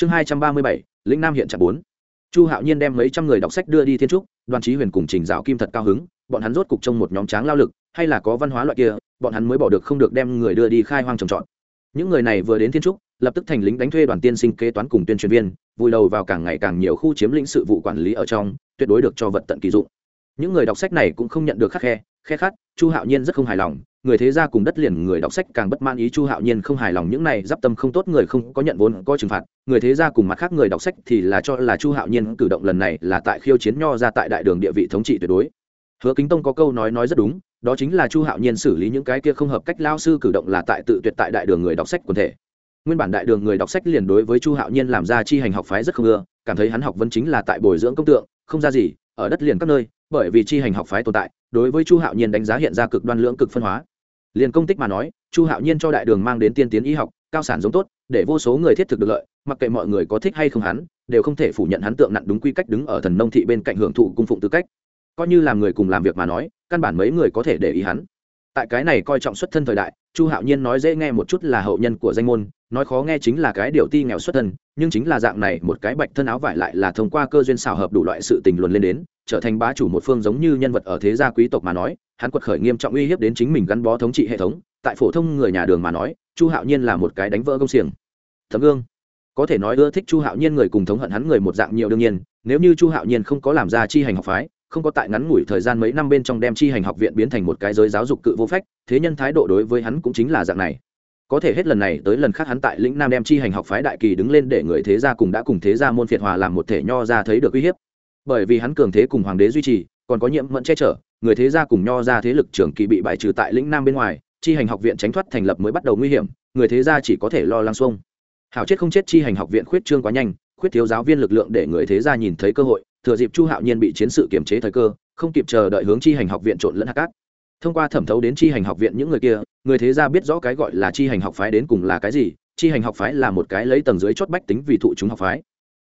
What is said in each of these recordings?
chương hai trăm ba mươi bảy, lĩnh nam hiện trạng bốn. Chu hạo nhiên đem mấy trăm người đọc sách đưa đi thiên trúc, đoàn trí huyền cùng trình dạo kim thật cao hứng, bọn hắn rốt cục trong một nhóm tráng lao lực, hay là có văn hóa loại kia, bọn hắn mới bỏ được không được đem người đưa đi khai hoang trồng trọt. Những người này vừa đến thiên trúc, lập tức thành lính đánh thuê đoàn tiên sinh kế toán cùng tuyên truyền viên, vùi đầu vào càng ngày càng nhiều khu chiếm lĩnh sự vụ quản lý ở trong, tuyệt đối được cho vật tận kỳ dụng. Những người đọc sách này cũng không nhận được khắc khe khe khát, chu hạo nhiên rất không hài lòng người thế gia cùng đất liền người đọc sách càng bất mãn ý chu hạo nhiên không hài lòng những này d i p tâm không tốt, người không có nhận vốn, có trừng phạt. Người thế gia cùng mặt khác người đọc sách thì là cho là chu hạo nhiên cử động lần này là tại khiêu chiến nho ra tại đại đường địa vị thống trị tuyệt đối. Hứa kính tông có câu nói nói rất đúng, đó chính là chu hạo nhiên xử lý những cái kia không hợp cách lao sư cử động là tại tự tuyệt tại đại đường người đọc sách quần thể. Nguyên bản đại đường người đọc sách liền đối với chu hạo nhiên làm ra chi hành học phái rất không ưa, cảm thấy hắn học vấn chính là tại bồi dưỡng công tượng, không ra gì, ở đất liền các nơi, bởi vì chi hành học phái tồn tại, đối với chu hạo nhiên đánh giá hiện ra cực đoan lưỡng cực phân hóa liền công tích mà nói, chu hạo nhiên cho đại đường mang đến tiên tiến y học, cao sản giống tốt, để vô số người thiết thực được lợi, mặc kệ mọi người có thích hay không hắn, đều không thể phủ nhận hắn tượng nặng đúng quy cách đứng ở thần nông thị bên cạnh hưởng thụ cung phụng tư cách. Coi như làm người cùng làm việc mà nói, căn bản mấy người có thể để ý hắn. Tại cái này coi trọng xuất thân thời đại, chu hạo nhiên nói dễ nghe một chút là hậu nhân của danh môn, nói khó nghe chính là cái điều ti nghèo xuất thân, nhưng chính là dạng này, một cái bạch thân áo vải lại là thông qua cơ duyên xảo hợp đủ loại sự tình luận lên đến trở thành bá chủ một phương giống như nhân vật ở thế gia quý tộc mà nói, hắn quật khởi nghiêm trọng uy hiếp đến chính mình gắn bó thống trị hệ thống, tại phổ thông người nhà đường mà nói, chu hạo nhiên là một cái đánh vỡ công xiềng. Thấm gương. Có thể nói ưa thích chu hạo nhiên người cùng thống hận hắn người một dạng nhiều đương nhiên, nếu như chu hạo nhiên không có làm ra chi hành học phái, không có tại ngắn ngủi thời gian mấy năm bên trong đem chi hành học viện biến thành một cái giới giáo dục cự vô phách, thế nhân thái độ đối với hắn cũng chính là dạng này. Có thể hết lần này tới lần khác hắn tại lĩnh nam đem chi hành học phái đại kỳ đứng lên để người thế gia cùng đã cùng thế gia môn phiệt hòa làm một thể nho ra thấy được uy hiếp bởi vì hắn cường thế cùng hoàng đế duy trì, còn có nhiệm mẫn che chở, người thế gia cùng nho ra thế lực trưởng kỳ bị bại trừ tại lĩnh nam bên ngoài, chi hành học viện tránh thoát thành lập mới bắt đầu nguy hiểm, người thế gia chỉ có thể lo lăng xuông. Hảo chết không chết chi hành học viện khuyết trương quá nhanh, khuyết thiếu giáo viên lực lượng để người thế gia nhìn thấy cơ hội, thừa dịp chu hạo nhiên bị chiến sự kiềm chế thời cơ, không kịp chờ đợi hướng chi hành học viện trộn lẫn hạt cát. Thông qua thẩm thấu đến chi hành học viện những người kia, người thế gia biết rõ cái gọi là chi hành học phái đến cùng là cái gì, chi hành học phái là một cái lấy tầng dưới chót bách tính vì thụ chúng học phái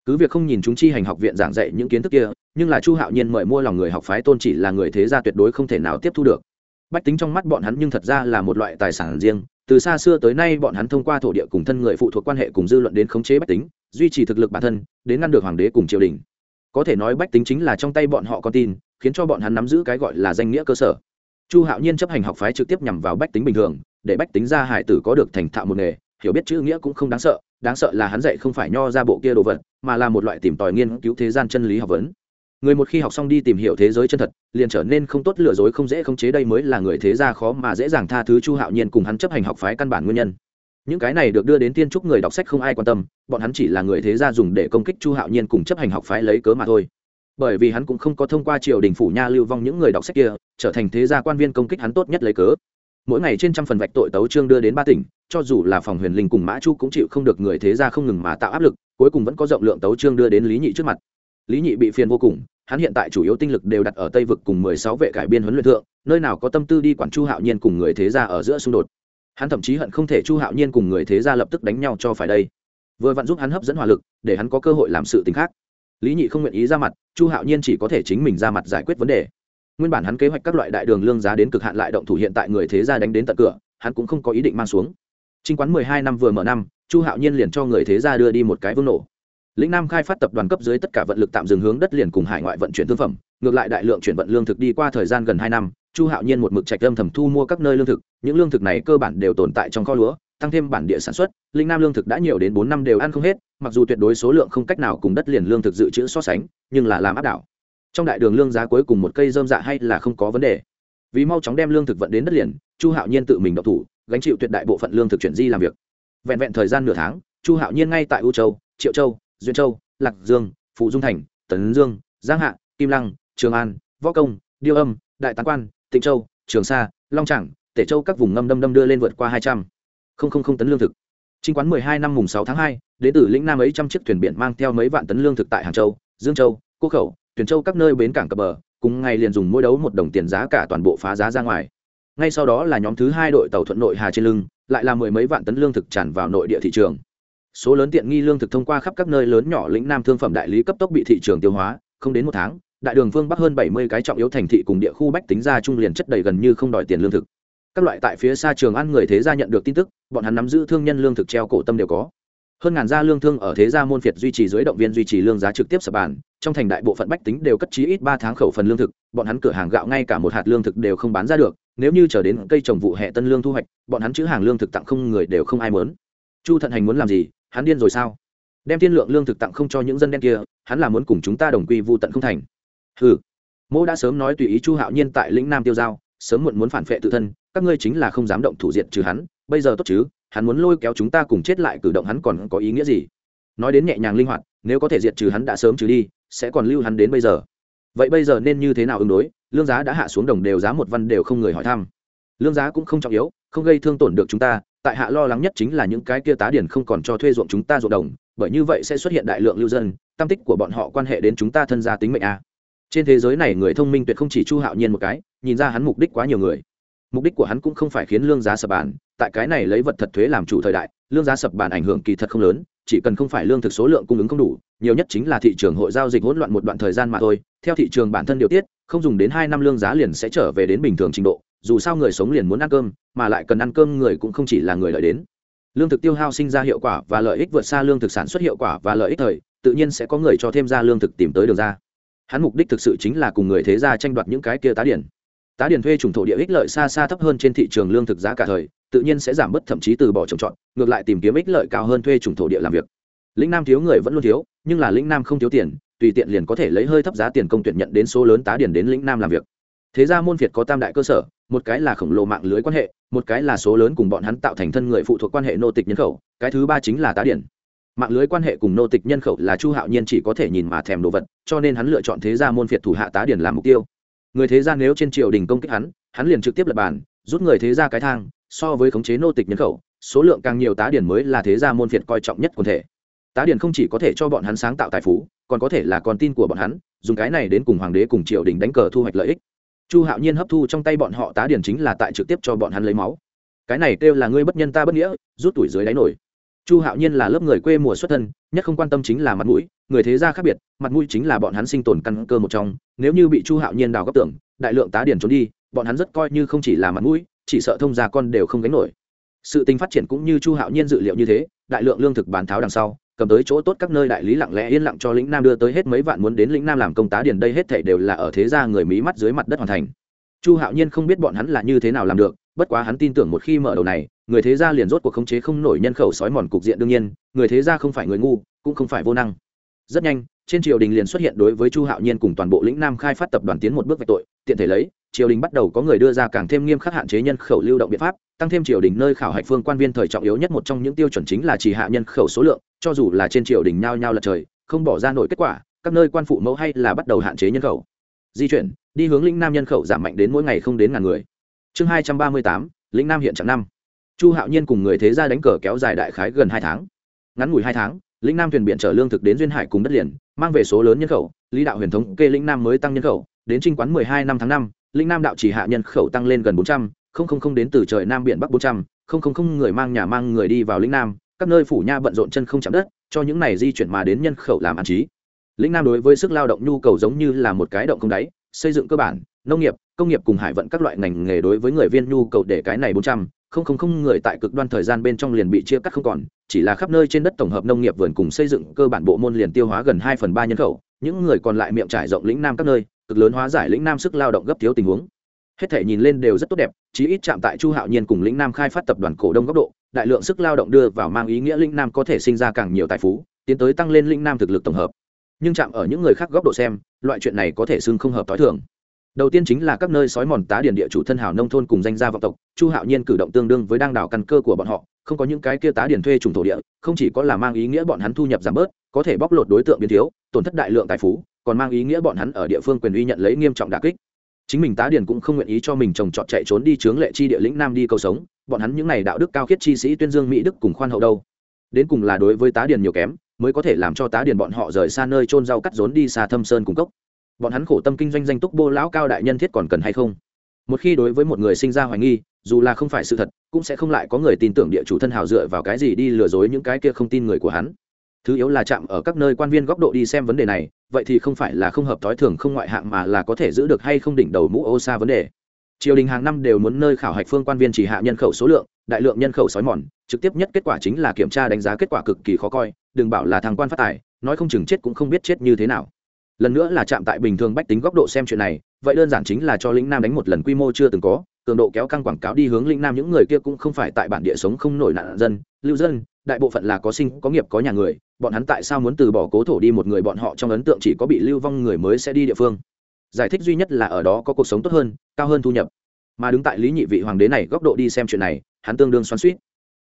cứ việc không nhìn chúng chi hành học viện giảng dạy những kiến thức kia, nhưng là chu hạo nhiên mời mua lòng người học phái tôn chỉ là người thế gia tuyệt đối không thể nào tiếp thu được. Bách tính trong mắt bọn hắn nhưng thật ra là một loại tài sản riêng, từ xa xưa tới nay bọn hắn thông qua thổ địa cùng thân người phụ thuộc quan hệ cùng dư luận đến khống chế bách tính, duy trì thực lực bản thân, đến ngăn được hoàng đế cùng triều đình. Có thể nói bách tính chính là trong tay bọn họ con tin, khiến cho bọn hắn nắm giữ cái gọi là danh nghĩa cơ sở. Chu hạo nhiên chấp hành học phái trực tiếp nhằm vào bách tính bình thường, để bách tính ra hải tử có được thành thạo một nghề, hiểu biết chữ nghĩa cũng không đáng sợ đáng sợ là hắn dạy không phải nho ra bộ kia đồ vật, mà là một loại tìm tòi nghiên cứu thế gian chân lý học vấn. Người một khi học xong đi tìm hiểu thế giới chân thật, liền trở nên không tốt lừa dối không dễ không chế đây mới là người thế gia khó mà dễ dàng tha thứ chu hạo nhiên cùng hắn chấp hành học phái căn bản nguyên nhân. Những cái này được đưa đến tiên trúc người đọc sách không ai quan tâm, bọn hắn chỉ là người thế gia dùng để công kích chu hạo nhiên cùng chấp hành học phái lấy cớ mà thôi. Bởi vì hắn cũng không có thông qua triều đình phủ nha lưu vong những người đọc sách kia, trở thành thế gia quan viên công kích hắn tốt nhất lấy cớ mỗi ngày trên trăm phần vạch tội tấu trương đưa đến ba tỉnh, cho dù là phòng huyền linh cùng mã chu cũng chịu không được người thế gia không ngừng mà tạo áp lực, cuối cùng vẫn có rộng lượng tấu trương đưa đến lý nhị trước mặt. Lý nhị bị phiền vô cùng, hắn hiện tại chủ yếu tinh lực đều đặt ở tây vực cùng mười sáu vệ cải biên huấn luyện thượng, nơi nào có tâm tư đi quản chu hạo nhiên cùng người thế gia ở giữa xung đột. Hắn thậm chí hận không thể chu hạo nhiên cùng người thế gia lập tức đánh nhau cho phải đây. Vừa vặn giúp hắn hấp dẫn hỏa lực, để hắn có cơ hội làm sự t khác. Lý nhị không nguyện ý ra mặt, chu hạo nhiên chỉ có thể chính mình ra mặt giải quyết vấn đề nguyên bản hắn kế hoạch các loại đại đường lương giá đến cực hạn lại động thủ hiện tại người thế gia đánh đến tận cửa hắn cũng không có ý định mang xuống chính quán mười hai năm vừa mở năm, Chu Hạo Nhiên liền cho người thế gia đưa đi một cái vương nổ. Lĩnh Nam khai phát tập đoàn cấp dưới tất cả vận lực tạm dừng hướng đất liền cùng hải ngoại vận chuyển thương phẩm, ngược lại đại lượng chuyển vận lương thực đi qua thời gian gần hai năm, Chu Hạo Nhiên một mực trạch âm thầm thu mua các nơi lương thực, những lương thực này cơ bản đều tồn tại trong kho lúa, tăng thêm bản địa sản xuất, Linh Nam lương thực đã nhiều đến bốn năm đều ăn không hết, mặc dù tuyệt đối số lượng không cách nào cùng đất liền lương thực dự trữ so sánh, nhưng là làm áp đảo. Trong đại đường lương giá cuối cùng một cây dơm dạ hay là không có vấn đề. Vì mau chóng đem lương thực vận đến đất liền, Chu Hạo Nhiên tự mình độc thủ, gánh chịu tuyệt đại bộ phận lương thực chuyển di làm việc. Vẹn vẹn thời gian nửa tháng chu hạo nhiên ngay tại u châu triệu châu duyên châu lạc dương phụ dung thành tấn dương giang hạ kim lăng trường an võ công điêu âm đại tán quan tịnh châu trường sa long trảng tể châu các vùng ngâm đâm đâm đưa lên vượt qua hai trăm. Linh tấn lương thực. Trinh quán mười hai năm mùng sáu tháng hai, đến từ lĩnh Nam ấy trăm chiếc thuyền biển mang theo mấy vạn tấn lương thực tại Hàng Châu, Dương Châu, Cô Khẩu, Tuyển Châu các nơi bến cảng cập bờ, cùng ngày liền dùng mỗi đấu một đồng tiền giá cả toàn bộ phá giá ra ngoài. Ngay sau đó là nhóm thứ hai đội tàu thuận nội hà trên lưng lại là mười mấy vạn tấn lương thực tràn vào nội địa thị trường. Số lớn tiện nghi lương thực thông qua khắp các nơi lớn nhỏ lĩnh nam thương phẩm đại lý cấp tốc bị thị trường tiêu hóa không đến một tháng đại đường phương bắc hơn bảy mươi cái trọng yếu thành thị cùng địa khu bách tính ra trung liền chất đầy gần như không đòi tiền lương thực. Các loại tại phía xa trường ăn người thế gia nhận được tin tức bọn hắn nắm giữ thương nhân lương thực treo cổ tâm đều có hơn ngàn gia lương thương ở thế gia môn phiệt duy trì dưới động viên duy trì lương giá trực tiếp sập bàn, trong thành đại bộ phận bách tính đều cất trí ít ba tháng khẩu phần lương thực, bọn hắn cửa hàng gạo ngay cả một hạt lương thực đều không bán ra được, nếu như chờ đến cây trồng vụ hệ tân lương thu hoạch, bọn hắn chữ hàng lương thực tặng không người đều không ai mớn chu thận hành muốn làm gì? Hắn điên rồi sao? Đem tiên lượng lương thực tặng không cho những dân đen kia, hắn là muốn cùng chúng ta đồng quy vụ tận không thành. Ừ mỗ đã sớm nói tùy ý chu hạo nhiên tại lĩnh nam tiêu giao, sớm muộn muốn phản vệ tự thân, các ngươi chính là không dám động thủ diện trừ hắn, bây giờ tốt chứ? Hắn muốn lôi kéo chúng ta cùng chết lại cử động hắn còn có ý nghĩa gì? Nói đến nhẹ nhàng linh hoạt, nếu có thể diệt trừ hắn đã sớm trừ đi, sẽ còn lưu hắn đến bây giờ. Vậy bây giờ nên như thế nào ứng đối? Lương giá đã hạ xuống đồng đều giá một văn đều không người hỏi thăm. Lương giá cũng không trọng yếu, không gây thương tổn được chúng ta, tại hạ lo lắng nhất chính là những cái kia tá điển không còn cho thuê ruộng chúng ta ruộng đồng, bởi như vậy sẽ xuất hiện đại lượng lưu dân, tam tích của bọn họ quan hệ đến chúng ta thân gia tính mệnh a. Trên thế giới này người thông minh tuyệt không chỉ chu hạo nhiên một cái, nhìn ra hắn mục đích quá nhiều người mục đích của hắn cũng không phải khiến lương giá sập bàn, tại cái này lấy vật thật thuế làm chủ thời đại, lương giá sập bàn ảnh hưởng kỳ thật không lớn, chỉ cần không phải lương thực số lượng cung ứng không đủ, nhiều nhất chính là thị trường hội giao dịch hỗn loạn một đoạn thời gian mà thôi. Theo thị trường bản thân điều tiết, không dùng đến hai năm lương giá liền sẽ trở về đến bình thường trình độ, dù sao người sống liền muốn ăn cơm, mà lại cần ăn cơm người cũng không chỉ là người lợi đến. Lương thực tiêu hao sinh ra hiệu quả và lợi ích vượt xa lương thực sản xuất hiệu quả và lợi ích thời, tự nhiên sẽ có người cho thêm ra lương thực tìm tới đường ra. Hắn mục đích thực sự chính là cùng người thế gia tranh đoạt những cái kia tá điển tá điển thuê chủng thổ địa ích lợi xa xa thấp hơn trên thị trường lương thực giá cả thời, tự nhiên sẽ giảm bớt thậm chí từ bỏ trồng trọt, ngược lại tìm kiếm ích lợi cao hơn thuê chủng thổ địa làm việc. Lĩnh nam thiếu người vẫn luôn thiếu, nhưng là lĩnh nam không thiếu tiền, tùy tiện liền có thể lấy hơi thấp giá tiền công tuyển nhận đến số lớn tá điển đến lĩnh nam làm việc. Thế ra môn việt có tam đại cơ sở, một cái là khổng lồ mạng lưới quan hệ, một cái là số lớn cùng bọn hắn tạo thành thân người phụ thuộc quan hệ nô tịch nhân khẩu, cái thứ ba chính là tá điển mạng lưới quan hệ cùng nô tịch nhân khẩu là chu hạo nhiên chỉ có thể nhìn mà thèm đồ vật, cho nên hắn lựa chọn thế gia môn việt thủ hạ tá điển làm mục tiêu người thế gia nếu trên triều đình công kích hắn hắn liền trực tiếp lập bàn, rút người thế gia cái thang, so với khống chế nô tịch nhân khẩu, số lượng càng nhiều tá điển mới là thế gia môn phiệt coi trọng nhất quần thể. Tá điển không chỉ có thể cho bọn hắn sáng tạo tài phú, còn có thể là con tin của bọn hắn, dùng cái này đến cùng hoàng đế cùng triều đình đánh cờ thu hoạch lợi ích. Chu hạo nhiên hấp thu trong tay bọn họ tá điển chính là tại trực tiếp cho bọn hắn lấy máu. Cái này kêu là ngươi bất nhân ta bất nghĩa, rút tuổi dưới đáy nổi. Chu hạo nhiên là lớp người quê mùa xuất thân, nhất không quan tâm chính là mặt mũi người thế gia khác biệt, mặt mũi chính là bọn hắn sinh tồn căn cơ một trong, nếu như bị chu hạo nhiên đào góc tưởng, đại lượng tá điển trốn đi, bọn hắn rất coi như không chỉ là mặt mũi, chỉ sợ thông gia con đều không gánh nổi. Sự tình phát triển cũng như chu hạo nhiên dự liệu như thế, đại lượng lương thực bán tháo đằng sau, cầm tới chỗ tốt các nơi đại lý lặng lẽ yên lặng cho lĩnh nam đưa tới hết mấy vạn muốn đến lĩnh nam làm công tá điển đây hết thảy đều là ở thế gia người mỹ mắt dưới mặt đất hoàn thành. Chu hạo nhiên không biết bọn hắn là như thế nào làm được, bất quá hắn tin tưởng một khi mở đầu này, người thế gia liền rốt cuộc khống chế không nổi nhân khẩu sói mòn cục diện đương nhiên, người thế gia không phải người ngu, cũng không phải vô năng rất nhanh, trên triều đình liền xuất hiện đối với chu hạo nhiên cùng toàn bộ lĩnh nam khai phát tập đoàn tiến một bước về tội, tiện thể lấy, triều đình bắt đầu có người đưa ra càng thêm nghiêm khắc hạn chế nhân khẩu lưu động biện pháp, tăng thêm triều đình nơi khảo hạch phương quan viên thời trọng yếu nhất một trong những tiêu chuẩn chính là chỉ hạ nhân khẩu số lượng, cho dù là trên triều đình nhao nhao lật trời, không bỏ ra nổi kết quả, các nơi quan phụ mẫu hay là bắt đầu hạn chế nhân khẩu. Di chuyển, đi hướng lĩnh nam nhân khẩu giảm mạnh đến mỗi ngày không đến ngàn người. Chương hai trăm ba mươi tám, lĩnh nam hiện trạng năm. Chu hạo nhiên cùng người thế gia đánh cờ kéo dài đại khái gần hai tháng. Ngắn ngủi hai tháng lĩnh nam thuyền biển chở lương thực đến duyên hải cùng đất liền, mang về số lớn nhân khẩu, lý đạo huyền thống kê lĩnh nam mới tăng nhân khẩu, đến trinh quán mười hai năm tháng năm, lĩnh nam đạo chỉ hạ nhân khẩu tăng lên gần bốn trăm linh đến từ trời nam biển bắc bốn trăm linh người mang nhà mang người đi vào lĩnh nam, các nơi phủ nha bận rộn chân không chạm đất, cho những này di chuyển mà đến nhân khẩu làm an trí. Lĩnh nam đối với sức lao động nhu cầu giống như là một cái động không đáy, xây dựng cơ bản, nông nghiệp, công nghiệp cùng hải vận các loại ngành nghề đối với người viên nhu cầu để cái này bốn trăm không không không người tại cực đoan thời gian bên trong liền bị chia cắt không còn, chỉ là khắp nơi trên đất tổng hợp nông nghiệp vườn cùng xây dựng cơ bản bộ môn liền tiêu hóa gần hai phần ba nhân khẩu, những người còn lại miệng trải rộng lĩnh nam các nơi, cực lớn hóa giải lĩnh nam sức lao động gấp thiếu tình huống. Hết thể nhìn lên đều rất tốt đẹp, chí ít chạm tại chu hạo nhiên cùng lĩnh nam khai phát tập đoàn cổ đông góc độ, đại lượng sức lao động đưa vào mang ý nghĩa lĩnh nam có thể sinh ra càng nhiều tài phú, tiến tới tăng lên lĩnh nam thực lực tổng hợp. Nhưng chạm ở những người khác góc độ xem, loại chuyện này có thể xưng không hợp t h i thường đầu tiên chính là các nơi sói mòn tá điền địa chủ thân hảo nông thôn cùng danh gia vọng tộc, chu hạo nhiên cử động tương đương với đang đảo căn cơ của bọn họ, không có những cái kia tá điền thuê trùng thổ địa, không chỉ có là mang ý nghĩa bọn hắn thu nhập giảm bớt, có thể bóc lột đối tượng biến thiếu, tổn thất đại lượng tài phú, còn mang ý nghĩa bọn hắn ở địa phương quyền uy nhận lấy nghiêm trọng đà kích. Chính mình tá điền cũng không nguyện ý cho mình trồng trọt chạy trốn đi chướng lệ chi địa lĩnh nam đi câu sống, bọn hắn những n à y đạo đức cao khiết chi sĩ tuyên dương mỹ đức cùng khoan hậu đâu. Đến cùng là đối với tá điền nhiều kém, mới có thể làm cho tá điền bọn họ rời xa nơi trôn rau cắt rốn đi xa thâm sơn cung cốc bọn hắn khổ tâm kinh doanh danh túc bô lão cao đại nhân thiết còn cần hay không? Một khi đối với một người sinh ra hoài nghi, dù là không phải sự thật, cũng sẽ không lại có người tin tưởng địa chủ thân hào dựa vào cái gì đi lừa dối những cái kia không tin người của hắn. Thứ yếu là chạm ở các nơi quan viên góc độ đi xem vấn đề này, vậy thì không phải là không hợp thói thường không ngoại hạng mà là có thể giữ được hay không đỉnh đầu mũ ô xa vấn đề. Triều đình hàng năm đều muốn nơi khảo hạch phương quan viên chỉ hạ nhân khẩu số lượng, đại lượng nhân khẩu sói mòn, trực tiếp nhất kết quả chính là kiểm tra đánh giá kết quả cực kỳ khó coi, đừng bảo là thằng quan phát tài, nói không chừng chết cũng không biết chết như thế nào lần nữa là chạm tại bình thường bách tính góc độ xem chuyện này, vậy đơn giản chính là cho lĩnh nam đánh một lần quy mô chưa từng có, cường độ kéo căng quảng cáo đi hướng lĩnh nam, những người kia cũng không phải tại bản địa sống không nổi nạn dân, lưu dân, đại bộ phận là có sinh, có nghiệp, có nhà người, bọn hắn tại sao muốn từ bỏ cố thổ đi một người bọn họ trong ấn tượng chỉ có bị lưu vong người mới sẽ đi địa phương. Giải thích duy nhất là ở đó có cuộc sống tốt hơn, cao hơn thu nhập. Mà đứng tại lý nhị vị hoàng đế này góc độ đi xem chuyện này, hắn tương đương xoắn suýt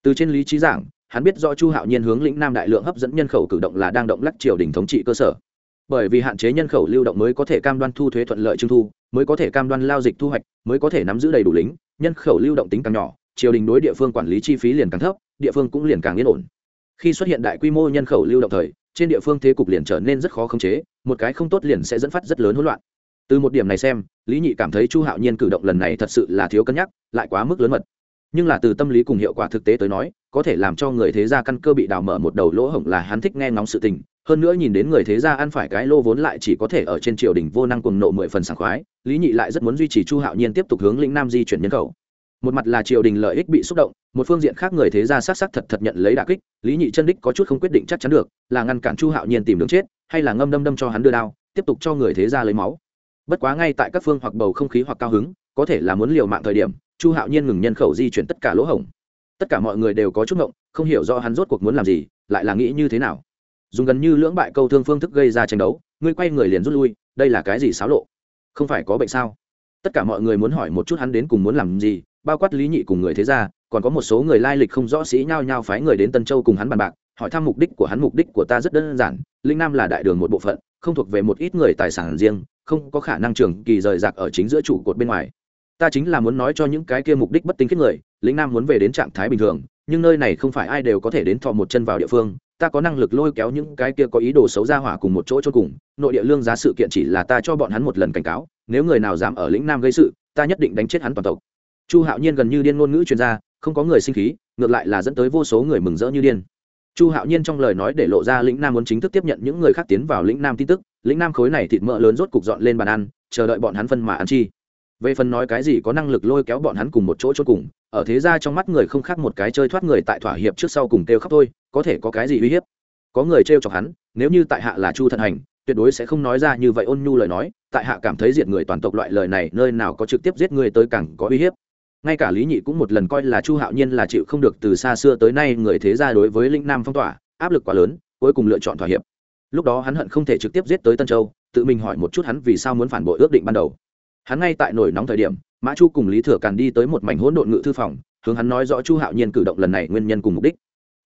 từ trên lý trí giảng, hắn biết do chu hạo nhiên hướng lĩnh nam đại lượng hấp dẫn nhân khẩu cử động là đang động lắc triều đình thống trị cơ sở bởi vì hạn chế nhân khẩu lưu động mới có thể cam đoan thu thuế thuận lợi trưng thu, mới có thể cam đoan lao dịch thu hoạch, mới có thể nắm giữ đầy đủ lính, nhân khẩu lưu động tính càng nhỏ, triều đình đối địa phương quản lý chi phí liền càng thấp, địa phương cũng liền càng yên ổn. Khi xuất hiện đại quy mô nhân khẩu lưu động thời, trên địa phương thế cục liền trở nên rất khó khống chế, một cái không tốt liền sẽ dẫn phát rất lớn hỗn loạn. Từ một điểm này xem, lý nhị cảm thấy chu hạo nhiên cử động lần này thật sự là thiếu cân nhắc, lại quá mức lớn mật. Nhưng là từ tâm lý cùng hiệu quả thực tế tới nói, có thể làm cho người thế gia căn cơ bị đào mở một đầu lỗ hổng là hắn thích nghe ngóng sự tình hơn nữa nhìn đến người thế gia ăn phải cái lô vốn lại chỉ có thể ở trên triều đình vô năng cùng nộ mười phần sảng khoái, lý nhị lại rất muốn duy trì chu hạo nhiên tiếp tục hướng lĩnh nam di chuyển nhân khẩu. Một mặt là triều đình lợi ích bị xúc động, một phương diện khác người thế gia sát sắc thật thật nhận lấy đà kích, lý nhị chân đích có chút không quyết định chắc chắn được, là ngăn cản chu hạo nhiên tìm đường chết, hay là ngâm đâm đâm cho hắn đưa đao, tiếp tục cho người thế gia lấy máu. Bất quá ngay tại các phương hoặc bầu không khí hoặc cao hứng, có thể là muốn liều mạng thời điểm, chu hạo nhiên ngừng nhân khẩu di chuyển tất cả lỗ hổng. Tất cả mọi người đều có chút ngộng, không hiểu do hắn rốt cuộc muốn làm gì, lại là nghĩ như thế nào dùng gần như lưỡng bại câu thương phương thức gây ra tranh đấu, ngươi quay người liền rút lui, đây là cái gì xáo lộ? Không phải có bệnh sao? Tất cả mọi người muốn hỏi một chút hắn đến cùng muốn làm gì, bao quát lý nhị cùng người thế gia, còn có một số người lai lịch không rõ sĩ nhao nhao phái người đến tân châu cùng hắn bàn bạc, hỏi thăm mục đích của hắn, mục đích của ta rất đơn giản, linh nam là đại đường một bộ phận, không thuộc về một ít người tài sản riêng, không có khả năng trường kỳ rời rạc ở chính giữa trụ cột bên ngoài. Ta chính là muốn nói cho những cái kia mục đích bất tính khiết người lĩnh nam muốn về đến trạng thái bình thường nhưng nơi này không phải ai đều có thể đến thọ một chân vào địa phương, ta có năng lực lôi kéo những cái kia có ý đồ xấu ra hỏa cùng một chỗ cho cùng, nội địa lương giá sự kiện chỉ là ta cho bọn hắn một lần cảnh cáo, nếu người nào dám ở lĩnh nam gây sự, ta nhất định đánh chết hắn toàn tộc. Chu hạo nhiên gần như điên ngôn ngữ chuyên gia không có người sinh khí, ngược lại là dẫn tới vô số người mừng rỡ như điên. Chu hạo nhiên trong lời nói để lộ ra lĩnh nam muốn chính thức tiếp nhận những người khác tiến vào lĩnh nam tin tức, lĩnh nam khối này thịt mỡ lớn rốt cục dọn lên bàn ăn, chờ đợi bọn hắn phân mà ăn chi. Về phần nói cái gì có năng lực lôi kéo bọn hắn cùng một chỗ chốt cùng ở thế gia trong mắt người không khác một cái chơi thoát người tại thỏa hiệp trước sau cùng kêu khóc thôi, có thể có cái gì uy hiếp? Có người trêu chọc hắn, nếu như tại hạ là chu thận hành, tuyệt đối sẽ không nói ra như vậy ôn nhu lời nói, tại hạ cảm thấy diệt người toàn tộc loại lời này nơi nào có trực tiếp giết người tới càng có uy hiếp. Ngay cả lý nhị cũng một lần coi là chu hạo nhiên là chịu không được từ xa xưa tới nay người thế gia đối với linh nam phong tỏa, áp lực quá lớn, cuối cùng lựa chọn thỏa hiệp. Lúc đó hắn hận không thể trực tiếp giết tới tân châu, tự mình hỏi một chút hắn vì sao muốn phản bội ước định ban đầu hắn ngay tại nổi nóng thời điểm, mã chu cùng lý thừa càn đi tới một mảnh hỗn độn ngự thư phòng, hướng hắn nói rõ chu hạo nhiên cử động lần này nguyên nhân cùng mục đích.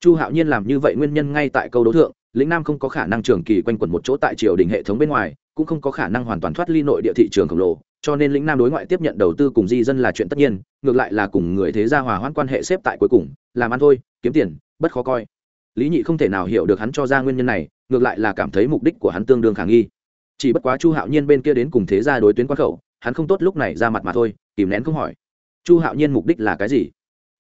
Chu hạo nhiên làm như vậy nguyên nhân ngay tại câu đối thượng, lĩnh nam không có khả năng trường kỳ quanh quẩn một chỗ tại triều đình hệ thống bên ngoài, cũng không có khả năng hoàn toàn thoát ly nội địa thị trường khổng lồ, cho nên lĩnh nam đối ngoại tiếp nhận đầu tư cùng di dân là chuyện tất nhiên, ngược lại là cùng người thế gia hòa hoãn quan hệ xếp tại cuối cùng, làm ăn thôi, kiếm tiền, bất khó coi. Lý nhị không thể nào hiểu được hắn cho ra nguyên nhân này, ngược lại là cảm thấy mục đích của hắn tương đương khả nghi. Chỉ bất quá chu hạo nhiên bên kia đến cùng thế gia đối tuyến quan khẩu hắn không tốt lúc này ra mặt mà thôi, kìm nén không hỏi. Chu hạo nhiên mục đích là cái gì?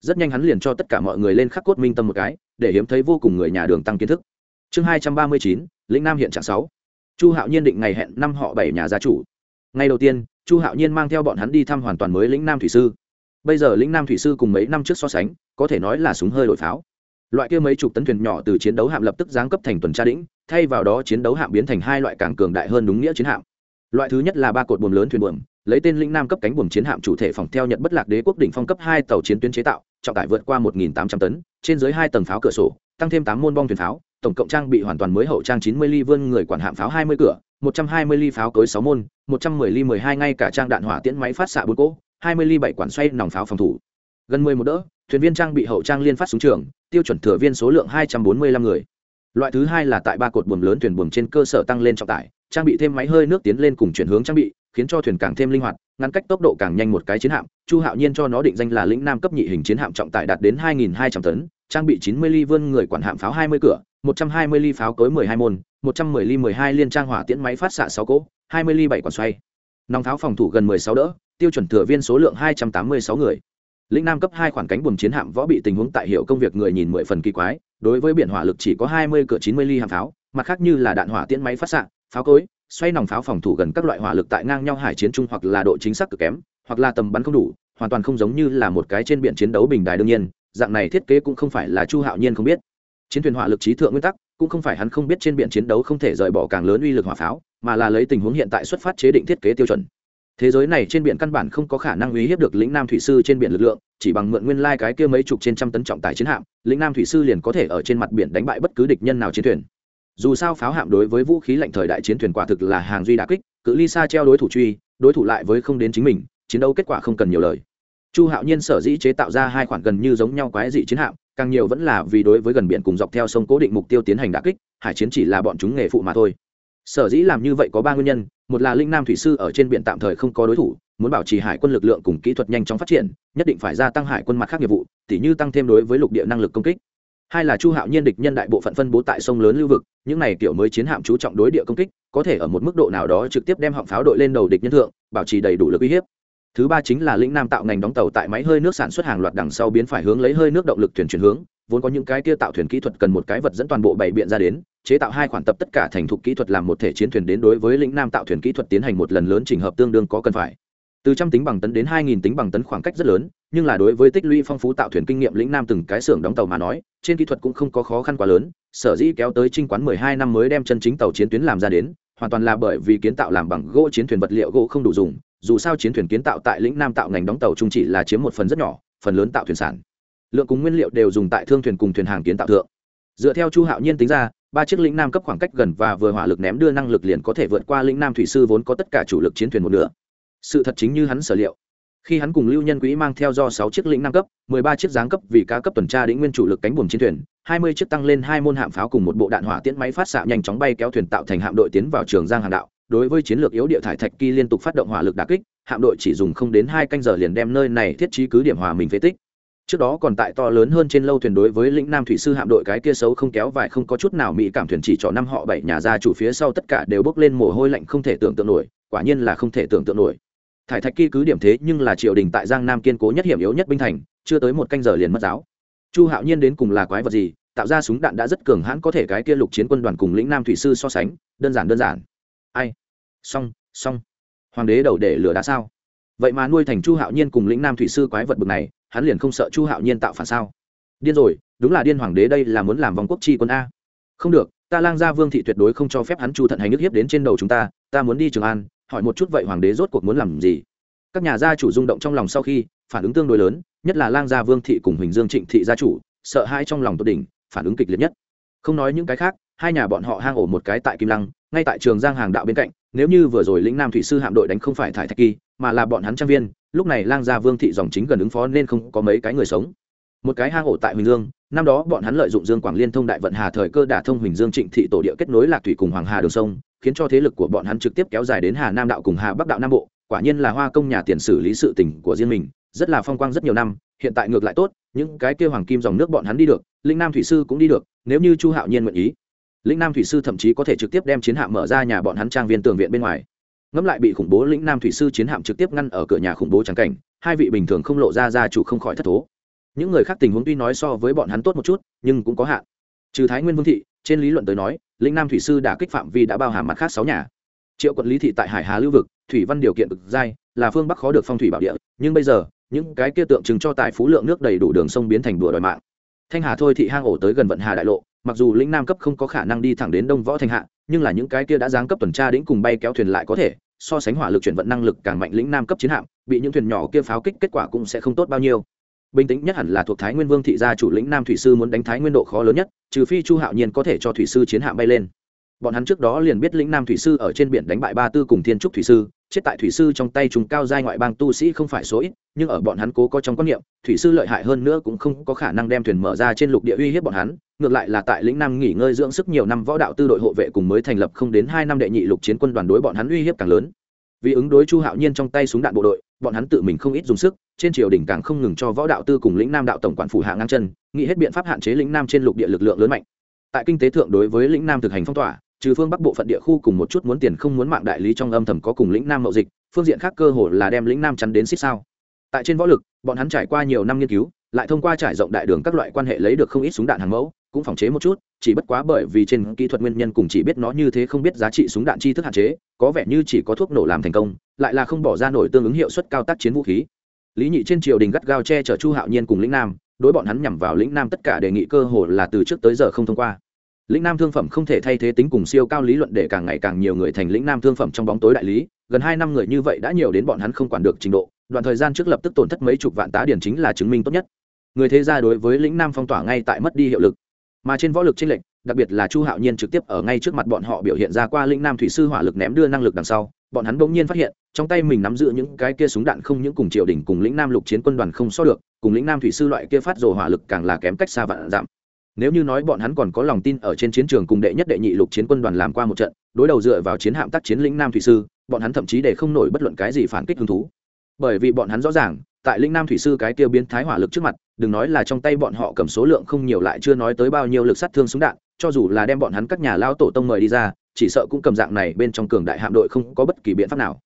Rất nhanh hắn liền cho tất cả mọi người lên khắc cốt minh tâm một cái, để hiếm thấy vô cùng người nhà đường tăng kiến thức. Chương hai trăm ba mươi chín, lĩnh nam hiện trạng sáu. Chu hạo nhiên định ngày hẹn năm họ bảy nhà gia chủ. Ngày đầu tiên, chu hạo nhiên mang theo bọn hắn đi thăm hoàn toàn mới lĩnh nam thủy sư. Bây giờ lĩnh nam thủy sư cùng mấy năm trước so sánh, có thể nói là súng hơi đổi pháo. Loại kia mấy chục tấn thuyền nhỏ từ chiến đấu hạm lập tức giáng cấp thành tuần tra đĩnh thay vào đó chiến đấu hạm biến thành hai loại càng cường đại hơn đúng nghĩa chiến hạm loại thứ nhất là ba cột buồm lớn thuyền buồm, lấy tên lĩnh nam cấp cánh buồm chiến hạm chủ thể phòng theo nhật bất lạc đế quốc đỉnh phong cấp hai tàu chiến tuyến chế tạo, trọng tải vượt qua một tám trăm tấn, trên dưới hai tầng pháo cửa sổ, tăng thêm tám môn bong thuyền pháo, tổng cộng trang bị hoàn toàn mới hậu trang chín mươi ly vươn người quản hạm pháo hai mươi cửa, một trăm hai mươi ly pháo cối sáu môn, một trăm mười ly mười hai ngay cả trang đạn hỏa tiễn máy phát xạ bốn cỗ, hai mươi ly bảy quản xoay nòng pháo phòng thủ. Gần mười một đỡ, thuyền viên trang bị hậu trang liên phát súng trường, tiêu chuẩn thừa viên số lượng hai trăm bốn mươi năm người loại thứ hai là tại ba cột buồm lớn thuyền buồm trên cơ sở tăng lên trọng tải, trang bị thêm máy hơi nước tiến lên cùng chuyển hướng trang bị, khiến cho thuyền càng thêm linh hoạt, ngăn cách tốc độ càng nhanh một cái chiến hạm. Chu hạo nhiên cho nó định danh là lĩnh nam cấp nhị hình chiến hạm trọng tải đạt đến hai nghìn hai trăm tấn, trang bị chín mươi ly vươn người quản hạm pháo hai mươi cửa, một trăm hai mươi ly pháo cối mười hai môn, một trăm mười ly mười hai liên trang hỏa tiễn máy phát xạ sáu cỗ, hai mươi ly bảy quả xoay. Nòng pháo phòng thủ gần mười sáu đỡ, tiêu chuẩn thừa viên số lượng hai trăm tám mươi sáu người. Lĩnh nam cấp hai khoản cánh buồm chiến hạm võ bị tình huống tại hiệu công việc người nhìn mười phần kỳ quái đối với biển hỏa lực chỉ có hai mươi cửa chín mươi ly hạm pháo, mặt khác như là đạn hỏa tiễn máy phát xạ, pháo cối, xoay nòng pháo phòng thủ gần các loại hỏa lực tại ngang nhau hải chiến trung hoặc là độ chính xác cực kém, hoặc là tầm bắn không đủ, hoàn toàn không giống như là một cái trên biển chiến đấu bình đài đương nhiên, dạng này thiết kế cũng không phải là chu hạo nhiên không biết. Chiến thuyền hỏa lực trí thượng nguyên tắc, cũng không phải hắn không biết trên biển chiến đấu không thể rời bỏ càng lớn uy lực hỏa pháo, mà là lấy tình huống hiện tại xuất phát chế định thiết kế tiêu chuẩn thế giới này trên biển căn bản không có khả năng uy hiếp được lĩnh nam thủy sư trên biển lực lượng, chỉ bằng mượn nguyên lai cái kia mấy chục trên trăm tấn trọng tải chiến hạm, lĩnh nam thủy sư liền có thể ở trên mặt biển đánh bại bất cứ địch nhân nào chiến thuyền. Dù sao pháo hạm đối với vũ khí lạnh thời đại chiến thuyền quả thực là hàng duy đà kích, cự ly xa treo đối thủ truy, đối thủ lại với không đến chính mình, chiến đấu kết quả không cần nhiều lời. Chu hạo nhiên sở dĩ chế tạo ra hai khoản gần như giống nhau quái dị chiến hạm, càng nhiều vẫn là vì đối với gần biển cùng dọc theo sông cố định mục tiêu tiến hành đà kích, hải chiến chỉ là bọn chúng nghề phụ mà thôi sở dĩ làm như vậy có ba nguyên nhân, một là linh nam thủy sư ở trên biển tạm thời không có đối thủ, muốn bảo trì hải quân lực lượng cùng kỹ thuật nhanh chóng phát triển, nhất định phải gia tăng hải quân mặt khác nghiệp vụ, tỉ như tăng thêm đối với lục địa năng lực công kích. Hai là chu hạo nhiên địch nhân đại bộ phận phân bố tại sông lớn lưu vực, những này kiểu mới chiến hạm chú trọng đối địa công kích, có thể ở một mức độ nào đó trực tiếp đem họng pháo đội lên đầu địch nhân thượng, bảo trì đầy đủ lực uy hiếp. Thứ ba chính là lĩnh nam tạo ngành đóng tàu tại máy hơi nước sản xuất hàng loạt đằng sau biến phải hướng lấy hơi nước động lực thuyền chuyển hướng, vốn có những cái kia tạo thuyền kỹ thuật cần một cái vật dẫn toàn bộ bảy biện ra đến chế tạo hai khoản tập tất cả thành thục kỹ thuật làm một thể chiến thuyền đến đối với lĩnh nam tạo thuyền kỹ thuật tiến hành một lần lớn trình hợp tương đương có cần phải. Từ trăm tính bằng tấn đến hai nghìn tính bằng tấn khoảng cách rất lớn, nhưng là đối với tích lũy phong phú tạo thuyền kinh nghiệm lĩnh nam từng cái xưởng đóng tàu mà nói, trên kỹ thuật cũng không có khó khăn quá lớn, sở dĩ kéo tới trinh quán mười hai năm mới đem chân chính tàu chiến tuyến làm ra đến, hoàn toàn là bởi vì kiến tạo làm bằng gỗ chiến thuyền vật liệu gỗ không đủ dùng, dù sao chiến thuyền kiến tạo tại lĩnh nam tạo ngành đóng tàu chung chỉ là chiếm một phần rất nhỏ, phần lớn tạo thuyền sản. Lượng cùng nguyên liệu đều dùng tại thương thuyền cùng thuyền hàng kiến tạo thượng. Dựa theo chu hạo nhiên tính ra ba chiếc lĩnh nam cấp khoảng cách gần và vừa hỏa lực ném đưa năng lực liền có thể vượt qua lĩnh nam thủy sư vốn có tất cả chủ lực chiến thuyền một nửa. Sự thật chính như hắn sở liệu. Khi hắn cùng lưu nhân quỹ mang theo do sáu chiếc lĩnh nam cấp, mười ba chiếc giáng cấp vì cá cấp tuần tra đĩnh nguyên chủ lực cánh buồm chiến thuyền, hai mươi chiếc tăng lên hai môn hạm pháo cùng một bộ đạn hỏa tiễn máy phát xạ nhanh chóng bay kéo thuyền tạo thành hạm đội tiến vào trường giang hàng đạo. Đối với chiến lược yếu địa thải thạch kỳ liên tục phát động hỏa lực đà kích, hạm đội chỉ dùng không đến hai canh giờ liền đem nơi này thiết trí cứ điểm hòa mình phế tích trước đó còn tại to lớn hơn trên lâu thuyền đối với lĩnh nam thủy sư hạm đội cái kia xấu không kéo vải không có chút nào mỹ cảm thuyền chỉ cho năm họ bảy nhà gia chủ phía sau tất cả đều bốc lên mồ hôi lạnh không thể tưởng tượng nổi, quả nhiên là không thể tưởng tượng nổi. Thải thạch kỳ cứ điểm thế nhưng là triều đình tại giang nam kiên cố nhất hiểm yếu nhất binh thành, chưa tới một canh giờ liền mất giáo. Chu hạo nhiên đến cùng là quái vật gì, tạo ra súng đạn đã rất cường hãn có thể cái kia lục chiến quân đoàn cùng lĩnh nam thủy sư so sánh, đơn giản đơn giản. Ai? Xong xong. Hoàng đế đầu để lửa đã sao? Vậy mà nuôi thành chu hạo nhiên cùng lĩnh nam thủy sư quái vật bực này hắn liền không sợ chu hạo nhiên tạo phản sao? Điên rồi, đúng là điên hoàng đế đây là muốn làm vòng quốc chi quân a. Không được, ta lang gia vương thị tuyệt đối không cho phép hắn chu thận hành nước hiếp đến trên đầu chúng ta ta muốn đi trường an, hỏi một chút vậy hoàng đế rốt cuộc muốn làm gì? Các nhà gia chủ rung động trong lòng sau khi, phản ứng tương đối lớn, nhất là lang gia vương thị cùng huỳnh dương trịnh thị gia chủ, sợ hãi trong lòng tốt đỉnh, phản ứng kịch liệt nhất. Không nói những cái khác hai nhà bọn họ hang ổ một cái tại kim lăng, ngay tại trường giang hàng đạo bên cạnh, nếu như vừa rồi lĩnh nam thủy sư hạm đội đánh không phải thải thạch kỳ, mà là bọn hắn trang viên, lúc này lang gia vương thị dòng chính gần ứng phó nên không có mấy cái người sống. Một cái hang ổ tại huỳnh dương, năm đó bọn hắn lợi dụng dương quảng liên thông đại vận hà thời cơ đả thông huỳnh dương trịnh thị tổ địa kết nối lạc thủy cùng hoàng hà đường sông, khiến cho thế lực của bọn hắn trực tiếp kéo dài đến hà nam đạo cùng hà bắc đạo nam bộ, quả nhiên là hoa công nhà tiền xử lý sự tình của riêng mình, rất là phong quang rất nhiều năm, hiện tại ngược lại tốt, những cái kêu hoàng kim dòng nước bọn hắn đi được linh nam thủy sư cũng đi được, nếu như chu hạo nhiên nguyện ý lĩnh nam thủy sư thậm chí có thể trực tiếp đem chiến hạm mở ra nhà bọn hắn trang viên tường viện bên ngoài. Ngẫm lại bị khủng bố lĩnh nam thủy sư chiến hạm trực tiếp ngăn ở cửa nhà khủng bố trắng cảnh, hai vị bình thường không lộ ra ra chủ không khỏi thất thố. Những người khác tình huống tuy nói so với bọn hắn tốt một chút, nhưng cũng có hạn. Trừ thái nguyên vương thị, trên lý luận tới nói, lĩnh nam thủy sư đã kích phạm vi đã bao hàm mặt khác sáu nhà. Triệu quận lý thị tại hải hà lưu vực, thủy văn điều kiện cực dai, là phương bắc khó được phong thủy bảo địa, nhưng bây giờ, những cái kia tượng trưng cho tài phú lượng nước đầy đủ đường sông biến thành đùa đòi mạng. Thanh hà thôi thị hang ổ tới gần vận hà đại lộ mặc dù lĩnh nam cấp không có khả năng đi thẳng đến đông võ thành hạ, nhưng là những cái kia đã giáng cấp tuần tra đến cùng bay kéo thuyền lại có thể, so sánh hỏa lực chuyển vận năng lực càng mạnh lĩnh nam cấp chiến hạm, bị những thuyền nhỏ kia pháo kích kết quả cũng sẽ không tốt bao nhiêu. Bình tĩnh nhất hẳn là thuộc thái nguyên vương thị gia chủ lĩnh nam thủy sư muốn đánh thái nguyên độ khó lớn nhất, trừ phi chu hạo nhiên có thể cho thủy sư chiến hạm bay lên. Bọn hắn trước đó liền biết lĩnh nam thủy sư ở trên biển đánh bại ba tư cùng thiên trúc thủy sư chết tại thủy sư trong tay chúng cao giai ngoại bang tu sĩ không phải số ít, nhưng ở bọn hắn cố có trong quan niệm, thủy sư lợi hại hơn nữa cũng không có khả năng đem thuyền mở ra trên lục địa uy hiếp bọn hắn, ngược lại là tại lĩnh nam nghỉ ngơi dưỡng sức nhiều năm võ đạo tư đội hộ vệ cùng mới thành lập không đến hai năm đệ nhị lục chiến quân đoàn đối bọn hắn uy hiếp càng lớn. Vì ứng đối chu hạo nhiên trong tay súng đạn bộ đội, bọn hắn tự mình không ít dùng sức, trên triều đình càng không ngừng cho võ đạo tư cùng lĩnh nam đạo tổng quản phủ hạ ngang chân, nghĩ hết biện pháp hạn chế lĩnh nam trên lục địa lực lượng lớn mạnh. Tại kinh tế thượng đối với lĩnh nam thực hành phong tỏa trừ phương bắc bộ phận địa khu cùng một chút muốn tiền không muốn mạng đại lý trong âm thầm có cùng lĩnh nam mậu dịch, phương diện khác cơ hồ là đem lĩnh nam chắn đến xích sao. Tại trên võ lực, bọn hắn trải qua nhiều năm nghiên cứu, lại thông qua trải rộng đại đường các loại quan hệ lấy được không ít súng đạn hàng mẫu, cũng phòng chế một chút, chỉ bất quá bởi vì trên kỹ thuật nguyên nhân cùng chỉ biết nó như thế không biết giá trị súng đạn chi thức hạn chế, có vẻ như chỉ có thuốc nổ làm thành công, lại là không bỏ ra nổi tương ứng hiệu suất cao tác chiến vũ khí. Lý nhị trên triều đình gắt gao che chở chu hạo nhiên cùng lĩnh nam, đối bọn hắn nhằm vào lĩnh nam tất cả đề nghị cơ hồ là từ trước tới giờ không thông qua lĩnh nam thương phẩm không thể thay thế tính cùng siêu cao lý luận để càng ngày càng nhiều người thành lĩnh nam thương phẩm trong bóng tối đại lý, gần hai năm người như vậy đã nhiều đến bọn hắn không quản được trình độ, đoạn thời gian trước lập tức tổn thất mấy chục vạn tá điển chính là chứng minh tốt nhất. Người thế gia đối với lĩnh nam phong tỏa ngay tại mất đi hiệu lực. Mà trên võ lực tranh lệch, đặc biệt là chu hạo nhiên trực tiếp ở ngay trước mặt bọn họ biểu hiện ra qua lĩnh nam thủy sư hỏa lực ném đưa năng lực đằng sau, bọn hắn bỗng nhiên phát hiện, trong tay mình nắm giữ những cái kia súng đạn không những cùng triều đình cùng lĩnh nam lục chiến quân đoàn không so được, cùng lĩnh nam thủy sư loại kia phát rồ hỏa lực càng là kém cách xa vạn giảm nếu như nói bọn hắn còn có lòng tin ở trên chiến trường cùng đệ nhất đệ nhị lục chiến quân đoàn làm qua một trận, đối đầu dựa vào chiến hạm tác chiến lĩnh nam thủy sư, bọn hắn thậm chí để không nổi bất luận cái gì phản kích hứng thú. Bởi vì bọn hắn rõ ràng, tại lĩnh nam thủy sư cái tiêu biến thái hỏa lực trước mặt, đừng nói là trong tay bọn họ cầm số lượng không nhiều lại chưa nói tới bao nhiêu lực sát thương súng đạn, cho dù là đem bọn hắn các nhà lao tổ tông mời đi ra, chỉ sợ cũng cầm dạng này bên trong cường đại hạm đội không có bất kỳ biện pháp nào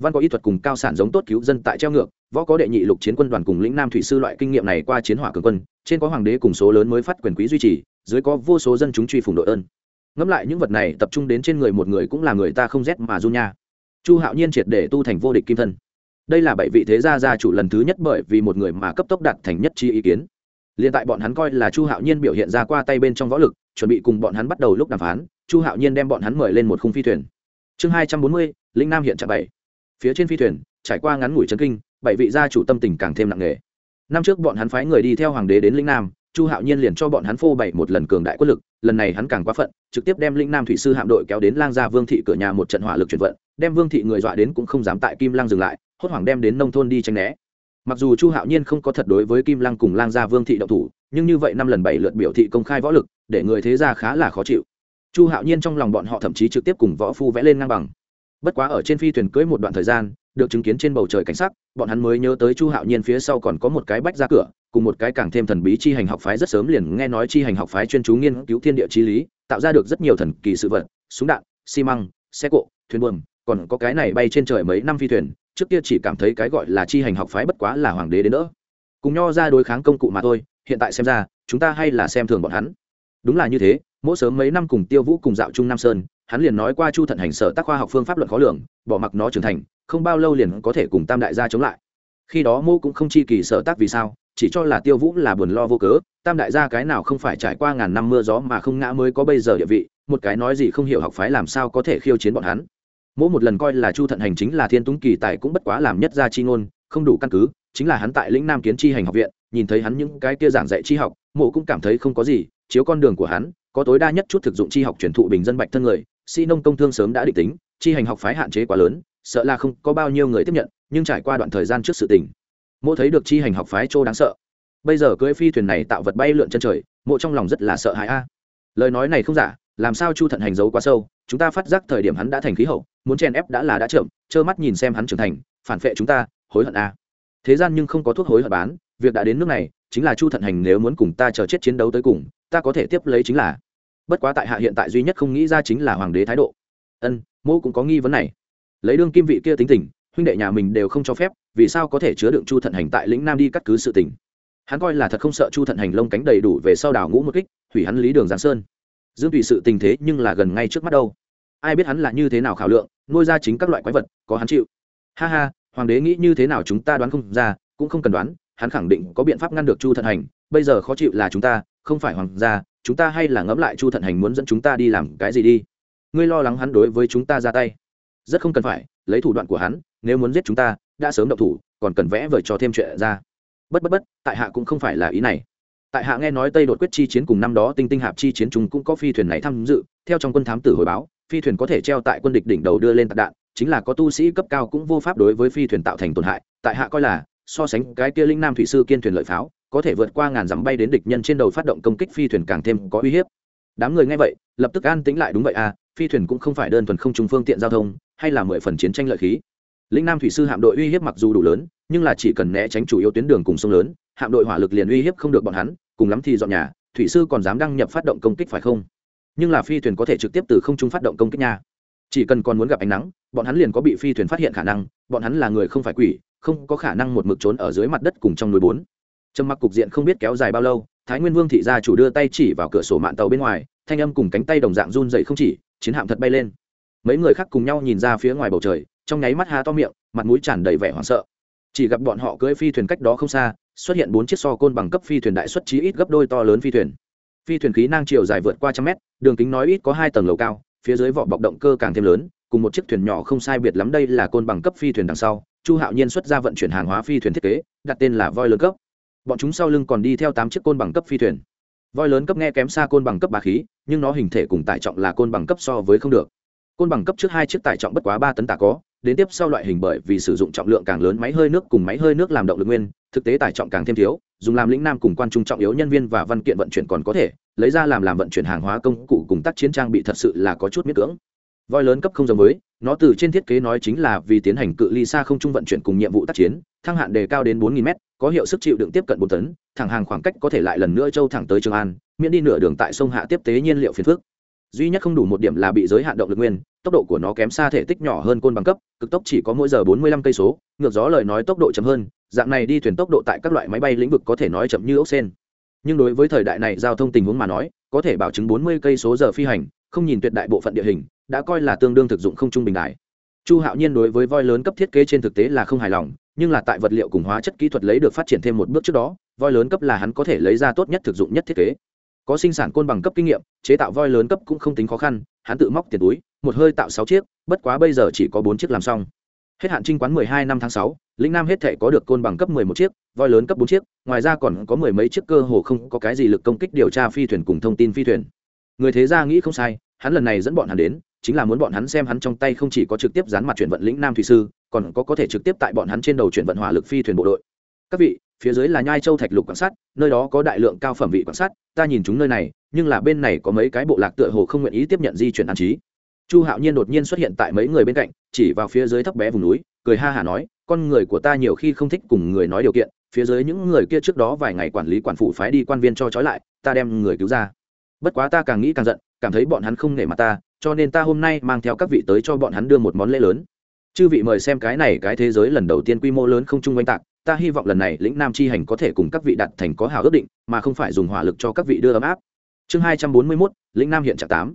văn có y thuật cùng cao sản giống tốt cứu dân tại treo ngược, võ có đệ nhị lục chiến quân đoàn cùng lĩnh nam thủy sư loại kinh nghiệm này qua chiến hỏa cường quân, trên có hoàng đế cùng số lớn mới phát quyền quý duy trì, dưới có vô số dân chúng truy phủng đội ơn. Ngẫm lại những vật này, tập trung đến trên người một người cũng là người ta không rét mà run nha. Chu hạo nhiên triệt để tu thành vô địch kim thân. Đây là bảy vị thế gia gia chủ lần thứ nhất bởi vì một người mà cấp tốc đạt thành nhất chi ý kiến. Liền tại bọn hắn coi là chu hạo nhiên biểu hiện ra qua tay bên trong võ lực, chuẩn bị cùng bọn hắn bắt đầu lúc đàm phán, chu hạo nhiên đem bọn hắn mời lên một khung phi thuyền. Chương hai trăm bốn mươi linh nam hiện trạng bảy phía trên phi thuyền, trải qua ngắn ngủi trấn kinh, bảy vị gia chủ tâm tình càng thêm nặng nề. Năm trước bọn hắn phái người đi theo hoàng đế đến linh nam, chu hạo nhiên liền cho bọn hắn phô bày một lần cường đại quân lực, lần này hắn càng quá phận, trực tiếp đem linh nam thủy sư hạm đội kéo đến lang gia vương thị cửa nhà một trận hỏa lực chuyển vận, đem vương thị người dọa đến cũng không dám tại kim lang dừng lại, hốt hoảng đem đến nông thôn đi tranh né. Mặc dù chu hạo nhiên không có thật đối với kim lang cùng lang gia vương thị động thủ, nhưng như vậy năm lần bảy lượt biểu thị công khai võ lực, để người thế gia khá là khó chịu. Chu hạo nhiên trong lòng bọn họ thậm chí trực tiếp cùng võ phu vẽ lên ngang bằng bất quá ở trên phi thuyền cưới một đoạn thời gian, được chứng kiến trên bầu trời cảnh sắc, bọn hắn mới nhớ tới chu hạo nhiên phía sau còn có một cái bách ra cửa, cùng một cái càng thêm thần bí chi hành học phái rất sớm liền nghe nói chi hành học phái chuyên chú nghiên cứu thiên địa trí lý, tạo ra được rất nhiều thần kỳ sự vật, súng đạn, xi măng, xe cộ, thuyền buồm, còn có cái này bay trên trời mấy năm phi thuyền, trước kia chỉ cảm thấy cái gọi là chi hành học phái bất quá là hoàng đế đến nữa cùng nho ra đối kháng công cụ mà thôi, hiện tại xem ra, chúng ta hay là xem thường bọn hắn. Đúng là như thế, mỗi sớm mấy năm cùng tiêu vũ cùng dạo trung nam sơn hắn liền nói qua chu thận hành sở tác khoa học phương pháp luận khó lường, bỏ mặc nó trưởng thành, không bao lâu liền có thể cùng tam đại gia chống lại. Khi đó mô cũng không chi kỳ sở tác vì sao, chỉ cho là tiêu vũ là buồn lo vô cớ, tam đại gia cái nào không phải trải qua ngàn năm mưa gió mà không ngã mới có bây giờ địa vị, một cái nói gì không hiểu học phái làm sao có thể khiêu chiến bọn hắn. Mỗi một lần coi là chu thận hành chính là thiên túng kỳ tài cũng bất quá làm nhất gia chi ngôn, không đủ căn cứ, chính là hắn tại lĩnh nam kiến tri hành học viện, nhìn thấy hắn những cái kia giảng dạy tri học, mộ cũng cảm thấy không có gì, chiếu con đường của hắn, có tối đa nhất chút thực dụng tri học truyền thụ bình dân bạch thân người sĩ nông công thương sớm đã định tính, chi hành học phái hạn chế quá lớn, sợ là không có bao nhiêu người tiếp nhận, nhưng trải qua đoạn thời gian trước sự tình, mộ thấy được chi hành học phái châu đáng sợ. Bây giờ cưỡi phi thuyền này tạo vật bay lượn chân trời, mộ trong lòng rất là sợ hãi a. Lời nói này không giả, làm sao chu thận hành giấu quá sâu, chúng ta phát giác thời điểm hắn đã thành khí hậu, muốn chen ép đã là đã chậm, trơ mắt nhìn xem hắn trưởng thành, phản vệ chúng ta, hối hận a. Thế gian nhưng không có thuốc hối hận bán, việc đã đến nước này, chính là chu thận hành nếu muốn cùng ta chờ chết chiến đấu tới cùng, ta có thể tiếp lấy chính là bất quá tại hạ hiện tại duy nhất không nghĩ ra chính là hoàng đế thái độ. Ân, mô cũng có nghi vấn này. Lấy đương kim vị kia tính tình, huynh đệ nhà mình đều không cho phép, vì sao có thể chứa đựng chu thận hành tại lĩnh nam đi cắt cứ sự tình? Hắn coi là thật không sợ chu thận hành lông cánh đầy đủ về sau đảo ngũ một kích, hủy hắn lý đường giang sơn. Dương tùy sự tình thế nhưng là gần ngay trước mắt đâu. Ai biết hắn là như thế nào khảo lượng, nuôi ra chính các loại quái vật, có hắn chịu. Ha ha, hoàng đế nghĩ như thế nào chúng ta đoán không ra, cũng không cần đoán, hắn khẳng định có biện pháp ngăn được chu thận hành, bây giờ khó chịu là chúng ta, không phải hoàng gia chúng ta hay là ngẫm lại chu thận hành muốn dẫn chúng ta đi làm cái gì đi? Ngươi lo lắng hắn đối với chúng ta ra tay. Rất không cần phải, lấy thủ đoạn của hắn, nếu muốn giết chúng ta, đã sớm động thủ, còn cần vẽ vời cho thêm chuyện ra. Bất bất bất, tại hạ cũng không phải là ý này. Tại hạ nghe nói tây đột quyết chi chiến cùng năm đó tinh tinh hạp chi chiến chúng cũng có phi thuyền này tham dự, theo trong quân thám tử hồi báo, phi thuyền có thể treo tại quân địch đỉnh đầu đưa lên tạc đạn, chính là có tu sĩ cấp cao cũng vô pháp đối với phi thuyền tạo thành tổn hại. Tại hạ coi là, so sánh cái kia linh nam thủy sư kiên thuyền lợi pháo có thể vượt qua ngàn dặm bay đến địch nhân trên đầu phát động công kích phi thuyền càng thêm có uy hiếp. Đám người nghe vậy, lập tức an tĩnh lại đúng vậy à phi thuyền cũng không phải đơn thuần không trùng phương tiện giao thông, hay là mười phần chiến tranh lợi khí. Lĩnh nam thủy sư hạm đội uy hiếp mặc dù đủ lớn, nhưng là chỉ cần né tránh chủ yếu tuyến đường cùng sông lớn, hạm đội hỏa lực liền uy hiếp không được bọn hắn, cùng lắm thì dọn nhà, thủy sư còn dám đăng nhập phát động công kích phải không? Nhưng là phi thuyền có thể trực tiếp từ không trung phát động công kích nha. Chỉ cần còn muốn gặp ánh nắng, bọn hắn liền có bị phi thuyền phát hiện khả năng, bọn hắn là người không phải quỷ, không có khả năng một mực trốn ở dưới mặt đất cùng trong núi bốn trầm mặc cục diện không biết kéo dài bao lâu, thái nguyên vương thị gia chủ đưa tay chỉ vào cửa sổ mạng tàu bên ngoài, thanh âm cùng cánh tay đồng dạng run dậy không chỉ, chiến hạm thật bay lên. Mấy người khác cùng nhau nhìn ra phía ngoài bầu trời, trong nháy mắt há to miệng, mặt mũi tràn đầy vẻ hoảng sợ. Chỉ gặp bọn họ cưỡi phi thuyền cách đó không xa, xuất hiện bốn chiếc so côn bằng cấp phi thuyền đại xuất chí ít gấp đôi to lớn phi thuyền. Phi thuyền khí năng chiều dài vượt qua trăm mét, đường kính nói ít có hai tầng lầu cao, phía dưới vỏ bọc động cơ càng thêm lớn, cùng một chiếc thuyền nhỏ không sai biệt lắm đây là côn bằng cấp phi thuyền đằng sau. Chu hạo nhiên xuất ra vận chuyển hàng hóa phi thuyền thiết kế, đặt tên là voi lớn cấp bọn chúng sau lưng còn đi theo tám chiếc côn bằng cấp phi thuyền. Voi lớn cấp nghe kém xa côn bằng cấp bà khí, nhưng nó hình thể cùng tải trọng là côn bằng cấp so với không được. Côn bằng cấp trước hai chiếc tải trọng bất quá ba tấn tạ có, đến tiếp sau loại hình bởi vì sử dụng trọng lượng càng lớn máy hơi nước cùng máy hơi nước làm động lực nguyên, thực tế tải trọng càng thêm thiếu, dùng làm lĩnh nam cùng quan trung trọng yếu nhân viên và văn kiện vận chuyển còn có thể, lấy ra làm làm vận chuyển hàng hóa công cụ cùng tác chiến trang bị thật sự là có chút miễn cưỡng. Voi lớn cấp không giống với, nó từ trên thiết kế nói chính là vì tiến hành cự ly xa không trung vận chuyển cùng nhiệm vụ tác chiến, thăng hạn đề cao đến 4.000 m có hiệu sức chịu đựng tiếp cận bốn tấn, thẳng hàng khoảng cách có thể lại lần nữa châu thẳng tới trường an, miễn đi nửa đường tại sông hạ tiếp tế nhiên liệu phiền phức. Duy nhất không đủ một điểm là bị giới hạn động lực nguyên, tốc độ của nó kém xa thể tích nhỏ hơn côn bằng cấp, cực tốc chỉ có mỗi giờ 45 cây số, ngược gió lời nói tốc độ chậm hơn, dạng này đi thuyền tốc độ tại các loại máy bay lĩnh vực có thể nói chậm như ốc sen. Nhưng đối với thời đại này giao thông tình huống mà nói, có thể bảo chứng 40 cây số giờ phi hành, không nhìn tuyệt đại bộ phận địa hình, đã coi là tương đương thực dụng không trung bình đại. Chu hạo nhiên đối với voi lớn cấp thiết kế trên thực tế là không hài lòng nhưng là tại vật liệu cùng hóa chất kỹ thuật lấy được phát triển thêm một bước trước đó, voi lớn cấp là hắn có thể lấy ra tốt nhất thực dụng nhất thiết kế. Có sinh sản côn bằng cấp kinh nghiệm, chế tạo voi lớn cấp cũng không tính khó khăn, hắn tự móc tiền túi, một hơi tạo sáu chiếc, bất quá bây giờ chỉ có bốn chiếc làm xong. Hết hạn trinh quán mười hai năm tháng sáu, lĩnh nam hết thể có được côn bằng cấp mười một chiếc, voi lớn cấp bốn chiếc, ngoài ra còn có mười mấy chiếc cơ hồ không có cái gì lực công kích điều tra phi thuyền cùng thông tin phi thuyền. Người thế gia nghĩ không sai, hắn lần này dẫn bọn hắn đến, chính là muốn bọn hắn xem hắn trong tay không chỉ có trực tiếp dán mặt chuyển vận lĩnh nam thủy sư còn có có thể trực tiếp tại bọn hắn trên đầu chuyển vận hỏa lực phi thuyền bộ đội. Các vị, phía dưới là nhai châu thạch lục quan sát nơi đó có đại lượng cao phẩm vị quan sát ta nhìn chúng nơi này, nhưng là bên này có mấy cái bộ lạc tựa hồ không nguyện ý tiếp nhận di chuyển an trí. Chu hạo nhiên đột nhiên xuất hiện tại mấy người bên cạnh, chỉ vào phía dưới thấp bé vùng núi, cười ha hả nói, con người của ta nhiều khi không thích cùng người nói điều kiện, phía dưới những người kia trước đó vài ngày quản lý quản phủ phái đi quan viên cho trói lại, ta đem người cứu ra. Bất quá ta càng nghĩ càng giận, cảm thấy bọn hắn không nể mặt ta, cho nên ta hôm nay mang theo các vị tới cho bọn hắn đưa một món lễ lớn chư vị mời xem cái này cái thế giới lần đầu tiên quy mô lớn không chung oanh tạc, ta hy vọng lần này lĩnh nam chi hành có thể cùng các vị đặt thành có hào ước định, mà không phải dùng hỏa lực cho các vị đưa ấm áp. Chương hai trăm bốn mươi mốt, lĩnh nam hiện trạng tám.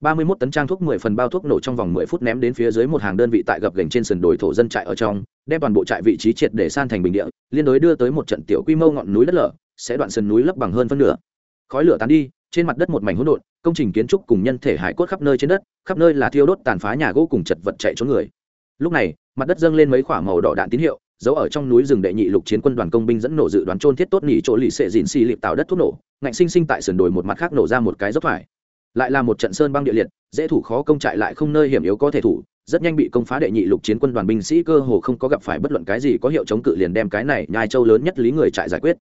Ba mươi mốt tấn trang thuốc mười phần bao thuốc nổ trong vòng mười phút ném đến phía dưới một hàng đơn vị tại gập gành trên sườn đồi thổ dân trại ở trong, đem toàn bộ trại vị trí triệt để san thành bình địa, liên đối đưa tới một trận tiểu quy mô ngọn núi đất lở, sẽ đoạn sườn núi lấp bằng hơn phân nửa. Khói lửa tán đi, trên mặt đất một mảnh hỗn độn, công trình kiến trúc cùng nhân thể hải cốt khắp nơi trên đất, khắp nơi là thiêu đốt tàn phá nhà gỗ cùng chật vật chạy trốn người lúc này, mặt đất dâng lên mấy khoả màu đỏ đạn tín hiệu, giấu ở trong núi rừng đệ nhị lục chiến quân đoàn công binh dẫn nổ dự đoán trôn thiết tốt nghỉ chỗ lì xệ dìn xì lịp tạo đất thuốc nổ, ngạnh sinh sinh tại sườn đồi một mặt khác nổ ra một cái dốc phải. Lại là một trận sơn băng địa liệt, dễ thủ khó công trại lại không nơi hiểm yếu có thể thủ, rất nhanh bị công phá đệ nhị lục chiến quân đoàn binh sĩ cơ hồ không có gặp phải bất luận cái gì có hiệu chống cự liền đem cái này nhai châu lớn nhất lý người trại giải quyết.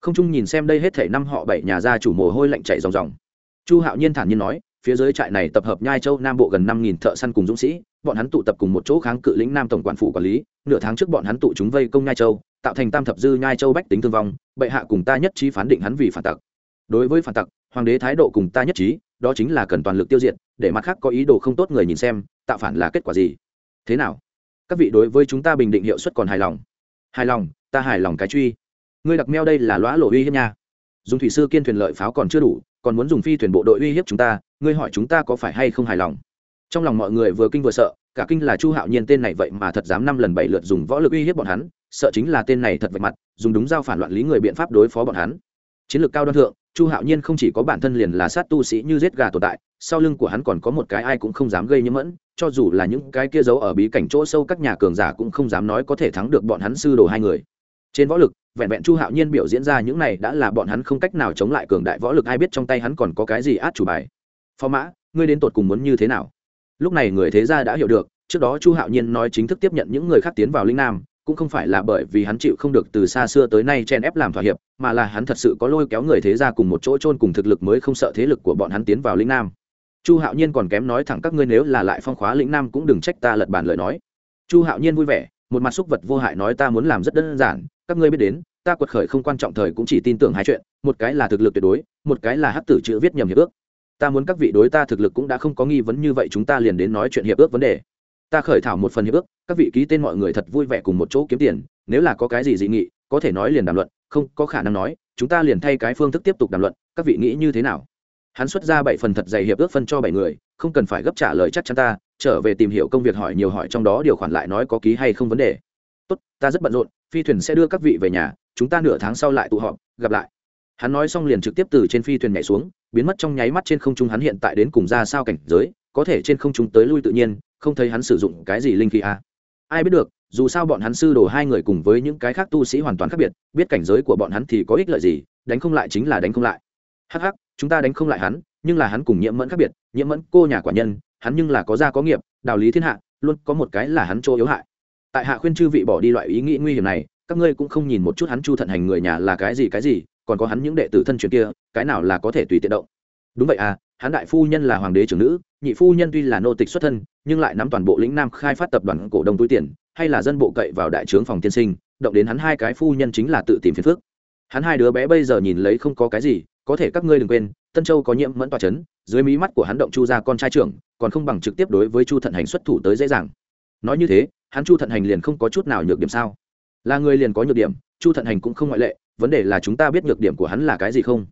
Không chung nhìn xem đây hết thể năm họ bảy nhà gia chủ mồ hôi lạnh chạy ròng ròng. Chu hạo nhiên thản nhiên nói, phía dưới trại này tập hợp nhai châu nam bộ gần năm nghìn thợ săn cùng dũng sĩ bọn hắn tụ tập cùng một chỗ kháng cự lĩnh nam tổng quản phủ quản lý, nửa tháng trước bọn hắn tụ chúng vây công nhai châu, tạo thành tam thập dư nhai châu bách tính thương vong, bệ hạ cùng ta nhất trí phán định hắn vì phản tặc. Đối với phản tặc, hoàng đế thái độ cùng ta nhất trí, đó chính là cần toàn lực tiêu diệt, để mặt khác có ý đồ không tốt người nhìn xem, tạo phản là kết quả gì? Thế nào? Các vị đối với chúng ta bình định hiệu suất còn hài lòng? Hài lòng, ta hài lòng cái truy. Ngươi đặc meo đây là lõa lộ uy hiếp nha. Dùng thủy sư kiên thuyền lợi pháo còn chưa đủ, còn muốn dùng phi thuyền bộ đội uy hiếp chúng ta, ngươi hỏi chúng ta có phải hay không hài lòng? Trong lòng mọi người vừa kinh vừa sợ, cả kinh là chu hạo nhiên tên này vậy mà thật dám năm lần bảy lượt dùng võ lực uy hiếp bọn hắn, sợ chính là tên này thật vạch mặt, dùng đúng giao phản loạn lý người biện pháp đối phó bọn hắn. Chiến lược cao đoan thượng, chu hạo nhiên không chỉ có bản thân liền là sát tu sĩ như giết gà tồn tại, sau lưng của hắn còn có một cái ai cũng không dám gây nhiễm mẫn, cho dù là những cái kia giấu ở bí cảnh chỗ sâu các nhà cường giả cũng không dám nói có thể thắng được bọn hắn sư đồ hai người. Trên võ lực, vẹn vẹn chu hạo nhiên biểu diễn ra những này đã là bọn hắn không cách nào chống lại cường đại võ lực, ai biết trong tay hắn còn có cái gì át chủ bài. Phó mã, ngươi đến tột cùng muốn như thế nào? Lúc này người thế gia đã hiểu được, trước đó chu hạo nhiên nói chính thức tiếp nhận những người khác tiến vào linh nam, cũng không phải là bởi vì hắn chịu không được từ xa xưa tới nay chen ép làm thỏa hiệp, mà là hắn thật sự có lôi kéo người thế gia cùng một chỗ chôn cùng thực lực mới không sợ thế lực của bọn hắn tiến vào linh nam. Chu hạo nhiên còn kém nói thẳng các ngươi nếu là lại phong khóa lĩnh nam cũng đừng trách ta lật bàn lời nói. Chu hạo nhiên vui vẻ, một mặt xúc vật vô hại nói ta muốn làm rất đơn giản, các ngươi biết đến, ta quật khởi không quan trọng thời cũng chỉ tin tưởng hai chuyện, một cái là thực lực tuyệt đối, một cái là hát tử chữ viết nhầm hiệp ước ta muốn các vị đối ta thực lực cũng đã không có nghi vấn như vậy, chúng ta liền đến nói chuyện hiệp ước vấn đề. Ta khởi thảo một phần hiệp ước, các vị ký tên mọi người thật vui vẻ cùng một chỗ kiếm tiền, nếu là có cái gì dị nghị, có thể nói liền đàm luận, không có khả năng nói, chúng ta liền thay cái phương thức tiếp tục đàm luận, các vị nghĩ như thế nào? Hắn xuất ra bảy phần thật dày hiệp ước phân cho bảy người, không cần phải gấp trả lời chắc chắn ta, trở về tìm hiểu công việc hỏi nhiều hỏi trong đó điều khoản lại nói có ký hay không vấn đề. Tốt, ta rất bận rộn, phi thuyền sẽ đưa các vị về nhà, chúng ta nửa tháng sau lại tụ họp, gặp lại hắn nói xong liền trực tiếp từ trên phi thuyền nhảy xuống biến mất trong nháy mắt trên không trung hắn hiện tại đến cùng ra sao cảnh giới có thể trên không trung tới lui tự nhiên không thấy hắn sử dụng cái gì linh khí à. ai biết được dù sao bọn hắn sư đồ hai người cùng với những cái khác tu sĩ hoàn toàn khác biệt biết cảnh giới của bọn hắn thì có ích lợi gì đánh không lại chính là đánh không lại hắc hắc, chúng ta đánh không lại hắn nhưng là hắn cùng nhiễm mẫn khác biệt nhiễm mẫn cô nhà quả nhân hắn nhưng là có gia có nghiệp đạo lý thiên hạ luôn có một cái là hắn chỗ yếu hại tại hạ khuyên chư vị bỏ đi loại ý nghĩ nguy hiểm này các ngươi cũng không nhìn một chút hắn chu thận hành người nhà là cái gì cái gì còn có hắn những đệ tử thân truyền kia, cái nào là có thể tùy tiện động? Đúng vậy à hắn đại phu nhân là hoàng đế trưởng nữ, nhị phu nhân tuy là nô tịch xuất thân, nhưng lại nắm toàn bộ lĩnh nam khai phát tập đoàn cổ đông túi tiền, hay là dân bộ cậy vào đại trướng phòng tiên sinh, động đến hắn hai cái phu nhân chính là tự tìm phiền phức. hắn hai đứa bé bây giờ nhìn lấy không có cái gì, có thể các ngươi đừng quên, tân châu có nhiễm mẫn tòa c h ấ n dưới mí mắt của hắn động chu ra con trai trưởng, còn không bằng trực tiếp đối với chu thận hành xuất thủ tới dễ dàng. Nói như thế, hắn chu thận hành liền không có chút nào nhược điểm sao? Là người liền có nhược điểm chu thận hành cũng không ngoại lệ, vấn đề là chúng ta biết nhược điểm của hắn là cái gì không?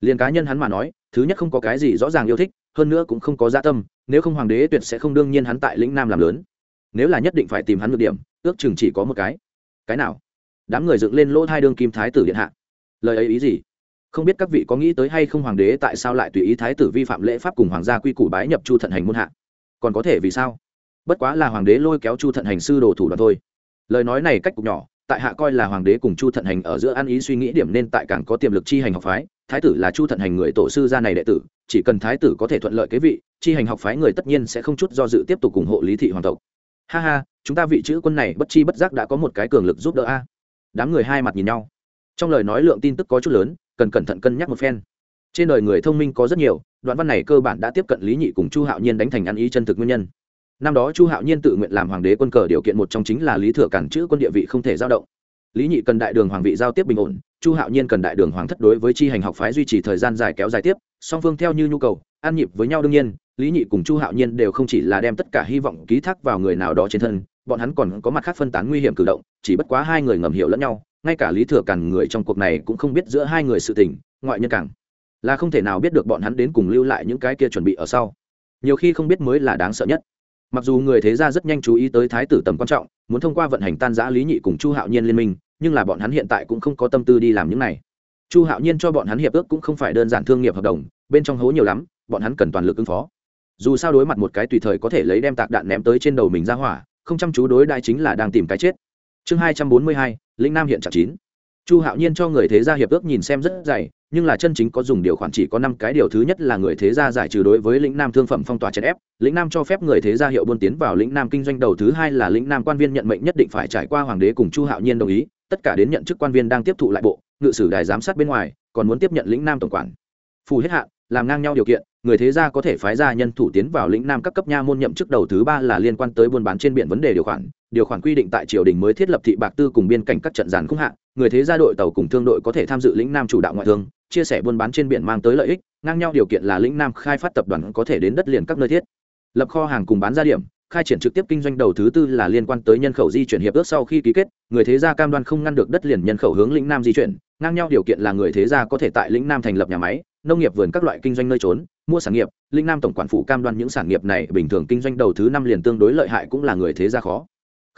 Liền cá nhân hắn mà nói, thứ nhất không có cái gì rõ ràng yêu thích, hơn nữa cũng không có gia tâm, nếu không hoàng đế tuyệt sẽ không đương nhiên hắn tại lĩnh nam làm lớn. Nếu là nhất định phải tìm hắn nhược điểm, ước chừng chỉ có một cái. Cái nào? Đám người dựng lên lỗ thai đương kim thái tử điện hạ. Lời ấy ý gì? Không biết các vị có nghĩ tới hay không hoàng đế tại sao lại tùy ý thái tử vi phạm lễ pháp cùng hoàng gia quy củ bái nhập chu thận hành môn hạ? Còn có thể vì sao? Bất quá là hoàng đế lôi kéo chu thận hành sư đồ thủ đoạn thôi. Lời nói này cách cục nhỏ tại hạ coi là hoàng đế cùng chu thận hành ở giữa ăn ý suy nghĩ điểm nên tại càng có tiềm lực chi hành học phái. Thái tử là chu thận hành người tổ sư gia này đệ tử, chỉ cần thái tử có thể thuận lợi kế vị, chi hành học phái người tất nhiên sẽ không chút do dự tiếp tục ủng hộ lý thị hoàng tộc. Ha ha, chúng ta vị chữ quân này bất chi bất giác đã có một cái cường lực giúp đỡ a. Đám người hai mặt nhìn nhau. Trong lời nói lượng tin tức có chút lớn, cần cẩn thận cân nhắc một phen. Trên đời người thông minh có rất nhiều, đoạn văn này cơ bản đã tiếp cận lý nhị cùng chu hạo nhiên đánh thành ăn ý chân thực nguyên nhân năm đó chu hạo nhiên tự nguyện làm hoàng đế quân cờ điều kiện một trong chính là lý thừa cản chữ quân địa vị không thể giao động. Lý nhị cần đại đường hoàng vị giao tiếp bình ổn, chu hạo nhiên cần đại đường hoàng thất đối với chi hành học phái duy trì thời gian dài kéo dài tiếp, song phương theo như nhu cầu an nhịp với nhau đương nhiên, lý nhị cùng chu hạo nhiên đều không chỉ là đem tất cả hy vọng ký thác vào người nào đó trên thân, bọn hắn còn có mặt khác phân tán nguy hiểm cử động, chỉ bất quá hai người ngầm hiểu lẫn nhau, ngay cả lý thừa cản người trong cuộc này cũng không biết giữa hai người sự tình, ngoại nhân càng là không thể nào biết được bọn hắn đến cùng lưu lại những cái kia chuẩn bị ở sau. Nhiều khi không biết mới là đáng sợ nhất mặc dù người thế gia rất nhanh chú ý tới thái tử tầm quan trọng, muốn thông qua vận hành tan giã lý nhị cùng chu hạo nhiên liên minh, nhưng là bọn hắn hiện tại cũng không có tâm tư đi làm những này. Chu hạo nhiên cho bọn hắn hiệp ước cũng không phải đơn giản thương nghiệp hợp đồng, bên trong hố nhiều lắm, bọn hắn cần toàn lực ứng phó. Dù sao đối mặt một cái tùy thời có thể lấy đem tạc đạn ném tới trên đầu mình ra hỏa, không chăm chú đối đại chính là đang tìm cái chết. Chương hai trăm bốn mươi hai lĩnh nam hiện trạng chín chu hạo nhiên cho người thế gia hiệp ước nhìn xem rất dày, nhưng là chân chính có dùng điều khoản chỉ có năm cái điều thứ nhất là người thế gia giải trừ đối với lĩnh nam thương phẩm phong tỏa chèn ép. Lĩnh nam cho phép người thế gia hiệu buôn tiến vào lĩnh nam kinh doanh đầu thứ hai là lĩnh nam quan viên nhận mệnh nhất định phải trải qua hoàng đế cùng chu hạo nhiên đồng ý, tất cả đến nhận chức quan viên đang tiếp thụ lại bộ, ngự sử đài giám sát bên ngoài, còn muốn tiếp nhận lĩnh nam tổng quản. Phù hết hạn làm ngang nhau điều kiện, người thế gia có thể phái ra nhân thủ tiến vào lĩnh nam các cấp nha môn nhậm chức đầu thứ ba là liên quan tới buôn bán trên biển vấn đề điều khoản điều khoản quy định tại triều đình mới thiết lập thị bạc tư cùng biên cảnh các trận giàn không hạ, người thế gia đội tàu cùng thương đội có thể tham dự lĩnh nam chủ đạo ngoại thương, chia sẻ buôn bán trên biển mang tới lợi ích, ngang nhau điều kiện là lĩnh nam khai phát tập đoàn có thể đến đất liền các nơi thiết. Lập kho hàng cùng bán ra điểm, khai triển trực tiếp kinh doanh đầu thứ tư là liên quan tới nhân khẩu di chuyển hiệp ước sau khi ký kết, người thế gia cam đoan không ngăn được đất liền nhân khẩu hướng lĩnh nam di chuyển, ngang nhau điều kiện là người thế gia có thể tại lĩnh nam thành lập nhà máy nông nghiệp vườn các loại kinh doanh nơi trốn, mua sản nghiệp, linh nam tổng quản phụ cam đoan những sản nghiệp này bình thường kinh doanh đầu thứ năm liền tương đối lợi hại cũng là người thế gia khó.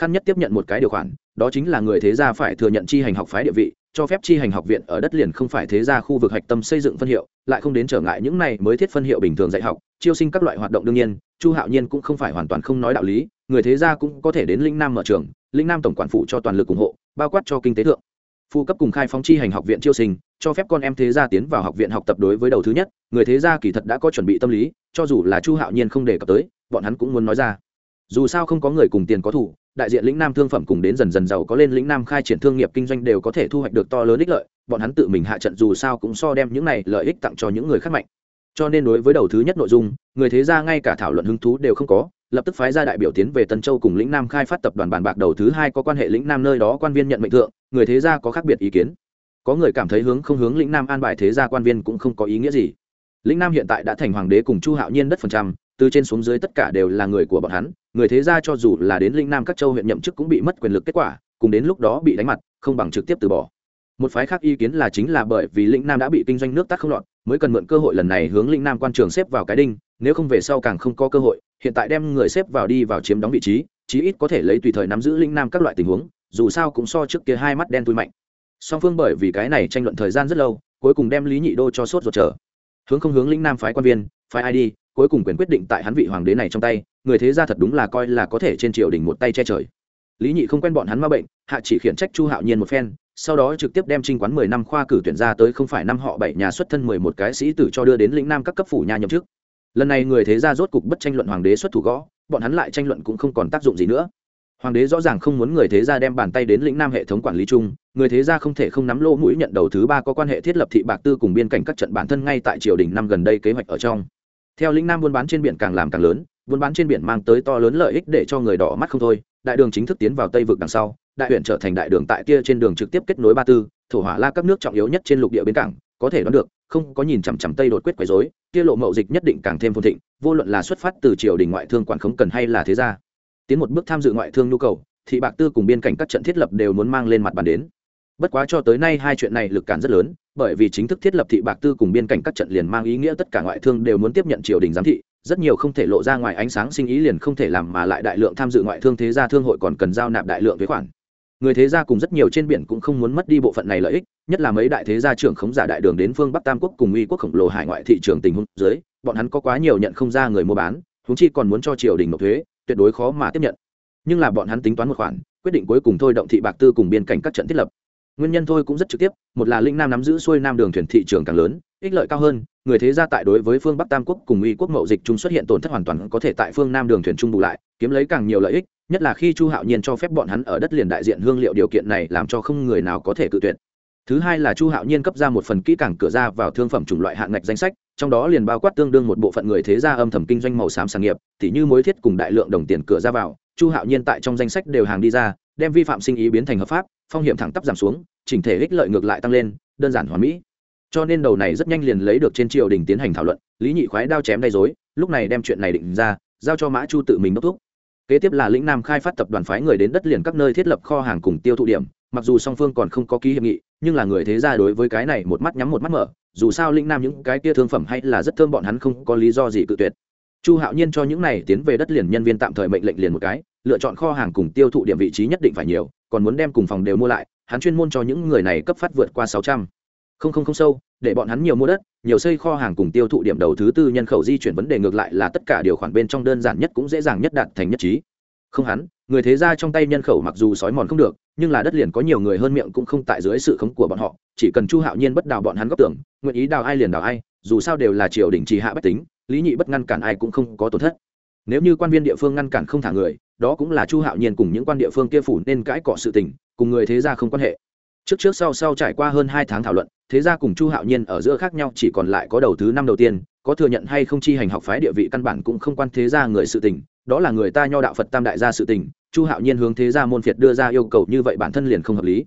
Khăn nhất tiếp nhận một cái điều khoản, đó chính là người thế gia phải thừa nhận chi hành học phái địa vị, cho phép chi hành học viện ở đất liền không phải thế gia khu vực hạch tâm xây dựng phân hiệu, lại không đến trở ngại những này mới thiết phân hiệu bình thường dạy học, chiêu sinh các loại hoạt động đương nhiên, chu hạo nhiên cũng không phải hoàn toàn không nói đạo lý, người thế gia cũng có thể đến linh nam mở trường, linh nam tổng quản phụ cho toàn lực ủng hộ, bao quát cho kinh tế thượng phụ cấp cùng khai phóng chi hành học viện chiêu sinh, cho phép con em thế gia tiến vào học viện học tập đối với đầu thứ nhất, người thế gia kỳ thật đã có chuẩn bị tâm lý, cho dù là chu hạo nhiên không đề cập tới, bọn hắn cũng muốn nói ra. Dù sao không có người cùng tiền có thủ, đại diện lĩnh nam thương phẩm cùng đến dần dần giàu có lên lĩnh nam khai triển thương nghiệp kinh doanh đều có thể thu hoạch được to lớn ích lợi, bọn hắn tự mình hạ trận dù sao cũng so đem những này lợi ích tặng cho những người khác mạnh. Cho nên đối với đầu thứ nhất nội dung, người thế gia ngay cả thảo luận hứng thú đều không có lập tức phái ra đại biểu tiến về tân châu cùng lĩnh nam khai phát tập đoàn bàn bạc đầu thứ hai có quan hệ lĩnh nam nơi đó quan viên nhận mệnh thượng, người thế gia có khác biệt ý kiến. Có người cảm thấy hướng không hướng lĩnh nam an bài thế gia quan viên cũng không có ý nghĩa gì. Lĩnh nam hiện tại đã thành hoàng đế cùng chu hạo nhiên đất phần trăm, từ trên xuống dưới tất cả đều là người của bọn hắn, người thế gia cho dù là đến lĩnh nam các châu huyện nhậm chức cũng bị mất quyền lực kết quả, cùng đến lúc đó bị đánh mặt, không bằng trực tiếp từ bỏ. Một phái khác ý kiến là chính là bởi vì lĩnh nam đã bị kinh doanh nước tắt không lọt mới cần mượn cơ hội lần này hướng lĩnh nam quan trường xếp vào cái đinh, nếu không về sau càng không có cơ hội, hiện tại đem người xếp vào đi vào chiếm đóng vị trí, chí ít có thể lấy tùy thời nắm giữ lĩnh nam các loại tình huống, dù sao cũng so trước kia hai mắt đen tui mạnh. Song phương bởi vì cái này tranh luận thời gian rất lâu, cuối cùng đem lý nhị đô cho sốt ruột trở. Hướng không hướng lĩnh nam phái quan viên, phái ai đi, cuối cùng quyền quyết định tại hắn vị hoàng đế này trong tay, người thế gia thật đúng là coi là có thể trên triều đình một tay che trời. Lý nhị không quen bọn hắn ma bệnh, hạ chỉ khiển trách chu hạo nhiên một phen sau đó trực tiếp đem trinh quán mười năm khoa cử tuyển ra tới không phải năm họ bảy nhà xuất thân mười một cái sĩ tử cho đưa đến lĩnh nam các cấp phủ nhà nhậm chức. Lần này người thế gia rốt cục bất tranh luận hoàng đế xuất thủ gõ, bọn hắn lại tranh luận cũng không còn tác dụng gì nữa. Hoàng đế rõ ràng không muốn người thế gia đem bàn tay đến lĩnh nam hệ thống quản lý chung, người thế gia không thể không nắm lỗ mũi nhận đầu thứ ba có quan hệ thiết lập thị bạc tư cùng biên cảnh các trận bản thân ngay tại triều đình năm gần đây kế hoạch ở trong. Theo lĩnh nam buôn bán trên biển càng làm càng lớn, buôn bán trên biển mang tới to lớn lợi ích để cho người đỏ mắt không thôi, đại đường chính thức tiến vào tây vực đằng sau đại huyện trở thành đại đường tại kia trên đường trực tiếp kết nối ba tư, thổ hỏa la các nước trọng yếu nhất trên lục địa bến cảng, có thể đoán được, không có nhìn chằm chằm tây đột quyết quấy rối, kia lộ mậu dịch nhất định càng thêm phồn thịnh, vô luận là xuất phát từ triều đình ngoại thương quản khống cần hay là thế gia. Tiến một bước tham dự ngoại thương nhu cầu thị bạc tư cùng biên cảnh các trận thiết lập đều muốn mang lên mặt bàn đến. Bất quá cho tới nay hai chuyện này lực cản rất lớn, bởi vì chính thức thiết lập thị bạc tư cùng biên cảnh các trận liền mang ý nghĩa tất cả ngoại thương đều muốn tiếp nhận triều đình giám thị, rất nhiều không thể lộ ra ngoài ánh sáng sinh ý liền không thể làm mà lại đại lượng tham dự ngoại thương thế gia thương hội còn cần giao nạp đại lượng thuế khoản người thế gia cùng rất nhiều trên biển cũng không muốn mất đi bộ phận này lợi ích, nhất là mấy đại thế gia trưởng khống giả đại đường đến phương bắc tam quốc cùng uy quốc khổng lồ hải ngoại thị trường tình huống dưới, bọn hắn có quá nhiều nhận không ra người mua bán húng chi còn muốn cho triều đình nộp thuế, tuyệt đối khó mà tiếp nhận. Nhưng là bọn hắn tính toán một khoản, quyết định cuối cùng thôi động thị bạc tư cùng biên cảnh các trận thiết lập. Nguyên nhân thôi cũng rất trực tiếp, một là linh nam nắm giữ xuôi nam đường thuyền thị trường càng lớn, ích lợi cao hơn, người thế gia tại đối với phương bắc tam quốc cùng uy quốc mậu dịch chung xuất hiện tổn thất hoàn toàn có thể tại phương nam đường thuyền trung bù lại, kiếm lấy càng nhiều lợi ích nhất là khi chu hạo nhiên cho phép bọn hắn ở đất liền đại diện hương liệu điều kiện này làm cho không người nào có thể cự tuyệt. Thứ hai là chu hạo nhiên cấp ra một phần kỹ càng cửa ra vào thương phẩm chủng loại hạng ngạch danh sách, trong đó liền bao quát tương đương một bộ phận người thế gia âm thầm kinh doanh màu xám sản nghiệp t như mối thiết cùng đại lượng đồng tiền cửa ra vào. Chu hạo nhiên tại trong danh sách đều hàng đi ra, đem vi phạm sinh ý biến thành hợp pháp, phong hiểm thẳng tắp giảm xuống, chỉnh thể ích lợi ngược lại tăng lên, đơn giản hoàn mỹ. Cho nên đầu này rất nhanh liền lấy được trên triều đình tiến hành thảo luận, lý nhị khoái đao chém đay dối lúc này đem chuyện này định ra, giao cho mã chu tự mình đốc thúc kế tiếp là lĩnh nam khai phát tập đoàn phái người đến đất liền các nơi thiết lập kho hàng cùng tiêu thụ điểm. Mặc dù song phương còn không có ký hiệp nghị, nhưng là người thế gia đối với cái này một mắt nhắm một mắt mở. Dù sao lĩnh nam những cái kia thương phẩm hay là rất thơm bọn hắn không có lý do gì cự tuyệt. Chu hạo nhiên cho những này tiến về đất liền nhân viên tạm thời mệnh lệnh liền một cái, lựa chọn kho hàng cùng tiêu thụ điểm vị trí nhất định phải nhiều, còn muốn đem cùng phòng đều mua lại, hắn chuyên môn cho những người này cấp phát vượt qua sáu trăm không không không sâu, để bọn hắn nhiều mua đất, nhiều xây kho hàng cùng tiêu thụ điểm đầu thứ tư nhân khẩu di chuyển vấn đề ngược lại là tất cả điều khoản bên trong đơn giản nhất cũng dễ dàng nhất đạt thành nhất trí. Không hắn, người thế gia trong tay nhân khẩu mặc dù sói mòn không được, nhưng là đất liền có nhiều người hơn miệng cũng không tại dưới sự khống của bọn họ, chỉ cần chu hạo nhiên bất đào bọn hắn góp tưởng nguyện ý đào ai liền đào ai, dù sao đều là triều đình trì hạ bách tính, lý nhị bất ngăn cản ai cũng không có tổn thất. Nếu như quan viên địa phương ngăn cản không thả người, đó cũng là chu hạo nhiên cùng những quan địa phương kia phủ nên cãi cọ sự tình, cùng người thế gia không quan hệ trước trước sau sau trải qua hơn hai tháng thảo luận, thế gia cùng chu hạo nhiên ở giữa khác nhau, chỉ còn lại có đầu thứ năm đầu tiên, có thừa nhận hay không chi hành học phái địa vị căn bản cũng không quan thế gia người sự tình, đó là người ta nho đạo phật tam đại gia sự tình, chu hạo nhiên hướng thế gia môn phiệt đưa ra yêu cầu như vậy bản thân liền không hợp lý.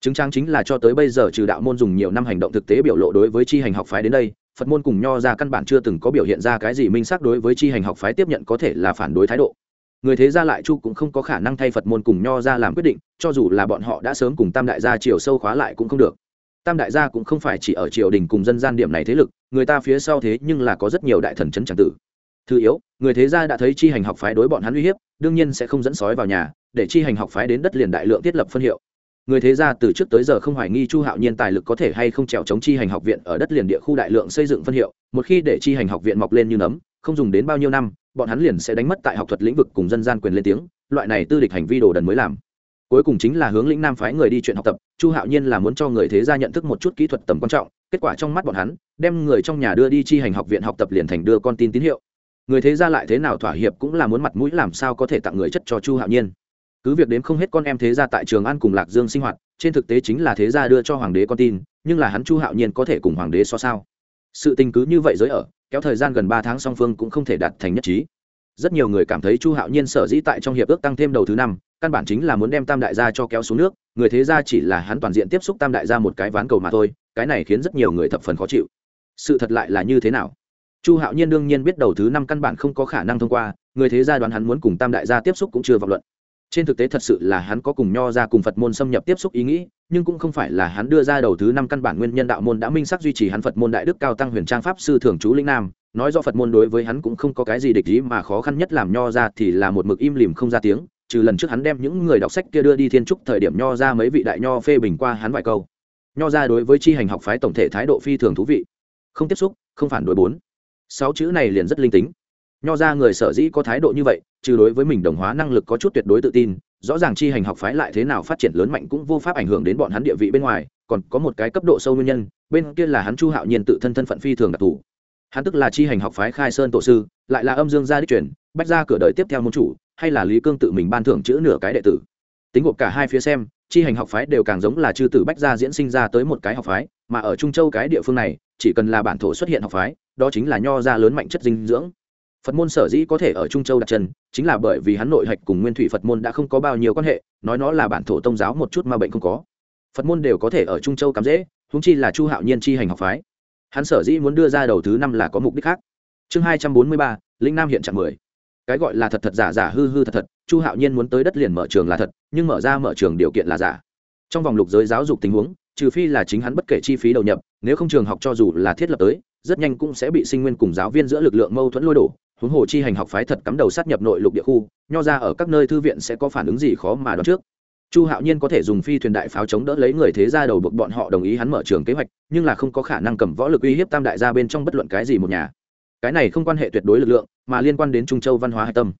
Chứng trang chính là cho tới bây giờ trừ đạo môn dùng nhiều năm hành động thực tế biểu lộ đối với chi hành học phái đến đây, phật môn cùng nho ra căn bản chưa từng có biểu hiện ra cái gì minh xác đối với chi hành học phái tiếp nhận có thể là phản đối thái độ người thế gia lại chu cũng không có khả năng thay phật môn cùng nho ra làm quyết định, cho dù là bọn họ đã sớm cùng tam đại gia triều sâu khóa lại cũng không được. Tam đại gia cũng không phải chỉ ở triều đình cùng dân gian điểm này thế lực, người ta phía sau thế nhưng là có rất nhiều đại thần c h ấ n tràng tử. Thứ yếu, người thế gia đã thấy chi hành học phái đối bọn hắn uy hiếp, đương nhiên sẽ không dẫn sói vào nhà, để chi hành học phái đến đất liền đại lượng thiết lập phân hiệu. Người thế gia từ trước tới giờ không hoài nghi chu hạo nhiên tài lực có thể hay không trèo chống chi hành học viện ở đất liền địa khu đại lượng xây dựng phân hiệu, một khi để chi hành học viện mọc lên như nấm, không dùng đến bao nhiêu năm bọn hắn liền sẽ đánh mất tại học thuật lĩnh vực cùng dân gian quyền lên tiếng, loại này tư địch hành vi đồ đần mới làm. Cuối cùng chính là hướng lĩnh nam phái người đi chuyện học tập, chu hạo nhiên là muốn cho người thế gia nhận thức một chút kỹ thuật tầm quan trọng, kết quả trong mắt bọn hắn, đem người trong nhà đưa đi chi hành học viện học tập liền thành đưa con tin tín hiệu. Người thế gia lại thế nào thỏa hiệp cũng là muốn mặt mũi làm sao có thể tặng người chất cho chu hạo nhiên. Cứ việc đến không hết con em thế gia tại trường an cùng lạc dương sinh hoạt, trên thực tế chính là thế gia đưa cho hoàng đế con tin, nhưng là hắn chu hạo nhiên có thể cùng hoàng đế so sao? Sự tình cứ như vậy giới ở kéo thời gian gần ba tháng song phương cũng không thể đạt thành nhất trí. Rất nhiều người cảm thấy chu hạo nhiên sở dĩ tại trong hiệp ước tăng thêm đầu thứ năm, căn bản chính là muốn đem tam đại gia cho kéo xuống nước, người thế gia chỉ là hắn toàn diện tiếp xúc tam đại gia một cái ván cầu mà thôi, cái này khiến rất nhiều người thập phần khó chịu. Sự thật lại là như thế nào? Chu hạo nhiên đương nhiên biết đầu thứ năm căn bản không có khả năng thông qua, người thế gia đoán hắn muốn cùng tam đại gia tiếp xúc cũng chưa vọng luận trên thực tế thật sự là hắn có cùng nho ra cùng phật môn xâm nhập tiếp xúc ý nghĩ, nhưng cũng không phải là hắn đưa ra đầu thứ năm căn bản nguyên nhân đạo môn đã minh xác duy trì hắn phật môn đại đức cao tăng huyền trang pháp sư thường trú linh nam. Nói do phật môn đối với hắn cũng không có cái gì địch ý mà khó khăn nhất làm nho ra thì là một mực im lìm không ra tiếng, trừ lần trước hắn đem những người đọc sách kia đưa đi thiên trúc thời điểm nho ra mấy vị đại nho phê bình qua hắn vài câu. Nho ra đối với chi hành học phái tổng thể thái độ phi thường thú vị. Không tiếp xúc, không phản đối bốn. Sáu chữ này liền rất linh tính nho ra người sở dĩ có thái độ như vậy, trừ đối với mình đồng hóa năng lực có chút tuyệt đối tự tin, rõ ràng chi hành học phái lại thế nào phát triển lớn mạnh cũng vô pháp ảnh hưởng đến bọn hắn địa vị bên ngoài, còn có một cái cấp độ sâu nguyên nhân, bên kia là hắn chu hạo nhiên tự thân thân phận phi thường đặc thù. Hắn tức là chi hành học phái khai sơn tổ sư, lại là âm dương gia đích truyền, bách ra cửa đời tiếp theo môn chủ, hay là lý cương tự mình ban thưởng chữ nửa cái đệ tử. Tính gộp cả hai phía xem, chi hành học phái đều càng giống là chư tử bách gia diễn sinh ra tới một cái học phái, mà ở trung châu cái địa phương này, chỉ cần là bản thổ xuất hiện học phái, đó chính là nho ra lớn mạnh chất dinh dưỡng phật môn sở dĩ có thể ở trung châu đặt chân, chính là bởi vì hắn nội hạch cùng nguyên thủy phật môn đã không có bao nhiêu quan hệ, nói nó là bản thổ tông giáo một chút mà bệnh không có. Phật môn đều có thể ở trung châu cắm dễ húng chi là chu hạo nhiên chi hành học phái. Hắn sở dĩ muốn đưa ra đầu thứ năm là có mục đích khác. Chương hai trăm bốn mươi ba, linh nam hiện trạng mười. Cái gọi là thật thật giả giả hư hư thật thật, chu hạo nhiên muốn tới đất liền mở trường là thật, nhưng mở ra mở trường điều kiện là giả. Trong vòng lục giới giáo dục tình huống, trừ phi là chính hắn bất kể chi phí đầu nhập, nếu không trường học cho dù là thiết lập tới, rất nhanh cũng sẽ bị sinh nguyên cùng giáo viên giữa lực lượng mâu thuẫn lôi đổ huống hồ chi hành học phái thật cắm đầu sát nhập nội lục địa khu, nho ra ở các nơi thư viện sẽ có phản ứng gì khó mà đoán trước. Chu hạo nhiên có thể dùng phi thuyền đại pháo chống đỡ lấy người thế gia đầu buộc bọn họ đồng ý hắn mở trường kế hoạch, nhưng là không có khả năng cầm võ lực uy hiếp tam đại gia bên trong bất luận cái gì một nhà. Cái này không quan hệ tuyệt đối lực lượng, mà liên quan đến trung châu văn hóa hạch tâm.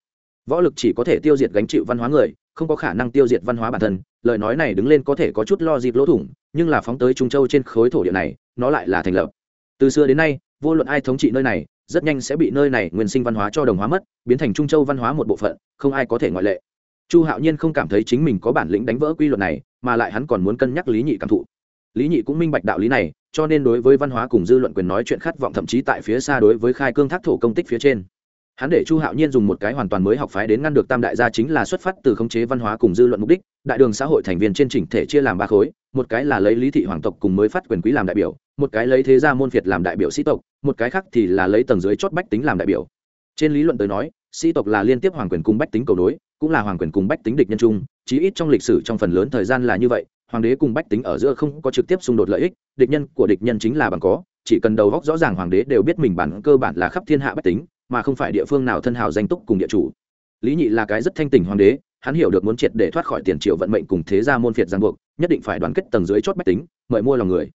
Võ lực chỉ có thể tiêu diệt gánh chịu văn hóa người, không có khả năng tiêu diệt văn hóa bản thân, lời nói này đứng lên có thể có chút lo dịp lỗ thủng, nhưng là phóng tới trung châu trên khối thổ địa này, nó lại là thành lập. Từ xưa đến nay, vô luận ai thống trị nơi này rất nhanh sẽ bị nơi này nguyên sinh văn hóa cho đồng hóa mất, biến thành trung châu văn hóa một bộ phận, không ai có thể ngoại lệ. Chu hạo nhiên không cảm thấy chính mình có bản lĩnh đánh vỡ quy luật này, mà lại hắn còn muốn cân nhắc lý nhị cảm thụ. Lý nhị cũng minh bạch đạo lý này, cho nên đối với văn hóa cùng dư luận quyền nói chuyện khát vọng thậm chí tại phía xa đối với khai cương thác thổ công tích phía trên hắn để chu hạo nhiên dùng một cái hoàn toàn mới học phái đến ngăn được tam đại gia chính là xuất phát từ khống chế văn hóa cùng dư luận mục đích, đại đường xã hội thành viên trên chỉnh thể chia làm ba khối, một cái là lấy lý thị hoàng tộc cùng mới phát quyền quý làm đại biểu, một cái lấy thế gia môn việt làm đại biểu sĩ tộc, một cái khác thì là lấy tầng dưới chót bách tính làm đại biểu. Trên lý luận tới nói, sĩ tộc là liên tiếp hoàng quyền cùng bách tính cầu đối cũng là hoàng quyền cùng bách tính địch nhân chung, chí ít trong lịch sử trong phần lớn thời gian là như vậy, hoàng đế cùng bách tính ở giữa không có trực tiếp xung đột lợi ích, địch nhân của địch nhân chính là bằng có, chỉ cần đầu góc rõ ràng hoàng đế đều biết mình bản cơ bản là khắp thiên hạ bách tính mà không phải địa phương nào thân hào danh túc cùng địa chủ. Lý nhị là cái rất thanh tỉnh hoàng đế, hắn hiểu được muốn triệt để thoát khỏi tiền triệu vận mệnh cùng thế gia môn phiệt giang buộc, nhất định phải đoàn kết tầng dưới chót bách tính, mời mua lòng người.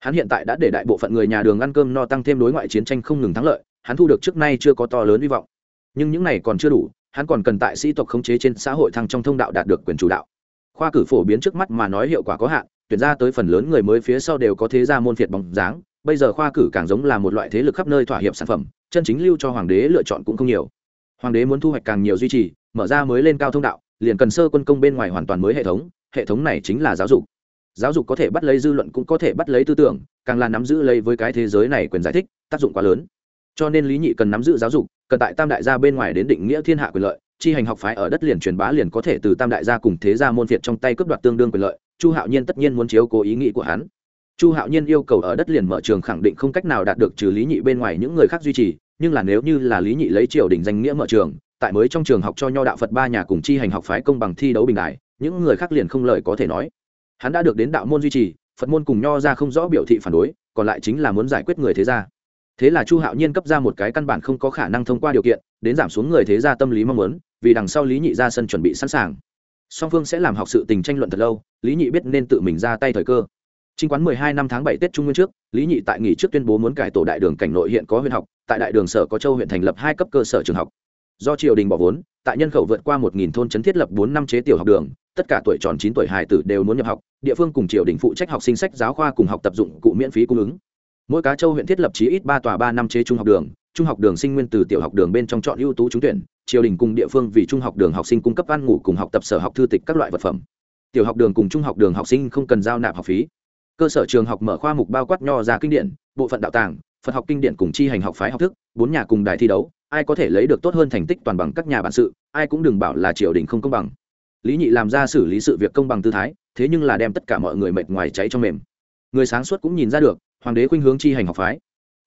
Hắn hiện tại đã để đại bộ phận người nhà đường ăn cơm no tăng thêm đối ngoại chiến tranh không ngừng thắng lợi, hắn thu được trước nay chưa có to lớn hy vọng. Nhưng những này còn chưa đủ, hắn còn cần tại sĩ tộc khống chế trên xã hội thăng trong thông đạo đạt được quyền chủ đạo. Khoa cử phổ biến trước mắt mà nói hiệu quả có hạn, tuyển ra tới phần lớn người mới phía sau đều có thế gia môn phiệt bóng dáng, bây giờ khoa cử càng giống là một loại thế lực khắp nơi thỏa hiệp sản phẩm chân chính lưu cho hoàng đế lựa chọn cũng không nhiều. Hoàng đế muốn thu hoạch càng nhiều duy trì, mở ra mới lên cao thông đạo, liền cần sơ quân công bên ngoài hoàn toàn mới hệ thống hệ thống này chính là giáo dục. Giáo dục có thể bắt lấy dư luận cũng có thể bắt lấy tư tưởng, càng là nắm giữ lấy với cái thế giới này quyền giải thích, tác dụng quá lớn. Cho nên lý nhị cần nắm giữ giáo dục, cần tại tam đại gia bên ngoài đến định nghĩa thiên hạ quyền lợi, chi hành học phái ở đất liền truyền bá liền có thể từ tam đại gia cùng thế gia môn việt trong tay cướp đoạt tương đương quyền lợi, chu hạo nhiên tất nhiên muốn chiếu cố ý nghĩ của hắn chu hạo nhiên yêu cầu ở đất liền mở trường khẳng định không cách nào đạt được trừ lý nhị bên ngoài những người khác duy trì, nhưng là nếu như là lý nhị lấy triều đình danh nghĩa mở trường, tại mới trong trường học cho nho đạo phật ba nhà cùng chi hành học phái công bằng thi đấu bình đại, những người khác liền không lời có thể nói. Hắn đã được đến đạo môn duy trì, phật môn cùng nho ra không rõ biểu thị phản đối, còn lại chính là muốn giải quyết người thế gia. Thế là chu hạo nhiên cấp ra một cái căn bản không có khả năng thông qua điều kiện, đến giảm xuống người thế gia tâm lý mong muốn, vì đằng sau lý nhị ra sân chuẩn bị sẵn sàng. Song phương sẽ làm học sự tình tranh luận thật lâu, lý nhị biết nên tự mình ra tay thời cơ. Chính quán 12 năm tháng 7 Tết Trung Nguyên trước, Lý Nhị tại nghỉ trước tuyên bố muốn cải tổ đại đường cảnh nội hiện có huyện học, tại đại đường sở có châu huyện thành lập hai cấp cơ sở trường học. Do triều đình bỏ vốn, tại nhân khẩu vượt qua 1000 thôn trấn thiết lập 4 năm chế tiểu học đường, tất cả tuổi tròn 9 tuổi hài tử đều muốn nhập học, địa phương cùng triều đình phụ trách học sinh sách giáo khoa cùng học tập dụng cụ miễn phí cung ứng. Mỗi cá châu huyện thiết lập chí ít 3 tòa 3 năm chế trung học đường, trung học đường sinh nguyên từ tiểu học đường bên trong chọn ưu tú trúng tuyển, triều đình cùng địa phương vì trung học đường học sinh cung cấp ăn ngủ cùng học tập sở học thư tịch các loại vật phẩm. Tiểu học đường cùng trung học đường học sinh không cần giao nạp học phí cơ sở trường học mở khoa mục bao quát nho ra kinh điển, bộ phận đạo tàng, phật học kinh điển cùng chi hành học phái học thức, bốn nhà cùng đài thi đấu, ai có thể lấy được tốt hơn thành tích toàn bằng các nhà bản sự, ai cũng đừng bảo là triều đình không công bằng. Lý nhị làm ra xử lý sự việc công bằng tư thái, thế nhưng là đem tất cả mọi người mệt ngoài cháy trong mềm. Người sáng suốt cũng nhìn ra được, hoàng đế khuynh hướng chi hành học phái.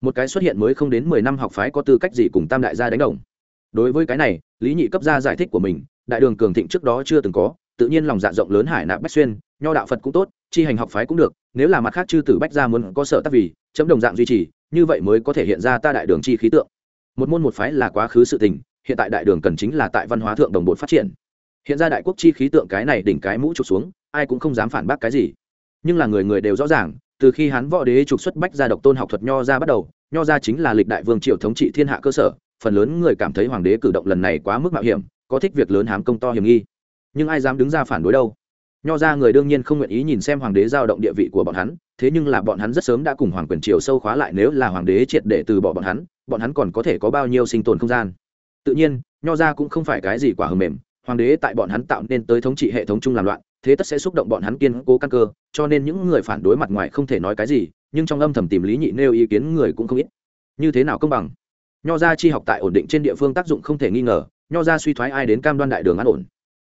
Một cái xuất hiện mới không đến mười năm học phái có tư cách gì cùng tam đại gia đánh đồng. Đối với cái này, lý nhị cấp ra giải thích của mình, đại đường cường thịnh trước đó chưa từng có, tự nhiên lòng dạ rộng lớn hải nạp bách xuyên, nho đạo phật cũng tốt, chi hành học phái cũng được nếu là mặt khác chư tử bách gia muốn có sở tác vì, chấm đồng dạng duy trì, như vậy mới có thể hiện ra ta đại đường chi khí tượng. Một môn một phái là quá khứ sự tình, hiện tại đại đường cần chính là tại văn hóa thượng đồng bột phát triển. Hiện ra đại quốc chi khí tượng cái này đỉnh cái mũ trục xuống, ai cũng không dám phản bác cái gì. Nhưng là người người đều rõ ràng, từ khi hắn võ đế trục xuất bách gia độc tôn học thuật nho ra bắt đầu, nho ra chính là lịch đại vương triều thống trị thiên hạ cơ sở, phần lớn người cảm thấy hoàng đế cử động lần này quá mức mạo hiểm, có thích việc lớn hám công to hiểm nghi. Nhưng ai dám đứng ra phản đối đâu? Nho ra người đương nhiên không nguyện ý nhìn xem hoàng đế giao động địa vị của bọn hắn, thế nhưng là bọn hắn rất sớm đã cùng hoàng quyền triều sâu khóa lại nếu là hoàng đế triệt để từ bỏ bọn hắn bọn hắn còn có thể có bao nhiêu sinh tồn không gian. Tự nhiên, nho ra cũng không phải cái gì quả hầm mềm, hoàng đế tại bọn hắn tạo nên tới thống trị hệ thống chung làm loạn, thế tất sẽ xúc động bọn hắn kiên cố căn cơ, cho nên những người phản đối mặt ngoài không thể nói cái gì, nhưng trong âm thầm tìm lý nhị nêu ý kiến người cũng không ít. Như thế nào công bằng? Nho ra chi học tại ổn định trên địa phương tác dụng không thể nghi ngờ, nho ra suy thoái ai đến cam đoan đại đường an ổn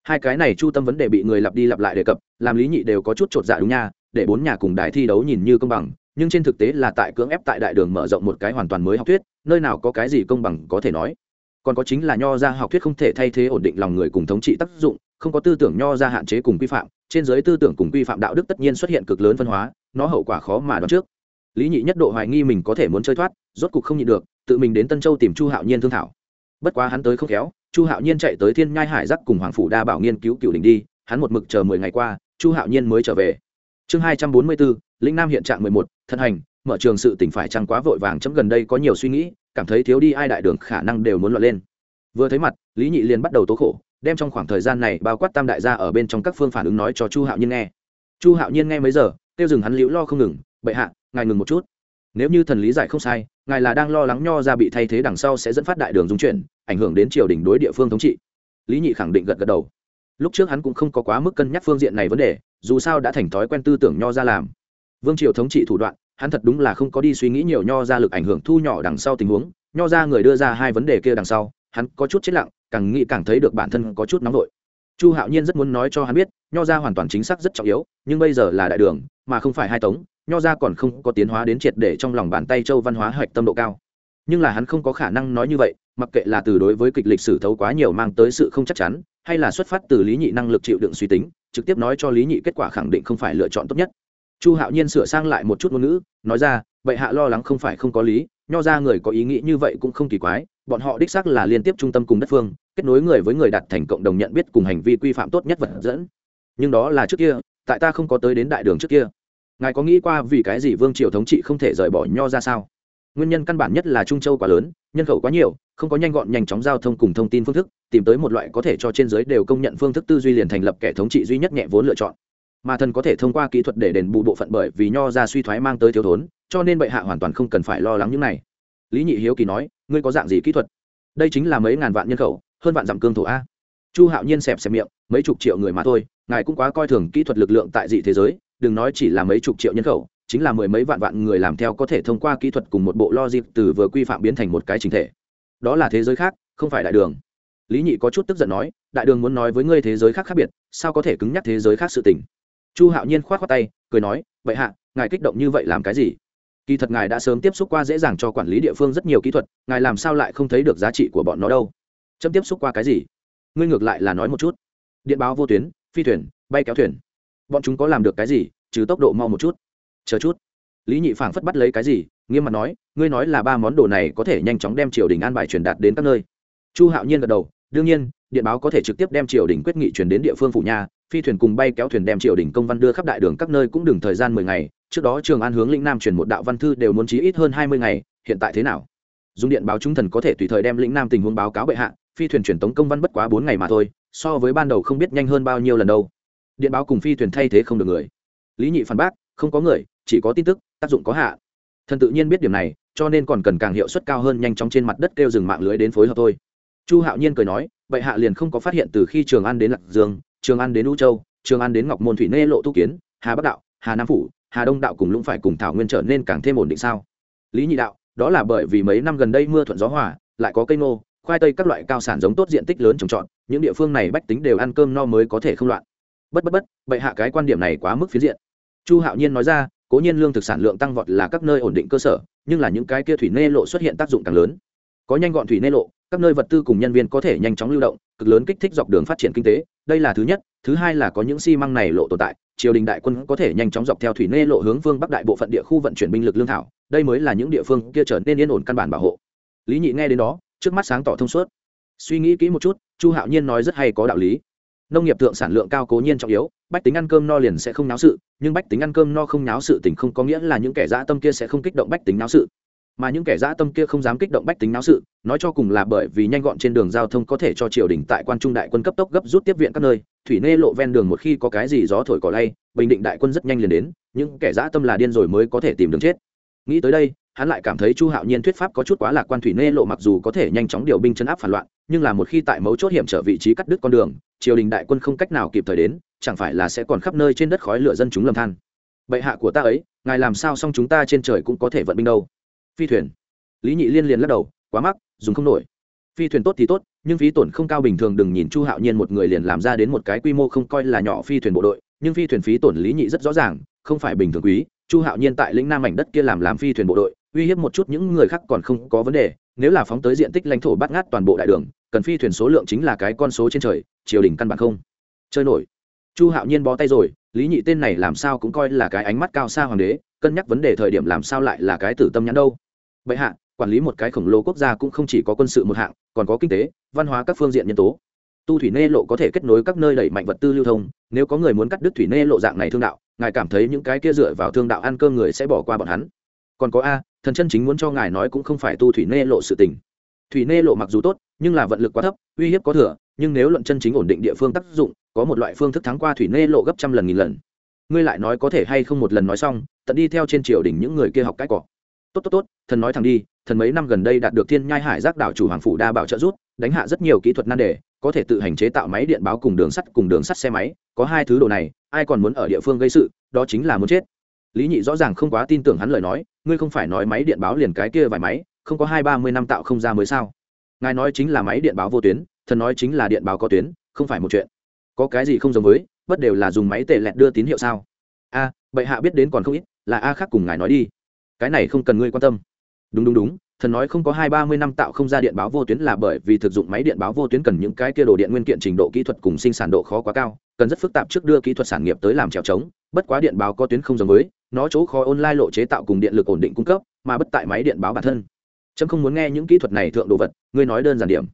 hai cái này chu tâm vấn đề bị người lặp đi lặp lại đề cập, làm lý nhị đều có chút chột dạ đúng nha, để bốn nhà cùng đài thi đấu nhìn như công bằng, nhưng trên thực tế là tại cưỡng ép tại đại đường mở rộng một cái hoàn toàn mới học thuyết, nơi nào có cái gì công bằng có thể nói. Còn có chính là nho ra học thuyết không thể thay thế ổn định lòng người cùng thống trị tác dụng, không có tư tưởng nho ra hạn chế cùng quy phạm, trên giới tư tưởng cùng quy phạm đạo đức tất nhiên xuất hiện cực lớn phân hóa, nó hậu quả khó mà đoán trước. Lý nhị nhất độ hoài nghi mình có thể muốn chơi thoát, rốt cục không nhịn được, tự mình đến tân châu tìm chu hạo nhiên thương thảo. Bất quá hắn tới không khéo chu hạo nhiên chạy tới thiên nhai hải giác cùng hoàng phủ đa bảo nghiên cứu cựu đỉnh đi, hắn một mực chờ mười ngày qua, chu hạo nhiên mới trở về. Chương hai trăm bốn mươi bốn, lĩnh nam hiện trạng mười một thân hành, mở trường sự tỉnh phải trăng quá vội vàng chấm gần đây có nhiều suy nghĩ, cảm thấy thiếu đi ai đại đường khả năng đều muốn loạn lên. Vừa thấy mặt, lý nhị liền bắt đầu tố khổ, đem trong khoảng thời gian này bao quát tam đại gia ở bên trong các phương phản ứng nói cho chu hạo nhiên nghe. Chu hạo nhiên nghe mấy giờ, tiêu dừng hắn liễu lo không ngừng, bệ hạ, ngài ngừng một chút. Nếu như thần lý giải không sai, ngài là đang lo lắng nho ra bị thay thế đằng sau sẽ dẫn phát đại đường dung chuyển ảnh hưởng đến triều đình đối địa phương thống trị. Lý nhị khẳng định gật gật đầu. Lúc trước hắn cũng không có quá mức cân nhắc phương diện này vấn đề, dù sao đã thành thói quen tư tưởng nho ra làm. Vương triều thống trị thủ đoạn, hắn thật đúng là không có đi suy nghĩ nhiều nho ra lực ảnh hưởng thu nhỏ đằng sau tình huống, nho ra người đưa ra hai vấn đề kia đằng sau, hắn có chút chết lặng, càng nghĩ càng thấy được bản thân có chút nóng vội. Chu hạo nhiên rất muốn nói cho hắn biết, nho ra hoàn toàn chính xác rất trọng yếu, nhưng bây giờ là đại đường, mà không phải hai tống, nho ra còn không có tiến hóa đến triệt để trong lòng bàn tay châu văn hóa hạch tâm độ cao nhưng là hắn không có khả năng nói như vậy, mặc kệ là từ đối với kịch lịch sử thấu quá nhiều mang tới sự không chắc chắn, hay là xuất phát từ lý nhị năng lực chịu đựng suy tính, trực tiếp nói cho lý nhị kết quả khẳng định không phải lựa chọn tốt nhất. Chu hạo nhiên sửa sang lại một chút ngôn ngữ, nói ra vậy hạ lo lắng không phải không có lý, nho ra người có ý nghĩ như vậy cũng không kỳ quái, bọn họ đích xác là liên tiếp trung tâm cùng đất phương, kết nối người với người đặt thành cộng đồng nhận biết cùng hành vi quy phạm tốt nhất vật dẫn. Nhưng đó là trước kia, tại ta không có tới đến đại đường trước kia. Ngài có nghĩ qua vì cái gì vương triều thống trị không thể rời bỏ nho ra sao? Nguyên nhân căn bản nhất là trung châu quá lớn, nhân khẩu quá nhiều, không có nhanh gọn nhanh chóng giao thông cùng thông tin phương thức, tìm tới một loại có thể cho trên giới đều công nhận phương thức tư duy liền thành lập kẻ thống trị duy nhất nhẹ vốn lựa chọn. Mà thần có thể thông qua kỹ thuật để đền bù bộ phận bởi vì nho ra suy thoái mang tới thiếu thốn, cho nên bệ hạ hoàn toàn không cần phải lo lắng những này. Lý nhị hiếu kỳ nói, ngươi có dạng gì kỹ thuật? Đây chính là mấy ngàn vạn nhân khẩu, hơn vạn dặm cương thổ a. Chu hạo nhiên xẹp xẹp miệng, mấy chục triệu người mà thôi, ngài cũng quá coi thường kỹ thuật lực lượng tại dị thế giới, đừng nói chỉ là mấy chục triệu nhân khẩu chính là mười mấy vạn vạn người làm theo có thể thông qua kỹ thuật cùng một bộ logic từ vừa quy phạm biến thành một cái chính thể. Đó là thế giới khác, không phải đại đường. Lý nhị có chút tức giận nói, đại đường muốn nói với ngươi thế giới khác khác biệt, sao có thể cứng nhắc thế giới khác sự tình? Chu hạo nhiên k h o á t khoác tay, cười nói, vậy hạ, ngài kích động như vậy làm cái gì? Kỳ thật ngài đã sớm tiếp xúc qua dễ dàng cho quản lý địa phương rất nhiều kỹ thuật, ngài làm sao lại không thấy được giá trị của bọn nó đâu? Chấm tiếp xúc qua cái gì? Ngươi ngược lại là nói một chút. Điện báo vô tuyến, phi thuyền, bay kéo thuyền. Bọn chúng có làm được cái gì? Trừ tốc độ mau một chút chờ chút. Lý nhị phảng phất bắt lấy cái gì, nghiêm mặt nói, ngươi nói là ba món đồ này có thể nhanh chóng đem triều đình an bài truyền đạt đến các nơi. Chu hạo nhiên gật đầu, đương nhiên, điện báo có thể trực tiếp đem triều đình quyết nghị truyền đến địa phương phủ nhà, phi thuyền cùng bay kéo thuyền đem triều đình công văn đưa khắp đại đường các nơi cũng đừng thời gian mười ngày, trước đó trường an hướng lĩnh nam truyền một đạo văn thư đều muốn chí ít hơn hai mươi ngày, hiện tại thế nào? Dùng điện báo chúng thần có thể tùy thời đem lĩnh nam tình huống báo cáo bệ hạ, phi thuyền truyền tống công văn bất quá bốn ngày mà thôi, so với ban đầu không biết nhanh hơn bao nhiêu lần đâu. Điện báo cùng phi thuyền thay thế không được người. Lý nhị phản bác không có người, chỉ có tin tức, tác dụng có hạ thần tự nhiên biết điểm này, cho nên còn cần càng hiệu suất cao hơn nhanh chóng trên mặt đất kêu dừng mạng lưới đến phối hợp thôi. Chu hạo nhiên cười nói, vậy hạ liền không có phát hiện từ khi trường an đến lạc dương, trường an đến u châu, trường an đến ngọc môn thủy nê lộ tu kiến, hà bắc đạo, hà nam phủ, hà đông đạo cùng lũng phải cùng thảo nguyên trở nên càng thêm ổn định sao? Lý nhị đạo, đó là bởi vì mấy năm gần đây mưa thuận gió hòa, lại có cây nô khoai tây các loại cao sản giống tốt diện tích lớn trồng trọt, những địa phương này bách tính đều ăn cơm no mới có thể không loạn. Bất bất bất bệ hạ cái quan điểm này quá mức phiến diện chu hạo nhiên nói ra, cố nhiên lương thực sản lượng tăng vọt là các nơi ổn định cơ sở, nhưng là những cái kia thủy nê lộ xuất hiện tác dụng càng lớn. Có nhanh gọn thủy nê lộ, các nơi vật tư cùng nhân viên có thể nhanh chóng lưu động, cực lớn kích thích dọc đường phát triển kinh tế. Đây là thứ nhất. Thứ hai là có những xi măng này lộ tồn tại, triều đình đại quân có thể nhanh chóng dọc theo thủy nê lộ hướng phương bắc đại bộ phận địa khu vận chuyển binh lực lương thảo. Đây mới là những địa phương kia trở nên yên ổn căn bản bảo hộ. Lý nhị nghe đến đó, trước mắt sáng tỏ thông suốt. Suy nghĩ kỹ một chút, chu hạo nhiên nói rất hay có đạo lý nông nghiệp thượng sản lượng cao cố nhiên trọng yếu, bách tính ăn cơm no liền sẽ không náo sự, nhưng bách tính ăn cơm no không náo sự tình không có nghĩa là những kẻ dã tâm kia sẽ không kích động bách tính náo sự. Mà những kẻ dã tâm kia không dám kích động bách tính náo sự, nói cho cùng là bởi vì nhanh gọn trên đường giao thông có thể cho triều đình tại quan trung đại quân cấp tốc gấp rút tiếp viện các nơi, thủy nê lộ ven đường một khi có cái gì gió thổi cỏ lay, bình định đại quân rất nhanh liền đến, những kẻ dã tâm là điên rồi mới có thể tìm đường chết. Nghĩ tới đây hắn lại cảm thấy chu hạo nhiên thuyết pháp có chút quá lạc quan thủy nê lộ mặc dù có thể nhanh chóng điều binh chấn áp phản loạn, nhưng là một khi tại mấu chốt hiểm trở vị trí cắt đứt con đường, triều đình đại quân không cách nào kịp thời đến, chẳng phải là sẽ còn khắp nơi trên đất khói lửa dân chúng lầm than. Bệ hạ của ta ấy, ngài làm sao xong chúng ta trên trời cũng có thể vận binh đâu? Phi thuyền. Lý nhị liên liền lắc đầu, quá mắc, dùng không nổi. Phi thuyền tốt thì tốt, nhưng phí tổn không cao bình thường, đừng nhìn chu hạo nhiên một người liền làm ra đến một cái quy mô không coi là nhỏ phi thuyền bộ đội, nhưng phi thuyền phí tổn lý nhị rất rõ ràng, không phải bình thường quý. Chu hạo nhiên tại lĩnh nam mảnh đất kia làm làm phi thuyền bộ đội uy hiếp một chút những người khác còn không có vấn đề, nếu là phóng tới diện tích lãnh thổ bắt ngát toàn bộ đại đường, cần phi thuyền số lượng chính là cái con số trên trời, triều đình căn bản không chơi nổi. Chu hạo nhiên bó tay rồi, lý nhị tên này làm sao cũng coi là cái ánh mắt cao xa hoàng đế, cân nhắc vấn đề thời điểm làm sao lại là cái tử tâm nhắn đâu. Vậy hạ, quản lý một cái khổng lồ quốc gia cũng không chỉ có quân sự một hạng, còn có kinh tế, văn hóa các phương diện nhân tố. Tu thủy nê lộ có thể kết nối các nơi đẩy mạnh vật tư lưu thông, nếu có người muốn cắt đứt thủy nê lộ dạng này thương đạo, ngài cảm thấy những cái kia dựa vào thương đạo ăn cơm người sẽ bỏ qua bọn hắn. Còn có a thần chân chính muốn cho ngài nói cũng không phải tu thủy nê lộ sự tình. Thủy nê lộ mặc dù tốt, nhưng là vận lực quá thấp, uy hiếp có thừa, nhưng nếu luận chân chính ổn định địa phương tác dụng, có một loại phương thức thắng qua thủy nê lộ gấp trăm lần nghìn lần. Ngươi lại nói có thể hay không một lần nói xong, tận đi theo trên triều đình những người kia học cái cỏ. Tốt tốt tốt, thần nói thẳng đi, thần mấy năm gần đây đạt được thiên nhai hải giác đảo chủ hoàng phủ đa bảo trợ rút đánh hạ rất nhiều kỹ thuật nan đề, có thể tự hành chế tạo máy điện báo cùng đường sắt cùng đường sắt xe máy, có hai thứ đồ này, ai còn muốn ở địa phương gây sự, đó chính là muốn chết lý nhị rõ ràng không quá tin tưởng hắn lời nói, ngươi không phải nói máy điện báo liền cái kia vài máy, không có hai ba mươi năm tạo không ra mới sao? Ngài nói chính là máy điện báo vô tuyến, thần nói chính là điện báo có tuyến, không phải một chuyện. Có cái gì không giống với, bất đều là dùng máy tệ lẹt đưa tín hiệu sao? A, bệ hạ biết đến còn không ít, là a khác cùng ngài nói đi. Cái này không cần ngươi quan tâm. Đúng đúng đúng, thần nói không có hai ba mươi năm tạo không ra điện báo vô tuyến là bởi vì thực dụng máy điện báo vô tuyến cần những cái kia đồ điện nguyên kiện trình độ kỹ thuật cùng sinh sản độ khó quá cao, cần rất phức tạp trước đưa kỹ thuật sản nghiệp tới làm trèo trống, bất quá điện báo có tuyến không giống với nó chỗ khó online lộ chế tạo cùng điện lực ổn định cung cấp, mà bất tại máy điện báo bản thân. Trâm không muốn nghe những kỹ thuật này thượng đồ vật, ngươi nói đơn giản điểm.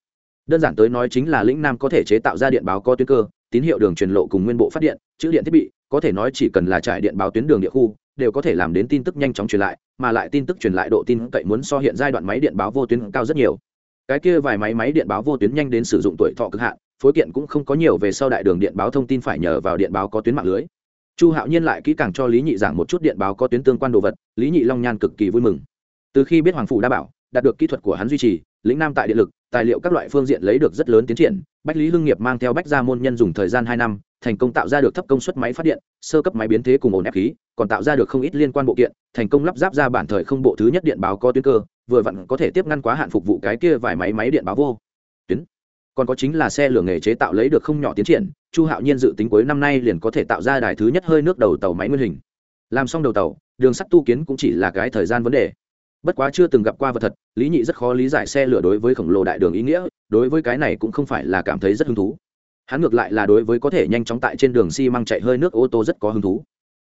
Đơn giản tới nói chính là lĩnh nam có thể chế tạo ra điện báo có tuyến cơ, tín hiệu đường truyền lộ cùng nguyên bộ phát điện, chữ điện thiết bị, có thể nói chỉ cần là trải điện báo tuyến đường địa khu, đều có thể làm đến tin tức nhanh chóng truyền lại, mà lại tin tức truyền lại độ tin cậy muốn so hiện giai đoạn máy điện báo vô tuyến cao rất nhiều. Cái kia vài máy máy điện báo vô tuyến nhanh đến sử dụng tuổi thọ cực hạn, phối kiện cũng không có nhiều về sau đại đường điện báo thông tin phải nhờ vào điện báo có tuyến mạng lưới chu hạo nhiên lại kỹ càng cho lý nhị giảng một chút điện báo có tuyến tương quan đồ vật, lý nhị long nhan cực kỳ vui mừng. Từ khi biết hoàng phủ đa bảo, đạt được kỹ thuật của hắn duy trì, lĩnh nam tại điện lực, tài liệu các loại phương diện lấy được rất lớn tiến triển, bách lý hưng nghiệp mang theo bách gia môn nhân dùng thời gian hai năm, thành công tạo ra được thấp công suất máy phát điện, sơ cấp máy biến thế cùng ổn ép khí, còn tạo ra được không ít liên quan bộ kiện, thành công lắp ráp ra bản thời không bộ thứ nhất điện báo có tuyến cơ, vừa vặn có thể tiếp ngăn quá hạn phục vụ cái kia vài máy máy điện báo vô còn có chính là xe lửa nghề chế tạo lấy được không nhỏ tiến triển, chu hạo nhiên dự tính cuối năm nay liền có thể tạo ra đài thứ nhất hơi nước đầu tàu máy nguyên hình. Làm xong đầu tàu, đường sắt tu kiến cũng chỉ là cái thời gian vấn đề. Bất quá chưa từng gặp qua vật thật, lý nhị rất khó lý giải xe lửa đối với khổng lồ đại đường ý nghĩa, đối với cái này cũng không phải là cảm thấy rất hứng thú. Hắn ngược lại là đối với có thể nhanh chóng tại trên đường xi măng chạy hơi nước ô tô rất có hứng thú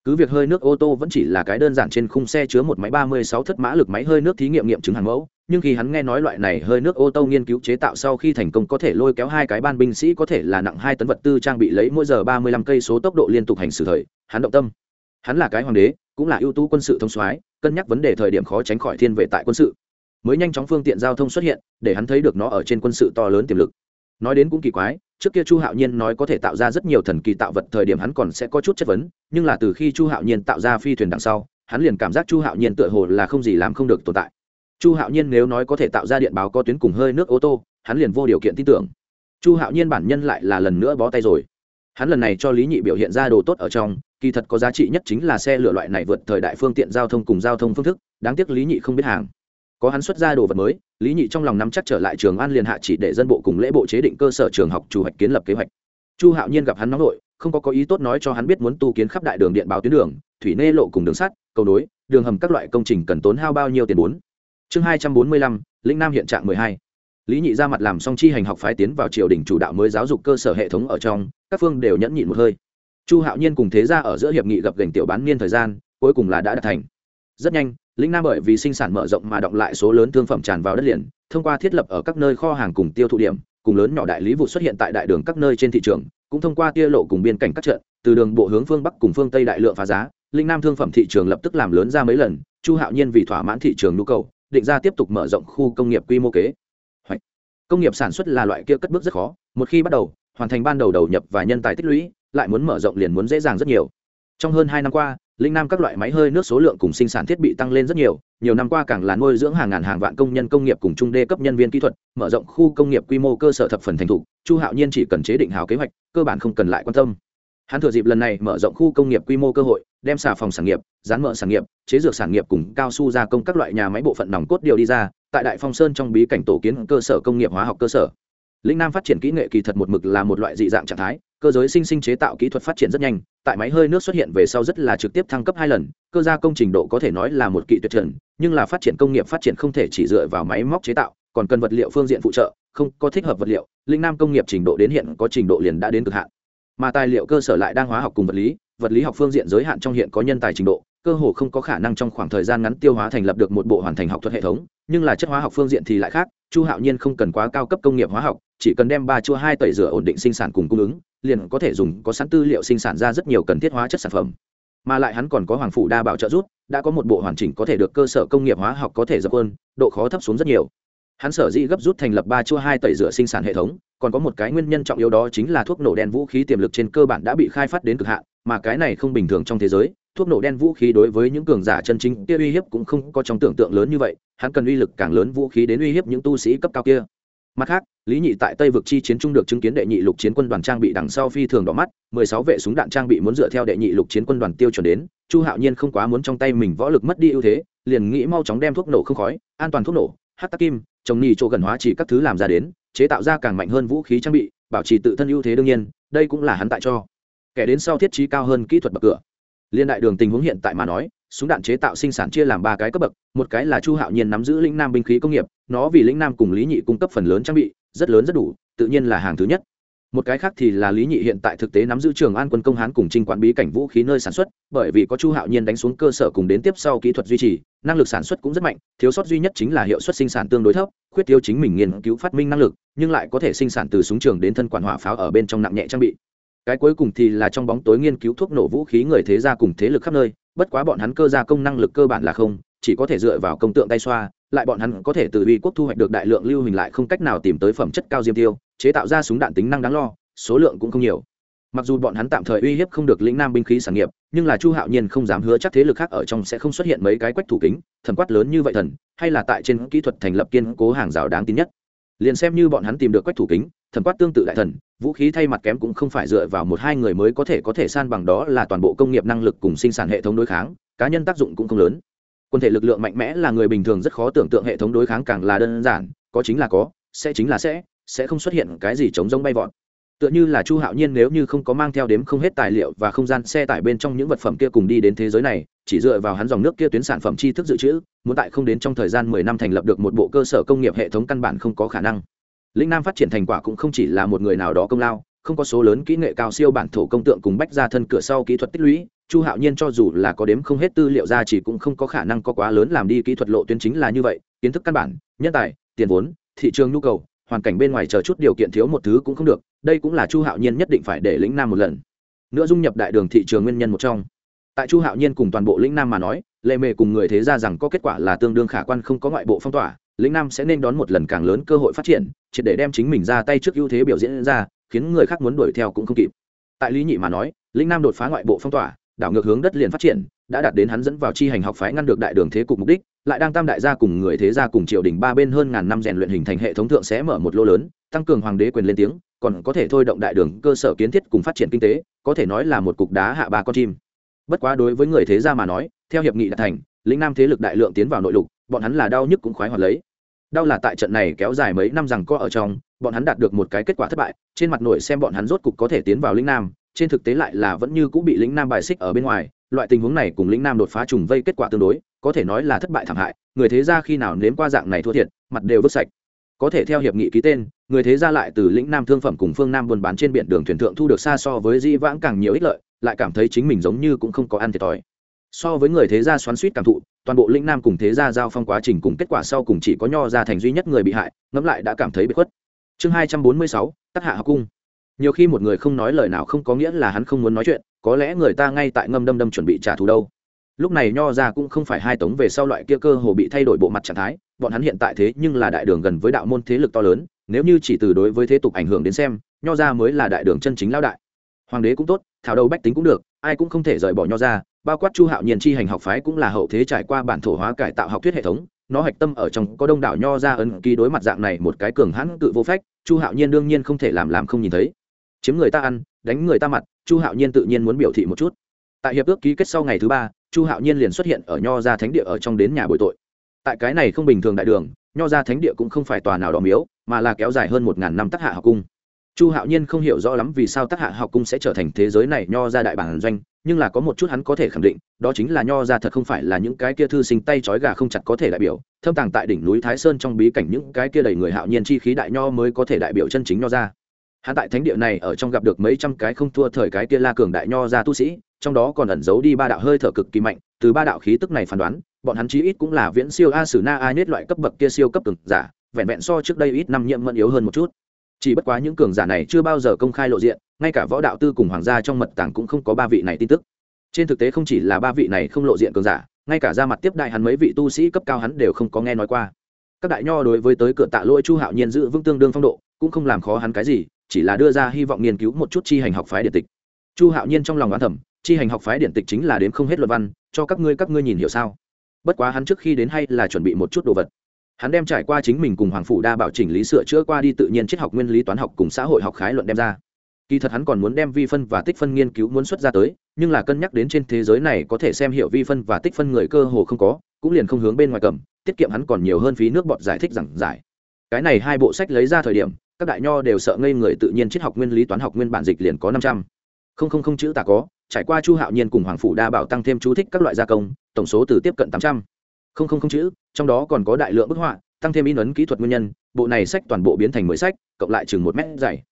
cứ việc hơi nước ô tô vẫn chỉ là cái đơn giản trên khung xe chứa một máy ba mươi sáu thất mã lực máy hơi nước thí nghiệm nghiệm chứng hàng mẫu, nhưng khi hắn nghe nói loại này hơi nước ô tô nghiên cứu chế tạo sau khi thành công có thể lôi kéo hai cái ban binh sĩ có thể là nặng hai tấn vật tư trang bị lấy mỗi giờ ba mươi lăm cây số tốc độ liên tục hành xử thời, hắn động tâm. Hắn là cái hoàng đế, cũng là ưu tú quân sự thông soái, cân nhắc vấn đề thời điểm khó tránh khỏi thiên vệ tại quân sự. Mới nhanh chóng phương tiện giao thông xuất hiện, để hắn thấy được nó ở trên quân sự to lớn tiềm lực nói đến cũng kỳ quái, trước kia chu hạo nhiên nói có thể tạo ra rất nhiều thần kỳ tạo vật thời điểm hắn còn sẽ có chút chất vấn, nhưng là từ khi chu hạo nhiên tạo ra phi thuyền đằng sau, hắn liền cảm giác chu hạo nhiên tựa hồ là không gì làm không được tồn tại. Chu hạo nhiên nếu nói có thể tạo ra điện báo có tuyến cùng hơi nước ô tô, hắn liền vô điều kiện tin tưởng. Chu hạo nhiên bản nhân lại là lần nữa bó tay rồi. Hắn lần này cho lý nhị biểu hiện ra đồ tốt ở trong, kỳ thật có giá trị nhất chính là xe lửa loại này vượt thời đại phương tiện giao thông cùng giao thông phương thức, đáng tiếc lý nhị không biết hàng có hắn xuất ra đồ vật mới, lý nhị trong lòng nắm chắc trở lại trường an liền hạ chỉ để dân bộ cùng lễ bộ chế định cơ sở trường học chủ hoạch kiến lập kế hoạch. Chu hạo nhiên gặp hắn nóng nội, không có có ý tốt nói cho hắn biết muốn tu kiến khắp đại đường điện báo tuyến đường, thủy nê lộ cùng đường sắt, cầu nối, đường hầm các loại công trình cần tốn hao bao nhiêu tiền bốn. Chương hai trăm bốn mươi lăm, lĩnh nam hiện trạng mười hai. Lý nhị ra mặt làm xong chi hành học phái tiến vào triều đình chủ đạo mới giáo dục cơ sở hệ thống ở trong, các phương đều nhẫn nhịn một hơi. Chu hạo nhiên cùng thế ra ở giữa hiệp nghị gặp gành tiểu bán niên thời gian, cuối cùng là đã đạt thành rất nhanh, lĩnh nam bởi vì sinh sản mở rộng mà động lại số lớn thương phẩm tràn vào đất liền, thông qua thiết lập ở các nơi kho hàng cùng tiêu thụ điểm, cùng lớn nhỏ đại lý vụ xuất hiện tại đại đường các nơi trên thị trường, cũng thông qua tia lộ cùng biên cảnh các trận, từ đường bộ hướng phương bắc cùng phương tây đại lượng phá giá linh nam thương phẩm thị trường lập tức làm lớn ra mấy lần, chu hạo nhiên vì thỏa mãn thị trường nhu cầu, định ra tiếp tục mở rộng khu công nghiệp quy mô kế Hoạch. công nghiệp sản xuất là loại kia cất bước rất khó, một khi bắt đầu, hoàn thành ban đầu đầu nhập và nhân tài tích lũy, lại muốn mở rộng liền muốn dễ dàng rất nhiều trong hơn hai năm qua linh nam các loại máy hơi nước số lượng cùng sinh sản thiết bị tăng lên rất nhiều nhiều năm qua càng là nuôi dưỡng hàng ngàn hàng vạn công nhân công nghiệp cùng trung đê cấp nhân viên kỹ thuật, mở rộng khu công nghiệp quy mô cơ sở thập phần thành thục, chu hạo nhiên chỉ cần chế định hào kế hoạch, cơ bản không cần lại quan tâm. Hắn thừa dịp lần này mở rộng khu công nghiệp quy mô cơ hội, đem xà phòng sản nghiệp rán mỡ sản nghiệp, chế dược sản nghiệp cùng cao su gia công các loại nhà máy bộ phận nòng cốt điều đi ra, tại đại phong sơn trong bí cảnh tổ kiến cơ sở công nghiệp hóa học cơ sở linh nam phát triển kỹ nghệ kỳ thật một mực là một loại dị dạng trạng thái, cơ giới sinh sinh chế tạo kỹ thuật phát triển rất nhanh, tại máy hơi nước xuất hiện về sau rất là trực tiếp thăng cấp hai lần, cơ gia công trình độ có thể nói là một kỵ tuyệt trần, nhưng là phát triển công nghiệp phát triển không thể chỉ dựa vào máy móc chế tạo, còn cần vật liệu phương diện phụ trợ, không có thích hợp vật liệu, linh nam công nghiệp trình độ đến hiện có trình độ liền đã đến cực hạn. Mà tài liệu cơ sở lại đang hóa học cùng vật lý vật lý học phương diện giới hạn trong hiện có nhân tài trình độ, cơ hồ không có khả năng trong khoảng thời gian ngắn tiêu hóa thành lập được một bộ hoàn thành học thuật hệ thống, nhưng là chất hóa học phương diện thì lại khác, chu hạo nhiên không cần quá cao cấp công nghiệp hóa học chỉ cần đem ba chua hai tẩy rửa ổn định sinh sản cùng cung ứng, liền có thể dùng có sẵn tư liệu sinh sản ra rất nhiều cần thiết hóa chất sản phẩm. Mà lại hắn còn có hoàng phủ đa bảo trợ giúp, đã có một bộ hoàn chỉnh có thể được cơ sở công nghiệp hóa học có thể dập hơn độ khó thấp xuống rất nhiều. Hắn sở dĩ gấp rút thành lập ba chua hai tẩy rửa sinh sản hệ thống, còn có một cái nguyên nhân trọng yếu đó chính là thuốc nổ đen vũ khí tiềm lực trên cơ bản đã bị khai phát đến cực hạn, mà cái này không bình thường trong thế giới, thuốc nổ đen vũ khí đối với những cường giả chân chính kia uy hiếp cũng không có trong tưởng tượng lớn như vậy, hắn cần uy lực càng lớn vũ khí đến uy hiếp những tu sĩ cấp cao kia mặt khác, lý nhị tại tây vực chi chiến trung được chứng kiến đệ nhị lục chiến quân đoàn trang bị đằng sau phi thường đỏ mắt, mười sáu vệ súng đạn trang bị muốn dựa theo đệ nhị lục chiến quân đoàn tiêu chuẩn đến, chu hạo nhiên không quá muốn trong tay mình võ lực mất đi ưu thế, liền nghĩ mau chóng đem thuốc nổ không khói, an toàn thuốc nổ hát tắc kim, trồng nhì chỗ gần hóa chỉ các thứ làm ra đến, chế tạo ra càng mạnh hơn vũ khí trang bị, bảo trì tự thân ưu thế đương nhiên, đây cũng là hắn tại cho. Kẻ đến sau thiết trí cao hơn kỹ thuật bậc cửa. Liên đại đường tình huống hiện tại mà nói súng đạn chế tạo sinh sản chia làm ba cái cấp bậc, một cái là chu hạo nhiên nắm giữ lĩnh nam binh khí công nghiệp, nó vì lĩnh nam cùng lý nhị cung cấp phần lớn trang bị, rất lớn rất đủ, tự nhiên là hàng thứ nhất. Một cái khác thì là lý nhị hiện tại thực tế nắm giữ trường an quân công hán cùng trinh quản bí cảnh vũ khí nơi sản xuất, bởi vì có chu hạo nhiên đánh xuống cơ sở cùng đến tiếp sau kỹ thuật duy trì, năng lực sản xuất cũng rất mạnh, thiếu sót duy nhất chính là hiệu suất sinh sản tương đối thấp, khuyết tiêu chính mình nghiên cứu phát minh năng lực, nhưng lại có thể sinh sản từ súng trường đến thân quản hỏa pháo ở bên trong nặng nhẹ trang bị. Cái cuối cùng thì là trong bóng tối nghiên cứu thuốc nổ vũ khí người thế gia cùng thế lực khắp nơi bất quá bọn hắn cơ gia công năng lực cơ bản là không, chỉ có thể dựa vào công tượng tay xoa, lại bọn hắn có thể từ uy quốc thu hoạch được đại lượng lưu hình lại không cách nào tìm tới phẩm chất cao diêm tiêu, chế tạo ra súng đạn tính năng đáng lo, số lượng cũng không nhiều. Mặc dù bọn hắn tạm thời uy hiếp không được lĩnh nam binh khí sản nghiệp, nhưng là chu hạo nhiên không dám hứa chắc thế lực khác ở trong sẽ không xuất hiện mấy cái quách thủ kính, thần quát lớn như vậy thần, hay là tại trên kỹ thuật thành lập kiên cố hàng rào đáng tin nhất liền xem như bọn hắn tìm được quách thủ kính thần quát tương tự đại thần, vũ khí thay mặt kém cũng không phải dựa vào một hai người mới có thể có thể san bằng đó là toàn bộ công nghiệp năng lực cùng sinh sản hệ thống đối kháng, cá nhân tác dụng cũng không lớn. Quân thể lực lượng mạnh mẽ là người bình thường rất khó tưởng tượng hệ thống đối kháng càng là đơn giản, có chính là có, sẽ chính là sẽ sẽ không xuất hiện cái gì chống giống bay vọt. Tựa như là chu hạo nhiên nếu như không có mang theo đếm không hết tài liệu và không gian xe tải bên trong những vật phẩm kia cùng đi đến thế giới này chỉ dựa vào hắn dòng nước kia tuyến sản phẩm tri thức dự trữ, muốn tại không đến trong thời gian mười năm thành lập được một bộ cơ sở công nghiệp hệ thống căn bản không có khả năng. Lĩnh nam phát triển thành quả cũng không chỉ là một người nào đó công lao, không có số lớn kỹ nghệ cao siêu bản thổ công tượng cùng bách ra thân cửa sau kỹ thuật tích lũy, chu hạo nhiên cho dù là có đếm không hết tư liệu ra chỉ cũng không có khả năng có quá lớn làm đi kỹ thuật lộ tuyến chính là như vậy, kiến thức căn bản, nhân tài, tiền vốn, thị trường nhu cầu, hoàn cảnh bên ngoài chờ chút điều kiện thiếu một thứ cũng không được, đây cũng là chu hạo nhiên nhất định phải để lĩnh nam một lần. Nữa dung nhập đại đường thị trường nguyên nhân một trong tại chu hạo nhiên cùng toàn bộ lĩnh nam mà nói, lệ mề cùng người thế ra rằng có kết quả là tương đương khả quan không có ngoại bộ phong tỏa, lĩnh nam sẽ nên đón một lần càng lớn cơ hội phát triển, triệt để đem chính mình ra tay trước ưu thế biểu diễn ra, khiến người khác muốn đuổi theo cũng không kịp. Tại lý nhị mà nói, lĩnh nam đột phá ngoại bộ phong tỏa, đảo ngược hướng đất liền phát triển, đã đạt đến hắn dẫn vào chi hành học phái ngăn được đại đường thế cục mục đích, lại đang tam đại gia cùng người thế gia cùng triều đình ba bên hơn ngàn năm rèn luyện hình thành hệ thống thượng sẽ mở một lô lớn, tăng cường hoàng đế quyền lên tiếng, còn có thể thôi động đại đường cơ sở kiến thiết cùng phát triển kinh tế, có thể nói là một cục đá hạ ba con chim bất quá đối với người thế gia mà nói, theo hiệp nghị đã thành, lĩnh nam thế lực đại lượng tiến vào nội lục, bọn hắn là đau nhức cũng khoái hoạt lấy. Đau là tại trận này kéo dài mấy năm rằng co ở trong, bọn hắn đạt được một cái kết quả thất bại, trên mặt nội xem bọn hắn rốt cục có thể tiến vào lĩnh nam, trên thực tế lại là vẫn như cũng bị lĩnh nam bài xích ở bên ngoài, loại tình huống này cùng lĩnh nam đột phá trùng vây kết quả tương đối, có thể nói là thất bại thảm hại, người thế gia khi nào nếm qua dạng này thua thiệt, mặt đều vứt sạch có thể theo hiệp nghị ký tên, người thế gia lại từ lĩnh nam thương phẩm cùng phương nam buôn bán trên biển đường thuyền thượng thu được xa so với di vãng càng nhiều ích lợi, lại cảm thấy chính mình giống như cũng không có ăn thiệt thòi. So với người thế gia xoắn suýt cảm thụ, toàn bộ lĩnh nam cùng thế gia giao phong quá trình cùng kết quả sau cùng chỉ có nho ra thành duy nhất người bị hại, ngẫm lại đã cảm thấy bị khuất. Chương hai trăm bốn mươi sáu tác hạ học cung. Nhiều khi một người không nói lời nào không có nghĩa là hắn không muốn nói chuyện, có lẽ người ta ngay tại ngâm đâm đâm chuẩn bị trả thù đâu. Lúc này nho ra cũng không phải hai tống về sau loại kia cơ hồ bị thay đổi bộ mặt trạng thái bọn hắn hiện tại thế nhưng là đại đường gần với đạo môn thế lực to lớn, nếu như chỉ từ đối với thế tục ảnh hưởng đến xem, nho ra mới là đại đường chân chính lao đại. Hoàng đế cũng tốt, thảo đầu bách tính cũng được, ai cũng không thể rời bỏ nho ra bao quát chu hạo nhiên chi hành học phái cũng là hậu thế trải qua bản thổ hóa cải tạo học thuyết hệ thống, nó hạch tâm ở trong có đông đảo nho ra ấn ký đối mặt dạng này một cái cường hãn cự vô phách, chu hạo nhiên đương nhiên không thể làm làm không nhìn thấy. Chiếm người ta ăn, đánh người ta mặt, chu hạo nhiên tự nhiên muốn biểu thị một chút. Tại hiệp ước ký kết sau ngày thứ ba, chu hạo nhiên liền xuất hiện ở nho gia thánh địa ở trong đến nhà bồi tội tại cái này không bình thường đại đường, nho gia thánh địa cũng không phải tòa nào đó miếu, mà là kéo dài hơn một ngàn năm tác hạ học cung. Chu hạo nhiên không hiểu rõ lắm vì sao tác hạ học cung sẽ trở thành thế giới này nho gia đại bản doanh, nhưng là có một chút hắn có thể khẳng định, đó chính là nho gia thật không phải là những cái kia thư sinh tay trói gà không chặt có thể đại biểu, thâm tàng tại đỉnh núi thái sơn trong bí cảnh những cái kia đầy người hạo nhiên chi khí đại nho mới có thể đại biểu chân chính nho gia hắn tại thánh địa này ở trong gặp được mấy trăm cái không thua thời cái kia la cường đại nho gia tu sĩ, trong đó còn ẩn giấu đi ba đạo hơi thở cực kỳ mạnh, từ ba đạo khí tức này phán đoán bọn hắn chí ít cũng là viễn siêu a sử na a nết loại cấp bậc kia siêu cấp cường giả, vẹn vẹn so trước đây ít năm nhiễm mẫn yếu hơn một chút. Chỉ bất quá những cường giả này chưa bao giờ công khai lộ diện, ngay cả võ đạo tư cùng hoàng gia trong mật tàng cũng không có ba vị này tin tức. Trên thực tế không chỉ là ba vị này không lộ diện cường giả, ngay cả ra mặt tiếp đại hắn mấy vị tu sĩ cấp cao hắn đều không có nghe nói qua. Các đại nho đối với tới cửa tạ lỗi chu hạo nhiên giữ vững tương đương phong độ, cũng không làm khó hắn cái gì, chỉ là đưa ra hy vọng nghiên cứu một chút chi hành học phái điện tịch. Chu hạo nhiên trong lòng oán thẩm chi hành học phái điện tịch chính là đến không hết luật văn, cho các ngươi các ngươi nhìn hiểu sao? Bất quá hắn trước khi đến hay là chuẩn bị một chút đồ vật. Hắn đem trải qua chính mình cùng hoàng phủ đa bảo chỉnh lý sửa chữa qua đi tự nhiên triết học nguyên lý toán học cùng xã hội học khái luận đem ra. Kỳ thật hắn còn muốn đem vi phân và tích phân nghiên cứu muốn xuất ra tới, nhưng là cân nhắc đến trên thế giới này có thể xem hiệu vi phân và tích phân người cơ hồ không có, cũng liền không hướng bên ngoài cầm, tiết kiệm hắn còn nhiều hơn phí nước bọt giải thích giảng giải. Cái này hai bộ sách lấy ra thời điểm, các đại nho đều sợ ngây người tự nhiên triết học nguyên lý toán học nguyên bản dịch liền có năm trăm. Không không không chữ tả có trải qua chu hạo nhiên cùng hoàng phủ đa bảo tăng thêm chú thích các loại gia công, tổng số từ tiếp cận tám trăm. Không không không chữ, trong đó còn có đại lượng bức họa, tăng thêm in ấn kỹ thuật nguyên nhân, bộ này sách toàn bộ biến thành mới sách, cộng lại chừng một mét dày.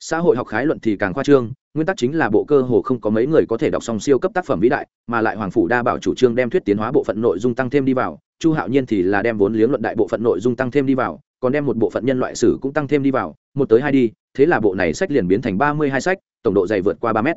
Xã hội học khái luận thì càng khoa trương, nguyên tắc chính là bộ cơ hồ không có mấy người có thể đọc xong siêu cấp tác phẩm vĩ đại, mà lại hoàng phủ đa bảo chủ trương đem thuyết tiến hóa bộ phận nội dung tăng thêm đi vào, chu hạo nhiên thì là đem vốn liếng luận đại bộ phận nội dung tăng thêm đi vào, còn đem một bộ phận nhân loại sử cũng tăng thêm đi vào, một tới hai đi, thế là bộ này sách liền biến thành ba mươi hai sách, tổng độ dày vượt qua ba mét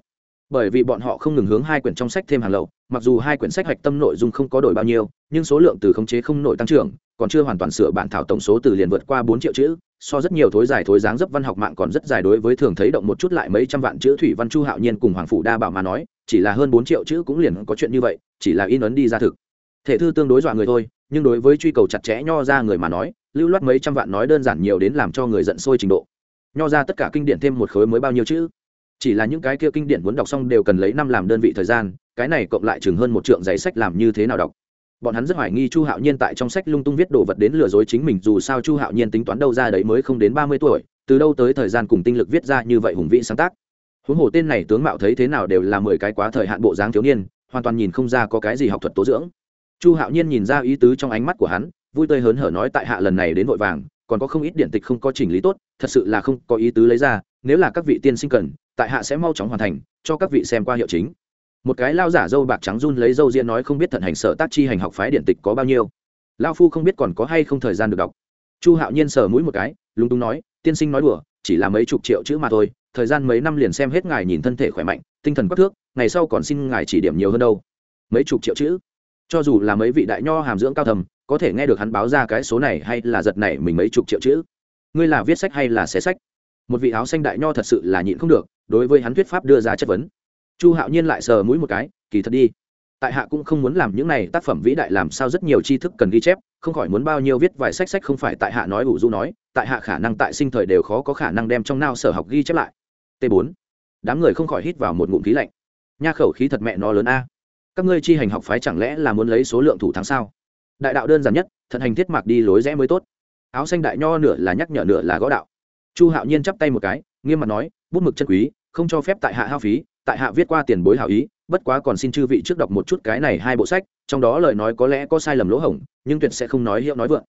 bởi vì bọn họ không ngừng hướng hai quyển trong sách thêm hàng lậu, mặc dù hai quyển sách hạch tâm nội dung không có đổi bao nhiêu, nhưng số lượng từ khống chế không nổi tăng trưởng, còn chưa hoàn toàn sửa bản thảo tổng số từ liền vượt qua bốn triệu chữ, so rất nhiều thối dài thối dáng dấp văn học mạng còn rất dài đối với thường thấy động một chút lại mấy trăm vạn chữ thủy văn chu hạo nhiên cùng hoàng phủ đa bảo mà nói, chỉ là hơn bốn triệu chữ cũng liền có chuyện như vậy, chỉ là in ấn đi ra thực. Thể thư tương đối dọa người thôi, nhưng đối với truy cầu chặt chẽ nho ra người mà nói, lưu loát mấy trăm vạn nói đơn giản nhiều đến làm cho người giận sôi trình độ. Nho ra tất cả kinh điển thêm một khối mới bao nhiêu chữ? Chỉ là những cái kia kinh điển muốn đọc xong đều cần lấy năm làm đơn vị thời gian, cái này cộng lại chừng hơn một trượng giấy sách làm như thế nào đọc. Bọn hắn rất hoài nghi chu hạo nhiên tại trong sách lung tung viết đồ vật đến lừa dối chính mình, dù sao chu hạo nhiên tính toán đâu ra đấy mới không đến ba mươi tuổi, từ đâu tới thời gian cùng tinh lực viết ra như vậy hùng vĩ sáng tác. Huống hồ tên này tướng mạo thấy thế nào đều là mười cái quá thời hạn bộ dáng thiếu niên, hoàn toàn nhìn không ra có cái gì học thuật tố dưỡng. Chu hạo nhiên nhìn ra ý tứ trong ánh mắt của hắn, vui tươi hớn hở nói tại hạ lần này đến vội vàng, còn có không ít điện tịch không có chỉnh lý tốt, thật sự là không có ý tứ lấy ra, nếu là các vị tiên sinh cần tại hạ sẽ mau chóng hoàn thành, cho các vị xem qua hiệu chính. Một cái lao giả dâu bạc trắng run lấy dâu riêng nói không biết thận hành sở tác chi hành học phái điện tịch có bao nhiêu. Lao phu không biết còn có hay không thời gian được đọc. Chu hạo nhiên sờ mũi một cái, lúng túng nói, tiên sinh nói đùa, chỉ là mấy chục triệu chữ mà thôi, thời gian mấy năm liền xem hết ngài nhìn thân thể khỏe mạnh, tinh thần quắc thước, ngày sau còn xin ngài chỉ điểm nhiều hơn đâu. Mấy chục triệu chữ? Cho dù là mấy vị đại nho hàm dưỡng cao thầm, có thể nghe được hắn báo ra cái số này hay là giật này mình mấy chục triệu chữ? Ngươi là viết sách hay là xé sách? Một vị áo xanh đại nho thật sự là nhịn không được, đối với hắn thuyết pháp đưa ra chất vấn. Chu hạo nhiên lại sờ mũi một cái, kỳ thật đi. Tại hạ cũng không muốn làm những này tác phẩm vĩ đại làm sao rất nhiều tri thức cần ghi chép, không khỏi muốn bao nhiêu viết vài sách sách không phải tại hạ nói ủ du nói, tại hạ khả năng tại sinh thời đều khó có khả năng đem trong nao sở học ghi chép lại. T 4 đám người không khỏi hít vào một ngụm khí lạnh. Nha khẩu khí thật mẹ nó lớn a. Các ngươi chi hành học phái chẳng lẽ là muốn lấy số lượng thủ thắng sao? Đại đạo đơn giản nhất, thận hành thiết mạc đi lối rẽ mới tốt. Áo xanh đại nho nửa là nhắc nhở nửa là gõ đạo chu hạo nhiên chắp tay một cái, nghiêm mặt nói, bút mực chân quý, không cho phép tại hạ hao phí, tại hạ viết qua tiền bối hảo ý, bất quá còn xin chư vị trước đọc một chút cái này hai bộ sách, trong đó lời nói có lẽ có sai lầm lỗ hổng, nhưng tuyệt sẽ không nói hiệu nói vượng.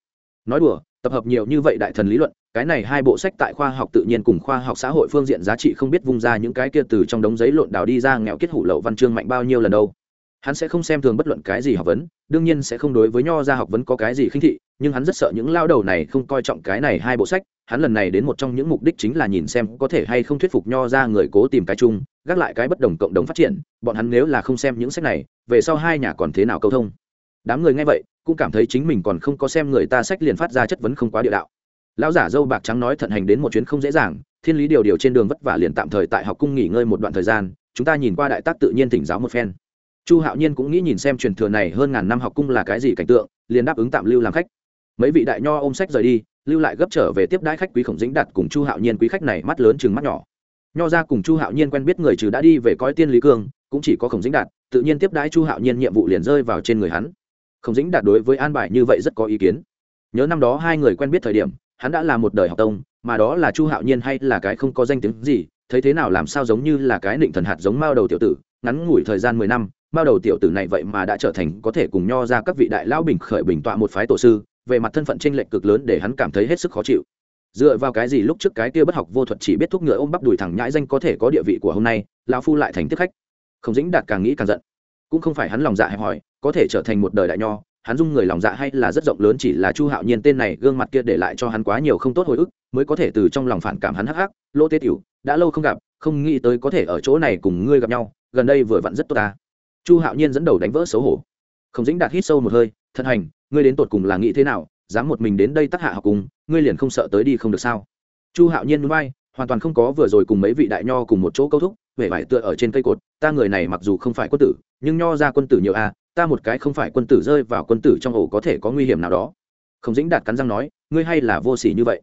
Nói đùa, tập hợp nhiều như vậy đại thần lý luận, cái này hai bộ sách tại khoa học tự nhiên cùng khoa học xã hội phương diện giá trị không biết vung ra những cái kia từ trong đống giấy lộn đào đi ra nghèo kết hủ lậu văn chương mạnh bao nhiêu lần đâu. Hắn sẽ không xem thường bất luận cái gì học vấn, đương nhiên sẽ không đối với nho ra học vấn có cái gì khinh thị, nhưng hắn rất sợ những lao đầu này không coi trọng cái này hai bộ sách hắn lần này đến một trong những mục đích chính là nhìn xem có thể hay không thuyết phục nho ra người cố tìm cái chung, gác lại cái bất đồng cộng đồng phát triển, bọn hắn nếu là không xem những sách này, về sau hai nhà còn thế nào câu thông? Đám người nghe vậy, cũng cảm thấy chính mình còn không có xem người ta sách liền phát ra chất vấn không quá địa đạo. Lão giả dâu bạc trắng nói thận hành đến một chuyến không dễ dàng, thiên lý điều điều trên đường vất vả liền tạm thời tại học cung nghỉ ngơi một đoạn thời gian, chúng ta nhìn qua đại tác tự nhiên thỉnh giáo một phen. Chu hạo nhiên cũng nghĩ nhìn xem truyền thừa này hơn ngàn năm học cung là cái gì cảnh tượng, liền đáp ứng tạm lưu làm khách. Mấy vị đại nho ôm sách rời đi lưu lại gấp trở về tiếp đãi khách quý khổng dĩnh đạt cùng chu hạo nhiên quý khách này mắt lớn chừng mắt nhỏ. Nho ra cùng chu hạo nhiên quen biết người trừ đã đi về coi tiên lý cương, cũng chỉ có khổng dĩnh đạt, tự nhiên tiếp đãi chu hạo nhiên nhiệm vụ liền rơi vào trên người hắn. Khổng dĩnh đạt đối với an bài như vậy rất có ý kiến. Nhớ năm đó hai người quen biết thời điểm, hắn đã là một đời học tông, mà đó là chu hạo nhiên hay là cái không có danh tiếng gì, thấy thế nào làm sao giống như là cái định thần hạt giống mao đầu tiểu tử, ngắn ngủi thời gian mười năm, mao đầu tiểu tử này vậy mà đã trở thành có thể cùng nho ra các vị đại lão bình khởi bình tọa một phái tổ sư về mặt thân phận chênh lệch cực lớn để hắn cảm thấy hết sức khó chịu. Dựa vào cái gì lúc trước cái kia bất học vô thuật chỉ biết thúc ngựa ôm bắp đùi thẳng nhãi danh có thể có địa vị của hôm nay, lão phu lại thành tiếp khách. Không dĩnh đạt càng nghĩ càng giận. Cũng không phải hắn lòng dạ hẹp hòi, có thể trở thành một đời đại nho, hắn dung người lòng dạ hay là rất rộng lớn chỉ là chu hạo nhiên tên này gương mặt kia để lại cho hắn quá nhiều không tốt hồi ức, mới có thể từ trong lòng phản cảm hắn hắc hắc, lỗ tê tiểu, đã lâu không gặp, không nghĩ tới có thể ở chỗ này cùng ngươi gặp nhau, gần đây vừa vặn rất tốt ta. Chu hạo nhiên dẫn đầu đánh vỡ xấu hổ. Không dĩnh đạt hít sâu một hơi thân hành ngươi đến tột cùng là nghĩ thế nào, dám một mình đến đây tắc hạ học cùng, ngươi liền không sợ tới đi không được sao? Chu hạo nhiên núi bay hoàn toàn không có vừa rồi cùng mấy vị đại nho cùng một chỗ câu thúc, vẻ vải tựa ở trên cây cột, ta người này mặc dù không phải quân tử, nhưng nho ra quân tử nhiều a, ta một cái không phải quân tử rơi vào quân tử trong ổ có thể có nguy hiểm nào đó. Không dính đạt cắn răng nói, ngươi hay là vô s ỉ như vậy.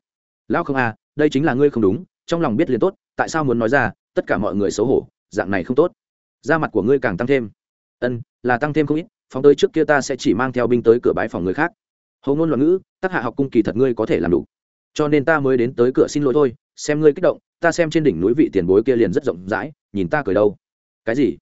Lão không a, đây chính là ngươi không đúng, trong lòng biết liền tốt, tại sao muốn nói ra, tất cả mọi người xấu hổ, dạng này không tốt. Da mặt của ngươi càng tăng thêm. Ân, là tăng thêm không ít phóng tới trước kia ta sẽ chỉ mang theo binh tới cửa bãi phòng người khác. Hầu ngôn loạn ngữ, tác hạ học cung kỳ thật ngươi có thể làm đủ. Cho nên ta mới đến tới cửa xin lỗi thôi, xem ngươi kích động, ta xem trên đỉnh núi vị tiền bối kia liền rất rộng rãi, nhìn ta cười đâu. Cái gì?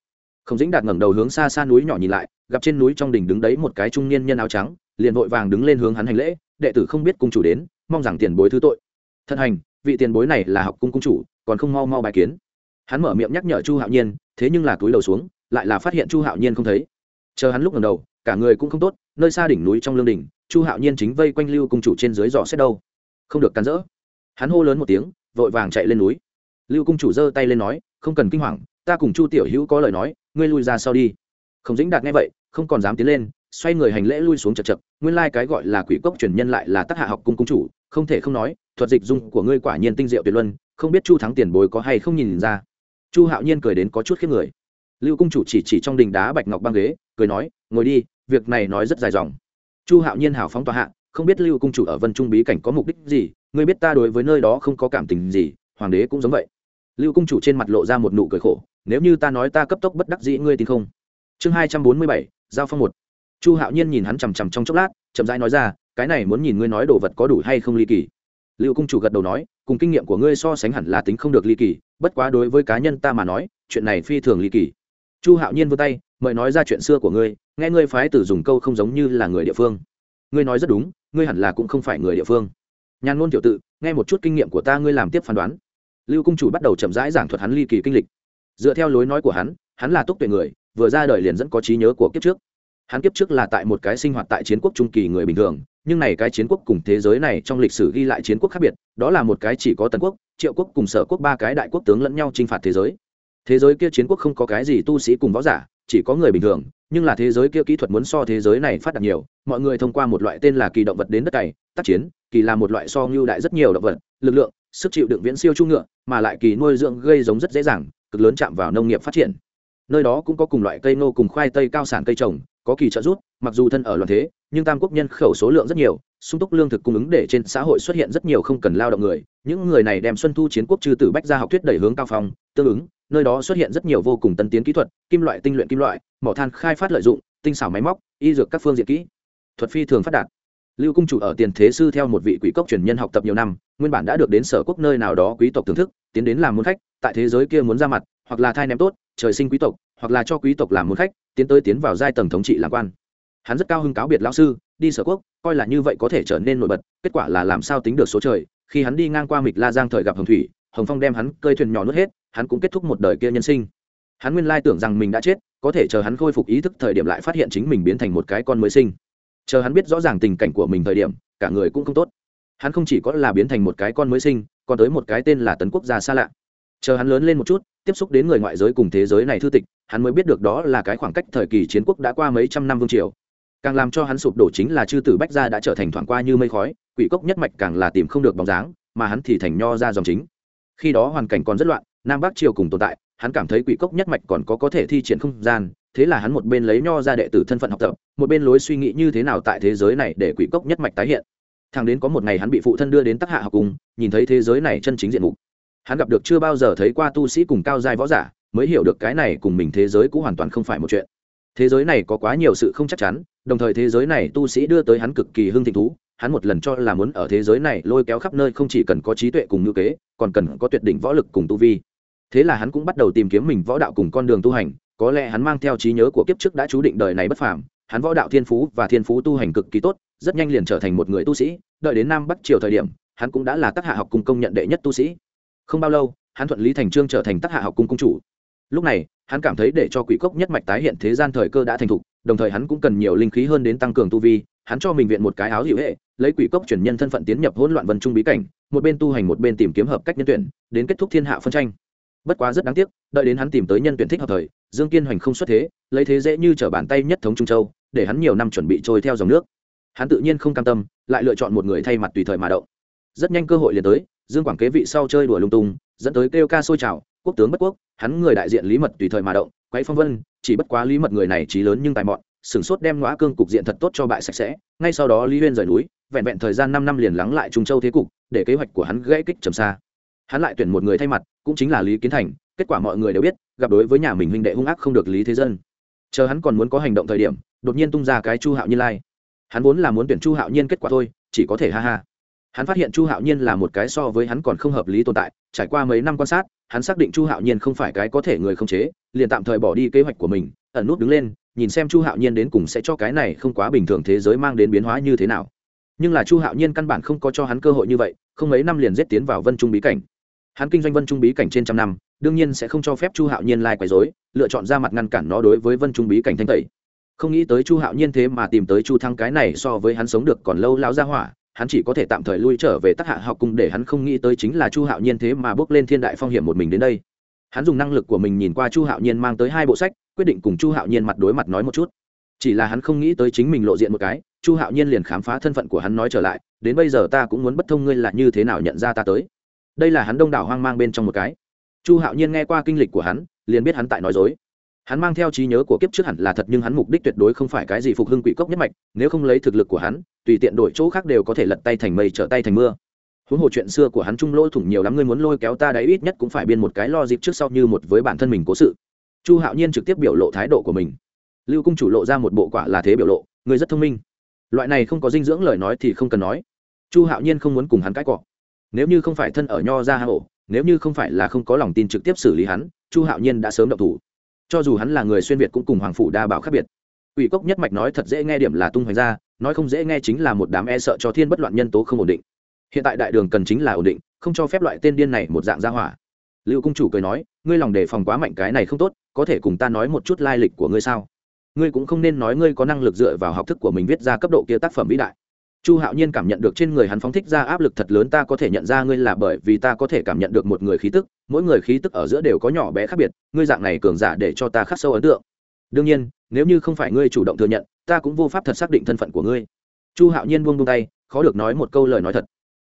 Không dĩnh đạt ngẩng đầu hướng xa xa núi nhỏ nhìn lại, gặp trên núi trong đỉnh đứng đấy một cái trung niên nhân áo trắng, liền vội vàng đứng lên hướng hắn hành lễ, đệ tử không biết cung chủ đến, mong rằng tiền bối thứ tội. Thân hành, vị tiền bối này là học cung cung chủ, còn không mau mau bài kiến. Hắn mở miệng nhắc nhở chu hạo nhiên, thế nhưng là túi đầu xuống, lại là phát hiện chu hạo nhiên không thấy chờ hắn lúc ngẩng đầu, cả người cũng không tốt, nơi xa đỉnh núi trong lương đỉnh, chu hạo nhiên chính vây quanh lưu cung chủ trên dưới dò xét đâu. Không được cắn rỡ. Hắn hô lớn một tiếng, vội vàng chạy lên núi. Lưu cung chủ giơ tay lên nói, không cần kinh hoàng, ta cùng chu tiểu hữu có lời nói, ngươi lui ra sau đi. Không dĩnh đạt nghe vậy, không còn dám tiến lên, xoay người hành lễ lui xuống chật chật, nguyên lai、like、cái gọi là quỷ cốc truyền nhân lại là tác hạ học cung cung chủ, không thể không nói, thuật dịch dung của ngươi quả nhiên tinh diệu tuyệt luân, không biết chu thắng tiền bối có hay không nhìn ra. Chu hạo nhiên cười đến có chút khiếp người lưu cung chủ chỉ chỉ trong đình đá bạch ngọc băng ghế, cười nói, ngồi đi, việc này nói rất dài dòng. Chu hạo nhiên hào phóng tòa hạ, không biết lưu cung chủ ở vân trung bí cảnh có mục đích gì, ngươi biết ta đối với nơi đó không có cảm tình gì, hoàng đế cũng giống vậy. Lưu cung chủ trên mặt lộ ra một nụ cười khổ, nếu như ta nói ta cấp tốc bất đắc dĩ, ngươi tin không? Chương hai trăm bốn mươi bảy, giao phong một. Chu hạo nhiên nhìn hắn chằm chằm trong chốc lát, chậm rãi nói ra, cái này muốn nhìn ngươi nói đồ vật có đủ hay không ly kỳ. Lưu cung chủ gật đầu nói, cùng kinh nghiệm của ngươi so sánh hẳn là tính không được ly kỳ, bất quá đối với cá nhân ta mà nói, chuyện này phi thường ly kỳ chu hạo nhiên vươn tay, mời nói ra chuyện xưa của ngươi, nghe ngươi phái tử dùng câu không giống như là người địa phương. Ngươi nói rất đúng, ngươi hẳn là cũng không phải người địa phương. Nhàn ngôn tiểu tự, nghe một chút kinh nghiệm của ta, ngươi làm tiếp phán đoán. Lưu cung chủ bắt đầu chậm rãi giảng thuật hắn ly kỳ kinh lịch. Dựa theo lối nói của hắn hắn là túc tuệ người, vừa ra đời liền dẫn có trí nhớ của kiếp trước. Hắn kiếp trước là tại một cái sinh hoạt tại chiến quốc trung kỳ người bình thường, nhưng này cái chiến quốc cùng thế giới này trong lịch sử ghi lại chiến quốc khác biệt, đó là một cái chỉ có tần quốc, triệu quốc cùng sở quốc ba cái đại quốc tướng lẫn nhau t r i n h phạt thế giới thế giới kia chiến quốc không có cái gì tu sĩ cùng võ giả, chỉ có người bình thường, nhưng là thế giới kia kỹ thuật muốn so thế giới này phát đạt nhiều. Mọi người thông qua một loại tên là kỳ động vật đến đất cày, tác chiến, kỳ là một loại so ngưu đại rất nhiều động vật, lực lượng, sức chịu đựng viễn siêu trung ngựa, mà lại kỳ nuôi dưỡng gây giống rất dễ dàng, cực lớn chạm vào nông nghiệp phát triển. Nơi đó cũng có cùng loại cây nô cùng khoai tây cao sản cây trồng, có kỳ trợ rút mặc dù thân ở loạn thế, nhưng tam quốc nhân khẩu số lượng rất nhiều, sung túc lương thực cung ứng để trên xã hội xuất hiện rất nhiều không cần lao động người. Những người này đem xuân thu chiến quốc trừ tử bách ra học thuyết đẩy hướng cao phong, tương ứng nơi đó xuất hiện rất nhiều vô cùng tân tiến kỹ thuật, kim loại tinh luyện kim loại, mỏ than khai phát lợi dụng, tinh xảo máy móc, y dược các phương diện kỹ thuật phi thường phát đạt. Lưu cung chủ ở tiền thế sư theo một vị quỷ cốc truyền nhân học tập nhiều năm, nguyên bản đã được đến sở quốc nơi nào đó quý tộc thưởng thức, tiến đến làm muốn khách, tại thế giới kia muốn ra mặt, hoặc là thai ném tốt, trời sinh quý tộc, hoặc là cho quý tộc làm muốn khách, tiến tới tiến vào giai tầng thống trị làm quan. Hắn rất cao hưng cáo biệt lão sư, đi sở quốc, coi là như vậy có thể trở nên nổi bật, kết quả là làm sao tính được số trời, khi hắn đi ngang qua mịch la giang thời gặp hồng thủy hồng phong đem hắn cơi thuyền nhỏ nuốt hết, hắn cũng kết thúc một đời kia nhân sinh. Hắn nguyên lai tưởng rằng mình đã chết, có thể chờ hắn khôi phục ý thức thời điểm lại phát hiện chính mình biến thành một cái con mới sinh. Chờ hắn biết rõ ràng tình cảnh của mình thời điểm, cả người cũng không tốt. Hắn không chỉ có là biến thành một cái con mới sinh, còn tới một cái tên là tấn quốc gia xa lạ. Chờ hắn lớn lên một chút, tiếp xúc đến người ngoại giới cùng thế giới này thư tịch, hắn mới biết được đó là cái khoảng cách thời kỳ chiến quốc đã qua mấy trăm năm vương triều. Càng làm cho hắn sụp đổ chính là chư tử bách gia đã trở thành thoảng qua như mây khói, quỷ cốc nhất mạch càng là tìm không được bóng dáng, mà hắn thì thành nho ra dòng chính khi đó hoàn cảnh còn rất loạn, nam bắc triều cùng tồn tại, hắn cảm thấy quỷ cốc nhất mạch còn có có thể thi triển không gian, thế là hắn một bên lấy nho ra đệ tử thân phận học tập, một bên lối suy nghĩ như thế nào tại thế giới này để quỷ cốc nhất mạch tái hiện. Thằng đến có một ngày hắn bị phụ thân đưa đến tắc hạ học cùng nhìn thấy thế giới này chân chính diện mục. Hắn gặp được chưa bao giờ thấy qua tu sĩ cùng cao giai võ giả, mới hiểu được cái này cùng mình thế giới cũng hoàn toàn không phải một chuyện. Thế giới này có quá nhiều sự không chắc chắn, đồng thời thế giới này tu sĩ đưa tới hắn cực kỳ hưng thịnh thú hắn một lần cho là muốn ở thế giới này lôi kéo khắp nơi không chỉ cần có trí tuệ cùng ngữ kế, còn cần có tuyệt đỉnh võ lực cùng tu vi. Thế là hắn cũng bắt đầu tìm kiếm mình võ đạo cùng con đường tu hành, có lẽ hắn mang theo trí nhớ của kiếp trước đã chú định đời này bất phàm. Hắn võ đạo thiên phú và thiên phú tu hành cực kỳ tốt, rất nhanh liền trở thành một người tu sĩ, đợi đến nam bắc triều thời điểm, hắn cũng đã là tác hạ học cung công nhận đệ nhất tu sĩ. Không bao lâu, hắn thuận lý thành trương trở thành tác hạ học cung cung chủ. Lúc này, hắn cảm thấy để cho quỷ cốc nhất mạch tái hiện thế gian thời cơ đã thành thục, đồng thời hắn cũng cần nhiều linh khí hơn đến tăng cường tu vi hắn cho mình viện một cái áo hữu hệ, lấy quỷ cốc chuyển nhân thân phận tiến nhập hỗn loạn vân trung bí cảnh, một bên tu hành một bên tìm kiếm hợp cách nhân tuyển, đến kết thúc thiên hạ phân tranh. Bất quá rất đáng tiếc, đợi đến hắn tìm tới nhân tuyển thích hợp thời, dương kiên hoành không xuất thế, lấy thế dễ như t r ở bàn tay nhất thống trung châu, để hắn nhiều năm chuẩn bị trôi theo dòng nước. Hắn tự nhiên không cam tâm, lại lựa chọn một người thay mặt tùy thời mà động. Rất nhanh cơ hội liền tới, dương quảng kế vị sau chơi đùa lung tung, dẫn tới kêu ca sôi trào, quốc tướng bất quốc, hắn người đại diện lý mật tùy thời mà động quay phong vân, chỉ bất quá lý mật người này trí lớn nhưng tài mọn sửng sốt đem ngõ cương cục diện thật tốt cho bại sạch sẽ, ngay sau đó lý huyên rời núi, vẹn vẹn thời gian năm năm liền lắng lại trung châu thế cục, để kế hoạch của hắn gãy kích trầm xa. Hắn lại tuyển một người thay mặt, cũng chính là lý kiến thành, kết quả mọi người đều biết, gặp đối với nhà mình huynh đệ hung ác không được lý thế dân. Chờ hắn còn muốn có hành động thời điểm, đột nhiên tung ra cái chu hạo nhiên lai. Hắn vốn là muốn tuyển chu hạo nhiên kết quả thôi, chỉ có thể ha ha. Hắn phát hiện chu hạo nhiên là một cái so với hắn còn không hợp lý tồn tại, trải qua mấy năm quan sát, hắn xác định chu hạo nhiên không phải cái có thể người không chế, liền tạm thời bỏ đi kế hoạch của mình, ẩn nút đứng lên nhìn xem chu hạo nhiên đến cùng sẽ cho cái này không quá bình thường thế giới mang đến biến hóa như thế nào. Nhưng là chu hạo nhiên căn bản không có cho hắn cơ hội như vậy, không mấy năm liền giết tiến vào vân trung bí cảnh. Hắn kinh doanh vân trung bí cảnh trên trăm năm, đương nhiên sẽ không cho phép chu hạo nhiên lai quấy dối lựa chọn ra mặt ngăn cản nó đối với vân trung bí cảnh thanh tẩy. Không nghĩ tới chu hạo nhiên thế mà tìm tới chu thăng cái này so với hắn sống được còn lâu lao ra hỏa, hắn chỉ có thể tạm thời lui trở về tác hạ học cung để hắn không nghĩ tới chính là chu hạo nhiên thế mà bước lên thiên đại phong hiểm một mình đến đây. Hắn dùng năng lực của mình nhìn qua chu hạo nhiên mang tới hai bộ sách quyết định cùng chu hạo nhiên mặt đối mặt nói một chút. Chỉ là hắn không nghĩ tới chính mình lộ diện một cái, chu hạo nhiên liền khám phá thân phận của hắn nói trở lại, đến bây giờ ta cũng muốn bất thông ngươi là như thế nào nhận ra ta tới. Đây là hắn đông đảo hoang mang bên trong một cái. Chu hạo nhiên nghe qua kinh lịch của hắn, liền biết hắn tại nói dối. Hắn mang theo trí nhớ của kiếp trước hẳn là thật nhưng hắn mục đích tuyệt đối không phải cái gì phục hưng quỷ cốc nhất mạch, nếu không lấy thực lực của hắn, tùy tiện đổi chỗ khác đều có thể lật tay thành mây trở tay thành mưa. Huống hồ chuyện xưa của hắn trung lỗ thủng nhiều lắm, ngươi muốn lôi kéo ta đấy, ít nhất cũng phải biên một cái lo dịp trước sau như một với bản thân mình cố sự chu hạo nhiên trực tiếp biểu lộ thái độ của mình lưu cung chủ lộ ra một bộ quả là thế biểu lộ người rất thông minh loại này không có dinh dưỡng lời nói thì không cần nói chu hạo nhiên không muốn cùng hắn cãi cọ nếu như không phải thân ở nho ra hà hộ nếu như không phải là không có lòng tin trực tiếp xử lý hắn, chu hạo nhiên đã sớm động thủ. cho dù hắn là người xuyên việt cũng cùng hoàng phủ đa bảo khác biệt. ủy cốc nhất mạch nói thật dễ nghe điểm là tung hoành ra, nói không dễ nghe chính là một đám e sợ cho thiên bất loạn nhân tố không ổn định. hiện tại đại đường cần chính là ổn định, không cho phép loại tên điên này một dạng gia hỏa lưu cung chủ cười nói, ngươi lòng đề phòng quá mạnh cái này không tốt, có thể cùng ta nói một chút lai lịch của ngươi sao? Ngươi cũng không nên nói ngươi có năng lực dựa vào học thức của mình viết ra cấp độ kia tác phẩm vĩ đại. Chu hạo nhiên cảm nhận được trên người hắn phóng thích ra áp lực thật lớn, ta có thể nhận ra ngươi là bởi vì ta có thể cảm nhận được một người khí tức, mỗi người khí tức ở giữa đều có nhỏ bé khác biệt, ngươi dạng này cường giả để cho ta khắc sâu ấn tượng. Đương nhiên, nếu như không phải ngươi chủ động thừa nhận, ta cũng vô pháp thật xác định thân phận của ngươi. Chu hạo nhiên buông buông tay, khó được nói một câu lời nói thật.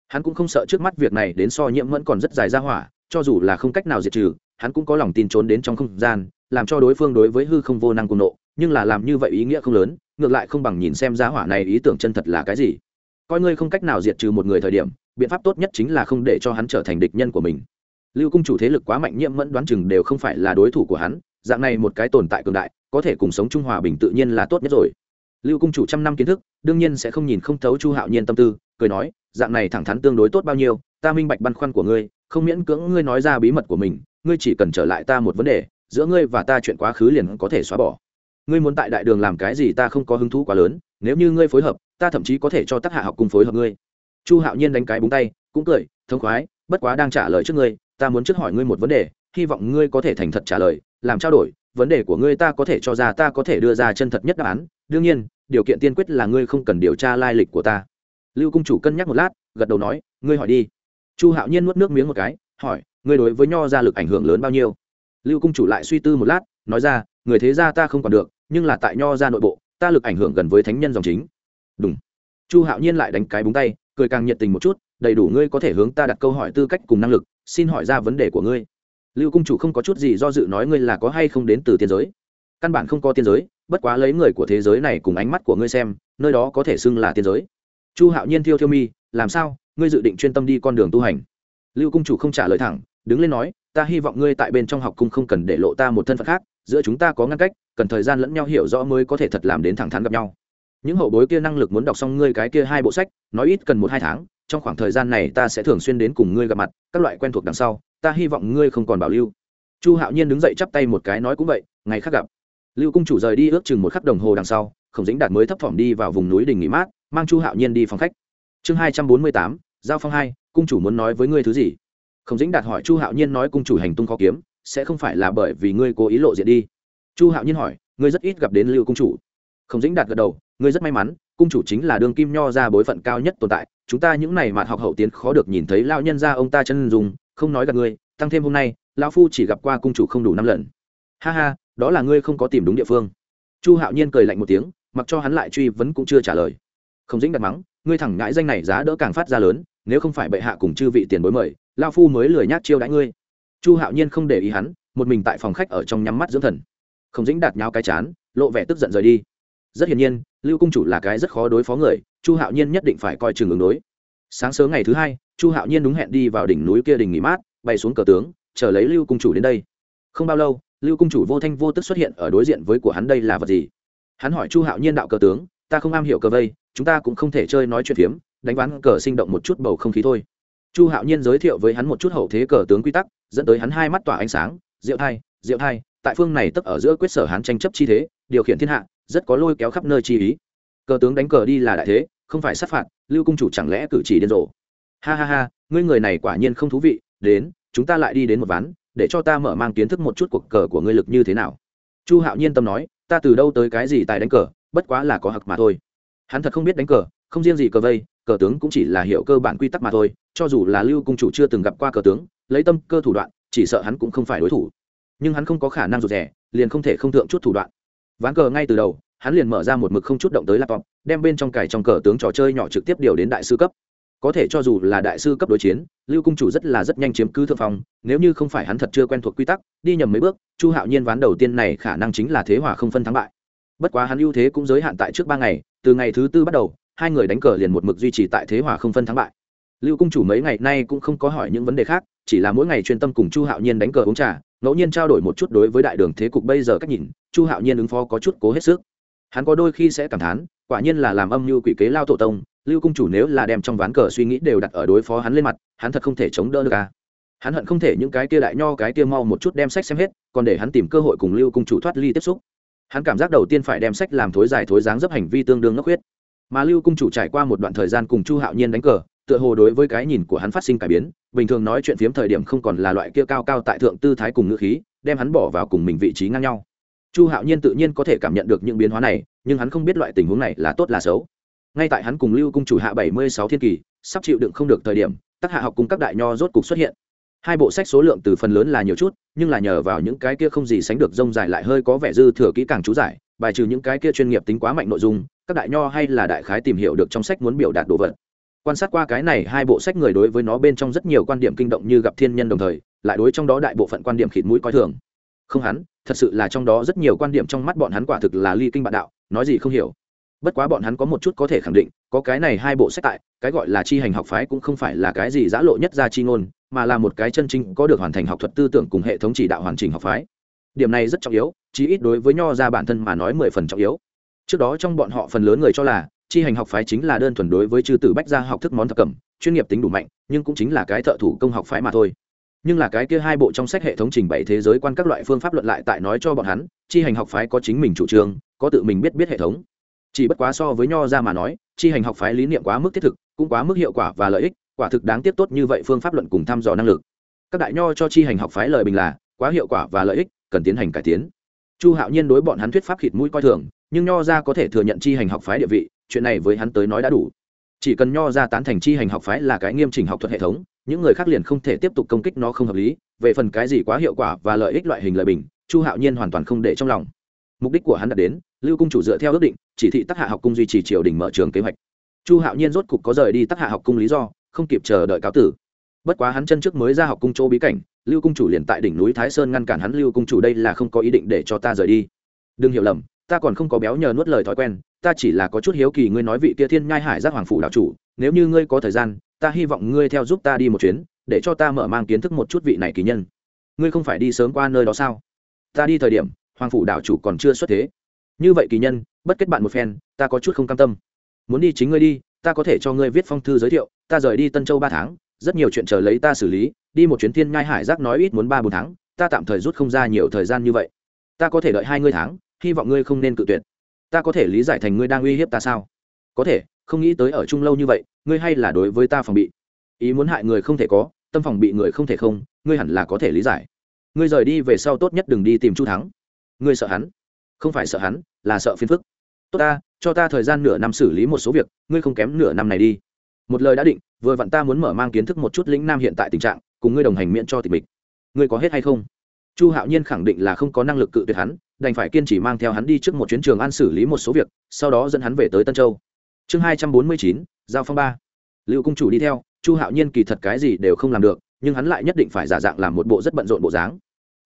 Hắn cũng không sợ trước mắt việc này đến so nhiễm vẫn còn rất dài ra hỏa cho dù là không cách nào diệt trừ, hắn cũng có lòng tin trốn đến trong không gian, làm cho đối phương đối với hư không vô năng cùng nộ, nhưng là làm như vậy ý nghĩa không lớn, ngược lại không bằng nhìn xem giá hỏa này ý tưởng chân thật là cái gì. Coi ngươi không cách nào diệt trừ một người thời điểm, biện pháp tốt nhất chính là không để cho hắn trở thành địch nhân của mình. Lưu cung chủ thế lực quá mạnh nhiễm mẫn đoán chừng đều không phải là đối thủ của hắn, dạng này một cái tồn tại cường đại, có thể cùng sống trung hòa bình tự nhiên là tốt nhất rồi. Lưu cung chủ trăm năm kiến thức, đương nhiên sẽ không nhìn không thấu chu hạo nhiên tâm tư, cười nói, dạng này thẳng thắn tương đối tốt bao nhiêu, ta minh bạch băn khoăn của ngươi không miễn cưỡng ngươi nói ra bí mật của mình, ngươi chỉ cần trở lại ta một vấn đề, giữa ngươi và ta chuyện quá khứ liền có thể xóa bỏ. Ngươi muốn tại đại đường làm cái gì ta không có hứng thú quá lớn, nếu như ngươi phối hợp, ta thậm chí có thể cho tác hạ học cùng phối hợp ngươi. Chu hạo nhiên đánh cái búng tay, cũng cười thông khoái, bất quá đang trả lời trước ngươi, ta muốn trước hỏi ngươi một vấn đề, hy vọng ngươi có thể thành thật trả lời, làm trao đổi, vấn đề của ngươi ta có thể cho ra, ta có thể đưa ra chân thật nhất đáp án, đương nhiên, điều kiện tiên quyết là ngươi không cần điều tra lai lịch của ta. Lưu cung chủ cân nhắc một lát, gật đầu nói, ngươi hỏi đi chu hạo nhiên nuốt nước miếng một cái, hỏi, ngươi đối với nho ra lực ảnh hưởng lớn bao nhiêu? Lưu cung chủ lại suy tư một lát, nói ra, người thế gia ta không còn được, nhưng là tại nho ra nội bộ, ta lực ảnh hưởng gần với thánh nhân dòng chính. Đúng chu hạo nhiên lại đánh cái búng tay, cười càng nhiệt tình một chút, đầy đủ ngươi có thể hướng ta đặt câu hỏi tư cách cùng năng lực, xin hỏi ra vấn đề của ngươi. Lưu cung chủ không có chút gì do dự nói ngươi là có hay không đến từ tiên giới. Căn bản không có tiên giới, bất quá lấy người của thế giới này cùng ánh mắt của ngươi xem, nơi đó có thể xưng là tiên giới. Chu hạo nhiên thiêu thiêu mi, làm sao? Ngươi dự định chuyên tâm đi con đường tu hành. Lưu cung chủ không trả lời thẳng, đứng lên nói, ta hy vọng ngươi tại bên trong học cung không cần để lộ ta một thân phận khác, giữa chúng ta có ngăn cách, cần thời gian lẫn nhau hiểu rõ mới có thể thật làm đến thẳng thắn gặp nhau. Những hậu bối kia năng lực muốn đọc xong ngươi cái kia hai bộ sách, nói ít cần một hai tháng, trong khoảng thời gian này ta sẽ thường xuyên đến cùng ngươi gặp mặt, các loại quen thuộc đằng sau, ta hy vọng ngươi không còn bảo lưu. Chu hạo nhiên đứng dậy chắp tay một cái nói cũng vậy, ngày khác gặp. Lưu cung chủ rời đi ước chừng một khắc đồng hồ đằng sau, khổng dính đạt mới thấp thỏm đi vào vùng núi đình nghỉ mát, mang chu hạo nhiên đi phòng khách. Chương hai trăm bốn mươi tám giao phong hai, cung chủ muốn nói với ngươi thứ gì? Khổng dĩnh đạt hỏi chu hạo nhiên nói cung chủ hành tung khó kiếm, sẽ không phải là bởi vì ngươi cố ý lộ diện đi. Chu hạo nhiên hỏi, ngươi rất ít gặp đến lưu cung chủ. Khổng dĩnh đạt gật đầu, ngươi rất may mắn, cung chủ chính là đường kim nho ra bối phận cao nhất tồn tại, chúng ta những này mà học hậu tiến khó được nhìn thấy lao nhân ra ông ta chân dùng không nói gặp ngươi, tăng thêm hôm nay, lão phu chỉ gặp qua cung chủ không đủ năm lần. Ha ha, đó là ngươi không có tìm đúng địa phương. Chu hạo nhiên cười lạnh một tiếng, mặc cho hắn lại truy vấn cũng chưa trả lời. Không dính đặt mắng ngươi thẳng ngãi danh này giá đỡ càng phát ra lớn, nếu không phải bệ hạ cùng chư vị tiền bối mời lao phu mới lười nhác chiêu đãi ngươi. Chu hạo nhiên không để ý hắn, một mình tại phòng khách ở trong nhắm mắt dưỡng thần. Không dính đạt nhau cái chán, lộ vẻ tức giận rời đi. Rất hiển nhiên, lưu cung chủ là cái rất khó đối phó người, chu hạo nhiên nhất định phải coi chừng ứng đối. Sáng sớm ngày thứ hai, chu hạo nhiên đúng hẹn đi vào đỉnh núi kia đình nghỉ mát, bay xuống cờ tướng, chờ lấy lưu cung chủ đến đây. Không bao lâu, lưu cung chủ vô thanh vô tức xuất hiện ở đối diện với của hắn đây là vật gì? Hắn hỏi chu hạo nhiên đạo cờ tướng ta không am hiểu cờ vây, chúng ta cũng không thể chơi nói chuyện phiếm, đánh ván cờ sinh động một chút bầu không khí thôi. Chu hạo nhiên giới thiệu với hắn một chút hậu thế cờ tướng quy tắc, dẫn tới hắn hai mắt tỏa ánh sáng, diệu thai diệu thai, tại phương này tức ở giữa quyết sở hắn tranh chấp chi thế, điều khiển thiên hạ, rất có lôi kéo khắp nơi chi ý. Cờ tướng đánh cờ đi là đại thế, không phải sát phạt, lưu cung chủ chẳng lẽ cử chỉ điên rồ? Ha ha ha, ngươi người này quả nhiên không thú vị, đến, chúng ta lại đi đến một ván, để cho ta mở mang kiến thức một chút cuộc cờ của ngươi lực như thế nào. Chu hạo nhiên tâm nói, ta từ đâu tới cái gì tài đánh cờ bất quá là có hặc mà thôi. Hắn thật không biết đánh cờ, không riêng gì cờ vây, cờ tướng cũng chỉ là hiểu cơ bản quy tắc mà thôi, cho dù là lưu cung chủ chưa từng gặp qua cờ tướng, lấy tâm cơ thủ đoạn, chỉ sợ hắn cũng không phải đối thủ. Nhưng hắn không có khả năng rụt rẻ liền không thể không thượng chút thủ đoạn. Ván cờ ngay từ đầu, hắn liền mở ra một mực không chút động tới laptop, đem bên trong cài trong cờ tướng trò chơi nhỏ trực tiếp điều đến đại sư cấp. Có thể cho dù là đại sư cấp đối chiến, lưu cung chủ rất là rất nhanh chiếm cứ thượng phong, nếu như không phải hắn thật chưa quen thuộc quy tắc, đi nhầm mấy bước, chu hạo nhiên ván đầu tiên này khả năng chính là thế hòa không phân thắng bại bất quá hắn ưu thế cũng giới hạn tại trước ba ngày, từ ngày thứ tư bắt đầu, hai người đánh cờ liền một mực duy trì tại thế hòa không phân thắng bại. Lưu cung chủ mấy ngày nay cũng không có hỏi những vấn đề khác, chỉ là mỗi ngày chuyên tâm cùng chu hạo nhiên đánh cờ uống trà, ngẫu nhiên trao đổi một chút đối với đại đường thế cục bây giờ cách nhìn, chu hạo nhiên ứng phó có chút cố hết sức. Hắn có đôi khi sẽ cảm thán, quả nhiên là làm âm mưu quỷ kế lao tổ tông, lưu cung chủ nếu là đem trong ván cờ suy nghĩ đều đặt ở đối phó hắn lên mặt, hắn thật không thể chống đỡ được à. hắn hận không thể những cái kia đại nho cái kia mau một chút đem sách xem hết, còn để hắn tìm cơ hội cùng lưu cung chủ thoát ly tiếp xúc hắn cảm giác đầu tiên phải đem sách làm thối dài thối dáng dấp hành vi tương đương ngốc huyết. Mà lưu cung chủ trải qua một đoạn thời gian cùng chu hạo nhiên đánh cờ, tựa hồ đối với cái nhìn của hắn phát sinh cải biến, bình thường nói chuyện phiếm thời điểm không còn là loại kia cao cao tại thượng tư thái cùng ngữ khí, đem hắn bỏ vào cùng mình vị trí ngang nhau. Chu hạo nhiên tự nhiên có thể cảm nhận được những biến hóa này, nhưng hắn không biết loại tình huống này là tốt là xấu. Ngay tại hắn cùng lưu cung chủ hạ bảy mươi sáu thiên kỳ, sắp chịu đựng không được thời điểm tác hạ học cùng các đại nho rốt cục xuất hiện hai bộ sách số lượng từ phần lớn là nhiều chút, nhưng là nhờ vào những cái kia không gì sánh được rông dài lại hơi có vẻ dư thừa kỹ càng chú giải, bài trừ những cái kia chuyên nghiệp tính quá mạnh nội dung, các đại nho hay là đại khái tìm hiểu được trong sách muốn biểu đạt đồ vật. Quan sát qua cái này, hai bộ sách người đối với nó bên trong rất nhiều quan điểm kinh động như gặp thiên nhân đồng thời, lại đối trong đó đại bộ phận quan điểm khịt mũi coi thường. Không hắn, thật sự là trong đó rất nhiều quan điểm trong mắt bọn hắn quả thực là ly kinh bạn đạo, nói gì không hiểu bất quá bọn hắn có một chút có thể khẳng định, có cái này hai bộ sách tại, cái gọi là chi hành học phái cũng không phải là cái gì giã lộ nhất ra chi ngôn, mà là một cái chân chính có được hoàn thành học thuật tư tưởng cùng hệ thống chỉ đạo hoàn chỉnh học phái. Điểm này rất trọng yếu, chí ít đối với nho ra bản thân mà nói mười phần trọng yếu. Trước đó trong bọn họ phần lớn người cho là, chi hành học phái chính là đơn thuần đối với chư tử bách gia học thức món thập cẩm, chuyên nghiệp tính đủ mạnh, nhưng cũng chính là cái thợ thủ công học phái mà thôi. Nhưng là cái kia hai bộ trong sách hệ thống trình bày thế giới quan các loại phương pháp luận lại tại nói cho bọn hắn, chi hành học phái có chính mình chủ trương, có tự mình biết biết hệ thống chỉ bất quá so với nho ra mà nói, chi hành học phái lý niệm quá mức thiết thực, cũng quá mức hiệu quả và lợi ích, quả thực đáng tiếc tốt như vậy phương pháp luận cùng thăm dò năng lực. Các đại nho cho chi hành học phái lời bình là, quá hiệu quả và lợi ích, cần tiến hành cải tiến. Chu hạo nhiên đối bọn hắn thuyết pháp khịt mũi coi thường, nhưng nho ra có thể thừa nhận chi hành học phái địa vị, chuyện này với hắn tới nói đã đủ. Chỉ cần nho ra tán thành chi hành học phái là cái nghiêm chỉnh học thuật hệ thống, những người khác liền không thể tiếp tục công kích nó không hợp lý, về phần cái gì quá hiệu quả và lợi ích loại hình lợi bình, chu hạo nhiên hoàn toàn không để trong lòng mục đích của hắn đã đến, lưu cung chủ dựa theo ước định, chỉ thị tác hạ học cung duy trì triều đình mở trường kế hoạch. Chu hạo nhiên rốt cục có rời đi tác hạ học cung lý do, không kịp chờ đợi cáo tử. Bất quá hắn chân trước mới ra học cung chỗ bí cảnh, lưu cung chủ liền tại đỉnh núi thái sơn ngăn cản hắn, lưu cung chủ đây là không có ý định để cho ta rời đi. Đừng hiểu lầm, ta còn không có béo nhờ nuốt lời thói quen, ta chỉ là có chút hiếu kỳ ngươi nói vị kia thiên nhai hải giác hoàng phủ đạo chủ, nếu như ngươi có thời gian, ta hy vọng ngươi theo giúp ta đi một chuyến, để cho ta mở mang kiến thức một chút vị này kỳ nhân. Ngươi không phải đi sớm qua nơi đó sao? Ta đi thời điểm hoàng phủ đạo chủ còn chưa xuất thế. Như vậy kỳ nhân, bất kết bạn một phen, ta có chút không cam tâm. Muốn đi chính ngươi đi, ta có thể cho ngươi viết phong thư giới thiệu, ta rời đi tân châu ba tháng, rất nhiều chuyện chờ lấy ta xử lý, đi một chuyến thiên nhai hải giác nói ít muốn ba bốn tháng, ta tạm thời rút không ra nhiều thời gian như vậy. Ta có thể đợi hai ngươi tháng, hy vọng ngươi không nên cự tuyệt. Ta có thể lý giải thành ngươi đang uy hiếp ta sao? Có thể, không nghĩ tới ở chung lâu như vậy, ngươi hay là đối với ta phòng bị. Ý muốn hại người không thể có, tâm phòng bị người không thể không, ngươi hẳn là có thể lý giải. Ngươi rời đi về sau tốt nhất đừng đi tìm chu thắng ngươi sợ hắn? Không phải sợ hắn, là sợ phiền phức. Tốt ta, cho ta thời gian nửa năm xử lý một số việc, ngươi không kém nửa năm này đi. Một lời đã định, vừa vặn ta muốn mở mang kiến thức một chút lĩnh nam hiện tại tình trạng, cùng ngươi đồng hành miễn cho tịch mịch. Ngươi có hết hay không? Chu hạo nhiên khẳng định là không có năng lực cự tuyệt hắn, đành phải kiên trì mang theo hắn đi trước một chuyến trường an xử lý một số việc, sau đó dẫn hắn về tới tân châu. Chương hai trăm bốn mươi chín, giao phong ba. Lưu cung chủ đi theo, chu hạo nhiên kỳ thật cái gì đều không làm được, nhưng hắn lại nhất định phải giả dạng làm một bộ rất bận rộn bộ dáng.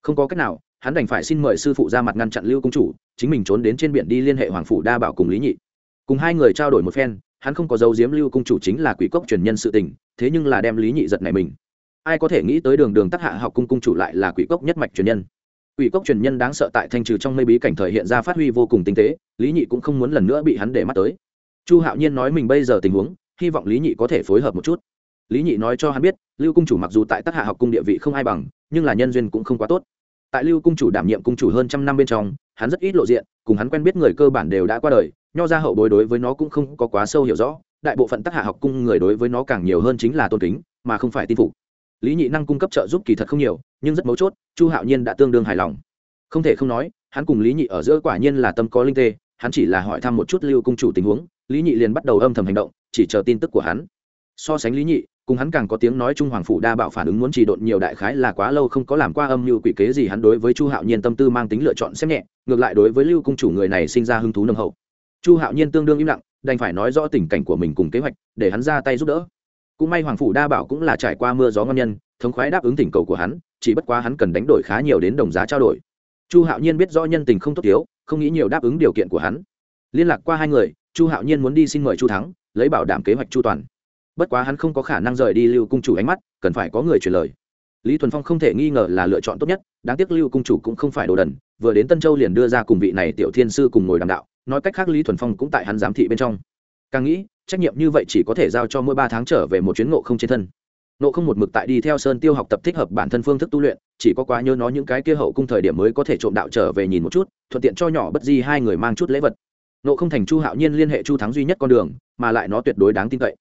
Không có cách nào hắn đành phải xin mời sư phụ ra mặt ngăn chặn lưu cung chủ, chính mình trốn đến trên biển đi liên hệ hoàng phủ đa bảo cùng lý nhị. Cùng hai người trao đổi một phen, hắn không có dấu diếm lưu cung chủ chính là quỷ cốc truyền nhân sự tình, thế nhưng là đem lý nhị giật này mình. Ai có thể nghĩ tới đường đường tác hạ học cung cung chủ lại là quỷ cốc nhất mạch truyền nhân. Quỷ cốc truyền nhân đáng sợ tại thanh trừ trong mây bí cảnh thời hiện ra phát huy vô cùng tinh tế, lý nhị cũng không muốn lần nữa bị hắn để mắt tới. Chu hạo nhiên nói mình bây giờ tình huống, hy vọng lý nhị có thể phối hợp một chút. Lý nhị nói cho hắn biết, lưu cung chủ mặc dù tại tác hạ học cung địa vị không ai bằng, nhưng là nhân duyên cũng không quá tốt tại lưu cung chủ đảm nhiệm cung chủ hơn trăm năm bên trong, hắn rất ít lộ diện, cùng hắn quen biết người cơ bản đều đã qua đời, nho ra hậu bối đối với nó cũng không có quá sâu hiểu rõ, đại bộ phận tác hạ học cung người đối với nó càng nhiều hơn chính là tôn kính, mà không phải tin phục. Lý nhị năng cung cấp trợ giúp kỳ thật không nhiều, nhưng rất mấu chốt, chu hạo nhiên đã tương đương hài lòng. Không thể không nói, hắn cùng lý nhị ở giữa quả nhiên là tâm có linh tê, hắn chỉ là hỏi thăm một chút lưu cung chủ tình huống, lý nhị liền bắt đầu âm thầm hành động, chỉ chờ tin tức của hắn. So sánh lý nhị cùng hắn càng có tiếng nói trung hoàng phủ đa bảo phản ứng muốn trì độn nhiều đại khái là quá lâu không có làm qua âm mưu quỷ kế gì hắn đối với chu hạo nhiên tâm tư mang tính lựa chọn xem nhẹ, ngược lại đối với lưu cung chủ người này sinh ra hứng thú nâng hậu. Chu hạo nhiên tương đương im lặng, đành phải nói rõ tình cảnh của mình cùng kế hoạch, để hắn ra tay giúp đỡ. Cũng may hoàng phủ đa bảo cũng là trải qua mưa gió ngon nhân, thống khoái đáp ứng tình cầu của hắn, chỉ bất quá hắn cần đánh đổi khá nhiều đến đồng giá trao đổi. Chu hạo nhiên biết rõ nhân tình không tốt thiếu không nghĩ nhiều đáp ứng điều kiện của hắn. Liên lạc qua hai người, chu hạo nhiên muốn đi xin mời chu thắng, lấy bảo đảm kế hoạch chu toàn bất quá hắn không có khả năng rời đi lưu cung chủ ánh mắt, cần phải có người truyền lời. Lý thuần phong không thể nghi ngờ là lựa chọn tốt nhất, đáng tiếc lưu cung chủ cũng không phải đồ đần, vừa đến tân châu liền đưa ra cùng vị này tiểu thiên sư cùng ngồi đàm đạo, nói cách khác lý thuần phong cũng tại hắn giám thị bên trong. Càng nghĩ, trách nhiệm như vậy chỉ có thể giao cho mỗi ba tháng trở về một chuyến ngộ không trên thân. Ngộ không một mực tại đi theo sơn tiêu học tập thích hợp bản thân phương thức tu luyện, chỉ có quá nhớ nó những cái kia hậu cung thời điểm mới có thể trộm đạo trở về nhìn một chút, thuận tiện cho nhỏ bất di hai người mang chút lễ vật. Ngộ không thành chu hạo nhiên liên hệ chu thắng duy nhất con đường, mà lại nó tuyệt đối đáng tin cậy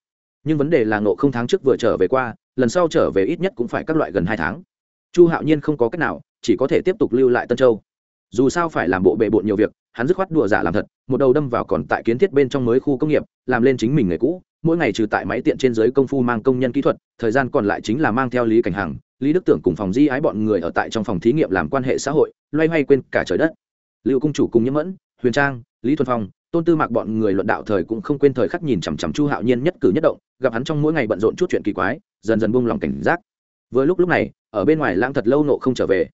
nhưng vấn đề là ngộ không tháng trước vừa trở về qua, lần sau trở về ít nhất cũng phải các loại gần hai tháng. Chu hạo nhiên không có cách nào, chỉ có thể tiếp tục lưu lại tân châu. Dù sao phải làm bộ bệ bộn nhiều việc, hắn dứt khoát đùa giả làm thật, một đầu đâm vào còn tại kiến thiết bên trong mới khu công nghiệp, làm lên chính mình người cũ, mỗi ngày trừ tại máy tiện trên giới công phu mang công nhân kỹ thuật, thời gian còn lại chính là mang theo lý cảnh hằng, lý đức tưởng cùng phòng di ái bọn người ở tại trong phòng thí nghiệm làm quan hệ xã hội, loay hoay quên cả trời đất. Lưu cung chủ cùng nhiễm mẫn, huyền trang, lý thuần phong tôn tư mạc bọn người luận đạo thời cũng không quên thời khắc nhìn chằm chằm chu hạo nhiên nhất cử nhất động, gặp hắn trong mỗi ngày bận rộn chút chuyện kỳ quái, dần dần buông lòng cảnh giác. Vừa lúc lúc này, ở bên ngoài lãng thật lâu nộ không trở về.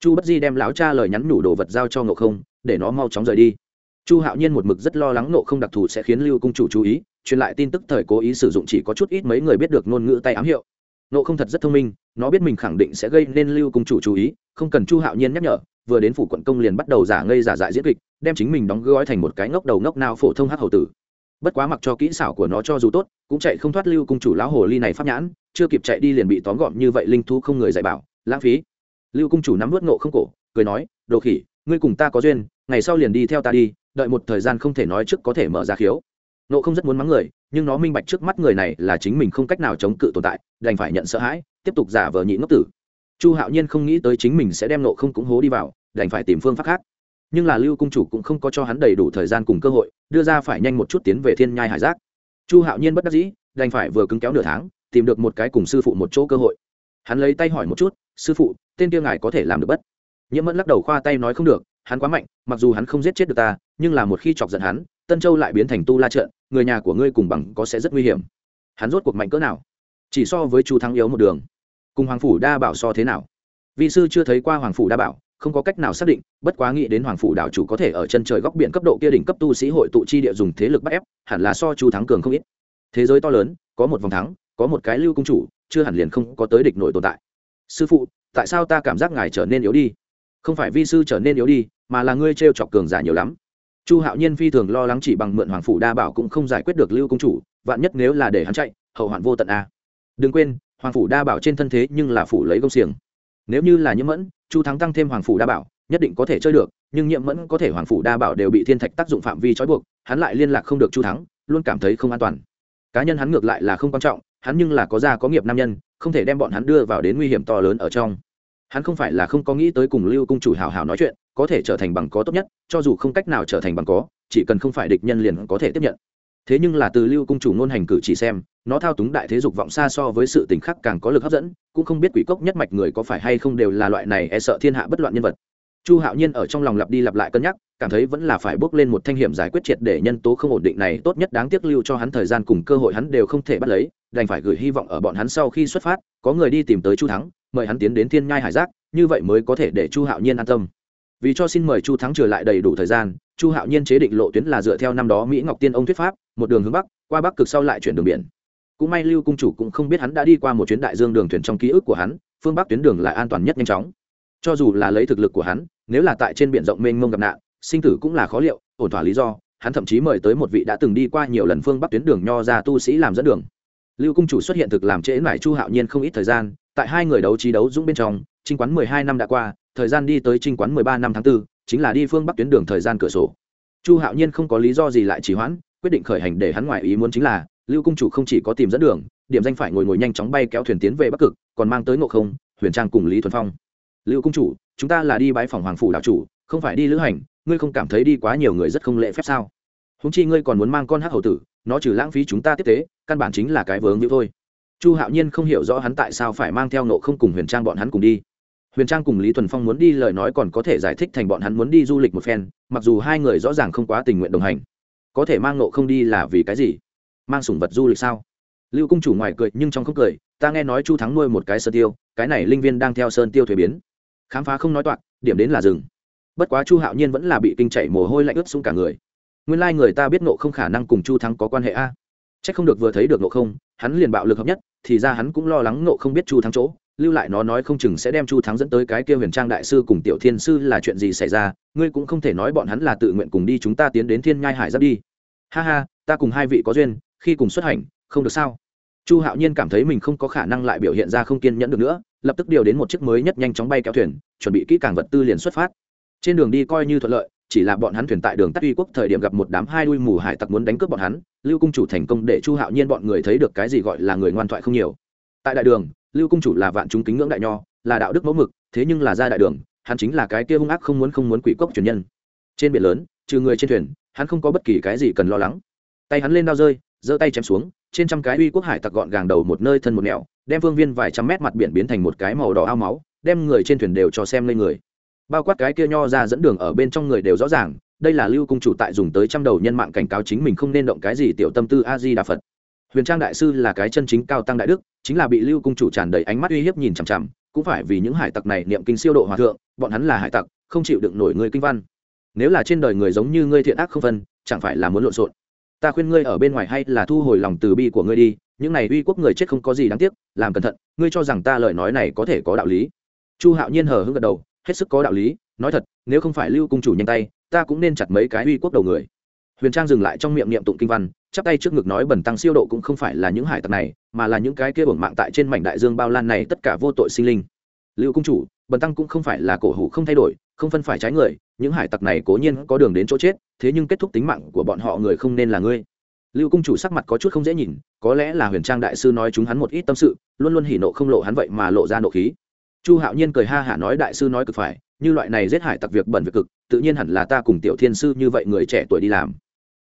Chu bất di đem lão cha lời nhắn nhủ đồ vật giao cho nộ không, để nó mau chóng rời đi. Chu hạo nhiên một mực rất lo lắng nộ không đặc thù sẽ khiến lưu cung chủ chú ý, truyền lại tin tức thời cố ý sử dụng chỉ có chút ít mấy người biết được ngôn ngữ tay ám hiệu. Nộ không thật rất thông minh, nó biết mình khẳng định sẽ gây nên lưu cung chủ chú ý, không cần chu hạo nhiên nhắc nhở vừa đến phủ quận công liền bắt đầu giả ngây giả dại diễn kịch, đem chính mình đóng gói thành một cái ngốc đầu ngốc nào phổ thông hắc hầu tử. Bất quá mặc cho kỹ xảo của nó cho dù tốt, cũng chạy không thoát lưu cung chủ lão hồ ly này pháp nhãn, chưa kịp chạy đi liền bị tóm gọn như vậy linh thu không người dạy bảo, lãng phí. Lưu cung chủ nắm vớt ngộ không cổ, cười nói, đồ khỉ, ngươi cùng ta có duyên, ngày sau liền đi theo ta đi, đợi một thời gian không thể nói trước có thể mở ra khiếu. Nộ không rất muốn mắng người, nhưng nó minh bạch trước mắt người này là chính mình không cách nào chống cự tồn tại, đành phải nhận sợ hãi, tiếp tục giả vờ nhị ngốc tử chu hạo nhiên không nghĩ tới chính mình sẽ đem nộ không cũng hố đi vào, đành phải tìm phương pháp khác. Nhưng là lưu cung chủ cũng không có cho hắn đầy đủ thời gian cùng cơ hội, đưa ra phải nhanh một chút tiến về thiên nhai hải giác. Chu hạo nhiên bất đắc dĩ, đành phải vừa cứng kéo nửa tháng, tìm được một cái cùng sư phụ một chỗ cơ hội. Hắn lấy tay hỏi một chút, sư phụ, tên kia ngài có thể làm được bất? Nhiễm mẫn lắc đầu khoa tay nói không được, hắn quá mạnh, mặc dù hắn không giết chết được ta, nhưng là một khi chọc giận hắn, tân châu lại biến thành tu la trận, người nhà của ngươi cùng bằng có sẽ rất nguy hiểm. Hắn rốt cuộc mạnh cỡ nào? Chỉ so với chu thắng yếu một đường cùng hoàng phủ đa bảo so thế nào? Vị sư chưa thấy qua hoàng phủ đa bảo, không có cách nào xác định, bất quá nghĩ đến hoàng phủ đảo chủ có thể ở chân trời góc biển cấp độ kia đỉnh cấp tu sĩ hội tụ chi địa dùng thế lực bắt ép, hẳn là so chu thắng cường không ít. Thế giới to lớn, có một vòng thắng, có một cái lưu công chủ, chưa hẳn liền không có tới địch nội tồn tại. Sư phụ, tại sao ta cảm giác ngài trở nên yếu đi? Không phải vi sư trở nên yếu đi, mà là ngươi t r e o chọc cường giả nhiều lắm. Chu hạo nhiên phi thường lo lắng chỉ bằng mượn hoàng phủ đa bảo cũng không giải quyết được lưu công chủ, vạn nhất nếu là để hắn chạy, hậu hoạn vô tận a. Đừng quên hoàng phủ đa bảo trên thân thế nhưng là phủ lấy công xiềng. Nếu như là nhiễm mẫn, chu thắng tăng thêm hoàng phủ đa bảo, nhất định có thể chơi được, nhưng nhiễm mẫn có thể hoàng phủ đa bảo đều bị thiên thạch tác dụng phạm vi trói buộc, hắn lại liên lạc không được chu thắng, luôn cảm thấy không an toàn. Cá nhân hắn ngược lại là không quan trọng, hắn nhưng là có gia có nghiệp nam nhân, không thể đem bọn hắn đưa vào đến nguy hiểm to lớn ở trong. Hắn không phải là không có nghĩ tới cùng lưu cung chủ hào hào nói chuyện, có thể trở thành bằng có tốt nhất, cho dù không cách nào trở thành bằng có, chỉ cần không phải địch nhân liền có thể tiếp nhận. Thế nhưng là từ lưu cung chủ ngôn hành cử chỉ xem nó thao túng đại thế dục vọng xa so với sự tình khắc càng có lực hấp dẫn, cũng không biết quỷ cốc nhất mạch người có phải hay không đều là loại này e sợ thiên hạ bất loạn nhân vật. Chu hạo nhiên ở trong lòng lặp đi lặp lại cân nhắc, cảm thấy vẫn là phải bước lên một thanh hiểm giải quyết triệt để nhân tố không ổn định này tốt nhất đáng tiếc lưu cho hắn thời gian cùng cơ hội hắn đều không thể bắt lấy, đành phải gửi hy vọng ở bọn hắn sau khi xuất phát, có người đi tìm tới chu thắng, mời hắn tiến đến thiên nhai hải giác, như vậy mới có thể để chu hạo nhiên an tâm. Vì cho xin mời chu thắng trở lại đầy đủ thời gian, chu hạo nhiên chế định lộ tuyến là dựa theo năm đó mỹ ngọc tiên ông thuyết pháp, một đường hướng bắc, qua bắc cực sau lại chuyển đường biển cũng may lưu cung chủ cũng không biết hắn đã đi qua một chuyến đại dương đường thuyền trong ký ức của hắn phương bắc tuyến đường là an toàn nhất nhanh chóng. Cho dù là lấy thực lực của hắn nếu là tại trên biển rộng mênh mông gặp nạn sinh tử cũng là khó liệu ổn thỏa lý do hắn thậm chí mời tới một vị đã từng đi qua nhiều lần phương bắc tuyến đường nho ra tu sĩ làm dẫn đường. Lưu cung chủ xuất hiện thực làm trễ mải chu hạo nhiên không ít thời gian tại hai người đấu trí đấu dũng bên trong trinh quán mười hai năm đã qua thời gian đi tới trinh quán mười ba năm tháng 4, chính là đi phương bắc tuyến đường thời gian cửa sổ. Chu hạo nhiên không có lý do gì lại trì hoãn quyết định khởi hành để hắn ngoại ý muốn chính là lưu cung chủ không chỉ có tìm dẫn đường, điểm danh phải ngồi ngồi nhanh chóng bay kéo thuyền tiến về bắc cực, còn mang tới ngộ không, huyền trang cùng lý thuần phong. Lưu cung chủ, chúng ta là đi bãi phòng hoàng phủ đạo chủ, không phải đi lữ hành, ngươi không cảm thấy đi quá nhiều người rất không lễ phép sao? Húng chi ngươi còn muốn mang con hát hầu tử, nó trừ lãng phí chúng ta tiếp tế, căn bản chính là cái vướng như thôi. Chu hạo nhiên không hiểu rõ hắn tại sao phải mang theo nộ không cùng huyền trang bọn hắn cùng đi. Huyền trang cùng lý thuần phong muốn đi lời nói còn có thể giải thích thành bọn hắn muốn đi du lịch một phen, mặc dù hai người rõ ràng không quá tình nguyện đồng hành. Có thể mang nộ không đi là vì cái gì? Mang sủng vật du lịch sao? Lưu cung chủ ngoài cười nhưng trong không cười, ta nghe nói chu thắng nuôi một cái sơn tiêu, cái này linh viên đang theo sơn tiêu thuế biến. Khám phá không nói toạc, điểm đến là rừng bất quá chu hạo nhiên vẫn là bị kinh chảy mồ hôi lạnh ướt xuống cả người. Nguyên lai、like、người ta biết nộ không khả năng cùng chu thắng có quan hệ a. C h ắ c không được vừa thấy được nộ không, hắn liền bạo lực hợp nhất, thì ra hắn cũng lo lắng nộ không biết chu thắng chỗ. Lưu lại nó nói không chừng sẽ đem chu thắng dẫn tới cái kia huyền trang đại sư cùng tiểu thiên sư là chuyện gì xảy ra, ngươi cũng không thể nói bọn hắn là tự nguyện cùng đi chúng ta tiến đến thiên nhai hải giáp đi. Ha ha, ta cùng hai vị có duyên khi cùng xuất hành, không được sao? Chu hạo nhiên cảm thấy mình không có khả năng lại biểu hiện ra không kiên nhẫn được nữa, lập tức điều đến một chiếc mới nhất nhanh chóng bay kéo thuyền, chuẩn bị kỹ càng vật tư liền xuất phát. Trên đường đi coi như thuận lợi, chỉ là bọn hắn thuyền tại đường tắt uy quốc thời điểm gặp một đám hai đuôi mù hải tặc muốn đánh cướp bọn hắn, lưu cung chủ thành công để chu hạo nhiên bọn người thấy được cái gì gọi là người ngoan thoại không nhiều. Tại đại đường, lưu cung chủ là vạn chúng kính ngưỡng đại nho, là đạo đức mẫu mực, thế nhưng là ra đại đường, hắn chính là cái kia hung ác không muốn không muốn quỷ cốc truyền nhân. Trên biển lớn, trừ người trên thuyền, hắn không có bất kỳ cái gì cần lo lắng. Tay hắn lên đao rơi giơ tay chém xuống, trên trăm cái uy quốc hải tặc gọn gàng đầu một nơi thân một nẻo, đem vương viên vài trăm mét mặt biển biến thành một cái màu đỏ ao máu, đem người trên thuyền đều cho xem lên người. Bao quát cái kia nho ra dẫn đường ở bên trong người đều rõ ràng, đây là lưu cung chủ tại dùng tới trăm đầu nhân mạng cảnh cáo chính mình không nên động cái gì tiểu tâm tư a di đà phật. Huyền trang đại sư là cái chân chính cao tăng đại đức, chính là bị lưu cung chủ tràn đầy ánh mắt uy hiếp nhìn chằm chằm, cũng phải vì những hải tặc này niệm kinh siêu độ hòa thượng, bọn hắn là hải tặc, không chịu đựng nổi người kinh văn. Nếu là trên đời người giống như ngươi thiện ác không phân, chẳng phải là muốn lộn xộn ta khuyên ngươi ở bên ngoài hay là thu hồi lòng từ bi của ngươi đi, những này uy quốc người chết không có gì đáng tiếc, làm cẩn thận, ngươi cho rằng ta lời nói này có thể có đạo lý. Chu hạo nhiên hờ hững gật đầu, hết sức có đạo lý, nói thật, nếu không phải lưu cung chủ nhanh tay, ta cũng nên chặt mấy cái uy quốc đầu người. Huyền trang dừng lại trong miệng niệm tụng kinh văn, chắp tay trước ngực nói bẩn tăng siêu độ cũng không phải là những hải tặc này, mà là những cái kia bổng mạng tại trên mảnh đại dương bao lan này tất cả vô tội sinh linh. Lưu cung chủ bẩn tăng cũng không phải là cổ hủ không thay đổi không phân phải trái người, những hải tặc này cố nhiên có đường đến chỗ chết, thế nhưng kết thúc tính mạng của bọn họ người không nên là ngươi. Lưu cung chủ sắc mặt có chút không dễ nhìn, có lẽ là huyền trang đại sư nói chúng hắn một ít tâm sự, luôn luôn hỉ nộ không lộ hắn vậy mà lộ ra nộ khí. Chu hạo nhiên cười ha hả nói đại sư nói cực phải, như loại này giết hải tặc việc bẩn việc cực, tự nhiên hẳn là ta cùng tiểu thiên sư như vậy người trẻ tuổi đi làm.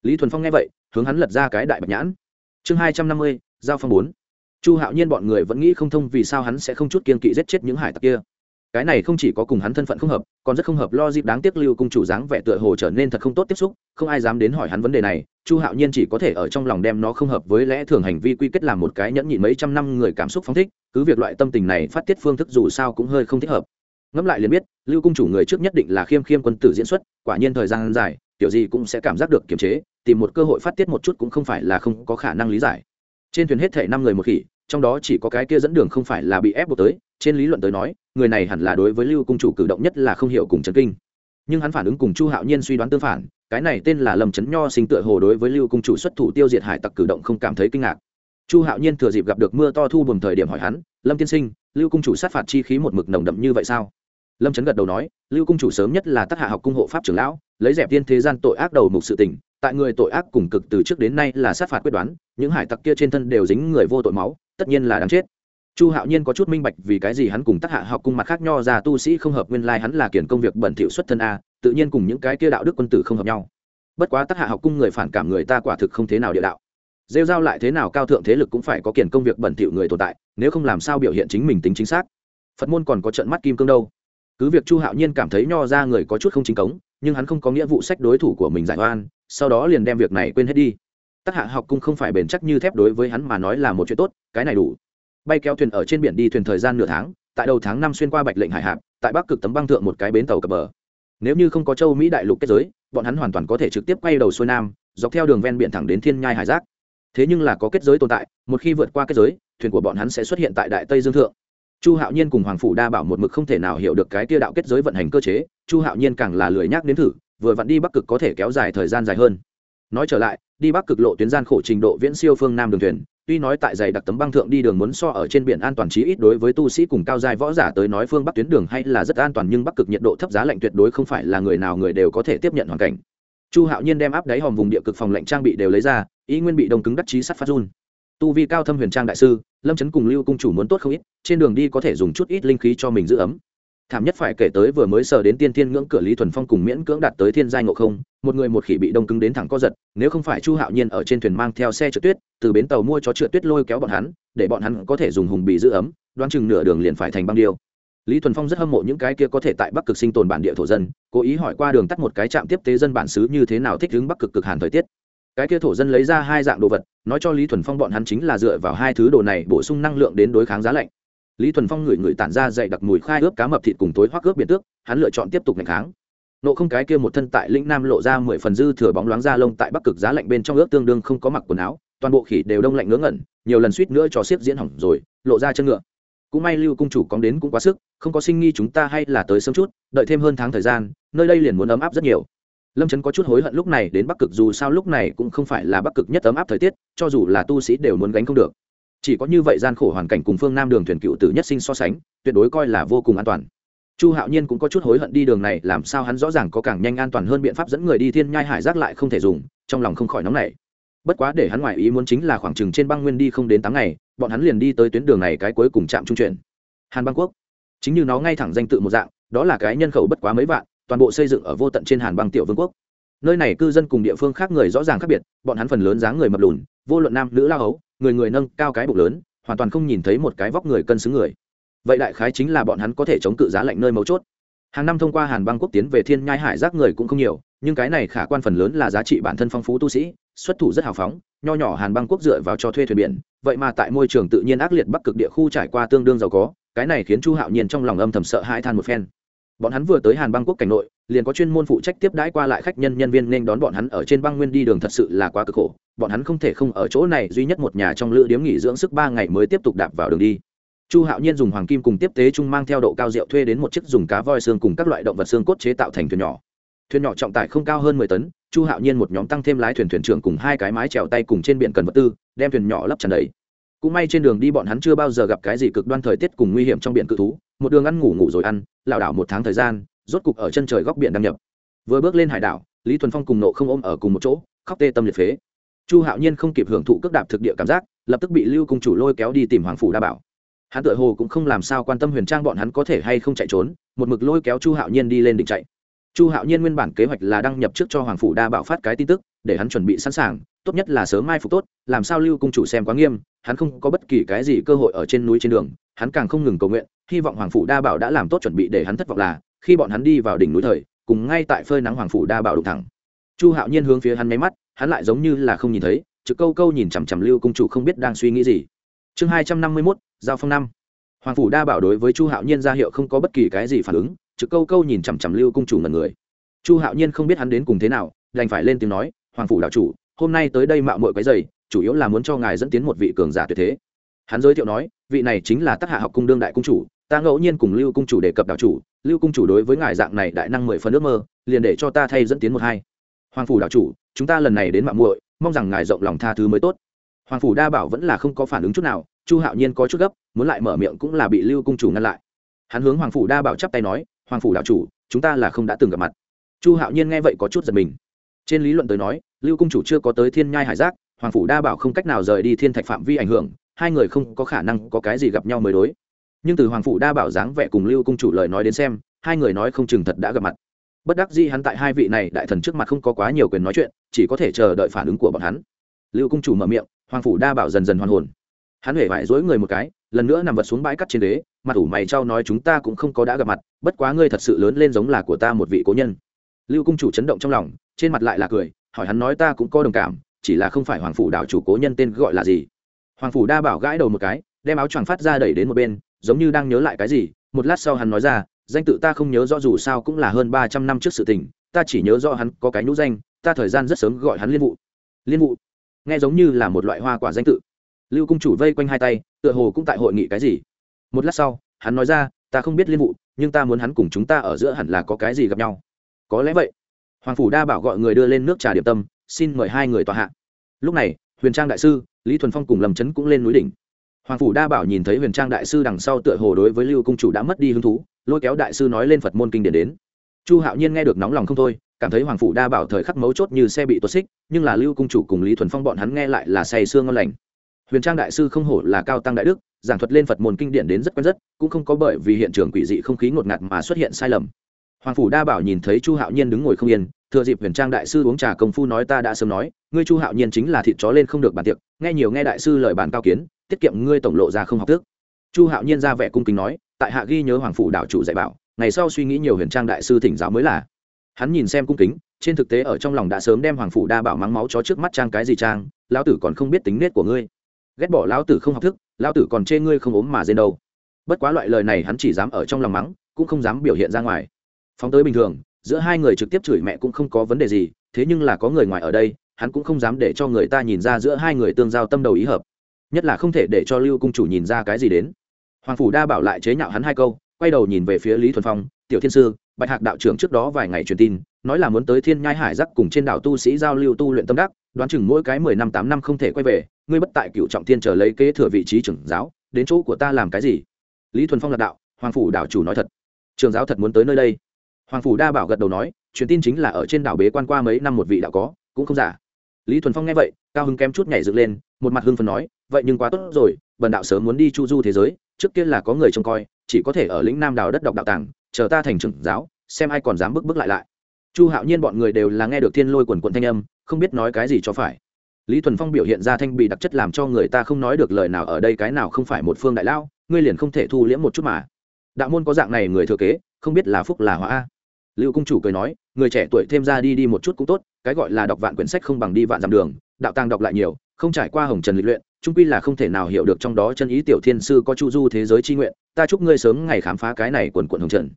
Lý thuần phong nghe vậy, hướng hắn lật ra cái đại bạch nhãn. Chương hai trăm năm mươi, giao phong bốn. Chu hạo nhiên bọn người vẫn nghĩ không thông vì sao hắn sẽ không chút kiên kỵ giết chết những hải tặc kia cái này không chỉ có cùng hắn thân phận không hợp, còn rất không hợp lo dịp đáng tiếc lưu cung chủ dáng vẻ tựa hồ trở nên thật không tốt tiếp xúc, không ai dám đến hỏi hắn vấn đề này, chu hạo nhiên chỉ có thể ở trong lòng đem nó không hợp với lẽ thường hành vi quy kết làm một cái nhẫn nhịn mấy trăm năm người cảm xúc phóng thích, cứ việc loại tâm tình này phát tiết phương thức dù sao cũng hơi không thích hợp. Ngẫm lại liền biết, lưu cung chủ người trước nhất định là khiêm khiêm quân tử diễn xuất, quả nhiên thời gian dài kiểu gì cũng sẽ cảm giác được kiềm chế, tìm một cơ hội phát tiết một chút cũng không phải là không có khả năng lý giải. Trên thuyền hết thể năm người một khỉ, trong đó chỉ có cái kia dẫn đường không phải là bị ép buộc tới trên lý luận tới nói, người này hẳn là đối với lưu cung chủ cử động nhất là không hiểu cùng chấn kinh. Nhưng hắn phản ứng cùng chu hạo nhiên suy đoán tương phản, cái này tên là lâm chấn nho sinh tựa hồ đối với lưu cung chủ xuất thủ tiêu diệt hải tặc cử động không cảm thấy kinh ngạc. Chu hạo nhiên thừa dịp gặp được mưa to thu buồm thời điểm hỏi hắn, lâm tiên sinh, lưu cung chủ sát phạt chi khí một mực nồng đậm như vậy sao? Lâm chấn gật đầu nói, lưu cung chủ sớm nhất là tác hạ học cung hộ pháp trưởng lão, lấy dẹp tiên thế gian tội ác đầu mục sự tình, tại người tội ác cùng cực từ trước đến nay là sát phạt quyết đoán, những hải tặc kia trên thân đều dính người vô tội máu, tất nhiên là đáng chết chu hạo nhiên có chút minh bạch vì cái gì hắn cùng tác hạ học cung mặt khác nho ra tu sĩ không hợp, nguyên lai hắn là kiển công việc bẩn thỉu xuất thân a, tự nhiên cùng những cái kia đạo đức quân tử không hợp nhau. Bất quá tác hạ học cung người phản cảm người ta quả thực không thế nào địa đạo. Rêu giao lại thế nào cao thượng thế lực cũng phải có kiển công việc bẩn thỉu người tồn tại, nếu không làm sao biểu hiện chính mình tính chính xác. Phật môn còn có trận mắt kim cương đâu. Cứ việc chu hạo nhiên cảm thấy nho ra người có chút không chính cống, nhưng hắn không có nghĩa vụ sách đối thủ của mình giải oan, sau đó liền đem việc này quên hết đi. Tác hạ học cung không phải bền chắc như thép đối với hắn mà nói là một chuyện tốt, cái này đủ bay kéo thuyền ở trên biển đi thuyền thời gian nửa tháng, tại đầu tháng năm xuyên qua bạch lệnh hải hạp, tại bắc cực tấm băng thượng một cái bến tàu cập bờ. Nếu như không có châu mỹ đại lục kết giới, bọn hắn hoàn toàn có thể trực tiếp quay đầu xuôi nam, dọc theo đường ven biển thẳng đến thiên nhai hải giác. Thế nhưng là có kết giới tồn tại, một khi vượt qua kết giới, thuyền của bọn hắn sẽ xuất hiện tại đại tây dương thượng. Chu hạo nhiên cùng hoàng phủ đa bảo một mực không thể nào hiểu được cái tia đạo kết giới vận hành cơ chế, chu hạo nhiên càng là lười nhác đến thử, vừa vặn đi bắc cực có thể kéo dài thời gian dài hơn. Nói trở lại, đi bắc cực lộ tuyến gian khổ trình độ viễn siêu phương nam đường thuyền tuy nói tại dày đặc tấm băng thượng đi đường muốn so ở trên biển an toàn chí ít đối với tu sĩ cùng cao giai võ giả tới nói phương bắc tuyến đường hay là rất an toàn nhưng bắc cực nhiệt độ thấp giá lạnh tuyệt đối không phải là người nào người đều có thể tiếp nhận hoàn cảnh. Chu hạo nhiên đem áp đáy hòm vùng địa cực phòng lạnh trang bị đều lấy ra, ý nguyên bị đông cứng đắc chí sắt phát run. Tu vi cao thâm huyền trang đại sư, lâm chấn cùng lưu cung chủ muốn tốt không ít, trên đường đi có thể dùng chút ít linh khí cho mình giữ ấm thảm nhất phải kể tới vừa mới sờ đến tiên thiên ngưỡng cửa lý thuần phong cùng miễn cưỡng đạt tới thiên giai ngộ không, một người một khỉ bị đông cứng đến thẳng co giật, nếu không phải chu hạo nhiên ở trên thuyền mang theo xe trượt tuyết, từ bến tàu mua chó trượt tuyết lôi kéo bọn hắn, để bọn hắn có thể dùng hùng bị giữ ấm, đoán chừng nửa đường liền phải thành băng điêu. Lý thuần phong rất hâm mộ những cái kia có thể tại bắc cực sinh tồn bản địa thổ dân, cố ý hỏi qua đường tắt một cái trạm tiếp tế dân bản xứ như thế nào thích ứng bắc cực cực hàn thời tiết. Cái kia thổ dân lấy ra hai dạng đồ vật, nói cho lý thuần phong bọn hắn chính là dựa vào hai thứ đồ này bổ sung năng lượng đến đối kháng giá lạnh lý thuần phong ngửi ngửi tản ra dậy đặc mùi khai ướp cá mập thịt cùng tối hoác ướp biển tước, hắn lựa chọn tiếp tục ngày kháng. Nộ không cái kia một thân tại lĩnh nam lộ ra mười phần dư thừa bóng loáng da lông tại bắc cực giá lạnh bên trong ướp tương đương không có mặc quần áo, toàn bộ khỉ đều đông lạnh ngớ ngẩn, nhiều lần suýt nữa cho xiếc diễn hỏng rồi, lộ ra chân ngựa. Cũng may lưu cung chủ cóng đến cũng quá sức, không có sinh nghi chúng ta hay là tới sớm chút, đợi thêm hơn tháng thời gian, nơi đây liền muốn ấm áp rất nhiều. Lâm trấn có chút hối hận lúc này đến bắc cực dù sao lúc này cũng không phải là bắc cực nhất ấm áp thời tiết, cho dù là tu sĩ đều muốn gánh không được chỉ có như vậy gian khổ hoàn cảnh cùng phương nam đường thuyền cựu tử nhất sinh so sánh, tuyệt đối coi là vô cùng an toàn. Chu hạo nhiên cũng có chút hối hận đi đường này, làm sao hắn rõ ràng có càng nhanh an toàn hơn biện pháp dẫn người đi thiên nhai hải giác lại không thể dùng, trong lòng không khỏi nóng nảy. Bất quá để hắn ngoại ý muốn chính là khoảng chừng trên băng nguyên đi không đến tám ngày, bọn hắn liền đi tới tuyến đường này cái cuối cùng chạm trung chuyển. Hàn băng quốc. Chính như nó ngay thẳng danh tự một dạng, đó là cái nhân khẩu bất quá mấy vạn, toàn bộ xây dựng ở vô tận trên hàn băng tiểu vương quốc. Nơi này cư dân cùng địa phương khác người rõ ràng khác biệt, bọn hắn phần lớn dáng người mập lùn, vô luận nam, nữ, lao ấu người người nâng cao cái bụng lớn, hoàn toàn không nhìn thấy một cái vóc người cân xứng người. Vậy đại khái chính là bọn hắn có thể chống cự giá lạnh nơi mấu chốt. Hàng năm thông qua hàn băng quốc tiến về thiên nhai hải giác người cũng không nhiều, nhưng cái này khả quan phần lớn là giá trị bản thân phong phú tu sĩ, xuất thủ rất hào phóng, nho nhỏ hàn băng quốc dựa vào cho thuê thuyền biển, vậy mà tại môi trường tự nhiên ác liệt bắc cực địa khu trải qua tương đương giàu có, cái này khiến chu hạo nhiên trong lòng âm thầm sợ hãi than một phen bọn hắn vừa tới hàn băng quốc cảnh nội, liền có chuyên môn phụ trách tiếp đãi qua lại khách nhân nhân viên nên đón bọn hắn ở trên băng nguyên đi đường thật sự là quá cực khổ. Bọn hắn không thể không ở chỗ này duy nhất một nhà trong lữ điếm nghỉ dưỡng sức ba ngày mới tiếp tục đạp vào đường đi. Chu hạo nhiên dùng hoàng kim cùng tiếp tế trung mang theo độ cao rượu thuê đến một chiếc dùng cá voi xương cùng các loại động vật xương cốt chế tạo thành thuyền nhỏ. Thuyền nhỏ trọng tải không cao hơn mười tấn, chu hạo nhiên một nhóm tăng thêm lái thuyền thuyền trưởng cùng hai cái mái trèo tay cùng trên biển cần vật tư, đem thuyền nhỏ lấp tràn đầy cũng may trên đường đi bọn hắn chưa bao giờ gặp cái gì cực đoan thời tiết cùng nguy hiểm trong biển cự thú, một đường ăn ngủ ngủ rồi ăn, lảo đảo một tháng thời gian, rốt cục ở chân trời góc biển đăng nhập. Vừa bước lên hải đảo, lý thuần phong cùng nộ không ôm ở cùng một chỗ, khóc tê tâm liệt phế. Chu hạo nhiên không kịp hưởng thụ cước đạp thực địa cảm giác, lập tức bị lưu cung chủ lôi kéo đi tìm hoàng phủ đa bảo. Hắn tự hồ cũng không làm sao quan tâm huyền trang bọn hắn có thể hay không chạy trốn, một mực lôi kéo chu hạo nhiên đi lên đỉnh chạy chu hạo nhiên nguyên bản kế hoạch là đăng nhập trước cho hoàng phủ đa bảo phát cái tin tức, để hắn chuẩn bị sẵn sàng, tốt nhất là sớm mai phục tốt, làm sao lưu cung chủ xem quá nghiêm, hắn không có bất kỳ cái gì cơ hội ở trên núi trên đường, hắn càng không ngừng cầu nguyện, hy vọng hoàng phủ đa bảo đã làm tốt chuẩn bị để hắn thất vọng là, khi bọn hắn đi vào đỉnh núi thời, cùng ngay tại phơi nắng hoàng phủ đa bảo đụng thẳng. Chu hạo nhiên hướng phía hắn máy mắt, hắn lại giống như là không nhìn thấy, trực câu câu nhìn chằm chằm lưu cung chủ không biết đang suy nghĩ gì. Chương hai trăm năm mươi mốt, giao phong năm. Hoàng phủ đa bảo đối với chu hạo nhiên ra hiệu không có bất kỳ cái gì phản ứng trực câu câu nhìn chằm chằm lưu cung chủ ngần người. Chu hạo nhiên không biết hắn đến cùng thế nào, đành phải lên tiếng nói, hoàng phủ đạo chủ, hôm nay tới đây mạo mội cái giày chủ yếu là muốn cho ngài dẫn tiến một vị cường giả tuyệt thế. Hắn giới thiệu nói, vị này chính là tác hạ học cung đương đại cung chủ, ta ngẫu nhiên cùng lưu cung chủ đề cập đạo chủ, lưu cung chủ đối với ngài dạng này đại năng mười phần ước mơ, liền để cho ta thay dẫn tiến một hai. Hoàng phủ đạo chủ, chúng ta lần này đến mạng muội, mong rằng ngài rộng lòng tha thứ mới tốt. Hoàng phủ đa bảo vẫn là không có phản ứng chút nào, chu hạo nhiên có chút gấp, muốn lại mở miệng cũng là bị lưu cung chủ ngăn lại. Hắn hướng hoàng phủ đa bảo chắp tay nói hoàng phủ đạo chủ, chúng ta là không đã từng gặp mặt. Chu hạo nhiên nghe vậy có chút giật mình. Trên lý luận tới nói, lưu cung chủ chưa có tới thiên nhai hải giác, hoàng phủ đa bảo không cách nào rời đi thiên thạch phạm vi ảnh hưởng, hai người không có khả năng có cái gì gặp nhau mới đối. Nhưng từ hoàng phủ đa bảo dáng vẻ cùng lưu cung chủ lời nói đến xem, hai người nói không chừng thật đã gặp mặt. Bất đắc dĩ hắn tại hai vị này đại thần trước mặt không có quá nhiều quyền nói chuyện, chỉ có thể chờ đợi phản ứng của bọn hắn. Lưu cung chủ mở miệng, hoàng phủ đa bảo dần dần hoàn hồn hắn huệ vải dối người một cái, lần nữa nằm vật xuống bãi cắt trên đế, mặt ủ mày trao nói chúng ta cũng không có đã gặp mặt, bất quá ngươi thật sự lớn lên giống là của ta một vị cố nhân. Lưu cung chủ chấn động trong lòng, trên mặt lại là cười, hỏi hắn nói ta cũng có đồng cảm, chỉ là không phải hoàng phủ đạo chủ cố nhân tên gọi là gì. Hoàng phủ đa bảo gãi đầu một cái, đem áo choàng phát ra đẩy đến một bên, giống như đang nhớ lại cái gì, một lát sau hắn nói ra, danh tự ta không nhớ rõ dù sao cũng là hơn ba trăm năm trước sự tình, ta chỉ nhớ rõ hắn có cái nhũ danh, ta thời gian rất sớm gọi hắn liên vụ liên vụ nghe giống như là một loại hoa quả danh tự lưu cung chủ vây quanh hai tay, tựa hồ cũng tại hội nghị cái gì. Một lát sau, hắn nói ra, ta không biết liên vụ nhưng ta muốn hắn cùng chúng ta ở giữa hẳn là có cái gì gặp nhau. Có lẽ vậy. Hoàng phủ đa bảo gọi người đưa lên nước trà điểm tâm, xin mời hai người tòa hạ. Lúc này, huyền trang đại sư, lý thuần phong cùng lâm Chấn cũng lên núi đỉnh. Hoàng phủ đa bảo nhìn thấy huyền trang đại sư đằng sau tựa hồ đối với lưu cung chủ đã mất đi hứng thú, lôi kéo đại sư nói lên phật môn kinh điển đến. Chu hạo nhiên nghe được nóng lòng không thôi, cảm thấy hoàng phủ đa bảo thời khắc mấu chốt như xe bị tuột xích, nhưng là lưu cung chủ cùng lý thuần phong bọn hắn nghe lại là say sương ngon lành huyền trang đại sư không hổ là cao tăng đại đức, giảng thuật lên phật môn kinh điển đến rất quen rất, cũng không có bởi vì hiện trường quỷ dị không khí ngột ngạt mà xuất hiện sai lầm. Hoàng phủ đa bảo nhìn thấy chu hạo nhiên đứng ngồi không yên, thừa dịp huyền trang đại sư uống trà công phu nói ta đã sớm nói, ngươi chu hạo nhiên chính là thịt chó lên không được bàn tiệc, nghe nhiều nghe đại sư lời bàn cao kiến, tiết kiệm ngươi tổng lộ ra không học tước chu hạo nhiên ra vẻ cung kính nói, tại hạ ghi nhớ hoàng phủ đạo chủ dạy bảo, ngày sau suy nghĩ nhiều huyền trang đại sư thỉnh giáo mới là. Hắn nhìn xem cung kính, trên thực tế ở trong lòng đã sớm đem hoàng phủ đa bảo mắng máu chó trước mắt trang cái gì trang, lão tử còn không biết tính nết của ngươi ghét bỏ lão tử không học thức, lão tử còn chê ngươi không ốm mà dên đâu. Bất quá loại lời này hắn chỉ dám ở trong lòng mắng, cũng không dám biểu hiện ra ngoài. Phóng tới bình thường, giữa hai người trực tiếp chửi mẹ cũng không có vấn đề gì, thế nhưng là có người ngoài ở đây, hắn cũng không dám để cho người ta nhìn ra giữa hai người tương giao tâm đầu ý hợp. Nhất là không thể để cho lưu cung chủ nhìn ra cái gì đến. Hoàng phủ đa bảo lại chế nhạo hắn hai câu, quay đầu nhìn về phía lý thuần phong, tiểu thiên sư, bạch hạc đạo trưởng trước đó vài ngày truyền tin, nói là muốn tới thiên nhai hải giác cùng trên đảo tu sĩ giao lưu tu luyện tâm đắc đoán chừng mỗi cái mười năm tám năm không thể quay về, ngươi bất tại cựu trọng thiên chờ lấy kế thừa vị trí trưởng giáo, đến chỗ của ta làm cái gì? Lý thuần phong là đạo, hoàng phủ đảo chủ nói thật. Trường giáo thật muốn tới nơi đây. Hoàng phủ đa bảo gật đầu nói, truyền tin chính là ở trên đảo bế quan qua mấy năm một vị đạo có, cũng không giả. Lý thuần phong nghe vậy, cao hưng kém chút nhảy dựng lên, một mặt hưng phần nói, vậy nhưng quá tốt rồi, bần đạo sớm muốn đi chu du thế giới, trước kia là có người trông coi, chỉ có thể ở lĩnh nam đảo đất độc đạo tàng, chờ ta thành trưởng giáo, xem ai còn dám bước bước lại lại chu hạo nhiên bọn người đều là nghe được thiên lôi quần quận thanh âm không biết nói cái gì cho phải. Lý thuần phong biểu hiện ra thanh bị đặc chất làm cho người ta không nói được lời nào ở đây cái nào không phải một phương đại lão, ngươi liền không thể thu liễm một chút mà. Đạo môn có dạng này người thừa kế không biết là phúc là hóa lưu cung chủ cười nói người trẻ tuổi thêm ra đi đi một chút cũng tốt cái gọi là đọc vạn quyển sách không bằng đi vạn dặm đường đạo tàng đọc lại nhiều không trải qua hồng trần lịch luyện trung quy là không thể nào hiểu được trong đó chân ý tiểu thiên sư có chu du thế giới chi nguyện ta chúc ngươi sớm ngày khám phá cái này quần quận hồng trần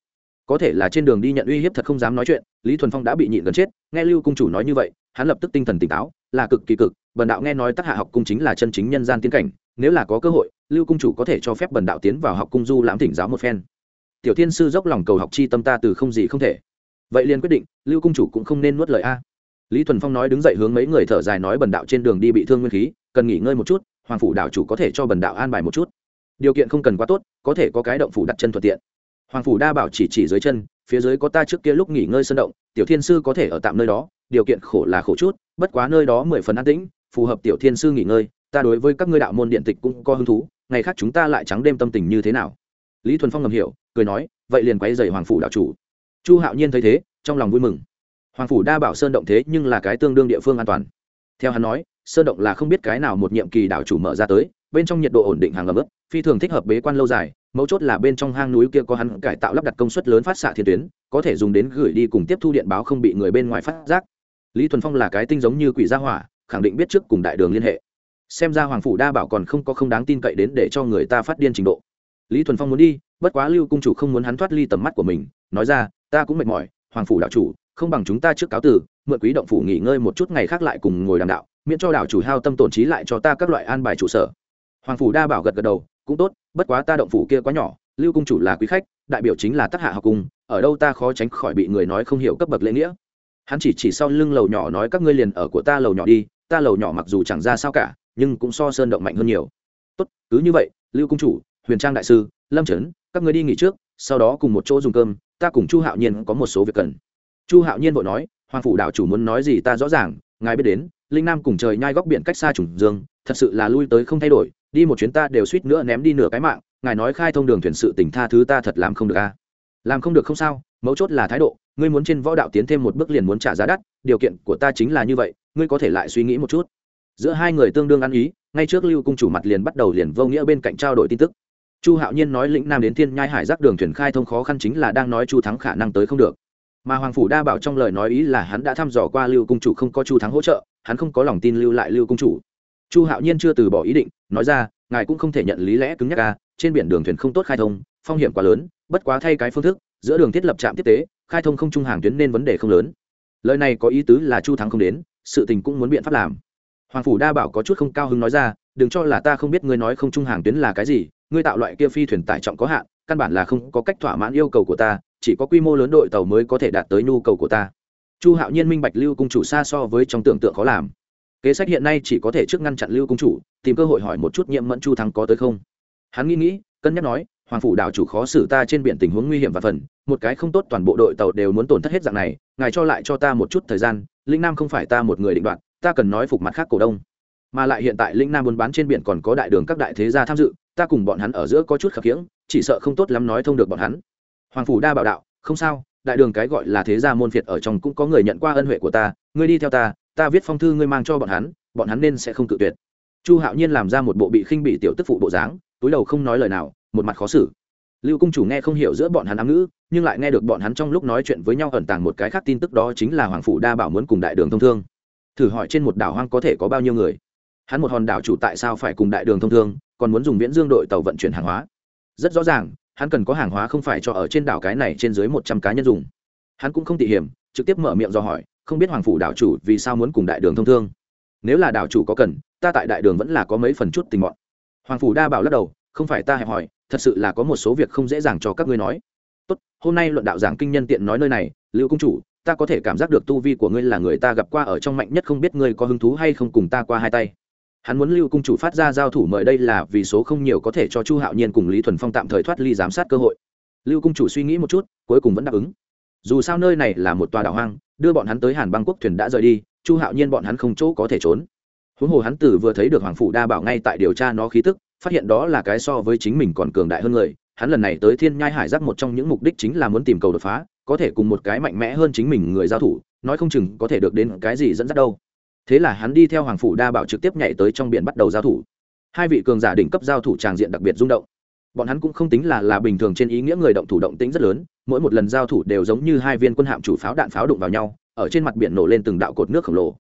có thể là trên đường đi nhận uy hiếp thật không dám nói chuyện, lý thuần phong đã bị nhịn gần chết, nghe lưu cung chủ nói như vậy, hắn lập tức tinh thần tỉnh táo, là cực kỳ cực, bần đạo nghe nói tác hạ học cung chính là chân chính nhân gian tiến cảnh, nếu là có cơ hội, lưu cung chủ có thể cho phép bần đạo tiến vào học cung du lãm thỉnh giáo một phen. Tiểu thiên sư dốc lòng cầu học chi tâm ta từ không gì không thể. Vậy liền quyết định, lưu cung chủ cũng không nên nuốt lời a. Lý thuần phong nói đứng dậy hướng mấy người thở dài nói bần đạo trên đường đi bị thương nguyên khí, cần nghỉ ngơi một chút, hoàng phủ đạo chủ có thể cho bần đạo an bài một chút. Điều kiện không cần quá tốt, có thể có cái động phủ đặt chân thuận tiện hoàng phủ đa bảo chỉ chỉ dưới chân, phía dưới có ta trước kia lúc nghỉ ngơi sân động, tiểu thiên sư có thể ở tạm nơi đó, điều kiện khổ là khổ chút, bất quá nơi đó mười phần an tĩnh, phù hợp tiểu thiên sư nghỉ ngơi, ta đối với các ngươi đạo môn điện tịch cũng có hứng thú, ngày khác chúng ta lại trắng đêm tâm tình như thế nào? Lý thuần phong ngầm hiểu, cười nói, vậy liền quay dày hoàng phủ đạo chủ. Chu hạo nhiên thấy thế, trong lòng vui mừng. Hoàng phủ đa bảo sơn động thế nhưng là cái tương đương địa phương an toàn. Theo hắn nói, sơn động là không biết cái nào một nhiệm kỳ đảo chủ mở ra tới, bên trong nhiệt độ ổn định hàng ngầm ướp phi thường thích hợp bế quan lâu dài, mấu chốt là bên trong hang núi kia có hắn cải tạo lắp đặt công suất lớn phát xạ thiên tuyến, có thể dùng đến gửi đi cùng tiếp thu điện báo không bị người bên ngoài phát giác. Lý thuần phong là cái tinh giống như quỷ gia hỏa, khẳng định biết trước cùng đại đường liên hệ. Xem ra hoàng phủ đa bảo còn không có không đáng tin cậy đến để cho người ta phát điên trình độ. Lý thuần phong muốn đi, bất quá lưu cung chủ không muốn hắn thoát ly tầm mắt của mình, nói ra, ta cũng mệt mỏi, hoàng phủ đạo chủ, không bằng chúng ta trước cáo từ, mượn quý động phủ nghỉ ngơi một chút ngày khác lại cùng ngồi đàm đạo, miễn cho đạo chủ hao tâm tổn trí lại cho ta các loại an bài trụ sở. Hoàng phủ đa bảo gật gật đầu cũng tốt, bất quá ta động phủ kia quá nhỏ, lưu cung chủ là quý khách, đại biểu chính là tác hạ học cung, ở đâu ta khó tránh khỏi bị người nói không hiểu cấp bậc lễ nghĩa. Hắn chỉ chỉ sau lưng lầu nhỏ nói các ngươi liền ở của ta lầu nhỏ đi, ta lầu nhỏ mặc dù chẳng ra sao cả, nhưng cũng so sơn động mạnh hơn nhiều. Tốt, cứ như vậy, lưu cung chủ, huyền trang đại sư, lâm trấn, các ngươi đi nghỉ trước, sau đó cùng một chỗ dùng cơm, ta cùng chu hạo nhiên có một số việc cần. Chu hạo nhiên vội nói, hoàng phủ đạo chủ muốn nói gì ta rõ ràng, ngài biết đến, linh nam cùng trời nhai góc biển cách xa trùng dương, thật sự là lui tới không thay đổi đi một chuyến ta đều suýt nữa ném đi nửa cái mạng, ngài nói khai thông đường thuyền sự tỉnh tha thứ ta thật làm không được a à? làm không được không sao, mấu chốt là thái độ, ngươi muốn trên võ đạo tiến thêm một bước liền muốn trả giá đắt, điều kiện của ta chính là như vậy, ngươi có thể lại suy nghĩ một chút. Giữa hai người tương đương ăn ý, ngay trước lưu cung chủ mặt liền bắt đầu liền vô nghĩa bên cạnh trao đổi tin tức. Chu hạo nhiên nói lĩnh nam đến thiên nhai hải rác đường thuyền khai thông khó khăn chính là đang nói chu thắng khả năng tới không được. Mà hoàng phủ đa bảo trong lời nói ý là hắn đã thăm dò qua lưu cung chủ không có chu thắng hỗ trợ, hắn không có lòng tin lưu lại lưu cung chủ chu hạo nhiên chưa từ bỏ ý định, nói ra, ngài cũng không thể nhận lý lẽ cứng nhắc ca trên biển đường thuyền không tốt khai thông, phong hiểm quá lớn, bất quá thay cái phương thức, giữa đường thiết lập trạm tiếp tế, khai thông không trung hàng tuyến nên vấn đề không lớn. Lời này có ý tứ là chu thắng không đến, sự tình cũng muốn biện pháp làm. Hoàng phủ đa bảo có chút không cao hứng nói ra, đừng cho là ta không biết ngươi nói không trung hàng tuyến là cái gì, ngươi tạo loại kia phi thuyền tải trọng có hạn, căn bản là không có cách thỏa mãn yêu cầu của ta, chỉ có quy mô lớn đội tàu mới có thể đạt tới nhu cầu của ta. Chu hạo nhiên minh bạch lưu cung chủ xa so với trong tưởng tượng khó làm kế sách hiện nay chỉ có thể trước ngăn chặn lưu cung chủ, tìm cơ hội hỏi một chút nhiệm mẫn chu thắng có tới không. Hắn nghĩ nghĩ, cân nhắc nói, hoàng phủ đảo chủ khó xử ta trên biển tình huống nguy hiểm và phần, một cái không tốt toàn bộ đội tàu đều muốn tổn thất hết dạng này, ngài cho lại cho ta một chút thời gian linh nam không phải ta một người định đoạt, ta cần nói phục mặt khác cổ đông. Mà lại hiện tại linh nam buôn bán trên biển còn có đại đường các đại thế gia tham dự, ta cùng bọn hắn ở giữa có chút khập khiễng, chỉ sợ không tốt lắm nói thông được bọn hắn. Hoàng phủ đa bảo đạo, không sao, đại đường cái gọi là thế gia môn phiệt ở trong cũng có người nhận qua ân huệ của ta, ngươi đi theo ta ta viết phong thư ngươi mang cho bọn hắn bọn hắn nên sẽ không cự tuyệt. Chu hạo nhiên làm ra một bộ bị khinh bị tiểu tức phụ bộ dáng, túi đầu không nói lời nào, một mặt khó xử. Lưu cung chủ nghe không hiểu giữa bọn hắn ám ngữ, nhưng lại nghe được bọn hắn trong lúc nói chuyện với nhau ẩn tàng một cái khác tin tức đó chính là hoàng phủ đa bảo muốn cùng đại đường thông thương. Thử hỏi trên một đảo hoang có thể có bao nhiêu người? Hắn một hòn đảo chủ tại sao phải cùng đại đường thông thương, còn muốn dùng viễn dương đội tàu vận chuyển hàng hóa? Rất rõ ràng, hắn cần có hàng hóa không phải cho ở trên đảo cái này trên dưới một trăm cá nhân dùng. Hắn cũng không tỉ hiểm, trực tiếp mở miệng do hỏi không biết hoàng phủ đảo chủ vì sao muốn cùng đại đường thông thương. Nếu là đảo chủ có cần, ta tại đại đường vẫn là có mấy phần chút tình mọn. Hoàng phủ đa bảo lắc đầu, không phải ta hẹp hỏi, thật sự là có một số việc không dễ dàng cho các ngươi nói. Tốt, hôm nay luận đạo giảng kinh nhân tiện nói nơi này, lưu công chủ, ta có thể cảm giác được tu vi của ngươi là người ta gặp qua ở trong mạnh nhất không biết ngươi có hứng thú hay không cùng ta qua hai tay. Hắn muốn lưu cung chủ phát ra giao thủ mời đây là vì số không nhiều có thể cho chu hạo nhiên cùng lý thuần phong tạm thời thoát ly giám sát cơ hội. Lưu cung chủ suy nghĩ một chút, cuối cùng vẫn đáp ứng. Dù sao nơi này là một tòa đảo hoang đưa bọn hắn tới hàn băng quốc thuyền đã rời đi, chu hạo nhiên bọn hắn không chỗ có thể trốn. Huống hồ hắn tử vừa thấy được hoàng phủ đa bảo ngay tại điều tra nó khí tức, phát hiện đó là cái so với chính mình còn cường đại hơn người, hắn lần này tới thiên nhai hải giác một trong những mục đích chính là muốn tìm cầu đột phá, có thể cùng một cái mạnh mẽ hơn chính mình người giao thủ, nói không chừng có thể được đến cái gì dẫn dắt đâu. Thế là hắn đi theo hoàng phủ đa bảo trực tiếp nhảy tới trong biển bắt đầu giao thủ. Hai vị cường giả đỉnh cấp giao thủ tràng diện đặc biệt rung động. Bọn hắn cũng không tính là là bình thường trên ý nghĩa người động thủ động tính rất lớn mỗi một lần giao thủ đều giống như hai viên quân hạm chủ pháo đạn pháo đụng vào nhau, ở trên mặt biển nổ lên từng đạo cột nước khổng lồ.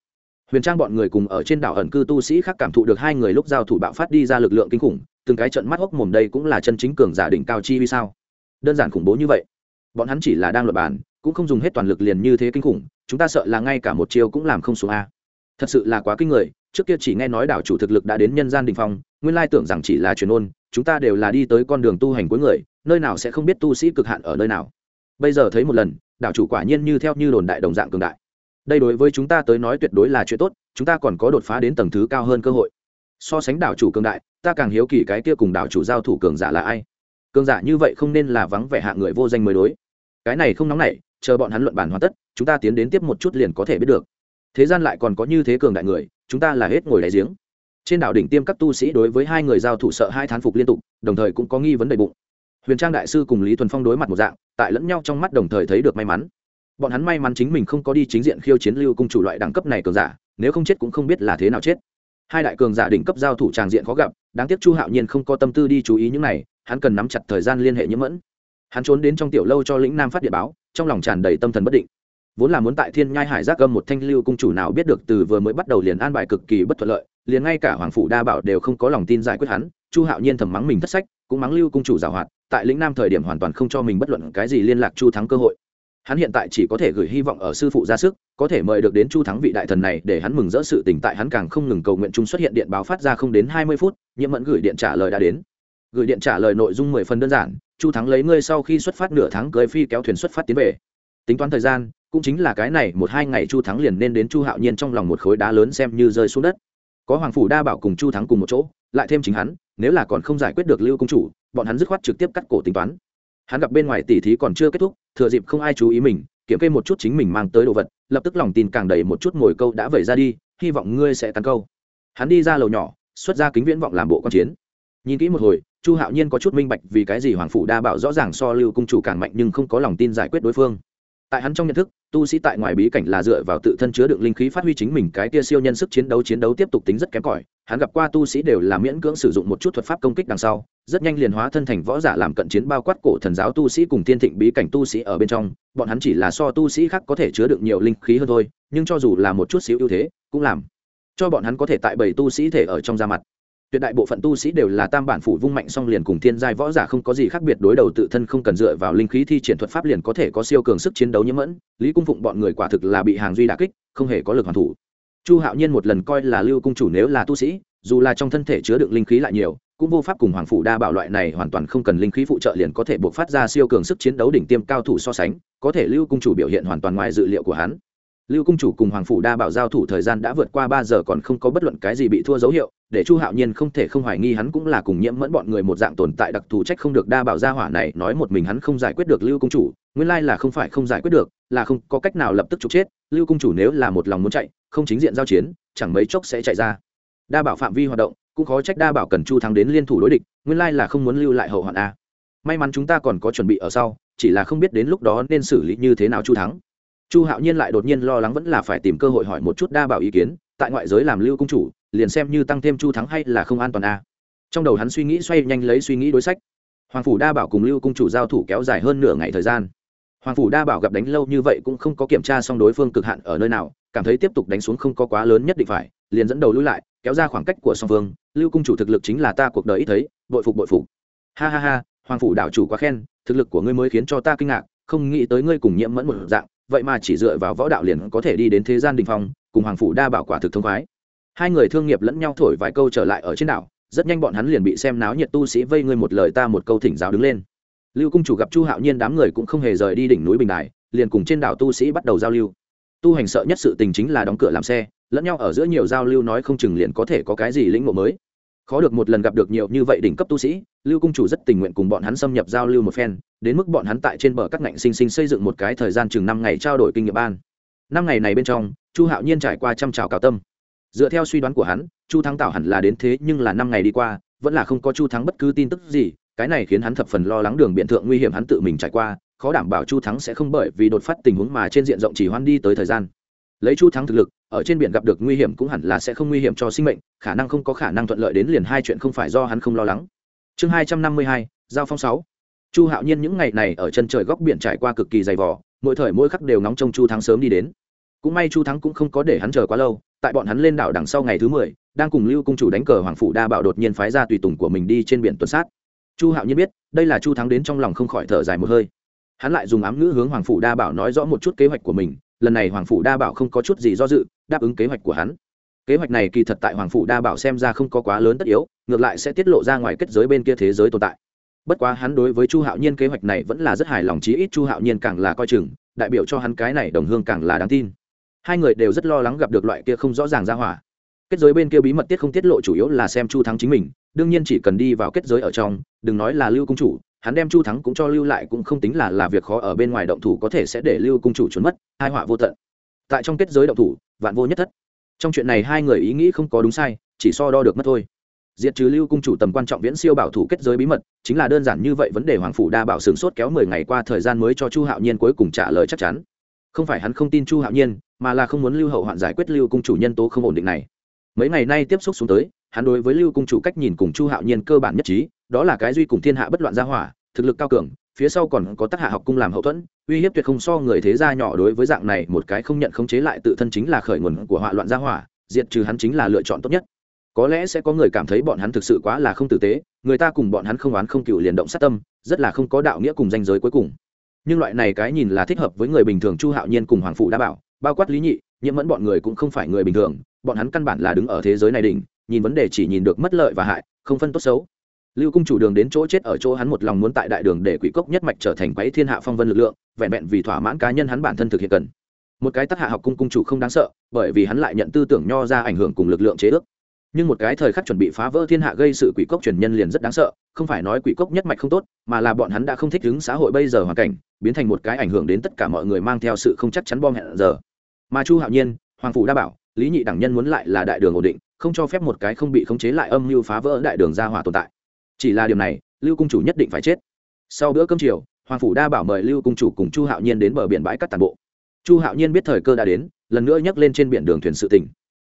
Huyền trang bọn người cùng ở trên đảo ẩn cư tu sĩ khác cảm thụ được hai người lúc giao thủ bạo phát đi ra lực lượng kinh khủng, từng cái trận mắt hốc mồm đây cũng là chân chính cường giả đỉnh cao chi vì sao? Đơn giản khủng bố như vậy. Bọn hắn chỉ là đang luật bàn, cũng không dùng hết toàn lực liền như thế kinh khủng, chúng ta sợ là ngay cả một chiêu cũng làm không xuống a. Thật sự là quá kinh người, trước kia chỉ nghe nói đảo chủ thực lực đã đến nhân gian đình phong, nguyên lai tưởng rằng chỉ là truyền ôn, chúng ta đều là đi tới con đường tu hành cuối người nơi nào sẽ không biết tu sĩ cực hạn ở nơi nào. Bây giờ thấy một lần, đảo chủ quả nhiên như theo như đồn đại đồng dạng cường đại. Đây đối với chúng ta tới nói tuyệt đối là chuyện tốt, chúng ta còn có đột phá đến tầng thứ cao hơn cơ hội. So sánh đảo chủ cường đại, ta càng hiếu kỳ cái kia cùng đảo chủ giao thủ cường giả là ai. Cường giả như vậy không nên là vắng vẻ hạ người vô danh mới đối. Cái này không nóng nảy, chờ bọn hắn luận bản hoàn tất, chúng ta tiến đến tiếp một chút liền có thể biết được. Thế gian lại còn có như thế cường đại người, chúng ta là hết ngồi đáy giếng. Trên đảo đỉnh tiêm các tu sĩ đối với hai người giao thủ sợ hai thán phục liên tục, đồng thời cũng có nghi vấn đầy bụng huyền trang đại sư cùng lý thuần phong đối mặt một dạng, tại lẫn nhau trong mắt đồng thời thấy được may mắn. Bọn hắn may mắn chính mình không có đi chính diện khiêu chiến lưu cung chủ loại đẳng cấp này cường giả, nếu không chết cũng không biết là thế nào chết. Hai đại cường giả đỉnh cấp giao thủ tràng diện khó gặp, đáng tiếc chu hạo nhiên không có tâm tư đi chú ý những này, hắn cần nắm chặt thời gian liên hệ nhiễm mẫn. Hắn trốn đến trong tiểu lâu cho lĩnh nam phát địa báo, trong lòng tràn đầy tâm thần bất định. Vốn là muốn tại thiên nhai hải giác gâm một thanh lưu cung chủ nào biết được từ vừa mới bắt đầu liền an bài cực kỳ bất thuận lợi, liền ngay cả hoàng phủ đa bảo đều không có lòng tin giải quyết hắn, chu hạo nhiên thầm mắng mình thất sách, cũng mắng lưu cung chủ giảo hoạt tại lĩnh nam thời điểm hoàn toàn không cho mình bất luận cái gì liên lạc chu thắng cơ hội. Hắn hiện tại chỉ có thể gửi hy vọng ở sư phụ ra sức, có thể mời được đến chu thắng vị đại thần này để hắn mừng rỡ sự tỉnh tại hắn càng không ngừng cầu nguyện chung xuất hiện điện báo phát ra không đến hai mươi phút nhiễm mẫn gửi điện trả lời đã đến. Gửi điện trả lời nội dung mười phần đơn giản, chu thắng lấy ngươi sau khi xuất phát nửa tháng cưới phi kéo thuyền xuất phát tiến về. Tính toán thời gian, cũng chính là cái này, một hai ngày chu thắng liền nên đến chu hạo nhiên trong lòng một khối đá lớn xem như rơi xuống đất. Có hoàng phủ đa bảo cùng chu thắng cùng một chỗ, lại thêm chính hắn nếu là còn không giải quyết được lưu công chủ, bọn hắn dứt khoát trực tiếp cắt cổ tính toán. Hắn gặp bên ngoài tỉ thí còn chưa kết thúc, thừa dịp không ai chú ý mình, kiểm kê một chút chính mình mang tới đồ vật, lập tức lòng tin càng đầy một chút ngồi câu đã vẩy ra đi, hy vọng ngươi sẽ tán câu. Hắn đi ra lầu nhỏ, xuất ra kính viễn vọng làm bộ quan chiến. Nhìn kỹ một hồi, chu hạo nhiên có chút minh bạch vì cái gì hoàng phủ đa bảo rõ ràng so lưu cung chủ càng mạnh nhưng không có lòng tin giải quyết đối phương. Tại hắn trong nhận thức tu sĩ tại ngoài bí cảnh là dựa vào tự thân chứa đựng linh khí phát huy chính mình, cái tia siêu nhân sức chiến đấu chiến đấu tiếp tục tính rất kém cỏi. Hắn gặp qua tu sĩ đều là miễn cưỡng sử dụng một chút thuật pháp công kích đằng sau, rất nhanh liền hóa thân thành võ giả làm cận chiến bao quát cổ thần giáo tu sĩ cùng thiên thịnh bí cảnh tu sĩ ở bên trong. Bọn hắn chỉ là so tu sĩ khác có thể chứa đựng nhiều linh khí hơn thôi, nhưng cho dù là một chút xíu ưu thế, cũng làm cho bọn hắn có thể tại bảy tu sĩ thể ở trong da mặt tuyệt đại bộ phận tu sĩ đều là tam bản phủ vung mạnh song liền cùng thiên giai võ giả không có gì khác biệt, đối đầu tự thân không cần dựa vào linh khí thi triển thuật pháp liền có thể có siêu cường sức chiến đấu nhiễm mẫn. Lý cung phụng bọn người quả thực là bị hàng duy đà kích, không hề có lực hoàn thủ. Chu hạo nhiên một lần coi là lưu cung chủ nếu là tu sĩ, dù là trong thân thể chứa đựng linh khí lại nhiều, cũng vô pháp cùng hoàng phủ đa bảo loại này hoàn toàn không cần linh khí phụ trợ liền có thể buộc phát ra siêu cường sức chiến đấu đỉnh tiêm cao thủ so sánh, có thể lưu cung chủ biểu hiện hoàn toàn ngoài dự liệu của hắn. Lưu cung chủ cùng hoàng phủ đa bảo giao thủ thời gian đã vượt qua ba giờ còn không có bất luận cái gì bị thua dấu hiệu để chu hạo nhiên không thể không hoài nghi hắn cũng là cùng nhiễm mẫn bọn người một dạng tồn tại đặc thù trách không được đa bảo gia hỏa này, nói một mình hắn không giải quyết được lưu cung chủ, nguyên lai là không phải không giải quyết được, là không có cách nào lập tức trục chết, lưu cung chủ nếu là một lòng muốn chạy, không chính diện giao chiến, chẳng mấy chốc sẽ chạy ra. Đa bảo phạm vi hoạt động, cũng khó trách đa bảo cần chu thắng đến liên thủ đối địch, nguyên lai là không muốn lưu lại hậu hoạn a. May mắn chúng ta còn có chuẩn bị ở sau, chỉ là không biết đến lúc đó nên xử lý như thế nào chu thắng. Chu hạo nhiên lại đột nhiên lo lắng vẫn là phải tìm cơ hội hỏi một chút đa bảo ý kiến, tại ngoại giới làm lưu công chủ liền xem như tăng thêm chu thắng hay là không an toàn a trong đầu hắn suy nghĩ xoay nhanh lấy suy nghĩ đối sách. Hoàng phủ đa bảo cùng lưu cung chủ giao thủ kéo dài hơn nửa ngày thời gian. Hoàng phủ đa bảo gặp đánh lâu như vậy cũng không có kiểm tra xong đối phương cực hạn ở nơi nào, cảm thấy tiếp tục đánh xuống không có quá lớn nhất định phải, liền dẫn đầu lui lại, kéo ra khoảng cách của song phương. Lưu cung chủ thực lực chính là ta cuộc đời ít thấy, bội phục bội phục. Ha ha ha, hoàng phủ đảo chủ quá khen, thực lực của ngươi mới khiến cho ta kinh ngạc, không nghĩ tới ngươi cùng nhiễm mẫn một dạng, vậy mà chỉ dựa vào võ đạo liền có thể đi đến thế gian đình phong, cùng hoàng phủ đa bảo quả thực thông khoái hai người thương nghiệp lẫn nhau thổi vài câu trở lại ở trên đảo, rất nhanh bọn hắn liền bị xem náo nhiệt tu sĩ vây ngươi một lời ta một câu thỉnh giáo đứng lên. Lưu cung chủ gặp chu hạo nhiên đám người cũng không hề rời đi đỉnh núi bình đài, liền cùng trên đảo tu sĩ bắt đầu giao lưu. Tu hành sợ nhất sự tình chính là đóng cửa làm xe, lẫn nhau ở giữa nhiều giao lưu nói không chừng liền có thể có cái gì lĩnh ngộ mới. Khó được một lần gặp được nhiều như vậy đỉnh cấp tu sĩ, lưu cung chủ rất tình nguyện cùng bọn hắn xâm nhập giao lưu một phen, đến mức bọn hắn tại trên bờ các ngạnh sinh sinh xây dựng một cái thời gian chừng năm ngày trao đổi kinh nghiệm ban. Năm ngày này bên trong, chu hạo nhiên trải qua trăm trào cao tâm dựa theo suy đoán của hắn, chu thắng tạo hẳn là đến thế nhưng là năm ngày đi qua, vẫn là không có chu thắng bất cứ tin tức gì, cái này khiến hắn thập phần lo lắng đường biện thượng nguy hiểm hắn tự mình trải qua, khó đảm bảo chu thắng sẽ không bởi vì đột phát tình huống mà trên diện rộng chỉ hoan đi tới thời gian. Lấy chu thắng thực lực, ở trên biển gặp được nguy hiểm cũng hẳn là sẽ không nguy hiểm cho sinh mệnh, khả năng không có khả năng thuận lợi đến liền hai chuyện không phải do hắn không lo lắng. Chương hai trăm năm mươi hai, giao phong sáu. Chu hạo nhiên những ngày này ở chân trời góc biển trải qua cực kỳ dày vỏ mỗi thời mỗi khắc đều nóng trong chu thắng sớm đi đến. Cũng may chu thắng cũng không có để hắn chờ quá lâu tại bọn hắn lên đảo đằng sau ngày thứ mười, đang cùng lưu cung chủ đánh cờ hoàng phủ đa bảo đột nhiên phái ra tùy tùng của mình đi trên biển tuần sát. Chu hạo nhiên biết, đây là chu thắng đến trong lòng không khỏi thở dài một hơi. Hắn lại dùng ám ngữ hướng hoàng phủ đa bảo nói rõ một chút kế hoạch của mình, lần này hoàng phủ đa bảo không có chút gì do dự, đáp ứng kế hoạch của hắn. Kế hoạch này kỳ thật tại hoàng phủ đa bảo xem ra không có quá lớn tất yếu, ngược lại sẽ tiết lộ ra ngoài kết giới bên kia thế giới tồn tại. Bất quá hắn đối với chu hạo nhiên kế hoạch này vẫn là rất hài lòng, chí ít chu hạo nhiên càng là coi chừng, đại biểu cho hắn cái này đồng hương càng là đáng tin hai người đều rất lo lắng gặp được loại kia không rõ ràng ra hỏa. Kết giới bên kia bí mật tiết không tiết lộ chủ yếu là xem chu thắng chính mình, đương nhiên chỉ cần đi vào kết giới ở trong, đừng nói là lưu công chủ, hắn đem chu thắng cũng cho lưu lại cũng không tính là là việc khó ở bên ngoài động thủ có thể sẽ để lưu cung chủ trốn mất, hai họa vô tận. Tại trong kết giới động thủ, vạn vô nhất thất. Trong chuyện này hai người ý nghĩ không có đúng sai, chỉ so đo được mất thôi. Diệt trừ lưu cung chủ tầm quan trọng viễn siêu bảo thủ kết giới bí mật, chính là đơn giản như vậy vấn đề hoàng phủ đa bảo sửng sốt kéo mười ngày qua thời gian mới cho chu hạo nhiên cuối cùng trả lời chắc chắn. Không phải hắn không tin chu hạo nhiên mà là không muốn lưu hậu hoạn giải quyết lưu cung chủ nhân tố không ổn định này. Mấy ngày nay tiếp xúc xuống tới, hắn đối với lưu cung chủ cách nhìn cùng chu hạo nhiên cơ bản nhất trí, đó là cái duy cùng thiên hạ bất loạn gia hỏa, thực lực cao cường, phía sau còn có tác hạ học cung làm hậu thuẫn, uy hiếp tuyệt không so người thế gia nhỏ đối với dạng này một cái không nhận khống chế lại tự thân chính là khởi nguồn của họa loạn gia hỏa, diệt trừ hắn chính là lựa chọn tốt nhất. Có lẽ sẽ có người cảm thấy bọn hắn thực sự quá là không tử tế, người ta cùng bọn hắn không oán không cựu liền động sát tâm, rất là không có đạo nghĩa cùng danh giới cuối cùng. Nhưng loại này cái nhìn là thích hợp với người bình thường chu hạo nhiên cùng hoàng phụ đã bảo bao quát lý nhị, nhiễm mẫn bọn người cũng không phải người bình thường, bọn hắn căn bản là đứng ở thế giới này đỉnh, nhìn vấn đề chỉ nhìn được mất lợi và hại, không phân tốt xấu. Lưu cung chủ đường đến chỗ chết ở chỗ hắn một lòng muốn tại đại đường để quỷ cốc nhất mạch trở thành quái thiên hạ phong vân lực lượng, vẹn vẹn vì thỏa mãn cá nhân hắn bản thân thực hiện cần. Một cái tác hạ học cung cung chủ không đáng sợ, bởi vì hắn lại nhận tư tưởng nho ra ảnh hưởng cùng lực lượng chế ước. Nhưng một cái thời khắc chuẩn bị phá vỡ thiên hạ gây sự quỷ cốc truyền nhân liền rất đáng sợ, không phải nói quỷ cốc nhất mạch không tốt, mà là bọn hắn đã không thích ứng xã hội bây giờ hoàn cảnh, biến thành một cái ảnh hưởng đến tất cả mọi người mang theo sự không chắc chắn bom hẹn giờ mà chu hạo nhiên, hoàng phủ đa bảo, lý nhị đẳng nhân muốn lại là đại đường ổn định, không cho phép một cái không bị khống chế lại âm mưu phá vỡ đại đường ra hỏa tồn tại. Chỉ là điều này, lưu cung chủ nhất định phải chết. Sau bữa cơm chiều, hoàng phủ đa bảo mời lưu cung chủ cùng chu hạo nhiên đến bờ biển bãi cắt tàn bộ. Chu hạo nhiên biết thời cơ đã đến, lần nữa nhắc lên trên biển đường thuyền sự tỉnh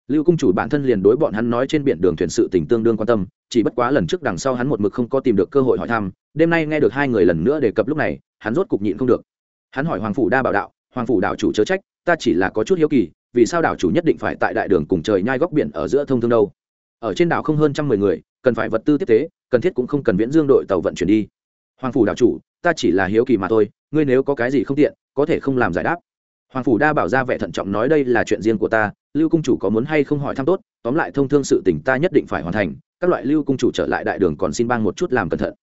lưu cung chủ bản thân liền đối bọn hắn nói trên biển đường thuyền sự tỉnh tương đương quan tâm, chỉ bất quá lần trước đằng sau hắn một mực không có tìm được cơ hội hỏi thăm, đêm nay nghe được hai người lần nữa đề cập lúc này, hắn rốt cục nhịn không được. Hắn hỏi hoàng phủ đa bảo đạo, hoàng phủ đạo chủ chớ trách ta chỉ là có chút hiếu kỳ, vì sao đảo chủ nhất định phải tại đại đường cùng trời nhai góc biển ở giữa thông thương đâu? Ở trên đảo không hơn trăm mười người, cần phải vật tư tiếp tế, cần thiết cũng không cần viễn dương đội tàu vận chuyển đi. Hoàng phủ đảo chủ, ta chỉ là hiếu kỳ mà thôi, ngươi nếu có cái gì không tiện, có thể không làm giải đáp. Hoàng phủ đa bảo ra vẻ thận trọng nói đây là chuyện riêng của ta, lưu cung chủ có muốn hay không hỏi thăm tốt, tóm lại thông thương sự tỉnh ta nhất định phải hoàn thành, các loại lưu cung chủ trở lại đại đường còn xin bang một chút làm cẩn thận.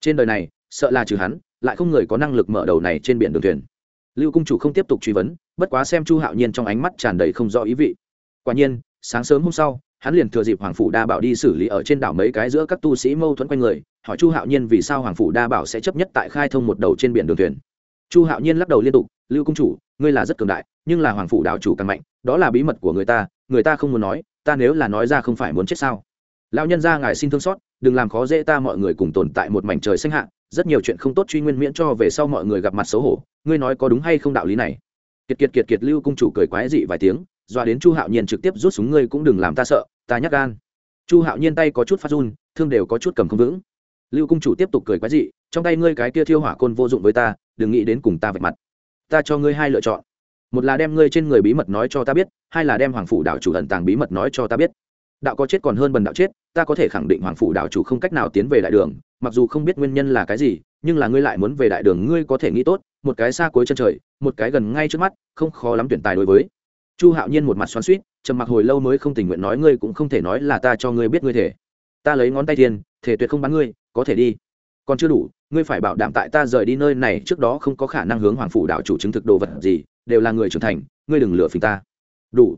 Trên đời này, sợ là trừ hắn, lại không người có năng lực mở đầu này trên biển đường thuyền lưu cung chủ không tiếp tục truy vấn, bất quá xem chu hạo nhiên trong ánh mắt tràn đầy không rõ ý vị. Quả nhiên, sáng sớm hôm sau, hắn liền thừa dịp hoàng phủ đa bảo đi xử lý ở trên đảo mấy cái giữa các tu sĩ mâu thuẫn quanh người, hỏi chu hạo nhiên vì sao hoàng phủ đa bảo sẽ chấp nhất tại khai thông một đầu trên biển đường thuyền. Chu hạo nhiên lắc đầu liên tục, lưu cung chủ, ngươi là rất cường đại, nhưng là hoàng phủ đảo chủ càng mạnh, đó là bí mật của người ta người ta không muốn nói, ta nếu là nói ra không phải muốn chết sao? Lão nhân ra ngài xin thương xót, đừng làm khó dễ ta mọi người cùng tồn tại một mảnh trời xanh hạ rất nhiều chuyện không tốt truy nguyên miễn cho về sau mọi người gặp mặt xấu hổ, ngươi nói có đúng hay không đạo lý này? Kiệt kiệt kiệt kiệt lưu cung chủ cười quái dị vài tiếng doa đến chu hạo nhiên trực tiếp rút súng ngươi cũng đừng làm ta sợ, ta nhắc gan. Chu hạo nhiên tay có chút phát run, thương đều có chút cầm không vững. Lưu cung chủ tiếp tục cười quái dị, trong tay ngươi cái kia thiêu hỏa côn vô dụng với ta, đừng nghĩ đến cùng ta vạch mặt. Ta cho ngươi hai lựa chọn. Một là đem ngươi trên người bí mật nói cho ta biết, hai là đem hoàng phủ đạo chủ ẩn tàng bí mật nói cho ta biết. Đạo có chết còn hơn bần đạo chết, ta có thể khẳng định hoàng phủ đạo chủ không cách nào tiến về đại đường mặc dù không biết nguyên nhân là cái gì, nhưng là ngươi lại muốn về đại đường, ngươi có thể nghĩ tốt, một cái xa cuối chân trời, một cái gần ngay trước mắt, không khó lắm tuyển tài đối với. Chu hạo nhiên một mặt xoắn suýt trầm mặc hồi lâu mới không tình nguyện nói, ngươi cũng không thể nói là ta cho ngươi biết ngươi thể. Ta lấy ngón tay tiền, thể tuyệt không bắn ngươi, có thể đi. Còn chưa đủ, ngươi phải bảo đảm tại ta rời đi nơi này trước đó không có khả năng hướng hoàng phủ đạo chủ chứng thực đồ vật gì, đều là người trưởng thành, ngươi đừng lừa phình ta. Đủ.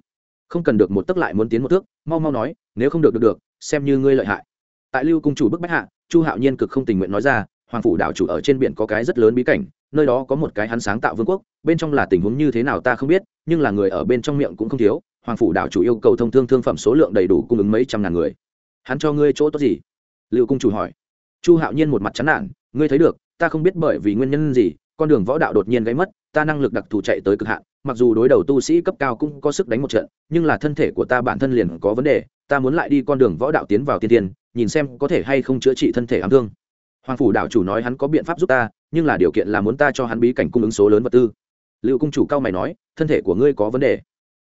Không cần được một tấc lại muốn tiến một thước, mau mau nói, nếu không được được được, xem như ngươi lợi hại tại lưu cung chủ bức bách hạ, chu hạo nhiên cực không tình nguyện nói ra, hoàng phủ đạo chủ ở trên biển có cái rất lớn bí cảnh, nơi đó có một cái hắn sáng tạo vương quốc, bên trong là tình huống như thế nào ta không biết, nhưng là người ở bên trong miệng cũng không thiếu, hoàng phủ đạo chủ yêu cầu thông thương thương phẩm số lượng đầy đủ cung ứng mấy trăm ngàn người. Hắn cho ngươi chỗ tốt gì? Lưu cung chủ hỏi. Chu hạo nhiên một mặt chán nản, ngươi thấy được, ta không biết bởi vì nguyên nhân gì, con đường võ đạo đột nhiên gáy mất, ta năng lực đặc thù chạy tới cực hạn mặc dù đối đầu tu sĩ cấp cao cũng có sức đánh một trận, nhưng là thân thể của ta bản thân liền có vấn đề, ta muốn lại đi con đường võ đạo tiến vào tiên tiên nhìn xem có thể hay không chữa trị thân thể ám thương. Hoàng phủ đạo chủ nói hắn có biện pháp giúp ta, nhưng là điều kiện là muốn ta cho hắn bí cảnh cung ứng số lớn vật tư. Liệu cung chủ cao mày nói, thân thể của ngươi có vấn đề.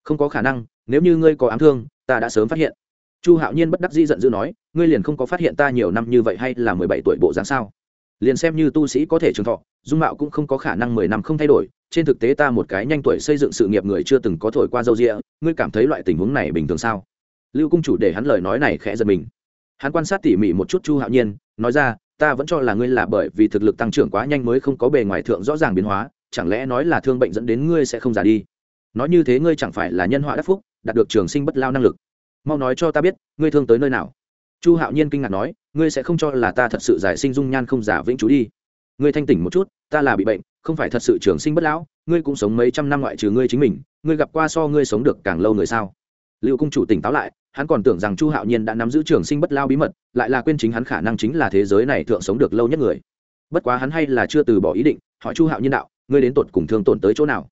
Không có khả năng, nếu như ngươi có ám thương, ta đã sớm phát hiện. Chu hạo nhiên bất đắc dĩ giận dữ nói, ngươi liền không có phát hiện ta nhiều năm như vậy hay là mười bảy tuổi bộ dáng sao? Liền xem như tu sĩ có thể trường thọ, dung mạo cũng không có khả năng mười năm không thay đổi trên thực tế ta một cái nhanh tuổi xây dựng sự nghiệp người chưa từng có thổi qua dâu rịa, ngươi cảm thấy loại tình huống này bình thường sao? Lưu cung chủ để hắn lời nói này khẽ giật mình. Hắn quan sát tỉ mỉ một chút chu hạo nhiên, nói ra, ta vẫn cho là ngươi là bởi vì thực lực tăng trưởng quá nhanh mới không có bề ngoài thượng rõ ràng biến hóa, chẳng lẽ nói là thương bệnh dẫn đến ngươi sẽ không già đi? Nói như thế ngươi chẳng phải là nhân họa đắc phúc, đạt được trường sinh bất lao năng lực. Mau nói cho ta biết, ngươi thương tới nơi nào? Chu hạo nhiên kinh ngạc nói, ngươi sẽ không cho là ta thật sự giải sinh dung nhan không giả vĩnh chú đi. Ngươi thanh tỉnh một chút, ta là bị bệnh không phải thật sự trường sinh bất lão, ngươi cũng sống mấy trăm năm ngoại trừ ngươi chính mình, ngươi gặp qua so ngươi sống được càng lâu người sao? Lưu cung chủ tỉnh táo lại, hắn còn tưởng rằng chu hạo nhiên đã nắm giữ trường sinh bất lao bí mật, lại là quên chính hắn khả năng chính là thế giới này thượng sống được lâu nhất người. Bất quá hắn hay là chưa từ bỏ ý định, hỏi chu hạo nhiên đạo, ngươi đến tột cùng thương tổn tới chỗ nào?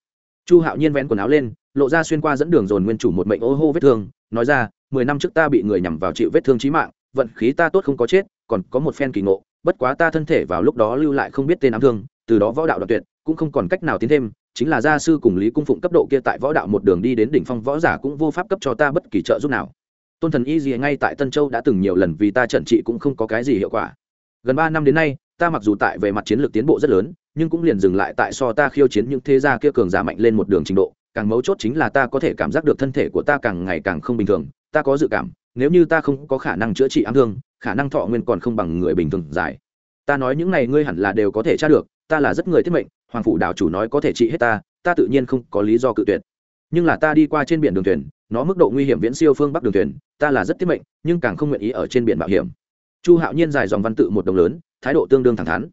Chu hạo nhiên vén quần áo lên, lộ ra xuyên qua dẫn đường dồn nguyên chủ một mệnh ô hô vết thương, nói ra, mười năm trước ta bị người nhằm vào chịu vết thương trí mạng, vận khí ta tốt không có chết, còn có một phen kỳ ngộ, bất quá ta thân thể vào lúc đó lưu lại không biết tên ám thương từ đó võ đạo đoạn tuyệt, cũng không còn cách nào tiến thêm, chính là gia sư cùng lý cung phụng cấp độ kia tại võ đạo một đường đi đến đỉnh phong võ giả cũng vô pháp cấp cho ta bất kỳ trợ giúp nào. Tôn thần y gì ngay tại tân châu đã từng nhiều lần vì ta trận trị cũng không có cái gì hiệu quả. Gần ba năm đến nay, ta mặc dù tại về mặt chiến lược tiến bộ rất lớn, nhưng cũng liền dừng lại tại so ta khiêu chiến những thế gia kia cường giả mạnh lên một đường trình độ, càng mấu chốt chính là ta có thể cảm giác được thân thể của ta càng ngày càng không bình thường, ta có dự cảm, nếu như ta không có khả năng chữa trị ám thương, khả năng thọ nguyên còn không bằng người bình thường dài. Ta nói những này ngươi hẳn là đều có thể tra được ta là rất người thiết mệnh, hoàng phủ đảo chủ nói có thể trị hết ta ta tự nhiên không có lý do cự tuyệt. Nhưng là ta đi qua trên biển đường thuyền, nó mức độ nguy hiểm viễn siêu phương bắc đường thuyền, ta là rất thiết mệnh, nhưng càng không nguyện ý ở trên biển mạo hiểm. Chu hạo nhiên dài dòng văn tự một đồng lớn, thái độ tương đương thẳng thắn.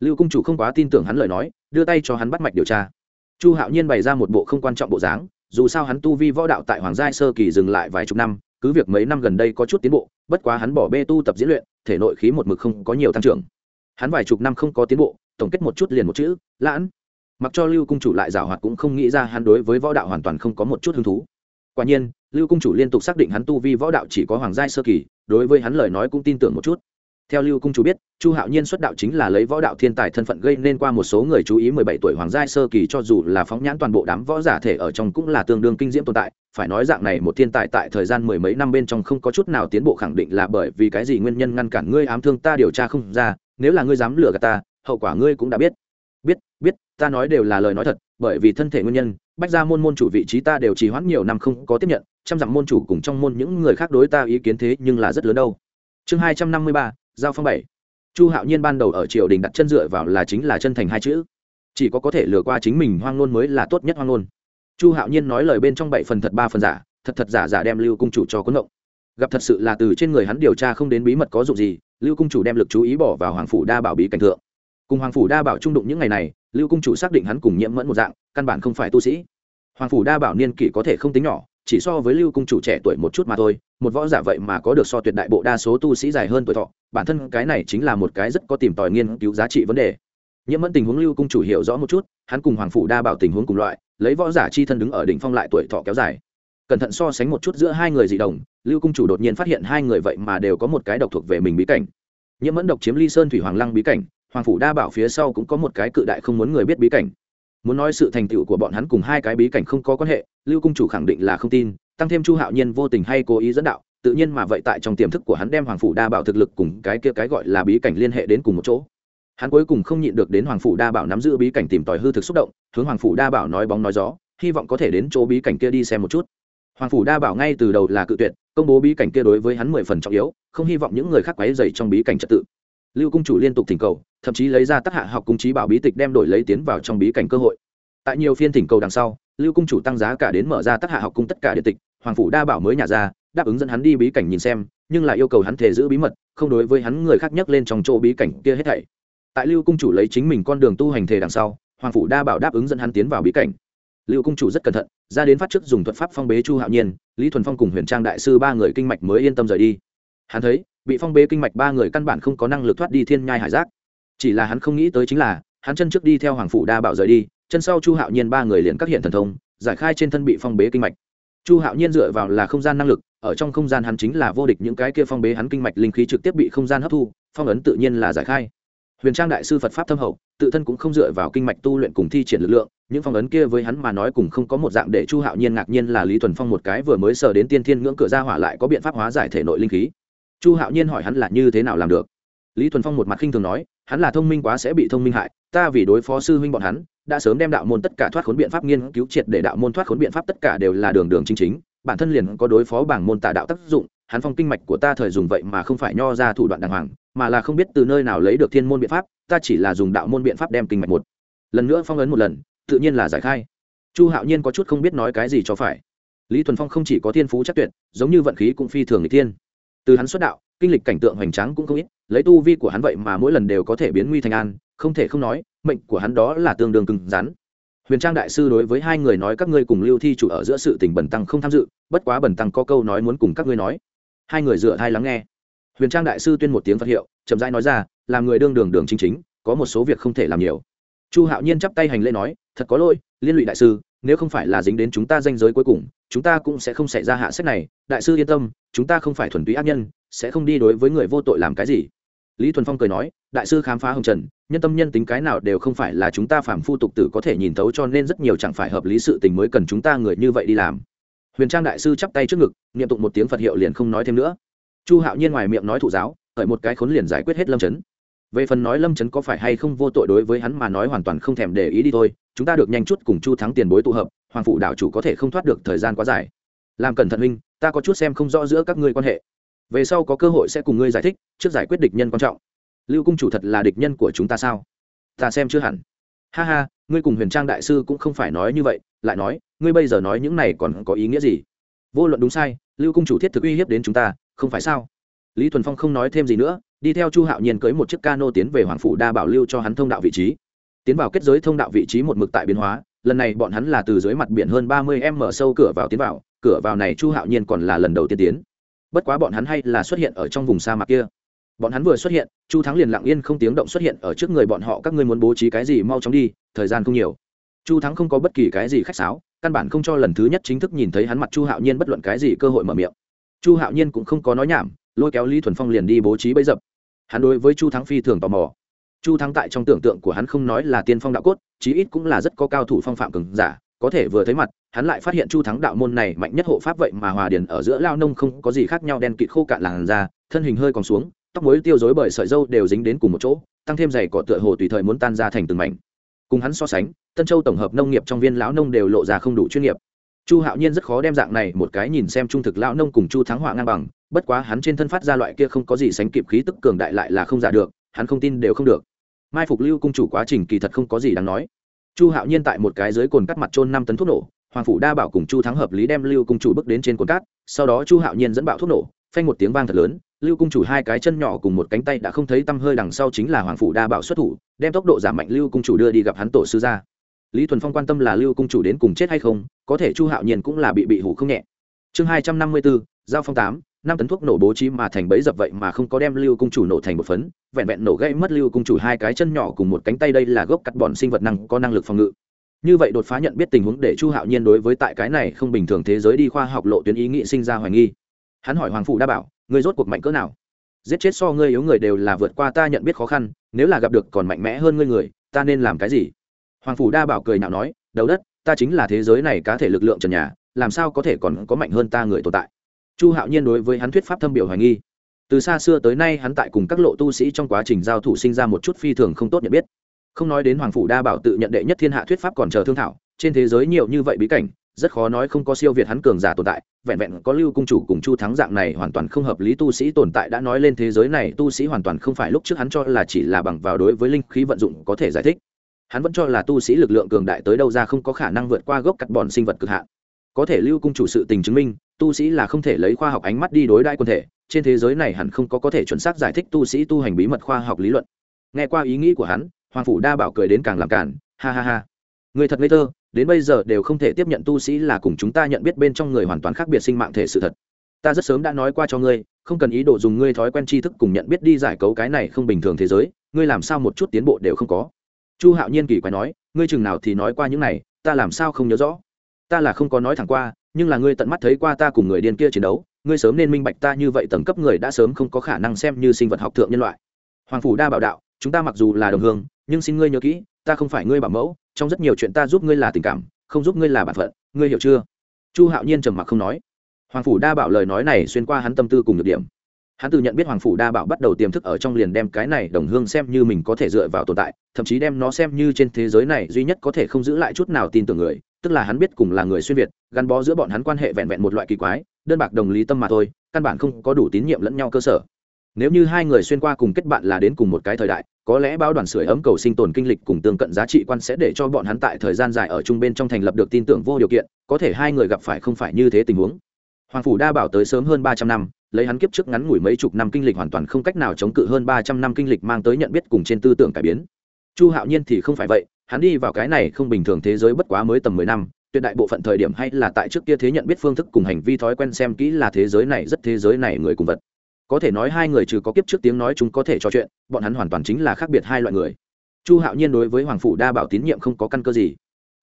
Lưu cung chủ không quá tin tưởng hắn lời nói, đưa tay cho hắn bắt mạch điều tra. Chu hạo nhiên bày ra một bộ không quan trọng bộ dáng, dù sao hắn tu vi võ đạo tại hoàng giai sơ kỳ dừng lại vài chục năm, cứ việc mấy năm gần đây có chút tiến bộ, bất quá hắn bỏ bê tu tập diễn luyện, thể nội khí một mực không có nhiều tăng trưởng. Hắn vài chục năm không có tiến bộ tổng kết một chút liền một chữ, lãn. Mặc cho lưu cung chủ lại giảo hoạt cũng không nghĩ ra hắn đối với võ đạo hoàn toàn không có một chút hứng thú. Quả nhiên, lưu cung chủ liên tục xác định hắn tu vi võ đạo chỉ có hoàng giai sơ kỳ, đối với hắn lời nói cũng tin tưởng một chút. Theo lưu cung chủ biết, chu hạo nhiên xuất đạo chính là lấy võ đạo thiên tài thân phận gây nên qua một số người chú ý mười bảy tuổi hoàng giai sơ kỳ cho dù là phóng nhãn toàn bộ đám võ giả thể ở trong cũng là tương đương kinh diễm tồn tại. Phải nói dạng này một thiên tài tại thời gian mười mấy năm bên trong không có chút nào tiến bộ khẳng định là bởi vì cái gì nguyên nhân ngăn cản ngươi ám thương ta điều tra không ra, nếu là ngươi dám lừa gạt ta hậu quả ngươi cũng đã biết. Biết biết, ta nói đều là lời nói thật, bởi vì thân thể nguyên nhân, bách ra môn môn chủ vị trí ta đều trì hoãn nhiều năm không có tiếp nhận, trăm dặm môn chủ cùng trong môn những người khác đối ta ý kiến thế nhưng là rất lớn đâu. Chương hai trăm năm mươi ba, giao phong bảy. Chu hạo nhiên ban đầu ở triều đình đặt chân dựa vào là chính là chân thành hai chữ. Chỉ có có thể lừa qua chính mình hoang nôn mới là tốt nhất hoang nôn chu hạo nhiên nói lời bên trong bảy phần thật ba phần giả, thật thật giả giả đem lưu cung chủ cho cuốn động. Gặp thật sự là từ trên người hắn điều tra không đến bí mật có dụng gì, lưu cung chủ đem lực chú ý bỏ vào hoàng phủ đa bảo bí cảnh thượng cùng hoàng phủ đa bảo trung đụng những ngày này, lưu cung chủ xác định hắn cùng nhiễm mẫn một dạng, căn bản không phải tu sĩ. Hoàng phủ đa bảo niên kỷ có thể không tính nhỏ, chỉ so với lưu cung chủ trẻ tuổi một chút mà thôi, một võ giả vậy mà có được so tuyệt đại bộ đa số tu sĩ dài hơn tuổi thọ, bản thân cái này chính là một cái rất có tìm tòi nghiên cứu giá trị vấn đề. Nhiễm mẫn tình huống lưu cung chủ hiểu rõ một chút, hắn cùng hoàng phủ đa bảo tình huống cùng loại, lấy võ giả chi thân đứng ở đỉnh phong lại tuổi thọ kéo dài. Cẩn thận so sánh một chút giữa hai người dị đồng, lưu cung chủ đột nhiên phát hiện hai người vậy mà đều có một cái độc thuộc về mình bí cảnh. Nhiễm mẫn độc chiếm ly sơn thủy hoàng lăng bí cảnh hoàng phủ đa bảo phía sau cũng có một cái cự đại không muốn người biết bí cảnh. Muốn nói sự thành tựu của bọn hắn cùng hai cái bí cảnh không có quan hệ, lưu cung chủ khẳng định là không tin, tăng thêm chu hạo nhiên vô tình hay cố ý dẫn đạo, tự nhiên mà vậy tại trong tiềm thức của hắn đem hoàng phủ đa bảo thực lực cùng cái kia cái gọi là bí cảnh liên hệ đến cùng một chỗ. Hắn cuối cùng không nhịn được đến hoàng phủ đa bảo nắm giữ bí cảnh tìm tòi hư thực xúc động, hướng hoàng phủ đa bảo nói bóng nói gió, hy vọng có thể đến chỗ bí cảnh kia đi xem một chút. Hoàng phủ đa bảo ngay từ đầu là cự tuyệt, công bố bí cảnh kia đối với hắn mười phần trọng yếu, không hy vọng những người khác quấy dày trong bí cảnh trật tự. Lưu cung chủ liên tục thỉnh cầu thậm chí lấy ra tác hạ học cung trí bảo bí tịch đem đổi lấy tiến vào trong bí cảnh cơ hội. Tại nhiều phiên thỉnh cầu đằng sau, lưu cung chủ tăng giá cả đến mở ra tác hạ học cung tất cả địa tịch, hoàng phủ đa bảo mới nhả ra, đáp ứng dẫn hắn đi bí cảnh nhìn xem, nhưng lại yêu cầu hắn thể giữ bí mật, không đối với hắn người khác nhắc lên trong chỗ bí cảnh kia hết thảy. Tại lưu cung chủ lấy chính mình con đường tu hành thể đằng sau, hoàng phủ đa bảo đáp ứng dẫn hắn tiến vào bí cảnh. Lưu cung chủ rất cẩn thận, ra đến phát chức dùng thuật pháp phong bế chu hạo nhiên, lý thuần phong cùng huyền trang đại sư ba người kinh mạch mới yên tâm rời đi. Hắn thấy, bị phong bế kinh mạch ba người căn bản không có năng lực thoát đi thiên nhai hải giác chỉ là hắn không nghĩ tới chính là, hắn chân trước đi theo hoàng phủ đa bảo rời đi, chân sau chu hạo nhiên ba người liền các hiện thần thông, giải khai trên thân bị phong bế kinh mạch. Chu hạo nhiên dựa vào là không gian năng lực, ở trong không gian hắn chính là vô địch những cái kia phong bế hắn kinh mạch linh khí trực tiếp bị không gian hấp thu, phong ấn tự nhiên là giải khai. Huyền trang đại sư phật pháp thâm hậu, tự thân cũng không dựa vào kinh mạch tu luyện cùng thi triển lực lượng, những phong ấn kia với hắn mà nói cùng không có một dạng để chu hạo nhiên ngạc nhiên là lý thuần phong một cái vừa mới sờ đến tiên thiên ngưỡng cửa ra hỏa lại có biện pháp hóa giải thể nội linh khí. Chu hạo nhiên hỏi hắn là như thế nào làm được. Lý thuần phong một mặt khinh thường nói hắn là thông minh quá sẽ bị thông minh hại, ta vì đối phó sư huynh bọn hắn, đã sớm đem đạo môn tất cả thoát khốn biện pháp nghiên cứu triệt để đạo môn thoát khốn biện pháp tất cả đều là đường đường chính chính, bản thân liền có đối phó bảng môn tà đạo tác dụng, hắn phong kinh mạch của ta thời dùng vậy mà không phải nho ra thủ đoạn đàng hoàng, mà là không biết từ nơi nào lấy được thiên môn biện pháp, ta chỉ là dùng đạo môn biện pháp đem kinh mạch một lần nữa phong ấn một lần, tự nhiên là giải khai. Chu hạo nhiên có chút không biết nói cái gì cho phải. Lý thuần phong không chỉ có thiên phú chắc tuyệt, giống như vận khí cũng phi thường người thiên. Từ hắn xuất đạo kinh lịch cảnh tượng hoành tráng cũng không ít, lấy tu vi của hắn vậy mà mỗi lần đều có thể biến nguy thành an, không thể không nói, mệnh của hắn đó là tương đương cứng rắn. Huyền trang đại sư đối với hai người nói, các ngươi cùng lưu thi chủ ở giữa sự tình bẩn tăng không tham dự, bất quá bẩn tăng có câu nói muốn cùng các ngươi nói. Hai người dựa hai lắng nghe. Huyền trang đại sư tuyên một tiếng phật hiệu, chậm rãi nói ra, làm người đương đường đường chính chính, có một số việc không thể làm nhiều. Chu hạo nhiên chắp tay hành lễ nói, thật có lỗi, liên lụy đại sư, nếu không phải là dính đến chúng ta danh giới cuối cùng chúng ta cũng sẽ không xảy ra hạ sách này, đại sư yên tâm, chúng ta không phải thuần túy ác nhân, sẽ không đi đối với người vô tội làm cái gì. Lý thuần phong cười nói, đại sư khám phá hồng trần, nhân tâm nhân tính cái nào đều không phải là chúng ta phản phu tục tử có thể nhìn thấu cho nên rất nhiều chẳng phải hợp lý sự tình mới cần chúng ta người như vậy đi làm. Huyền trang đại sư chắp tay trước ngực, niệm tụng một tiếng phật hiệu liền không nói thêm nữa. Chu hạo nhiên ngoài miệng nói thụ giáo hởi một cái khốn liền giải quyết hết lâm chấn. Về phần nói lâm chấn có phải hay không vô tội đối với hắn mà nói hoàn toàn không thèm để ý đi thôi, chúng ta được nhanh chút cùng chu thắng tiền bối tụ hợp hoàng phụ đảo chủ có thể không thoát được thời gian quá dài. Làm cẩn thận huynh, ta có chút xem không rõ giữa các ngươi quan hệ. Về sau có cơ hội sẽ cùng ngươi giải thích, trước giải quyết địch nhân quan trọng. Lưu cung chủ thật là địch nhân của chúng ta sao? Ta xem chưa hẳn. Ha ha, ngươi cùng huyền trang đại sư cũng không phải nói như vậy, lại nói, ngươi bây giờ nói những này còn có ý nghĩa gì? Vô luận đúng sai, lưu cung chủ thiết thực uy hiếp đến chúng ta, không phải sao? Lý thuần phong không nói thêm gì nữa, đi theo chu hạo nhiên cưới một chiếc cano tiến về hoàng phủ đa bảo lưu cho hắn thông đạo vị trí. Tiến vào kết giới thông đạo vị trí một mực tại biến hóa lần này bọn hắn là từ dưới mặt biển hơn ba mươi m sâu cửa vào tiến vào, cửa vào này chu hạo nhiên còn là lần đầu tiên tiến. Bất quá bọn hắn hay là xuất hiện ở trong vùng sa mạc kia. Bọn hắn vừa xuất hiện, chu thắng liền lặng yên không tiếng động xuất hiện ở trước người bọn họ, các ngươi muốn bố trí cái gì mau chóng đi, thời gian không nhiều. Chu thắng không có bất kỳ cái gì khách sáo, căn bản không cho lần thứ nhất chính thức nhìn thấy hắn mặt chu hạo nhiên bất luận cái gì cơ hội mở miệng. Chu hạo nhiên cũng không có nói nhảm, lôi kéo lý thuần phong liền đi bố trí bấy dập. Hắn đối với chu thắng phi thường tò mò. Chu thắng tại trong tưởng tượng của hắn không nói là tiên phong đạo cốt chí ít cũng là rất có cao thủ phong phạm cường giả, có thể vừa thấy mặt, hắn lại phát hiện chu thắng đạo môn này mạnh nhất hộ pháp vậy mà hòa điền ở giữa lao nông không có gì khác nhau đen kịt khô cạn làn da, thân hình hơi còn xuống, tóc mối tiêu dối bởi sợi dâu đều dính đến cùng một chỗ, tăng thêm giày cỏ tựa hồ tùy thời muốn tan ra thành từng mảnh. Cùng hắn so sánh, tân châu tổng hợp nông nghiệp trong viên lão nông đều lộ ra không đủ chuyên nghiệp. Chu hạo nhiên rất khó đem dạng này một cái nhìn xem trung thực lão nông cùng chu thắng họa ngang bằng, bất quá hắn trên thân phát ra loại kia không có gì sánh kịp khí tức cường đại lại là không giả được, hắn không tin đều không được mai phục lưu cung chủ quá trình kỳ thật không có gì đáng nói. Chu hạo nhiên tại một cái dưới cồn cắt mặt trôn năm tấn thuốc nổ, hoàng phủ đa bảo cùng chu thắng hợp lý đem lưu cung chủ bước đến trên cồn cát sau đó chu hạo nhiên dẫn bạo thuốc nổ, phanh một tiếng vang thật lớn, lưu cung chủ hai cái chân nhỏ cùng một cánh tay đã không thấy tăm hơi đằng sau chính là hoàng phủ đa bảo xuất thủ, đem tốc độ giảm mạnh lưu cung chủ đưa đi gặp hắn tổ sư gia. Lý thuần phong quan tâm là lưu cung chủ đến cùng chết hay không, có thể chu hạo nhiên cũng là bị bị hủ không nhẹ. Chương hai trăm năm mươi bốn giao phong tám năm tấn thuốc nổ bố trí mà thành bẫy dập vậy mà không có đem lưu cung chủ nổ thành một phấn, vẹn vẹn nổ gây mất lưu cung chủ hai cái chân nhỏ cùng một cánh tay đây là gốc cắt bọn sinh vật năng, có năng lực phòng ngự. Như vậy đột phá nhận biết tình huống để chu hạo nhiên đối với tại cái này không bình thường thế giới đi khoa học lộ tuyến ý nghị sinh ra hoài nghi. Hắn hỏi hoàng phụ đa bảo người rốt cuộc mạnh cỡ nào? Giết chết so ngươi yếu người đều là vượt qua ta nhận biết khó khăn, nếu là gặp được còn mạnh mẽ hơn ngươi người, ta nên làm cái gì? Hoàng phủ đa bảo cười nhạo nói, đầu đất, ta chính là thế giới này cá thể lực lượng trần nhà, làm sao có thể còn có mạnh hơn ta người tồn tại? Chu hạo nhiên đối với hắn thuyết pháp thâm biểu hoài nghi. Từ xa xưa tới nay hắn tại cùng các lộ tu sĩ trong quá trình giao thủ sinh ra một chút phi thường không tốt nhận biết. Không nói đến hoàng phủ đa bảo tự nhận đệ nhất thiên hạ thuyết pháp còn chờ thương thảo, trên thế giới nhiều như vậy bí cảnh, rất khó nói không có siêu việt hắn cường giả tồn tại, vẹn vẹn có lưu cung chủ cùng chu thắng dạng này hoàn toàn không hợp lý tu sĩ tồn tại đã nói lên thế giới này tu sĩ hoàn toàn không phải lúc trước hắn cho là chỉ là bằng vào đối với linh khí vận dụng có thể giải thích. Hắn vẫn cho là tu sĩ lực lượng cường đại tới đâu ra không có khả năng vượt qua gốc cắt bòn sinh vật cực hạn có thể lưu cung chủ sự tình chứng minh, tu sĩ là không thể lấy khoa học ánh mắt đi đối đãi quân thể, trên thế giới này hẳn không có có thể chuẩn xác giải thích tu sĩ tu hành bí mật khoa học lý luận. Nghe qua ý nghĩ của hắn, hoàng phủ đa bảo cười đến càng làm cản ha ha ha. Người thật ngây thơ, đến bây giờ đều không thể tiếp nhận tu sĩ là cùng chúng ta nhận biết bên trong người hoàn toàn khác biệt sinh mạng thể sự thật. Ta rất sớm đã nói qua cho ngươi, không cần ý đồ dùng ngươi thói quen tri thức cùng nhận biết đi giải cấu cái này không bình thường thế giới, ngươi làm sao một chút tiến bộ đều không có. Chu hạo nhiên kỳ quái nói, ngươi chừng nào thì nói qua những này, ta làm sao không nhớ rõ? Ta là không có nói thẳng qua, nhưng là ngươi tận mắt thấy qua ta cùng người điên kia chiến đấu, ngươi sớm nên minh bạch ta như vậy tầng cấp người đã sớm không có khả năng xem như sinh vật học thượng nhân loại. Hoàng phủ đa bảo đạo, chúng ta mặc dù là đồng hương, nhưng xin ngươi nhớ kỹ, ta không phải ngươi bảo mẫu, trong rất nhiều chuyện ta giúp ngươi là tình cảm, không giúp ngươi là bản phận, ngươi hiểu chưa? Chu hạo nhiên trầm mặc không nói. Hoàng phủ đa bảo lời nói này xuyên qua hắn tâm tư cùng được điểm. Hắn tự nhận biết hoàng phủ đa bảo bắt đầu tiềm thức ở trong liền đem cái này đồng hương xem như mình có thể dựa vào tồn tại, thậm chí đem nó xem như trên thế giới này duy nhất có thể không giữ lại chút nào tin tưởng người tức là hắn biết cùng là người xuyên việt, gắn bó giữa bọn hắn quan hệ vẹn vẹn một loại kỳ quái, đơn bạc đồng lý tâm mà thôi, căn bản không có đủ tín nhiệm lẫn nhau cơ sở. Nếu như hai người xuyên qua cùng kết bạn là đến cùng một cái thời đại, có lẽ báo đoàn sưởi ấm cầu sinh tồn kinh lịch cùng tương cận giá trị quan sẽ để cho bọn hắn tại thời gian dài ở chung bên trong thành lập được tin tưởng vô điều kiện, có thể hai người gặp phải không phải như thế tình huống. Hoàng phủ đa bảo tới sớm hơn ba trăm năm, lấy hắn kiếp trước ngắn ngủi mấy chục năm kinh lịch hoàn toàn không cách nào chống cự hơn ba trăm năm kinh lịch mang tới nhận biết cùng trên tư tưởng cải biến. Chu hạo nhiên thì không phải vậy hắn đi vào cái này không bình thường thế giới bất quá mới tầm mười năm, tuyệt đại bộ phận thời điểm hay là tại trước kia thế nhận biết phương thức cùng hành vi thói quen xem kỹ là thế giới này rất thế giới này người cùng vật. Có thể nói hai người trừ có kiếp trước tiếng nói chúng có thể trò chuyện, bọn hắn hoàn toàn chính là khác biệt hai loại người. Chu hạo nhiên đối với hoàng phủ đa bảo tín nhiệm không có căn cơ gì.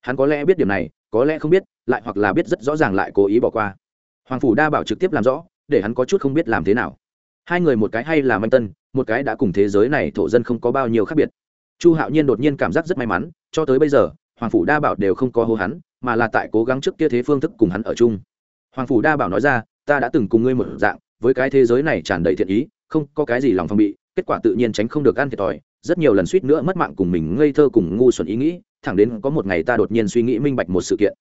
Hắn có lẽ biết điểm này, có lẽ không biết, lại hoặc là biết rất rõ ràng lại cố ý bỏ qua. Hoàng phủ đa bảo trực tiếp làm rõ, để hắn có chút không biết làm thế nào. Hai người một cái hay là manh tân, một cái đã cùng thế giới này thổ dân không có bao nhiêu khác biệt chu hạo nhiên đột nhiên cảm giác rất may mắn, cho tới bây giờ, hoàng phủ đa bảo đều không có hô hắn, mà là tại cố gắng trước kia thế phương thức cùng hắn ở chung. Hoàng phủ đa bảo nói ra, ta đã từng cùng ngươi một dạng, với cái thế giới này tràn đầy thiện ý, không có cái gì lòng phòng bị, kết quả tự nhiên tránh không được ăn thiệt thòi, rất nhiều lần suýt nữa mất mạng cùng mình ngây thơ cùng ngu xuẩn ý nghĩ, thẳng đến có một ngày ta đột nhiên suy nghĩ minh bạch một sự kiện.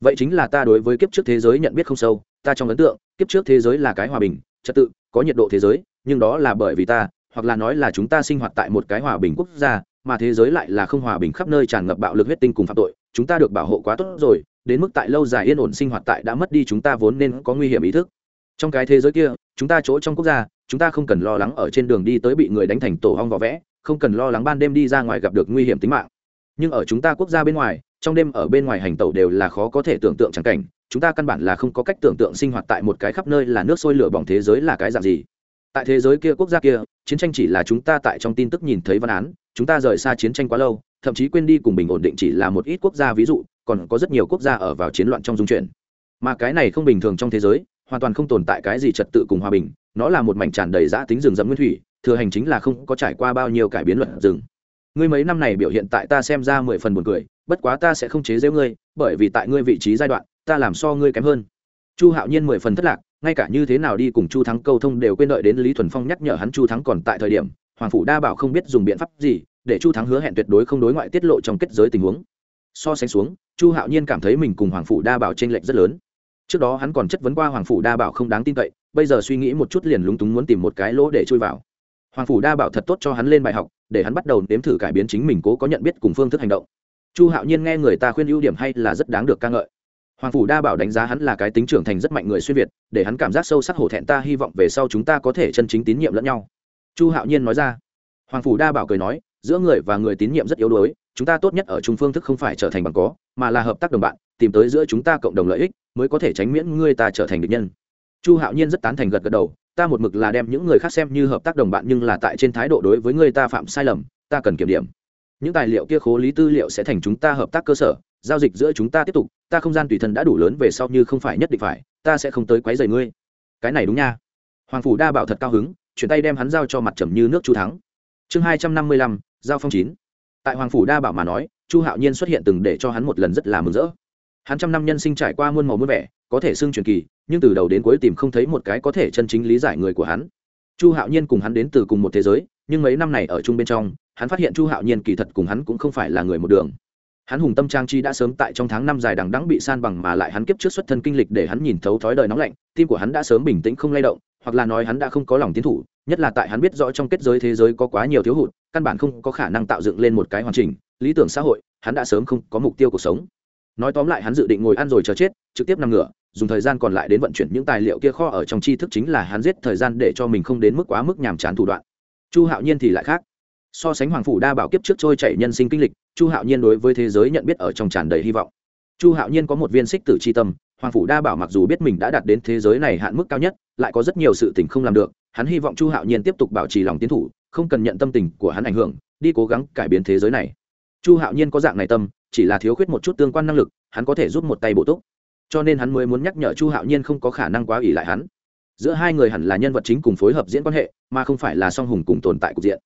Vậy chính là ta đối với kiếp trước thế giới nhận biết không sâu, ta trong ấn tượng, kiếp trước thế giới là cái hòa bình, trật tự, có nhiệt độ thế giới, nhưng đó là bởi vì ta, hoặc là nói là chúng ta sinh hoạt tại một cái hòa bình quốc gia mà thế giới lại là không hòa bình khắp nơi tràn ngập bạo lực huyết tinh cùng phạm tội, chúng ta được bảo hộ quá tốt rồi, đến mức tại lâu dài yên ổn sinh hoạt tại đã mất đi chúng ta vốn nên có nguy hiểm ý thức. Trong cái thế giới kia, chúng ta chỗ trong quốc gia, chúng ta không cần lo lắng ở trên đường đi tới bị người đánh thành tổ hong vỏ vẽ, không cần lo lắng ban đêm đi ra ngoài gặp được nguy hiểm tính mạng. Nhưng ở chúng ta quốc gia bên ngoài, trong đêm ở bên ngoài hành tẩu đều là khó có thể tưởng tượng chẳng cảnh, chúng ta căn bản là không có cách tưởng tượng sinh hoạt tại một cái khắp nơi là nước sôi lửa bỏng thế giới là cái dạng gì. Tại thế giới kia, quốc gia kia, chiến tranh chỉ là chúng ta tại trong tin tức nhìn thấy văn án chúng ta rời xa chiến tranh quá lâu, thậm chí quên đi cùng bình ổn định chỉ là một ít quốc gia ví dụ, còn có rất nhiều quốc gia ở vào chiến loạn trong dung chuyển. Mà cái này không bình thường trong thế giới, hoàn toàn không tồn tại cái gì trật tự cùng hòa bình, nó là một mảnh tràn đầy giã tính rừng rậm nguyên thủy, thừa hành chính là không có trải qua bao nhiêu cải biến luật rừng. Ngươi mấy năm này biểu hiện tại ta xem ra mười phần buồn cười, bất quá ta sẽ không chế giễu ngươi, bởi vì tại ngươi vị trí giai đoạn, ta làm so ngươi kém hơn. Chu hạo nhiên mười phần thất lạc, ngay cả như thế nào đi cùng chu thắng câu thông đều quên đợi đến lý thuần phong nhắc nhở hắn chu thắng còn tại thời điểm hoàng phủ đa bảo không biết dùng biện pháp gì, để chu thắng hứa hẹn tuyệt đối không đối ngoại tiết lộ trong kết giới tình huống. So sánh xuống, chu hạo nhiên cảm thấy mình cùng hoàng phủ đa bảo t r ê n lệch rất lớn. Trước đó hắn còn chất vấn qua hoàng phủ đa bảo không đáng tin cậy, bây giờ suy nghĩ một chút liền lúng túng muốn tìm một cái lỗ để chui vào. Hoàng phủ đa bảo thật tốt cho hắn lên bài học, để hắn bắt đầu nếm thử cải biến chính mình cố có nhận biết cùng phương thức hành động. Chu hạo nhiên nghe người ta khuyên ưu điểm hay là rất đáng được ca ngợi. Hoàng phủ đa bảo đánh giá hắn là cái tính trưởng thành rất mạnh người xuyên việt, để hắn cảm giác sâu sắc hổ thẹn ta hy vọng về sau chúng ta có thể chân chính tín nhiệm lẫn nhau chu hạo nhiên nói ra. Hoàng phủ đa bảo cười nói, giữa người và người tín nhiệm rất yếu đuối, chúng ta tốt nhất ở chung phương thức không phải trở thành bằng có, mà là hợp tác đồng bạn, tìm tới giữa chúng ta cộng đồng lợi ích, mới có thể tránh miễn ngươi ta trở thành địch nhân. Chu hạo nhiên rất tán thành gật gật đầu, ta một mực là đem những người khác xem như hợp tác đồng bạn nhưng là tại trên thái độ đối với người ta phạm sai lầm, ta cần kiểm điểm. Những tài liệu kia khố lý tư liệu sẽ thành chúng ta hợp tác cơ sở, giao dịch giữa chúng ta tiếp tục, ta không gian tùy thân đã đủ lớn về sau như không phải nhất định phải, ta sẽ không tới quấy rầy ngươi. Cái này đúng nha. Hoàng phủ đa bảo thật cao hứng chuyển tay đem hắn giao cho mặt trầm như nước chu thắng. Chương hai trăm năm mươi lăm, giao phong chín. Tại hoàng phủ đa bảo mà nói, chu hạo nhiên xuất hiện từng để cho hắn một lần rất là mừng rỡ. Hắn trăm năm nhân sinh trải qua muôn màu muôn vẻ, có thể xưng truyền kỳ, nhưng từ đầu đến cuối tìm không thấy một cái có thể chân chính lý giải người của hắn. Chu hạo nhiên cùng hắn đến từ cùng một thế giới, nhưng mấy năm này ở chung bên trong, hắn phát hiện chu hạo nhiên kỳ thật cùng hắn cũng không phải là người một đường. Hắn hùng tâm trang chi đã sớm tại trong tháng năm dài đằng đẵng bị san bằng mà lại hắn kiếp trước xuất thân kinh lịch để hắn nhìn thấu thói đời nóng lạnh, tim của hắn đã sớm bình tĩnh không lay động hoặc là nói hắn đã không có lòng tiến thủ, nhất là tại hắn biết rõ trong kết giới thế giới có quá nhiều thiếu hụt, căn bản không có khả năng tạo dựng lên một cái hoàn chỉnh, lý tưởng xã hội, hắn đã sớm không có mục tiêu cuộc sống. Nói tóm lại hắn dự định ngồi ăn rồi chờ chết, trực tiếp nằm ngửa, dùng thời gian còn lại đến vận chuyển những tài liệu kia kho ở trong tri thức chính là hắn giết thời gian để cho mình không đến mức quá mức nhàm chán thủ đoạn. Chu hạo nhiên thì lại khác. So sánh hoàng phủ đa bảo kiếp trước trôi chảy nhân sinh kinh lịch, chu hạo nhiên đối với thế giới nhận biết ở trong tràn đầy hy vọng. Chu hạo nhiên có một viên xích tử c h i tâm hoàng phủ đa bảo mặc dù biết mình đã đạt đến thế giới này hạn mức cao nhất, lại có rất nhiều sự tình không làm được, hắn hy vọng chu hạo nhiên tiếp tục bảo trì lòng tiến thủ, không cần nhận tâm tình của hắn ảnh hưởng, đi cố gắng cải biến thế giới này. Chu hạo nhiên có dạng này tâm, chỉ là thiếu khuyết một chút tương quan năng lực, hắn có thể giúp một tay bổ túc. Cho nên hắn mới muốn nhắc nhở chu hạo nhiên không có khả năng quá ỉ lại hắn. Giữa hai người hẳn là nhân vật chính cùng phối hợp diễn quan hệ, mà không phải là song hùng cùng tồn tại cục diện.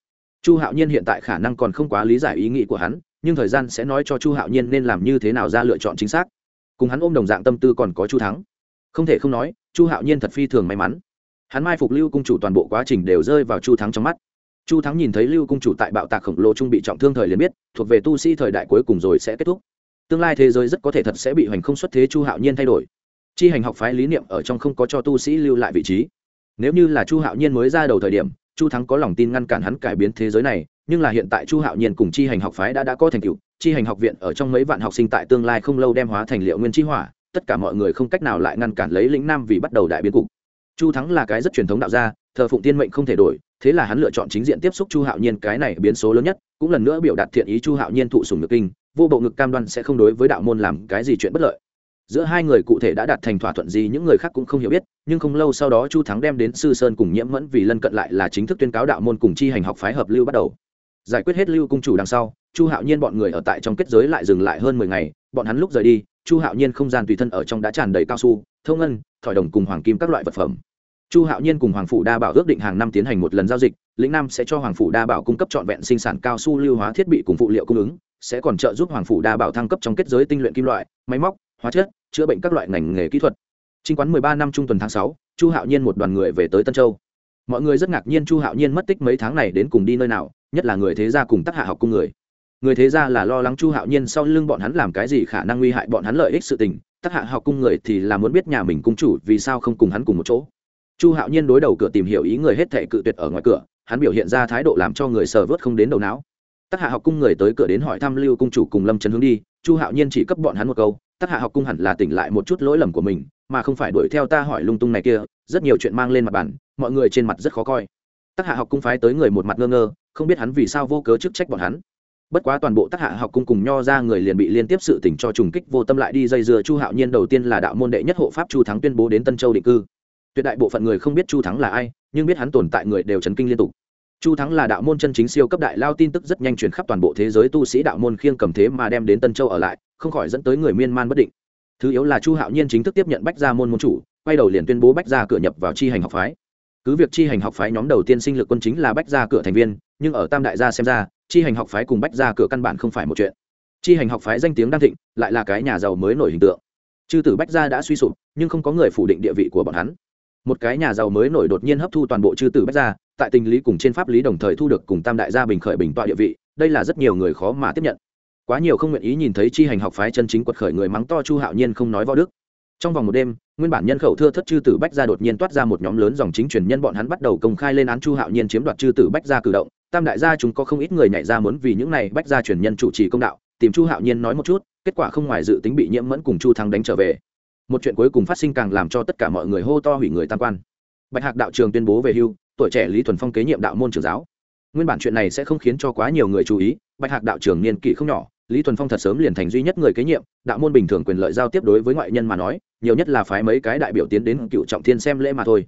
Chu hạo nhiên hiện tại khả năng còn không quá lý giải ý nghĩ của hắn, nhưng thời gian sẽ nói cho chu hạo nhiên nên làm như thế nào ra lựa chọn chính xác cùng hắn ôm đồng dạng tâm tư còn có chu thắng. Không thể không nói, chu hạo nhiên thật phi thường may mắn. Hắn mai phục lưu cung chủ toàn bộ quá trình đều rơi vào chu thắng trong mắt. Chu thắng nhìn thấy lưu cung chủ tại bạo tạc khổng lồ trung bị trọng thương thời liền biết, thuộc về tu sĩ thời đại cuối cùng rồi sẽ kết thúc. Tương lai thế giới rất có thể thật sẽ bị hoành không xuất thế chu hạo nhiên thay đổi. Chi hành học phái lý niệm ở trong không có cho tu sĩ lưu lại vị trí. Nếu như là chu hạo nhiên mới ra đầu thời điểm, chu thắng có lòng tin ngăn cản hắn cải biến thế giới này, nhưng là hiện tại chu hạo nhiên cùng chi hành học phái đã đã có thành tựu chi hành học viện ở trong mấy vạn học sinh tại tương lai không lâu đem hóa thành liệu nguyên chi hỏa, tất cả mọi người không cách nào lại ngăn cản lấy lĩnh nam vì bắt đầu đại biến cục. Chu thắng là cái rất truyền thống đạo gia, thờ phụng tiên mệnh không thể đổi, thế là hắn lựa chọn chính diện tiếp xúc chu hạo nhiên cái này biến số lớn nhất, cũng lần nữa biểu đạt thiện ý chu hạo nhiên thụ sùng ngực kinh, vô bộ ngực cam đoan sẽ không đối với đạo môn làm cái gì chuyện bất lợi. Giữa hai người cụ thể đã đạt thành thỏa thuận gì những người khác cũng không hiểu biết, nhưng không lâu sau đó chu thắng đem đến sư sơn cùng nhiễm mẫn vì lân cận lại là chính thức tuyên cáo đạo môn cùng chi hành học phái hợp lưu bắt đầu giải quyết hết lưu cung chủ đằng sau chu hạo nhiên bọn người ở tại trong kết giới lại dừng lại hơn mười ngày bọn hắn lúc rời đi chu hạo nhiên không gian tùy thân ở trong đã tràn đầy cao su thông ngân thỏi đồng cùng hoàng kim các loại vật phẩm chu hạo nhiên cùng hoàng phủ đa bảo ước định hàng năm tiến hành một lần giao dịch lĩnh nam sẽ cho hoàng phủ đa bảo cung cấp trọn vẹn sinh sản cao su lưu hóa thiết bị cùng phụ liệu cung ứng sẽ còn trợ giúp hoàng phủ đa bảo thăng cấp trong kết giới tinh luyện kim loại máy móc hóa chất chữa bệnh các loại ngành nghề kỹ thuật chính quán 13 năm trung tuần tháng sáu Chu Hạo Nhiên một đoàn người về tới Tân Châu. Mọi người rất ngạc nhiên Chu Hạo Nhiên mất tích mấy tháng này đến cùng đi nơi nào, nhất là người thế gia cùng tác hạ học cung người. Người thế gia là lo lắng Chu Hạo Nhiên sau lưng bọn hắn làm cái gì khả năng nguy hại bọn hắn lợi ích sự tình, tác hạ học cung người thì là muốn biết nhà mình cung chủ vì sao không cùng hắn cùng một chỗ. Chu Hạo Nhiên đối đầu cửa tìm hiểu ý người hết thảy cự tuyệt ở ngoài cửa, hắn biểu hiện ra thái độ làm cho người sờ vớt không đến đầu não. Tác hạ học cung người tới cửa đến hỏi thăm Lưu cung chủ cùng Lâm Trấn hướng đi, Chu Hạo Nhiên chỉ cấp bọn hắn một câu, tác hạ học cung hẳn là tỉnh lại một chút lỗi lầm của mình, mà không phải đuổi theo ta hỏi lung tung này kia rất nhiều chuyện mang lên mặt bản mọi người trên mặt rất khó coi tác hạ học cung phái tới người một mặt ngơ ngơ không biết hắn vì sao vô cớ chức trách bọn hắn. Bất quá toàn bộ tác hạ học cung cùng nho ra người liền bị liên tiếp sự tỉnh cho trùng kích vô tâm lại đi dây dưa chu hạo nhiên đầu tiên là đạo môn đệ nhất hộ pháp chu thắng tuyên bố đến tân châu định cư. Tuyệt đại bộ phận người không biết chu thắng là ai, nhưng biết hắn tồn tại người đều chấn kinh liên tục. Chu thắng là đạo môn chân chính siêu cấp đại lao tin tức rất nhanh truyền khắp toàn bộ thế giới tu sĩ đạo môn khiêng cầm thế mà đem đến tân châu ở lại, không khỏi dẫn tới người miên man bất định. Thứ yếu là chu hạo nhiên chính thức tiếp nhận bách gia môn môn chủ, quay đầu liền tuyên bố bách gia cửa nhập vào chi hành học phái cứ việc chi hành học phái nhóm đầu tiên sinh lực quân chính là bách gia cửa thành viên, nhưng ở tam đại gia xem ra, chi hành học phái cùng bách gia cửa căn bản không phải một chuyện. Chi hành học phái danh tiếng đang thịnh, lại là cái nhà giàu mới nổi hình tượng. Chư tử bách gia đã suy sụp, nhưng không có người phủ định địa vị của bọn hắn. Một cái nhà giàu mới nổi đột nhiên hấp thu toàn bộ chư tử bách gia, tại tình lý cùng trên pháp lý đồng thời thu được cùng tam đại gia bình khởi bình tọa địa vị, đây là rất nhiều người khó mà tiếp nhận. Quá nhiều không nguyện ý nhìn thấy chi hành học phái chân chính quật khởi người mắng to chu hạo nhiên không nói võ đức trong vòng một đêm, nguyên bản nhân khẩu thưa thất chư tử bách gia đột nhiên toát ra một nhóm lớn dòng chính truyền nhân bọn hắn bắt đầu công khai lên án chu hạo nhiên chiếm đoạt chư tử bách gia cử động. Tam đại gia chúng có không ít người nhảy ra muốn vì những này bách gia truyền nhân chủ trì công đạo, tìm chu hạo nhiên nói một chút, kết quả không ngoài dự tính bị nhiễm mẫn cùng chu thắng đánh trở về. Một chuyện cuối cùng phát sinh càng làm cho tất cả mọi người hô to hủy người tam quan. Bạch hạc đạo trường tuyên bố về hưu, tuổi trẻ lý thuần phong kế nhiệm đạo môn trưởng giáo. Nguyên bản chuyện này sẽ không khiến cho quá nhiều người chú ý, bạch hạc đạo trường niên kỷ không nhỏ lý thuần phong thật sớm liền thành duy nhất người kế nhiệm, đạo môn bình thường quyền lợi giao tiếp đối với ngoại nhân mà nói, nhiều nhất là phái mấy cái đại biểu tiến đến cựu trọng thiên xem lễ mà thôi.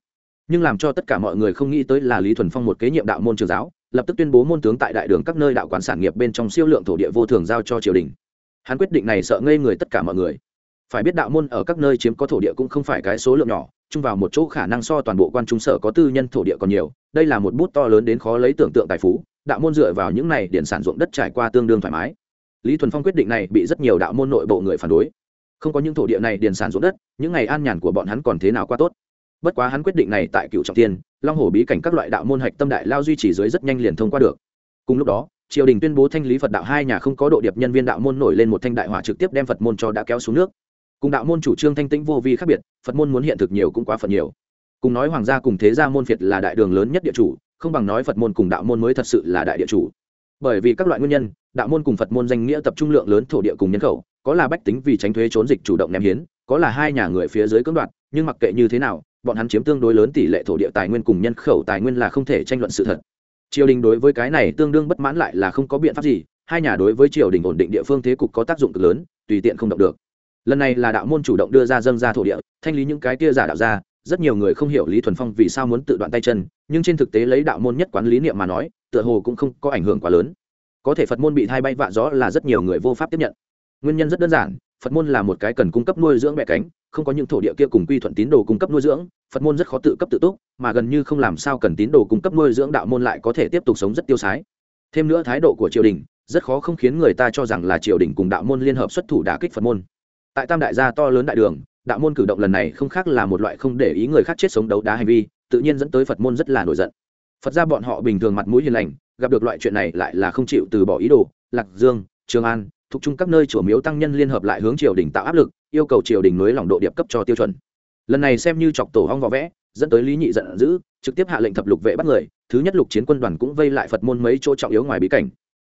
Nhưng làm cho tất cả mọi người không nghĩ tới là lý thuần phong một kế nhiệm đạo môn trường giáo, lập tức tuyên bố môn tướng tại đại đường các nơi đạo quán sản nghiệp bên trong siêu lượng thổ địa vô thường giao cho triều đình. Hắn quyết định này sợ ngây người tất cả mọi người. Phải biết đạo môn ở các nơi chiếm có thổ địa cũng không phải cái số lượng nhỏ, chung vào một chỗ khả năng so toàn bộ quan trung sở có tư nhân thổ địa còn nhiều, đây là một bút to lớn đến khó lấy tưởng tượng tài phú, đạo môn dựa vào những này điện sản ruộng đất trải qua tương đương thoải mái lý thuần phong quyết định này bị rất nhiều đạo môn nội bộ người phản đối. Không có những thổ địa này điền sản ruộng đất, những ngày an nhàn của bọn hắn còn thế nào qua tốt? Bất quá hắn quyết định này tại cựu trọng tiên long hồ bí cảnh các loại đạo môn hạch tâm đại lao duy trì dưới rất nhanh liền thông qua được. Cùng lúc đó, triều đình tuyên bố thanh lý phật đạo hai nhà không có độ điệp nhân viên đạo môn nổi lên một thanh đại hỏa trực tiếp đem phật môn cho đã kéo xuống nước. Cùng đạo môn chủ trương thanh tĩnh vô vi khác biệt, phật môn muốn hiện thực nhiều cũng quá phật nhiều. Cùng nói hoàng gia cùng thế gia môn phiệt là đại đường lớn nhất địa chủ, không bằng nói phật môn cùng đạo môn mới thật sự là đại địa chủ bởi vì các loại nguyên nhân, đạo môn cùng phật môn danh nghĩa tập trung lượng lớn thổ địa cùng nhân khẩu, có là bách tính vì tránh thuế trốn dịch chủ động ném hiến, có là hai nhà người phía dưới cưỡng đoạt, nhưng mặc kệ như thế nào, bọn hắn chiếm tương đối lớn tỷ lệ thổ địa tài nguyên cùng nhân khẩu tài nguyên là không thể tranh luận sự thật. Triều đình đối với cái này tương đương bất mãn lại là không có biện pháp gì, hai nhà đối với triều đình ổn định địa phương thế cục có tác dụng cực lớn, tùy tiện không động được. Lần này là đạo môn chủ động đưa ra dâng ra thổ địa, thanh lý những cái kia giả đạo ra, rất nhiều người không hiểu lý thuần phong vì sao muốn tự đoạn tay chân, nhưng trên thực tế lấy đạo môn nhất quán lý niệm mà nói tựa hồ cũng không có ảnh hưởng quá lớn. Có thể phật môn bị thay bay vạ gió là rất nhiều người vô pháp tiếp nhận. Nguyên nhân rất đơn giản, phật môn là một cái cần cung cấp nuôi dưỡng mẹ cánh, không có những thổ địa kia cùng quy thuận tín đồ cung cấp nuôi dưỡng, phật môn rất khó tự cấp tự túc, mà gần như không làm sao cần tín đồ cung cấp nuôi dưỡng đạo môn lại có thể tiếp tục sống rất tiêu sái. Thêm nữa thái độ của triều đình, rất khó không khiến người ta cho rằng là triều đình cùng đạo môn liên hợp xuất thủ đả kích phật môn. Tại tam đại gia to lớn đại đường, đạo môn cử động lần này không khác là một loại không để ý người khác chết sống đấu đá hành vi, tự nhiên dẫn tới phật môn rất là nổi giận phật ra bọn họ bình thường mặt mũi hiền lành, gặp được loại chuyện này lại là không chịu từ bỏ ý đồ. Lạc dương, trường an, thuộc chung các nơi chùa miếu tăng nhân liên hợp lại hướng triều đình tạo áp lực, yêu cầu triều đình nới lỏng độ điệp cấp cho tiêu chuẩn. Lần này xem như chọc tổ hong võ vẽ, dẫn tới lý nhị giận dữ, trực tiếp hạ lệnh thập lục vệ bắt người, thứ nhất lục chiến quân đoàn cũng vây lại phật môn mấy chỗ trọng yếu ngoài bí cảnh.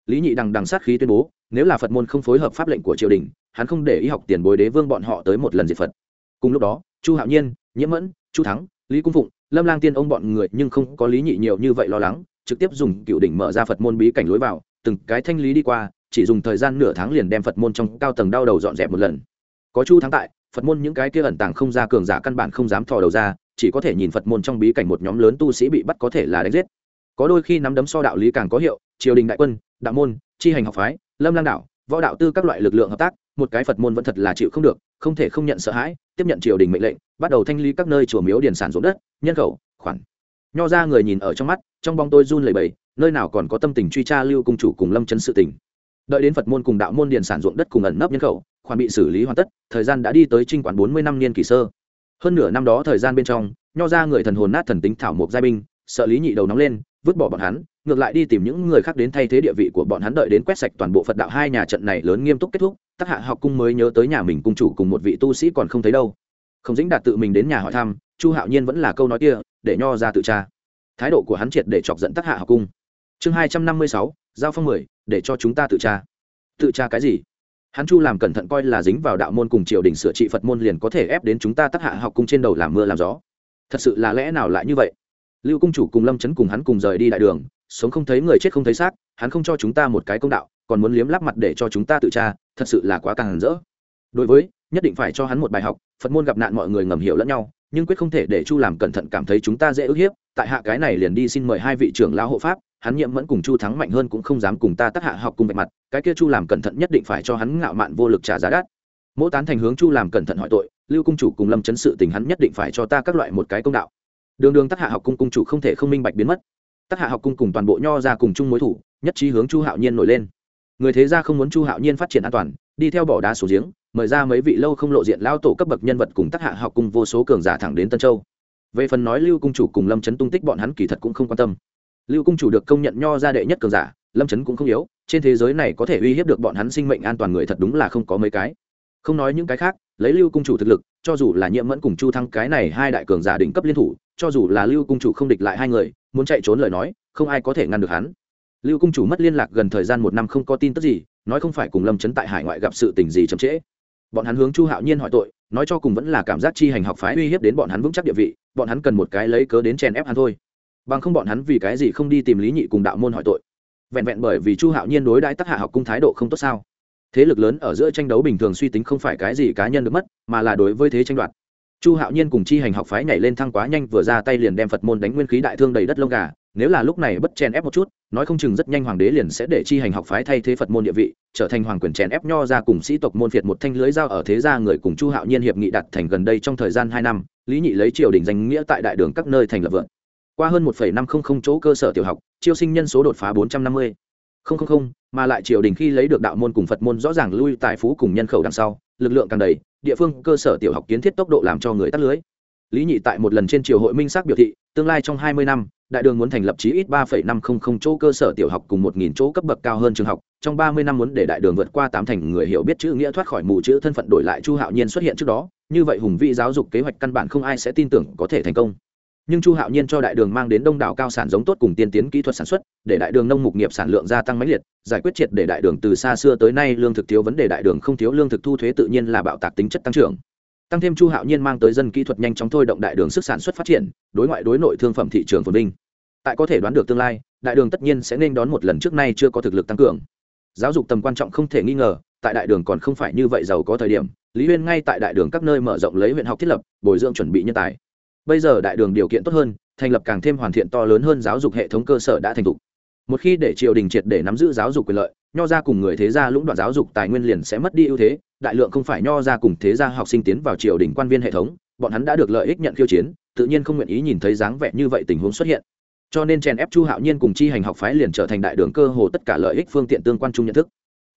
Lý nhị đằng đằng sát khí tuyên bố, nếu là phật môn không phối hợp pháp lệnh của triều đình, hắn không để ý học tiền bối đế vương bọn họ tới một lần diệt phật. Cùng lúc đó, chu hạo nhiên, nhiễm mẫn, chu thắng, lý cung phụng lâm lang tiên ông bọn người nhưng không có lý nhị nhiều như vậy lo lắng, trực tiếp dùng cựu đỉnh mở ra phật môn bí cảnh lối vào, từng cái thanh lý đi qua, chỉ dùng thời gian nửa tháng liền đem phật môn trong cao tầng đau đầu dọn dẹp một lần. Có chu thắng tại, phật môn những cái kia ẩn tàng không ra cường giả căn bản không dám thò đầu ra, chỉ có thể nhìn phật môn trong bí cảnh một nhóm lớn tu sĩ bị bắt có thể là đánh giết. Có đôi khi nắm đấm so đạo lý càng có hiệu, triều đình đại quân, đạo môn, chi hành học phái, lâm lang đạo võ đạo tư các loại lực lượng hợp tác, một cái phật môn vẫn thật là chịu không được không thể không nhận sợ hãi, tiếp nhận triều đình mệnh lệnh, bắt đầu thanh lý các nơi chùa miếu điền sản ruộng đất, nhân khẩu, khoản. Nho ra người nhìn ở trong mắt, trong bóng tôi run lầy bầy nơi nào còn có tâm tình truy tra lưu cung chủ cùng lâm chấn sự tình. Đợi đến phật môn cùng đạo môn điền sản ruộng đất cùng ẩn nấp nhân khẩu, khoản bị xử lý hoàn tất, thời gian đã đi tới trinh quản bốn mươi năm niên kỷ sơ. Hơn nửa năm đó thời gian bên trong, nho ra người thần hồn nát thần tính thảo mộc giai binh, sợ lý nhị đầu nóng lên, vứt bỏ bọn hắn, ngược lại đi tìm những người khác đến thay thế địa vị của bọn hắn đợi đến quét sạch toàn bộ phật đạo hai nhà trận này lớn nghiêm túc kết thúc tác hạ học cung mới nhớ tới nhà mình cung chủ cùng một vị tu sĩ còn không thấy đâu. Không dính đạt tự mình đến nhà hỏi thăm, chu hạo nhiên vẫn là câu nói kia, để nho ra tự tra. Thái độ của hắn triệt để chọc dẫn tác hạ học cung. Chương hai trăm năm mươi sáu, giao phong mười, để cho chúng ta tự tra. Tự tra cái gì? Hắn chu làm cẩn thận coi là dính vào đạo môn cùng triều đình sửa trị phật môn liền có thể ép đến chúng ta tác hạ học cung trên đầu làm mưa làm gió. Thật sự là lẽ nào lại như vậy? Lưu cung chủ cùng lâm chấn cùng hắn cùng rời đi đại đường, sống không thấy người chết không thấy xác, hắn không cho chúng ta một cái công đạo, còn muốn liếm lắp mặt để cho chúng ta tự tra thật sự là quá càng hẳn rỡ. Đối với, nhất định phải cho hắn một bài học, phật môn gặp nạn mọi người ngầm hiểu lẫn nhau, nhưng quyết không thể để chu làm cẩn thận cảm thấy chúng ta dễ ức hiếp, tại hạ cái này liền đi xin mời hai vị trưởng lão hộ pháp, hắn nhiệm vẫn cùng chu thắng mạnh hơn cũng không dám cùng ta tác hạ học cùng vạch mặt, cái kia chu làm cẩn thận nhất định phải cho hắn ngạo mạn vô lực trả giá đắt. Mỗ tán thành hướng chu làm cẩn thận hỏi tội, lưu cung chủ cùng lâm chấn sự tình hắn nhất định phải cho ta các loại một cái công đạo. Đường đường tác hạ học cung cung chủ không thể không minh bạch biến mất. Tác hạ học cung cùng toàn bộ nho ra cùng chung mối thủ, nhất trí hướng chu hạo nhiên nổi lên người thế gia không muốn chu hạo nhiên phát triển an toàn, đi theo bỏ đá số giếng, mời ra mấy vị lâu không lộ diện lao tổ cấp bậc nhân vật cùng tác hạ học cùng vô số cường giả thẳng đến tân châu. Về phần nói lưu cung chủ cùng lâm Chấn tung tích bọn hắn kỳ thật cũng không quan tâm. Lưu cung chủ được công nhận nho gia đệ nhất cường giả, lâm Chấn cũng không yếu, trên thế giới này có thể uy hiếp được bọn hắn sinh mệnh an toàn người thật đúng là không có mấy cái. Không nói những cái khác, lấy lưu cung chủ thực lực, cho dù là nhiễm mẫn cùng chu thăng cái này hai đại cường giả đỉnh cấp liên thủ, cho dù là lưu cung chủ không địch lại hai người, muốn chạy trốn lời nói, không ai có thể ngăn được hắn lưu cung chủ mất liên lạc gần thời gian một năm không có tin tức gì, nói không phải cùng lâm Chấn tại hải ngoại gặp sự tình gì chậm trễ. Bọn hắn hướng chu hạo nhiên hỏi tội, nói cho cùng vẫn là cảm giác chi hành học phái uy hiếp đến bọn hắn vững chắc địa vị, bọn hắn cần một cái lấy cớ đến chèn ép hắn thôi. Bằng không bọn hắn vì cái gì không đi tìm lý nhị cùng đạo môn hỏi tội? Vẹn vẹn bởi vì chu hạo nhiên đối đãi tác hạ học cung thái độ không tốt sao? Thế lực lớn ở giữa tranh đấu bình thường suy tính không phải cái gì cá nhân được mất, mà là đối với thế tranh đoạt. Chu hạo nhiên cùng chi hành học phái nhảy lên thăng quá nhanh vừa ra tay liền đem phật môn đánh nguyên khí đại thương đầy đất lông gà nếu là lúc này bất chen ép một chút, nói không chừng rất nhanh hoàng đế liền sẽ để chi hành học phái thay thế phật môn địa vị, trở thành hoàng quyền chèn ép nho ra cùng sĩ tộc môn phiệt một thanh lưới giao ở thế gia người cùng chu hạo nhiên hiệp nghị đặt thành gần đây trong thời gian hai năm, lý nhị lấy triều đình danh nghĩa tại đại đường các nơi thành lập vượn qua hơn một năm không không chỗ cơ sở tiểu học, chiêu sinh nhân số đột phá bốn trăm năm mươi. Không không không, mà lại triều đình khi lấy được đạo môn cùng phật môn rõ ràng lui tài phú cùng nhân khẩu đằng sau, lực lượng càng đầy, địa phương cơ sở tiểu học kiến thiết tốc độ làm cho người tắt lưới lý nhị tại một lần trên triều hội minh xác biểu thị, tương lai trong hai mươi năm, đại đường muốn thành lập chí ít ba năm trăm linh chỗ cơ sở tiểu học cùng một chỗ cấp bậc cao hơn trường học, trong ba mươi năm muốn để đại đường vượt qua tám thành người hiểu biết chữ nghĩa thoát khỏi mù chữ thân phận đổi lại chu hạo nhiên xuất hiện trước đó, như vậy hùng vị giáo dục kế hoạch căn bản không ai sẽ tin tưởng có thể thành công. Nhưng chu hạo nhiên cho đại đường mang đến đông đảo cao sản giống tốt cùng tiên tiến kỹ thuật sản xuất, để đại đường nông mục nghiệp sản lượng gia tăng mãnh liệt, giải quyết triệt để đại đường từ xa xưa tới nay lương thực thiếu vấn đề đại đường không thiếu lương thực thu thuế tự nhiên là bạo tạc tính chất tăng trưởng tăng thêm chu hạo nhiên mang tới dân kỹ thuật nhanh chóng thôi động đại đường sức sản xuất phát triển, đối ngoại đối nội thương phẩm thị trường phồn vinh. Tại có thể đoán được tương lai, đại đường tất nhiên sẽ nên đón một lần trước nay chưa có thực lực tăng cường. Giáo dục tầm quan trọng không thể nghi ngờ, tại đại đường còn không phải như vậy giàu có thời điểm, lý huyên ngay tại đại đường các nơi mở rộng lấy huyện học thiết lập, bồi dưỡng chuẩn bị nhân tài. Bây giờ đại đường điều kiện tốt hơn, thành lập càng thêm hoàn thiện to lớn hơn giáo dục hệ thống cơ sở đã thành thục. Một khi để triều đình triệt để nắm giữ giáo dục quyền lợi, nho ra cùng người thế gia lũng đoạn giáo dục tài nguyên liền sẽ mất đi ưu thế đại lượng không phải nho ra cùng thế gia học sinh tiến vào triều đình quan viên hệ thống, bọn hắn đã được lợi ích nhận khiêu chiến, tự nhiên không nguyện ý nhìn thấy dáng vẻ như vậy tình huống xuất hiện. Cho nên chèn ép chu hạo nhiên cùng chi hành học phái liền trở thành đại đường cơ hồ tất cả lợi ích phương tiện tương quan chung nhận thức.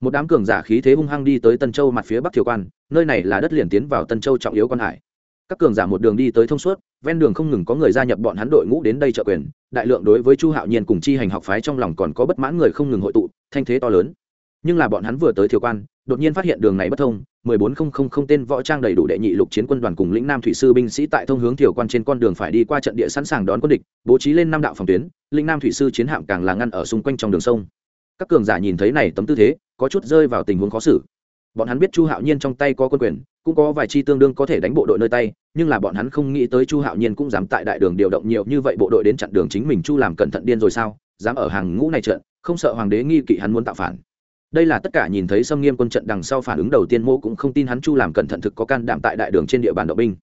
Một đám cường giả khí thế hung hăng đi tới tân châu mặt phía bắc thiều quan, nơi này là đất liền tiến vào tân châu trọng yếu quan hải. Các cường giả một đường đi tới thông suốt, ven đường không ngừng có người gia nhập bọn hắn đội ngũ đến đây trợ quyền, đại lượng đối với chu hạo nhiên cùng chi hành học phái trong lòng còn có bất mãn người không ngừng hội tụ, thanh thế to lớn. Nhưng là bọn hắn vừa tới thiều quan đột nhiên phát hiện đường này bất thông, mười bốn không không không tên võ trang đầy đủ đệ nhị lục chiến quân đoàn cùng lĩnh nam thủy sư binh sĩ tại thông hướng tiểu quan trên con đường phải đi qua trận địa sẵn sàng đón quân địch, bố trí lên năm đạo phòng tuyến, lĩnh nam thủy sư chiến hạm càng là ngăn ở xung quanh trong đường sông. Các cường giả nhìn thấy này tấm tư thế, có chút rơi vào tình huống khó xử. Bọn hắn biết chu hạo nhiên trong tay có quân quyền, cũng có vài chi tương đương có thể đánh bộ đội nơi tay, nhưng là bọn hắn không nghĩ tới chu hạo nhiên cũng dám tại đại đường điều động nhiều như vậy bộ đội đến chặn đường chính mình, chu làm cẩn thận điên rồi sao, dám ở hàng ngũ này trận, không sợ hoàng đế nghi kỵ hắn muốn tạo phản đây là tất cả nhìn thấy xâm nghiêm quân trận đằng sau phản ứng đầu tiên mô cũng không tin hắn chu làm cẩn thận thực có can đảm tại đại đường trên địa bàn động binh.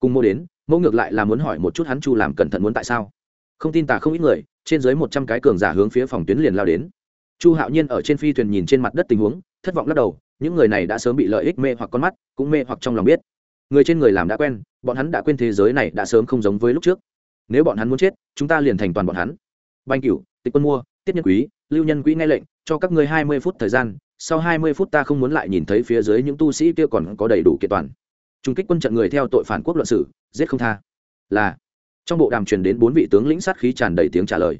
Cùng mô đến mô ngược lại là muốn hỏi một chút hắn chu làm cẩn thận muốn tại sao. Không tin tả không ít người, trên dưới một trăm cái cường giả hướng phía phòng tuyến liền lao đến. Chu hạo nhiên ở trên phi thuyền nhìn trên mặt đất tình huống, thất vọng lắc đầu, những người này đã sớm bị lợi ích mê hoặc con mắt, cũng mê hoặc trong lòng biết. Người trên người làm đã quen, bọn hắn đã quên thế giới này đã sớm không giống với lúc trước. Nếu bọn hắn muốn chết, chúng ta liền thành toàn bọn hắn. Banh cửu, tịch quân mua, tiết nhân quý, lưu nhân quỹ nghe lệnh cho các ngươi hai mươi phút thời gian, sau hai mươi phút ta không muốn lại nhìn thấy phía dưới những tu sĩ kia còn có đầy đủ kiện toàn. Trung kích quân trận người theo tội phản quốc luận sử giết không tha. Là, trong bộ đàm truyền đến bốn vị tướng lĩnh sát khí tràn đầy tiếng trả lời.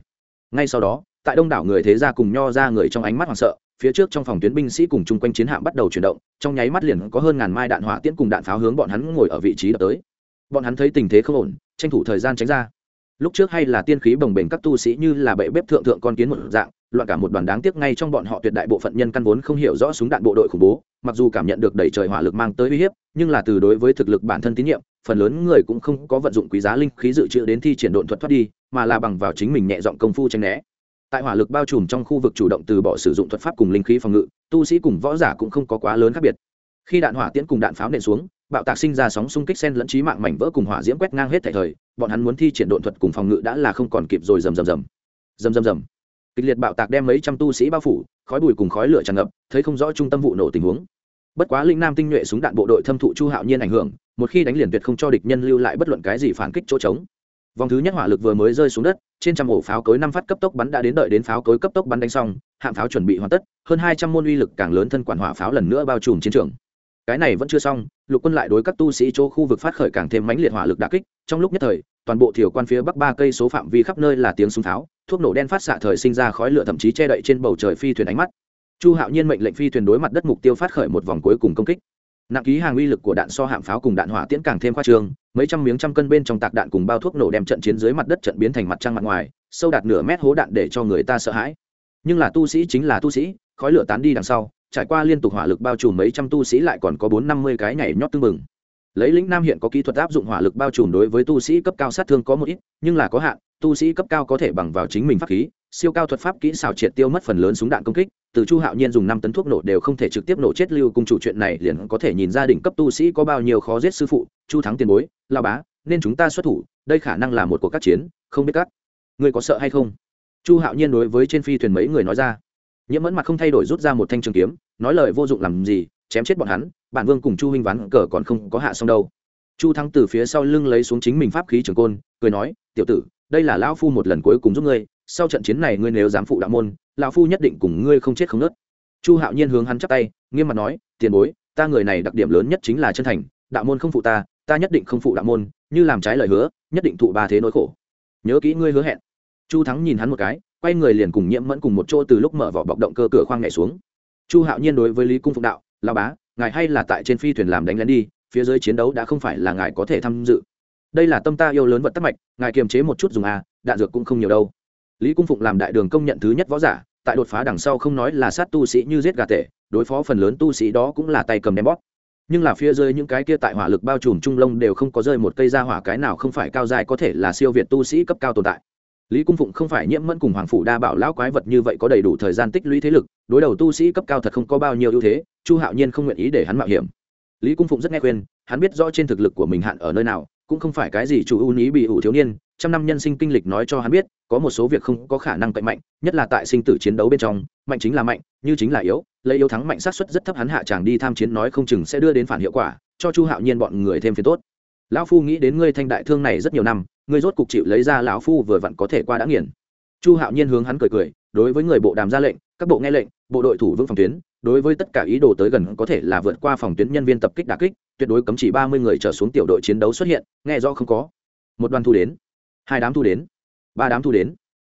Ngay sau đó, tại đông đảo người thế gia cùng nho ra người trong ánh mắt hoảng sợ, phía trước trong phòng tuyến binh sĩ cùng chung quanh chiến hạm bắt đầu chuyển động, trong nháy mắt liền có hơn ngàn mai đạn hỏa tiễn cùng đạn pháo hướng bọn hắn ngồi ở vị trí đập tới. Bọn hắn thấy tình thế không ổn, tranh thủ thời gian tránh ra. Lúc trước hay là tiên khí bồng bềnh các tu sĩ như là bệ bếp thượng thượng con kiến một dạng loạn cả một đoàn đáng tiếc ngay trong bọn họ tuyệt đại bộ phận nhân căn vốn không hiểu rõ súng đạn bộ đội khủng bố, mặc dù cảm nhận được đẩy trời hỏa lực mang tới uy hiếp, nhưng là từ đối với thực lực bản thân tín nhiệm, phần lớn người cũng không có vận dụng quý giá linh khí dự trữ đến thi triển độn thuật thoát đi, mà là bằng vào chính mình nhẹ dọn công phu tranh né. Tại hỏa lực bao trùm trong khu vực chủ động từ bỏ sử dụng thuật pháp cùng linh khí phòng ngự, tu sĩ cùng võ giả cũng không có quá lớn khác biệt. Khi đạn hỏa tiễn cùng đạn pháo nện xuống, bạo tạc sinh ra sóng xung kích sen lẫn trí mạng mảnh vỡ cùng hỏa diễm quét ngang hết thảy thời, bọn hắn muốn thi triển độn thuật cùng phòng ngự đã là không còn kịp rồi, rầm rầm rầm. Rầm rầm rầm kịch liệt bạo tạc đem mấy trăm tu sĩ bao phủ, khói bụi cùng khói lửa tràn ngập, thấy không rõ trung tâm vụ nổ tình huống. Bất quá linh nam tinh nhuệ súng đạn bộ đội thâm thụ chu hạo nhiên ảnh hưởng, một khi đánh liền tuyệt không cho địch nhân lưu lại bất luận cái gì phản kích chỗ trống. Vòng thứ nhất hỏa lực vừa mới rơi xuống đất, trên trăm ổ pháo cối năm phát cấp tốc bắn đã đến đợi đến pháo cối cấp tốc bắn đánh xong, hạng pháo chuẩn bị hoàn tất, hơn hai trăm môn uy lực càng lớn thân quản hỏa pháo lần nữa bao trùm chiến trường. Cái này vẫn chưa xong, lục quân lại đối các tu sĩ chỗ khu vực phát khởi càng thêm mãnh liệt hỏa lực đà kích, trong lúc nhất thời toàn bộ thiểu quan phía bắc ba cây số phạm vi khắp nơi là tiếng súng tháo, thuốc nổ đen phát xạ thời sinh ra khói lửa thậm chí che đậy trên bầu trời phi thuyền ánh mắt. Chu hạo nhiên mệnh lệnh phi thuyền đối mặt đất mục tiêu phát khởi một vòng cuối cùng công kích. Nặng ký hàng uy lực của đạn so hạm pháo cùng đạn hỏa tiễn càng thêm khoa trương mấy trăm miếng trăm cân bên trong tạc đạn cùng bao thuốc nổ đem trận chiến dưới mặt đất trận biến thành mặt trăng mặt ngoài sâu đạt nửa mét hố đạn để cho người ta sợ hãi. Nhưng là tu sĩ chính là tu sĩ khói lửa tán đi đằng sau trải qua liên tục hỏa lực bao trùm mấy trăm tu sĩ lại còn có bốn năm mươi cái nhảy nhót tương mừng lấy lĩnh nam hiện có kỹ thuật áp dụng hỏa lực bao trùm đối với tu sĩ cấp cao sát thương có một ít, nhưng là có hạn, tu sĩ cấp cao có thể bằng vào chính mình pháp khí, siêu cao thuật pháp kỹ xảo triệt tiêu mất phần lớn súng đạn công kích, từ chu hạo nhiên dùng năm tấn thuốc nổ đều không thể trực tiếp nổ chết lưu cung chủ chuyện này liền có thể nhìn gia đình cấp tu sĩ có bao nhiêu khó giết sư phụ, chu thắng tiền bối lao bá, nên chúng ta xuất thủ, đây khả năng là một cuộc các chiến, không biết các người có sợ hay không? Chu hạo nhiên đối với trên phi thuyền mấy người nói ra. Nhiễm mẫn mặt không thay đổi rút ra một thanh trường kiếm, nói lời vô dụng làm gì chém chết bọn hắn, bản vương cùng chu huynh ván cờ còn không có hạ xong đâu. Chu thắng từ phía sau lưng lấy xuống chính mình pháp khí trường côn, cười nói, tiểu tử, đây là lão phu một lần cuối cùng giúp ngươi, sau trận chiến này ngươi nếu dám phụ đạo môn, lão phu nhất định cùng ngươi không chết không nớt. Chu hạo nhiên hướng hắn chắp tay, nghiêm mặt nói, tiền bối, ta người này đặc điểm lớn nhất chính là chân thành, đạo môn không phụ ta ta nhất định không phụ đạo môn, như làm trái lời hứa, nhất định thụ ba thế nỗi khổ. Nhớ kỹ ngươi hứa hẹn. Chu thắng nhìn hắn một cái, quay người liền cùng nhiễm mẫn cùng một chỗ từ lúc mở vỏ bọc động cơ cửa khoang nhảy xuống. Chu hạo nhiên đối với lý cung phụng đạo lao bá, ngài hay là tại trên phi thuyền làm đánh lén đi, phía dưới chiến đấu đã không phải là ngài có thể tham dự. Đây là tâm ta yêu lớn vật tắc mạch, ngài kiềm chế một chút dùng a đạn dược cũng không nhiều đâu. Lý cung phụng làm đại đường công nhận thứ nhất võ giả, tại đột phá đằng sau không nói là sát tu sĩ như giết gà tể, đối phó phần lớn tu sĩ đó cũng là tay cầm ném bóp. Nhưng là phía dưới những cái kia tại hỏa lực bao trùm trung lông đều không có rơi một cây ra hỏa cái nào không phải cao dài có thể là siêu việt tu sĩ cấp cao tồn tại lý cung phụng không phải nhiễm mẫn cùng hoàng phủ đa bảo lão quái vật như vậy có đầy đủ thời gian tích lũy thế lực, đối đầu tu sĩ cấp cao thật không có bao nhiêu ưu thế, chu hạo nhiên không nguyện ý để hắn mạo hiểm. Lý cung phụng rất nghe khuyên, hắn biết rõ trên thực lực của mình hạn ở nơi nào, cũng không phải cái gì chủ ưu ní bị ủ thiếu niên, trăm năm nhân sinh kinh lịch nói cho hắn biết, có một số việc không có khả năng cạnh mạnh, nhất là tại sinh tử chiến đấu bên trong, mạnh chính là mạnh, như chính là yếu, lấy yếu thắng mạnh sát suất rất thấp hắn hạ chàng đi tham chiến nói không chừng sẽ đưa đến phản hiệu quả, cho chu hạo nhiên bọn người thêm phiền tốt lão phu nghĩ đến ngươi thanh đại thương này rất nhiều năm, ngươi rốt cục chịu lấy ra lão phu vừa vặn có thể qua đã nghiền. Chu hạo nhiên hướng hắn cười cười, đối với người bộ đàm ra lệnh, các bộ nghe lệnh, bộ đội thủ vững phòng tuyến, đối với tất cả ý đồ tới gần có thể là vượt qua phòng tuyến nhân viên tập kích đà kích, tuyệt đối cấm chỉ ba mươi người trở xuống tiểu đội chiến đấu xuất hiện, nghe rõ không có. Một đoàn thu đến, hai đám thu đến, ba đám thu đến.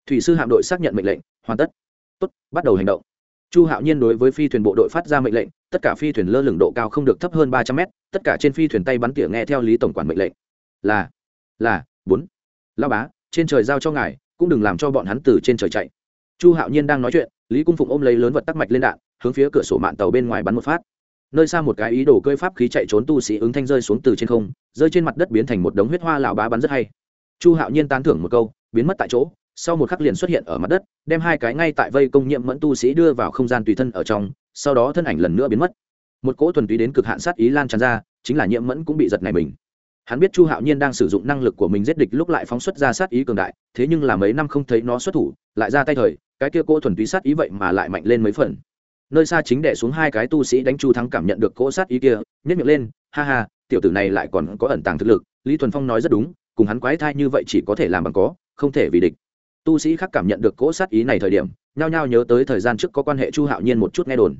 Thủy sư hạm đội xác nhận mệnh lệnh, hoàn tất. Tốt, bắt đầu hành động chu hạo nhiên đối với phi thuyền bộ đội phát ra mệnh lệnh, tất cả phi thuyền lơ lửng độ cao không được thấp hơn ba trăm mét, tất cả trên phi thuyền tay bắn tỉa nghe theo lý tổng quản mệnh lệnh. Là là, bốn. Lao bá, trên trời giao cho ngài, cũng đừng làm cho bọn hắn từ trên trời chạy. Chu hạo nhiên đang nói chuyện, lý cung phụng ôm lấy lớn vật tắc mạch lên đạn, hướng phía cửa sổ mạng tàu bên ngoài bắn một phát. Nơi xa một cái ý đồ cơi pháp khí chạy trốn tu sĩ ứng thanh rơi xuống từ trên không, rơi trên mặt đất biến thành một đống huyết hoa lão bá bắn rất hay. Chu hạo nhiên tán thưởng một câu, biến mất tại chỗ sau một khắc liền xuất hiện ở mặt đất, đem hai cái ngay tại vây công nhiễm mẫn tu sĩ đưa vào không gian tùy thân ở trong, sau đó thân ảnh lần nữa biến mất. Một cỗ thuần túy đến cực hạn sát ý lan tràn ra, chính là nhiễm mẫn cũng bị giật này mình. Hắn biết chu hạo nhiên đang sử dụng năng lực của mình giết địch lúc lại phóng xuất ra sát ý cường đại, thế nhưng là mấy năm không thấy nó xuất thủ, lại ra tay thời, cái kia cỗ thuần túy sát ý vậy mà lại mạnh lên mấy phần. Nơi xa chính đẻ xuống hai cái tu sĩ đánh chu thắng cảm nhận được cỗ sát ý kia nhất miệng lên, ha ha, tiểu tử này lại còn có ẩn tàng thực lực, lý thuần phong nói rất đúng, cùng hắn quái thai như vậy chỉ có thể làm bằng có, không thể vì địch tu sĩ khác cảm nhận được cỗ sát ý này thời điểm, nhao nhao nhớ tới thời gian trước có quan hệ chu hạo nhiên một chút nghe đồn.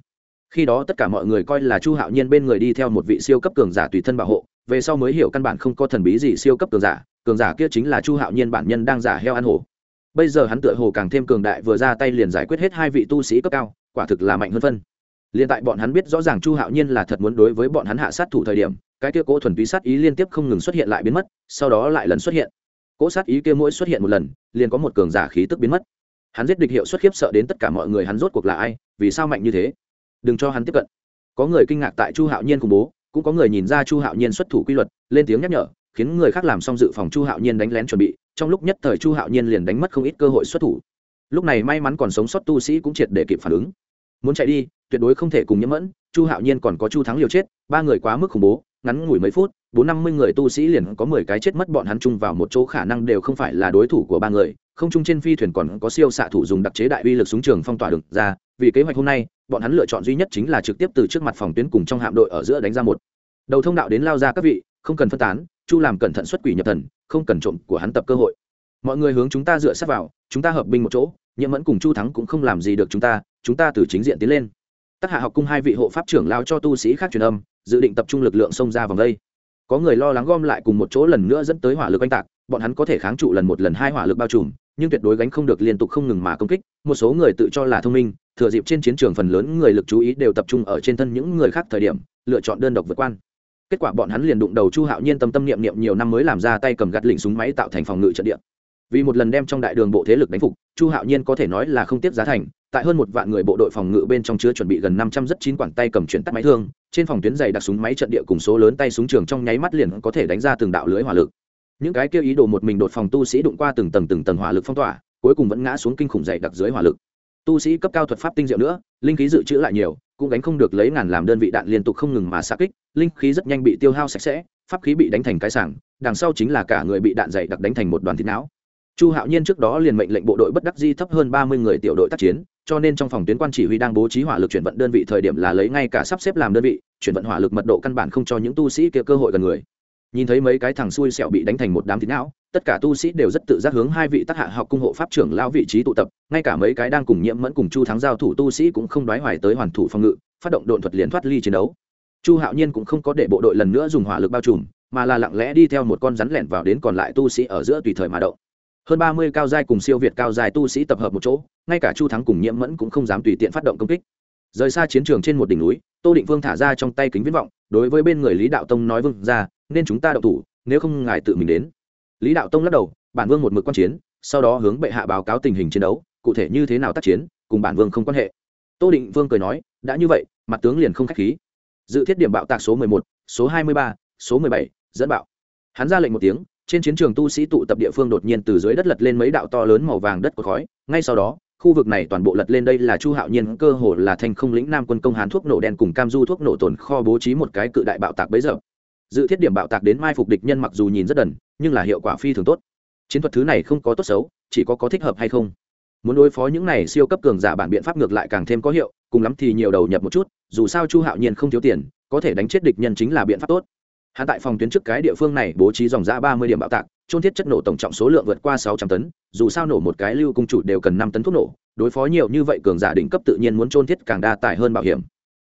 Khi đó tất cả mọi người coi là chu hạo nhiên bên người đi theo một vị siêu cấp cường giả tùy thân bảo hộ, về sau mới hiểu căn bản không có thần bí gì siêu cấp cường giả cường giả kia chính là chu hạo nhiên bản nhân đang giả heo ăn hổ. Bây giờ hắn tựa hồ càng thêm cường đại vừa ra tay liền giải quyết hết hai vị tu sĩ cấp cao, quả thực là mạnh hơn phân. Liền tại bọn hắn biết rõ ràng chu hạo nhiên là thật muốn đối với bọn hắn hạ sát thủ thời điểm, cái kia cỗ thuần túy sát ý liên tiếp không ngừng xuất hiện lại biến mất, sau đó lại lần xuất hiện cỗ sát ý kia mỗi xuất hiện một lần, liền có một cường giả khí tức biến mất. Hắn giết địch hiệu xuất khiếp sợ đến tất cả mọi người hắn rốt cuộc là ai, vì sao mạnh như thế? Đừng cho hắn tiếp cận. Có người kinh ngạc tại chu hạo nhiên khủng bố, cũng có người nhìn ra chu hạo nhiên xuất thủ quy luật, lên tiếng nhắc nhở, khiến người khác làm xong dự phòng chu hạo nhiên đánh lén chuẩn bị, trong lúc nhất thời chu hạo nhiên liền đánh mất không ít cơ hội xuất thủ. Lúc này may mắn còn sống sót tu sĩ cũng triệt để kịp phản ứng. Muốn chạy đi, tuyệt đối không thể cùng nhiễm mẫn, chu hạo nhiên còn có chu thắng liều chết, ba người quá mức khủng bố, ngắn ngủi mấy phút bốn năm mươi người tu sĩ liền có mười cái chết mất bọn hắn chung vào một chỗ khả năng đều không phải là đối thủ của ba người, không chung trên phi thuyền còn có siêu xạ thủ dùng đặc chế đại uy lực súng trường phong tỏa được ra, vì kế hoạch hôm nay, bọn hắn lựa chọn duy nhất chính là trực tiếp từ trước mặt phòng tuyến cùng trong hạm đội ở giữa đánh ra một. Đầu thông đạo đến lao ra các vị, không cần phân tán, chu làm cẩn thận xuất quỷ nhập thần, không cần trộm của hắn tập cơ hội. Mọi người hướng chúng ta dựa sát vào, chúng ta hợp binh một chỗ, nhiễm mẫn cùng chu thắng cũng không làm gì được chúng ta chúng ta từ chính diện tiến lên. Tác hạ học cung hai vị hộ pháp trưởng lao cho tu sĩ khác truyền âm, dự định tập trung lực lượng xông ra vòng đây có người lo lắng gom lại cùng một chỗ lần nữa dẫn tới hỏa lực oanh tạc, bọn hắn có thể kháng trụ lần một lần hai hỏa lực bao trùm, nhưng tuyệt đối gánh không được liên tục không ngừng mà công kích, một số người tự cho là thông minh, thừa dịp trên chiến trường phần lớn người lực chú ý đều tập trung ở trên thân những người khác thời điểm, lựa chọn đơn độc vượt quan kết quả bọn hắn liền đụng đầu chu hạo nhiên tâm tâm niệm niệm nhiều năm mới làm ra tay cầm gạt lỉnh súng máy tạo thành phòng ngự trận địa. Vì một lần đem trong đại đường bộ thế lực đánh phục, chu hạo nhiên có thể nói là không tiếp giá thành, tại hơn một vạn người bộ đội phòng ngự bên trong chứa chuẩn bị gần năm trăm rất chín quản tay cầm chuyển tắt máy thương trên phòng tuyến dày đặc súng máy trận địa cùng số lớn tay súng trường trong nháy mắt liền có thể đánh ra từng đạo lưới hỏa lực. Những cái kêu ý đồ một mình đột phòng tu sĩ đụng qua từng tầng từng tầng hỏa lực phong tỏa, cuối cùng vẫn ngã xuống kinh khủng dày đặc dưới hỏa lực. Tu sĩ cấp cao thuật pháp tinh diệu nữa, linh khí dự trữ lại nhiều, cũng đánh không được lấy ngàn làm đơn vị đạn liên tục không ngừng mà xa kích, linh khí rất nhanh bị tiêu hao sạch sẽ, pháp khí bị đánh thành cái sảng, đằng sau chính là cả người bị đạn dày đặc đánh thành một đoàn thịt não. Chu hạo nhiên trước đó liền mệnh lệnh bộ đội bất đắc di thấp hơn ba mươi người tiểu đội tác chiến cho nên trong phòng tuyến quan chỉ huy đang bố trí hỏa lực chuyển vận đơn vị thời điểm là lấy ngay cả sắp xếp làm đơn vị, chuyển vận hỏa lực mật độ căn bản không cho những tu sĩ kia cơ hội gần người. Nhìn thấy mấy cái thằng xui xẹo bị đánh thành một đám thịt não, tất cả tu sĩ đều rất tự giác hướng hai vị tác hạ học cung hộ pháp trưởng lao vị trí tụ tập, ngay cả mấy cái đang cùng nhiễm mẫn cùng chu thắng giao thủ tu sĩ cũng không đoái hoài tới hoàn thủ phòng ngự, phát động độn thuật liền thoát ly chiến đấu. Chu hạo nhiên cũng không có để bộ đội lần nữa dùng hỏa lực bao trùm, mà là lặng lẽ đi theo một con rắn lẻn vào đến còn lại tu sĩ ở giữa tùy thời mà động hơn ba mươi cao giai cùng siêu việt cao giai tu sĩ tập hợp một chỗ, ngay cả chu thắng cùng nhiễm mẫn cũng không dám tùy tiện phát động công kích. Rời xa chiến trường trên một đỉnh núi, tô định vương thả ra trong tay kính viễn vọng, đối với bên người lý đạo tông nói vương ra, nên chúng ta đậu thủ, nếu không ngài tự mình đến. Lý đạo tông lắc đầu, bản vương một mực quan chiến, sau đó hướng bệ hạ báo cáo tình hình chiến đấu, cụ thể như thế nào tác chiến, cùng bản vương không quan hệ. Tô định vương cười nói, đã như vậy, mặt tướng liền không k h á c h khí. Dự thiết điểm bạo tạc số mười một, số hai mươi ba, số mười bảy, dẫn bạo. Hắn ra lệnh một tiếng trên chiến trường tu sĩ tụ tập địa phương đột nhiên từ dưới đất lật lên mấy đạo to lớn màu vàng đất của khói. Ngay sau đó, khu vực này toàn bộ lật lên đây là chu hạo nhiên, cơ hồ là thành không lĩnh nam quân công hán thuốc nổ đen cùng cam du thuốc nổ tồn kho bố trí một cái cự đại bạo tạc bấy giờ. Dự thiết điểm bạo tạc đến mai phục địch nhân mặc dù nhìn rất đần, nhưng là hiệu quả phi thường tốt. Chiến thuật thứ này không có tốt xấu, chỉ có có thích hợp hay không. Muốn đối phó những này siêu cấp cường giả bản biện pháp ngược lại càng thêm có hiệu, cùng lắm thì nhiều đầu nhập một chút, dù sao chu hạo nhiên không thiếu tiền, có thể đánh chết địch nhân chính là biện pháp tốt hạ tại phòng tuyến trước cái địa phương này bố trí dòng ra ba mươi điểm bạo tạc trôn thiết chất nổ tổng trọng số lượng vượt qua sáu trăm tấn, dù sao nổ một cái lưu cung chủ đều cần năm tấn thuốc nổ, đối phó nhiều như vậy cường giả đỉnh cấp tự nhiên muốn trôn thiết càng đa tài hơn bảo hiểm.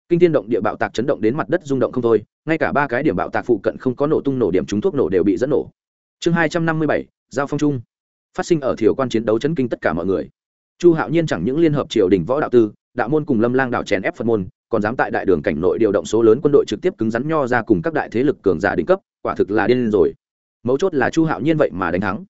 Kinh thiên động địa bạo tạc chấn động đến mặt đất rung động không thôi, ngay cả ba cái điểm bạo tạc phụ cận không có nổ tung nổ điểm trúng thuốc nổ đều bị dẫn nổ. Chương hai trăm năm mươi bảy, giao phong trung phát sinh ở thiểu quan chiến đấu chấn kinh tất cả mọi người. Chu hạo nhiên chẳng những liên hợp triều đình võ đạo tư, đạo môn cùng lâm lang đạo chèn ép phật môn còn dám tại đại đường cảnh nội điều động số lớn quân đội trực tiếp cứng rắn nho ra cùng các đại thế lực cường giả đỉnh cấp, quả thực là điên rồi. Mấu chốt là chu hạo nhiên vậy mà đánh thắng.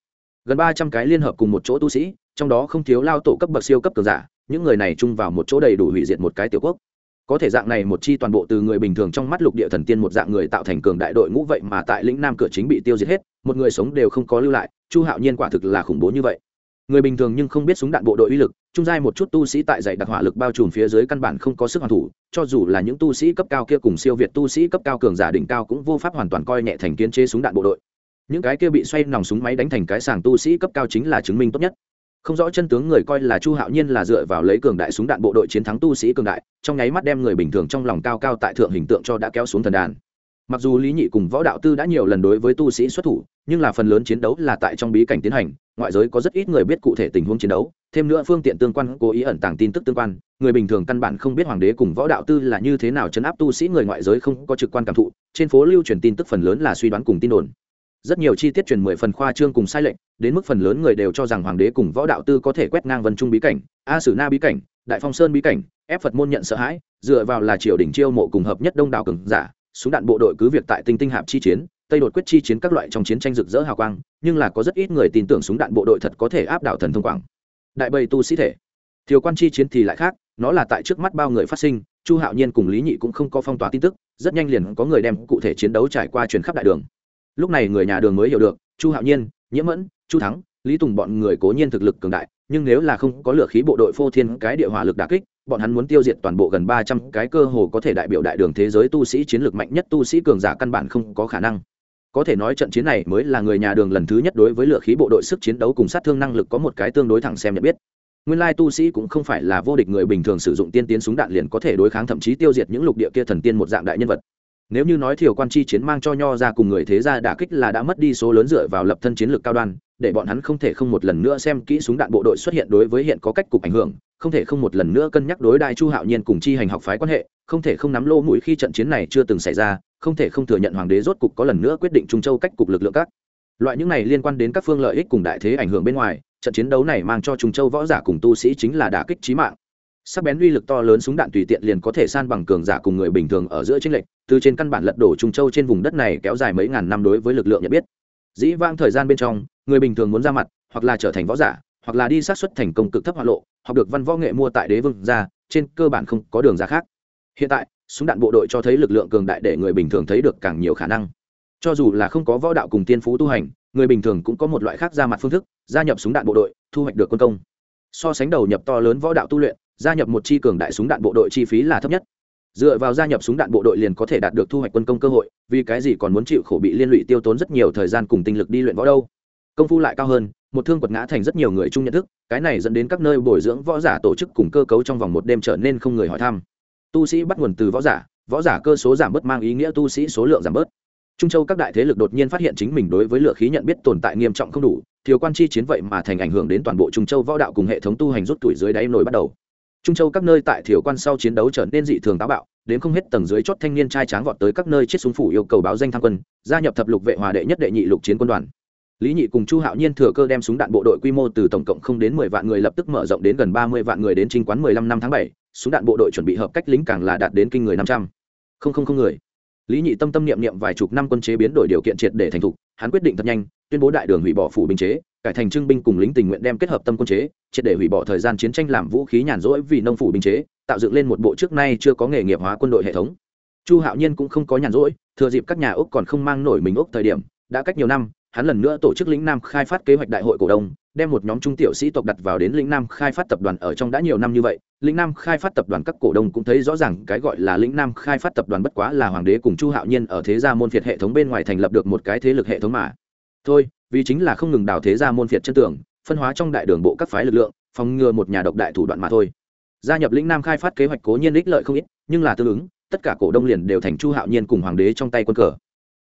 Gần ba trăm cái liên hợp cùng một chỗ tu sĩ, trong đó không thiếu lao tổ cấp bậc siêu cấp cường giả, những người này chung vào một chỗ đầy đủ hủy diệt một cái tiểu quốc. Có thể dạng này một chi toàn bộ từ người bình thường trong mắt lục địa thần tiên một dạng người tạo thành cường đại đội ngũ vậy mà tại lĩnh nam cửa chính bị tiêu diệt hết, một người sống đều không có lưu lại, chu hạo nhiên quả thực là khủng bố như vậy người bình thường nhưng không biết súng đạn bộ đội uy lực, trung giai một chút tu sĩ tại dạy đặc hỏa lực bao trùm phía dưới căn bản không có sức hoàn thủ, cho dù là những tu sĩ cấp cao kia cùng siêu việt tu sĩ cấp cao cường giả đỉnh cao cũng vô pháp hoàn toàn coi nhẹ thành kiến chế súng đạn bộ đội. Những cái kia bị xoay nòng súng máy đánh thành cái sàng tu sĩ cấp cao chính là chứng minh tốt nhất. Không rõ chân tướng người coi là chu hạo nhiên là dựa vào lấy cường đại súng đạn bộ đội chiến thắng tu sĩ cường đại, trong nháy mắt đem người bình thường trong lòng cao cao tại thượng hình tượng cho đã kéo xuống thần đàn mặc dù lý nhị cùng võ đạo tư đã nhiều lần đối với tu sĩ xuất thủ, nhưng là phần lớn chiến đấu là tại trong bí cảnh tiến hành, ngoại giới có rất ít người biết cụ thể tình huống chiến đấu. Thêm nữa phương tiện tương quan cố ý ẩn tàng tin tức tương quan, người bình thường căn bản không biết hoàng đế cùng võ đạo tư là như thế nào chấn áp tu sĩ người ngoại giới không có trực quan cảm thụ, trên phố lưu truyền tin tức phần lớn là suy đoán cùng tin đồn. Rất nhiều chi tiết truyền mười phần khoa trương cùng sai lệch, đến mức phần lớn người đều cho rằng hoàng đế cùng võ đạo tư có thể quét ngang vân trung bí cảnh, a sử na bí cảnh, đại phong sơn bí cảnh, ép phật môn nhận sợ hãi, dựa vào là triều đình chiêu mộ cùng hợp nhất đông đảo cường giả súng đạn bộ đội cứ việc tại tinh tinh hạp chi chiến, tây đột quyết chi chiến các loại trong chiến tranh rực rỡ hào quang, nhưng là có rất ít người tin tưởng súng đạn bộ đội thật có thể áp đảo thần thông quảng. Đại bầy tu sĩ thể. Thiều quan chi chiến thì lại khác, nó là tại trước mắt bao người phát sinh, chu hạo nhiên cùng lý nhị cũng không có phong tỏa tin tức, rất nhanh liền có người đem cụ thể chiến đấu trải qua truyền khắp đại đường. Lúc này người nhà đường mới hiểu được, chu hạo nhiên, nhiễm mẫn, chu thắng, lý tùng bọn người cố nhiên thực lực cường đại, nhưng nếu là không có lửa khí bộ đội phô thiên cái địa hỏa lực đà kích bọn hắn muốn tiêu diệt toàn bộ gần ba trăm cái cơ hồ có thể đại biểu đại đường thế giới tu sĩ chiến lược mạnh nhất tu sĩ cường giả căn bản không có khả năng. Có thể nói trận chiến này mới là người nhà đường lần thứ nhất đối với lửa khí bộ đội sức chiến đấu cùng sát thương năng lực có một cái tương đối thẳng xem nhận biết. Nguyên lai tu sĩ cũng không phải là vô địch người bình thường sử dụng tiên tiến súng đạn liền có thể đối kháng thậm chí tiêu diệt những lục địa kia thần tiên một dạng đại nhân vật nếu như nói thiểu quan chi chiến mang cho nho ra cùng người thế gia đả kích là đã mất đi số lớn dựa vào lập thân chiến lược cao đoan, để bọn hắn không thể không một lần nữa xem kỹ súng đạn bộ đội xuất hiện đối với hiện có cách cục ảnh hưởng, không thể không một lần nữa cân nhắc đối đại chu hạo nhiên cùng chi hành học phái quan hệ, không thể không nắm lô mũi khi trận chiến này chưa từng xảy ra, không thể không thừa nhận hoàng đế rốt cục có lần nữa quyết định trung châu cách cục lực lượng các. Loại những này liên quan đến các phương lợi ích cùng đại thế ảnh hưởng bên ngoài, trận chiến đấu này mang cho trung châu võ giả cùng tu sĩ chính là đả kích trí mạng sắc bén uy lực to lớn súng đạn tùy tiện liền có thể san bằng cường giả cùng người bình thường ở giữa tranh lệch, từ trên căn bản lật đổ trung châu trên vùng đất này kéo dài mấy ngàn năm đối với lực lượng nhận biết. Dĩ vãng thời gian bên trong, người bình thường muốn ra mặt, hoặc là trở thành võ giả, hoặc là đi sát xuất thành công cực thấp hoa lộ, học được văn võ nghệ mua tại đế vương ra, trên cơ bản không có đường ra khác. Hiện tại, súng đạn bộ đội cho thấy lực lượng cường đại để người bình thường thấy được càng nhiều khả năng. Cho dù là không có võ đạo cùng tiên phú tu hành, người bình thường cũng có một loại khác ra mặt phương thức, gia nhập súng đạn bộ đội, thu hoạch được quân công. So sánh đầu nhập to lớn võ đạo tu luyện gia nhập một chi cường đại súng đạn bộ đội chi phí là thấp nhất. Dựa vào gia nhập súng đạn bộ đội liền có thể đạt được thu hoạch quân công cơ hội, vì cái gì còn muốn chịu khổ bị liên lụy tiêu tốn rất nhiều thời gian cùng tinh lực đi luyện võ đâu. Công phu lại cao hơn, một thương quật ngã thành rất nhiều người chung nhận thức, cái này dẫn đến các nơi bồi dưỡng võ giả tổ chức cùng cơ cấu trong vòng một đêm trở nên không người hỏi thăm. Tu sĩ bắt nguồn từ võ giả võ giả cơ số giảm bớt mang ý nghĩa tu sĩ số lượng giảm bớt. Trung châu các đại thế lực đột nhiên phát hiện chính mình đối với lựa khí nhận biết tồn tại nghiêm trọng không đủ, thiếu quan chi chiến vậy mà thành ảnh hưởng đến toàn bộ trung châu võ đạo cùng hệ thống tu hành rút tuổi dưới đáy nổi bắt đầu trung châu các nơi tại thiểu quan sau chiến đấu trở nên dị thường táo bạo, đến không hết tầng dưới chót thanh niên trai tráng vọt tới các nơi chết súng phủ yêu cầu báo danh tham quân, gia nhập thập lục vệ hòa đệ nhất đệ nhị lục chiến quân đoàn. Lý nhị cùng chu hạo nhiên thừa cơ đem súng đạn bộ đội quy mô từ tổng cộng không đến mười vạn người lập tức mở rộng đến gần ba mươi vạn người đến trinh quán mười lăm năm tháng bảy, súng đạn bộ đội chuẩn bị hợp cách lính càng là đạt đến kinh người năm trăm. Không không không người. Lý nhị tâm tâm niệm niệm vài chục năm quân chế biến đổi điều kiện triệt để thành thục, hắn quyết định thật nhanh, tuyên bố đại đường hủy bỏ phủ binh chế cải thành trưng binh cùng lính tình nguyện đem kết hợp tâm quân chế, triệt để hủy bỏ thời gian chiến tranh làm vũ khí nhàn rỗi vì nông phủ binh chế, tạo dựng lên một bộ trước nay chưa có nghề nghiệp hóa quân đội hệ thống. Chu hạo nhiên cũng không có nhàn rỗi, thừa dịp các nhà úc còn không mang nổi mình úc thời điểm, đã cách nhiều năm, hắn lần nữa tổ chức lĩnh nam khai phát kế hoạch đại hội cổ đông, đem một nhóm trung tiểu sĩ tộc đặt vào đến lĩnh nam khai phát tập đoàn ở trong đã nhiều năm như vậy. Lĩnh nam khai phát tập đoàn các cổ đông cũng thấy rõ ràng cái gọi là lĩnh nam khai phát tập đoàn bất quá là hoàng đế cùng chu hạo nhiên ở thế gia môn phiệt hệ thống bên ngoài thành lập được một cái thế lực hệ thống mà. Thôi vì chính là không ngừng đào thế gia môn phiệt chân tưởng phân hóa trong đại đường bộ các phái lực lượng, phòng ngừa một nhà độc đại thủ đoạn mà thôi. Gia nhập lĩnh nam khai phát kế hoạch cố nhiên ích lợi không ít, nhưng là tương ứng, tất cả cổ đông liền đều thành chu hạo nhiên cùng hoàng đế trong tay quân cờ.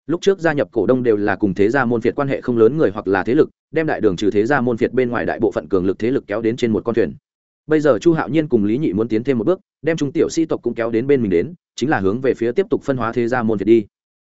Lúc trước gia nhập cổ đông đều là cùng thế gia môn phiệt quan hệ không lớn người hoặc là thế lực, đem đại đường trừ thế gia môn phiệt bên ngoài đại bộ phận cường lực thế lực kéo đến trên một con thuyền. Bây giờ chu hạo nhiên cùng lý nhị muốn tiến thêm một bước, đem trung tiểu sĩ tộc cũng kéo đến bên mình đến, chính là hướng về phía tiếp tục phân hóa thế gia môn phiệt đi.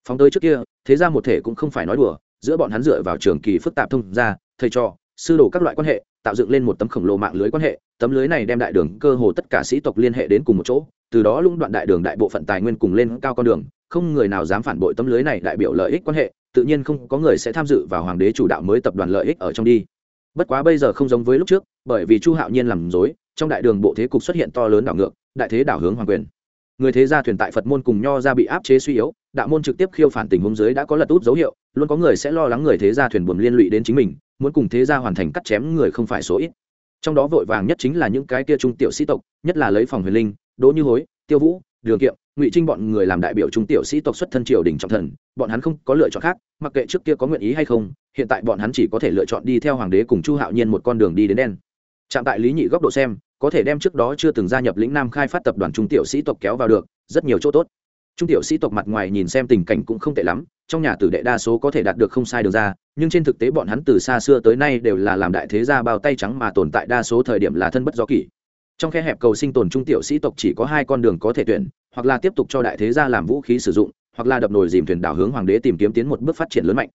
Phóng tới trước kia, thế gia một thể cũng không phải nói đùa giữa bọn hắn dựa vào trường kỳ phức tạp thông gia thầy trò, sư đồ các loại quan hệ, tạo dựng lên một tấm khổng lồ mạng lưới quan hệ, tấm lưới này đem đại đường cơ hồ tất cả sĩ tộc liên hệ đến cùng một chỗ, từ đó lũng đoạn đại đường đại bộ phận tài nguyên cùng lên cao con đường, không người nào dám phản bội tấm lưới này đại biểu lợi ích quan hệ, tự nhiên không có người sẽ tham dự vào hoàng đế chủ đạo mới tập đoàn lợi ích ở trong đi. Bất quá bây giờ không giống với lúc trước, bởi vì chu hạo nhiên làm dối trong đại đường bộ thế cục xuất hiện to lớn đảo ngược, đại thế đảo hướng hoàng quyền. Người thế gia thuyền tại phật môn cùng nho ra bị áp chế suy yếu, đạo môn trực tiếp khiêu phản tình huống dưới đã có lật út dấu hiệu luôn có người sẽ lo lắng người thế gia thuyền buồm liên lụy đến chính mình, muốn cùng thế gia hoàn thành cắt chém người không phải số ít. Trong đó vội vàng nhất chính là những cái kia trung tiểu sĩ tộc, nhất là lấy phòng huyền linh, đỗ như hối, tiêu vũ, đường kiệm, ngụy trinh bọn người làm đại biểu trung tiểu sĩ tộc xuất thân triều đình trọng thần, bọn hắn không có lựa chọn khác, mặc kệ trước kia có nguyện ý hay không, hiện tại bọn hắn chỉ có thể lựa chọn đi theo hoàng đế cùng chu hạo nhiên một con đường đi đến đen. Trạm tại lý nhị góc độ xem, có thể đem trước đó chưa từng gia nhập lĩnh nam khai phát tập đoàn trung tiểu sĩ tộc kéo vào được, rất nhiều chỗ tốt trung tiểu sĩ tộc mặt ngoài nhìn xem tình cảnh cũng không tệ lắm, trong nhà tử đệ đa số có thể đạt được không sai được ra, nhưng trên thực tế bọn hắn từ xa xưa tới nay đều là làm đại thế gia bao tay trắng mà tồn tại đa số thời điểm là thân bất do kỷ. Trong khe hẹp cầu sinh tồn trung tiểu sĩ tộc chỉ có hai con đường có thể tuyển, hoặc là tiếp tục cho đại thế gia làm vũ khí sử dụng, hoặc là đập nồi dìm thuyền đảo hướng hoàng đế tìm kiếm tiến một bước phát triển lớn mạnh.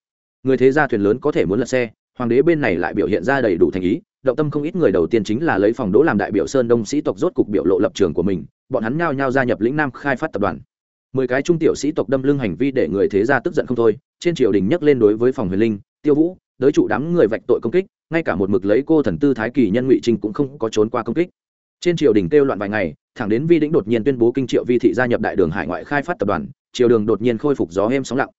Người thế gia thuyền lớn có thể muốn lật xe, hoàng đế bên này lại biểu hiện ra đầy đủ thành ý, động tâm không ít người đầu tiên chính là lấy phòng đỗ làm đại biểu sơn đông sĩ tộc rốt cục biểu lộ lập trường của mình, bọn hắn nhao nhao gia nhập lĩnh nam khai phát tập đoàn mười cái trung tiểu sĩ tộc đâm lưng hành vi để người thế gia tức giận không thôi, trên triều đình nhắc lên đối với phòng huyền linh, tiêu vũ, đới trụ đám người vạch tội công kích, ngay cả một mực lấy cô thần tư thái kỳ nhân ngụy trinh cũng không có trốn qua công kích. Trên triều đình kêu loạn vài ngày, thẳng đến vi đĩnh đột nhiên tuyên bố kinh triệu vi thị gia nhập đại đường hải ngoại khai phát tập đoàn, triều đường đột nhiên khôi phục gió êm sóng lặng.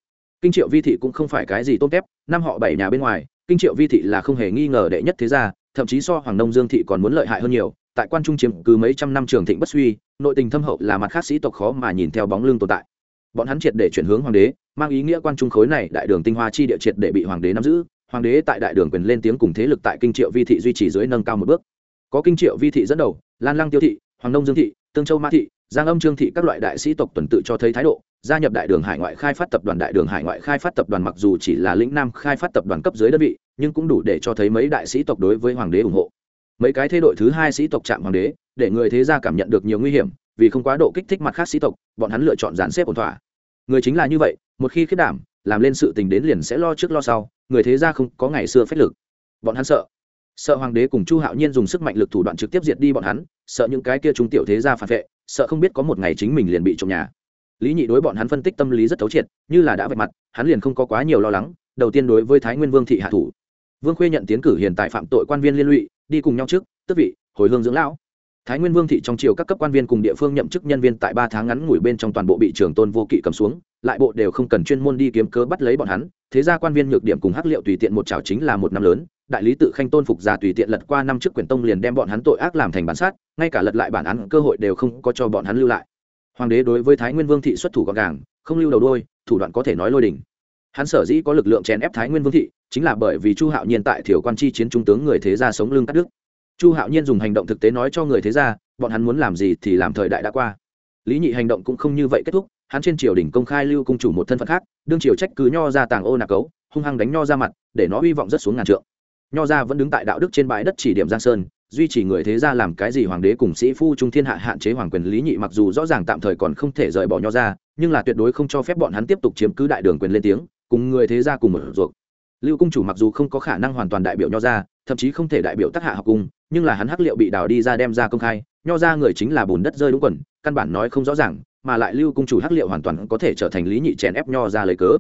Kinh triệu vi thị cũng không phải cái gì tôm tép, năm họ bảy nhà bên ngoài, kinh triệu vi thị là không hề nghi ngờ đệ nhất thế gia, thậm chí so hoàng nông dương thị còn muốn lợi hại hơn nhiều, tại quan trung chiếm cứ mấy trăm năm trường thịnh bất suy nội tình thâm hậu là mặt khác sĩ tộc khó mà nhìn theo bóng lưng tồn tại. Bọn hắn triệt để chuyển hướng hoàng đế, mang ý nghĩa quan trung khối này đại đường tinh hoa chi địa triệt để bị hoàng đế nắm giữ. Hoàng đế tại đại đường quyền lên tiếng cùng thế lực tại kinh triệu vi thị duy trì dưới nâng cao một bước. Có kinh triệu vi thị dẫn đầu, lan lăng tiêu thị, hoàng nông dương thị, tương châu ma thị, giang âm trương thị, các loại đại sĩ tộc tuần tự cho thấy thái độ, gia nhập đại đường hải ngoại khai phát tập đoàn đại đường hải ngoại khai phát tập đoàn mặc dù chỉ là lĩnh nam khai phát tập đoàn cấp dưới đơn vị, nhưng cũng đủ để cho thấy mấy đại sĩ tộc đối với hoàng đế ủng hộ. Mấy cái thế đội thứ hai sĩ tộc chạm hoàng đế để người thế gia cảm nhận được nhiều nguy hiểm, vì không quá độ kích thích mặt khác sĩ tộc, bọn hắn lựa chọn dàn xếp ổn thỏa. Người chính là như vậy, một khi khiết đảm, làm lên sự tình đến liền sẽ lo trước lo sau, người thế gia không có ngày xưa phép lực. Bọn hắn sợ. Sợ hoàng đế cùng chu hạo nhiên dùng sức mạnh lực thủ đoạn trực tiếp diệt đi bọn hắn, sợ những cái kia chúng tiểu thế gia phản vệ, sợ không biết có một ngày chính mình liền bị trộm nhà. Lý nhị đối bọn hắn phân tích tâm lý rất thấu triệt, như là đã vạch mặt, hắn liền không có quá nhiều lo lắng, đầu tiên đối với thái nguyên vương thị hạ thủ. Vương khuê nhận tiến cử hiện tại phạm tội quan viên liên lụy, đi cùng nhau trước tức vị, hồi hương dưỡng lão thái nguyên vương thị trong triều các cấp quan viên cùng địa phương nhậm chức nhân viên tại ba tháng ngắn ngủi bên trong toàn bộ bị trường tôn vô kỵ cầm xuống, lại bộ đều không cần chuyên môn đi kiếm cớ bắt lấy bọn hắn. Thế ra quan viên nhược điểm cùng hắc liệu tùy tiện một chảo chính là một năm lớn, đại lý tự khanh tôn phục già tùy tiện lật qua năm trước quyển tông liền đem bọn hắn tội ác làm thành bản sát, ngay cả lật lại bản án cơ hội đều không có cho bọn hắn lưu lại. Hoàng đế đối với thái nguyên vương thị xuất thủ gọn gàng, không lưu đầu đôi thủ đoạn có thể nói lôi đình. hắn sở dĩ có lực lượng chèn ép thái nguyên vương thị, chính là bởi vì chu hạo nhiên tại thiểu quan chi chiến trung tướng người thế gia sống lưng cắt đức chu hạo nhiên dùng hành động thực tế nói cho người thế gia, bọn hắn muốn làm gì thì làm thời đại đã qua. Lý nhị hành động cũng không như vậy kết thúc, hắn trên triều đình công khai lưu cung chủ một thân phận khác, đương triều trách cứ nho ra tàng ô nạc cấu, hung hăng đánh nho ra mặt, để nó hy vọng rất xuống ngàn trượng. Nho ra vẫn đứng tại đạo đức trên bãi đất chỉ điểm giang sơn, duy trì người thế gia làm cái gì hoàng đế cùng sĩ phu trung thiên hạ hạn chế hoàng quyền lý nhị mặc dù rõ ràng tạm thời còn không thể rời bỏ nho ra, nhưng là tuyệt đối không cho phép bọn hắn tiếp tục chiếm cứ đại đường quyền lên tiếng, cùng người thế gia cùng một ruột. Lưu cung chủ mặc dù không có khả năng hoàn toàn đại biểu nho ra, thậm chí không thể đại biểu tác hạ học cung nhưng là hắn hắc liệu bị đào đi ra đem ra công khai, nho ra người chính là bùn đất rơi đúng quần, căn bản nói không rõ ràng, mà lại lưu cung chủ hắc liệu hoàn toàn có thể trở thành lý nhị chèn ép nho ra lấy cớ.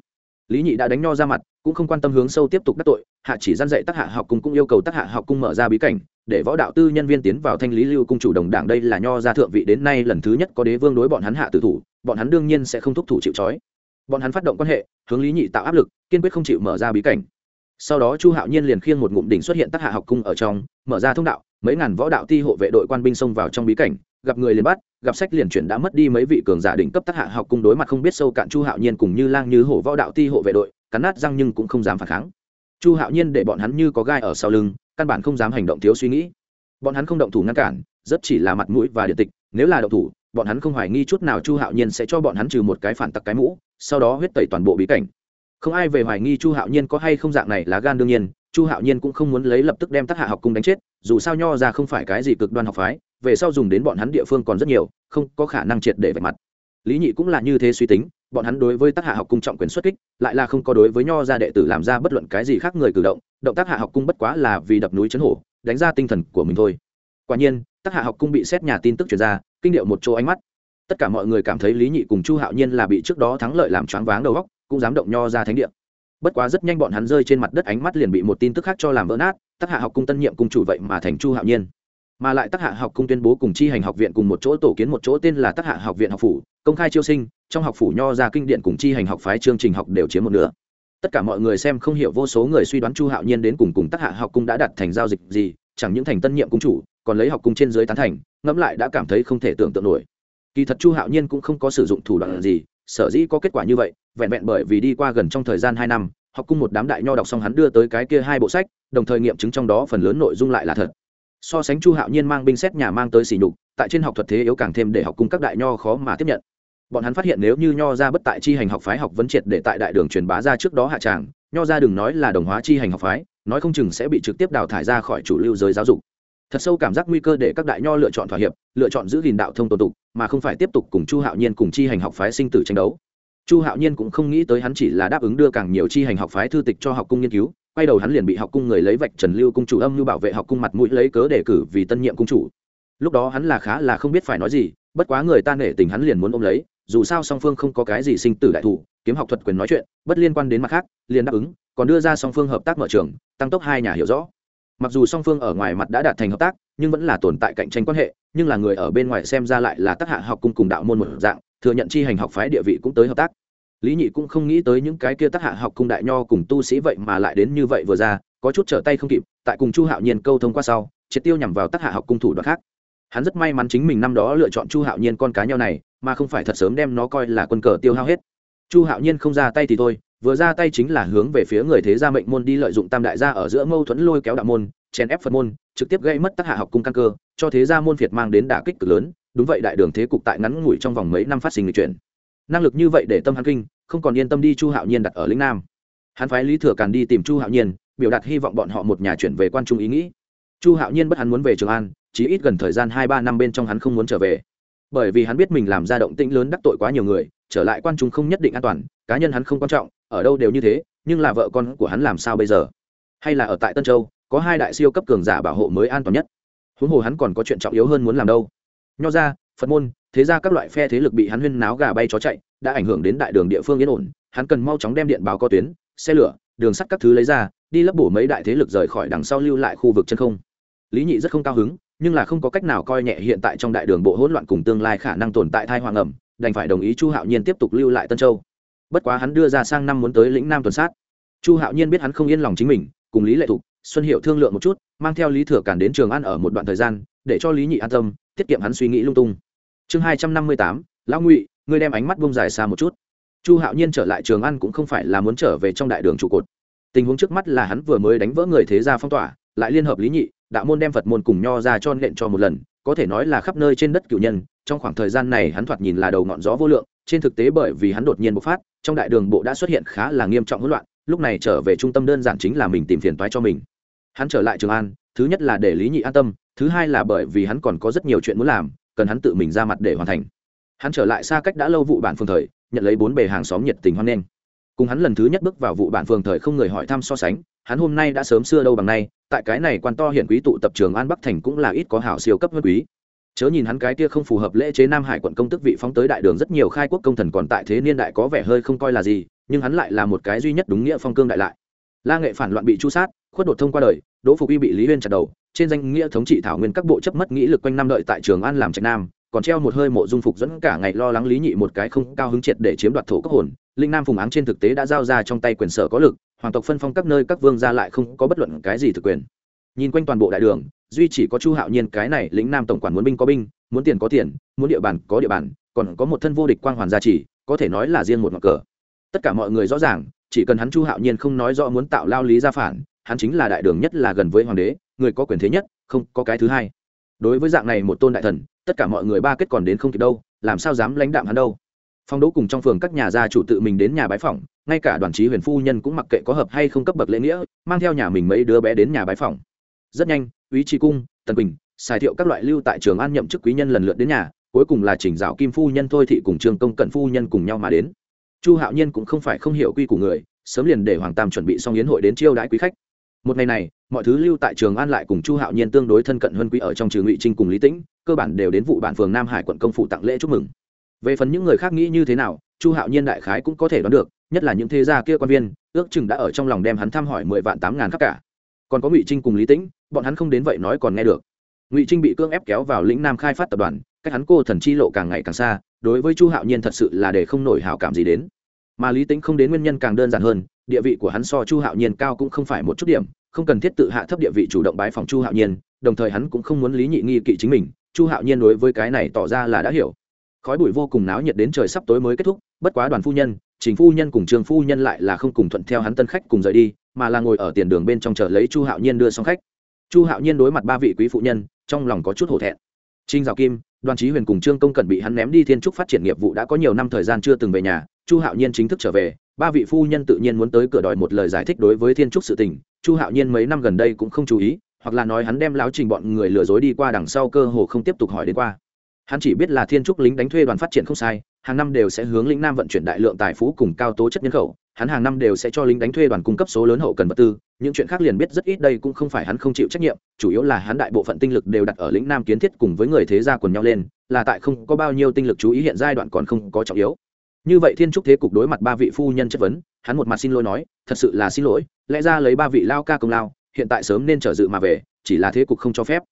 Lý nhị đã đánh nho ra mặt, cũng không quan tâm hướng sâu tiếp tục đắc tội, hạ chỉ gian dạy tác hạ học cung cũng yêu cầu tác hạ học cung mở ra bí cảnh, để võ đạo tư nhân viên tiến vào thanh lý lưu cung chủ đồng đảng đây là nho gia thượng vị đến nay lần thứ nhất có đế vương đối bọn hắn hạ tử thủ, bọn hắn đương nhiên sẽ không thúc thủ chịu trói. Bọn hắn phát động quan hệ, hướng lý nhị tạo áp lực, kiên quyết không chịu mở ra bí cảnh sau đó chu hạo nhiên liền khiêng một ngụm đỉnh xuất hiện tác hạ học cung ở trong, mở ra thông đạo, mấy ngàn võ đạo ti hộ vệ đội quan binh xông vào trong bí cảnh, gặp người liền bắt, gặp sách liền chuyển đã mất đi mấy vị cường giả đỉnh cấp tác hạ học cung đối mặt không biết sâu cạn chu hạo nhiên cùng như lang như hổ võ đạo ti hộ vệ đội, cắn nát răng nhưng cũng không dám phản kháng. Chu hạo nhiên để bọn hắn như có gai ở sau lưng, căn bản không dám hành động thiếu suy nghĩ. Bọn hắn không động thủ ngăn cản, rất chỉ là mặt mũi và điện tịch, nếu là động thủ, bọn hắn không hoài nghi chút nào chu hạo nhiên sẽ cho bọn hắn trừ một cái phản tặc cái mũ, sau đó huyết tẩy toàn bộ bí cảnh không ai về hoài nghi chu hạo nhiên có hay không dạng này là gan đương nhiên, chu hạo nhiên cũng không muốn lấy lập tức đem tác hạ học cung đánh chết, dù sao nho ra không phải cái gì cực đoan học phái, về sau dùng đến bọn hắn địa phương còn rất nhiều, không có khả năng triệt để vạch mặt. Lý nhị cũng là như thế suy tính, bọn hắn đối với tác hạ học cung trọng quyền xuất kích, lại là không có đối với nho ra đệ tử làm ra bất luận cái gì khác người cử động động tác hạ học cung bất quá là vì đập núi chấn hổ, đánh ra tinh thần của mình thôi. Quả nhiên tác hạ học cung bị xét nhà tin tức chuyển ra, kinh điệu một chỗ ánh mắt. Tất cả mọi người cảm thấy lý nhị cùng chu hạo nhiên là bị trước đó thắng lợi làm choáng váng đầu góc cũng dám động nho ra thánh địa. Bất quá rất nhanh bọn hắn rơi trên mặt đất ánh mắt liền bị một tin tức khác cho làm vỡ nát tác hạ học cung tân nhiệm cung chủ vậy mà thành chu hạo nhiên. Mà lại tác hạ học cung tuyên bố cùng chi hành học viện cùng một chỗ tổ kiến một chỗ tên là tác hạ học viện học phủ, công khai chiêu sinh, trong học phủ nho ra kinh điện cùng chi hành học phái chương trình học đều chiếm một nửa. Tất cả mọi người xem không hiểu vô số người suy đoán chu hạo nhiên đến cùng cùng tác hạ học cung đã đặt thành giao dịch gì, chẳng những thành tân nhiệm cung chủ, còn lấy học cung trên dưới tán thành, ngẫm lại đã cảm thấy không thể tưởng tượng nổi. Kỳ thật chu hạo nhiên cũng không có sử dụng thủ đoạn gì sở dĩ có kết quả như vậy, vẹn vẹn bởi vì đi qua gần trong thời gian hai năm, học cung một đám đại nho đọc xong hắn đưa tới cái kia hai bộ sách, đồng thời nghiệm chứng trong đó phần lớn nội dung lại là thật. So sánh chu hạo nhiên mang binh xét nhà mang tới xỉ nhục, tại trên học thuật thế yếu càng thêm để học cung các đại nho khó mà tiếp nhận. Bọn hắn phát hiện nếu như nho ra bất tại chi hành học phái học vấn triệt để tại đại đường truyền bá ra trước đó hạ tràng, nho ra đừng nói là đồng hóa chi hành học phái, nói không chừng sẽ bị trực tiếp đào thải ra khỏi chủ lưu giới giáo dục thật sâu cảm giác nguy cơ để các đại nho lựa chọn thỏa hiệp, lựa chọn giữ gìn đạo thông tổ tục, mà không phải tiếp tục cùng chu hạo nhiên cùng chi hành học phái sinh tử tranh đấu. Chu hạo nhiên cũng không nghĩ tới hắn chỉ là đáp ứng đưa càng nhiều chi hành học phái thư tịch cho học cung nghiên cứu, quay đầu hắn liền bị học cung người lấy vạch trần lưu cung chủ âm như bảo vệ học cung mặt mũi lấy cớ đề cử vì tân nhiệm cung chủ. Lúc đó hắn là khá là không biết phải nói gì, bất quá người ta nể tình hắn liền muốn ôm lấy, dù sao song phương không có cái gì sinh tử đại thủ kiếm học thuật quyền nói chuyện, bất liên quan đến mặt khác, liền đáp ứng, còn đưa ra song phương hợp tác mở trường, tăng tốc hai nhà hiểu rõ mặc dù song phương ở ngoài mặt đã đạt thành hợp tác, nhưng vẫn là tồn tại cạnh tranh quan hệ, nhưng là người ở bên ngoài xem ra lại là tác hạ học cung cùng đạo môn một dạng, thừa nhận chi hành học phái địa vị cũng tới hợp tác. Lý nhị cũng không nghĩ tới những cái kia tác hạ học cung đại nho cùng tu sĩ vậy mà lại đến như vậy vừa ra, có chút trở tay không kịp, tại cùng chu hạo nhiên câu thông qua sau, triệt tiêu nhằm vào tác hạ học cung thủ đoạn khác. Hắn rất may mắn chính mình năm đó lựa chọn chu hạo nhiên con cá nhau này, mà không phải thật sớm đem nó coi là quân cờ tiêu hao hết. Chu hạo nhiên không ra tay thì thôi vừa ra tay chính là hướng về phía người thế gia mệnh môn đi lợi dụng tam đại gia ở giữa mâu thuẫn lôi kéo đạo môn, chèn ép phật môn, trực tiếp gây mất tác hạ học cung căn cơ, cho thế gia môn việt mang đến đả kích cực lớn. Đúng vậy đại đường thế cục tại ngắn ngủi trong vòng mấy năm phát sinh người chuyển. Năng lực như vậy để tâm hắn kinh, không còn yên tâm đi chu hạo nhiên đặt ở lĩnh nam. Hắn phái lý thừa càn đi tìm chu hạo nhiên, biểu đạt hy vọng bọn họ một nhà chuyển về quan trung ý nghĩ. Chu hạo nhiên bất hắn muốn về trường an, chỉ ít gần thời gian hai ba năm bên trong hắn không muốn trở về. Bởi vì hắn biết mình làm ra động tĩnh lớn đắc tội quá nhiều người, trở lại quan trung không nhất định an toàn, cá nhân hắn không quan trọng ở đâu đều như thế, nhưng là vợ con của hắn làm sao bây giờ? Hay là ở tại tân châu, có hai đại siêu cấp cường giả bảo hộ mới an toàn nhất? Huống hồ hắn còn có chuyện trọng yếu hơn muốn làm đâu? Nho ra, phật môn, thế ra các loại phe thế lực bị hắn huyên náo gà bay chó chạy, đã ảnh hưởng đến đại đường địa phương yên ổn, hắn cần mau chóng đem điện báo có tuyến, xe lửa, đường sắt các thứ lấy ra, đi lấp bổ mấy đại thế lực rời khỏi đằng sau lưu lại khu vực chân không. Lý nhị rất không cao hứng, nhưng là không có cách nào coi nhẹ hiện tại trong đại đường bộ hỗn loạn cùng tương lai khả năng tồn tại thai hoàng ẩm đành phải đồng ý chu hạo nhiên tiếp tục lưu lại tân châu bất quá hắn đưa ra sang năm muốn tới lĩnh nam tuần sát. Chu hạo nhiên biết hắn không yên lòng chính mình, cùng lý lệ thục, xuân hiệu thương lượng một chút, mang theo lý thừa cản đến trường ăn ở một đoạn thời gian, để cho lý nhị an tâm, tiết kiệm hắn suy nghĩ lung tung. Chương hai trăm năm mươi tám, lão ngụy, ngươi đem ánh mắt bông dài xa một chút. Chu hạo nhiên trở lại trường ăn cũng không phải là muốn trở về trong đại đường trụ cột. Tình huống trước mắt là hắn vừa mới đánh vỡ người thế gia phong tỏa, lại liên hợp lý nhị, đạo môn đem phật môn cùng nho ra cho nện cho một lần, có thể nói là khắp nơi trên đất cựu nhân, trong khoảng thời gian này hắn thoạt nhìn là đầu ngọn gió vô lượng trên thực tế bởi vì hắn đột nhiên bộc phát, trong đại đường bộ đã xuất hiện khá là nghiêm trọng hỗn loạn, lúc này trở về trung tâm đơn giản chính là mình tìm phiền toái cho mình. Hắn trở lại trường an, thứ nhất là để lý nhị an tâm, thứ hai là bởi vì hắn còn có rất nhiều chuyện muốn làm, cần hắn tự mình ra mặt để hoàn thành. Hắn trở lại xa cách đã lâu vụ bản phường thời, nhận lấy bốn bề hàng xóm nhiệt tình hoan nghênh. Cùng hắn lần thứ nhất bước vào vụ bản phường thời không người hỏi thăm so sánh, hắn hôm nay đã sớm xưa đâu bằng nay, tại cái này quan to hiện quý tụ tập trường an bắc thành cũng là ít có hảo siêu cấp hơn quý chớ nhìn hắn cái kia không phù hợp lễ chế nam hải quận công tức vị phóng tới đại đường rất nhiều khai quốc công thần còn tại thế niên đại có vẻ hơi không coi là gì, nhưng hắn lại là một cái duy nhất đúng nghĩa phong cương đại lại. La nghệ phản loạn bị chu sát, khuất đột thông qua đời, đỗ phục y bị lý huyên chặt đầu, trên danh nghĩa thống trị thảo nguyên các bộ chấp mất nghĩ lực quanh năm đợi tại trường an làm trạch nam, còn treo một hơi mộ dung phục dẫn cả ngày lo lắng lý nhị một cái không cao hứng triệt để chiếm đoạt thổ quốc hồn, linh nam phùng áng trên thực tế đã giao ra trong tay quyền sở có lực, hoàng tộc phân phong các nơi các vương gia lại không có bất luận cái gì thực quyền. Nhìn quanh toàn bộ đại đường duy chỉ có chu hạo nhiên, cái này lĩnh nam tổng quản muốn binh có binh, muốn tiền có tiền, muốn địa bàn có địa bàn, còn có một thân vô địch quang hoàn gia trì, có thể nói là riêng một ngọn cờ. Tất cả mọi người rõ ràng, chỉ cần hắn chu hạo nhiên không nói rõ muốn tạo lao lý gia phản, hắn chính là đại đường nhất là gần với hoàng đế, người có quyền thế nhất, không có cái thứ hai. Đối với dạng này một tôn đại thần, tất cả mọi người ba kết còn đến không kịp đâu, làm sao dám lãnh đạm hắn đâu? Phong đỗ cùng trong phường các nhà gia chủ tự mình đến nhà bái phỏng, ngay cả đoàn trí huyền phu nhân cũng mặc kệ có hợp hay không cấp bậc lễ nghĩa, mang theo nhà mình mấy đứa bé đến nhà bái phỏng. Rất nhanh úy tri cung, tần quỳnh xài thiệu các loại lưu tại trường an nhậm chức quý nhân lần lượt đến nhà, cuối cùng là chỉnh dạo kim phu nhân thôi thị cùng trường công cận phu nhân cùng nhau mà đến. Chu hạo nhiên cũng không phải không hiểu quy của người, sớm liền để hoàng tam chuẩn bị xong yến hội đến chiêu đãi quý khách. Một ngày này, mọi thứ lưu tại trường an lại cùng chu hạo nhiên tương đối thân cận hơn quý ở trong trường ngụy trinh cùng lý tĩnh, cơ bản đều đến vụ bản phường nam hải quận công phủ tặng lễ chúc mừng. Về phần những người khác nghĩ như thế nào, chu hạo nhiên đại khái cũng có thể đoán được, nhất là những thế gia kia quan viên, ước chừng đã ở trong lòng đem hắn thăm hỏi mười vạn tám ngàn khắp cả còn có ngụy trinh cùng lý tĩnh bọn hắn không đến vậy nói còn nghe được ngụy trinh bị cưỡng ép kéo vào lĩnh nam khai phát tập đoàn cách hắn cô thần chi lộ càng ngày càng xa đối với chu hạo nhiên thật sự là để không nổi hảo cảm gì đến mà lý tĩnh không đến nguyên nhân càng đơn giản hơn địa vị của hắn so chu hạo nhiên cao cũng không phải một chút điểm không cần thiết tự hạ thấp địa vị chủ động bái phòng chu hạo nhiên đồng thời hắn cũng không muốn lý nhị nghi kỵ chính mình chu hạo nhiên đối với cái này tỏ ra là đã hiểu khói bụi vô cùng náo nhiệt đến trời sắp tối mới kết thúc bất quá đoàn phu nhân chính phu nhân cùng trường phu nhân lại là không cùng thuận theo hắn tân khách cùng rời đi, mà là ngồi ở tiền đường bên trong chờ lấy chu hạo nhiên đưa xong khách. Chu hạo nhiên đối mặt ba vị quý phụ nhân, trong lòng có chút hổ thẹn. Trinh dạo kim, đoàn trí huyền cùng trương công cẩn bị hắn ném đi thiên trúc phát triển nghiệp vụ đã có nhiều năm thời gian chưa từng về nhà, chu hạo nhiên chính thức trở về, ba vị phu nhân tự nhiên muốn tới cửa đòi một lời giải thích đối với thiên trúc sự tình, chu hạo nhiên mấy năm gần đây cũng không chú ý, hoặc là nói hắn đem láo trình bọn người lừa dối đi qua đằng sau cơ hồ không tiếp tục hỏi đến qua. Hắn chỉ biết là thiên trúc lính đánh thuê đoàn phát triển không sai hàng năm đều sẽ hướng lĩnh nam vận chuyển đại lượng tài phú cùng cao tố chất nhân khẩu, hắn hàng năm đều sẽ cho lính đánh thuê đoàn cung cấp số lớn hậu cần vật tư, những chuyện khác liền biết rất ít đây cũng không phải hắn không chịu trách nhiệm, chủ yếu là hắn đại bộ phận tinh lực đều đặt ở lĩnh nam kiến thiết cùng với người thế gia quần nhau lên, là tại không có bao nhiêu tinh lực chú ý hiện giai đoạn còn không có trọng yếu. Như vậy thiên trúc thế cục đối mặt ba vị phu nhân chất vấn, hắn một mặt xin lỗi nói, thật sự là xin lỗi, lẽ ra lấy ba vị lao ca công lao, hiện tại sớm nên trở dự mà về, chỉ là thế cục không cho phép.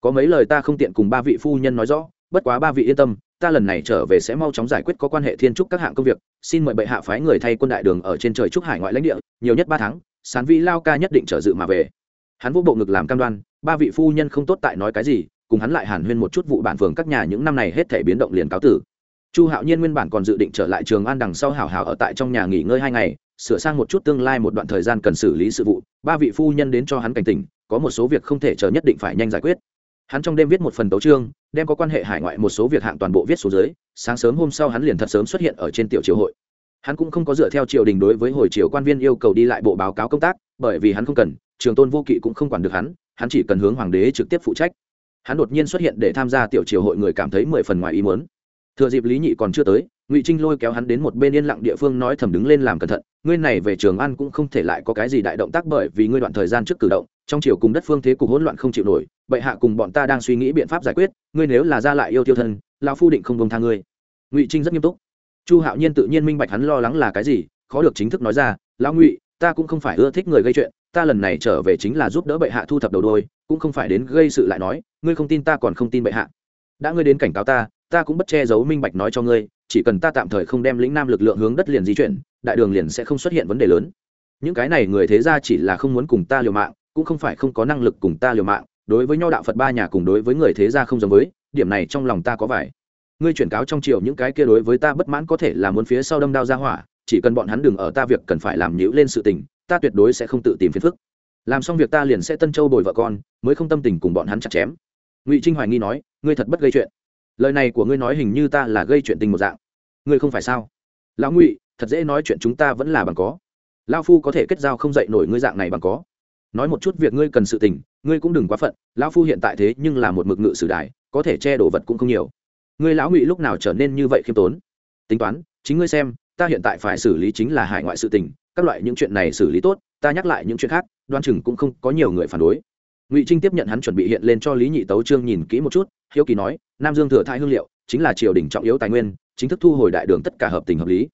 Có mấy lời ta không tiện cùng ba vị phu nhân nói rõ, bất quá ba vị yên tâm ta lần này trở về sẽ mau chóng giải quyết có quan hệ thiên trúc các hạng công việc, xin mời bệ hạ phái người thay quân đại đường ở trên trời trúc hải ngoại lãnh địa, nhiều nhất ba tháng, sán vi lao ca nhất định trở dự mà về. Hắn vô bộ ngực làm cam đoan, ba vị phu nhân không tốt tại nói cái gì, cùng hắn lại hàn huyên một chút vụ bản phường các nhà những năm này hết thể biến động liền cáo tử. Chu hạo nhiên nguyên bản còn dự định trở lại trường an đằng sau hảo hảo ở tại trong nhà nghỉ ngơi hai ngày, sửa sang một chút tương lai một đoạn thời gian cần xử lý sự vụ, ba vị phu nhân đến cho hắn cảnh tỉnh, có một số việc không thể chờ nhất định phải nhanh giải quyết hắn trong đêm viết một phần tấu chương, đem có quan hệ hải ngoại một số việc hạng toàn bộ viết xuống dưới, sáng sớm hôm sau hắn liền thật sớm xuất hiện ở trên tiểu triều hội. Hắn cũng không có dựa theo triều đình đối với hồi triều quan viên yêu cầu đi lại bộ báo cáo công tác, bởi vì hắn không cần, trường tôn vô kỵ cũng không quản được hắn hắn chỉ cần hướng hoàng đế trực tiếp phụ trách. Hắn đột nhiên xuất hiện để tham gia tiểu triều hội người cảm thấy mười phần ngoài ý muốn. Thừa dịp lý nhị còn chưa tới ngụy trinh lôi kéo hắn đến một bên yên lặng địa phương nói thầm đứng lên làm cẩn thận, ngươi này về trường ăn cũng không thể lại có cái gì đại động tác bởi vì ngươi đoạn thời gian trước cử động, trong chiều cùng đất phương thế cục hỗn loạn không chịu nổi, bệ hạ cùng bọn ta đang suy nghĩ biện pháp giải quyết, ngươi nếu là ra lại yêu tiêu thân lao phu định không bông tha ngươi. Ngụy trinh rất nghiêm túc. Chu hạo nhiên tự nhiên minh bạch hắn lo lắng là cái gì, khó được chính thức nói ra, lão ngụy, ta cũng không phải ưa thích người gây chuyện, ta lần này trở về chính là giúp đỡ bệ hạ thu thập đầu đôi, cũng không phải đến gây sự lại nói, ngươi không tin ta còn không tin bệ hạ. Đã ngươi đến cảnh cáo ta ta cũng bất che giấu minh bạch nói cho ngươi chỉ cần ta tạm thời không đem lĩnh nam lực lượng hướng đất liền di chuyển, đại đường liền sẽ không xuất hiện vấn đề lớn. Những cái này người thế ra chỉ là không muốn cùng ta liều mạng, cũng không phải không có năng lực cùng ta liều mạng, đối với nho đạo phật ba nhà cùng đối với người thế gia không giống với, điểm này trong lòng ta có vải ngươi chuyển cáo trong triều những cái kia đối với ta bất mãn có thể là muốn phía sau đâm đao ra hỏa, chỉ cần bọn hắn đừng ở ta việc cần phải làm nhữ lên sự tình, ta tuyệt đối sẽ không tự tìm phiền phức. Làm xong việc ta liền sẽ tân châu bồi vợ con, mới không tâm tình cùng bọn hắn chặt chém. Ngụy trinh hoài nghi nói, ngươi thật bất gây chuyện lời này của ngươi nói hình như ta là gây chuyện tình một dạng. Ngươi không phải sao? Lão ngụy, thật dễ nói chuyện chúng ta vẫn là bằng có. Lao phu có thể kết giao không dạy nổi ngươi dạng này bằng có. Nói một chút việc ngươi cần sự tình, ngươi cũng đừng quá phận. Lão phu hiện tại thế nhưng là một mực ngự sử đài, có thể che đồ vật cũng không nhiều. Ngươi lão ngụy lúc nào trở nên như vậy khiêm tốn? Tính toán, chính ngươi xem, ta hiện tại phải xử lý chính là hải ngoại sự tình, các loại những chuyện này xử lý tốt, ta nhắc lại những chuyện khác, đoan chừng cũng không có nhiều người phản đối. Ngụy trinh tiếp nhận hắn chuẩn bị hiện lên cho lý nhị tấu trương nhìn kỹ một chút hiếu kỳ nói, nam dương thừa thai hương liệu, chính là triều đình trọng yếu tài nguyên, chính thức thu hồi đại đường tất cả hợp tình hợp lý.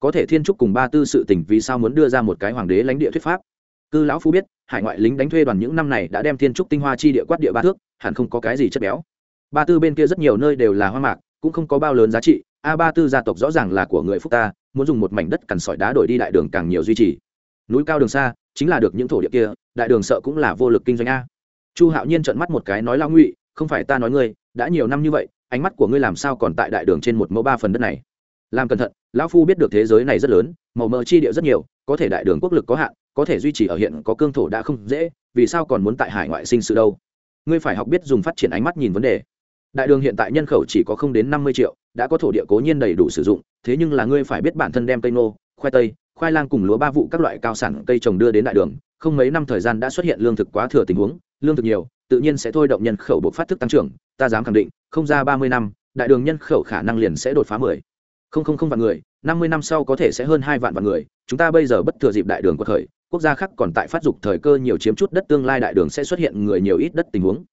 Có thể thiên trúc cùng ba tư sự tình vì sao muốn đưa ra một cái hoàng đế lãnh địa thuyết pháp? Cư lão phu biết, hải ngoại lính đánh thuê đoàn những năm này đã đem thiên trúc tinh hoa chi địa quát địa ba thước, hẳn không có cái gì chất béo. Ba tư bên kia rất nhiều nơi đều là hoa mạc, cũng không có bao lớn giá trị. A ba tư gia tộc rõ ràng là của người phúc ta, muốn dùng một mảnh đất cằn sỏi đá đổi đi đại đường càng nhiều duy trì. Núi cao đường xa, chính là được những thổ địa kia, đại đường sợ cũng là vô lực kinh doanh a. Chu hạo nhiên trợn mắt một cái nói lao ngụy, không phải ta nói ngươi đã nhiều năm như vậy, ánh mắt của ngươi làm sao còn tại đại đường trên một mẫu ba phần đất này? Làm cẩn thận, lão phu biết được thế giới này rất lớn, màu mỡ chi địa rất nhiều, có thể đại đường quốc lực có hạn, có thể duy trì ở hiện có cương thổ đã không dễ, vì sao còn muốn tại hải ngoại sinh sự đâu? Ngươi phải học biết dùng phát triển ánh mắt nhìn vấn đề. Đại đường hiện tại nhân khẩu chỉ có không đến năm mươi triệu, đã có thổ địa cố nhiên đầy đủ sử dụng, thế nhưng là ngươi phải biết bản thân đem cây nô khoai tây, khoai lang cùng lúa ba vụ các loại cao sản cây trồng đưa đến đại đường, không mấy năm thời gian đã xuất hiện lương thực quá thừa tình huống, lương thực nhiều tự nhiên sẽ thôi động nhân khẩu buộc phát thức tăng trưởng, ta dám khẳng định, không ra ba mươi năm, đại đường nhân khẩu khả năng liền sẽ đột phá mười. Không không không vạn người, năm mươi năm sau có thể sẽ hơn hai vạn vạn người, chúng ta bây giờ bất thừa dịp đại đường của thời, quốc gia khác còn tại phát dục thời cơ nhiều chiếm chút đất tương lai đại đường sẽ xuất hiện người nhiều ít đất tình huống.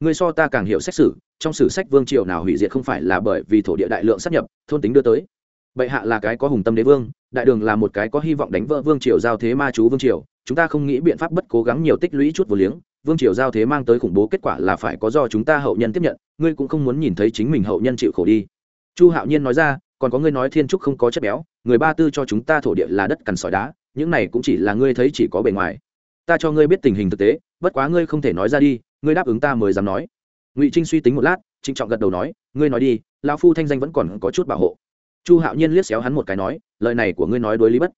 Người so ta càng hiểu xét xử trong sử sách vương triều nào hủy diệt không phải là bởi vì thổ địa đại lượng sắp nhập, thôn tính đưa tới. Bệ hạ là cái có hùng tâm đế vương, đại đường là một cái có hy vọng đánh vỡ vương triều giao thế ma chú vương triều chúng ta không nghĩ biện pháp bất cố gắng nhiều tích lũy chút vô liếng, vương triều giao thế mang tới khủng bố kết quả là phải có do chúng ta hậu nhân tiếp nhận, ngươi cũng không muốn nhìn thấy chính mình hậu nhân chịu khổ đi. Chu hạo nhiên nói ra, còn có ngươi nói thiên trúc không có chất béo, người ba tư cho chúng ta thổ địa là đất cằn sỏi đá, những này cũng chỉ là ngươi thấy chỉ có bề ngoài. Ta cho ngươi biết tình hình thực tế, bất quá ngươi không thể nói ra đi, ngươi đáp ứng ta mới dám nói. Ngụy trinh suy tính một lát, trịnh trọng gật đầu nói, ngươi nói đi, lão phu thanh danh vẫn còn có chút bảo hộ. Chu hạo nhiên liếc xéo hắn một cái nói, lời này của ngươi nói đối lý bất.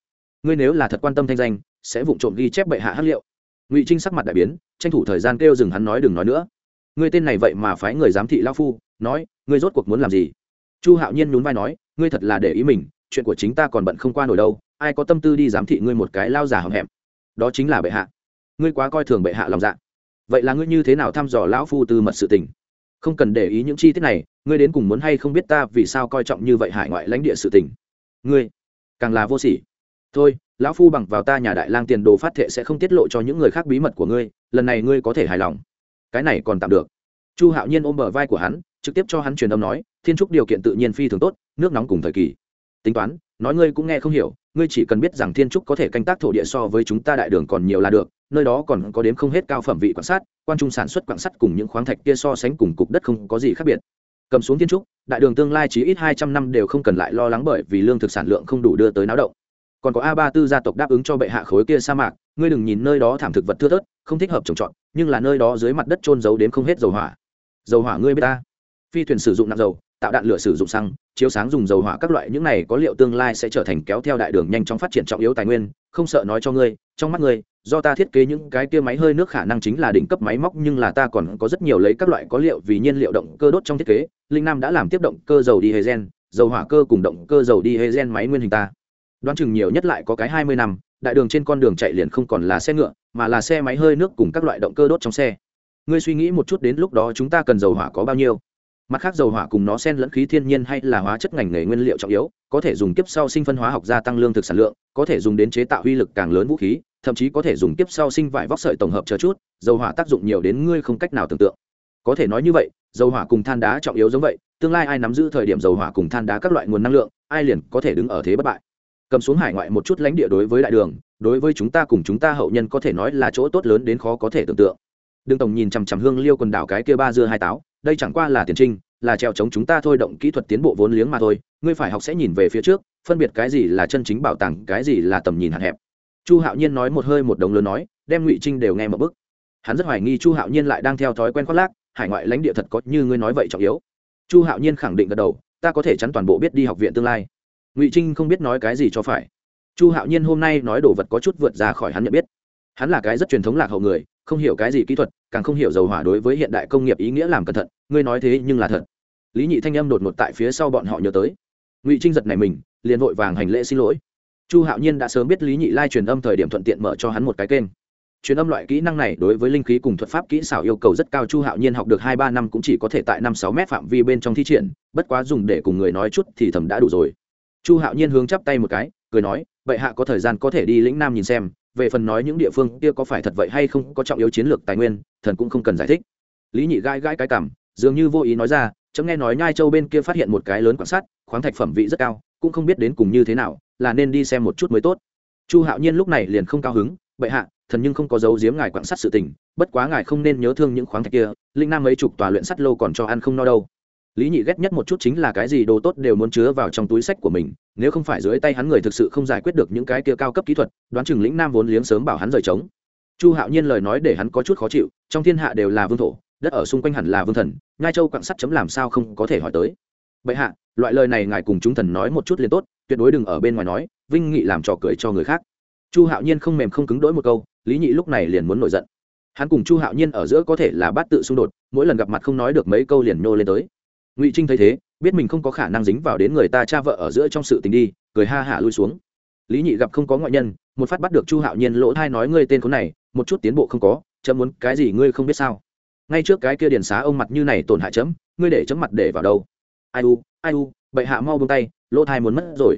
Ngươi nếu là thật quan tâm thanh danh sẽ vụng trộm ghi chép bệ hạ hát liệu. Ngụy trinh sắc mặt đại biến, tranh thủ thời gian kêu dừng hắn nói đừng nói nữa. Ngươi tên này vậy mà phái người giám thị lao phu, nói, ngươi rốt cuộc muốn làm gì? Chu hạo nhiên nhún vai nói, ngươi thật là để ý mình, chuyện của chính ta còn bận không qua nổi đâu, ai có tâm tư đi giám thị ngươi một cái lao giả hầm hẹm? Đó chính là bệ hạ. Ngươi quá coi thường bệ hạ lòng dạ. Vậy là ngươi như thế nào thăm dò lão phu từ mật sự tình? Không cần để ý những chi tiết này, ngươi đến cùng muốn hay không biết ta vì sao coi trọng như vậy hải ngoại lãnh địa sự tình? Ngươi, càng là vô sỉ. Thôi lão phu bằng vào ta nhà đại lang tiền đồ phát thệ sẽ không tiết lộ cho những người khác bí mật của ngươi, lần này ngươi có thể hài lòng. Cái này còn tạm được. Chu hạo nhiên ôm bờ vai của hắn, trực tiếp cho hắn truyền âm nói, thiên trúc điều kiện tự nhiên phi thường tốt, nước nóng cùng thời kỳ. Tính toán, nói ngươi cũng nghe không hiểu, ngươi chỉ cần biết rằng thiên trúc có thể canh tác thổ địa so với chúng ta đại đường còn nhiều là được, nơi đó còn có đếm không hết cao phẩm vị quan sát, quan trung sản xuất quạng sắt cùng những khoáng thạch kia so sánh cùng cục đất không có gì khác biệt. Cầm xuống thiên trúc, đại đường tương lai chỉ ít hai trăm năm đều không cần lại lo lắng bởi vì lương thực sản lượng không đủ đưa tới náo động còn có a ba tư gia tộc đáp ứng cho bệ hạ khối kia sa mạc, ngươi đừng nhìn nơi đó thảm thực vật thưa thớt, không thích hợp trồng trọt, nhưng là nơi đó dưới mặt đất trôn giấu đến không hết dầu hỏa. Dầu hỏa ngươi biết ta. Phi thuyền sử dụng nặng dầu, tạo đạn lửa sử dụng xăng, chiếu sáng dùng dầu hỏa các loại, những này có liệu tương lai sẽ trở thành kéo theo đại đường nhanh chóng phát triển trọng yếu tài nguyên, không sợ nói cho ngươi, trong mắt ngươi, do ta thiết kế những cái kia máy hơi nước khả năng chính là đỉnh cấp máy móc, nhưng là ta còn có rất nhiều lấy các loại có liệu vì nhiên liệu động cơ đốt trong thiết kế, linh nam đã làm tiếp động cơ dầu đi diesel dầu hỏa cơ cùng động cơ dầu đi diesel máy nguyên hình ta đoán chừng nhiều nhất lại có cái hai mươi năm, đại đường trên con đường chạy liền không còn là xe ngựa, mà là xe máy hơi nước cùng các loại động cơ đốt trong xe. Ngươi suy nghĩ một chút đến lúc đó chúng ta cần dầu hỏa có bao nhiêu? Mặt khác dầu hỏa cùng nó xen lẫn khí thiên nhiên hay là hóa chất ngành nghề nguyên liệu trọng yếu, có thể dùng kiếp sau sinh phân hóa học gia tăng lương thực sản lượng, có thể dùng đến chế tạo uy lực càng lớn vũ khí, thậm chí có thể dùng kiếp sau sinh vải vóc sợi tổng hợp chờ chút, dầu hỏa tác dụng nhiều đến ngươi không cách nào tưởng tượng. Có thể nói như vậy, dầu hỏa cùng than đá trọng yếu giống vậy, tương lai ai nắm giữ thời điểm dầu hỏa cùng than đá các loại nguồn năng lượng, ai liền có thể đứng ở thế bất bại cầm xuống hải ngoại một chút lãnh địa đối với đại đường, đối với chúng ta cùng chúng ta hậu nhân có thể nói là chỗ tốt lớn đến khó có thể tưởng tượng. Đương tổng nhìn chằm chằm hương liêu quần đảo cái kia ba dưa hai táo, đây chẳng qua là tiền trinh, là treo chống chúng ta thôi, động kỹ thuật tiến bộ vốn liếng mà thôi, ngươi phải học sẽ nhìn về phía trước, phân biệt cái gì là chân chính bảo tàng, cái gì là tầm nhìn hạn hẹp. Chu hạo nhiên nói một hơi một đồng lớn nói, đem ngụy trinh đều nghe một bức. Hắn rất hoài nghi chu hạo nhiên lại đang theo thói quen khoác lác, hải ngoại lãnh địa thật có như ngươi nói vậy trọng yếu. Chu hạo nhiên khẳng định gật đầu, ta có thể chắn toàn bộ biết đi học viện tương lai ngụy trinh không biết nói cái gì cho phải chu hạo nhiên hôm nay nói đồ vật có chút vượt ra khỏi hắn nhận biết hắn là cái rất truyền thống lạc hậu người không hiểu cái gì kỹ thuật càng không hiểu dầu hỏa đối với hiện đại công nghiệp ý nghĩa làm cẩn thận ngươi nói thế nhưng là thật lý nhị thanh âm đột ngột tại phía sau bọn họ nhớ tới ngụy trinh giật này mình liền vội vàng hành lễ xin lỗi chu hạo nhiên đã sớm biết lý nhị lai truyền âm thời điểm thuận tiện mở cho hắn một cái kênh truyền âm loại kỹ năng này đối với linh khí cùng thuật pháp kỹ xảo yêu cầu rất cao chu hạo nhiên học được hai ba năm cũng chỉ có thể tại năm sáu mét phạm vi bên trong thi triển bất quá dùng để cùng người nói chút thì thầm đã đủ rồi chu hạo nhiên hướng chắp tay một cái, cười nói vậy hạ có thời gian có thể đi lĩnh nam nhìn xem, về phần nói những địa phương kia có phải thật vậy hay không có trọng yếu chiến lược tài nguyên, thần cũng không cần giải thích. Lý nhị gãi gãi cái cảm dường như vô ý nói ra, chấm nghe nói nhai châu bên kia phát hiện một cái lớn quan sát khoáng thạch phẩm vị rất cao, cũng không biết đến cùng như thế nào, là nên đi xem một chút mới tốt. Chu hạo nhiên lúc này liền không cao hứng, bệ hạ, thần nhưng không có dấu giếm ngài quan sát sự tình, bất quá ngài không nên nhớ thương những khoáng thạch kia linh nam mấy chục tòa luyện sắt lô còn cho ăn không no đâu lý nhị ghét nhất một chút chính là cái gì đồ tốt đều muốn chứa vào trong túi sách của mình, nếu không phải dưới tay hắn người thực sự không giải quyết được những cái kia cao cấp kỹ thuật, đoán chừng lĩnh nam vốn liếng sớm bảo hắn rời trống. Chu hạo nhiên lời nói để hắn có chút khó chịu, trong thiên hạ đều là vương thổ, đất ở xung quanh hẳn là vương thần ngai châu quặng sắt chấm làm sao không có thể hỏi tới. Bệ hạ, loại lời này ngài cùng chúng thần nói một chút liền tốt, tuyệt đối đừng ở bên ngoài nói, vinh nghị làm trò cười cho người khác. Chu hạo nhiên không mềm không cứng đỗi một câu, lý nhị lúc này liền muốn nổi giận. Hắn cùng chu hạo nhiên ở giữa có thể là bát tự xung đột, mỗi lần gặp mặt không nói được mấy câu liền nhô lên tới ngụy trinh thấy thế biết mình không có khả năng dính vào đến người ta cha vợ ở giữa trong sự tình đi cười ha hả lui xuống lý nhị gặp không có ngoại nhân một phát bắt được chu hạo nhiên lỗ thai nói ngươi tên khốn này một chút tiến bộ không có chấm muốn cái gì ngươi không biết sao ngay trước cái kia điền xá ông mặt như này tổn hại chấm ngươi để chấm mặt để vào đâu ai u ai u bệ hạ mau buông tay lỗ thai muốn mất rồi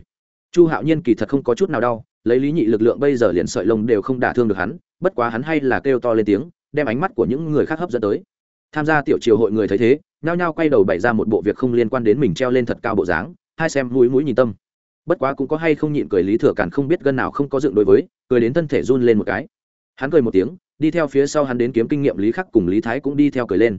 chu hạo nhiên kỳ thật không có chút nào đau lấy lý nhị lực lượng bây giờ liền sợi lông đều không đả thương được hắn bất quá hắn hay là kêu to lên tiếng đem ánh mắt của những người khác hấp dẫn tới tham gia tiểu triều hội người thấy thế nhao nhao quay đầu bày ra một bộ việc không liên quan đến mình treo lên thật cao bộ dáng, hai xem mũi mũi nhìn tâm. Bất quá cũng có hay không nhịn cười lý thừa cản không biết gân nào không có dựng đối với, cười đến thân thể run lên một cái. Hắn cười một tiếng, đi theo phía sau hắn đến kiếm kinh nghiệm lý khắc cùng lý thái cũng đi theo cười lên.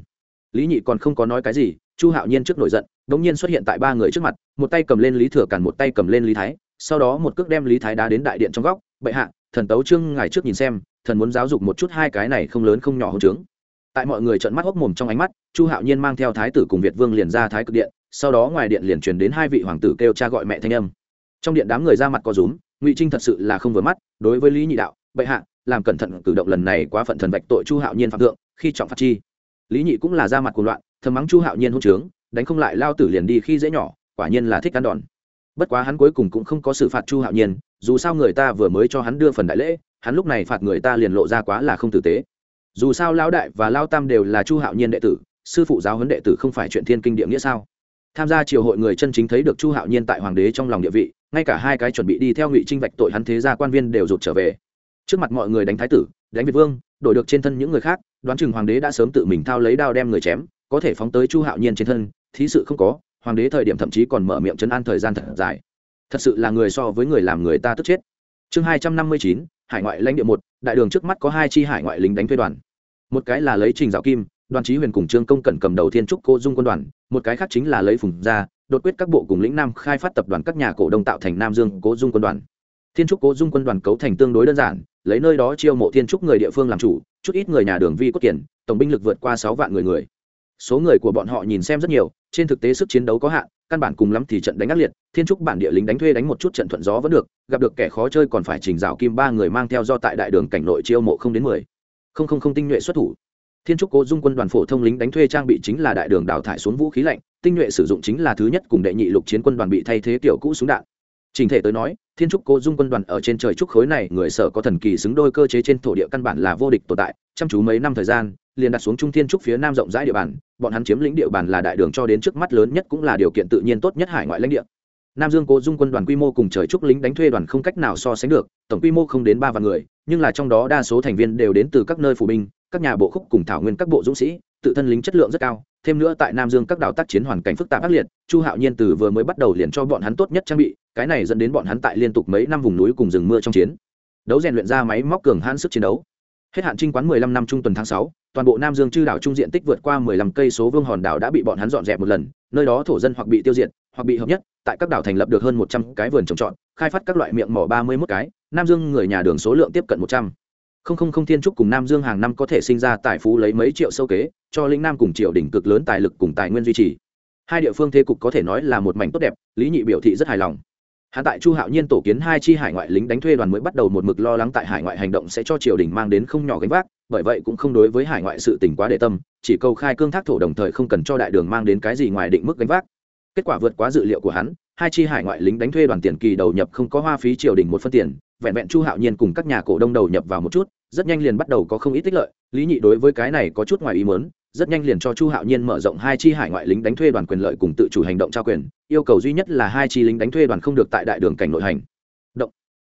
Lý nhị còn không có nói cái gì, chu hạo nhiên trước nổi giận đ ỗ n g nhiên xuất hiện tại ba người trước mặt, một tay cầm lên lý thừa cản một tay cầm lên lý thái, sau đó một cước đem lý thái đá đến đại điện trong góc. Bệ hạ, thần tấu trương ngài trước nhìn xem, thần muốn giáo dục một chút hai cái này không lớn không nhỏ hậu trướng tại mọi người trợn mắt hốc mồm trong ánh mắt, chu hạo nhiên mang theo thái tử cùng việt vương liền ra thái cực điện, sau đó ngoài điện liền truyền đến hai vị hoàng tử kêu cha gọi mẹ thanh âm. Trong điện đám người ra mặt có rúm, ngụy trinh thật sự là không vừa mắt, đối với lý nhị đạo, bệ hạ, làm cẩn thận cử động lần này quá phận thần vạch tội chu hạo nhiên phạm thượng, khi trọng phạt chi. Lý nhị cũng là ra mặt cuộc loạn, thầm mắng chu hạo nhiên hôn trướng, đánh không lại lao tử liền đi khi dễ nhỏ, quả nhiên là thích ăn đòn. Bất quá hắn cuối cùng cũng không có xử phạt chu hạo nhiên, dù sao người ta vừa mới cho hắn đưa phần đại lễ, hắn lúc này phạt người ta liền lộ ra quá là không tử tế dù sao lão đại và lao tam đều là chu hạo nhiên đệ tử, sư phụ giáo huấn đệ tử không phải chuyện thiên kinh địa nghĩa sao? Tham gia triều hội người chân chính thấy được chu hạo nhiên tại hoàng đế trong lòng địa vị, ngay cả hai cái chuẩn bị đi theo ngụy trinh vạch tội hắn thế gia quan viên đều rụt trở về. Trước mặt mọi người đánh thái tử, đánh việt vương, đổi được trên thân những người khác, đoán chừng hoàng đế đã sớm tự mình thao lấy đao đem người chém, có thể phóng tới chu hạo nhiên trên thân, thí sự không có, hoàng đế thời điểm thậm chí còn mở miệng chấn an thời gian thật dài. Thật sự là người so với người làm người ta tức chết. Chương hai trăm năm mươi chín hải ngoại lãnh địa một, đại đường trước mắt có hai chi hải ngoại lính đánh thuê đoàn. Một cái là lấy trình dạo kim, đoàn chí huyền cùng trương công cẩn cầm đầu thiên trúc cô dung quân đoàn, một cái khác chính là lấy phùng gia, đột quyết các bộ cùng lĩnh nam khai phát tập đoàn các nhà cổ đông tạo thành nam dương cố dung quân đoàn. Thiên trúc cố dung quân đoàn cấu thành tương đối đơn giản, lấy nơi đó chiêu mộ thiên trúc người địa phương làm chủ, chút ít người nhà đường vi cốt kiển tổng binh lực vượt qua sáu vạn người người số người của bọn họ nhìn xem rất nhiều, trên thực tế sức chiến đấu có hạn, căn bản cùng lắm thì trận đánh ác liệt, thiên trúc bản địa lính đánh thuê đánh một chút trận thuận gió vẫn được, gặp được kẻ khó chơi còn phải trình rào kim ba người mang theo do tại đại đường cảnh nội chiêu mộ không đến mười. Không không không tinh nhuệ xuất thủ. Thiên trúc cố dung quân đoàn phổ thông lính đánh thuê trang bị chính là đại đường đào thải xuống vũ khí lạnh, tinh nhuệ sử dụng chính là thứ nhất cùng đệ nhị lục chiến quân đoàn bị thay thế kiểu cũ súng đạn. Trình thể tới nói, thiên trúc cố dung quân đoàn ở trên trời trúc khối này, người sở có thần kỳ xứng đôi cơ chế trên thổ địa căn bản là vô địch tồn tại, chăm chú mấy năm thời gian liền đặt xuống trung thiên trúc phía nam rộng rãi địa bàn, bọn hắn chiếm lĩnh địa bàn là đại đường cho đến trước mắt lớn nhất cũng là điều kiện tự nhiên tốt nhất hải ngoại lãnh địa. Nam dương cố dung quân đoàn quy mô cùng trời trúc lính đánh thuê đoàn không cách nào so sánh được, tổng quy mô không đến ba vạn người, nhưng là trong đó đa số thành viên đều đến từ các nơi phủ binh, các nhà bộ khúc cùng thảo nguyên các bộ dũng sĩ, tự thân lính chất lượng rất cao. Thêm nữa tại nam dương các đảo tác chiến hoàn cảnh phức tạp ác liệt, chu hạo nhiên từ vừa mới bắt đầu liền cho bọn hắn tốt nhất trang bị, cái này dẫn đến bọn hắn tại liên tục mấy năm vùng núi cùng rừng mưa trong chiến. Đấu rèn luyện ra máy móc cường hãn sức chiến đấu hết hạn trinh quán 15 năm trung tuần tháng 6, toàn bộ nam dương chư đảo trung diện tích vượt qua 15 cây số vương hòn đảo đã bị bọn hắn dọn dẹp một lần nơi đó thổ dân hoặc bị tiêu diệt hoặc bị hợp nhất tại các đảo thành lập được hơn 100 cái vườn trồng trọt khai phát các loại miệng mỏ 31 cái nam dương người nhà đường số lượng tiếp cận 100 không không không thiên trúc cùng nam dương hàng năm có thể sinh ra tài phú lấy mấy triệu sâu kế cho lĩnh nam cùng triệu đỉnh cực lớn tài lực cùng tài nguyên duy trì. Hai địa phương thế cục có thể nói là một mảnh tốt đẹp lý nhị biểu thị rất hài lòng hạ tại chu hạo nhiên tổ kiến hai chi hải ngoại lính đánh thuê đoàn mới bắt đầu một mực lo lắng tại hải ngoại hành động sẽ cho triều đình mang đến không nhỏ gánh vác, bởi vậy cũng không đối với hải ngoại sự tỉnh quá để tâm, chỉ câu khai cương thác thổ đồng thời không cần cho đại đường mang đến cái gì ngoài định mức gánh vác. Kết quả vượt quá dự liệu của hắn, hai chi hải ngoại lính đánh thuê đoàn tiền kỳ đầu nhập không có hoa phí triều đình một phân tiền, vẹn vẹn chu hạo nhiên cùng các nhà cổ đông đầu nhập vào một chút, rất nhanh liền bắt đầu có không ít tích lợi, lý nhị đối với cái này có chút ngoài ý mớn rất nhanh liền cho chu hạo nhiên mở rộng hai chi hải ngoại lính đánh thuê đoàn quyền lợi cùng tự chủ hành động trao quyền, yêu cầu duy nhất là hai chi lính đánh thuê đoàn không được tại đại đường cảnh nội hành. Động.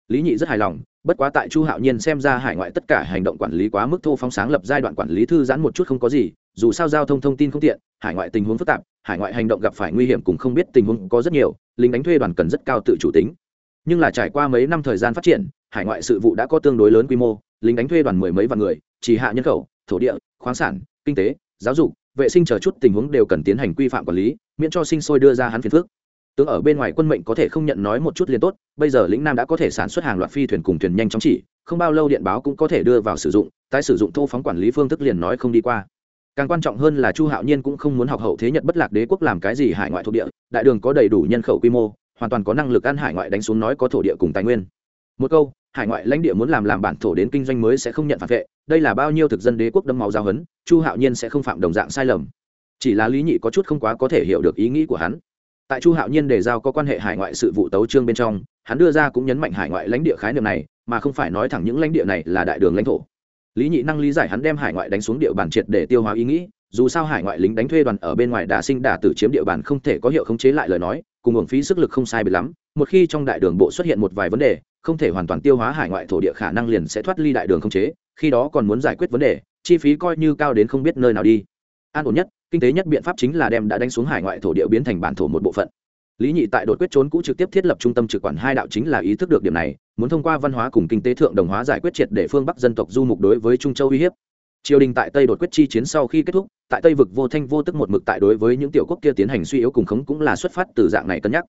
Lý nhị rất hài lòng, bất quá tại chu hạo nhiên xem ra hải ngoại tất cả hành động quản lý quá mức thô phóng sáng lập giai đoạn quản lý thư giãn một chút không có gì, dù sao giao thông thông tin không tiện, hải ngoại tình huống phức tạp, hải ngoại hành động gặp phải nguy hiểm cùng không biết tình huống có rất nhiều, lính đánh thuê đoàn cần rất cao tự chủ tính. Nhưng là trải qua mấy năm thời gian phát triển, hải ngoại sự vụ đã có tương đối lớn quy mô, lính đánh thuê đoàn mười mấy vạn người, chỉ hạ nhân khẩu, thổ địa, khoáng sản, kinh tế giáo dục, vệ sinh chờ chút tình huống đều cần tiến hành quy phạm quản lý, miễn cho sinh sôi đưa ra hắn phiền phước tướng ở bên ngoài quân mệnh có thể không nhận nói một chút liền tốt, bây giờ lĩnh nam đã có thể sản xuất hàng loạt phi thuyền cùng thuyền nhanh chóng chỉ, không bao lâu điện báo cũng có thể đưa vào sử dụng, tái sử dụng thô phóng quản lý phương thức liền nói không đi qua. Càng quan trọng hơn là chu hạo nhiên cũng không muốn học hậu thế nhật bất lạc đế quốc làm cái gì hải ngoại thuộc địa, đại đường có đầy đủ nhân khẩu quy mô, hoàn toàn có năng lực ăn hải ngoại đánh xuống nói có thổ địa cùng tài nguyên. Một câu hải ngoại lãnh địa muốn làm làm bản thổ đến kinh doanh mới sẽ không nhận phản vệ, đây là bao nhiêu thực dân đế quốc đấm máu giao hấn chu hạo nhiên sẽ không phạm đồng dạng sai lầm. Chỉ là lý nhị có chút không quá có thể hiểu được ý nghĩ của hắn. Tại chu hạo nhiên đề giao có quan hệ hải ngoại sự vụ tấu trương bên trong, hắn đưa ra cũng nhấn mạnh hải ngoại lãnh địa khái niệm này, mà không phải nói thẳng những lãnh địa này là đại đường lãnh thổ. Lý nhị năng lý giải hắn đem hải ngoại đánh xuống địa bàn triệt để tiêu hóa ý nghĩ, dù sao hải ngoại lính đánh thuê đoàn ở bên ngoài đã sinh đả tử chiếm địa bàn không thể có hiệu khống chế lại lời nói cùng hưởng phí sức lực không sai biệt lắm, một khi trong đại đường bộ xuất hiện một vài vấn đề, không thể hoàn toàn tiêu hóa hải ngoại thổ địa khả năng liền sẽ thoát ly đại đường không chế, khi đó còn muốn giải quyết vấn đề, chi phí coi như cao đến không biết nơi nào đi. An ổn nhất, kinh tế nhất biện pháp chính là đem đã đánh xuống hải ngoại thổ địa biến thành bản thổ một bộ phận. Lý nhị tại đột quyết trốn cũ trực tiếp thiết lập trung tâm trực quản hai đạo chính là ý thức được điểm này, muốn thông qua văn hóa cùng kinh tế thượng đồng hóa giải quyết triệt để phương bắc dân tộc du mục đối với trung châu uy hiếp triều đình tại tây đột quyết chi chiến sau khi kết thúc tại tây vực vô thanh vô tức một mực tại đối với những tiểu quốc kia tiến hành suy yếu cùng khống cũng là xuất phát từ dạng này cân nhắc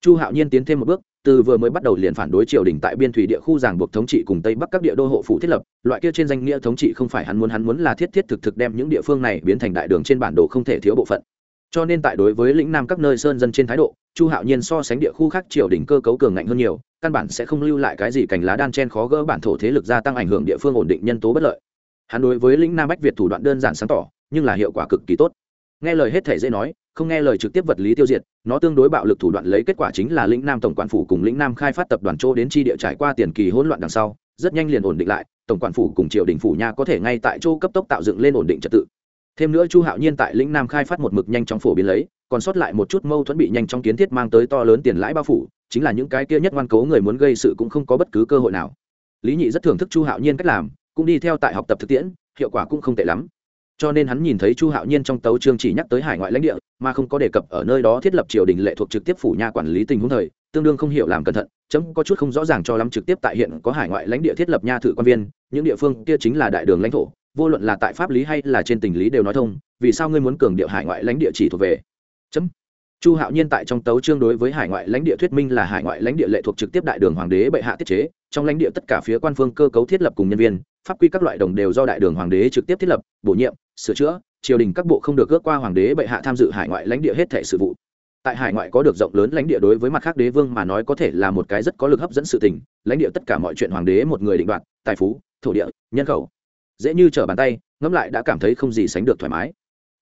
chu hạo nhiên tiến thêm một bước từ vừa mới bắt đầu liền phản đối triều đình tại biên thủy địa khu giảng buộc thống trị cùng tây bắc các địa đô hộ phủ thiết lập loại kia trên danh nghĩa thống trị không phải hắn muốn hắn muốn là thiết thiết thực thực đem những địa phương này biến thành đại đường trên bản đồ không thể thiếu bộ phận cho nên tại đối với lĩnh nam các nơi sơn dân trên thái độ chu hạo nhiên so sánh địa khu khác triều đình cơ cấu cường ngạnh hơn nhiều căn bản sẽ không lưu lại cái gì cành lá đan chen khó gỡ bản thổ thế lực gia tăng ảnh hưởng địa phương ổn định nhân tố bất lợi hắn đối với lĩnh nam bách việt thủ đoạn đơn giản sáng tỏ, nhưng là hiệu quả cực kỳ tốt. Nghe lời hết thể dễ nói, không nghe lời trực tiếp vật lý tiêu diệt, nó tương đối bạo lực thủ đoạn lấy kết quả chính là lĩnh nam tổng quản phủ cùng lĩnh nam khai phát tập đoàn chỗ đến chi địa trải qua tiền kỳ hỗn loạn đằng sau, rất nhanh liền ổn định lại, tổng quản phủ cùng triều đình phủ nha có thể ngay tại chỗ cấp tốc tạo dựng lên ổn định trật tự. Thêm nữa chu hạo nhiên tại lĩnh nam khai phát một mực nhanh chóng phổ biến lấy, còn sót lại một chút mâu thuẫn bị nhanh chóng kiến thiết mang tới to lớn tiền lãi bao phủ, chính là những cái kia nhất ngoan cố người muốn gây sự cũng không có bất cứ cơ hội nào. Lý nhị rất thưởng thức chu hạo nhiên cách làm cũng đi theo tại học tập thực tiễn, hiệu quả cũng không tệ lắm. Cho nên hắn nhìn thấy chu hạo nhiên trong tấu chương chỉ nhắc tới hải ngoại lãnh địa, mà không có đề cập ở nơi đó thiết lập triều đình lệ thuộc trực tiếp phủ nha quản lý tình huống thời, tương đương không hiểu làm cẩn thận, chấm có chút không rõ ràng cho lắm trực tiếp tại hiện có hải ngoại lãnh địa thiết lập nha thự quan viên, những địa phương kia chính là đại đường lãnh thổ, vô luận là tại pháp lý hay là trên tình lý đều nói thông, vì sao ngươi muốn cường điệu hải ngoại lãnh địa chỉ thuộc về? Chấm. Chu hạo nhiên tại trong tấu chương đối với hải ngoại lãnh địa thuyết minh là hải ngoại lãnh địa lệ thuộc trực tiếp đại đường hoàng đế bệ hạ tiết chế, trong lãnh địa tất cả phía quan phương cơ cấu thiết lập cùng nhân viên pháp quy các loại đồng đều do đại đường hoàng đế trực tiếp thiết lập, bổ nhiệm, sửa chữa, triều đình các bộ không được ước qua hoàng đế bệ hạ tham dự hải ngoại lãnh địa hết thể sự vụ. Tại hải ngoại có được rộng lớn lãnh địa đối với mặt khác đế vương mà nói có thể là một cái rất có lực hấp dẫn sự tình, lãnh địa tất cả mọi chuyện hoàng đế một người định đoạt, tài phú, thổ địa, nhân khẩu. Dễ như trở bàn tay, ngẫm lại đã cảm thấy không gì sánh được thoải mái.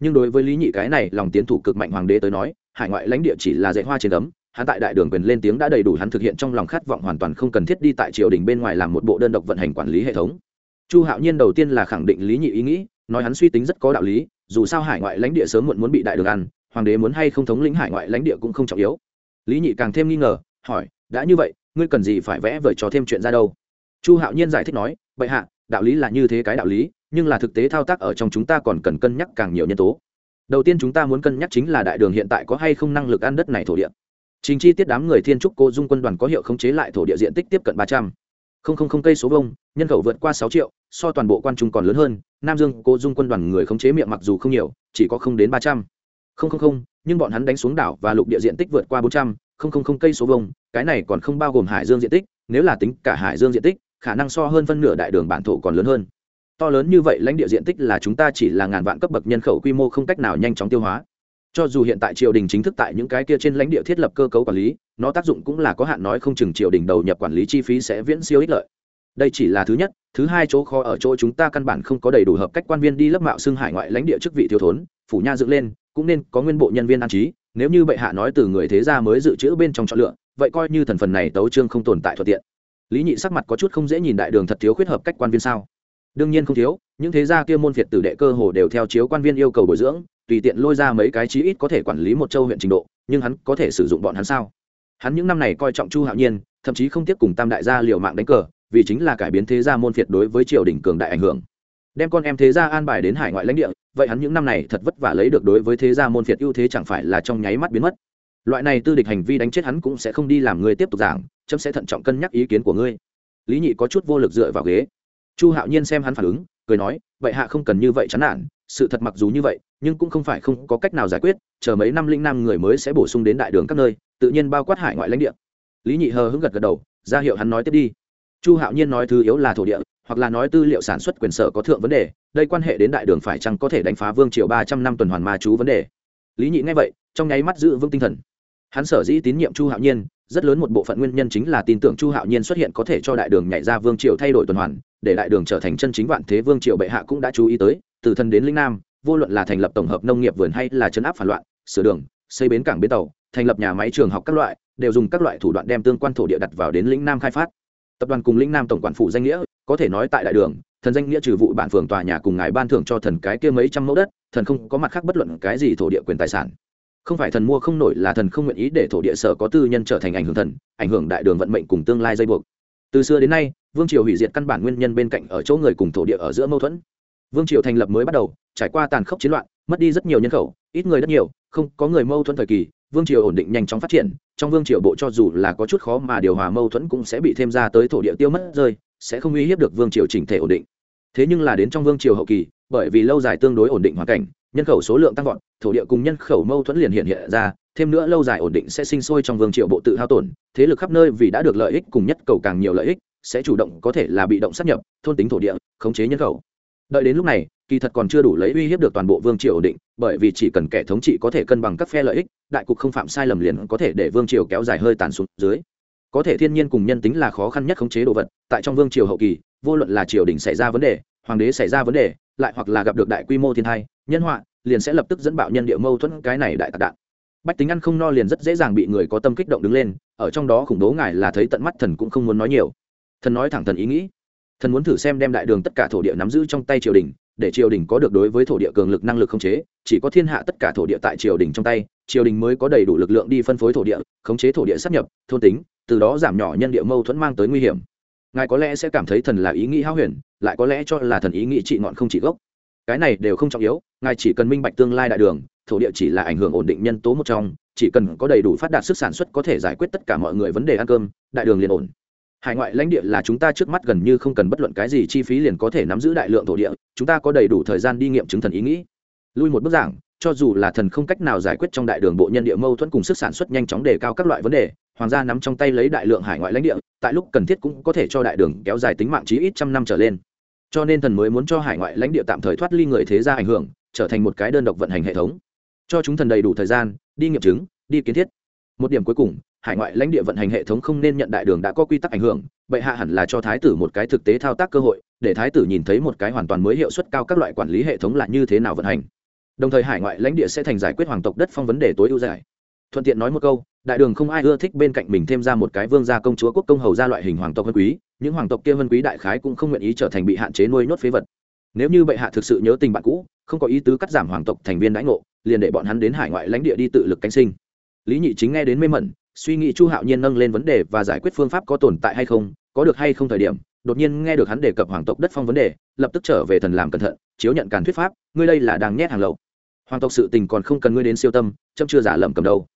Nhưng đối với lý nhị cái này lòng tiến thủ cực mạnh hoàng đế tới nói, hải ngoại lãnh địa chỉ là dạy hoa trên tấm hắn tại đại đường quyền lên tiếng đã đầy đủ hắn thực hiện trong lòng khát vọng hoàn toàn không cần thiết đi tại triều đình bên ngoài làm một bộ đơn độc vận hành quản lý hệ thống chu hạo nhiên đầu tiên là khẳng định lý nhị ý nghĩ, nói hắn suy tính rất có đạo lý, dù sao hải ngoại lãnh địa sớm muộn muốn bị đại đường ăn, hoàng đế muốn hay không thống lĩnh hải ngoại lãnh địa cũng không trọng yếu. Lý nhị càng thêm nghi ngờ, hỏi, đã như vậy, ngươi cần gì phải vẽ vời cho thêm chuyện ra đâu? Chu hạo nhiên giải thích nói, bệ hạ, đạo lý là như thế cái đạo lý, nhưng là thực tế thao tác ở trong chúng ta còn cần cân nhắc càng nhiều nhân tố. Đầu tiên chúng ta muốn cân nhắc chính là đại đường hiện tại có hay không năng lực ăn đất này thổ địa. Trình chi tiết đám người thiên trúc cô dung quân đoàn có hiệu khống chế lại thổ địa diện tích tiếp cận ba trăm không không không cây số vông nhân khẩu vượt qua sáu triệu so toàn bộ quan trung còn lớn hơn nam dương cô dung quân đoàn người khống chế miệng mặc dù không nhiều chỉ có không đến ba trăm. Không không không, nhưng bọn hắn đánh xuống đảo và lục địa diện tích vượt qua bốn trăm không không không cây số vông cái này còn không bao gồm hải dương diện tích nếu là tính cả hải dương diện tích khả năng so hơn phân nửa đại đường bản thổ còn lớn hơn. To lớn như vậy lãnh địa diện tích là chúng ta chỉ là ngàn vạn cấp bậc nhân khẩu quy mô không cách nào nhanh chóng tiêu hóa cho dù hiện tại triều đình chính thức tại những cái kia trên lãnh địa thiết lập cơ cấu quản lý, nó tác dụng cũng là có hạn nói không chừng triều đình đầu nhập quản lý chi phí sẽ viễn siêu ích lợi. Đây chỉ là thứ nhất, thứ hai chỗ khó ở chỗ chúng ta căn bản không có đầy đủ hợp cách quan viên đi lấp mạo xưng hải ngoại lãnh địa chức vị thiếu thốn, phủ nha dựng lên, cũng nên có nguyên bộ nhân viên an trí, nếu như bệ hạ nói từ người thế gia mới dự trữ bên trong chọn lựa, vậy coi như thần phần này tấu trương không tồn tại thuận tiện. Lý nhị sắc mặt có chút không dễ nhìn đại đường thật thiếu khuyết hợp cách quan viên sao? Đương nhiên không thiếu, những thế gia kia môn phiệt tử đệ cơ hồ đều theo chiếu quan viên yêu cầu bồi dưỡng tùy tiện lôi ra mấy cái chí ít có thể quản lý một châu huyện trình độ, nhưng hắn có thể sử dụng bọn hắn sao? Hắn những năm này coi trọng chu hạo nhiên, thậm chí không tiếp cùng tam đại gia liều mạng đánh cờ, vì chính là cải biến thế gia môn phiệt đối với triều đình cường đại ảnh hưởng. Đem con em thế gia an bài đến hải ngoại lãnh địa, vậy hắn những năm này thật vất vả lấy được đối với thế gia môn phiệt ưu thế chẳng phải là trong nháy mắt biến mất. Loại này tư địch hành vi đánh chết hắn cũng sẽ không đi làm người tiếp tục giảng, chấm sẽ thận trọng cân nhắc ý kiến của ngươi. Lý nhị có chút vô lực dựa vào ghế. Chu hạo nhiên xem hắn phản ứng, cười nói vậy hạ không cần như vậy chán nản, sự thật mặc dù như vậy nhưng cũng không phải không có cách nào giải quyết, chờ mấy năm linh năm người mới sẽ bổ sung đến đại đường các nơi, tự nhiên bao quát hải ngoại lãnh địa. Lý nhị hờ hững gật gật đầu, ra hiệu hắn nói tiếp đi. Chu hạo nhiên nói thứ yếu là thổ địa, hoặc là nói tư liệu sản xuất quyền sở có thượng vấn đề, đây quan hệ đến đại đường phải chăng có thể đánh phá vương triều ba trăm năm tuần hoàn ma chú vấn đề. Lý nhị nghe vậy, trong nháy mắt giữ vững tinh thần. Hắn sở dĩ tín nhiệm chu hạo nhiên, rất lớn một bộ phận nguyên nhân chính là tin tưởng chu hạo nhiên xuất hiện có thể cho đại đường nhảy ra vương triều thay đổi tuần hoàn, để đại đường trở thành chân chính vạn thế vương triều bệ hạ cũng đã chú ý tới, từ thân đến linh nam vô luận là thành lập tổng hợp nông nghiệp vườn hay là chấn áp phản loạn, sửa đường, xây bến cảng bến tàu, thành lập nhà máy trường học các loại, đều dùng các loại thủ đoạn đem tương quan thổ địa đặt vào đến lĩnh nam khai phát. Tập đoàn cùng lĩnh nam tổng quản phủ danh nghĩa, có thể nói tại đại đường, thần danh nghĩa trừ vụ bản phường tòa nhà cùng ngài ban thưởng cho thần cái kia mấy trăm mẫu đất, thần không có mặt khác bất luận cái gì thổ địa quyền tài sản. Không phải thần mua không nổi là thần không nguyện ý để thổ địa sở có tư nhân trở thành ảnh hưởng thần, ảnh hưởng đại đường vận mệnh cùng tương lai dây buộc. Từ xưa đến nay, vương triều hủy diệt căn bản nguyên nhân bên cạnh ở chỗ người cùng thổ địa ở giữa mâu thuẫn. Vương triều thành lập mới bắt đầu trải qua tàn khốc chiến loạn, mất đi rất nhiều nhân khẩu, ít người rất nhiều, không có người mâu thuẫn thời kỳ, vương triều ổn định nhanh chóng phát triển, trong vương triều bộ cho dù là có chút khó mà điều hòa mâu thuẫn cũng sẽ bị thêm ra tới thổ địa tiêu mất rơi, sẽ không uy hiếp được vương triều chỉnh thể ổn định. Thế nhưng là đến trong vương triều hậu kỳ, bởi vì lâu dài tương đối ổn định hoàn cảnh, nhân khẩu số lượng tăng vọt, thổ địa cùng nhân khẩu mâu thuẫn liền hiện hiện ra, thêm nữa lâu dài ổn định sẽ sinh sôi trong vương triều bộ tự hao tổn, thế lực khắp nơi vì đã được lợi ích cùng nhất cầu càng nhiều lợi ích, sẽ chủ động có thể là bị động sát nhập, thôn tính thổ địa, khống chế nhân khẩu đợi đến lúc này, kỳ thật còn chưa đủ lấy uy hiếp được toàn bộ vương triều ổn định, bởi vì chỉ cần kẻ thống trị có thể cân bằng các phe lợi ích, đại cục không phạm sai lầm liền có thể để vương triều kéo dài hơi tàn xuống dưới. Có thể thiên nhiên cùng nhân tính là khó khăn nhất khống chế đồ vật, tại trong vương triều hậu kỳ, vô luận là triều đình xảy ra vấn đề, hoàng đế xảy ra vấn đề, lại hoặc là gặp được đại quy mô thiên thai nhân họa, liền sẽ lập tức dẫn bạo nhân địa mâu thuẫn cái này đại tạc đạn. Bách tính ăn không no liền rất dễ dàng bị người có tâm kích động đứng lên, ở trong đó khủng bố ngài là thấy tận mắt thần cũng không muốn nói nhiều. Thần nói thẳng thần ý nghĩ thần muốn thử xem đem đại đường tất cả thổ địa nắm giữ trong tay triều đình, để triều đình có được đối với thổ địa cường lực năng lực khống chế, chỉ có thiên hạ tất cả thổ địa tại triều đình trong tay, triều đình mới có đầy đủ lực lượng đi phân phối thổ địa, khống chế thổ địa sắp nhập, thôn tính, từ đó giảm nhỏ nhân địa mâu thuẫn mang tới nguy hiểm. Ngài có lẽ sẽ cảm thấy thần là ý nghĩ hao huyền, lại có lẽ cho là thần ý nghĩ trị ngọn không trị gốc. Cái này đều không trọng yếu, ngài chỉ cần minh bạch tương lai đại đường, thổ địa chỉ là ảnh hưởng ổn định nhân tố một trong, chỉ cần có đầy đủ phát đạt sức sản xuất có thể giải quyết tất cả mọi người vấn đề ăn cơm, đại đường liền ổn hải ngoại lãnh địa là chúng ta trước mắt gần như không cần bất luận cái gì chi phí liền có thể nắm giữ đại lượng thổ địa, chúng ta có đầy đủ thời gian đi nghiệm chứng thần ý nghĩ. Lui một bước giảng, cho dù là thần không cách nào giải quyết trong đại đường bộ nhân địa mâu thuẫn cùng sức sản xuất nhanh chóng đề cao các loại vấn đề, hoàng gia nắm trong tay lấy đại lượng hải ngoại lãnh địa, tại lúc cần thiết cũng có thể cho đại đường kéo dài tính mạng chí ít trăm năm trở lên. Cho nên thần mới muốn cho hải ngoại lãnh địa tạm thời thoát ly người thế gia ảnh hưởng, trở thành một cái đơn độc vận hành hệ thống. Cho chúng thần đầy đủ thời gian, đi nghiệm chứng, đi kiến thiết. Một điểm cuối cùng hải ngoại lãnh địa vận hành hệ thống không nên nhận đại đường đã có quy tắc ảnh hưởng bệ hạ hẳn là cho thái tử một cái thực tế thao tác cơ hội, để thái tử nhìn thấy một cái hoàn toàn mới hiệu suất cao các loại quản lý hệ thống là như thế nào vận hành. Đồng thời hải ngoại lãnh địa sẽ thành giải quyết hoàng tộc đất phong vấn đề tối ưu giải thuận tiện nói một câu, đại đường không ai ưa thích bên cạnh mình thêm ra một cái vương gia công chúa quốc công hầu ra loại hình hoàng tộc vân quý, những hoàng tộc kia vân quý đại khái cũng không nguyện ý trở thành bị hạn chế nuôi nhốt phế vật. Nếu như bệ hạ thực sự nhớ tình bạn cũ, không có ý tứ cắt giảm hoàng tộc thành viên đãi ngộ, liền để bọn hắn đến hải ngoại lãnh địa đi tự lực cánh sinh. Lý nhị chính nghe đến mê mẩn suy nghĩ chu hạo nhiên nâng lên vấn đề và giải quyết phương pháp có tồn tại hay không, có được hay không thời điểm, đột nhiên nghe được hắn đề cập hoàng tộc đất phong vấn đề, lập tức trở về thần làm cẩn thận, chiếu nhận càn thuyết pháp, ngươi đây là đang nhét hàng lậu. Hoàng tộc sự tình còn không cần ngươi đến siêu tâm châm chưa giả lầm cầm đâu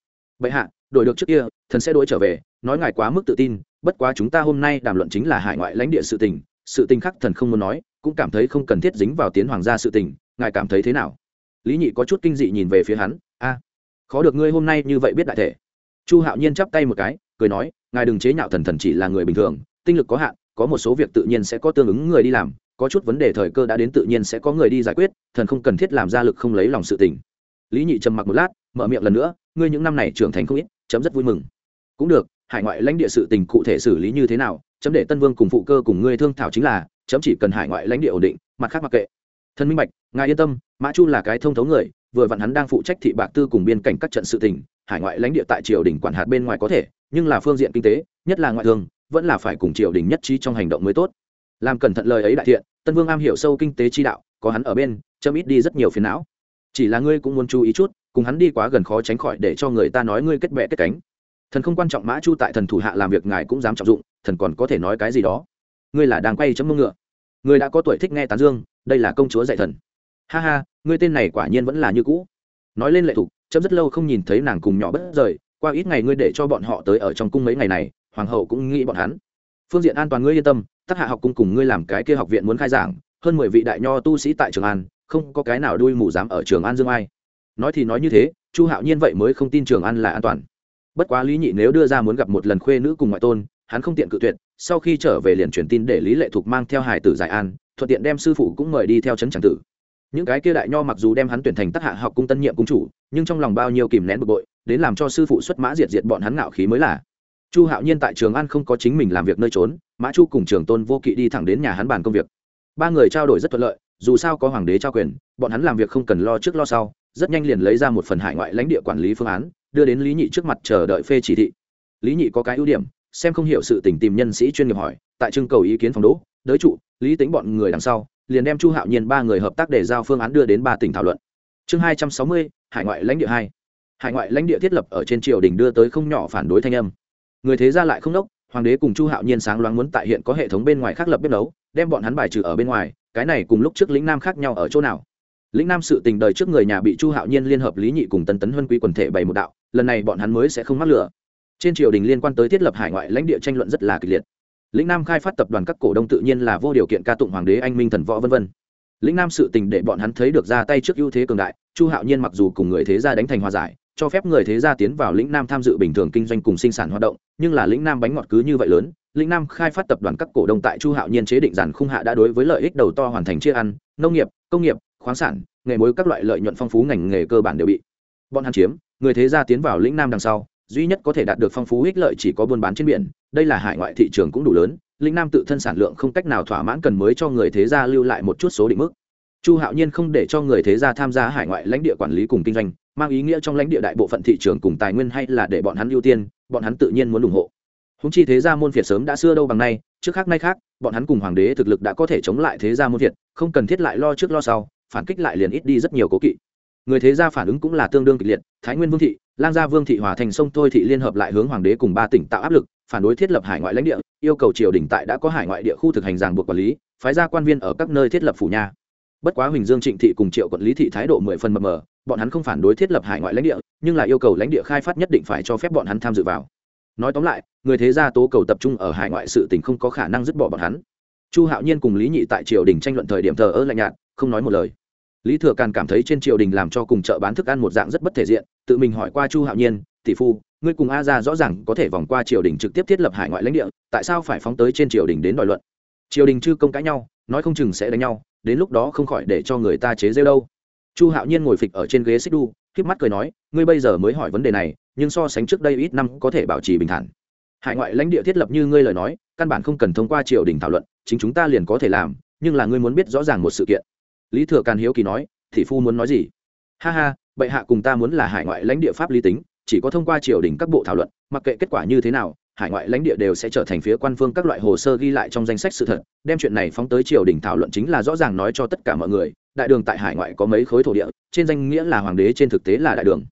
bệ hạ, đổi được trước kia, thần sẽ đổi trở về, nói ngài quá mức tự tin, bất quá chúng ta hôm nay đàm luận chính là hải ngoại lãnh địa sự tình sự tình khác thần không muốn nói, cũng cảm thấy không cần thiết dính vào tiến hoàng gia sự tình, ngài cảm thấy thế nào? Lý nhị có chút kinh dị nhìn về phía hắn, a, khó được ngươi hôm nay như vậy biết đại thể chu hạo nhiên chắp tay một cái, cười nói, ngài đừng chế nhạo thần thần chỉ là người bình thường, tinh lực có hạn, có một số việc tự nhiên sẽ có tương ứng người đi làm, có chút vấn đề thời cơ đã đến tự nhiên sẽ có người đi giải quyết, thần không cần thiết làm ra lực không lấy lòng sự tình. Lý nhị trầm mặc một lát, mở miệng lần nữa, ngươi những năm này trưởng thành không ít, chấm rất vui mừng. Cũng được, hải ngoại lãnh địa sự tình cụ thể xử lý như thế nào, chấm để tân vương cùng phụ cơ cùng ngươi thương thảo chính là, chấm chỉ cần hải ngoại lãnh địa ổn định, mặt khác mặc kệ. Thân minh bạch, ngài yên tâm, mã chu là cái thông thấu người, vừa vặn hắn đang phụ trách thị bạc tư cùng biên cảnh các trận sự tình hải ngoại lãnh địa tại triều đình quản hạt bên ngoài có thể, nhưng là phương diện kinh tế, nhất là ngoại thương, vẫn là phải cùng triều đình nhất trí trong hành động mới tốt. Làm cẩn thận lời ấy đại thiện, tân vương am hiểu sâu kinh tế chi đạo, có hắn ở bên, chấm ít đi rất nhiều phiền não. Chỉ là ngươi cũng muốn chú ý chút, cùng hắn đi quá gần khó tránh khỏi để cho người ta nói ngươi kết bệ kết cánh. Thần không quan trọng mã chu tại thần thủ hạ làm việc ngài cũng dám trọng dụng, thần còn có thể nói cái gì đó. Ngươi là đang quay chấm mông ngựa. Ngươi đã có tuổi thích nghe tán dương, đây là công chúa dạy thần. Ha ha, ngươi tên này quả nhiên vẫn là như cũ. Nói lên lệ thục chấm rất lâu không nhìn thấy nàng cùng nhỏ bất rời, qua ít ngày ngươi để cho bọn họ tới ở trong cung mấy ngày này, hoàng hậu cũng nghĩ bọn hắn. Phương diện an toàn ngươi yên tâm tác hạ học cung cùng ngươi làm cái kia học viện muốn khai giảng, hơn mười vị đại nho tu sĩ tại trường an, không có cái nào đuôi mù dám ở trường an dương ai. Nói thì nói như thế, chu hạo nhiên vậy mới không tin trường an là an toàn. Bất quá lý nhị nếu đưa ra muốn gặp một lần khuê nữ cùng ngoại tôn, hắn không tiện cự tuyệt, sau khi trở về liền truyền tin để lý lệ thục mang theo hải tử giải an, thuận tiện đem sư phụ cũng mời đi theo trấn tràng tử những cái kia đại nho mặc dù đem hắn tuyển thành tác hạ học cung tân nhiệm cung chủ, nhưng trong lòng bao nhiêu kìm nén bực bội, đến làm cho sư phụ xuất mã diệt diệt bọn hắn ngạo khí mới là. Chu hạo nhiên tại trường an không có chính mình làm việc nơi trốn, mã chu cùng trường tôn vô kỵ đi thẳng đến nhà hắn bàn công việc. Ba người trao đổi rất thuận lợi, dù sao có hoàng đế trao quyền, bọn hắn làm việc không cần lo trước lo sau, rất nhanh liền lấy ra một phần hải ngoại lãnh địa quản lý phương án, đưa đến lý nhị trước mặt chờ đợi phê chỉ thị. Lý nhị có cái ưu điểm, xem không hiểu sự tình tìm nhân sĩ chuyên nghiệp hỏi, tại trưng cầu ý kiến phòng đỗ, đới trụ, lý tính bọn người đằng sau liền đem chu hạo nhiên ba người hợp tác để giao phương án đưa đến ba tỉnh thảo luận. Chương hai trăm sáu mươi, hải ngoại lãnh địa hai. Hải ngoại lãnh địa thiết lập ở trên triều đình đưa tới không nhỏ phản đối thanh âm. Người thế ra lại không đốc, hoàng đế cùng chu hạo nhiên sáng loáng muốn tại hiện có hệ thống bên ngoài khác lập bếp nấu, đem bọn hắn bài trừ ở bên ngoài, cái này cùng lúc trước lĩnh nam khác nhau ở chỗ nào? Lĩnh nam sự tình đời trước người nhà bị chu hạo nhiên liên hợp lý nhị cùng Tần tấn huân quý quần thể bày một đạo, lần này bọn hắn mới sẽ không mắc lửa. Trên triều đình liên quan tới thiết lập hải ngoại lãnh địa tranh luận rất là kịch liệt lĩnh nam khai phát tập đoàn các cổ đông tự nhiên là vô điều kiện ca tụng hoàng đế anh minh thần võ v v lĩnh nam sự tình để bọn hắn thấy được ra tay trước ưu thế cường đại, chu hạo nhiên mặc dù cùng người thế gia đánh thành hòa giải, cho phép người thế gia tiến vào lĩnh nam tham dự bình thường kinh doanh cùng sinh sản hoạt động, nhưng là lĩnh nam bánh ngọt cứ như vậy lớn, lĩnh nam khai phát tập đoàn các cổ đông tại chu hạo nhiên chế định giản khung hạ đã đối với lợi ích đầu to hoàn thành chia ăn, nông nghiệp, công nghiệp, khoáng sản, nghề mối các loại lợi nhuận phong phú ngành nghề cơ bản đều bị bọn hắn chiếm, người thế gia tiến vào lĩnh nam đằng sau, duy nhất có thể đạt được phong phú ích lợi chỉ có buôn bán trên biển đây là hải ngoại thị trường cũng đủ lớn, linh nam tự thân sản lượng không cách nào thỏa mãn cần mới cho người thế gia lưu lại một chút số định mức. Chu hạo nhiên không để cho người thế gia tham gia hải ngoại lãnh địa quản lý cùng kinh doanh, mang ý nghĩa trong lãnh địa đại bộ phận thị trường cùng tài nguyên hay là để bọn hắn ưu tiên, bọn hắn tự nhiên muốn ủng hộ. Húng chi thế gia môn phiệt sớm đã xưa đâu bằng nay, trước khác nay khác, bọn hắn cùng hoàng đế thực lực đã có thể chống lại thế gia môn phiệt không cần thiết lại lo trước lo sau, phản kích lại liền ít đi rất nhiều cố kỵ người thế gia phản ứng cũng là tương đương kịch liệt, thái nguyên vương thị, lang gia vương thị hòa thành sông thôi thị liên hợp lại hướng hoàng đế cùng ba tỉnh tạo áp lực, phản đối thiết lập hải ngoại lãnh địa, yêu cầu triều đình tại đã có hải ngoại địa khu thực hành ràng buộc quản lý, phái ra quan viên ở các nơi thiết lập phủ nha bất quá huỳnh dương trịnh thị cùng triệu quận lý thị thái độ mười phần mập mờ, bọn hắn không phản đối thiết lập hải ngoại lãnh địa, nhưng là yêu cầu lãnh địa khai phát nhất định phải cho phép bọn hắn tham dự vào. Nói tóm lại, người thế gia tố cầu tập trung ở hải ngoại sự tình không có khả năng dứt bỏ bọn hắn. Chu hạo nhiên cùng lý nhị tại triều đình tranh luận thời điểm thờ ơ lạnh nhạt, không nói một lời lý thừa càn cảm thấy trên triều đình làm cho cùng chợ bán thức ăn một dạng rất bất thể diện, tự mình hỏi qua chu hạo nhiên, tỷ phu, ngươi cùng a ra rõ ràng có thể vòng qua triều đình trực tiếp thiết lập hải ngoại lãnh địa, tại sao phải phóng tới trên triều đình đến đòi luận? Triều đình chư công cãi nhau, nói không chừng sẽ đánh nhau, đến lúc đó không khỏi để cho người ta chế rêu đâu. Chu hạo nhiên ngồi phịch ở trên ghế xích đu k mắt cười nói, ngươi bây giờ mới hỏi vấn đề này, nhưng so sánh trước đây ít năm có thể bảo trì bình thản. Hải ngoại lãnh địa thiết lập như ngươi lời nói, căn bản không cần thông qua triều đình thảo luận, chính chúng ta liền có thể làm, nhưng là ngươi muốn biết rõ ràng một sự kiện lý thừa càn hiếu kỳ nói, thị phu muốn nói gì? Ha ha, bệ hạ cùng ta muốn là hải ngoại lãnh địa pháp lý tính, chỉ có thông qua triều đình các bộ thảo luận, mặc kệ kết quả như thế nào, hải ngoại lãnh địa đều sẽ trở thành phía quan phương các loại hồ sơ ghi lại trong danh sách sự thật, đem chuyện này phóng tới triều đình thảo luận chính là rõ ràng nói cho tất cả mọi người, đại đường tại hải ngoại có mấy khối thổ địa, trên danh nghĩa là hoàng đế, trên thực tế là đại đường.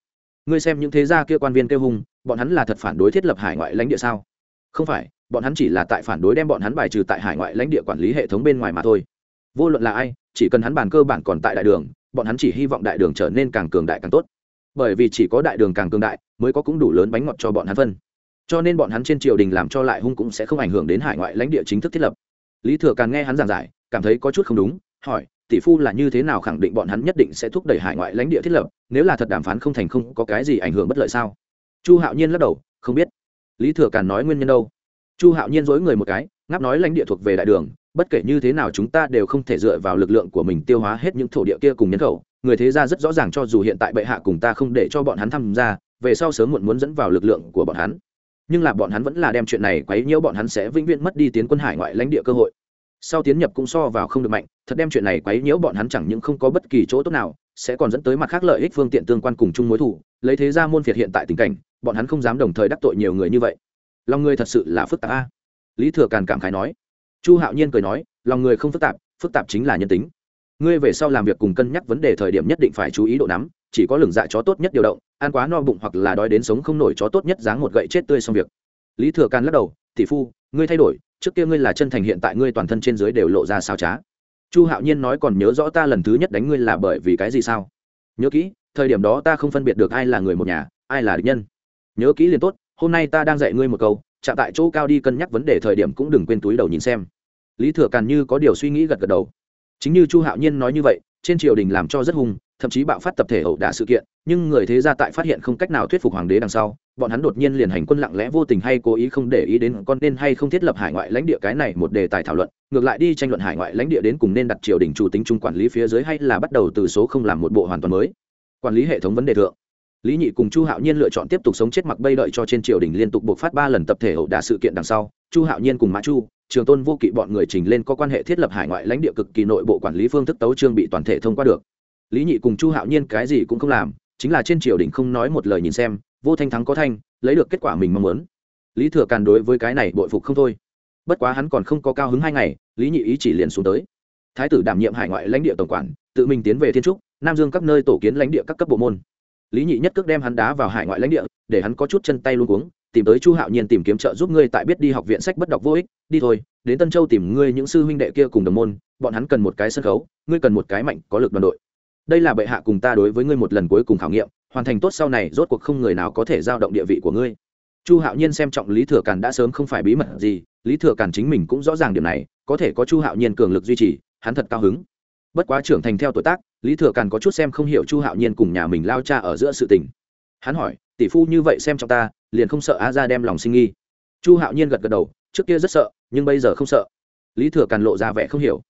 Ngươi xem những thế gia kia quan viên kêu hung, bọn hắn là thật phản đối thiết lập hải ngoại lãnh địa sao? Không phải, bọn hắn chỉ là tại phản đối đem bọn hắn bài trừ tại hải ngoại lãnh địa quản lý hệ thống bên ngoài mà thôi vô luận là ai, chỉ cần hắn bàn cơ bản còn tại đại đường, bọn hắn chỉ hy vọng đại đường trở nên càng cường đại càng tốt. Bởi vì chỉ có đại đường càng cường đại, mới có cũng đủ lớn bánh ngọt cho bọn hắn phân. Cho nên bọn hắn trên triều đình làm cho lại hung cũng sẽ không ảnh hưởng đến hải ngoại lãnh địa chính thức thiết lập. Lý thừa càng nghe hắn giảng giải, cảm thấy có chút không đúng, hỏi, tỷ phu là như thế nào khẳng định bọn hắn nhất định sẽ thúc đẩy hải ngoại lãnh địa thiết lập? Nếu là thật đàm phán không thành không có cái gì ảnh hưởng bất lợi sao? Chu hạo nhiên lắc đầu, không biết. Lý thừa càn nói nguyên nhân đâu? Chu hạo nhiên dối người một cái, ngáp nói lãnh địa thuộc về đại đường bất kể như thế nào chúng ta đều không thể dựa vào lực lượng của mình tiêu hóa hết những thổ địa kia cùng nhân khẩu. Người thế gia rất rõ ràng cho dù hiện tại bệ hạ cùng ta không để cho bọn hắn tham gia, về sau sớm muộn muốn dẫn vào lực lượng của bọn hắn. Nhưng là bọn hắn vẫn là đem chuyện này quấy nhiễu, bọn hắn sẽ vĩnh viễn mất đi tiến quân hải ngoại lãnh địa cơ hội. Sau tiến nhập cũng so vào không được mạnh, thật đem chuyện này quấy nhiễu, bọn hắn chẳng những không có bất kỳ chỗ tốt nào, sẽ còn dẫn tới mặt khác lợi ích phương tiện tương quan cùng chung mối thủ lấy thế ra môn phiệt hiện tại tình cảnh, bọn hắn không dám đồng thời đắc tội nhiều người như vậy. Lòng người thật sự là phức tạp a. Lý thừa càn cảm khái nói chu hạo nhiên cười nói, lòng người không phức tạp phức tạp chính là nhân tính. Ngươi về sau làm việc cùng cân nhắc vấn đề thời điểm nhất định phải chú ý độ nắm, chỉ có lường dạ chó tốt nhất điều động, ăn quá no bụng hoặc là đói đến sống không nổi chó tốt nhất dáng một gậy chết tươi xong việc. Lý thừa càn lắc đầu, tỷ phu, ngươi thay đổi, trước kia ngươi là chân thành hiện tại ngươi toàn thân trên dưới đều lộ ra sao trá. Chu hạo nhiên nói, còn nhớ rõ ta lần thứ nhất đánh ngươi là bởi vì cái gì sao? Nhớ kỹ, thời điểm đó ta không phân biệt được ai là người một nhà, ai là địch nhân. Nhớ kỹ liền tốt, hôm nay ta đang dạy ngươi một câu chạm tại chỗ cao đi cân nhắc vấn đề thời điểm cũng đừng quên túi đầu nhìn xem. Lý thừa càn như có điều suy nghĩ gật gật đầu. Chính như chu hạo nhiên nói như vậy, trên triều đình làm cho rất hung, thậm chí bạo phát tập thể ẩu đả sự kiện, nhưng người thế gia tại phát hiện không cách nào thuyết phục hoàng đế đằng sau, bọn hắn đột nhiên liền hành quân lặng lẽ vô tình hay cố ý không để ý đến con nên hay không thiết lập hải ngoại lãnh địa cái này một đề tài thảo luận, ngược lại đi tranh luận hải ngoại lãnh địa đến cùng nên đặt triều đình chủ tính chung quản lý phía dưới hay là bắt đầu từ số không làm một bộ hoàn toàn mới. Quản lý hệ thống vấn đề thượng lý nhị cùng chu hạo nhiên lựa chọn tiếp tục sống chết mặc bây đợi cho trên triều đình liên tục buộc phát ba lần tập thể hậu đả sự kiện đằng sau, chu hạo nhiên cùng mã chu, trường tôn vô kỵ bọn người trình lên có quan hệ thiết lập hải ngoại lãnh địa cực kỳ nội bộ quản lý phương thức tấu trương bị toàn thể thông qua được. Lý nhị cùng chu hạo nhiên cái gì cũng không làm, chính là trên triều đình không nói một lời nhìn xem, vô thanh thắng có thanh, lấy được kết quả mình mong muốn. Lý thừa càn đối với cái này bội phục không thôi. Bất quá hắn còn không có cao hứng hai ngày, lý nhị ý chỉ liền xuống tới. Thái tử đảm nhiệm hải ngoại lãnh địa tổng quản, tự mình tiến về thiên trúc, nam dương các nơi tổ kiến lãnh địa các cấp bộ môn lý nhị nhất cước đem hắn đá vào hải ngoại lãnh địa, để hắn có chút chân tay luôn cuống, tìm tới chu hạo nhiên tìm kiếm trợ giúp ngươi tại biết đi học viện sách bất đọc vô ích, đi thôi, đến tân châu tìm ngươi những sư huynh đệ kia cùng đồng môn, bọn hắn cần một cái sân khấu, ngươi cần một cái mạnh, có lực đoàn đội. Đây là bệ hạ cùng ta đối với ngươi một lần cuối cùng khảo nghiệm, hoàn thành tốt sau này, rốt cuộc không người nào có thể giao động địa vị của ngươi. Chu hạo nhiên xem trọng lý thừa càn đã sớm không phải bí mật gì, lý thừa càn chính mình cũng rõ ràng điểm này, có thể có chu hạo nhiên cường lực duy trì, hắn thật cao hứng. Bất quá trưởng thành theo tuổi tác lý thừa càn có chút xem không hiểu chu hạo nhiên cùng nhà mình lao cha ở giữa sự tình. Hắn hỏi, tỷ phu như vậy xem trong ta, liền không sợ a ra đem lòng sinh nghi? Chu hạo nhiên gật gật đầu, trước kia rất sợ, nhưng bây giờ không sợ. Lý thừa càn lộ ra vẻ không hiểu.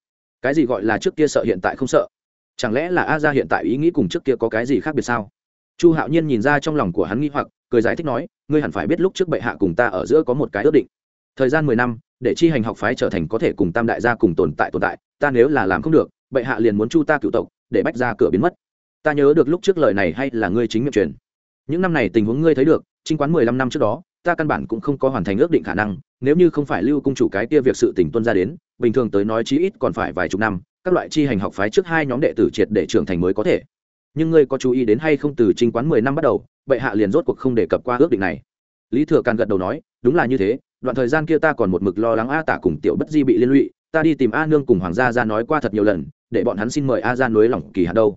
Cái gì gọi là trước kia sợ hiện tại không sợ? Chẳng lẽ là a ra hiện tại ý nghĩ cùng trước kia có cái gì khác biệt sao? Chu hạo nhiên nhìn ra trong lòng của hắn nghi hoặc, cười giải thích nói, ngươi hẳn phải biết lúc trước bệ hạ cùng ta ở giữa có một cái ước định. Thời gian mười năm, để chi hành học phái trở thành có thể cùng tam đại gia cùng tồn tại tồn tại, ta nếu là làm không được, bệ hạ liền muốn chu ta cựu tộc để bách ra cửa biến mất. Ta nhớ được lúc trước lời này hay là ngươi chính miệng truyền. Những năm này tình huống ngươi thấy được, trinh quán mười lăm năm trước đó, ta căn bản cũng không có hoàn thành ước định khả năng, nếu như không phải lưu cung chủ cái kia việc sự tỉnh tuân ra đến, bình thường tới nói chí ít còn phải vài chục năm, các loại chi hành học phái trước hai nhóm đệ tử triệt để trưởng thành mới có thể. Nhưng ngươi có chú ý đến hay không từ trinh quán mười năm bắt đầu, bệ hạ liền rốt cuộc không đề cập qua ước định này. Lý thừa càn gật đầu nói, đúng là như thế, đoạn thời gian kia ta còn một mực lo lắng a tả cùng tiểu bất di bị liên lụy, ta đi tìm a nương cùng hoàng gia ra nói qua thật nhiều lần để bọn hắn xin mời a ra nối lỏng kỳ hạn đâu.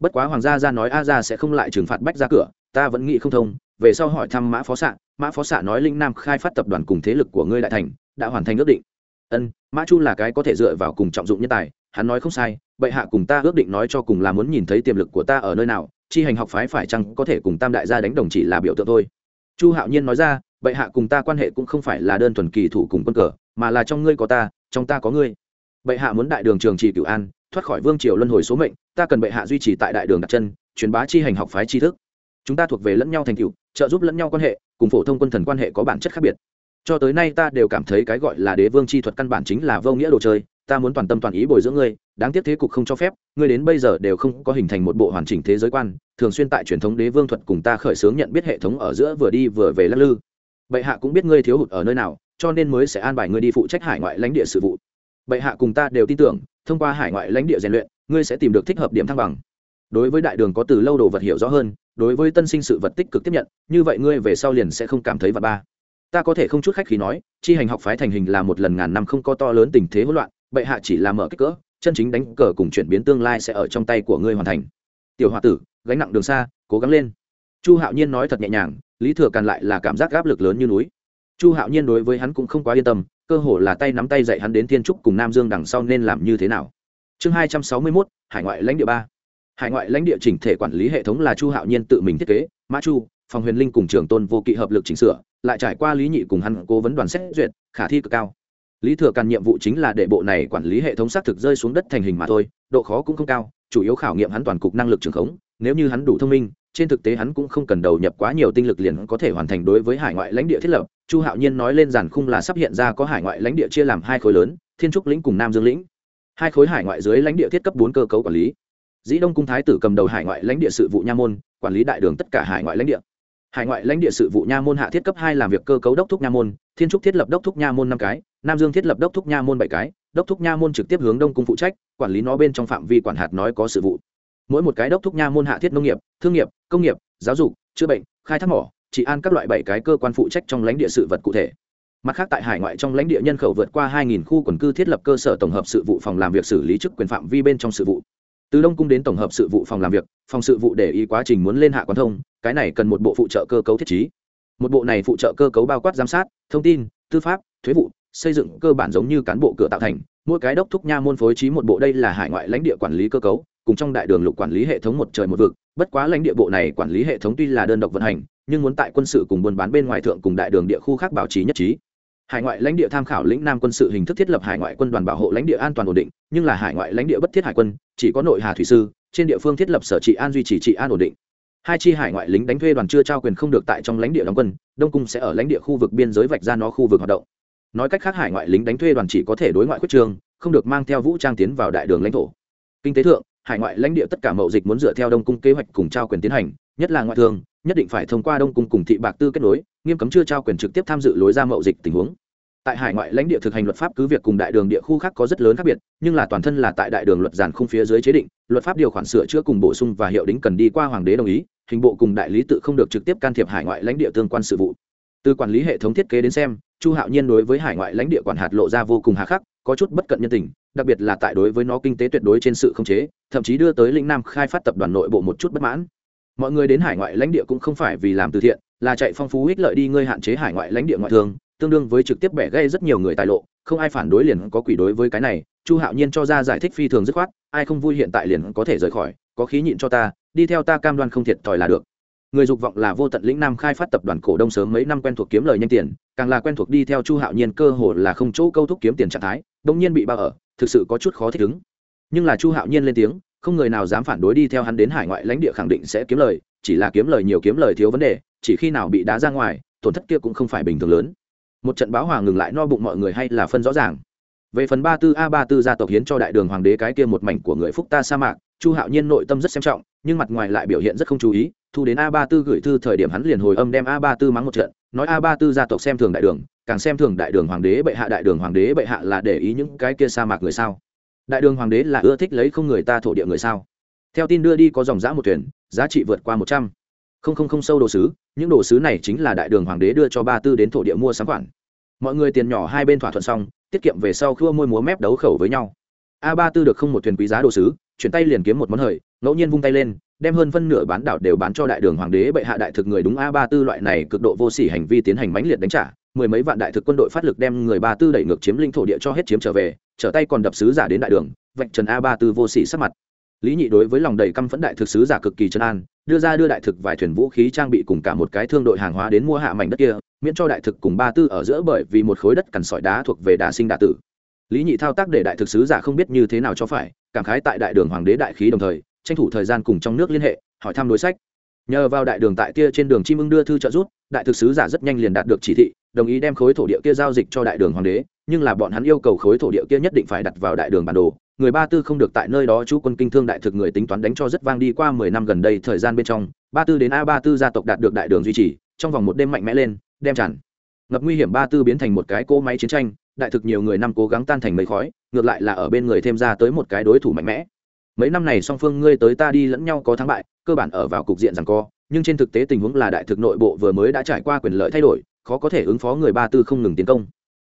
Bất quá hoàng gia ra nói a ra sẽ không lại trừng phạt bách ra cửa, ta vẫn nghĩ không thông, về sau hỏi thăm mã phó xạ mã phó xạ nói linh nam khai phát tập đoàn cùng thế lực của ngươi đại thành, đã hoàn thành ước định. Ân, mã chu là cái có thể dựa vào cùng trọng dụng nhân tài, hắn nói không sai, bệ hạ cùng ta ước định nói cho cùng là muốn nhìn thấy tiềm lực của ta ở nơi nào, chi hành học phái phải chăng có thể cùng tam đại gia đánh đồng chỉ là biểu tượng thôi. Chu hạo nhiên nói ra, bệ hạ cùng ta quan hệ cũng không phải là đơn thuần kỳ thủ cùng quân cờ, mà là trong ngươi có ta, trong ta có ngươi. Bệ hạ muốn đại đường trường trì cửu an thoát khỏi vương triều luân hồi số mệnh, ta cần bệ hạ duy trì tại đại đường đặt chân, truyền bá chi hành học phái tri thức. Chúng ta thuộc về lẫn nhau thành cựu trợ giúp lẫn nhau quan hệ, cùng phổ thông quân thần quan hệ có bản chất khác biệt. Cho tới nay ta đều cảm thấy cái gọi là đế vương chi thuật căn bản chính là vô nghĩa đồ chơi, ta muốn toàn tâm toàn ý bồi dưỡng ngươi, đáng tiếc thế cục không cho phép, ngươi đến bây giờ đều không có hình thành một bộ hoàn chỉnh thế giới quan, thường xuyên tại truyền thống đế vương thuật cùng ta khởi xướng nhận biết hệ thống ở giữa vừa đi vừa về lắc lư. Bệ hạ cũng biết ngươi thiếu hụt ở nơi nào, cho nên mới sẽ an bài ngươi đi phụ trách hải ngoại lãnh địa sự vụ. Bệ hạ cùng ta đều tin tưởng thông qua hải ngoại lãnh địa rèn luyện, ngươi sẽ tìm được thích hợp điểm thăng bằng. Đối với đại đường có từ lâu đồ vật hiểu rõ hơn, đối với tân sinh sự vật tích cực tiếp nhận, như vậy ngươi về sau liền sẽ không cảm thấy vật ba. Ta có thể không chút khách khí nói, chi hành học phái thành hình là một lần ngàn năm không có to lớn tình thế hỗn loạn, bệ hạ chỉ là mở kích cỡ, chân chính đánh cờ cùng chuyển biến tương lai sẽ ở trong tay của ngươi hoàn thành. Tiểu h tử, gánh nặng đường xa, cố gắng lên. Chu hạo nhiên nói thật nhẹ nhàng, lý thừa càn lại là cảm giác áp lực lớn như núi. Chu hạo nhiên đối với hắn cũng không quá yên tâm cơ hồ là tay nắm tay dạy hắn đến thiên trúc cùng nam dương đằng sau nên làm như thế nào. Chương hai trăm sáu mươi mốt, hải ngoại lãnh địa ba. Hải ngoại lãnh địa chỉnh thể quản lý hệ thống là chu hạo nhiên tự mình thiết kế, mã chu, phòng huyền linh cùng trường tôn vô kỵ hợp lực chỉnh sửa, lại trải qua lý nhị cùng hắn cố vấn đoàn xét duyệt, khả thi cực cao. Lý thừa càn nhiệm vụ chính là để bộ này quản lý hệ thống xác thực rơi xuống đất thành hình mà thôi, độ khó cũng không cao, chủ yếu khảo nghiệm hắn toàn cục năng lực trường khống, nếu như hắn đủ thông minh trên thực tế hắn cũng không cần đầu nhập quá nhiều tinh lực liền có thể hoàn thành đối với hải ngoại lãnh địa thiết lập. Chu hạo nhiên nói lên giàn khung là sắp hiện ra có hải ngoại lãnh địa chia làm hai khối lớn, thiên trúc lĩnh cùng nam dương lĩnh. Hai khối hải ngoại dưới lãnh địa thiết cấp bốn cơ cấu quản lý. Dĩ đông cung thái tử cầm đầu hải ngoại lãnh địa sự vụ nha môn, quản lý đại đường tất cả hải ngoại lãnh địa. Hải ngoại lãnh địa sự vụ nha môn hạ thiết cấp hai làm việc cơ cấu đốc thúc nha môn, thiên trúc thiết lập đốc thúc nha môn năm cái, nam dương thiết lập đốc thúc nha môn bảy cái, đốc thúc nha môn trực tiếp hướng đông cung phụ trách, quản lý nó bên trong phạm vi quản hạt nói có sự vụ mỗi một cái đốc thúc nha môn hạ thiết nông nghiệp, thương nghiệp, công nghiệp, giáo dục, chữa bệnh, khai thác mỏ, trị an các loại bảy cái cơ quan phụ trách trong lãnh địa sự vật cụ thể. Mặt khác tại hải ngoại trong lãnh địa nhân khẩu vượt qua 2.000 khu quần cư thiết lập cơ sở tổng hợp sự vụ phòng làm việc xử lý chức quyền phạm vi bên trong sự vụ. Từ đông cung đến tổng hợp sự vụ phòng làm việc, phòng sự vụ để ý quá trình muốn lên hạ quan thông, cái này cần một bộ phụ trợ cơ cấu thiết trí. Một bộ này phụ trợ cơ cấu bao quát giám sát, thông tin, tư pháp, thuế vụ, xây dựng cơ bản giống như cán bộ cửa tạo thành, mỗi cái đốc thúc nha môn phối trí một bộ đây là hải ngoại lãnh địa quản lý cơ cấu cùng trong đại đường lục quản lý hệ thống một trời một vực, bất quá lãnh địa bộ này quản lý hệ thống tuy là đơn độc vận hành, nhưng muốn tại quân sự cùng buôn bán bên ngoài thượng cùng đại đường địa khu khác bảo trì nhất trí. Hải ngoại lãnh địa tham khảo lĩnh nam quân sự hình thức thiết lập hải ngoại quân đoàn bảo hộ lãnh địa an toàn ổn định, nhưng là hải ngoại lãnh địa bất thiết hải quân, chỉ có nội hà thủy sư, trên địa phương thiết lập sở trị an duy trì trị an ổn định. Hai chi hải ngoại lính đánh thuê đoàn chưa trao quyền không được tại trong lãnh địa đóng quân, đông cung sẽ ở lãnh địa khu vực biên giới vạch ra nó khu vực hoạt động. Nói cách khác hải ngoại lính đánh thuê đoàn chỉ có thể đối ngoại quyết trường, không được mang theo vũ trang tiến vào đại đường lãnh thổ. Kinh tế thượng hải ngoại lãnh địa tất cả mậu dịch muốn dựa theo đông cung kế hoạch cùng trao quyền tiến hành, nhất là ngoại thương, nhất định phải thông qua đông cung cùng thị bạc tư kết nối, nghiêm cấm chưa trao quyền trực tiếp tham dự lối ra mậu dịch tình huống. Tại hải ngoại lãnh địa thực hành luật pháp cứ việc cùng đại đường địa khu khác có rất lớn khác biệt, nhưng là toàn thân là tại đại đường luật giàn không phía dưới chế định, luật pháp điều khoản sửa chữa cùng bổ sung và hiệu đính cần đi qua hoàng đế đồng ý, hình bộ cùng đại lý tự không được trực tiếp can thiệp hải ngoại lãnh địa tương quan sự vụ. Từ quản lý hệ thống thiết kế đến xem, chu hạo nhiên đối với hải ngoại lãnh địa quản hạt lộ ra vô cùng hà khắc có chút bất cận nhân tình, đặc biệt là tại đối với nó kinh tế tuyệt đối trên sự không chế, thậm chí đưa tới lĩnh nam khai phát tập đoàn nội bộ một chút bất mãn. Mọi người đến hải ngoại lãnh địa cũng không phải vì làm từ thiện, là chạy phong phú ích lợi đi ngươi hạn chế hải ngoại lãnh địa ngoại thương, tương đương với trực tiếp bẻ gây rất nhiều người tài lộ, không ai phản đối liền có quỷ đối với cái này, chu hạo nhiên cho ra giải thích phi thường dứt khoát, ai không vui hiện tại liền có thể rời khỏi, có khí nhịn cho ta, đi theo ta cam đoan không thiệt thòi là được người dục vọng là vô tận lĩnh nam khai phát tập đoàn cổ đông sớm mấy năm quen thuộc kiếm lời nhanh tiền, càng là quen thuộc đi theo chu hạo nhiên cơ hồ là không chỗ câu thúc kiếm tiền trạng thái đông nhiên bị bao ở, thực sự có chút khó thích ứng. Nhưng là chu hạo nhiên lên tiếng, không người nào dám phản đối đi theo hắn đến hải ngoại lãnh địa khẳng định sẽ kiếm lời, chỉ là kiếm lời nhiều kiếm lời thiếu vấn đề, chỉ khi nào bị đá ra ngoài, tổn thất kia cũng không phải bình thường lớn. Một trận báo hòa ngừng lại no bụng mọi người hay là phân rõ ràng. Về phần ba tư a, ba tư gia tộc hiến cho đại đường hoàng đế cái kia một mảnh của người phúc ta sa mạc, chu hạo nhiên nội tâm rất xem trọng, nhưng mặt ngoài lại biểu hiện rất không chú ý thu đến a ba tư gửi thư thời điểm hắn liền hồi âm đem a ba tư mắng một trận, nói a ba tư gia tộc xem thường đại đường, càng xem thường đại đường hoàng đế bệ hạ, đại đường hoàng đế bệ hạ là để ý những cái kia sa mạc người sao? Đại đường hoàng đế là ưa thích lấy không người ta thổ địa người sao? Theo tin đưa đi có dòng giã một thuyền, giá trị vượt qua một trăm. Không không không sâu đồ sứ, những đồ sứ này chính là đại đường hoàng đế đưa cho ba tư đến thổ địa mua sắm khoản. Mọi người tiền nhỏ hai bên thỏa thuận xong, tiết kiệm về sau khua môi múa mép đấu khẩu với nhau. A ba tư được không một thuyền quý giá đồ sứ, chuyển tay liền kiếm một món hời, ngẫu nhiên vung tay lên đem hơn phân nửa bán đảo đều bán cho đại đường hoàng đế bệ hạ đại thực người đúng a ba tư loại này cực độ vô sỉ hành vi tiến hành mãnh liệt đánh trả, mười mấy vạn đại thực quân đội phát lực đem người ba tư đẩy ngược chiếm linh thổ địa cho hết chiếm trở về, trở tay còn đập sứ giả đến đại đường, vạch trần a ba tư vô sỉ sắc mặt. Lý nhị đối với lòng đầy căm phẫn đại thực sứ giả cực kỳ chân an, đưa ra đưa đại thực vài thuyền vũ khí trang bị cùng cả một cái thương đội hàng hóa đến mua hạ mảnh đất kia, miễn cho đại thực cùng ba tư ở giữa bởi vì một khối đất cằn sỏi đá thuộc về đà sinh đà tử. Lý nhị thao tác để đại thực sứ giả không biết như thế nào cho phải, cảm khái tại đại đường hoàng đế đại khí đồng thời tranh thủ thời gian cùng trong nước liên hệ, hỏi thăm đối sách. Nhờ vào đại đường tại kia trên đường chim ưng đưa thư trợ rút đại thực sứ giả rất nhanh liền đạt được chỉ thị, đồng ý đem khối thổ địa kia giao dịch cho đại đường hoàng đế, nhưng là bọn hắn yêu cầu khối thổ địa kia nhất định phải đặt vào đại đường bản đồ. Người ba tư không được tại nơi đó chú quân kinh thương đại thực người tính toán đánh cho rất vang đi qua mười năm gần đây thời gian bên trong, ba tư đến a ba tư gia tộc đạt được đại đường duy trì, trong vòng một đêm mạnh mẽ lên, đem tràn. Ngập nguy hiểm ba tư biến thành một cái cỗ máy chiến tranh, đại thực nhiều người năm cố gắng tan thành mấy khói, ngược lại là ở bên người thêm ra tới một cái đối thủ mạnh mẽ mấy năm này song phương ngươi tới ta đi lẫn nhau có thắng bại, cơ bản ở vào cục diện rằng co, nhưng trên thực tế tình huống là đại thực nội bộ vừa mới đã trải qua quyền lợi thay đổi, khó có thể ứng phó người ba tư không ngừng tiến công.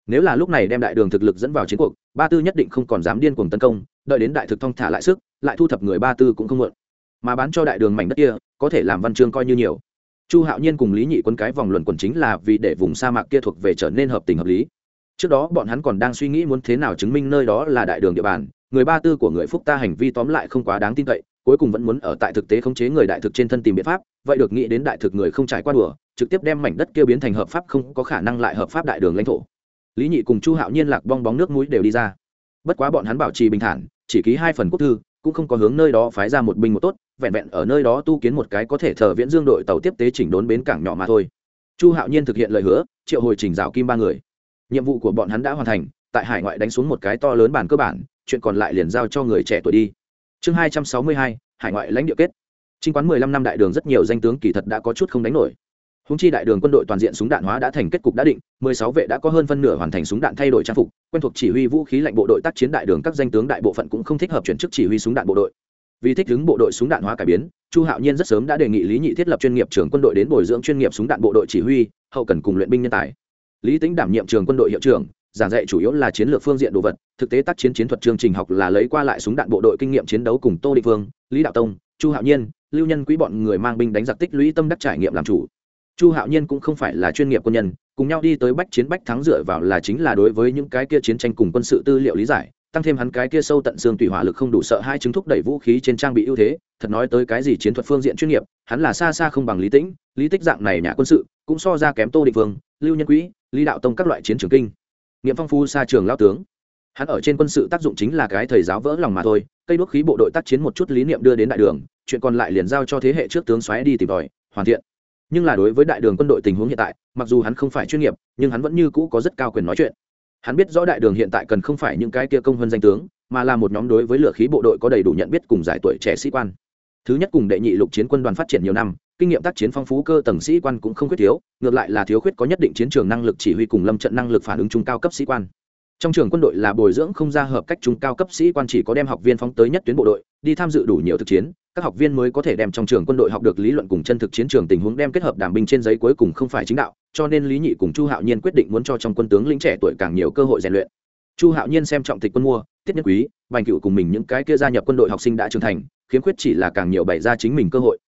Nếu là lúc này đem đại đường thực lực dẫn vào chiến cuộc, ba tư nhất định không còn dám điên cuồng tấn công, đợi đến đại thực thong thả lại sức, lại thu thập người ba tư cũng không mượn mà bán cho đại đường mảnh đất kia, có thể làm văn chương coi như nhiều. Chu hạo nhiên cùng lý nhị quân cái vòng luận quần chính là vì để vùng sa mạc kia thuộc về trở nên hợp tình hợp lý. Trước đó bọn hắn còn đang suy nghĩ muốn thế nào chứng minh nơi đó là đại đường địa bàn người ba tư của người phúc ta hành vi tóm lại không quá đáng tin cậy, cuối cùng vẫn muốn ở tại thực tế khống chế người đại thực trên thân tìm biện pháp, vậy được nghĩ đến đại thực người không trải qua đùa, trực tiếp đem mảnh đất kia biến thành hợp pháp không có khả năng lại hợp pháp đại đường lãnh thổ. Lý nhị cùng chu hạo nhiên lạc bong bóng nước mũi đều đi ra. Bất quá bọn hắn bảo trì bình thản, chỉ ký hai phần quốc thư, cũng không có hướng nơi đó phái ra một binh một tốt, vẹn vẹn ở nơi đó tu kiến một cái có thể thờ viễn dương đội tàu tiếp tế chỉnh đốn bến cảng nhỏ mà thôi. Chu hạo nhiên thực hiện lời hứa, triệu hồi trình rào kim ba người. Nhiệm vụ của bọn hắn đã hoàn thành, tại hải ngoại đánh xuống một cái to lớn bản cơ bản chuyện còn lại liền giao cho người trẻ tuổi đi. Chương hai trăm sáu mươi hai, hải ngoại lãnh địa kết. Trinh quán mười lăm năm đại đường rất nhiều danh tướng kỳ thật đã có chút không đánh nổi. Húng chi đại đường quân đội toàn diện súng đạn hóa đã thành kết cục đã định, mười sáu vệ đã có hơn phân nửa hoàn thành súng đạn thay đổi trang phục, quen thuộc chỉ huy vũ khí lạnh bộ đội tác chiến đại đường các danh tướng đại bộ phận cũng không thích hợp chuyển chức chỉ huy súng đạn bộ đội. Vì thích ứng bộ đội súng đạn hóa cải biến, chu hạo nhiên rất sớm đã đề nghị lý nhị thiết lập chuyên nghiệp trường quân đội đến bồi dưỡng chuyên nghiệp súng đạn bộ đội chỉ huy, hậu cần cùng luyện binh nhân tài. Lý tính đảm nhiệm trường quân đội hiệu trưởng giảng dạy chủ yếu là chiến lược phương diện đồ vật, thực tế tác chiến chiến thuật chương trình học là lấy qua lại súng đạn bộ đội kinh nghiệm chiến đấu cùng tô địa phương lý đạo tông, chu hạo nhiên, lưu nhân quý bọn người mang binh đánh giặc tích lũy tâm đắc trải nghiệm làm chủ. Chu hạo nhiên cũng không phải là chuyên nghiệp quân nhân, cùng nhau đi tới bách chiến bách thắng dựa vào là chính là đối với những cái kia chiến tranh cùng quân sự tư liệu lý giải, tăng thêm hắn cái kia sâu tận xương tùy hỏa lực không đủ sợ hai chứng thúc đẩy vũ khí trên trang bị ưu thế, thật nói tới cái gì chiến thuật phương diện chuyên nghiệp, hắn là xa xa không bằng lý tĩnh, lý tích dạng này nhà quân sự, cũng so ra kém tô địa vương, lưu nhân quỹ lý đạo tông các loại chiến trường kinh nghiệm phong phu xa trường lao tướng. Hắn ở trên quân sự tác dụng chính là cái thầy giáo vỡ lòng mà thôi, cây đuốc khí bộ đội tác chiến một chút lý niệm đưa đến đại đường, chuyện còn lại liền giao cho thế hệ trước tướng xoáy đi tìm tòi, hoàn thiện. Nhưng là đối với đại đường quân đội tình huống hiện tại, mặc dù hắn không phải chuyên nghiệp, nhưng hắn vẫn như cũ có rất cao quyền nói chuyện. Hắn biết rõ đại đường hiện tại cần không phải những cái kia công hơn danh tướng, mà là một nhóm đối với lửa khí bộ đội có đầy đủ nhận biết cùng giải tuổi trẻ sĩ quan. Thứ nhất cùng đệ nhị lục chiến quân đoàn phát triển nhiều năm kinh nghiệm tác chiến phong phú cơ tầng sĩ quan cũng không khuyết thiếu, ngược lại là thiếu khuyết có nhất định chiến trường năng lực chỉ huy cùng lâm trận năng lực phản ứng trung cao cấp sĩ quan. Trong trường quân đội là bồi dưỡng không ra hợp cách trung cao cấp sĩ quan chỉ có đem học viên phóng tới nhất tuyến bộ đội, đi tham dự đủ nhiều thực chiến, các học viên mới có thể đem trong trường quân đội học được lý luận cùng chân thực chiến trường tình huống đem kết hợp đảm binh trên giấy cuối cùng không phải chính đạo, cho nên lý nhị cùng chu hạo nhiên quyết định muốn cho trong quân tướng lĩnh trẻ tuổi càng nhiều cơ hội rèn luyện. Chu hạo nhiên xem trọng tịch quân mua, tiết nhân quý, bành cựu cùng mình những cái kia gia nhập quân đội học sinh đã trưởng thành, khiếm khuyết chỉ là càng nhiều bày ra chính mình cơ hội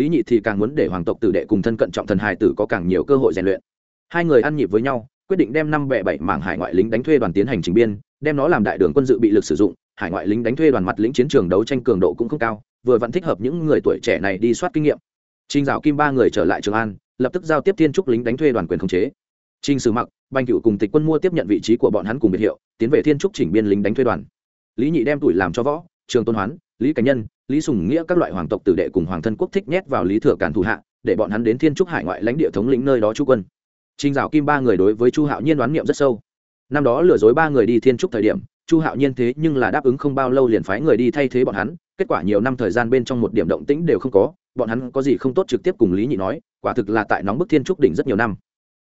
lý nhị thì càng muốn để hoàng tộc tử đệ cùng thân cận trọng thần Hải tử có càng nhiều cơ hội rèn luyện hai người ăn nhịp với nhau quyết định đem năm bệ bảy mảng hải ngoại lính đánh thuê đoàn tiến hành trình biên đem nó làm đại đường quân dự bị lực sử dụng hải ngoại lính đánh thuê đoàn mặt lính chiến trường đấu tranh cường độ cũng không cao vừa vẫn thích hợp những người tuổi trẻ này đi soát kinh nghiệm Trình Dạo Kim ba người trở lại Trường An, lập tức giao tiếp Thiên Trúc lính đánh thuê đoàn quyền khống chế. Trình Sử Mặc, Banh Cựu cùng Tịch Quân mua tiếp nhận vị trí của bọn hắn cùng biệt hiệu, tiến về Thiên Trúc chỉnh biên lính đánh thuê đoàn. Lý Nhị đem tuổi làm cho võ, Trường Tôn Hoán, Lý Cảnh Nhân, Lý Sùng Nghĩa các loại hoàng tộc tử đệ cùng hoàng thân quốc thích nhét vào Lý Thừa Càn thủ hạ, để bọn hắn đến Thiên Trúc hải ngoại lãnh địa thống lĩnh nơi đó trú quân. Trình Dạo Kim ba người đối với Chu Hạo Nhiên đoán niệm rất sâu. Năm đó lừa dối ba người đi Thiên Trúc thời điểm, Chu Hạo Nhiên thế nhưng là đáp ứng không bao lâu liền phái người đi thay thế bọn hắn, kết quả nhiều năm thời gian bên trong một điểm động tĩnh đều không có, bọn hắn có gì không tốt trực tiếp cùng Lý Nhị nói, quả thực là tại nóng bức Thiên Trúc đỉnh rất nhiều năm.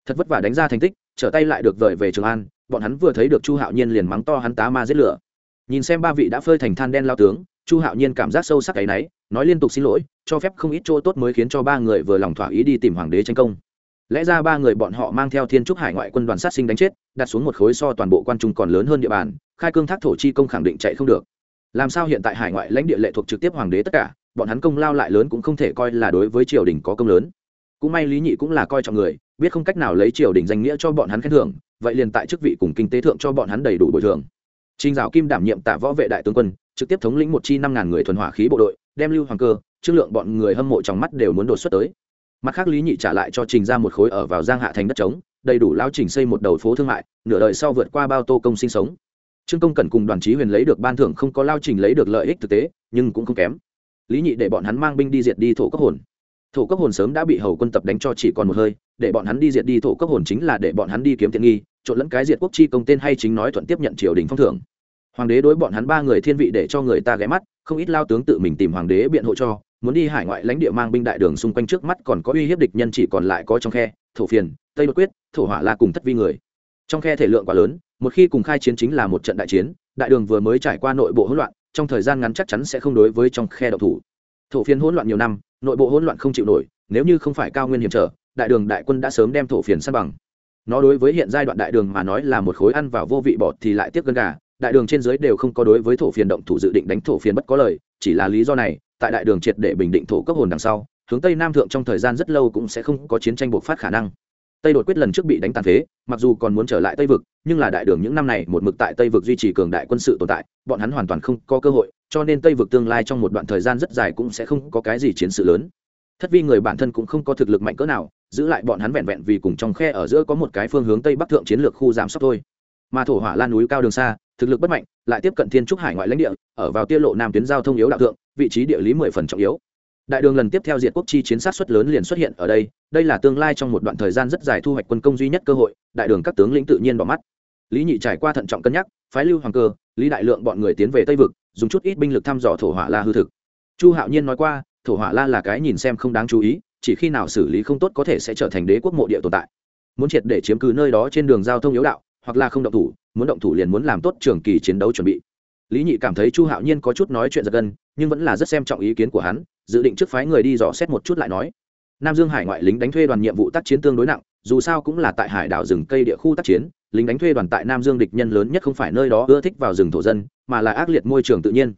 Thật vất vả đánh ra thành tích, trở tay lại được vời về Trường An, bọn hắn vừa thấy được Chu Hạo Nhiên liền mắng to hắn tá ma giết lửa. Nhìn xem ba vị đã phơi thành than đen lao tướng, Chu Hạo Nhiên cảm giác sâu sắc cái nấy, nói liên tục xin lỗi, cho phép không ít chỗ tốt mới khiến cho ba người vừa lòng thỏa ý đi tìm hoàng đế tranh công. Lẽ ra ba người bọn họ mang theo thiên trúc hải ngoại quân đoàn sát sinh đánh chết đặt xuống một khối so toàn bộ quan trung còn lớn hơn địa bàn khai cương thác thổ chi công khẳng định chạy không được. Làm sao hiện tại hải ngoại lãnh địa lệ thuộc trực tiếp hoàng đế tất cả bọn hắn công lao lại lớn cũng không thể coi là đối với triều đình có công lớn. Cũng may lý nhị cũng là coi trọng người biết không cách nào lấy triều đình danh nghĩa cho bọn hắn khen thưởng vậy liền tại chức vị cùng kinh tế thượng cho bọn hắn đầy đủ bồi thường. Trình Dạo Kim đảm nhiệm tạ võ vệ đại tướng quân, trực tiếp thống lĩnh một chi năm ngàn người thuần hỏa khí bộ đội, đem Lưu Hoàng Cơ, Trương Lượng bọn người hâm mộ trong mắt đều muốn đột xuất tới. Mặt khác lý nhị trả lại cho trình ra một khối ở vào giang hạ thành đất trống đầy đủ lao trình xây một đầu phố thương mại nửa đời sau vượt qua bao tô công sinh sống. Trương công cần cùng đoàn chí huyền lấy được ban thưởng không có lao trình lấy được lợi ích thực tế nhưng cũng không kém. Lý nhị để bọn hắn mang binh đi diệt đi thổ cấp hồn. Thổ cấp hồn sớm đã bị hầu quân tập đánh cho chỉ còn một hơi để bọn hắn đi diệt đi thổ cấp hồn chính là để bọn hắn đi kiếm tiện nghi trộn lẫn cái diệt quốc chi công tên hay chính nói thuận tiếp nhận triều đình phong thưởng hoàng đế đối bọn hắn ba người thiên vị để cho người ta ghé mắt, không ít lao tướng tự mình tìm hoàng đế biện hộ cho, muốn đi hải ngoại lãnh địa mang binh đại đường xung quanh trước mắt còn có uy hiếp địch nhân chỉ còn lại có trong khe, thổ phiền, tây đột quyết, thổ hỏa la cùng thất vi người. Trong khe thể lượng quá lớn, một khi cùng khai chiến chính là một trận đại chiến, đại đường vừa mới trải qua nội bộ hỗn loạn, trong thời gian ngắn chắc chắn sẽ không đối với trong khe độc thủ. Thổ phiền hỗn loạn nhiều năm, nội bộ hỗn loạn không chịu nổi, nếu như không phải cao nguyên hiểm trở, đại đường đại quân đã sớm đem thổ phiền săn bằng. Nó đối với hiện giai đoạn đại đường mà nói là một khối ăn vào vô vị bọt thì lại tiếc gân gà đại đường trên dưới đều không có đối với thổ phiền động thủ dự định đánh thổ phiền bất có lời, chỉ là lý do này, tại đại đường triệt để bình định thổ cấp hồn đằng sau, hướng tây nam thượng trong thời gian rất lâu cũng sẽ không có chiến tranh bộc phát khả năng. Tây đột quyết lần trước bị đánh tàn phế, mặc dù còn muốn trở lại tây vực, nhưng là đại đường những năm này một mực tại tây vực duy trì cường đại quân sự tồn tại, bọn hắn hoàn toàn không có cơ hội, cho nên tây vực tương lai trong một đoạn thời gian rất dài cũng sẽ không có cái gì chiến sự lớn. Thất vi người bản thân cũng không có thực lực mạnh cỡ nào, giữ lại bọn hắn vẹn vẹn vì cùng trong khe ở giữa có một cái phương hướng tây bắc thượng chiến lược khu giảm sốc thôi. Mà thổ hỏa lan núi cao đường xa thực lực bất mạnh, lại tiếp cận thiên trúc hải ngoại lãnh địa, ở vào tiêu lộ nam tuyến giao thông yếu đạo thượng, vị trí địa lý mười phần trọng yếu. Đại đường lần tiếp theo diệt quốc chi chiến sát xuất lớn liền xuất hiện ở đây đây là tương lai trong một đoạn thời gian rất dài thu hoạch quân công duy nhất cơ hội, đại đường các tướng lĩnh tự nhiên bỏ mắt. Lý nhị trải qua thận trọng cân nhắc, phái lưu hoàng cơ, lý đại lượng bọn người tiến về tây vực, dùng chút ít binh lực thăm dò thổ hỏa la hư thực. Chu hạo nhiên nói qua, thổ hỏa la là cái nhìn xem không đáng chú ý, chỉ khi nào xử lý không tốt có thể sẽ trở thành đế quốc mộ địa tồn tại. Muốn triệt để chiếm cứ nơi đó trên đường giao thông yếu đạo, hoặc là không động thủ muốn động thủ liền muốn làm tốt trường kỳ chiến đấu chuẩn bị. Lý nhị cảm thấy chu hạo nhiên có chút nói chuyện giật gân, nhưng vẫn là rất xem trọng ý kiến của hắn, dự định trước phái người đi dò xét một chút lại nói. Nam dương hải ngoại lính đánh thuê đoàn nhiệm vụ tác chiến tương đối nặng, dù sao cũng là tại hải đảo rừng cây địa khu tác chiến, lính đánh thuê đoàn tại nam dương địch nhân lớn nhất không phải nơi đó ưa thích vào rừng thổ dân, mà là ác liệt môi trường tự nhiên.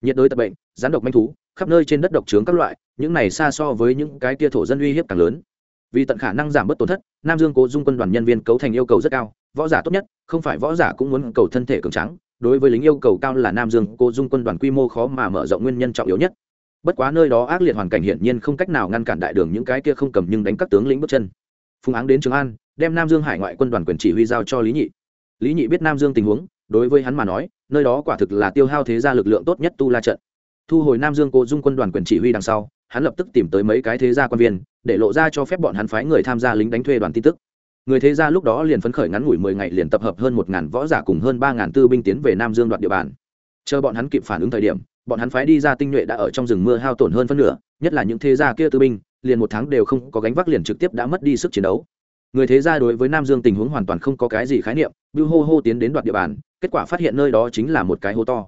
Nhiệt đới tập bệnh rắn độc manh thú, khắp nơi trên đất độc trướng các loại, những này xa so với những cái tia thổ dân uy hiếp càng lớn. Vì tận khả năng giảm bớt tổn thất, nam dương cố dung quân đoàn nhân viên cấu thành yêu cầu rất cao võ giả tốt nhất, không phải võ giả cũng muốn cầu thân thể cường trắng đối với lính yêu cầu cao là nam dương, cô dung quân đoàn quy mô khó mà mở rộng nguyên nhân trọng yếu nhất. Bất quá nơi đó ác liệt hoàn cảnh hiển nhiên không cách nào ngăn cản đại đường những cái kia không cầm nhưng đánh các tướng lĩnh bước chân. Phùng áng đến trường an, đem nam dương hải ngoại quân đoàn quyền chỉ huy giao cho lý nhị. Lý nhị biết nam dương tình huống, đối với hắn mà nói, nơi đó quả thực là tiêu hao thế gia lực lượng tốt nhất tu la trận. Thu hồi nam dương cô dung quân đoàn quyền chỉ huy đằng sau, hắn lập tức tìm tới mấy cái thế gia quan viên, để lộ ra cho phép bọn hắn phái người tham gia lính đánh thuê đoàn tin tức người thế gia lúc đó liền phấn khởi ngắn ngủi mười ngày liền tập hợp hơn một ngàn võ giả cùng hơn ba ngàn tư binh tiến về nam dương đoạt địa bàn. Chờ bọn hắn kịp phản ứng thời điểm, bọn hắn phái đi ra tinh nhuệ đã ở trong rừng mưa hao tổn hơn phân nửa, nhất là những thế gia kia tư binh, liền một tháng đều không có gánh vác liền trực tiếp đã mất đi sức chiến đấu. Người thế gia đối với nam dương tình huống hoàn toàn không có cái gì khái niệm, bưu hô hô tiến đến đoạt địa bàn, kết quả phát hiện nơi đó chính là một cái hố to.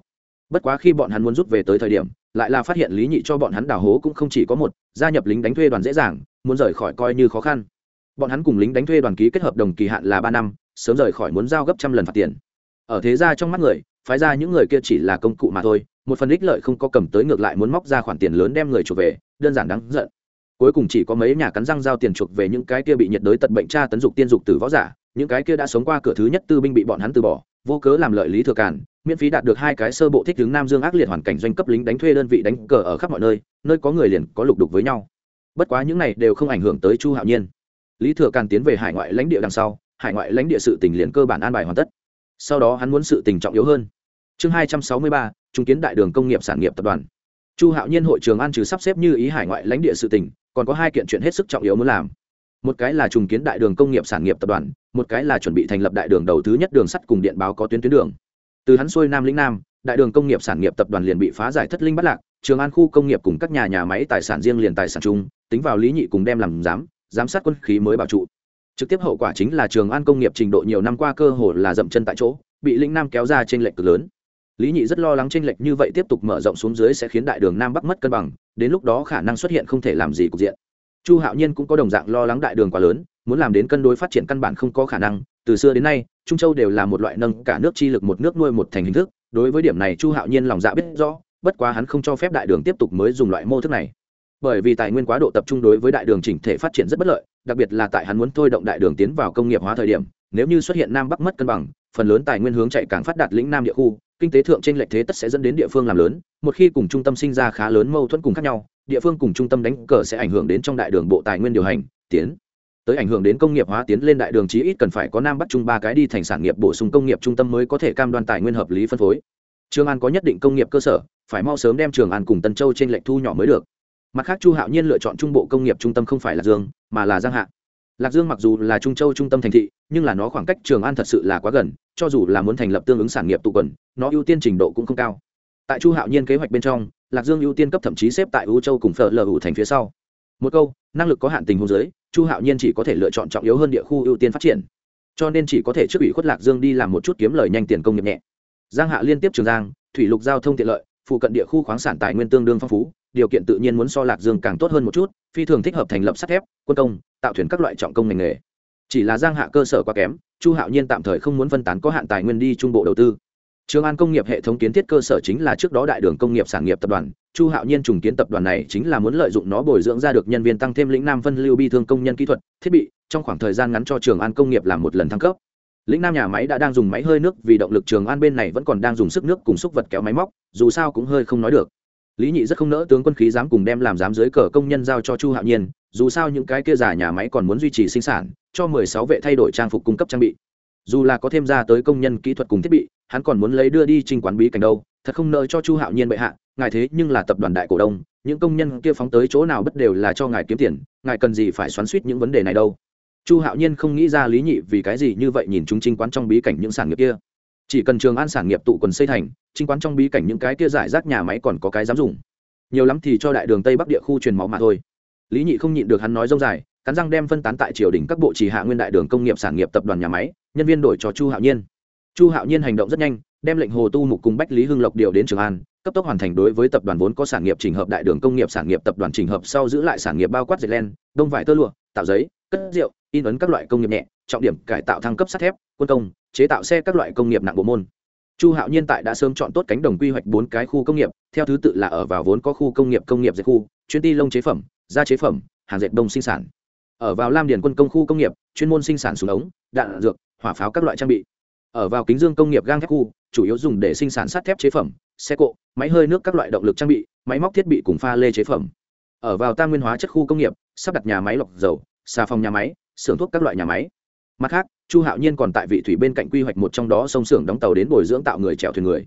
Bất quá khi bọn hắn muốn rút về tới thời điểm, lại là phát hiện lý nhị cho bọn hắn đào hố cũng không chỉ có một, gia nhập lính đánh thuê đoàn dễ dàng, muốn rời khỏi coi như khó khăn bọn hắn cùng lính đánh thuê đoàn ký kết hợp đồng kỳ hạn là ba năm, sớm rời khỏi muốn giao gấp trăm lần phạt tiền. Ở thế ra trong mắt người, phái ra những người kia chỉ là công cụ mà thôi, một phần ích lợi không có cầm tới ngược lại muốn móc ra khoản tiền lớn đem người chuộc về, đơn giản đáng giận. Cuối cùng chỉ có mấy nhà cắn răng giao tiền chuộc về những cái kia bị nhiệt đới tật bệnh tra tấn dục tiên dục tử võ giả, những cái kia đã sống qua cửa thứ nhất tư binh bị bọn hắn từ bỏ, vô cớ làm lợi lý thừa cản miễn phí đạt được hai cái sơ bộ thích hướng nam dương ác liệt hoàn cảnh doanh cấp lính đánh thuê đơn vị đánh cờ ở khắp mọi nơi nơi có người liền có lục đục với nhau. Bất quá những này đều không ảnh hưởng tới chu hạo nhiên lý thừa càn tiến về hải ngoại lãnh địa đằng sau, hải ngoại lãnh địa sự tỉnh liền cơ bản an bài hoàn tất. Sau đó hắn muốn sự tình trọng yếu hơn. Chương hai trăm sáu mươi ba, trung kiến đại đường công nghiệp sản nghiệp tập đoàn. Chu hạo nhiên hội trường an trừ sắp xếp như ý hải ngoại lãnh địa sự tỉnh còn có hai kiện chuyện hết sức trọng yếu muốn làm. Một cái là trùng kiến đại đường công nghiệp sản nghiệp tập đoàn, một cái là chuẩn bị thành lập đại đường đầu thứ nhất đường sắt cùng điện báo có tuyến tuyến đường. Từ hắn xuôi nam lĩnh nam, đại đường công nghiệp sản nghiệp tập đoàn liền bị phá giải thất linh bắt lạc, trường an khu công nghiệp cùng các nhà nhà máy tài sản riêng liền tài sản chung, tính vào lý nhị cùng đem làm giám giám sát quân khí mới bảo trụ. Trực tiếp hậu quả chính là trường an công nghiệp trình độ nhiều năm qua cơ hồ là dậm chân tại chỗ, bị lĩnh nam kéo ra trên lệch cực lớn. Lý nhị rất lo lắng trên lệch như vậy tiếp tục mở rộng xuống dưới sẽ khiến đại đường nam bắc mất cân bằng, đến lúc đó khả năng xuất hiện không thể làm gì cục diện. Chu hạo nhiên cũng có đồng dạng lo lắng đại đường quá lớn, muốn làm đến cân đối phát triển căn bản không có khả năng. Từ xưa đến nay, trung châu đều là một loại nâng cả nước chi lực một nước nuôi một thành hình thức. Đối với điểm này chu hạo nhiên lòng dạ biết rõ, bất quá hắn không cho phép đại đường tiếp tục mới dùng loại mô thức này bởi vì tài nguyên quá độ tập trung đối với đại đường chỉnh thể phát triển rất bất lợi, đặc biệt là tại hắn muốn thôi động đại đường tiến vào công nghiệp hóa thời điểm, nếu như xuất hiện nam bắc mất cân bằng, phần lớn tài nguyên hướng chạy càng phát đạt lĩnh nam địa khu, kinh tế thượng trên lệch thế tất sẽ dẫn đến địa phương làm lớn, một khi cùng trung tâm sinh ra khá lớn mâu thuẫn cùng khác nhau, địa phương cùng trung tâm đánh cờ sẽ ảnh hưởng đến trong đại đường bộ tài nguyên điều hành, tiến, tới ảnh hưởng đến công nghiệp hóa tiến lên đại đường chí ít cần phải có nam bắc trung ba cái đi thành sản nghiệp bổ sung công nghiệp trung tâm mới có thể cam đoan tài nguyên hợp lý phân phối. Trường an có nhất định công nghiệp cơ sở, phải mau sớm đem trường an cùng tân châu trên lệnh thu nhỏ mới được mặt khác chu hạo nhiên lựa chọn trung bộ công nghiệp trung tâm không phải là dương, mà là giang hạ. Lạc dương mặc dù là trung châu trung tâm thành thị, nhưng là nó khoảng cách trường an thật sự là quá gần, cho dù là muốn thành lập tương ứng sản nghiệp tụ quần, nó ưu tiên trình độ cũng không cao. Tại chu hạo nhiên kế hoạch bên trong, lạc dương ưu tiên cấp thậm chí xếp tại ưu châu cùng phở lờ ủ thành phía sau. Một câu, năng lực có hạn tình huống giới chu hạo nhiên chỉ có thể lựa chọn trọng yếu hơn địa khu ưu tiên phát triển. Cho nên chỉ có thể trước ủy khuất lạc dương đi làm một chút kiếm lời nhanh tiền công nghiệp nhẹ. Giang hạ liên tiếp trường giang, thủy lục giao thông tiện lợi phụ cận địa khu khoáng sản tài nguyên tương đương phong phú, điều kiện tự nhiên muốn so lạc dương càng tốt hơn một chút, phi thường thích hợp thành lập sắt thép, quân công, tạo thuyền các loại trọng công ngành nghề. Chỉ là giang hạ cơ sở quá kém, chu hạo nhiên tạm thời không muốn phân tán có hạn tài nguyên đi trung bộ đầu tư. Trường an công nghiệp hệ thống kiến thiết cơ sở chính là trước đó đại đường công nghiệp sản nghiệp tập đoàn, chu hạo nhiên trùng kiến tập đoàn này chính là muốn lợi dụng nó bồi dưỡng ra được nhân viên tăng thêm lĩnh nam phân lưu bi thương công nhân kỹ thuật, thiết bị, trong khoảng thời gian ngắn cho trường an công nghiệp làm một lần thăng cấp lĩnh nam nhà máy đã đang dùng máy hơi nước vì động lực trường an bên này vẫn còn đang dùng sức nước cùng xúc vật kéo máy móc, dù sao cũng hơi không nói được. Lý nhị rất không nỡ tướng quân khí dám cùng đem làm dám dưới cờ công nhân giao cho chu hạo nhiên, dù sao những cái kia giả nhà máy còn muốn duy trì sinh sản, cho mười sáu vệ thay đổi trang phục cung cấp trang bị. Dù là có thêm ra tới công nhân kỹ thuật cùng thiết bị, hắn còn muốn lấy đưa đi trình quán bí cảnh đâu, thật không nỡ cho chu hạo nhiên bệ hạ, ngài thế nhưng là tập đoàn đại cổ đông, những công nhân kia phóng tới chỗ nào bất đều là cho ngài kiếm tiền, ngài cần gì phải xoắn suýt những vấn đề này đâu chu hạo nhiên không nghĩ ra lý nhị vì cái gì như vậy nhìn chúng trinh quán trong bí cảnh những sản nghiệp kia. Chỉ cần trường an sản nghiệp tụ quần xây thành trinh quán trong bí cảnh những cái kia giải rác nhà máy còn có cái dám dùng. Nhiều lắm thì cho đại đường tây bắc địa khu truyền máu mà thôi. Lý nhị không nhịn được hắn nói rông dài, cắn răng đem phân tán tại triều đình các bộ chỉ hạ nguyên đại đường công nghiệp sản nghiệp tập đoàn nhà máy, nhân viên đổi cho chu hạo nhiên. Chu hạo nhiên hành động rất nhanh, đem lệnh hồ tu mục cùng bách lý hưng lộc điều đến trường an, cấp tốc hoàn thành đối với tập đoàn vốn có sản nghiệp trình hợp đại đường công nghiệp sản nghiệp tập đoàn trình hợp sau giữ lại sản nghiệp bao quát dệt len, đông vải tơ lụa, tạo giấy, cất rượu in ấn các loại công nghiệp nhẹ, trọng điểm cải tạo thăng cấp sắt thép, quân công, chế tạo xe các loại công nghiệp nặng bộ môn. Chu hạo nhiên tại đã sớm chọn tốt cánh đồng quy hoạch bốn cái khu công nghiệp, theo thứ tự là ở vào vốn có khu công nghiệp công nghiệp dệt khu, chuyên ti lông chế phẩm, da chế phẩm, hàng dệt đông sinh sản. Ở vào lam điền quân công khu công nghiệp, chuyên môn sinh sản súng ống, đạn, dược, hỏa pháo các loại trang bị. Ở vào kính dương công nghiệp gang thép khu, chủ yếu dùng để sinh sản sắt thép chế phẩm, xe cộ, máy hơi nước các loại động lực trang bị, máy móc thiết bị cùng pha lê chế phẩm. Ở vào tam nguyên hóa chất khu công nghiệp, sắp đặt nhà máy lọc dầu, xà phòng nhà máy xưởng thuốc các loại nhà máy. Mặt khác, chu hạo nhiên còn tại vị thủy bên cạnh quy hoạch một trong đó sông xưởng đóng tàu đến bồi dưỡng tạo người chèo thuyền người.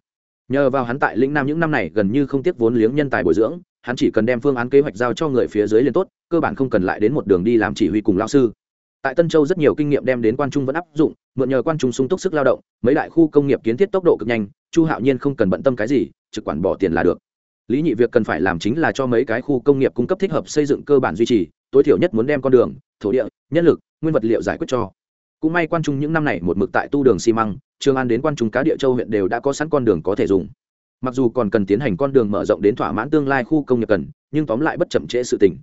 Nhờ vào hắn tại lĩnh nam những năm này gần như không tiếc vốn liếng nhân tài bồi dưỡng, hắn chỉ cần đem phương án kế hoạch giao cho người phía dưới liền tốt, cơ bản không cần lại đến một đường đi làm chỉ huy cùng lao sư. Tại tân châu rất nhiều kinh nghiệm đem đến quan trung vẫn áp dụng, mượn nhờ quan trung sung túc sức lao động, mấy đại khu công nghiệp kiến thiết tốc độ cực nhanh, chu hạo nhiên không cần bận tâm cái gì, trực quản bỏ tiền là được. Lý nhị việc cần phải làm chính là cho mấy cái khu công nghiệp cung cấp thích hợp xây dựng cơ bản duy trì tối thiểu nhất muốn đem con đường, thổ địa, nhân lực, nguyên vật liệu giải quyết cho. Cũng may quan trung những năm này một mực tại tu đường xi măng, trường an đến quan trung cá địa châu huyện đều đã có sẵn con đường có thể dùng. Mặc dù còn cần tiến hành con đường mở rộng đến thỏa mãn tương lai khu công nghiệp cần, nhưng tóm lại bất chậm trễ sự tỉnh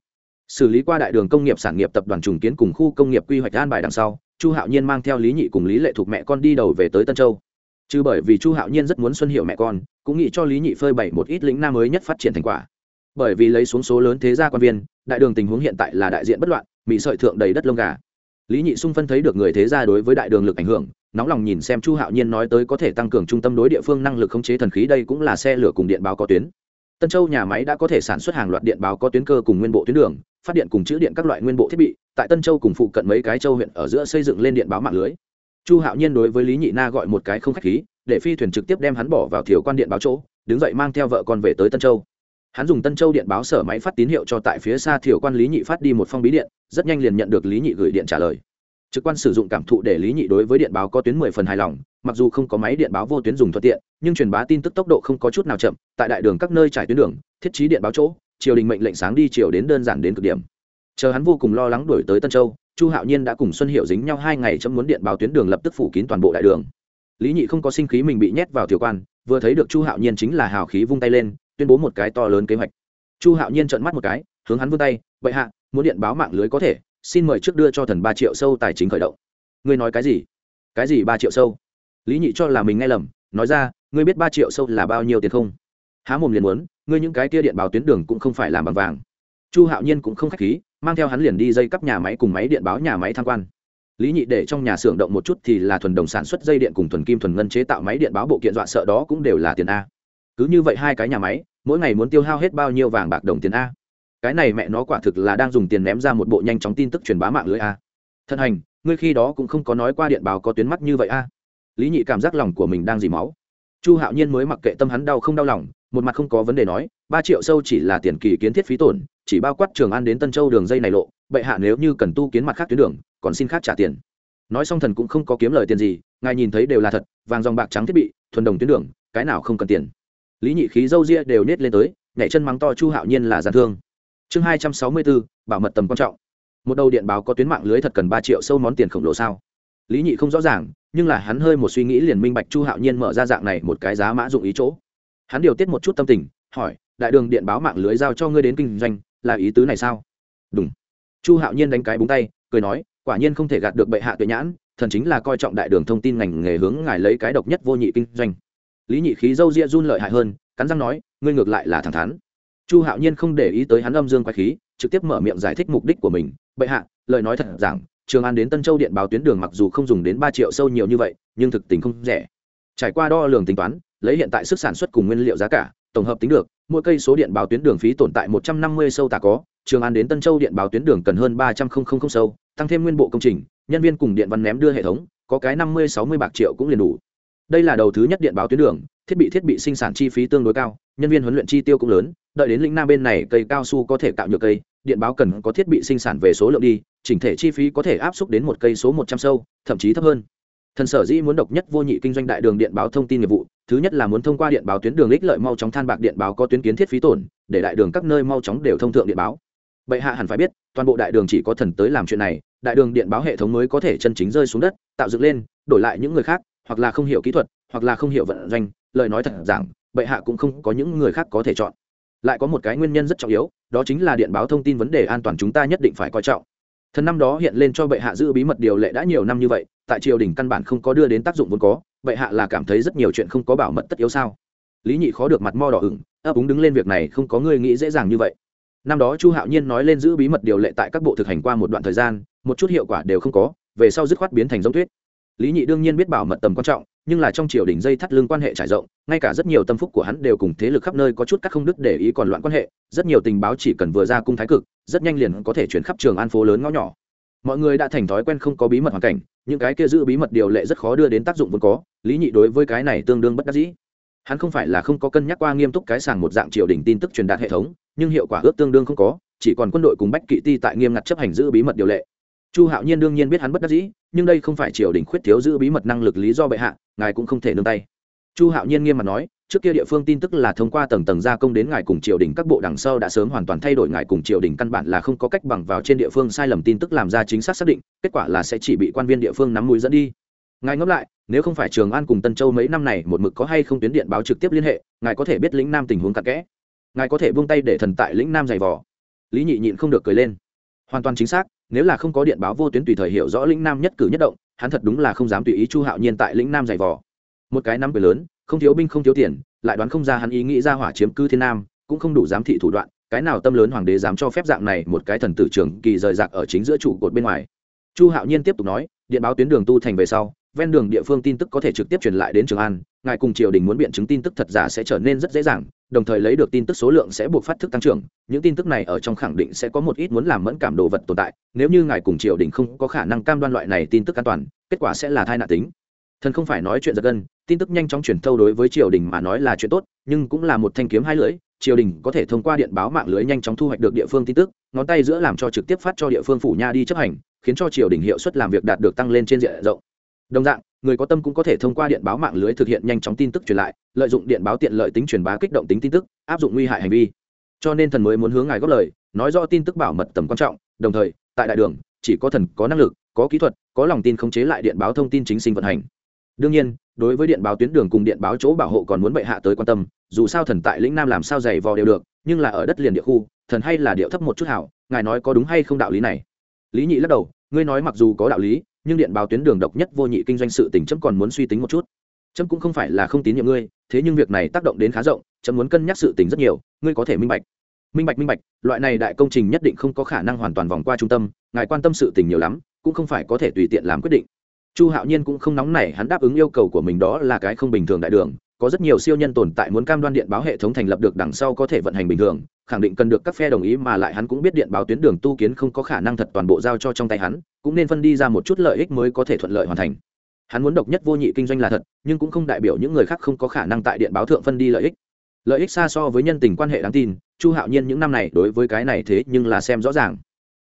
xử lý qua đại đường công nghiệp sản nghiệp tập đoàn trùng kiến cùng khu công nghiệp quy hoạch an bài đằng sau, chu hạo nhiên mang theo lý nhị cùng lý lệ thuộc mẹ con đi đầu về tới tân châu. Chứ bởi vì chu hạo nhiên rất muốn xuân hiệu mẹ con, cũng nghĩ cho lý nhị phơi bày một ít lĩnh nam mới nhất phát triển thành quả bởi vì lấy xuống số lớn thế gia quan viên, đại đường tình huống hiện tại là đại diện bất loạn bị sợi thượng đầy đất lông gà. Lý nhị xung phân thấy được người thế gia đối với đại đường lực ảnh hưởng, nóng lòng nhìn xem chu hạo nhiên nói tới có thể tăng cường trung tâm đối địa phương năng lực khống chế thần khí đây cũng là xe lửa cùng điện báo có tuyến. Tân châu nhà máy đã có thể sản xuất hàng loạt điện báo có tuyến cơ cùng nguyên bộ tuyến đường, phát điện cùng chữ điện các loại nguyên bộ thiết bị, tại tân châu cùng phụ cận mấy cái châu huyện ở giữa xây dựng lên điện báo mạng lưới. Chu hạo nhiên đối với lý nhị na gọi một cái không k h á c h khí, để phi thuyền trực tiếp đem hắn bỏ vào thiểu quan điện báo chỗ, đứng dậy mang theo vợ con về tới tân châu hắn dùng tân châu điện báo sở máy phát tín hiệu cho tại phía xa thiểu quan lý nhị phát đi một phong bí điện, rất nhanh liền nhận được lý nhị gửi điện trả lời. Trực quan sử dụng cảm thụ để lý nhị đối với điện báo có tuyến mười phần hài lòng, mặc dù không có máy điện báo vô tuyến dùng thuận tiện, nhưng truyền bá tin tức tốc độ không có chút nào chậm, tại đại đường các nơi trải tuyến đường, thiết trí điện báo chỗ, triều đình mệnh lệnh sáng đi chiều đến đơn giản đến cực điểm. Chờ hắn vô cùng lo lắng đuổi tới tân châu, chu hạo nhiên đã cùng xuân hiệu dính nhau hai ngày chấm muốn điện báo tuyến đường lập tức phủ kín toàn bộ đại đường. Lý nhị không có sinh khí mình bị nhét vào tiểu quan, vừa thấy được chu hạo nhiên chính là hào khí vung tay lên tuyên bố một cái to lớn kế hoạch. Chu hạo nhiên trợn mắt một cái, hướng hắn vươn tay vậy hạ, muốn điện báo mạng lưới có thể, xin mời trước đưa cho thần ba triệu sâu tài chính khởi động. Ngươi nói cái gì? Cái gì ba triệu sâu? Lý nhị cho là mình nghe lầm, nói ra, ngươi biết ba triệu sâu là bao nhiêu tiền không? Há mồm liền muốn, ngươi những cái kia điện báo tuyến đường cũng không phải làm bằng vàng. Chu hạo nhiên cũng không k h á c h khí, mang theo hắn liền đi dây cắp nhà máy cùng máy điện báo nhà máy tham quan. Lý nhị để trong nhà xưởng động một chút thì là thuần đồng sản xuất dây điện cùng thuần kim thuần ngân chế tạo máy điện báo bộ kiện dọa sợ đó cũng đều là tiền a cứ như vậy hai cái nhà máy, mỗi ngày muốn tiêu hao hết bao nhiêu vàng bạc đồng tiền a. Cái này mẹ nó quả thực là đang dùng tiền ném ra một bộ nhanh chóng tin tức truyền bá mạng lưới a. Thân hành, ngươi khi đó cũng không có nói qua điện báo có tuyến mắt như vậy a. Lý nhị cảm giác lòng của mình đang dì máu. Chu hạo nhiên mới mặc kệ tâm hắn đau không đau lòng, một mặt không có vấn đề nói, ba triệu sâu chỉ là tiền kỳ kiến thiết phí tổn, chỉ bao quát trường an đến tân châu đường dây này lộ, bệ hạ nếu như cần tu kiến mặt khác tuyến đường, còn xin khác trả tiền. Nói xong thần cũng không có kiếm lời tiền gì, ngài nhìn thấy đều là thật, vàng dòng bạc trắng thiết bị, thuần đồng tuyến đường, cái nào không cần tiền lý nhị khí dâu ria đều nết lên tới, nhảy chân mắng to chu hạo nhiên là gian thương. Chương hai trăm sáu mươi bốn bảo mật tầm quan trọng. Một đầu điện báo có tuyến mạng lưới thật cần ba triệu sâu món tiền khổng lồ sao? Lý nhị không rõ ràng, nhưng là hắn hơi một suy nghĩ liền minh bạch chu hạo nhiên mở ra dạng này một cái giá mã dụng ý chỗ. Hắn điều tiết một chút tâm tình, hỏi, đại đường điện báo mạng lưới giao cho ngươi đến kinh doanh, là ý tứ này sao? Đúng. Chu hạo nhiên đánh cái búng tay, cười nói, quả nhiên không thể gạt được bệ hạ tuệ nhãn, thần chính là coi trọng đại đường thông tin ngành nghề hướng ngài lấy cái độc nhất vô nhị kinh doanh lý nhị khí dâu ria run lợi hại hơn, cắn răng nói, ngươi ngược lại là thẳng thắn. Chu hạo nhiên không để ý tới hắn âm dương quái khí, trực tiếp mở miệng giải thích mục đích của mình. Bệ hạ, lời nói thật rằng, trường an đến tân châu điện báo tuyến đường mặc dù không dùng đến ba triệu sâu nhiều như vậy, nhưng thực tình không rẻ. Trải qua đo lường tính toán, lấy hiện tại sức sản xuất cùng nguyên liệu giá cả, tổng hợp tính được, mỗi cây số điện báo tuyến đường phí tồn tại một trăm năm mươi sâu tà có, trường an đến tân châu điện báo tuyến đường cần hơn ba trăm linh sâu, tăng thêm nguyên bộ công trình, nhân viên cùng điện văn ném đưa hệ thống, có cái năm mươi sáu mươi bạc triệu cũng liền đủ đây là đầu thứ nhất điện báo tuyến đường, thiết bị thiết bị sinh sản chi phí tương đối cao, nhân viên huấn luyện chi tiêu cũng lớn, đợi đến lĩnh nam bên này cây cao su có thể tạo nhựa cây, điện báo cần có thiết bị sinh sản về số lượng đi, chỉnh thể chi phí có thể áp suất đến một cây số một trăm sâu, thậm chí thấp hơn. Thần sở dĩ muốn độc nhất vô nhị kinh doanh đại đường điện báo thông tin nghiệp vụ, thứ nhất là muốn thông qua điện báo tuyến đường ích lợi mau chóng than bạc điện báo có tuyến kiến thiết phí tổn, để đại đường các nơi mau chóng đều thông thượng điện báo. Bệ hạ hẳn phải biết, toàn bộ đại đường chỉ có thần tới làm chuyện này, đại đường điện báo hệ thống mới có thể chân chính rơi xuống đất, tạo dựng lên, đổi lại những người khác hoặc là không hiểu kỹ thuật, hoặc là không hiểu vận doanh, lời nói thật rằng bệ hạ cũng không có những người khác có thể chọn. Lại có một cái nguyên nhân rất trọng yếu, đó chính là điện báo thông tin vấn đề an toàn chúng ta nhất định phải coi trọng. Thần năm đó hiện lên cho bệ hạ giữ bí mật điều lệ đã nhiều năm như vậy, tại triều đình căn bản không có đưa đến tác dụng vốn có, bệ hạ là cảm thấy rất nhiều chuyện không có bảo mật tất yếu sao? Lý nhị khó được mặt mo đỏ ửng, ấp úng đứng lên việc này không có người nghĩ dễ dàng như vậy. Năm đó chu hạo nhiên nói lên giữ bí mật điều lệ tại các bộ thực hành qua một đoạn thời gian, một chút hiệu quả đều không có, về sau dứt khoát biến thành giống thuyết lý nhị đương nhiên biết bảo mật tầm quan trọng, nhưng là trong triều đình dây thắt lưng quan hệ trải rộng, ngay cả rất nhiều tâm phúc của hắn đều cùng thế lực khắp nơi có chút các không đức để ý còn loạn quan hệ, rất nhiều tình báo chỉ cần vừa ra cung thái cực, rất nhanh liền có thể chuyển khắp trường an phố lớn ngõ nhỏ. Mọi người đã thành thói quen không có bí mật hoàn cảnh, những cái kia giữ bí mật điều lệ rất khó đưa đến tác dụng vốn có, lý nhị đối với cái này tương đương bất đắc dĩ. Hắn không phải là không có cân nhắc qua nghiêm túc cái sàng một dạng triều đình tin tức truyền đạt hệ thống, nhưng hiệu quả ước tương đương không có, chỉ còn quân đội cùng bách kỵ ti tại nghiêm ngặt chấp hành giữ bí mật điều lệ chu hạo nhiên đương nhiên biết hắn bất đắc dĩ, nhưng đây không phải triều đình khuyết thiếu giữ bí mật năng lực lý do bệ hạ, ngài cũng không thể nương tay. Chu hạo nhiên nghiêm mặt nói, trước kia địa phương tin tức là thông qua tầng tầng gia công đến ngài cùng triều đình các bộ đằng sau đã sớm hoàn toàn thay đổi ngài cùng triều đình căn bản là không có cách bằng vào trên địa phương sai lầm tin tức làm ra chính xác xác định, kết quả là sẽ chỉ bị quan viên địa phương nắm mũi dẫn đi. Ngài ngẫm lại, nếu không phải trường an cùng tân châu mấy năm này một mực có hay không tuyến điện báo trực tiếp liên hệ, ngài có thể biết lĩnh nam tình huống cặn kẽ. Ngài có thể buông tay để thần tại lĩnh nam giày vò. Lý nhị nhịn không được cười lên. Hoàn toàn chính xác nếu là không có điện báo vô tuyến tùy thời hiểu rõ lĩnh nam nhất cử nhất động, hắn thật đúng là không dám tùy ý chu hạo nhiên tại lĩnh nam giày vò. Một cái năm quyền lớn, không thiếu binh không thiếu tiền, lại đoán không ra hắn ý nghĩ ra hỏa chiếm cư thiên nam, cũng không đủ giám thị thủ đoạn, cái nào tâm lớn hoàng đế dám cho phép dạng này một cái thần tử trưởng kỳ rời rạc ở chính giữa trụ cột bên ngoài. Chu hạo nhiên tiếp tục nói, điện báo tuyến đường tu thành về sau ven đường địa phương tin tức có thể trực tiếp truyền lại đến trường an, ngài cùng triều đình muốn biện chứng tin tức thật giả sẽ trở nên rất dễ dàng, đồng thời lấy được tin tức số lượng sẽ buộc phát thức tăng trưởng. Những tin tức này ở trong khẳng định sẽ có một ít muốn làm mẫn cảm đồ vật tồn tại, nếu như ngài cùng triều đình không có khả năng cam đoan loại này tin tức an toàn, kết quả sẽ là thai nạn tính. Thần không phải nói chuyện giật gân, tin tức nhanh chóng truyền thâu đối với triều đình mà nói là chuyện tốt, nhưng cũng là một thanh kiếm hai lưỡi, triều đình có thể thông qua điện báo mạng lưới nhanh chóng thu hoạch được địa phương tin tức, ngón tay giữa làm cho trực tiếp phát cho địa phương phủ nha đi chấp hành, khiến cho triều đình hiệu suất làm việc đạt được tăng lên trên diện rộng đồng dạng, người có tâm cũng có thể thông qua điện báo mạng lưới thực hiện nhanh chóng tin tức truyền lại, lợi dụng điện báo tiện lợi tính truyền bá kích động tính tin tức, áp dụng nguy hại hành vi. Cho nên thần mới muốn hướng ngài góp lời, nói rõ tin tức bảo mật tầm quan trọng, đồng thời, tại đại đường, chỉ có thần có năng lực, có kỹ thuật, có lòng tin khống chế lại điện báo thông tin chính sinh vận hành. Đương nhiên, đối với điện báo tuyến đường cùng điện báo chỗ bảo hộ còn muốn bệ hạ tới quan tâm, dù sao thần tại lĩnh nam làm sao dày vò đều được, nhưng là ở đất liền địa khu, thần hay là điệu thấp một chút hảo, ngài nói có đúng hay không đạo lý này? Lý nhị lắc đầu, ngươi nói mặc dù có đạo lý nhưng điện báo tuyến đường độc nhất vô nhị kinh doanh sự tỉnh chấm còn muốn suy tính một chút. Chấm cũng không phải là không tín nhiệm ngươi, thế nhưng việc này tác động đến khá rộng, chấm muốn cân nhắc sự tình rất nhiều, ngươi có thể minh bạch. Minh bạch minh bạch, loại này đại công trình nhất định không có khả năng hoàn toàn vòng qua trung tâm, ngài quan tâm sự tình nhiều lắm, cũng không phải có thể tùy tiện làm quyết định. Chu hạo nhiên cũng không nóng nảy, hắn đáp ứng yêu cầu của mình đó là cái không bình thường đại đường có rất nhiều siêu nhân tồn tại muốn cam đoan điện báo hệ thống thành lập được đằng sau có thể vận hành bình thường, khẳng định cần được các phe đồng ý mà lại hắn cũng biết điện báo tuyến đường tu kiến không có khả năng thật toàn bộ giao cho trong tay hắn, cũng nên phân đi ra một chút lợi ích mới có thể thuận lợi hoàn thành. Hắn muốn độc nhất vô nhị kinh doanh là thật, nhưng cũng không đại biểu những người khác không có khả năng tại điện báo thượng phân đi lợi ích. Lợi ích xa so với nhân tình quan hệ đáng tin, chu hạo nhiên những năm này đối với cái này thế nhưng là xem rõ ràng.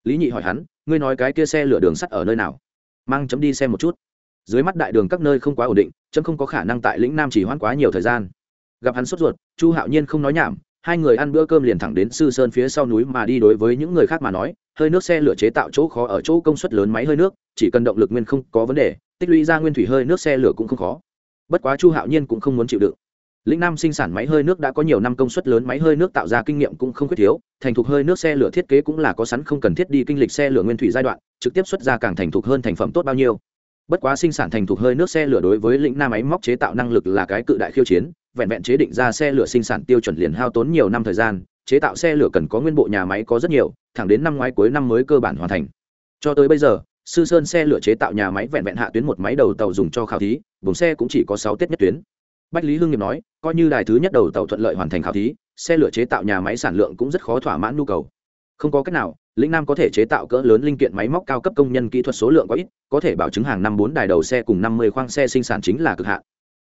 Lý nhị hỏi hắn, ngươi nói cái kia xe lửa đường sắt ở nơi nào? Mang chấm đi xem một chút dưới mắt đại đường các nơi không quá ổn định, chấm không có khả năng tại lĩnh nam chỉ hoãn quá nhiều thời gian. Gặp hắn sốt ruột, chu hạo nhiên không nói nhảm, hai người ăn bữa cơm liền thẳng đến sư sơn phía sau núi mà đi đối với những người khác mà nói, hơi nước xe lửa chế tạo chỗ khó ở chỗ công suất lớn máy hơi nước, chỉ cần động lực nguyên không có vấn đề, tích lũy ra nguyên thủy hơi nước xe lửa cũng không khó. Bất quá chu hạo nhiên cũng không muốn chịu đựng. Lĩnh nam sinh sản máy hơi nước đã có nhiều năm công suất lớn máy hơi nước tạo ra kinh nghiệm cũng không khuyết thiếu, thành thục hơi nước xe lửa thiết kế cũng là có sẵn không cần thiết đi kinh lịch xe lửa nguyên thủy giai đoạn, trực tiếp xuất ra càng thành thục hơn thành phẩm tốt bao nhiêu bất quá sinh sản thành thục hơi nước xe lửa đối với lĩnh nam máy móc chế tạo năng lực là cái cự đại khiêu chiến, vẹn vẹn chế định ra xe lửa sinh sản tiêu chuẩn liền hao tốn nhiều năm thời gian, chế tạo xe lửa cần có nguyên bộ nhà máy có rất nhiều, thẳng đến năm ngoái cuối năm mới cơ bản hoàn thành. Cho tới bây giờ, sư sơn xe lửa chế tạo nhà máy vẹn vẹn hạ tuyến một máy đầu tàu dùng cho khảo thí vùng xe cũng chỉ có sáu tết nhất tuyến. Bách lý hương nghiệp nói, coi như đài thứ nhất đầu tàu thuận lợi hoàn thành khảo thí, xe lửa chế tạo nhà máy sản lượng cũng rất khó thỏa mãn nhu cầu không có cách nào, lĩnh nam có thể chế tạo cỡ lớn linh kiện máy móc cao cấp công nhân kỹ thuật số lượng có ít, có thể bảo chứng hàng năm bốn đài đầu xe cùng năm mươi khoang xe sinh sản chính là cực hạn.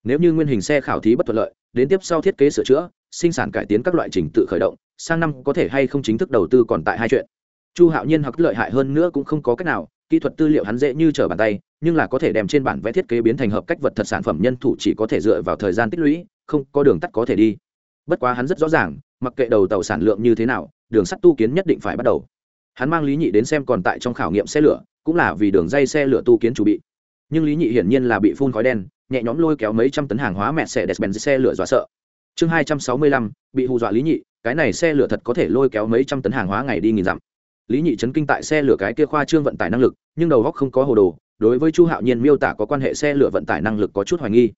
Nếu như nguyên hình xe khảo thí bất thuận lợi, đến tiếp sau thiết kế sửa chữa, sinh sản cải tiến các loại trình tự khởi động, sang năm có thể hay không chính thức đầu tư còn tại hai chuyện. Chu hạo nhiên hoặc lợi hại hơn nữa cũng không có cách nào, kỹ thuật tư liệu hắn dễ như trở bàn tay, nhưng là có thể đem trên bản vẽ thiết kế biến thành hợp cách vật thật sản phẩm nhân thủ chỉ có thể dựa vào thời gian tích lũy, không có đường tắt có thể đi. Bất quá hắn rất rõ ràng mặc kệ đầu tàu sản lượng như thế nào, đường sắt tu kiến nhất định phải bắt đầu. Hắn mang lý nhị đến xem còn tại trong khảo nghiệm xe lửa, cũng là vì đường dây xe lửa tu kiến chuẩn bị. Nhưng lý nhị hiển nhiên là bị phun khói đen, nhẹ nhõm lôi kéo mấy trăm tấn hàng hóa mẹ xe đẹp bèn xe lửa dọa sợ. Chương hai trăm sáu mươi lăm, bị hù dọa lý nhị, cái này xe lửa thật có thể lôi kéo mấy trăm tấn hàng hóa ngày đi nghìn dặm. Lý nhị chấn kinh tại xe lửa cái kia khoa trương vận tải năng lực, nhưng đầu góc không có hồ đồ, đối với chu hạo nhiên miêu tả có quan hệ xe lửa vận tải năng lực có chút hoài nghi.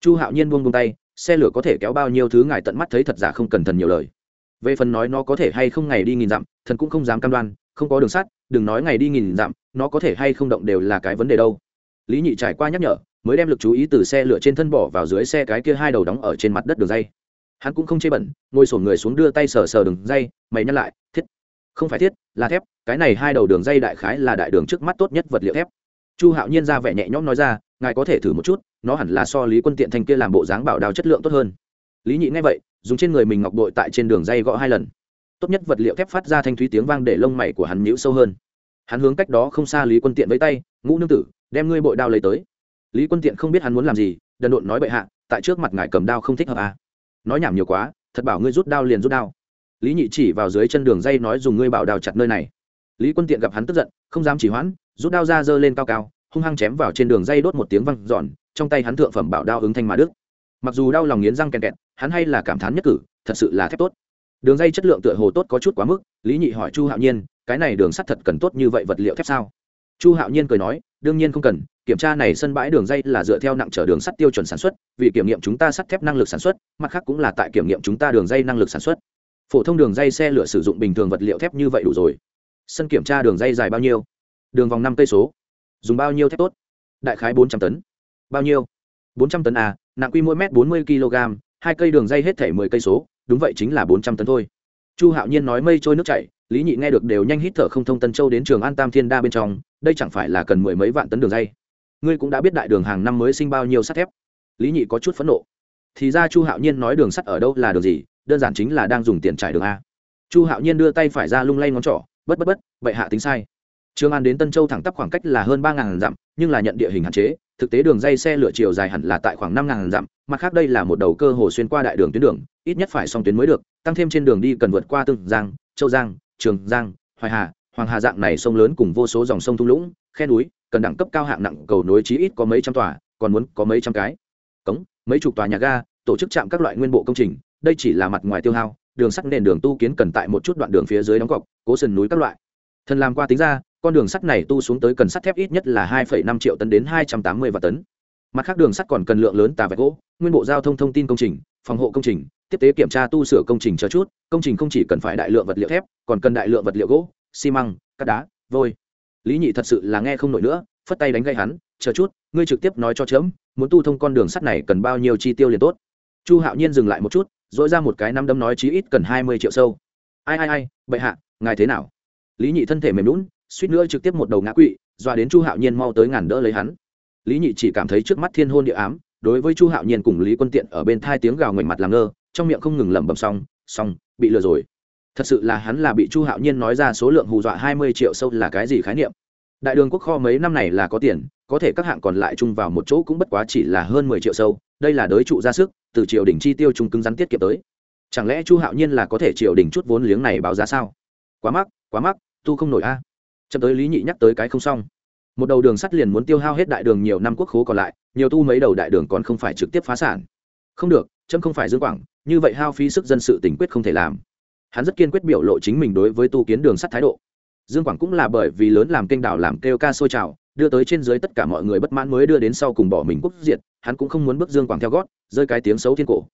Chu hạo nhiên buông buông tay xe lửa có thể kéo bao nhiêu thứ ngài tận mắt thấy thật giả không cần thần nhiều lời. Về phần nói nó có thể hay không ngày đi nghìn dặm, thần cũng không dám cam đoan, không có đường sắt, đừng nói ngày đi nghìn dặm, nó có thể hay không động đều là cái vấn đề đâu. Lý nhị trải qua nhắc nhở, mới đem lực chú ý từ xe lửa trên thân bỏ vào dưới xe cái kia hai đầu đóng ở trên mặt đất đường dây. Hắn cũng không chê bẩn, ngồi sổn người xuống đưa tay sờ sờ đường dây, mày nhắc lại, thiết. Không phải thiết, là thép, cái này hai đầu đường dây đại khái là đại đường trước mắt tốt nhất vật liệu thép. Chu hạo nhiên ra vẻ nhẹ nhõm nói ra ngài có thể thử một chút, nó hẳn là so lý quân tiện thanh kia làm bộ dáng bảo đào chất lượng tốt hơn. Lý nhị nghe vậy, dùng trên người mình ngọc bội tại trên đường dây gõ hai lần. Tốt nhất vật liệu thép phát ra thanh thúy tiếng vang để lông mày của hắn nhíu sâu hơn. Hắn hướng cách đó không xa lý quân tiện với tay, ngũ nương tử, đem ngươi bội đao lấy tới. Lý quân tiện không biết hắn muốn làm gì, đần độn nói bệ hạ, tại trước mặt ngài cầm đao không thích hợp à. nói nhảm nhiều quá, thật bảo ngươi rút đao liền rút đao. Lý nhị chỉ vào dưới chân đường dây nói, dùng ngươi bảo đào chặt nơi này. Lý quân tiện gặp hắn tức giận, không dám chỉ hoãn, rút đao ra giơ lên cao cao hung hăng chém vào trên đường dây đốt một tiếng văng giòn trong tay hắn thượng phẩm bảo đao ứng thanh mà đức. Mặc dù đau lòng nghiến răng kẹt kẹt, hắn hay là cảm thán nhất cử, thật sự là thép tốt. Đường dây chất lượng tựa hồ tốt có chút quá mức, lý nhị hỏi chu hạo nhiên, cái này đường sắt thật cần tốt như vậy vật liệu thép sao? Chu hạo nhiên cười nói, đương nhiên không cần, kiểm tra này sân bãi đường dây là dựa theo nặng chở đường sắt tiêu chuẩn sản xuất, vì kiểm nghiệm chúng ta sắt thép năng lực sản xuất, mặt khác cũng là tại kiểm nghiệm chúng ta đường dây năng lực sản xuất. Phổ thông đường dây xe lửa sử dụng bình thường vật liệu thép như vậy đủ rồi. Sân kiểm tra đường dây dài bao nhiêu? Đường vòng năm cây số dùng bao nhiêu thép tốt? Đại khái bốn trăm tấn. Bao nhiêu? Bốn trăm tấn à nặng quy mỗi mét bốn mươi kg hai cây đường dây hết thể mười cây số, đúng vậy chính là bốn trăm tấn thôi. Chu hạo nhiên nói mây trôi nước chảy, lý nhị nghe được đều nhanh hít thở không thông tân châu đến trường an tam thiên đa bên trong, đây chẳng phải là cần mười mấy vạn tấn đường dây. Ngươi cũng đã biết đại đường hàng năm mới sinh bao nhiêu sắt thép. Lý nhị có chút phẫn nộ. Thì ra chu hạo nhiên nói đường sắt ở đâu là đường gì, đơn giản chính là đang dùng tiền trải đường a. Chu hạo nhiên đưa tay phải ra lung lay ngón trỏ, bất bất bất vậy hạ tính sai trường an đến tân châu thẳng tắp khoảng cách là hơn ba ngàn dặm, nhưng là nhận địa hình hạn chế, thực tế đường dây xe lửa chiều dài hẳn là tại khoảng năm ngàn dặm, mặt khác đây là một đầu cơ hồ xuyên qua đại đường tuyến đường, ít nhất phải song tuyến mới được, tăng thêm trên đường đi cần vượt qua tương giang, châu giang, trường giang, hoài hà, hoàng hà dạng này sông lớn cùng vô số dòng sông thung lũng, khe núi, cần đẳng cấp cao hạng nặng cầu nối chí ít có mấy trăm tòa, còn muốn có mấy trăm cái. Cống, mấy chục tòa nhà ga, tổ chức trạm các loại nguyên bộ công trình, đây chỉ là mặt ngoài tiêu hao, đường sắt nền đường tu kiến cần tại một chút đoạn đường phía dưới đóng cọc, cố sườn núi các loại. Thần làm qua tính ra con đường sắt này tu xuống tới cần sắt thép ít nhất là hai năm triệu tấn đến hai trăm tám mươi vạn tấn. Mặt khác đường sắt còn cần lượng lớn tà vẹt gỗ, nguyên bộ giao thông thông tin công trình, phòng hộ công trình, tiếp tế kiểm tra tu sửa công trình chờ chút, công trình không chỉ cần phải đại lượng vật liệu thép, còn cần đại lượng vật liệu gỗ, xi măng, cát đá, vôi. Lý nhị thật sự là nghe không nổi nữa, phất tay đánh gây hắn, chờ chút, ngươi trực tiếp nói cho chớm muốn tu thông con đường sắt này cần bao nhiêu chi tiêu liền tốt. Chu hạo nhiên dừng lại một chút dỗi ra một cái năm đấm nói chí ít cần hai mươi triệu sâu. Ai ai ai, bệ hạ, ngài thế nào? Lý nhị thân thể mềm lún suýt nữa trực tiếp một đầu ngã quỵ, doa đến chu hạo nhiên mau tới ngàn đỡ lấy hắn. Lý nhị chỉ cảm thấy trước mắt thiên hôn địa ám, đối với chu hạo nhiên cùng lý quân tiện ở bên thai tiếng gào ngoảnh mặt làm ngơ, trong miệng không ngừng lẩm bẩm xong xong, bị lừa rồi. Thật sự là hắn là bị chu hạo nhiên nói ra số lượng hù dọa hai mươi triệu sâu là cái gì khái niệm? Đại đường quốc kho mấy năm này là có tiền, có thể các hạng còn lại chung vào một chỗ cũng bất quá chỉ là hơn mười triệu sâu, đây là đới trụ ra sức, từ triều đình chi tiêu trung cứng rắn tiết kiệm tới. Chẳng lẽ chu hạo nhiên là có thể triều đình chút vốn liếng này báo giá sao? Quá mắc quá mắc, tu không nổi a. à chậm tới lý nhị nhắc tới cái không xong. Một đầu đường sắt liền muốn tiêu hao hết đại đường nhiều năm quốc khố còn lại, nhiều tu mấy đầu đại đường còn không phải trực tiếp phá sản. Không được, chấm không phải dương quảng, như vậy hao phí sức dân sự tình quyết không thể làm. Hắn rất kiên quyết biểu lộ chính mình đối với tu kiến đường sắt thái độ. Dương quảng cũng là bởi vì lớn làm kênh đảo làm kêu ca sôi trào, đưa tới trên dưới tất cả mọi người bất mãn mới đưa đến sau cùng bỏ mình quốc diệt, hắn cũng không muốn bước dương quảng theo gót, rơi cái tiếng xấu thiên cổ.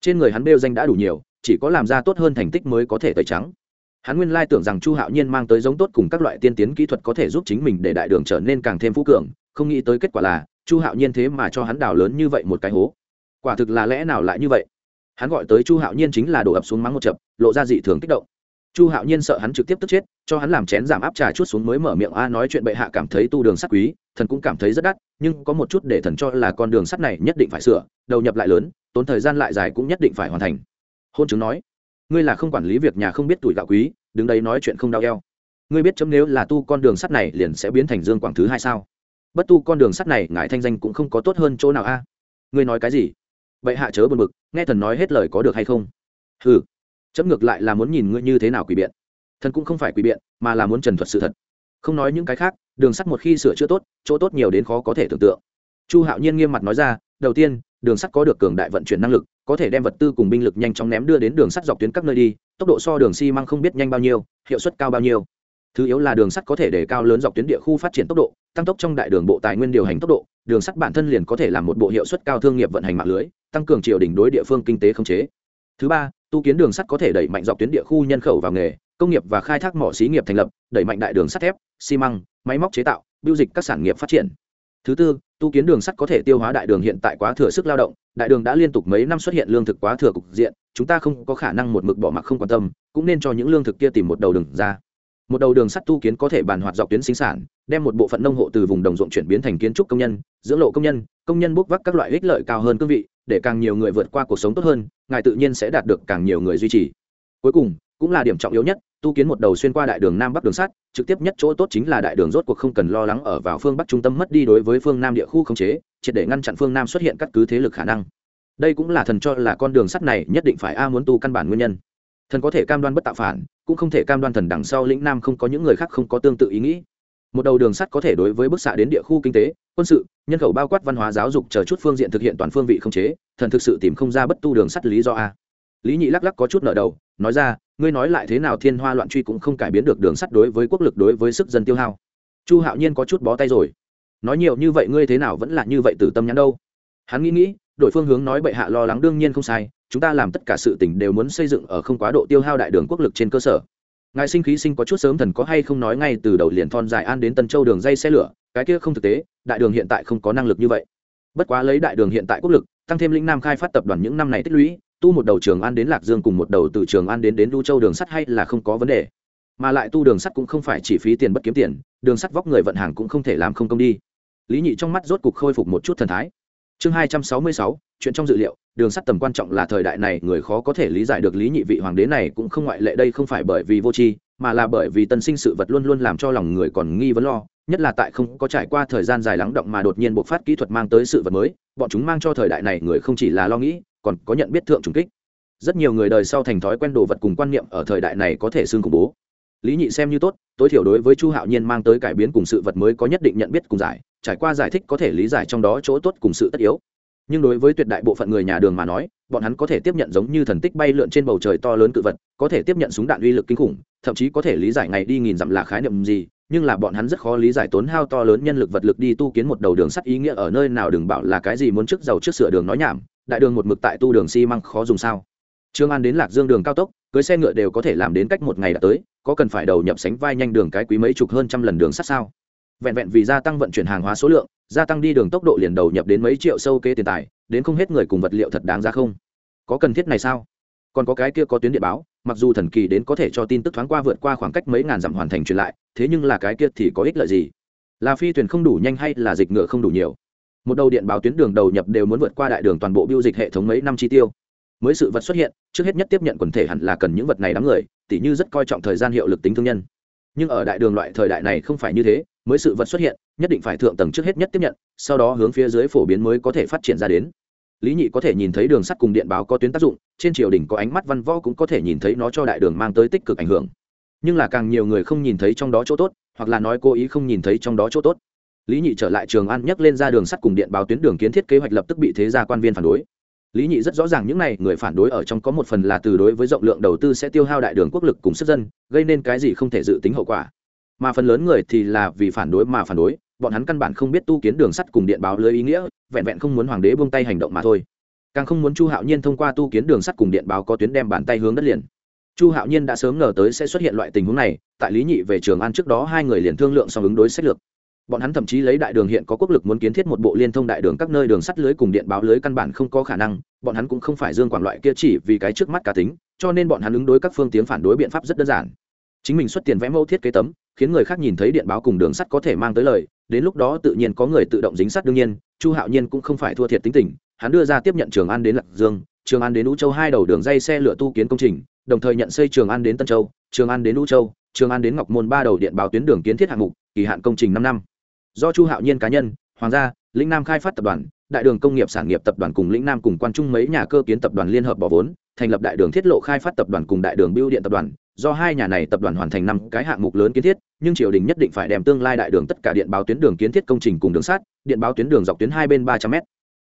Trên người hắn bêu danh đã đủ nhiều, chỉ có làm ra tốt hơn thành tích mới có thể tẩy trắng hắn nguyên lai tưởng rằng chu hạo nhiên mang tới giống tốt cùng các loại tiên tiến kỹ thuật có thể giúp chính mình để đại đường trở nên càng thêm phú cường, không nghĩ tới kết quả là, chu hạo nhiên thế mà cho hắn đào lớn như vậy một cái hố. Quả thực là lẽ nào lại như vậy? Hắn gọi tới chu hạo nhiên chính là đổ ập xuống mắng một chập, lộ ra dị thường kích động. Chu hạo nhiên sợ hắn trực tiếp tức chết, cho hắn làm chén giảm áp trà chút xuống mới mở miệng, a, nói chuyện bệ hạ cảm thấy tu đường sắt quý, thần cũng cảm thấy rất đắt, nhưng có một chút để thần cho là con đường sắt này nhất định phải sửa, đầu nhập lại lớn, tốn thời gian lại dài cũng nhất định phải hoàn thành. Hôn chứng nói ngươi là không quản lý việc nhà không biết tuổi gạo quý, đứng đấy nói chuyện không đau eo. Ngươi biết chấm nếu là tu con đường sắt này liền sẽ biến thành dương quảng thứ hai sao? Bất tu con đường sắt này, ngài thanh danh cũng không có tốt hơn chỗ nào a. À? Ngươi nói cái gì? Bệ hạ chớ buồn bực, nghe thần nói hết lời có được hay không? Ừ chấm ngược lại là muốn nhìn ngươi như thế nào quỷ biện. Thần cũng không phải quỷ biện, mà là muốn trần thuật sự thật. Không nói những cái khác, đường sắt một khi sửa chữa tốt, chỗ tốt nhiều đến khó có thể tưởng tượng. Chu hạo nhiên nghiêm mặt nói ra, đầu tiên đường sắt có được cường đại vận chuyển năng lực, có thể đem vật tư cùng binh lực nhanh chóng ném đưa đến đường sắt dọc tuyến các nơi đi, tốc độ so đường xi măng không biết nhanh bao nhiêu, hiệu suất cao bao nhiêu. Thứ yếu là đường sắt có thể để cao lớn dọc tuyến địa khu phát triển tốc độ, tăng tốc trong đại đường bộ tài nguyên điều hành tốc độ, đường sắt bản thân liền có thể làm một bộ hiệu suất cao thương nghiệp vận hành mạng lưới, tăng cường triều đỉnh đối địa phương kinh tế khống chế. Thứ ba, tu kiến đường sắt có thể đẩy mạnh dọc tuyến địa khu nhân khẩu vào nghề, công nghiệp và khai thác mỏ xí nghiệp thành lập, đẩy mạnh đại đường sắt thép, xi măng, máy móc chế tạo, biêu dịch các sản nghiệp phát triển. Thứ tư tu kiến đường sắt có thể tiêu hóa đại đường hiện tại quá thừa sức lao động, đại đường đã liên tục mấy năm xuất hiện lương thực quá thừa cục diện, chúng ta không có khả năng một mực bỏ mặc không quan tâm, cũng nên cho những lương thực kia tìm một đầu đường ra. Một đầu đường sắt tu kiến có thể bàn hoạt dọc tuyến sinh sản, đem một bộ phận nông hộ từ vùng đồng ruộng chuyển biến thành kiến trúc công nhân, dưỡng lộ công nhân công nhân bốc vác các loại ích lợi cao hơn cương vị, để càng nhiều người vượt qua cuộc sống tốt hơn, ngài tự nhiên sẽ đạt được càng nhiều người duy trì. Cuối cùng, cũng là điểm trọng yếu nhất tu kiến một đầu xuyên qua đại đường nam bắc đường sắt, trực tiếp nhất chỗ tốt chính là đại đường rốt cuộc không cần lo lắng ở vào phương bắc trung tâm mất đi đối với phương nam địa khu khống chế, triệt để ngăn chặn phương nam xuất hiện các cứ thế lực khả năng. Đây cũng là thần cho là con đường sắt này nhất định phải a muốn tu căn bản nguyên nhân. Thần có thể cam đoan bất tạo phản, cũng không thể cam đoan thần đằng sau lĩnh nam không có những người khác không có tương tự ý nghĩ. Một đầu đường sắt có thể đối với bức xạ đến địa khu kinh tế, quân sự, nhân khẩu bao quát văn hóa giáo dục chờ chút phương diện thực hiện toàn phương vị không chế, thần thực sự tìm không ra bất tu đường sắt lý do a. Lý nhị lắc lắc có chút nợ đầu, nói ra ngươi nói lại thế nào thiên hoa loạn truy cũng không cải biến được đường sắt đối với quốc lực đối với sức dân tiêu hao. Chu hạo nhiên có chút bó tay rồi. Nói nhiều như vậy ngươi thế nào vẫn là như vậy từ tâm nhắn đâu? Hắn nghĩ nghĩ đội phương hướng nói bệ hạ lo lắng đương nhiên không sai, chúng ta làm tất cả sự tỉnh đều muốn xây dựng ở không quá độ tiêu hao đại đường quốc lực trên cơ sở. Ngài sinh khí sinh có chút sớm thần có hay không nói ngay từ đầu liền thon dài an đến tân châu đường dây xe lửa, cái kia không thực tế, đại đường hiện tại không có năng lực như vậy. Bất quá lấy đại đường hiện tại quốc lực, tăng thêm lĩnh nam khai phát tập đoàn những năm này tích lũy tu một đầu trường an đến lạc dương cùng một đầu từ trường an đến đến lưu châu đường sắt hay là không có vấn đề. Mà lại tu đường sắt cũng không phải chỉ phí tiền bất kiếm tiền, đường sắt vóc người vận hàng cũng không thể làm không công đi. Lý nhị trong mắt rốt cục khôi phục một chút thần thái. Chương hai trăm sáu mươi sáu, chuyện trong dự liệu, đường sắt tầm quan trọng là thời đại này, người khó có thể lý giải được lý nhị vị hoàng đế này cũng không ngoại lệ đây không phải bởi vì vô tri, mà là bởi vì tân sinh sự vật luôn luôn làm cho lòng người còn nghi vấn lo, nhất là tại không có trải qua thời gian dài lắng động mà đột nhiên bộc phát kỹ thuật mang tới sự vật mới, bọn chúng mang cho thời đại này người không chỉ là lo nghĩ còn có nhận biết thượng trùng kích. Rất nhiều người đời sau thành thói quen đồ vật cùng quan niệm ở thời đại này có thể xương khủng bố. Lý nhị xem như tốt, tối thiểu đối với chu hạo nhiên mang tới cải biến cùng sự vật mới có nhất định nhận biết cùng giải, trải qua giải thích có thể lý giải trong đó chỗ tốt cùng sự tất yếu. Nhưng đối với tuyệt đại bộ phận người nhà đường mà nói, bọn hắn có thể tiếp nhận giống như thần tích bay lượn trên bầu trời to lớn cự vật, có thể tiếp nhận súng đạn uy lực kinh khủng, thậm chí có thể lý giải ngày đi nghìn dặm là khái niệm gì, nhưng là bọn hắn rất khó lý giải tốn hao to lớn nhân lực vật lực đi tu kiến một đầu đường sắt ý nghĩa ở nơi nào, đừng bảo là cái gì muốn trước giàu trước sửa đường nói nhảm đại đường một mực tại tu đường xi măng khó dùng sao? Trương an đến lạc dương đường cao tốc, cưới xe ngựa đều có thể làm đến cách một ngày đã tới, có cần phải đầu nhập sánh vai nhanh đường cái quý mấy chục hơn trăm lần đường sắt sao? Vẹn vẹn vì gia tăng vận chuyển hàng hóa số lượng, gia tăng đi đường tốc độ liền đầu nhập đến mấy triệu sâu kê tiền tài, đến không hết người cùng vật liệu thật đáng ra không? Có cần thiết này sao? Còn có cái kia có tuyến điện báo, mặc dù thần kỳ đến có thể cho tin tức thoáng qua vượt qua khoảng cách mấy ngàn dặm hoàn thành truyền lại, thế nhưng là cái kia thì có ích lợi gì? Là phi thuyền không đủ nhanh hay là dịch ngựa không đủ nhiều? Một đầu điện báo tuyến đường đầu nhập đều muốn vượt qua đại đường toàn bộ biêu dịch hệ thống mấy năm chi tiêu. Mới sự vật xuất hiện, trước hết nhất tiếp nhận quần thể hẳn là cần những vật này đám người, tỉ như rất coi trọng thời gian hiệu lực tính thương nhân. Nhưng ở đại đường loại thời đại này không phải như thế, mới sự vật xuất hiện, nhất định phải thượng tầng trước hết nhất tiếp nhận, sau đó hướng phía dưới phổ biến mới có thể phát triển ra đến. Lý nhị có thể nhìn thấy đường sắt cùng điện báo có tuyến tác dụng, trên triều đình có ánh mắt văn võ cũng có thể nhìn thấy nó cho đại đường mang tới tích cực ảnh hưởng. Nhưng là càng nhiều người không nhìn thấy trong đó chỗ tốt, hoặc là nói cố ý không nhìn thấy trong đó chỗ tốt lý nhị trở lại trường an nhắc lên ra đường sắt cùng điện báo tuyến đường kiến thiết kế hoạch lập tức bị thế gia quan viên phản đối. Lý nhị rất rõ ràng những n à y người phản đối ở trong có một phần là từ đối với rộng lượng đầu tư sẽ tiêu hao đại đường quốc lực cùng sức dân, gây nên cái gì không thể dự tính hậu quả. Mà phần lớn người thì là vì phản đối mà phản đối, bọn hắn căn bản không biết tu kiến đường sắt cùng điện báo lưới ý nghĩa, vẹn vẹn không muốn hoàng đế buông tay hành động mà thôi. Càng không muốn chu hạo nhiên thông qua tu kiến đường sắt cùng điện báo có tuyến đem bàn tay hướng đất liền. Chu hạo nhiên đã sớm ngờ tới sẽ xuất hiện loại tình huống này, tại lý nhị về trường an trước đó hai người liền thương lượng song ứng đối sách lược bọn hắn thậm chí lấy đại đường hiện có quốc lực muốn kiến thiết một bộ liên thông đại đường các nơi đường sắt lưới cùng điện báo lưới căn bản không có khả năng, bọn hắn cũng không phải dương quản loại kia chỉ vì cái trước mắt cá tính, cho nên bọn hắn ứng đối các phương tiếng phản đối biện pháp rất đơn giản. Chính mình xuất tiền vẽ mẫu thiết kế tấm, khiến người khác nhìn thấy điện báo cùng đường sắt có thể mang tới lời, đến lúc đó tự nhiên có người tự động dính sắt đương nhiên, chu hạo nhiên cũng không phải thua thiệt tính tình, hắn đưa ra tiếp nhận trường an đến lạc dương, trường an đến u châu hai đầu đường dây xe lửa tu kiến công trình, đồng thời nhận xây trường an đến tân châu, trường an đến u châu, trường an đến ngọc môn ba đầu điện báo tuyến đường kiến thiết hạng mục, kỳ hạn công trình năm năm do chu hạo nhiên cá nhân hoàng gia lĩnh nam khai phát tập đoàn đại đường công nghiệp sản nghiệp tập đoàn cùng lĩnh nam cùng quan trung mấy nhà cơ kiến tập đoàn liên hợp bỏ vốn thành lập đại đường thiết lộ khai phát tập đoàn cùng đại đường biêu điện tập đoàn do hai nhà này tập đoàn hoàn thành năm cái hạng mục lớn kiến thiết nhưng triều đình nhất định phải đem tương lai đại đường tất cả điện báo tuyến đường kiến thiết công trình cùng đường sắt điện báo tuyến đường dọc tuyến hai bên ba trăm m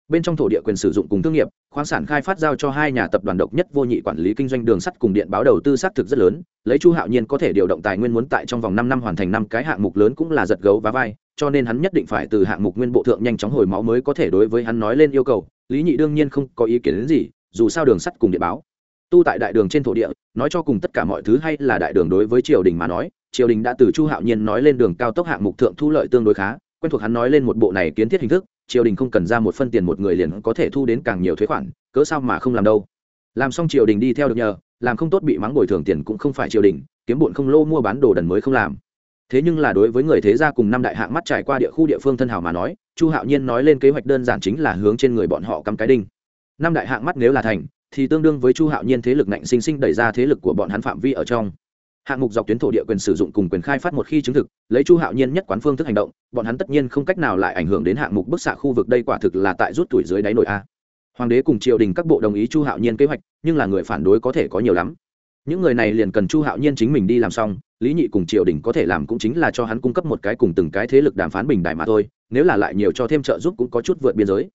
bên trong thổ địa quyền sử dụng cùng thương nghiệp khoáng sản khai phát giao cho hai nhà tập đoàn độc nhất vô nhị quản lý kinh doanh đường sắt cùng điện báo đầu tư xác thực rất lớn lấy chu hạo nhiên có thể điều động tài nguyên muốn tại trong vòng năm năm hoàn thành năm cái hạng mục lớn cũng là giật gấu và vai cho nên hắn nhất định phải từ hạng mục nguyên bộ thượng nhanh chóng hồi máu mới có thể đối với hắn nói lên yêu cầu. Lý nhị đương nhiên không có ý kiến đến gì, dù sao đường sắt cùng điện báo. Tu tại đại đường trên thổ địa, nói cho cùng tất cả mọi thứ hay là đại đường đối với triều đình mà nói, triều đình đã từ chu hạo nhiên nói lên đường cao tốc hạng mục thượng thu lợi tương đối khá, quen thuộc hắn nói lên một bộ này kiến thiết hình thức, triều đình không cần ra một phân tiền một người liền có thể thu đến càng nhiều thuế khoản, cớ sao mà không làm đâu. Làm xong triều đình đi theo được nhờ, làm không tốt bị mắng bồi thường tiền cũng không phải triều đình, kiếm bụn không lô mua bán đồ đần mới không làm thế nhưng là đối với người thế gia cùng năm đại hạng mắt trải qua địa khu địa phương thân hảo mà nói, chu hạo nhiên nói lên kế hoạch đơn giản chính là hướng trên người bọn họ cắm cái đinh. Năm đại hạng mắt nếu là thành, thì tương đương với chu hạo nhiên thế lực nạnh sinh sinh đẩy ra thế lực của bọn hắn phạm vi ở trong. Hạng mục dọc tuyến thổ địa quyền sử dụng cùng quyền khai phát một khi chứng thực, lấy chu hạo nhiên nhất quán phương thức hành động, bọn hắn tất nhiên không cách nào lại ảnh hưởng đến hạng mục bức xạ khu vực đây quả thực là tại rút tuổi dưới đáy nội a. Hoàng đế cùng triều đình các bộ đồng ý chu hạo nhiên kế hoạch, nhưng là người phản đối có thể có nhiều lắm những người này liền cần chu hạo nhiên chính mình đi làm xong, lý nhị cùng triều đình có thể làm cũng chính là cho hắn cung cấp một cái cùng từng cái thế lực đàm phán bình đại mà thôi, nếu là lại nhiều cho thêm trợ giúp cũng có chút vượt biên giới.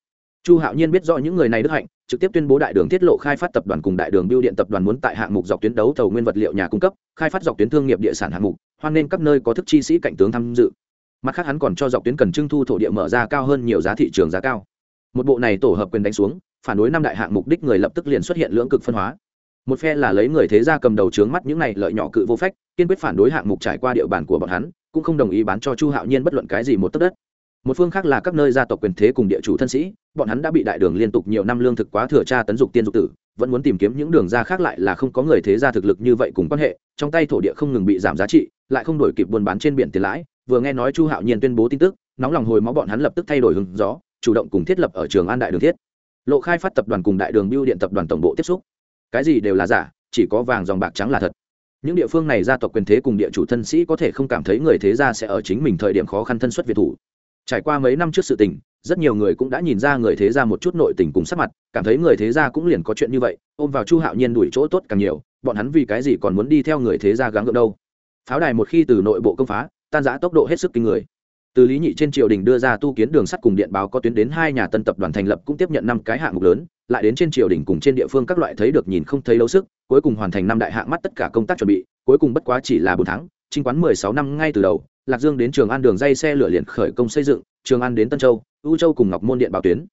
Chu hạo nhiên biết rõ những người này đức hạnh, trực tiếp tuyên bố đại đường tiết lộ khai phát tập đoàn cùng đại đường biêu điện tập đoàn muốn tại hạng mục dọc tuyến đấu thầu nguyên vật liệu nhà cung cấp, khai phát dọc tuyến thương nghiệp địa sản hạng mục, hoan nên các nơi có thức chi sĩ cảnh tướng tham dự. Mặt khác hắn còn cho dọc tuyến cần trưng thu thổ địa mở ra cao hơn nhiều giá thị trường giá cao. Một bộ này tổ hợp quyền đánh xuống, phản đối năm đại hạng mục đích người lập tức liền xuất hiện lưỡng cực phân hóa một phe là lấy người thế gia cầm đầu trướng mắt những này lợi nhỏ cự vô phách, kiên quyết phản đối hạng mục trải qua địa bàn của bọn hắn, cũng không đồng ý bán cho chu hạo nhiên bất luận cái gì một tấc đất. Một phương khác là các nơi gia tộc quyền thế cùng địa chủ thân sĩ, bọn hắn đã bị đại đường liên tục nhiều năm lương thực quá thừa tra tấn dục tiên dục tử, vẫn muốn tìm kiếm những đường ra khác lại là không có người thế gia thực lực như vậy cùng quan hệ, trong tay thổ địa không ngừng bị giảm giá trị, lại không đổi kịp buôn bán trên biển tiền lãi. Vừa nghe nói chu hạo nhiên tuyên bố tin tức, nóng lòng hồi máu bọn hắn lập tức thay đổi hướng gió, chủ động cùng thiết lập ở trường an đại đường thiết. Lộ khai phát tập đoàn cùng đại đường biêu điện tập đoàn tổng bộ tiếp xúc cái gì đều là giả, chỉ có vàng dòng bạc trắng là thật. Những địa phương này gia tộc quyền thế cùng địa chủ thân sĩ có thể không cảm thấy người thế gia sẽ ở chính mình thời điểm khó khăn thân xuất việt thủ. Trải qua mấy năm trước sự tình, rất nhiều người cũng đã nhìn ra người thế gia một chút nội tình cùng sắc mặt, cảm thấy người thế gia cũng liền có chuyện như vậy, ôm vào chu hạo nhiên đuổi chỗ tốt càng nhiều, bọn hắn vì cái gì còn muốn đi theo người thế gia gắng gượng đâu? Pháo đài một khi từ nội bộ công phá, tan giã tốc độ hết sức kinh người. Từ lý nhị trên triều đình đưa ra tu kiến đường sắt cùng điện báo có tuyến đến hai nhà tân tập đoàn thành lập cũng tiếp nhận năm cái hạng mục lớn lại đến trên triều đình cùng trên địa phương các loại thấy được nhìn không thấy lâu sức, cuối cùng hoàn thành năm đại hạng mắt tất cả công tác chuẩn bị, cuối cùng bất quá chỉ là bốn tháng chính quán mười sáu năm ngay từ đầu, lạc dương đến trường an đường dây xe lửa liền khởi công xây dựng, trường an đến tân châu, u châu cùng ngọc môn điện bảo tuyến.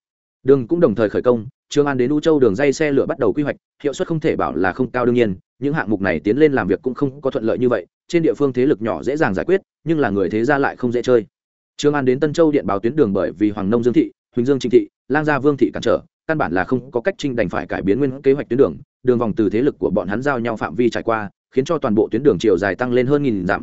Đường cũng đồng thời khởi công, trường an đến u châu đường dây xe lửa bắt đầu quy hoạch, hiệu suất không thể bảo là không cao đương nhiên, những hạng mục này tiến lên làm việc cũng không có thuận lợi như vậy, trên địa phương thế lực nhỏ dễ dàng giải quyết, nhưng là người thế gia lại không dễ chơi. Trường an đến tân châu điện báo tuyến đường bởi vì hoàng nông dương thị, huỳnh dương trịnh thị, lang gia vương thị cản trở căn bản là không có cách trinh đành phải cải biến nguyên kế hoạch tuyến đường đường vòng từ thế lực của bọn hắn giao nhau phạm vi trải qua, khiến cho toàn bộ tuyến đường chiều dài tăng lên hơn nghìn dặm.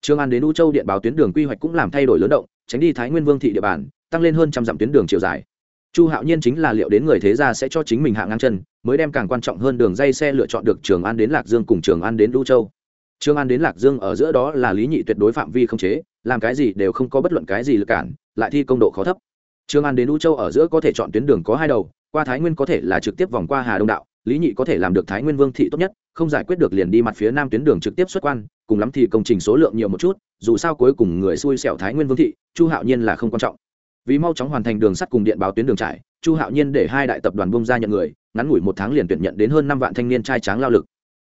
Trường an đến u châu điện báo tuyến đường quy hoạch cũng làm thay đổi lớn động, tránh đi thái nguyên vương thị địa bàn, tăng lên hơn trăm dặm tuyến đường chiều dài. Chu hạo nhiên chính là liệu đến người thế gia sẽ cho chính mình hạ ngang chân, mới đem càng quan trọng hơn đường dây xe lựa chọn được trường an đến lạc dương cùng trường an đến u châu. Trường an đến lạc dương ở giữa đó là lý nhị tuyệt đối phạm vi không chế, làm cái gì đều không có bất luận cái gì lực cản, lại thi công độ khó thấp. Trường an đến u châu ở giữa có thể chọn tuyến đường có hai đầu qua thái nguyên có thể là trực tiếp vòng qua hà đông đạo lý nhị có thể làm được thái nguyên vương thị tốt nhất không giải quyết được liền đi mặt phía nam tuyến đường trực tiếp xuất quan cùng lắm thì công trình số lượng nhiều một chút dù sao cuối cùng người xui xẻo thái nguyên vương thị chu hạo nhiên là không quan trọng vì mau chóng hoàn thành đường sắt cùng điện báo tuyến đường trải chu hạo nhiên để hai đại tập đoàn bông ra nhận người ngắn ngủi một tháng liền tuyển nhận đến hơn năm vạn thanh niên trai tráng lao lực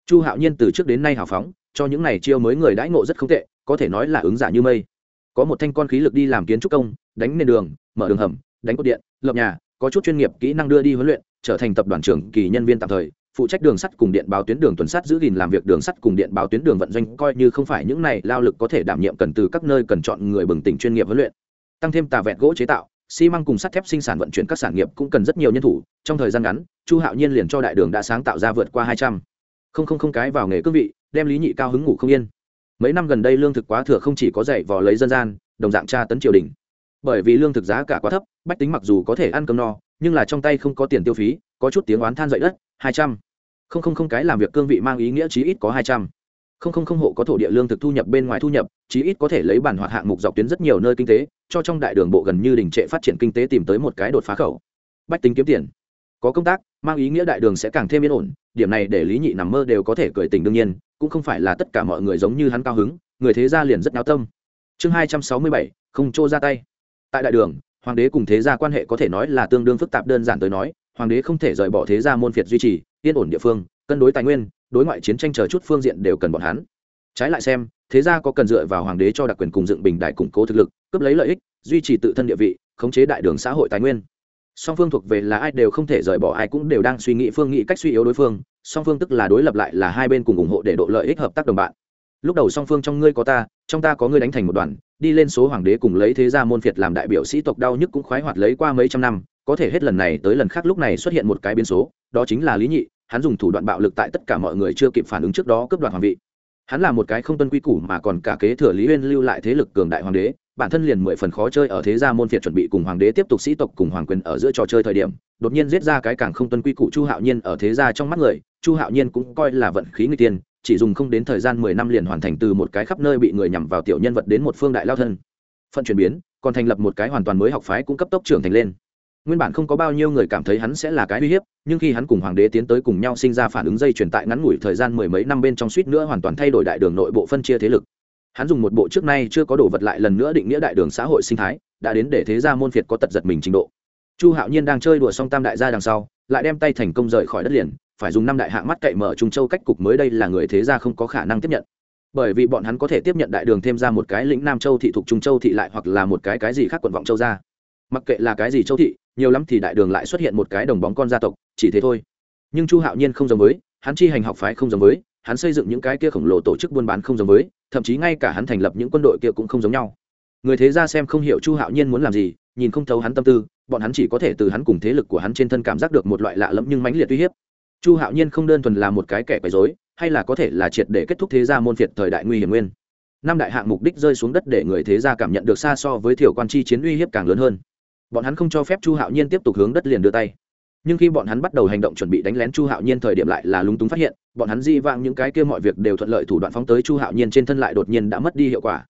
chu hạo nhiên từ trước đến nay hào phóng cho những này chiêu mới người đãi ngộ rất không tệ có thể nói là ứng giả như mây có một thanh con khí lực đi làm kiến trúc công đánh nền đường mở đường hầm đánh cột điện lập nhà có chút chuyên nghiệp kỹ năng đưa đi huấn luyện, trở thành tập đoàn trưởng kỳ nhân viên tạm thời, phụ trách đường sắt cùng điện báo tuyến đường tuần sắt giữ gìn làm việc đường sắt cùng điện báo tuyến đường vận doanh, coi như không phải những này lao lực có thể đảm nhiệm cần từ các nơi cần chọn người bừng tỉnh chuyên nghiệp huấn luyện. Tăng thêm tà vẹt gỗ chế tạo, xi măng cùng sắt thép sinh sản vận chuyển các sản nghiệp cũng cần rất nhiều nhân thủ, trong thời gian ngắn, chu hạo nhiên liền cho đại đường đã sáng tạo ra vượt qua hai trăm. Không không không cái vào nghề cương vị, đem lý nhị cao hứng ngủ không yên. Mấy năm gần đây lương thực quá thừa không chỉ có dạy vò lấy dân gian, đồng dạng tra tấn triều đình bởi vì lương thực giá cả quá thấp, bách tính mặc dù có thể ăn cơm no, nhưng là trong tay không có tiền tiêu phí, có chút tiếng oán than dậy đất, hai trăm. Không không không, cái làm việc cương vị mang ý nghĩa chí ít có hai trăm. Không không không, hộ có thổ địa lương thực thu nhập bên ngoài thu nhập, chí ít có thể lấy bản hoạt hạng mục dọc tuyến rất nhiều nơi kinh tế, cho trong đại đường bộ gần như đình trệ phát triển kinh tế tìm tới một cái đột phá khẩu. Bách tính kiếm tiền. Có công tác, mang ý nghĩa đại đường sẽ càng thêm yên ổn, điểm này để lý nhị nằm mơ đều có thể cười tình đương nhiên, cũng không phải là tất cả mọi người giống như hắn cao hứng, người thế gia liền rất náo tâm. Chương hai trăm sáu mươi bảy, không trô ra tay tại đại đường, hoàng đế cùng thế gia quan hệ có thể nói là tương đương phức tạp đơn giản tới nói, hoàng đế không thể rời bỏ thế gia môn phiệt duy trì, yên ổn địa phương, cân đối tài nguyên, đối ngoại chiến tranh chờ chút phương diện đều cần bọn hắn. Trái lại xem, thế gia có cần dựa vào hoàng đế cho đặc quyền cùng dựng bình đại củng cố thực lực, cướp lấy lợi ích, duy trì tự thân địa vị, khống chế đại đường xã hội tài nguyên. Song phương thuộc về là ai đều không thể rời bỏ, ai cũng đều đang suy nghĩ phương nghĩ cách suy yếu đối phương, song phương tức là đối lập lại là hai bên cùng ủng hộ để độ lợi ích hợp tác đồng bạn lúc đầu song phương trong ngươi có ta, trong ta có ngươi đánh thành một đoàn, đi lên số hoàng đế cùng lấy thế gia môn phiệt làm đại biểu sĩ tộc đau nhức cũng khoái hoạt lấy qua mấy trăm năm, có thể hết lần này tới lần khác lúc này xuất hiện một cái biến số, đó chính là lý nhị, hắn dùng thủ đoạn bạo lực tại tất cả mọi người chưa kịp phản ứng trước đó cướp đoạt hoàng vị. Hắn là một cái không tuân quy củ mà còn cả kế thừa lý uyên lưu lại thế lực cường đại hoàng đế, bản thân liền mười phần khó chơi ở thế gia môn phiệt chuẩn bị cùng hoàng đế tiếp tục sĩ tộc cùng hoàng quyền ở giữa trò chơi thời điểm, đột nhiên giết ra cái càng không tuân quy củ chu hạo nhiên ở thế gia trong mắt người, chu hạo nhiên cũng coi là vận khí người tiên chỉ dùng không đến thời gian mười năm liền hoàn thành từ một cái khắp nơi bị người nhằm vào tiểu nhân vật đến một phương đại lao thân. Phận chuyển biến, còn thành lập một cái hoàn toàn mới học phái cũng cấp tốc trưởng thành lên. Nguyên bản không có bao nhiêu người cảm thấy hắn sẽ là cái uy hiếp, nhưng khi hắn cùng hoàng đế tiến tới cùng nhau sinh ra phản ứng dây chuyển tại ngắn ngủi thời gian mười mấy năm bên trong suýt nữa hoàn toàn thay đổi đại đường nội bộ phân chia thế lực. Hắn dùng một bộ trước nay chưa có đồ vật lại lần nữa định nghĩa đại đường xã hội sinh thái, đã đến để thế gia môn phiệt có tật giật mình trình độ. Chu hạo nhiên đang chơi đùa xong tam đại gia đằng sau, lại đem tay thành công rời khỏi đất liền phải dùng năm đại hạng mắt cậy mở trung châu cách cục mới đây là người thế gia không có khả năng tiếp nhận. Bởi vì bọn hắn có thể tiếp nhận đại đường thêm ra một cái lĩnh nam châu thị thuộc trung châu thị lại hoặc là một cái cái gì khác quận vọng châu ra. Mặc kệ là cái gì châu thị, nhiều lắm thì đại đường lại xuất hiện một cái đồng bóng con gia tộc, chỉ thế thôi. Nhưng chu hạo nhiên không giống với, hắn chi hành học phái không giống với, hắn xây dựng những cái kia khổng lồ tổ chức buôn bán không giống với, thậm chí ngay cả hắn thành lập những quân đội kia cũng không giống nhau. Người thế ra xem không hiểu chu hạo nhiên muốn làm gì, nhìn không thấu hắn tâm tư, bọn hắn chỉ có thể từ hắn cùng thế lực của hắn trên thân cảm giác được một loại lạ lẫm nhưng mãnh liệt uy hiếp chu hạo nhiên không đơn thuần là một cái kẻ quấy dối hay là có thể là triệt để kết thúc thế gia môn phiệt thời đại nguy hiểm nguyên. Năm đại hạng mục đích rơi xuống đất để người thế gia cảm nhận được xa so với thiểu quan chi chiến uy hiếp càng lớn hơn. Bọn hắn không cho phép chu hạo nhiên tiếp tục hướng đất liền đưa tay. Nhưng khi bọn hắn bắt đầu hành động chuẩn bị đánh lén chu hạo nhiên thời điểm lại là lúng túng phát hiện, bọn hắn di vang những cái kia mọi việc đều thuận lợi thủ đoạn phóng tới chu hạo nhiên trên thân lại đột nhiên đã mất đi hiệu quả.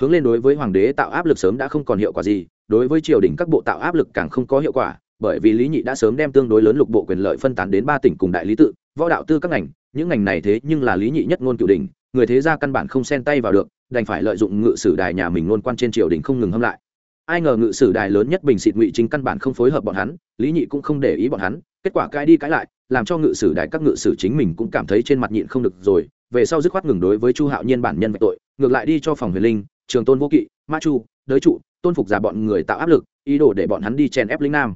Hướng lên đối với hoàng đế tạo áp lực sớm đã không còn hiệu quả gì, đối với triều đình các bộ tạo áp lực càng không có hiệu quả bởi vì lý nhị đã sớm đem tương đối lớn lục bộ quyền lợi phân tán đến ba tỉnh cùng đại lý tự, võ đạo tư các ngành, những ngành này thế nhưng là lý nhị nhất ngôn cựu đình người thế gia căn bản không xen tay vào được, đành phải lợi dụng ngự sử đài nhà mình ngôn quan trên triều đình không ngừng hâm lại. Ai ngờ ngự sử đài lớn nhất bình xịt ngụy chính căn bản không phối hợp bọn hắn, lý nhị cũng không để ý bọn hắn, kết quả cãi đi cãi lại, làm cho ngự sử đài các ngự sử chính mình cũng cảm thấy trên mặt nhịn không được rồi, về sau dứt khoát ngừng đối với chu hạo nhiên bản nhân về tội, ngược lại đi cho phòng huyền linh, trường tôn vô kỵ, ma chu, đới trụ, tôn phục giả bọn người tạo áp lực, ý đồ để bọn hắn đi chèn ép linh nam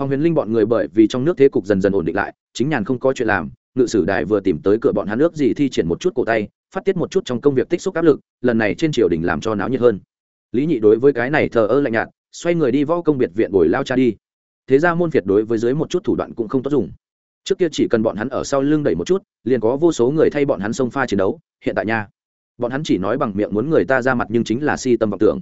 phòng huyền linh bọn người bởi vì trong nước thế cục dần dần ổn định lại, chính nhàn không có chuyện làm, ngự sử đài vừa tìm tới cửa bọn hắn nước gì thi triển một chút cổ tay, phát tiết một chút trong công việc tích xúc áp lực, lần này trên triều đình làm cho náo nhiệt hơn. Lý nhị đối với cái này thờ ơ lạnh nhạt, xoay người đi võ công biệt viện bồi lao cha đi. Thế ra môn việt đối với dưới một chút thủ đoạn cũng không tốt dùng. Trước kia chỉ cần bọn hắn ở sau lưng đẩy một chút, liền có vô số người thay bọn hắn xông pha chiến đấu, hiện tại nha. Bọn hắn chỉ nói bằng miệng muốn người ta ra mặt nhưng chính là si tâm vọng tưởng.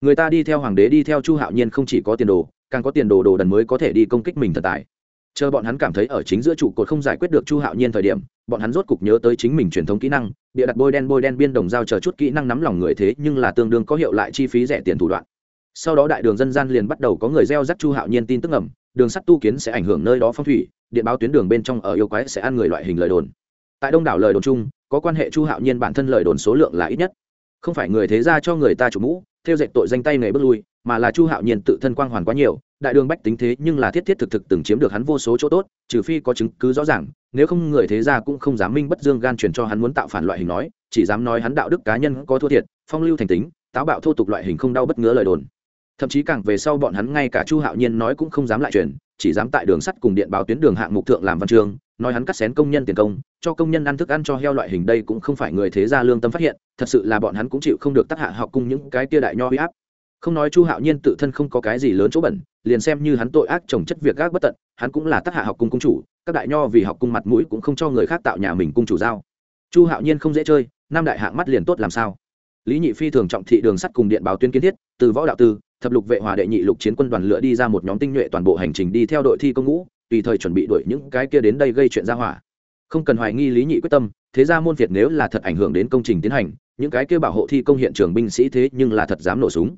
Người ta đi theo hoàng đế đi theo chu hạo nhiên không chỉ có tiền đồ càng có tiền đồ đồ đần mới có thể đi công kích mình thần tài. Chờ bọn hắn cảm thấy ở chính giữa trụ cột không giải quyết được chu hạo nhiên thời điểm, bọn hắn rốt cục nhớ tới chính mình truyền thống kỹ năng, bịa đặt bôi đen bôi đen biên đồng giao chờ chút kỹ năng nắm lòng người thế nhưng là tương đương có hiệu lại chi phí rẻ tiền thủ đoạn. Sau đó đại đường dân gian liền bắt đầu có người gieo rắc chu hạo nhiên tin tức ẩm đường sắt tu kiến sẽ ảnh hưởng nơi đó phong thủy, điện báo tuyến đường bên trong ở yêu quái sẽ ăn người loại hình lời đồn. Tại đông đảo lời đồn chung, có quan hệ chu hạo nhiên bản thân lời đồn số lượng là ít nhất. Không phải người thế ra cho người ta chủ mũ, theo dệt tội danh tay nghề bước lui mà là chu hạo nhiên tự thân quang hoàn quá nhiều, đại đường bách tính thế nhưng là thiết thiết thực thực từng chiếm được hắn vô số chỗ tốt, trừ phi có chứng cứ rõ ràng, nếu không người thế gia cũng không dám minh bất dương gan truyền cho hắn muốn tạo phản loại hình nói, chỉ dám nói hắn đạo đức cá nhân có thua thiệt, phong lưu thành tính, táo bạo thô tục loại hình không đau bất ngứa lời đồn. Thậm chí càng về sau bọn hắn ngay cả chu hạo nhiên nói cũng không dám lại truyền, chỉ dám tại đường sắt cùng điện báo tuyến đường hạng mục thượng làm văn chương, nói hắn cắt xén công nhân tiền công, cho công nhân ăn thức ăn cho heo loại hình đây cũng không phải người thế gia lương tâm phát hiện, thật sự là bọn hắn cũng chịu không được tác hạ học cung những cái tia đại nho huy áp không nói chu hạo nhiên tự thân không có cái gì lớn chỗ bẩn, liền xem như hắn tội ác trồng chất việc gác bất tận, hắn cũng là tác hạ học cung cung chủ, các đại nho vì học cung mặt mũi cũng không cho người khác tạo nhà mình cung chủ giao. Chu hạo nhiên không dễ chơi, năm đại hạng mắt liền tốt làm sao. Lý nhị phi thường trọng thị đường sắt cùng điện báo tuyên kiến thiết, từ võ đạo tư, thập lục vệ hòa đệ nhị lục chiến quân đoàn lựa đi ra một nhóm tinh nhuệ toàn bộ hành trình đi theo đội thi công ngũ, tùy thời chuẩn bị đuổi những cái kia đến đây gây chuyện ra hỏa. Không cần hoài nghi lý nhị quyết tâm, thế ra môn việt nếu là thật ảnh hưởng đến công trình tiến hành, những cái kia bảo hộ thi công hiện trường binh sĩ thế nhưng là thật dám nổ súng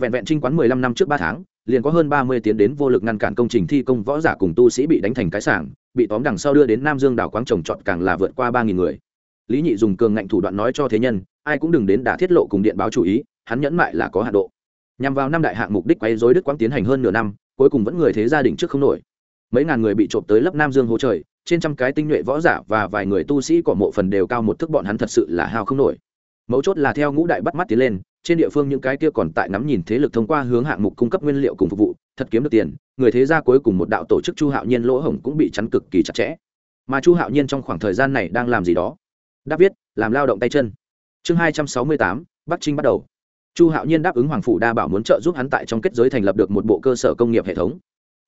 vẹn vẹn trinh quán mười lăm năm trước ba tháng, liền có hơn ba mươi tiến đến vô lực ngăn cản công trình thi công võ giả cùng tu sĩ bị đánh thành cái sảng, bị tóm đằng sau đưa đến nam dương đảo quáng trồng trọt càng là vượt qua ba nghìn người. Lý nhị dùng cường ngạnh thủ đoạn nói cho thế nhân, ai cũng đừng đến đả thiết lộ cùng điện báo chủ ý, hắn nhẫn mại là có hạn độ. Nhằm vào năm đại hạng mục đích quấy dối đức quáng tiến hành hơn nửa năm, cuối cùng vẫn người thế gia đình trước không nổi. Mấy ngàn người bị trộm tới lấp nam dương hố trời, trên trăm cái tinh nhuệ võ giả và vài người tu sĩ của mộ phần đều cao một thước bọn hắn thật sự là hao không nổi. Mấu chốt là theo ngũ đại bắt mắt tiến lên trên địa phương những cái kia còn tại ngắm nhìn thế lực thông qua hướng hạng mục cung cấp nguyên liệu cùng phục vụ, thật kiếm được tiền, người thế gia cuối cùng một đạo tổ chức chu hạo nhiên lỗ hổng cũng bị chắn cực kỳ chặt chẽ. Mà chu hạo nhiên trong khoảng thời gian này đang làm gì đó? Đáp viết, làm lao động tay chân. Chương hai trăm sáu mươi tám, bắc trinh bắt đầu. Chu hạo nhiên đáp ứng hoàng phủ đa bảo muốn trợ giúp hắn tại trong kết giới thành lập được một bộ cơ sở công nghiệp hệ thống.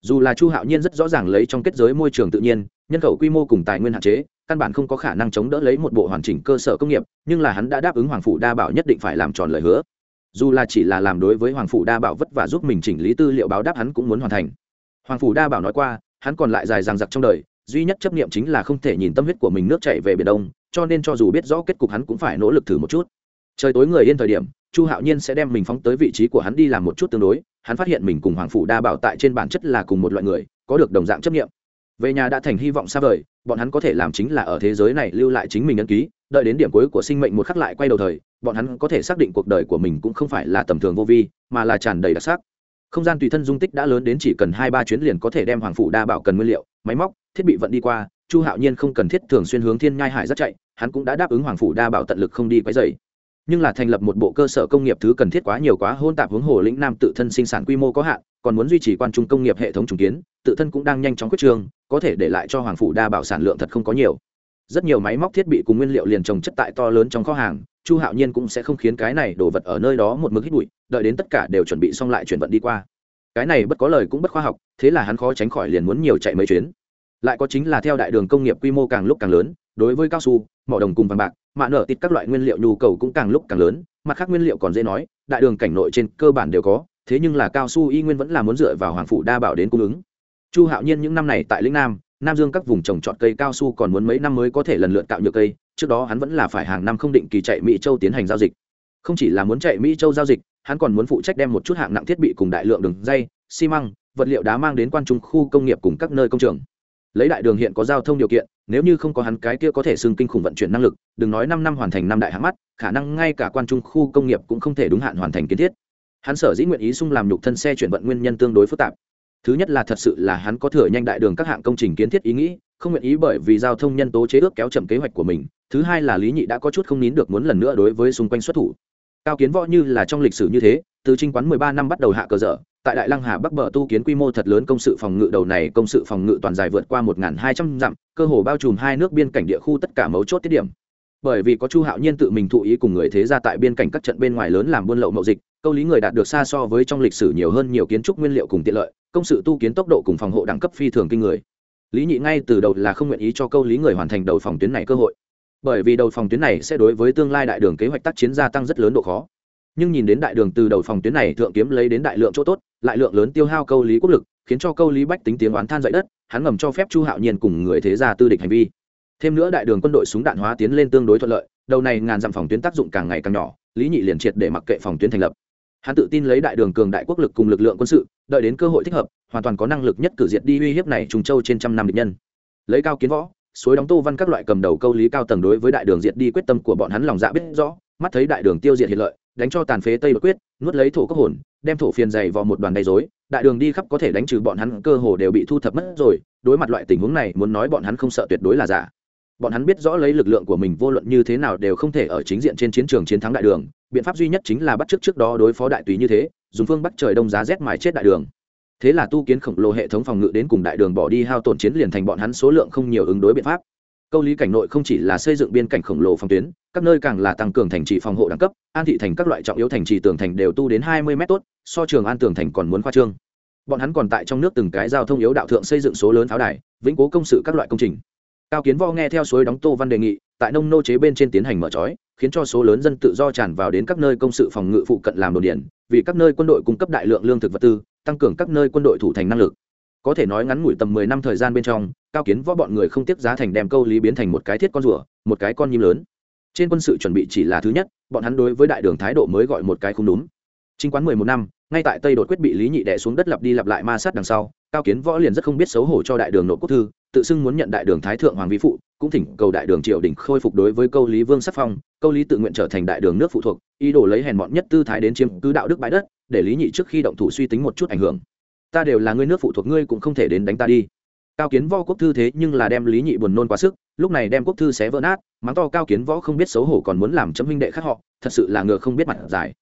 Dù là chu hạo nhiên rất rõ ràng lấy trong kết giới môi trường tự nhiên, nhân khẩu quy mô cùng tài nguyên hạn chế căn bản không có khả năng chống đỡ lấy một bộ hoàn chỉnh cơ sở công nghiệp, nhưng là hắn đã đáp ứng hoàng phủ đa bảo nhất định phải làm tròn lời hứa. Dù là chỉ là làm đối với hoàng phủ đa bảo vất vả giúp mình chỉnh lý tư liệu báo đáp hắn cũng muốn hoàn thành. Hoàng phủ đa bảo nói qua, hắn còn lại dài dằng dặc trong đời, duy nhất chấp niệm chính là không thể nhìn tâm huyết của mình nước chảy về biển đông, cho nên cho dù biết rõ kết cục hắn cũng phải nỗ lực thử một chút. Trời tối người yên thời điểm, chu hạo nhiên sẽ đem mình phóng tới vị trí của hắn đi làm một chút tương đối, hắn phát hiện mình cùng hoàng phủ đa bảo tại trên bản chất là cùng một loại người, có được đồng dạng chấp niệm về nhà đã thành hy vọng xa vời, bọn hắn có thể làm chính là ở thế giới này lưu lại chính mình ấn ký, đợi đến điểm cuối của sinh mệnh một khắc lại quay đầu thời, bọn hắn có thể xác định cuộc đời của mình cũng không phải là tầm thường vô vi, mà là tràn đầy đặc sắc. Không gian tùy thân dung tích đã lớn đến chỉ cần hai ba chuyến liền có thể đem hoàng phủ đa bảo cần nguyên liệu, máy móc, thiết bị vận đi qua, chu hạo nhiên không cần thiết thường xuyên hướng thiên nhai hải rất chạy, hắn cũng đã đáp ứng hoàng phủ đa bảo tận lực không đi quấy dày nhưng là thành lập một bộ cơ sở công nghiệp thứ cần thiết quá nhiều quá hôn tạp hướng hồ lĩnh nam tự thân sinh sản quy mô có hạn, còn muốn duy trì quan trung công nghiệp hệ thống trùng kiến, tự thân cũng đang nhanh chóng quyết trương có thể để lại cho hoàng phủ đa bảo sản lượng thật không có nhiều. Rất nhiều máy móc thiết bị cùng nguyên liệu liền trồng chất tại to lớn trong kho hàng, chu hạo nhiên cũng sẽ không khiến cái này đổ vật ở nơi đó một mực hít bụi, đợi đến tất cả đều chuẩn bị xong lại chuyển vận đi qua. Cái này bất có lời cũng bất khoa học, thế là hắn khó tránh khỏi liền muốn nhiều chạy mấy chuyến. Lại có chính là theo đại đường công nghiệp quy mô càng lúc càng lớn, đối với cao su mỏ đồng cùng vàng bạc, mạ nở tít các loại nguyên liệu nhu cầu cũng càng lúc càng lớn, mặt khác nguyên liệu còn dễ nói, đại đường cảnh nội trên cơ bản đều có, thế nhưng là cao su y nguyên vẫn là muốn dựa vào hoàng phủ đa bảo đến cung ứng. Chu hạo nhiên những năm này tại lĩnh nam nam dương các vùng trồng trọt cây cao su còn muốn mấy năm mới có thể lần lượt cạo nhựa cây, trước đó hắn vẫn là phải hàng năm không định kỳ chạy mỹ châu tiến hành giao dịch. Không chỉ là muốn chạy mỹ châu giao dịch, hắn còn muốn phụ trách đem một chút hạng nặng thiết bị cùng đại lượng đường dây, xi măng, vật liệu đá mang đến quan trung khu công nghiệp cùng các nơi công trường. Lấy đại đường hiện có giao thông điều kiện nếu như không có hắn cái kia có thể xưng kinh khủng vận chuyển năng lực, đừng nói năm năm hoàn thành năm đại hãng mắt, khả năng ngay cả quan trung khu công nghiệp cũng không thể đúng hạn hoàn thành kiến thiết. Hắn sở dĩ nguyện ý sung làm nhục thân xe chuyển vận nguyên nhân tương đối phức tạp. Thứ nhất là thật sự là hắn có thừa nhanh đại đường các hạng công trình kiến thiết ý nghĩ, không nguyện ý bởi vì giao thông nhân tố chế ước kéo chậm kế hoạch của mình. Thứ hai là lý nhị đã có chút không nín được muốn lần nữa đối với xung quanh xuất thủ. Cao kiến võ như là trong lịch sử như thế từ trinh quán mười ba năm bắt đầu hạ cơ dở, tại đại lăng hà bắc bờ tu kiến quy mô thật lớn công sự phòng ngự, đầu này công sự phòng ngự toàn dài vượt qua một hai trăm dặm, cơ hồ bao trùm hai nước biên cảnh địa khu tất cả mấu chốt tiết điểm. Bởi vì có chu hạo nhiên tự mình thụ ý cùng người thế ra tại biên cảnh các trận bên ngoài lớn làm buôn lậu mậu dịch, câu lý người đạt được xa so với trong lịch sử nhiều hơn nhiều kiến trúc nguyên liệu cùng tiện lợi, công sự tu kiến tốc độ cùng phòng hộ đẳng cấp phi thường kinh người. Lý nhị ngay từ đầu là không nguyện ý cho câu lý người hoàn thành đầu phòng tuyến này cơ hội. Bởi vì đầu phòng tuyến này sẽ đối với tương lai đại đường kế hoạch tác chiến gia tăng rất lớn độ khó nhưng nhìn đến đại đường từ đầu phòng tuyến này thượng kiếm lấy đến đại lượng chỗ tốt, lại lượng lớn tiêu hao câu lý quốc lực, khiến cho câu lý bách tính tiếng oán than dậy đất, hắn ngầm cho phép chu hạo nhiên cùng người thế gia tư địch hành vi. Thêm nữa đại đường quân đội súng đạn hóa tiến lên tương đối thuận lợi, đầu này ngàn dặm phòng tuyến tác dụng càng ngày càng nhỏ, lý nhị liền triệt để mặc kệ phòng tuyến thành lập. Hắn tự tin lấy đại đường cường đại quốc lực cùng lực lượng quân sự, đợi đến cơ hội thích hợp, hoàn toàn có năng lực nhất cử diệt đi uy hiếp này trùng châu trên trăm năm địch nhân. Lấy cao kiến võ, suối đóng tô văn các loại cầm đầu câu lý cao tầng đối với đại đường diệt đi quyết tâm của bọn hắn lòng dạ biết rõ, mắt thấy đại đường tiêu diệt hiện lợi đánh cho tàn phế tây bất quyết, nuốt lấy thổ cốc hồn, đem thổ phiền dày vào một đoàn đầy dối đại đường đi khắp có thể đánh trừ bọn hắn, cơ hồ đều bị thu thập mất rồi, đối mặt loại tình huống này, muốn nói bọn hắn không sợ tuyệt đối là giả. Bọn hắn biết rõ lấy lực lượng của mình vô luận như thế nào đều không thể ở chính diện trên chiến trường chiến thắng đại đường, biện pháp duy nhất chính là bắt trước trước đó đối phó đại tùy như thế, dùng phương bắc trời đông giá rét mài chết đại đường. Thế là tu kiến khổng lồ hệ thống phòng ngự đến cùng đại đường bỏ đi hao tổn chiến liền thành bọn hắn số lượng không nhiều ứng đối biện pháp câu lý cảnh nội không chỉ là xây dựng biên cảnh khổng lồ phòng tuyến, các nơi càng là tăng cường thành trì phòng hộ đẳng cấp, an thị thành các loại trọng yếu thành trì tường thành đều tu đến hai mươi mét tốt, so trường an tường thành còn muốn khoa trương. Bọn hắn còn tại trong nước từng cái giao thông yếu đạo thượng xây dựng số lớn pháo đài, vĩnh cố công sự các loại công trình. Cao kiến vo nghe theo suối đóng tô văn đề nghị, tại nông nô chế bên trên tiến hành mở trói, khiến cho số lớn dân tự do tràn vào đến các nơi công sự phòng ngự phụ cận làm đồn điện vì các nơi quân đội cung cấp đại lượng lương thực vật tư, tăng cường các nơi quân đội thủ thành năng lực. Có thể nói ngắn ngủi tầm mười năm thời gian bên trong cao kiến võ bọn người không tiếp giá thành đem câu lý biến thành một cái thiết con rùa, một cái con nhím lớn. Trên quân sự chuẩn bị chỉ là thứ nhất, bọn hắn đối với đại đường thái độ mới gọi một cái không đúng. Chính quán mười một năm, ngay tại tây đột quyết bị lý nhị đẻ xuống đất lặp đi lặp lại ma sát đằng sau, cao kiến võ liền rất không biết xấu hổ cho đại đường nội quốc thư, tự xưng muốn nhận đại đường thái thượng hoàng vĩ phụ, cũng thỉnh cầu đại đường triều đình khôi phục đối với câu lý vương sắc phong, câu lý tự nguyện trở thành đại đường nước phụ thuộc, ý đồ lấy hèn mọn nhất tư thái đến chiếm cứ đạo đức bãi đất, để lý nhị trước khi động thủ suy tính một chút ảnh hưởng. Ta đều là ngươi nước phụ thuộc, ngươi cũng không thể đến đánh ta đi cao kiến võ quốc thư thế nhưng là đem lý nhị buồn nôn quá sức, lúc này đem quốc thư xé vỡ nát, mắng to cao kiến võ không biết xấu hổ còn muốn làm chấm huynh đệ khác họ, thật sự là ngựa không biết mặt dài.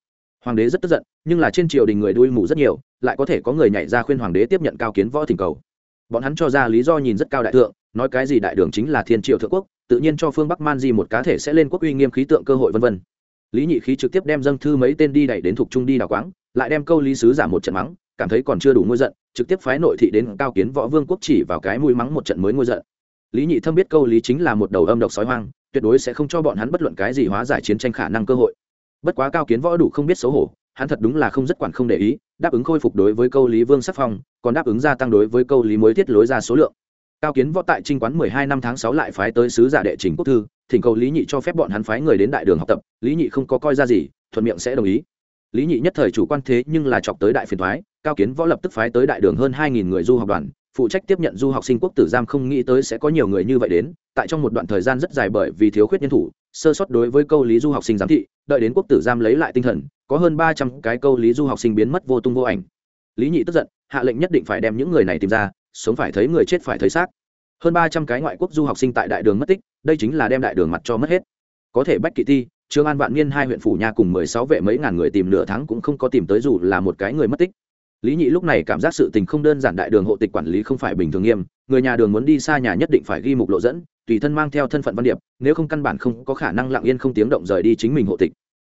Hoàng đế rất tức giận, nhưng là trên triều đình người đuôi mù rất nhiều, lại có thể có người nhảy ra khuyên hoàng đế tiếp nhận cao kiến võ thỉnh cầu. Bọn hắn cho ra lý do nhìn rất cao đại thượng, nói cái gì đại đường chính là thiên triều thượng quốc, tự nhiên cho phương bắc man di một cá thể sẽ lên quốc uy nghiêm khí tượng cơ hội vân vân. Lý nhị khí trực tiếp đem dâng thư mấy tên đi đẩy đến thuộc trung đi đào quáng, lại đem câu lý sứ giả một trận mắng, cảm thấy còn chưa đủ ngôi giận trực tiếp phái nội thị đến cao kiến võ vương quốc chỉ vào cái mũi mắng một trận mới ngôi giận. Lý nhị thâm biết câu lý chính là một đầu âm độc sói hoang, tuyệt đối sẽ không cho bọn hắn bất luận cái gì hóa giải chiến tranh khả năng cơ hội. Bất quá cao kiến võ đủ không biết xấu hổ, hắn thật đúng là không rất quản không để ý, đáp ứng khôi phục đối với câu lý vương sắc phong, còn đáp ứng gia tăng đối với câu lý mới thiết lối ra số lượng. Cao kiến võ tại trinh quán mười hai năm tháng sáu lại phái tới sứ giả đệ trình quốc thư, thỉnh cầu lý nhị cho phép bọn hắn phái người đến đại đường học tập, lý nhị không có coi ra gì, thuận miệng sẽ đồng ý lý nhị nhất thời chủ quan thế nhưng là chọc tới đại phiền thoái, cao kiến võ lập tức phái tới đại đường hơn hai nghìn người du học đoàn, phụ trách tiếp nhận du học sinh quốc tử giam không nghĩ tới sẽ có nhiều người như vậy đến, tại trong một đoạn thời gian rất dài bởi vì thiếu khuyết nhân thủ, sơ suất đối với câu lý du học sinh giám thị, đợi đến quốc tử giam lấy lại tinh thần, có hơn ba trăm cái câu lý du học sinh biến mất vô tung vô ảnh. Lý nhị tức giận, hạ lệnh nhất định phải đem những người này tìm ra, sống phải thấy người chết phải thấy xác. Hơn ba trăm cái ngoại quốc du học sinh tại đại đường mất tích, đây chính là đem đại đường mặt cho mất hết. Có thể bách kỵ thi trương an vạn niên hai huyện phủ nha cùng mười sáu vệ mấy ngàn người tìm nửa tháng cũng không có tìm tới dù là một cái người mất tích. Lý nhị lúc này cảm giác sự tình không đơn giản đại đường hộ tịch quản lý không phải bình thường nghiêm, người nhà đường muốn đi xa nhà nhất định phải ghi mục lộ dẫn, tùy thân mang theo thân phận văn điệp, nếu không căn bản không có khả năng lặng yên không tiếng động rời đi chính mình hộ tịch.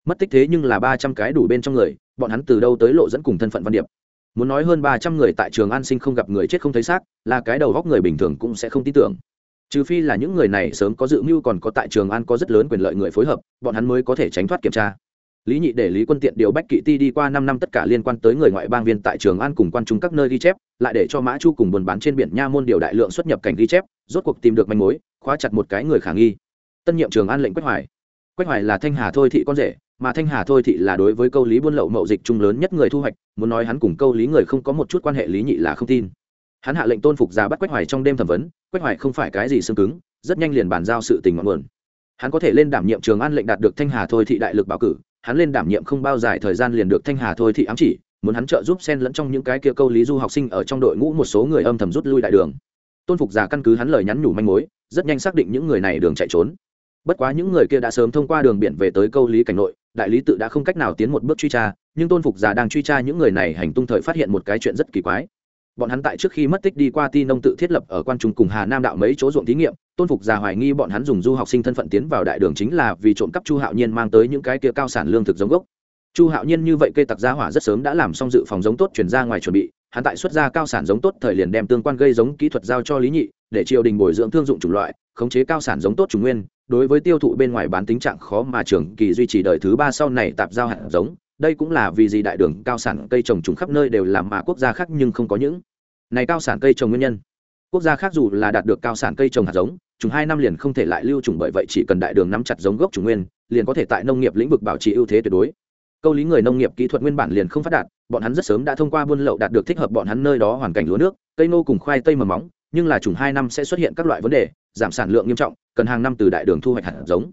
Mất tích thế nhưng là ba trăm cái đủ bên trong người, bọn hắn từ đâu tới lộ dẫn cùng thân phận văn điệp. Muốn nói hơn ba trăm người tại trường an sinh không gặp người chết không thấy xác, là cái đầu góc người bình thường cũng sẽ không tin tưởng trừ phi là những người này sớm có dự mưu còn có tại trường an có rất lớn quyền lợi người phối hợp, bọn hắn mới có thể tránh thoát kiểm tra. Lý nhị để lý quân tiện điều bách kỵ ti đi qua năm năm tất cả liên quan tới người ngoại bang viên tại trường an cùng quan trung các nơi ghi chép, lại để cho mã chu cùng buôn bán trên biển nha môn điều đại lượng xuất nhập cảnh ghi chép, rốt cuộc tìm được manh mối, khóa chặt một cái người khả nghi. Tân nhiệm trường an lệnh quách hoài. Quách hoài là thanh hà thôi thị con rể, mà thanh hà thôi thị là đối với câu lý buôn lậu mậu dịch chung lớn nhất người thu hoạch, muốn nói hắn cùng câu lý người không có một chút quan hệ lý nhị là không tin hắn hạ lệnh tôn phục ra bắt quách hoài trong đêm thẩm vấn, quách hoài không phải cái gì xương cứng, rất nhanh liền bàn giao sự tình ngọn nguồn. Hắn có thể lên đảm nhiệm trường an lệnh đạt được thanh hà thôi thị đại lực bảo cử, hắn lên đảm nhiệm không bao dài thời gian liền được thanh hà thôi thị ám chỉ, muốn hắn trợ giúp xen lẫn trong những cái kia câu lý du học sinh ở trong đội ngũ một số người âm thầm rút lui đại đường. Tôn phục giả căn cứ hắn lời nhắn nhủ manh mối, rất nhanh xác định những người này đường chạy trốn. Bất quá những người kia đã sớm thông qua đường biển về tới câu lý cảnh nội, đại lý tự đã không cách nào tiến một bước truy tra, nhưng tôn phục giả đang truy tra những người này hành tung thời phát hiện một cái chuyện rất kỳ quái bọn hắn tại trước khi mất tích đi qua ti nông tự thiết lập ở quan trung cùng hà nam đạo mấy chỗ ruộng thí nghiệm, tôn phục già hoài nghi bọn hắn dùng du học sinh thân phận tiến vào đại đường chính là vì trộm cắp chu hạo nhiên mang tới những cái kia cao sản lương thực giống gốc. Chu hạo nhiên như vậy cây tặc gia hỏa rất sớm đã làm xong dự phòng giống tốt chuyển ra ngoài chuẩn bị, hắn tại xuất ra cao sản giống tốt thời liền đem tương quan gây giống kỹ thuật giao cho lý nhị, để triều đình bồi dưỡng thương dụng chủng loại, khống chế cao sản giống tốt chủng nguyên, đối với tiêu thụ bên ngoài bán tính trạng khó mà trường kỳ duy trì đời thứ ba sau này tạp giao hạt giống đây cũng là vì gì đại đường cao sản cây trồng trùng khắp nơi đều làm mà quốc gia khác nhưng không có những. Này cao sản cây trồng nguyên nhân. Quốc gia khác dù là đạt được cao sản cây trồng hạt giống chúng hai năm liền không thể lại lưu trùng bởi vậy chỉ cần đại đường nắm chặt giống gốc chủ nguyên, liền có thể tại nông nghiệp lĩnh vực bảo trì ưu thế tuyệt đối. Câu lý người nông nghiệp kỹ thuật nguyên bản liền không phát đạt, bọn hắn rất sớm đã thông qua buôn lậu đạt được thích hợp bọn hắn nơi đó hoàn cảnh lúa nước, cây nô cùng khoai tây mầm móng, nhưng là trùng hai năm sẽ xuất hiện các loại vấn đề, giảm sản lượng nghiêm trọng, cần hàng năm từ đại đường thu hoạch hạt giống.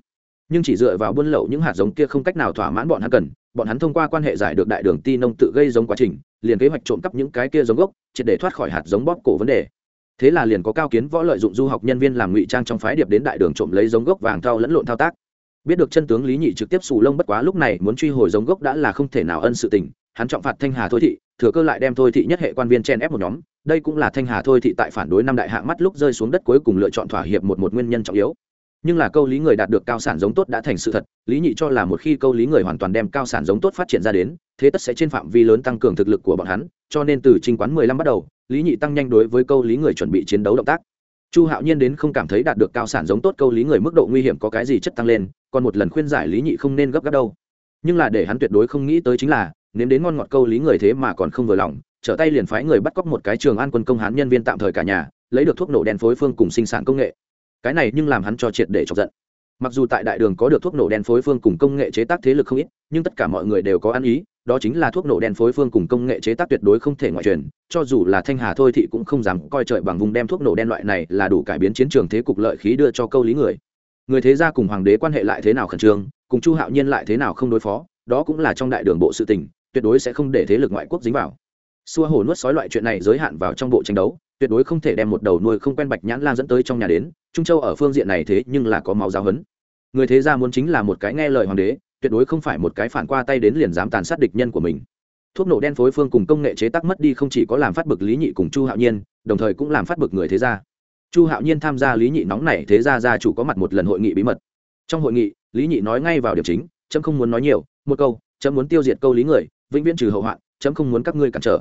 Nhưng chỉ dựa vào buôn lậu những hạt giống kia không cách nào thỏa mãn bọn hắn cần bọn hắn thông qua quan hệ giải được đại đường ti nông tự gây giống quá trình, liền kế hoạch trộm cắp những cái kia giống gốc, triệt để thoát khỏi hạt giống bóp cổ vấn đề. Thế là liền có cao kiến võ lợi dụng du học nhân viên làm ngụy trang trong phái điệp đến đại đường trộm lấy giống gốc vàng thau lẫn lộn thao tác. Biết được chân tướng lý nhị trực tiếp xù lông bất quá lúc này muốn truy hồi giống gốc đã là không thể nào ân sự tình, hắn trọng phạt thanh hà thôi thị, thừa cơ lại đem thôi thị nhất hệ quan viên chen ép một nhóm. Đây cũng là thanh hà thôi thị tại phản đối năm đại hạng mắt lúc rơi xuống đất cuối cùng lựa chọn thỏa hiệp một một nguyên nhân trọng yếu nhưng là câu lý người đạt được cao sản giống tốt đã thành sự thật, lý nhị cho là một khi câu lý người hoàn toàn đem cao sản giống tốt phát triển ra đến, thế tất sẽ trên phạm vi lớn tăng cường thực lực của bọn hắn, cho nên từ trình quán mười lăm bắt đầu, lý nhị tăng nhanh đối với câu lý người chuẩn bị chiến đấu động tác. Chu hạo nhiên đến không cảm thấy đạt được cao sản giống tốt câu lý người mức độ nguy hiểm có cái gì chất tăng lên, còn một lần khuyên giải lý nhị không nên gấp gáp đâu. Nhưng là để hắn tuyệt đối không nghĩ tới chính là, nếm đến ngon ngọt câu lý người thế mà còn không vừa lòng, trở tay liền phái người bắt cóc một cái trường an quân công hán nhân viên tạm thời cả nhà, lấy được thuốc nổ đen phối phương cùng sinh sản công nghệ cái này nhưng làm hắn cho triệt để chọc giận. Mặc dù tại đại đường có được thuốc nổ đen phối phương cùng công nghệ chế tác thế lực không ít, nhưng tất cả mọi người đều có ăn ý, đó chính là thuốc nổ đen phối phương cùng công nghệ chế tác tuyệt đối không thể ngoại truyền, cho dù là thanh hà thôi thì cũng không dám coi trời bằng vùng đem thuốc nổ đen loại này là đủ cải biến chiến trường thế cục lợi khí đưa cho câu lý người. Người thế gia cùng hoàng đế quan hệ lại thế nào khẩn trương, cùng chu hạo nhiên lại thế nào không đối phó, đó cũng là trong đại đường bộ sự tình, tuyệt đối sẽ không để thế lực ngoại quốc dính vào. Xua hồ nuốt sói loại chuyện này giới hạn vào trong bộ tranh đấu tuyệt đối không thể đem một đầu nuôi không quen bạch nhãn lan dẫn tới trong nhà đến, trung châu ở phương diện này thế nhưng là có máu giáo hấn người thế gia muốn chính là một cái nghe lời hoàng đế, tuyệt đối không phải một cái phản qua tay đến liền dám tàn sát địch nhân của mình. Thuốc nổ đen phối phương cùng công nghệ chế tác mất đi không chỉ có làm phát bực lý nhị cùng chu hạo nhiên, đồng thời cũng làm phát bực người thế gia. Chu hạo nhiên tham gia lý nhị nóng này thế gia gia chủ có mặt một lần hội nghị bí mật. Trong hội nghị, lý nhị nói ngay vào điểm chính, chấm không muốn nói nhiều, một câu, chấm muốn tiêu diệt câu lý người, vĩnh viễn trừ hậu hoạn, chấm không muốn các ngươi cản trở.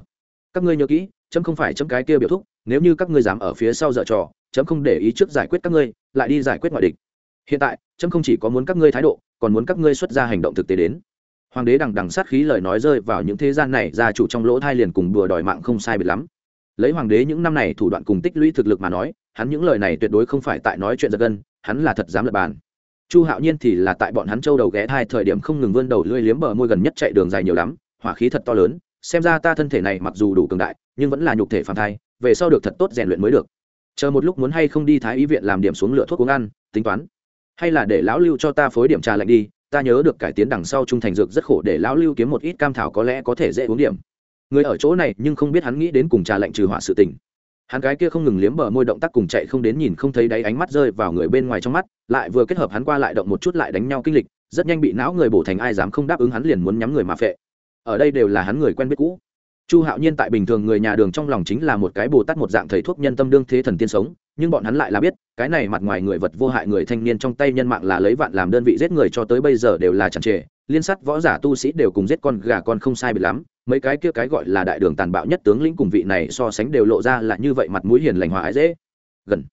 Các ngươi nhớ kỹ, chấm không phải chấm cái kia biểu thúc nếu như các ngươi dám ở phía sau dở trò, chấm không để ý trước giải quyết các ngươi, lại đi giải quyết ngoại địch. Hiện tại, chấm không chỉ có muốn các ngươi thái độ, còn muốn các ngươi xuất ra hành động thực tế đến. Hoàng đế đằng đằng sát khí lời nói rơi vào những thế gian này, gia chủ trong lỗ thai liền cùng đùa đòi mạng không sai biệt lắm. Lấy hoàng đế những năm này thủ đoạn cùng tích lũy thực lực mà nói, hắn những lời này tuyệt đối không phải tại nói chuyện giật gân, hắn là thật dám lập bàn. Chu hạo nhiên thì là tại bọn hắn châu đầu ghé thai thời điểm không ngừng vươn đầu lưỡi liếm bờ môi gần nhất chạy đường dài nhiều lắm, hỏa khí thật to lớn, xem ra ta thân thể này mặc dù đủ cường đại, nhưng vẫn là nhục thể phản thai về sau được thật tốt rèn luyện mới được. Chờ một lúc muốn hay không đi thái y viện làm điểm xuống lựa thuốc uống ăn, tính toán. Hay là để lão lưu cho ta phối điểm trà lạnh đi, ta nhớ được cải tiến đằng sau trung thành dược rất khổ để lão lưu kiếm một ít cam thảo có lẽ có thể dễ uống điểm. Người ở chỗ này nhưng không biết hắn nghĩ đến cùng trà lạnh trừ hỏa sự tình. Hắn gái kia không ngừng liếm bờ môi động tác cùng chạy không đến nhìn không thấy đáy ánh mắt rơi vào người bên ngoài trong mắt, lại vừa kết hợp hắn qua lại động một chút lại đánh nhau kinh lịch, rất nhanh bị não người bổ thành ai dám không đáp ứng hắn liền muốn nhắm người mà phệ. Ở đây đều là hắn người quen biết cũ chu hạo nhiên tại bình thường người nhà đường trong lòng chính là một cái bồ tát một dạng thầy thuốc nhân tâm đương thế thần tiên sống, nhưng bọn hắn lại là biết, cái này mặt ngoài người vật vô hại người thanh niên trong tay nhân mạng là lấy vạn làm đơn vị giết người cho tới bây giờ đều là chẳng trề liên sát võ giả tu sĩ đều cùng giết con gà con không sai bị lắm, mấy cái kia cái gọi là đại đường tàn bạo nhất tướng lĩnh cùng vị này so sánh đều lộ ra là như vậy mặt mũi hiền lành hòa ái dễ. Gần.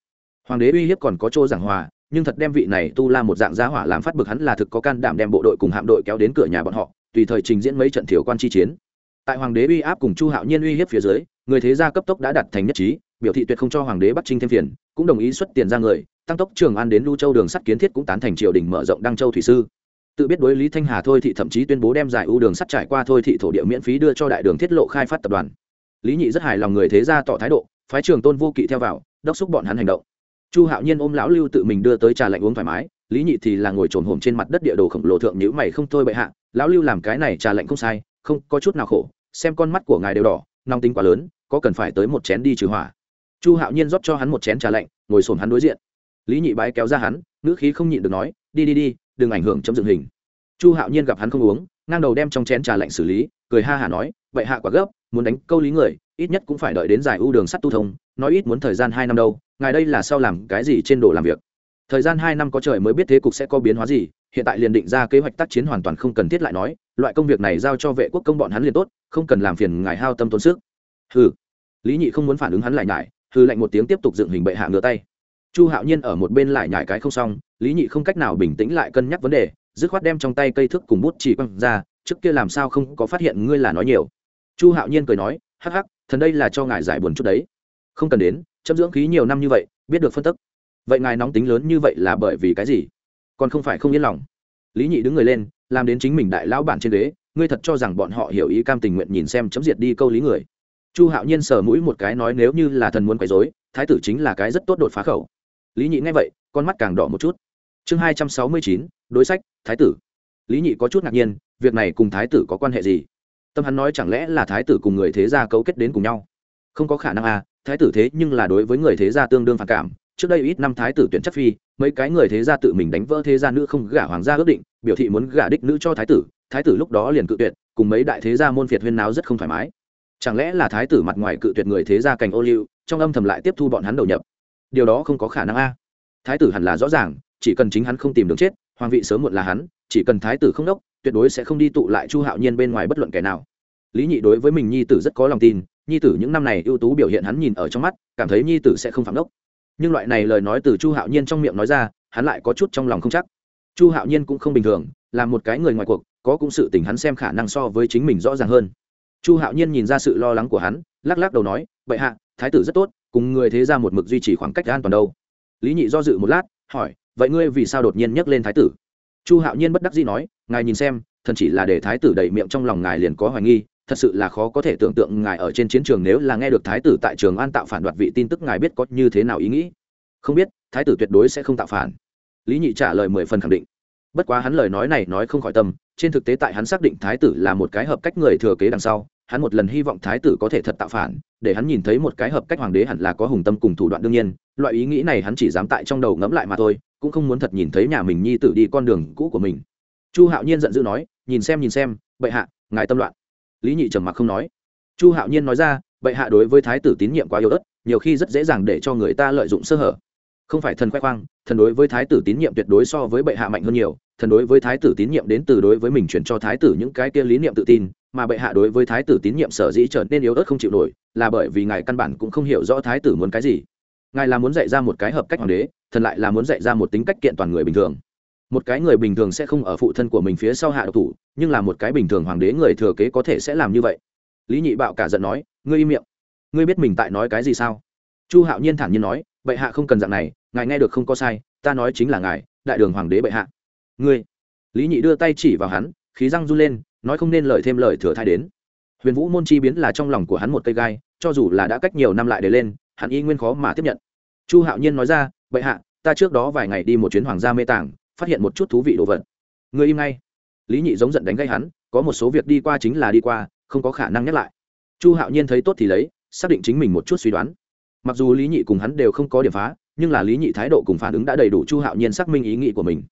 Hoàng đế uy hiếp còn có chỗ giảng hòa, nhưng thật đem vị này tu la một dạng giá hỏa làm phát bực hắn là thực có can đảm đem bộ đội cùng hạm đội kéo đến cửa nhà bọn họ, tùy thời trình diễn mấy trận thiểu quan chi chiến tại hoàng đế uy áp cùng chu hạo nhiên uy hiếp phía dưới, người thế gia cấp tốc đã đặt thành nhất trí, biểu thị tuyệt không cho hoàng đế bắt trinh thêm phiền, cũng đồng ý xuất tiền ra người, tăng tốc trường an đến lưu châu đường sắt kiến thiết cũng tán thành triều đình mở rộng đăng châu thủy sư. Tự biết đối lý thanh hà thôi thị thậm chí tuyên bố đem giải ưu đường sắt trải qua thôi thị thổ địa miễn phí đưa cho đại đường thiết lộ khai phát tập đoàn. Lý nhị rất hài lòng người thế gia tỏ thái độ, phái trường tôn vô kỵ theo vào, đốc xúc bọn hắn hành động. Chu hạo nhiên ôm lão lưu tự mình đưa tới trà lạnh uống thoải mái, lý nhị thì là ngồi trồn hổm trên mặt đất địa đồ khổng lồ thượng nhữ mày không thôi bệ hạ, lão lưu làm cái này trà lạnh không sai không có chút nào khổ, xem con mắt của ngài đều đỏ nong tính quá lớn, có cần phải tới một chén đi trừ hỏa. Chu hạo nhiên rót cho hắn một chén trà lạnh, ngồi sồn hắn đối diện. Lý nhị bái kéo ra hắn, ngữ khí không nhịn được nói, đi đi đi, đừng ảnh hưởng chấm dựng hình. Chu hạo nhiên gặp hắn không uống, ngang đầu đem trong chén trà lạnh xử lý, cười ha hả nói, vậy hạ quả gấp, muốn đánh câu lý người, ít nhất cũng phải đợi đến giải ưu đường sắt tu thông, nói ít muốn thời gian hai năm đâu, ngài đây là sao làm cái gì trên đồ làm việc? Thời gian hai năm có trời mới biết thế cục sẽ có biến hóa gì, hiện tại liền định ra kế hoạch tác chiến hoàn toàn không cần thiết lại nói loại công việc này giao cho vệ quốc công bọn hắn liền tốt không cần làm phiền ngài hao tâm tốn sức. Hừ. Lý nhị không muốn phản ứng hắn lại nhải Hừ, lạnh một tiếng tiếp tục dựng hình bệ hạ ngửa tay. Chu hạo nhiên ở một bên lại nhải cái không xong lý nhị không cách nào bình tĩnh lại cân nhắc vấn đề dứt khoát đem trong tay cây thước cùng bút chỉ quăng ra trước kia làm sao không có phát hiện ngươi là nói nhiều? Chu hạo nhiên cười nói hắc hắc thần đây là cho ngài giải buồn chút đấy. Không cần đến chấm dưỡng khí nhiều năm như vậy biết được phân tức. Vậy ngài nóng tính lớn như vậy là bởi vì cái gì? Còn không phải không yên lòng. Lý nhị đứng người lên làm đến chính mình đại lão bản trên ghế, ngươi thật cho rằng bọn họ hiểu ý cam tình nguyện nhìn xem chấm diệt đi câu lý người. Chu hạo nhiên sờ mũi một cái nói nếu như là thần muốn quấy dối thái tử chính là cái rất tốt đột phá khẩu. Lý nhị nghe vậy, con mắt càng đỏ một chút. Chương hai trăm sáu mươi chín, đối sách, thái tử. Lý nhị có chút ngạc nhiên, việc này cùng thái tử có quan hệ gì? Tâm hắn nói chẳng lẽ là thái tử cùng người thế gia cấu kết đến cùng nhau? Không có khả năng à thái tử thế nhưng là đối với người thế gia tương đương phản cảm, trước đây ít năm thái tử tuyển chất phi mấy cái người thế gia tự mình đánh vỡ thế gia nữ không gả hoàng gia ước định, biểu thị muốn gả đích nữ cho thái tử thái tử lúc đó liền cự tuyệt, cùng mấy đại thế gia môn phiệt huyên náo rất không thoải mái. Chẳng lẽ là thái tử mặt ngoài cự tuyệt người thế gia cành ô liu, trong âm thầm lại tiếp thu bọn hắn đầu nhập? Điều đó không có khả năng a. Thái tử hẳn là rõ ràng, chỉ cần chính hắn không tìm đường chết, hoàng vị sớm muộn là hắn, chỉ cần thái tử không đốc, tuyệt đối sẽ không đi tụ lại chu hạo nhiên bên ngoài bất luận kẻ nào. Lý nhị đối với mình nhi tử rất có lòng tin, nhi tử những năm này ưu tú biểu hiện hắn nhìn ở trong mắt, cảm thấy nhi tử sẽ không phạm đốc nhưng loại này lời nói từ chu hạo nhiên trong miệng nói ra, hắn lại có chút trong lòng không chắc. Chu hạo nhiên cũng không bình thường, là một cái người ngoài cuộc, có cũng sự tình hắn xem khả năng so với chính mình rõ ràng hơn. Chu hạo nhiên nhìn ra sự lo lắng của hắn, lắc lắc đầu nói vậy hạ, thái tử rất tốt, cùng người thế ra một mực duy trì khoảng cách an toàn đâu. Lý nhị do dự một lát, hỏi, vậy ngươi vì sao đột nhiên nhắc lên thái tử? Chu hạo nhiên bất đắc dĩ nói, ngài nhìn xem, thần chỉ là để thái tử đầy miệng trong lòng ngài liền có hoài nghi thật sự là khó có thể tưởng tượng ngài ở trên chiến trường nếu là nghe được thái tử tại trường an tạo phản đoạt vị tin tức ngài biết có như thế nào ý nghĩ. Không biết, thái tử tuyệt đối sẽ không tạo phản. Lý nhị trả lời mười phần khẳng định. Bất quá hắn lời nói này nói không khỏi tâm, trên thực tế tại hắn xác định thái tử là một cái hợp cách người thừa kế đằng sau, hắn một lần hy vọng thái tử có thể thật tạo phản, để hắn nhìn thấy một cái hợp cách hoàng đế hẳn là có hùng tâm cùng thủ đoạn đương nhiên, loại ý nghĩ này hắn chỉ dám tại trong đầu ngẫm lại mà thôi, cũng không muốn thật nhìn thấy nhà mình nhi tử đi con đường cũ của mình. Chu hạo nhiên giận dữ nói, nhìn xem nhìn xem, bệ hạ, ngài tâm loạn lý nhị trầm mặc không nói. Chu hạo nhiên nói ra, bệ hạ đối với thái tử tín nhiệm quá yếu ớt, nhiều khi rất dễ dàng để cho người ta lợi dụng sơ hở. Không phải thần khoe khoang, thần đối với thái tử tín nhiệm tuyệt đối so với bệ hạ mạnh hơn nhiều, thần đối với thái tử tín nhiệm đến từ đối với mình chuyển cho thái tử những cái kia lý niệm tự tin, mà bệ hạ đối với thái tử tín nhiệm sở dĩ trở nên yếu ớt không chịu nổi, là bởi vì ngài căn bản cũng không hiểu rõ thái tử muốn cái gì. Ngài là muốn dạy ra một cái hợp cách hoàng đế, thần lại là muốn dạy ra một tính cách kiện toàn người bình thường một cái người bình thường sẽ không ở phụ thân của mình phía sau hạ độc thủ, nhưng là một cái bình thường hoàng đế người thừa kế có thể sẽ làm như vậy. Lý nhị bạo cả giận nói, ngươi im miệng. Ngươi biết mình tại nói cái gì sao? Chu hạo nhiên thản nhiên nói, bệ hạ không cần dạng này, ngài nghe được không có sai, ta nói chính là ngài, đại đường hoàng đế bệ hạ. Ngươi? Lý nhị đưa tay chỉ vào hắn, khí răng run lên, nói không nên lời thêm lời thừa thai đến. Huyền vũ môn chi biến là trong lòng của hắn một cây gai, cho dù là đã cách nhiều năm lại để lên, hắn y nguyên khó mà tiếp nhận. Chu hạo nhiên nói ra, bệ hạ, ta trước đó vài ngày đi một chuyến hoàng gia mê tàng phát hiện một chút thú vị đồ vật. Người im ngay. Lý nhị giống giận đánh gây hắn, có một số việc đi qua chính là đi qua, không có khả năng nhắc lại. Chu hạo nhiên thấy tốt thì lấy, xác định chính mình một chút suy đoán. Mặc dù lý nhị cùng hắn đều không có điểm phá, nhưng là lý nhị thái độ cùng phản ứng đã đầy đủ chu hạo nhiên xác minh ý nghĩ của mình.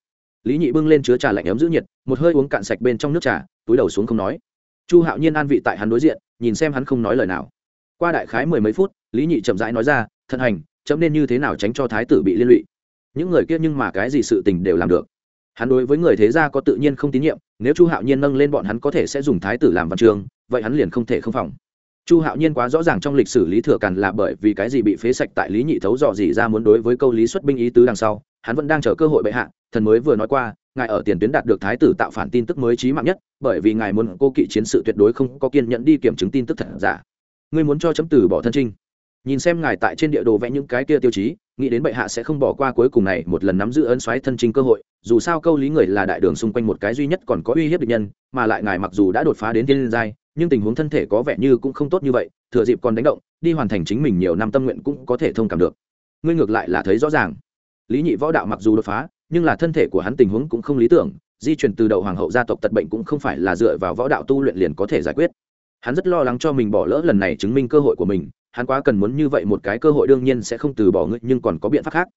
Lý nhị bưng lên chứa trà lạnh ấm giữ nhiệt, một hơi uống cạn sạch bên trong nước trà, túi đầu xuống không nói. Chu hạo nhiên an vị tại hắn đối diện, nhìn xem hắn không nói lời nào. Qua đại khái mười mấy phút, lý nhị chậm rãi nói ra thân hành, chấm nên như thế nào tránh cho thái tử bị liên lụy? Những người kia nhưng mà cái gì sự tình đều làm được. Hắn đối với người thế gia có tự nhiên không tín nhiệm, nếu chu hạo nhiên nâng lên bọn hắn có thể sẽ dùng thái tử làm văn trường vậy hắn liền không thể không phòng. Chu hạo nhiên quá rõ ràng trong lịch sử lý thừa càn là bởi vì cái gì bị phế sạch tại lý nhị thấu dò dỉ ra muốn đối với câu lý xuất binh ý tứ đằng sau, hắn vẫn đang chờ cơ hội bệ hạ, thần mới vừa nói qua, ngài ở tiền tuyến đạt được thái tử tạo phản tin tức mới trí mạng nhất, bởi vì ngài muốn cô kỵ chiến sự tuyệt đối không có kiên nhẫn đi kiểm chứng tin tức thật giả. Ngươi muốn cho chấm từ bỏ thân trinh nhìn xem ngài tại trên địa đồ vẽ những cái kia tiêu chí, nghĩ đến bệ hạ sẽ không bỏ qua cuối cùng này một lần nắm giữ ấn xoáy thân trinh cơ hội, dù sao câu lý người là đại đường xung quanh một cái duy nhất còn có uy hiếp địch nhân, mà lại ngài mặc dù đã đột phá đến thiên giai, nhưng tình huống thân thể có vẻ như cũng không tốt như vậy, thừa dịp còn đánh động, đi hoàn thành chính mình nhiều năm tâm nguyện cũng có thể thông cảm được. Ngươi ngược lại là thấy rõ ràng. Lý nhị võ đạo mặc dù đột phá, nhưng là thân thể của hắn tình huống cũng không lý tưởng, di chuyển từ đậu hoàng hậu gia tộc tật bệnh cũng không phải là dựa vào võ đạo tu luyện liền có thể giải quyết hắn rất lo lắng cho mình bỏ lỡ lần này chứng minh cơ hội của mình, hắn quá cần muốn như vậy một cái cơ hội đương nhiên sẽ không từ bỏ ngươi, nhưng còn có biện pháp khác.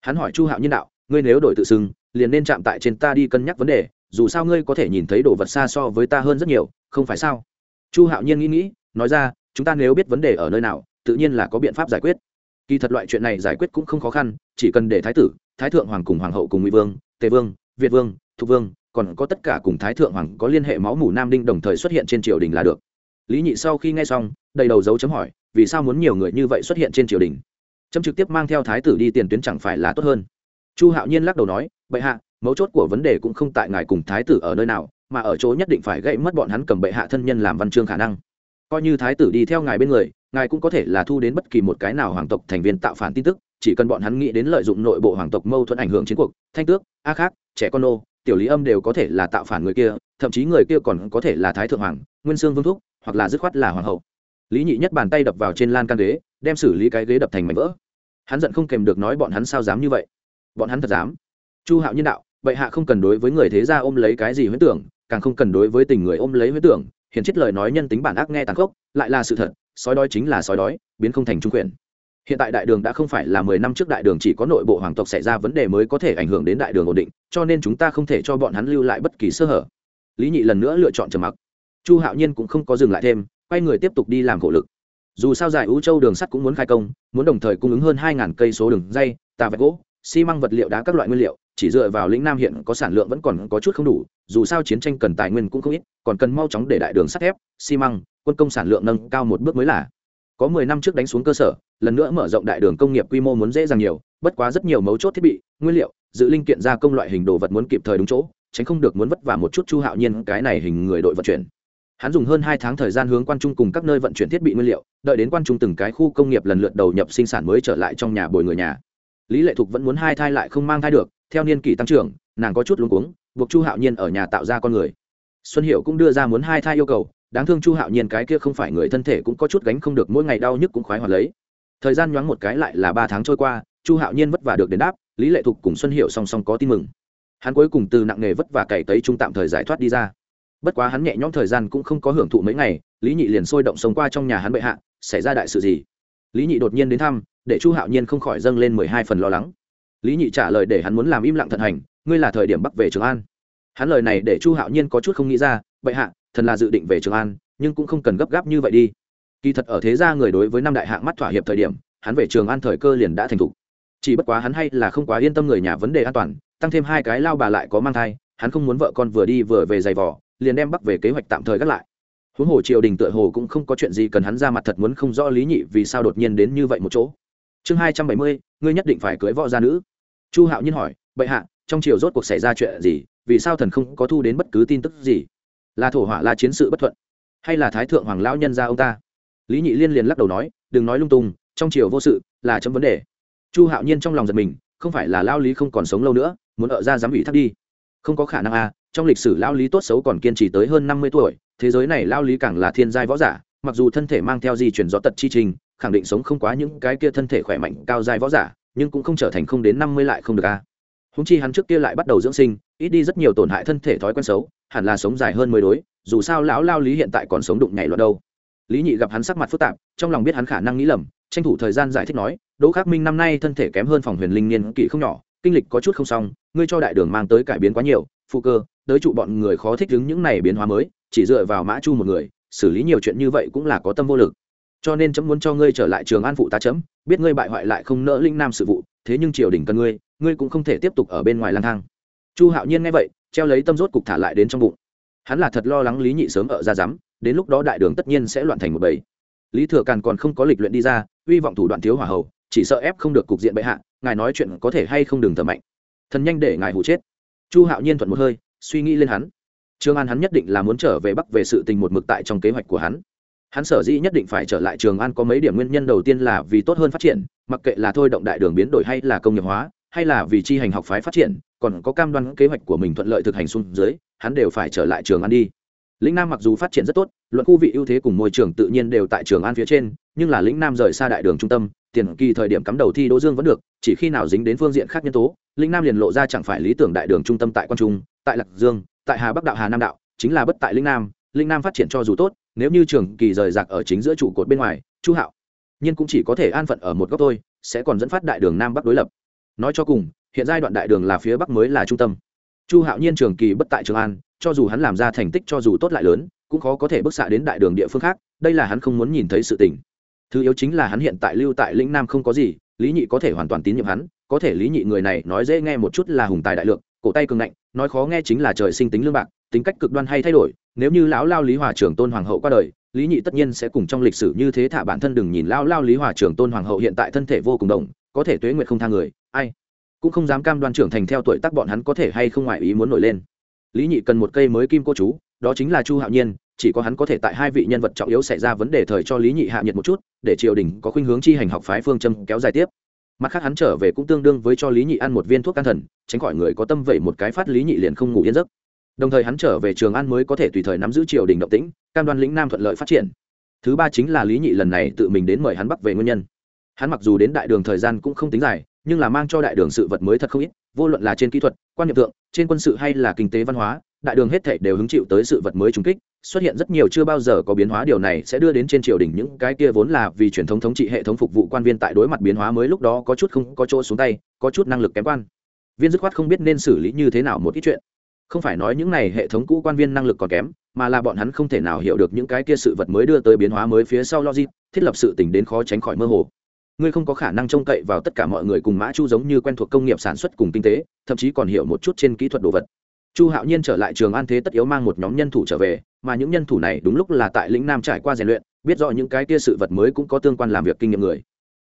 Hắn hỏi chu hạo nhân đạo, ngươi nếu đổi tự xưng, liền nên chạm tại trên ta đi cân nhắc vấn đề, dù sao ngươi có thể nhìn thấy đồ vật xa so với ta hơn rất nhiều, không phải sao? Chu hạo nhiên nghĩ nghĩ, nói ra, chúng ta nếu biết vấn đề ở nơi nào, tự nhiên là có biện pháp giải quyết. Kỳ thật loại chuyện này giải quyết cũng không khó khăn, chỉ cần để thái tử, thái thượng hoàng cùng hoàng hậu cùng ngụy vương, tề vương, việt vương, thục vương, còn có tất cả cùng thái thượng hoàng có liên hệ máu mủ nam đinh đồng thời xuất hiện trên triều đình là được lý nhị sau khi nghe xong, đầy đầu dấu chấm hỏi, vì sao muốn nhiều người như vậy xuất hiện trên triều đình? Chấm trực tiếp mang theo thái tử đi tiền tuyến chẳng phải là tốt hơn? Chu hạo nhiên lắc đầu nói, bệ hạ, mấu chốt của vấn đề cũng không tại ngài cùng thái tử ở nơi nào, mà ở chỗ nhất định phải gãy mất bọn hắn cầm bệ hạ thân nhân làm văn chương khả năng. Coi như thái tử đi theo ngài bên người, ngài cũng có thể là thu đến bất kỳ một cái nào hoàng tộc thành viên tạo phản tin tức, chỉ cần bọn hắn nghĩ đến lợi dụng nội bộ hoàng tộc mâu thuẫn ảnh hưởng chiến cuộc, thanh tước, a khác, trẻ con nô tiểu lý âm đều có thể là tạo phản người kia, thậm chí người kia còn có thể là thái thượng hoàng, nguyên sương vương thúc hoặc là dứt khoát là hoàng hậu. Lý nhị nhất bàn tay đập vào trên lan can ghế, đem xử lý cái ghế đập thành mảnh vỡ. Hắn giận không kèm được nói bọn hắn sao dám như vậy. Bọn hắn thật dám. Chu hạo nhân đạo, bệ hạ không cần đối với người thế gia ôm lấy cái gì huyết tưởng, càng không cần đối với tình người ôm lấy huyết tưởng hiền chết lời nói nhân tính bản ác nghe tàn khốc, lại là sự thật, sói đói chính là sói đói, biến không thành trung quyền. Hiện tại đại đường đã không phải là mười năm trước đại đường chỉ có nội bộ hoàng tộc xảy ra vấn đề mới có thể ảnh hưởng đến đại đường ổn định, cho nên chúng ta không thể cho bọn hắn lưu lại bất kỳ sơ hở. Lý nhị lần nữa lựa chọn trầm mặc chu hạo nhiên cũng không có dừng lại thêm, quay người tiếp tục đi làm khổ lực. Dù sao giải ưu châu đường sắt cũng muốn khai công, muốn đồng thời cung ứng hơn hai cây số đường dây, tà vẹt gỗ, xi măng vật liệu đá các loại nguyên liệu, chỉ dựa vào lĩnh nam hiện có sản lượng vẫn còn có chút không đủ, dù sao chiến tranh cần tài nguyên cũng không ít, còn cần mau chóng để đại đường sắt thép, xi măng, quân công sản lượng nâng cao một bước mới là. Có mười năm trước đánh xuống cơ sở, lần nữa mở rộng đại đường công nghiệp quy mô muốn dễ dàng nhiều, bất quá rất nhiều mấu chốt thiết bị, nguyên liệu giữ linh kiện gia công loại hình đồ vật muốn kịp thời đúng chỗ, tránh không được muốn vất vả một chút chu hạo nhiên, cái này hình người đội vận chuyển hắn dùng hơn hai tháng thời gian hướng quan trung cùng các nơi vận chuyển thiết bị nguyên liệu, đợi đến quan trung từng cái khu công nghiệp lần lượt đầu nhập sinh sản mới trở lại trong nhà bồi người nhà. Lý lệ thục vẫn muốn hai thai lại không mang thai được, theo niên kỷ tăng trưởng, nàng có chút luống cuống, buộc chu hạo nhiên ở nhà tạo ra con người. Xuân hiệu cũng đưa ra muốn hai thai yêu cầu, đáng thương chu hạo nhiên cái kia không phải người thân thể cũng có chút gánh không được mỗi ngày đau nhức cũng khoái hoạt lấy. Thời gian nhoáng một cái lại là ba tháng trôi qua, chu hạo nhiên vất vả được đền đáp, lý lệ thục cùng xuân hiệu song song có tin mừng. Hắn cuối cùng từ nặng nghề vất vả cày tấy trung tạm thời giải thoát đi ra bất quá hắn nhẹ nhõm thời gian cũng không có hưởng thụ mấy ngày, lý nhị liền sôi động sống qua trong nhà hắn bệ hạ, xảy ra đại sự gì? Lý nhị đột nhiên đến thăm, để chu hạo nhiên không khỏi dâng lên mười hai phần lo lắng. Lý nhị trả lời để hắn muốn làm im lặng thận hành, ngươi là thời điểm bắc về trường an. Hắn lời này để chu hạo nhiên có chút không nghĩ ra, bệ hạ, thần là dự định về trường an, nhưng cũng không cần gấp gáp như vậy đi. Kỳ thật ở thế gia người đối với năm đại hạng mắt thỏa hiệp thời điểm, hắn về trường an thời cơ liền đã thành thục. Chỉ bất quá hắn hay là không quá yên tâm người nhà vấn đề an toàn, tăng thêm hai cái lao bà lại có mang thai, hắn không muốn vợ con vừa đi vừa về giày vỏ liền đem bắc về kế hoạch tạm thời gác lại. Huống hồ triều đình tựa hồ cũng không có chuyện gì cần hắn ra mặt thật muốn không rõ lý nhị vì sao đột nhiên đến như vậy một chỗ. Chương hai trăm bảy mươi, ngươi nhất định phải cưới võ gia nữ. Chu hạo nhiên hỏi, bệ hạ, trong triều rốt cuộc xảy ra chuyện gì? Vì sao thần không có thu đến bất cứ tin tức gì? Là thổ hỏa, là chiến sự bất thuận, hay là thái thượng hoàng lão nhân gia ông ta? Lý nhị liên liền lắc đầu nói, đừng nói lung tung, trong triều vô sự là chấm vấn đề. Chu hạo nhiên trong lòng giật mình, không phải là lao lý không còn sống lâu nữa, muốn ở ra giám ủy thắt đi. Không có khả năng à trong lịch sử lao lý tốt xấu còn kiên trì tới hơn năm mươi tuổi, thế giới này lao lý càng là thiên giai võ giả, mặc dù thân thể mang theo di chuyển gió tật chi trình, khẳng định sống không quá những cái kia thân thể khỏe mạnh cao giai võ giả, nhưng cũng không trở thành không đến năm mươi lại không được a. Hùng húng chi hắn trước kia lại bắt đầu dưỡng sinh, ít đi rất nhiều tổn hại thân thể thói quen xấu, hẳn là sống dài hơn mới đối, dù sao lão lao lý hiện tại còn sống đụng nhảy loạn đâu. Lý nhị gặp hắn sắc mặt phức tạp, trong lòng biết hắn khả năng nghĩ lầm, tranh thủ thời gian giải thích nói, đỗ khắc minh năm nay thân thể kém hơn phòng huyền linh niên kỷ không nhỏ, kinh lịch có chút không xong, ngươi cho đại đường mang tới cải biến quá nhiều, phụ cơ tới trụ bọn người khó thích ứng những này biến hóa mới, chỉ dựa vào mã chu một người, xử lý nhiều chuyện như vậy cũng là có tâm vô lực. Cho nên chấm muốn cho ngươi trở lại trường an phụ tá chấm, biết ngươi bại hoại lại không nỡ linh nam sự vụ, thế nhưng triều đình cần ngươi ngươi cũng không thể tiếp tục ở bên ngoài lang thang. Chu hạo nhiên nghe vậy, treo lấy tâm rốt cục thả lại đến trong bụng. Hắn là thật lo lắng lý nhị sớm ở ra rắm đến lúc đó đại đường tất nhiên sẽ loạn thành một bầy. Lý thừa càn còn không có lịch luyện đi ra, hy vọng thủ đoạn thiếu hỏa hầu, chỉ sợ ép không được cục diện bệ hạ, ngài nói chuyện có thể hay không đừng thở mạnh. Thần nhanh để ngài hụ chết. Chu hạo nhiên thuận một hơi suy nghĩ lên hắn. Trường an hắn nhất định là muốn trở về bắc về sự tình một mực tại trong kế hoạch của hắn. Hắn sở dĩ nhất định phải trở lại trường an có mấy điểm nguyên nhân đầu tiên là vì tốt hơn phát triển, mặc kệ là thôi động đại đường biến đổi hay là công nghiệp hóa, hay là vì chi hành học phái phát triển, còn có cam đoan kế hoạch của mình thuận lợi thực hành xuống dưới, hắn đều phải trở lại trường an đi. Lĩnh nam mặc dù phát triển rất tốt, luận khu vị ưu thế cùng môi trường tự nhiên đều tại trường an phía trên, nhưng là lĩnh nam rời xa đại đường trung tâm, tiền kỳ thời điểm cắm đầu thi đỗ dương vẫn được, chỉ khi nào dính đến phương diện khác nhân tố, lĩnh nam liền lộ ra chẳng phải lý tưởng đại đường trung tâm tại quan trung tại lạc dương, tại hà bắc đạo hà nam đạo, chính là bất tại Linh nam Linh nam phát triển cho dù tốt, nếu như trường kỳ rời rạc ở chính giữa trụ cột bên ngoài, chu hạo nhưng cũng chỉ có thể an phận ở một góc thôi, sẽ còn dẫn phát đại đường nam bắc đối lập. Nói cho cùng, hiện giai đoạn đại đường là phía bắc mới là trung tâm. Chu hạo nhiên trường kỳ bất tại trường an, cho dù hắn làm ra thành tích cho dù tốt lại lớn, cũng khó có thể bước xạ đến đại đường địa phương khác, đây là hắn không muốn nhìn thấy sự tình. Thứ yếu chính là hắn hiện tại lưu tại lĩnh nam không có gì, lý nhị có thể hoàn toàn tín nhiệm hắn, có thể lý nhị người này nói dễ nghe một chút là hùng tài đại lượng cổ tay cường ngạnh, nói khó nghe chính là trời sinh tính lương bạc, tính cách cực đoan hay thay đổi, nếu như lão lao lý hòa trưởng tôn hoàng hậu qua đời, lý nhị tất nhiên sẽ cùng trong lịch sử như thế thả bản thân đừng nhìn Lão lao lý hòa trưởng tôn hoàng hậu hiện tại thân thể vô cùng đồng, có thể tuế nguyệt không tha người, ai cũng không dám cam đoan trưởng thành theo tuổi tác bọn hắn có thể hay không ngoại ý muốn nổi lên. Lý nhị cần một cây mới kim cô chú, đó chính là chu hạo nhiên, chỉ có hắn có thể tại hai vị nhân vật trọng yếu xảy ra vấn đề thời cho lý nhị hạ nhiệt một chút, để triều đình có khuynh hướng chi hành học phái phương châm kéo dài tiếp mặt khác hắn trở về cũng tương đương với cho lý nhị ăn một viên thuốc can thần tránh khỏi người có tâm vẩy một cái phát lý nhị liền không ngủ yên giấc đồng thời hắn trở về trường an mới có thể tùy thời nắm giữ triều đình động tĩnh cam đoan lĩnh nam thuận lợi phát triển thứ ba chính là lý nhị lần này tự mình đến mời hắn bắc về nguyên nhân hắn mặc dù đến đại đường thời gian cũng không tính dài nhưng là mang cho đại đường sự vật mới thật không ít vô luận là trên kỹ thuật quan niệm tượng trên quân sự hay là kinh tế văn hóa đại đường hết thảy đều hứng chịu tới sự vật mới trùng kích xuất hiện rất nhiều chưa bao giờ có biến hóa. Điều này sẽ đưa đến trên triều đình những cái kia vốn là vì truyền thống thống trị hệ thống phục vụ quan viên tại đối mặt biến hóa mới lúc đó có chút không có chỗ xuống tay, có chút năng lực kém quan. Viên dứt khoát không biết nên xử lý như thế nào một ít chuyện. Không phải nói những này hệ thống cũ quan viên năng lực còn kém, mà là bọn hắn không thể nào hiểu được những cái kia sự vật mới đưa tới biến hóa mới phía sau logic, thiết lập sự tình đến khó tránh khỏi mơ hồ. Ngươi không có khả năng trông cậy vào tất cả mọi người cùng mã chu giống như quen thuộc công nghiệp sản xuất cùng kinh tế, thậm chí còn hiểu một chút trên kỹ thuật đồ vật. Chu hạo nhiên trở lại trường an thế tất yếu mang một nhóm nhân thủ trở về mà những nhân thủ này đúng lúc là tại lĩnh nam trải qua rèn luyện, biết rõ những cái kia sự vật mới cũng có tương quan làm việc kinh nghiệm người.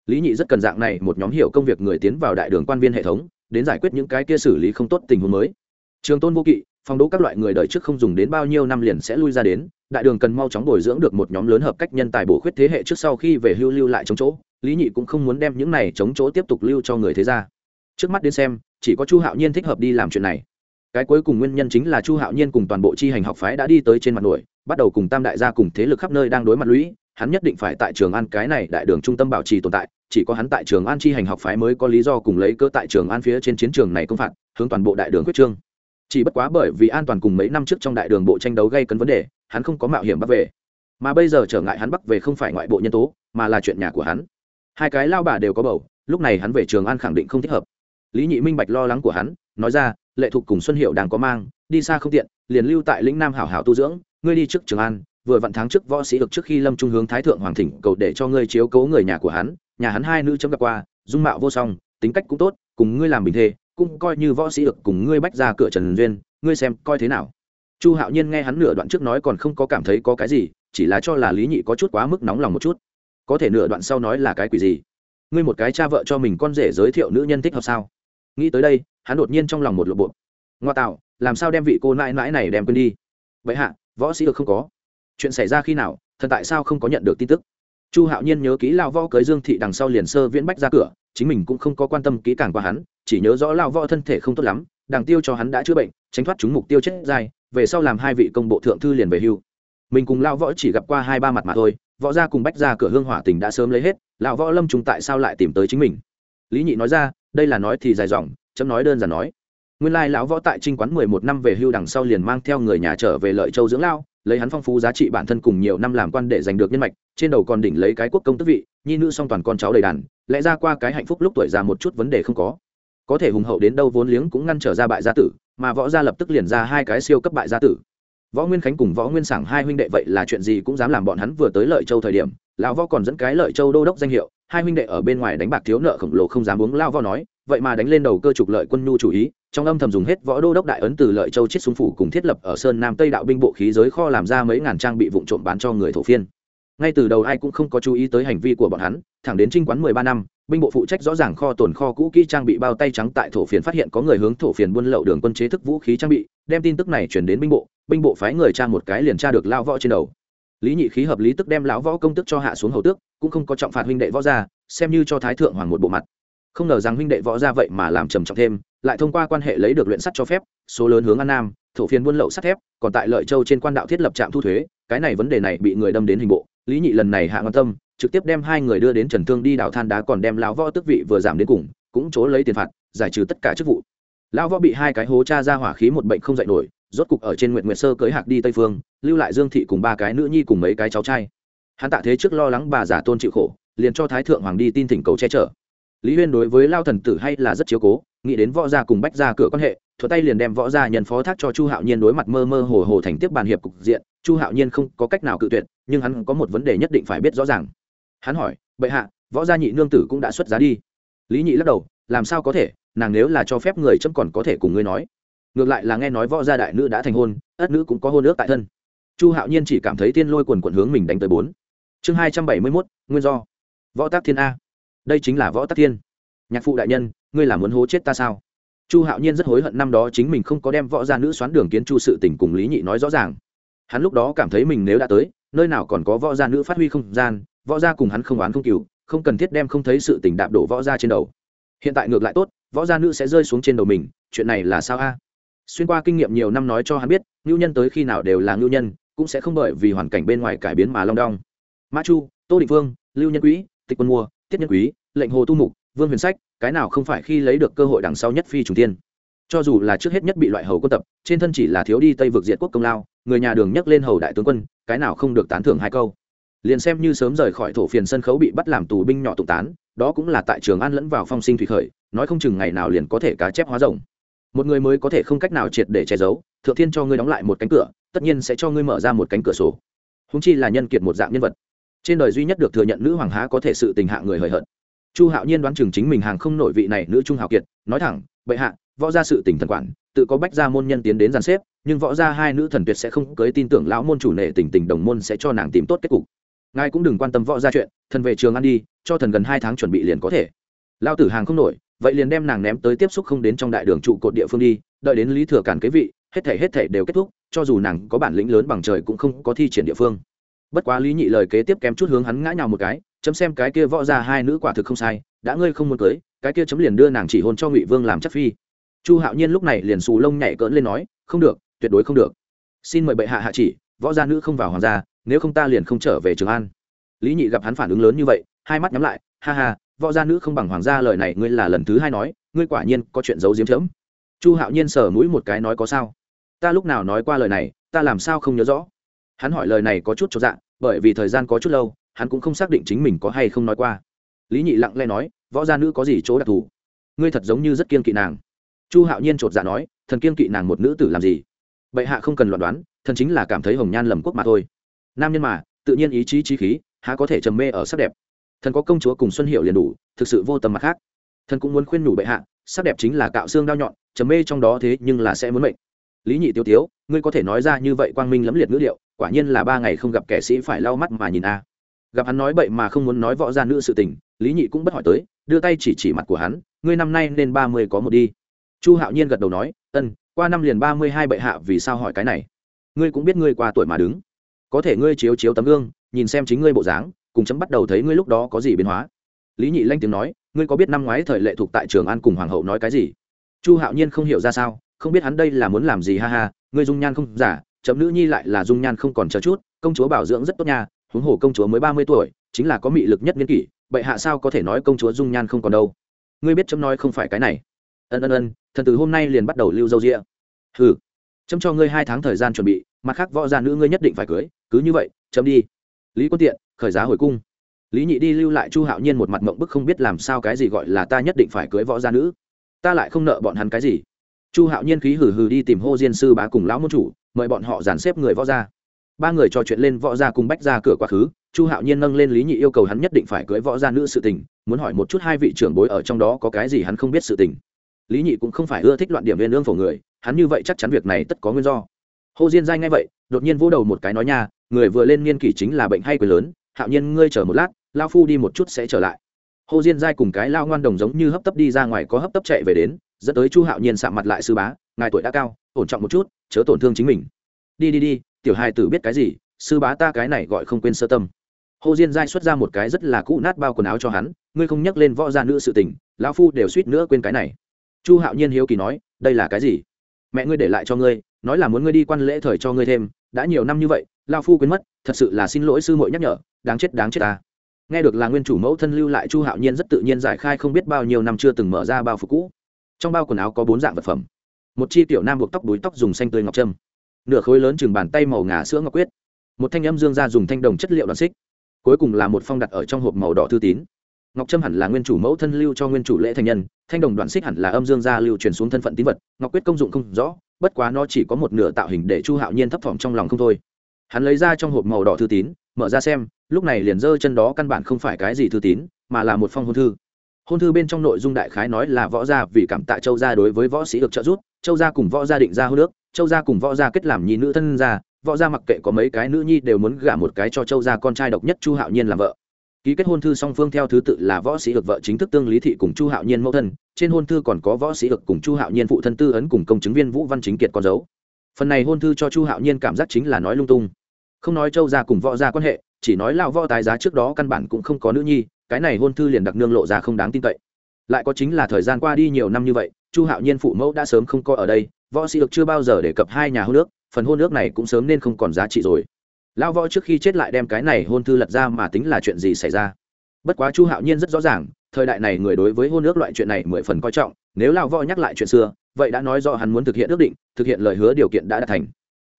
Lý nhị rất cần dạng này, một nhóm hiểu công việc người tiến vào đại đường quan viên hệ thống, đến giải quyết những cái kia xử lý không tốt tình huống mới. Trường tôn vô kỵ, phong đỗ các loại người đời trước không dùng đến bao nhiêu năm liền sẽ lui ra đến, đại đường cần mau chóng bồi dưỡng được một nhóm lớn hợp cách nhân tài bổ khuyết thế hệ trước sau khi về hưu lưu lại chống chỗ, lý nhị cũng không muốn đem những này chống chỗ tiếp tục lưu cho người thế gia. Trước mắt đến xem, chỉ có chu hạo nhiên thích hợp đi làm chuyện này cái cuối cùng nguyên nhân chính là chu hạo nhiên cùng toàn bộ chi hành học phái đã đi tới trên mặt nổi, bắt đầu cùng tam đại gia cùng thế lực khắp nơi đang đối mặt lũy, hắn nhất định phải tại trường an cái này đại đường trung tâm bảo trì tồn tại, chỉ có hắn tại trường an chi hành học phái mới có lý do cùng lấy cơ tại trường an phía trên chiến trường này công phạt, hướng toàn bộ đại đường quyết trương. Chỉ bất quá bởi vì an toàn cùng mấy năm trước trong đại đường bộ tranh đấu gây cấn vấn đề, hắn không có mạo hiểm bắt về. Mà bây giờ trở ngại hắn bắt về không phải ngoại bộ nhân tố, mà là chuyện nhà của hắn. Hai cái lao bà đều có bầu, lúc này hắn về trường an khẳng định không thích hợp. Lý nhị minh bạch lo lắng của hắn, nói ra lệ thuộc cùng xuân hiệu đang có mang, đi xa không tiện, liền lưu tại lĩnh nam hảo hảo tu dưỡng, ngươi đi trước trường an, vừa vặn tháng trước võ sĩ được trước khi lâm trung hướng thái thượng hoàng thỉnh cầu để cho ngươi chiếu cố người nhà của hắn, nhà hắn hai nữ chấm gặp qua, dung mạo vô song, tính cách cũng tốt, cùng ngươi làm bình thê, cũng coi như võ sĩ được cùng ngươi bách ra cửa trần duyên, ngươi xem coi thế nào. Chu hạo nhiên nghe hắn nửa đoạn trước nói còn không có cảm thấy có cái gì, chỉ là cho là lý nhị có chút quá mức nóng lòng một chút. Có thể nửa đoạn sau nói là cái quỷ gì? Ngươi một cái cha vợ cho mình con rể giới thiệu nữ nhân thích hợp sao? Nghĩ tới đây, hắn đột nhiên trong lòng một lộ bộ. Ngoa tạo, làm sao đem vị cô nãi nãi này đem quên đi? Vậy hạ, võ sĩ được không có? Chuyện xảy ra khi nào, thần tại sao không có nhận được tin tức? Chu hạo nhiên nhớ kỹ lao võ cưới dương thị đằng sau liền sơ viễn bách ra cửa, chính mình cũng không có quan tâm kỹ càng qua hắn, chỉ nhớ rõ lao võ thân thể không tốt lắm, đằng tiêu cho hắn đã chữa bệnh, tránh thoát chúng mục tiêu chết dài về sau làm hai vị công bộ thượng thư liền về hưu. Mình cùng lao võ chỉ gặp qua hai ba mặt mà thôi, võ gia cùng bách ra cửa hương hỏa tình đã sớm lấy hết lão võ lâm trùng tại sao lại tìm tới chính mình? Lý nhị nói ra đây là nói thì dài dòng, chấm nói đơn giản nói. Nguyên lai lão võ tại trinh quán mười một năm về hưu đằng sau liền mang theo người nhà trở về lợi châu dưỡng lao, lấy hắn phong phú giá trị bản thân cùng nhiều năm làm quan để giành được nhân mạch, trên đầu còn đỉnh lấy cái quốc công tức vị, nhi nữ song toàn con cháu đầy đàn, lẽ ra qua cái hạnh phúc lúc tuổi già một chút vấn đề không có. Có thể hùng hậu đến đâu vốn liếng cũng ngăn trở ra bại gia tử, mà võ gia lập tức liền ra hai cái siêu cấp bại gia tử. Võ nguyên khánh cùng võ nguyên sảng hai huynh đệ vậy là chuyện gì cũng dám làm bọn hắn vừa tới lợi châu thời điểm, lão võ còn dẫn cái lợi châu đô đốc danh hiệu hai huynh đệ ở bên ngoài đánh bạc thiếu nợ khổng lồ không dám uống lao vo nói, vậy mà đánh lên đầu cơ trục lợi quân nhu chủ ý, trong âm thầm dùng hết võ đô đốc đại ấn từ lợi châu chiết súng phủ cùng thiết lập ở sơn nam tây đạo binh bộ khí giới kho làm ra mấy ngàn trang bị vụn trộm bán cho người thổ phiên. Ngay từ đầu ai cũng không có chú ý tới hành vi của bọn hắn, thẳng đến trinh quán mười ba năm, binh bộ phụ trách rõ ràng kho tồn kho cũ kỹ trang bị bao tay trắng tại thổ phiền phát hiện có người hướng thổ phiền buôn lậu đường quân chế thức vũ khí trang bị, đem tin tức này chuyển đến binh bộ binh bộ phái người tra một cái liền tra được lao võ trên đầu lý nhị khí hợp lý tức đem lão võ công tức cho hạ xuống hầu tước, cũng không có trọng phạt huynh đệ võ gia, xem như cho thái thượng hoàng một bộ mặt. Không ngờ rằng huynh đệ võ gia vậy mà làm trầm trọng thêm, lại thông qua quan hệ lấy được luyện sắt cho phép, số lớn hướng an nam, thổ phiên buôn lậu sắt thép, còn tại lợi châu trên quan đạo thiết lập trạm thu thuế, cái này vấn đề này bị người đâm đến hình bộ. Lý nhị lần này hạ quan tâm, trực tiếp đem hai người đưa đến trần thương đi đảo than đá còn đem lão võ tức vị vừa giảm đến cùng, cũng chỗ lấy tiền phạt, giải trừ tất cả chức vụ. Lão võ bị hai cái hố cha ra hỏa khí một bệnh không dạy nổi rốt cục ở trên nguyện nguyệt sơ cưới hạc đi tây phương, lưu lại dương thị cùng ba cái nữ nhi cùng mấy cái cháu trai. Hắn tạ thế trước lo lắng bà giả tôn chịu khổ, liền cho thái thượng hoàng đi tin thỉnh cầu che chở. Lý huyên đối với lao thần tử hay là rất chiếu cố, nghĩ đến võ gia cùng bách gia cửa quan hệ thuật tay liền đem võ gia nhận phó thác cho chu hạo nhiên đối mặt mơ mơ hồ hồ thành tiếp bàn hiệp cục diện. Chu hạo nhiên không có cách nào cự tuyệt, nhưng hắn có một vấn đề nhất định phải biết rõ ràng. Hắn hỏi, bệ hạ, võ gia nhị nương tử cũng đã xuất giá đi. Lý nhị lắc đầu, làm sao có thể? Nàng nếu là cho phép người chấm còn có thể cùng ngươi nói ngược lại là nghe nói võ gia đại nữ đã thành hôn, ất nữ cũng có hôn ước tại thân. Chu hạo nhiên chỉ cảm thấy tiên lôi quần quận hướng mình đánh tới bốn. Chương hai trăm bảy mươi mốt, nguyên do. Võ tác thiên a. Đây chính là võ tác thiên. Nhạc phụ đại nhân, ngươi là muốn hố chết ta sao? Chu hạo nhiên rất hối hận năm đó chính mình không có đem võ gia nữ xoán đường kiến chu sự tình cùng lý nhị nói rõ ràng. Hắn lúc đó cảm thấy mình nếu đã tới, nơi nào còn có võ gia nữ phát huy không gian, võ gia cùng hắn không oán không cừu không cần thiết đem không thấy sự tình đạp đổ võ gia trên đầu. Hiện tại ngược lại tốt, võ gia nữ sẽ rơi xuống trên đầu mình, chuyện này là sao a? Xuyên qua kinh nghiệm nhiều năm nói cho hắn biết, ngưu nhân tới khi nào đều là ngưu nhân, cũng sẽ không bởi vì hoàn cảnh bên ngoài cải biến mà long đong. Mã chu, tô định vương lưu nhân quý, tịch quân mua, tiết nhân quý, lệnh hồ tu mục, vương huyền sách, cái nào không phải khi lấy được cơ hội đằng sau nhất phi trùng tiên. Cho dù là trước hết nhất bị loại hầu quân tập, trên thân chỉ là thiếu đi tây vực diệt quốc công lao, người nhà đường nhắc lên hầu đại tướng quân, cái nào không được tán thưởng hai câu. Liền xem như sớm rời khỏi thổ phiền sân khấu bị bắt làm tù binh nhỏ tụng tán, đó cũng là tại trường an lẫn vào phong sinh thủy khởi, nói không chừng ngày nào liền có thể cá chép hóa rồng một người mới có thể không cách nào triệt để che giấu, thượng thiên cho ngươi đóng lại một cánh cửa, tất nhiên sẽ cho ngươi mở ra một cánh cửa sổ. Húng chi là nhân kiệt một dạng nhân vật. Trên đời duy nhất được thừa nhận nữ hoàng há có thể sự tình hạ người hời hợt. Chu hạo nhiên đoán chừng chính mình hàng không nổi vị này nữ trung hào kiệt, nói thẳng, bệ hạ, võ gia sự tình thần quản, tự có bách gia môn nhân tiến đến giàn xếp, nhưng võ gia hai nữ thần tuyệt sẽ không cưới tin tưởng lão môn chủ nệ tình tình đồng môn sẽ cho nàng tìm tốt kết cục. Ngài cũng đừng quan tâm võ gia chuyện, thần về trường ăn đi, cho thần gần hai tháng chuẩn bị liền có thể. Lao tử hàng không nổi vậy liền đem nàng ném tới tiếp xúc không đến trong đại đường trụ cột địa phương đi, đợi đến lý thừa cản kế vị, hết thể hết thể đều kết thúc, cho dù nàng có bản lĩnh lớn bằng trời cũng không có thi triển địa phương. Bất quá lý nhị lời kế tiếp kém chút hướng hắn ngã nhào một cái, chấm xem cái kia võ ra hai nữ quả thực không sai, đã ngươi không muốn cưới, cái kia chấm liền đưa nàng chỉ hôn cho ngụy vương làm chất phi. Chu hạo nhiên lúc này liền xù lông nhảy cỡn lên nói, không được, tuyệt đối không được. Xin mời bệ hạ hạ chỉ, võ gia nữ không vào hoàng gia, nếu không ta liền không trở về trường an. Lý nhị gặp hắn phản ứng lớn như vậy, hai mắt nhắm lại, ha ha võ gia nữ không bằng hoàng gia, lời này ngươi là lần thứ hai nói, ngươi quả nhiên có chuyện giấu diếm chớm chu hạo nhiên sờ mũi một cái nói có sao? Ta lúc nào nói qua lời này, ta làm sao không nhớ rõ? Hắn hỏi lời này có chút cho dạ bởi vì thời gian có chút lâu, hắn cũng không xác định chính mình có hay không nói qua. Lý nhị lặng lẽ nói, võ gia nữ có gì chỗ đặc thù? Ngươi thật giống như rất kiên kỵ nàng. Chu hạo nhiên chột dạ nói, thần kiên kỵ nàng một nữ tử làm gì? Bệ hạ không cần loạn đoán, thần chính là cảm thấy hồng nhan lầm quốc mà thôi. Nam nhân mà, tự nhiên ý chí trí khí, há có thể trầm mê ở sắc đẹp thần có công chúa cùng xuân hiệu liền đủ, thực sự vô tầm mặt khác. Thần cũng muốn khuyên nhủ bệ hạ, sắc đẹp chính là cạo xương đao nhọn, trầm mê trong đó thế nhưng là sẽ muốn mệnh. Lý nhị tiêu tiếu, ngươi có thể nói ra như vậy quang minh lẫm liệt ngữ điệu, quả nhiên là ba ngày không gặp kẻ sĩ phải lau mắt mà nhìn a. Gặp hắn nói bậy mà không muốn nói võ ra nữ sự tình, lý nhị cũng bất hỏi tới, đưa tay chỉ chỉ mặt của hắn, ngươi năm nay nên ba mươi có một đi. Chu hạo nhiên gật đầu nói, ân, qua năm liền ba mươi hai bệ hạ, vì sao hỏi cái này? Ngươi cũng biết ngươi qua tuổi mà đứng. Có thể ngươi chiếu chiếu tấm gương, nhìn xem chính ngươi bộ dáng cùng chấm bắt đầu thấy ngươi lúc đó có gì biến hóa. Lý nhị lanh tiếng nói, ngươi có biết năm ngoái thời lệ thuộc tại trường an cùng hoàng hậu nói cái gì? Chu hạo nhiên không hiểu ra sao, không biết hắn đây là muốn làm gì, ha ha, ngươi dung nhan không giả, chấm nữ nhi lại là dung nhan không còn chờ chút, công chúa bảo dưỡng rất tốt nha, huống hồ công chúa mới ba mươi tuổi, chính là có mị lực nhất niên kỷ, bệ hạ sao có thể nói công chúa dung nhan không còn đâu? Ngươi biết chấm nói không phải cái này. Ân ân ân, thần từ hôm nay liền bắt đầu lưu dâu rịa. Hừ, chấm cho ngươi hai tháng thời gian chuẩn bị, mặt khác võ gia nữ ngươi nhất định phải cưới, cứ như vậy, chấm đi lý quân tiện, khởi giá hồi cung. Lý nhị đi lưu lại chu hạo nhiên một mặt mộng bức không biết làm sao cái gì gọi là ta nhất định phải cưới võ gia nữ. Ta lại không nợ bọn hắn cái gì. Chu hạo nhiên khí hừ hừ đi tìm hô diên sư bá cùng lão môn chủ, mời bọn họ dàn xếp người võ gia. Ba người trò chuyện lên võ gia cùng bách ra cửa quá khứ, chu hạo nhiên nâng lên lý nhị yêu cầu hắn nhất định phải cưới võ gia nữ sự tình, muốn hỏi một chút hai vị trưởng bối ở trong đó có cái gì hắn không biết sự tình. Lý nhị cũng không phải ưa thích loạn điểm viên lương phổ người, hắn như vậy chắc chắn việc này tất có nguyên do hồ diên giai ngay vậy, đột nhiên vỗ đầu một cái nói nha, người vừa lên niên kỷ chính là bệnh hay quyền lớn, hạo nhiên ngươi chờ một lát, lao phu đi một chút sẽ trở lại. Hồ diên giai cùng cái lao ngoan đồng giống như hấp tấp đi ra ngoài có hấp tấp chạy về đến, dẫn tới chu hạo nhiên sạm mặt lại sư bá, ngài tuổi đã cao, ổn trọng một chút, chớ tổn thương chính mình. Đi đi đi, tiểu hai tử biết cái gì, sư bá ta cái này gọi không quên sơ tâm. Hồ diên giai xuất ra một cái rất là cũ nát bao quần áo cho hắn, ngươi không nhắc lên võ gia nữ sự tình lão phu đều suýt nữa quên cái này. Chu hạo nhiên hiếu kỳ nói, đây là cái gì? Mẹ ngươi để lại cho ngươi nói là muốn ngươi đi quan lễ thời cho ngươi thêm, đã nhiều năm như vậy, lao phu quên mất, thật sự là xin lỗi sư muội nhắc nhở, đáng chết đáng chết ta. Nghe được là nguyên chủ mẫu thân lưu lại chu hạo nhiên rất tự nhiên giải khai không biết bao nhiêu năm chưa từng mở ra bao phục cũ. Trong bao quần áo có bốn dạng vật phẩm. Một chi tiểu nam buộc tóc đuối tóc dùng xanh tươi ngọc trâm. Nửa khối lớn chừng bàn tay màu ngà sữa ngọc quyết. Một thanh âm dương ra dùng thanh đồng chất liệu đoàn xích. Cuối cùng là một phong đặt ở trong hộp màu đỏ thư tín ngọc trâm hẳn là nguyên chủ mẫu thân lưu cho nguyên chủ lễ thành nhân, thanh đồng đoạn xích hẳn là âm dương gia lưu truyền xuống thân phận tín vật, ngọc quyết công dụng không rõ, bất quá nó chỉ có một nửa tạo hình để chu hạo nhiên thấp thỏm trong lòng không thôi. Hắn lấy ra trong hộp màu đỏ thư tín, mở ra xem, lúc này liền giơ chân đó căn bản không phải cái gì thư tín, mà là một phong hôn thư. Hôn thư bên trong nội dung đại khái nói là võ gia vì cảm tạ châu gia đối với võ sĩ được trợ giúp, châu gia cùng võ gia định ra hô nước châu gia cùng võ gia kết làm nhi nữ thân gia, võ gia mặc kệ có mấy cái nữ nhi đều muốn gả một cái cho châu gia con trai độc nhất chu hạo nhiên làm vợ ký kết hôn thư song phương theo thứ tự là võ sĩ được vợ chính thức tương lý thị cùng chu hạo nhiên mẫu thân, trên hôn thư còn có võ sĩ được cùng chu hạo nhiên phụ thân tư ấn cùng công chứng viên vũ văn chính kiệt con dấu. Phần này hôn thư cho chu hạo nhiên cảm giác chính là nói lung tung. Không nói châu gia cùng võ gia quan hệ, chỉ nói lao võ tài giá trước đó căn bản cũng không có nữ nhi, cái này hôn thư liền đặc nương lộ ra không đáng tin cậy. Lại có chính là thời gian qua đi nhiều năm như vậy, chu hạo nhiên phụ mẫu đã sớm không coi ở đây, võ sĩ được chưa bao giờ đề cập hai nhà hôn nước phần hôn nước này cũng sớm nên không còn giá trị rồi lão võ trước khi chết lại đem cái này hôn thư lật ra mà tính là chuyện gì xảy ra. Bất quá chu hạo nhiên rất rõ ràng, thời đại này người đối với hôn ước loại chuyện này mười phần coi trọng, nếu lão võ nhắc lại chuyện xưa, vậy đã nói do hắn muốn thực hiện ước định, thực hiện lời hứa điều kiện đã đạt thành.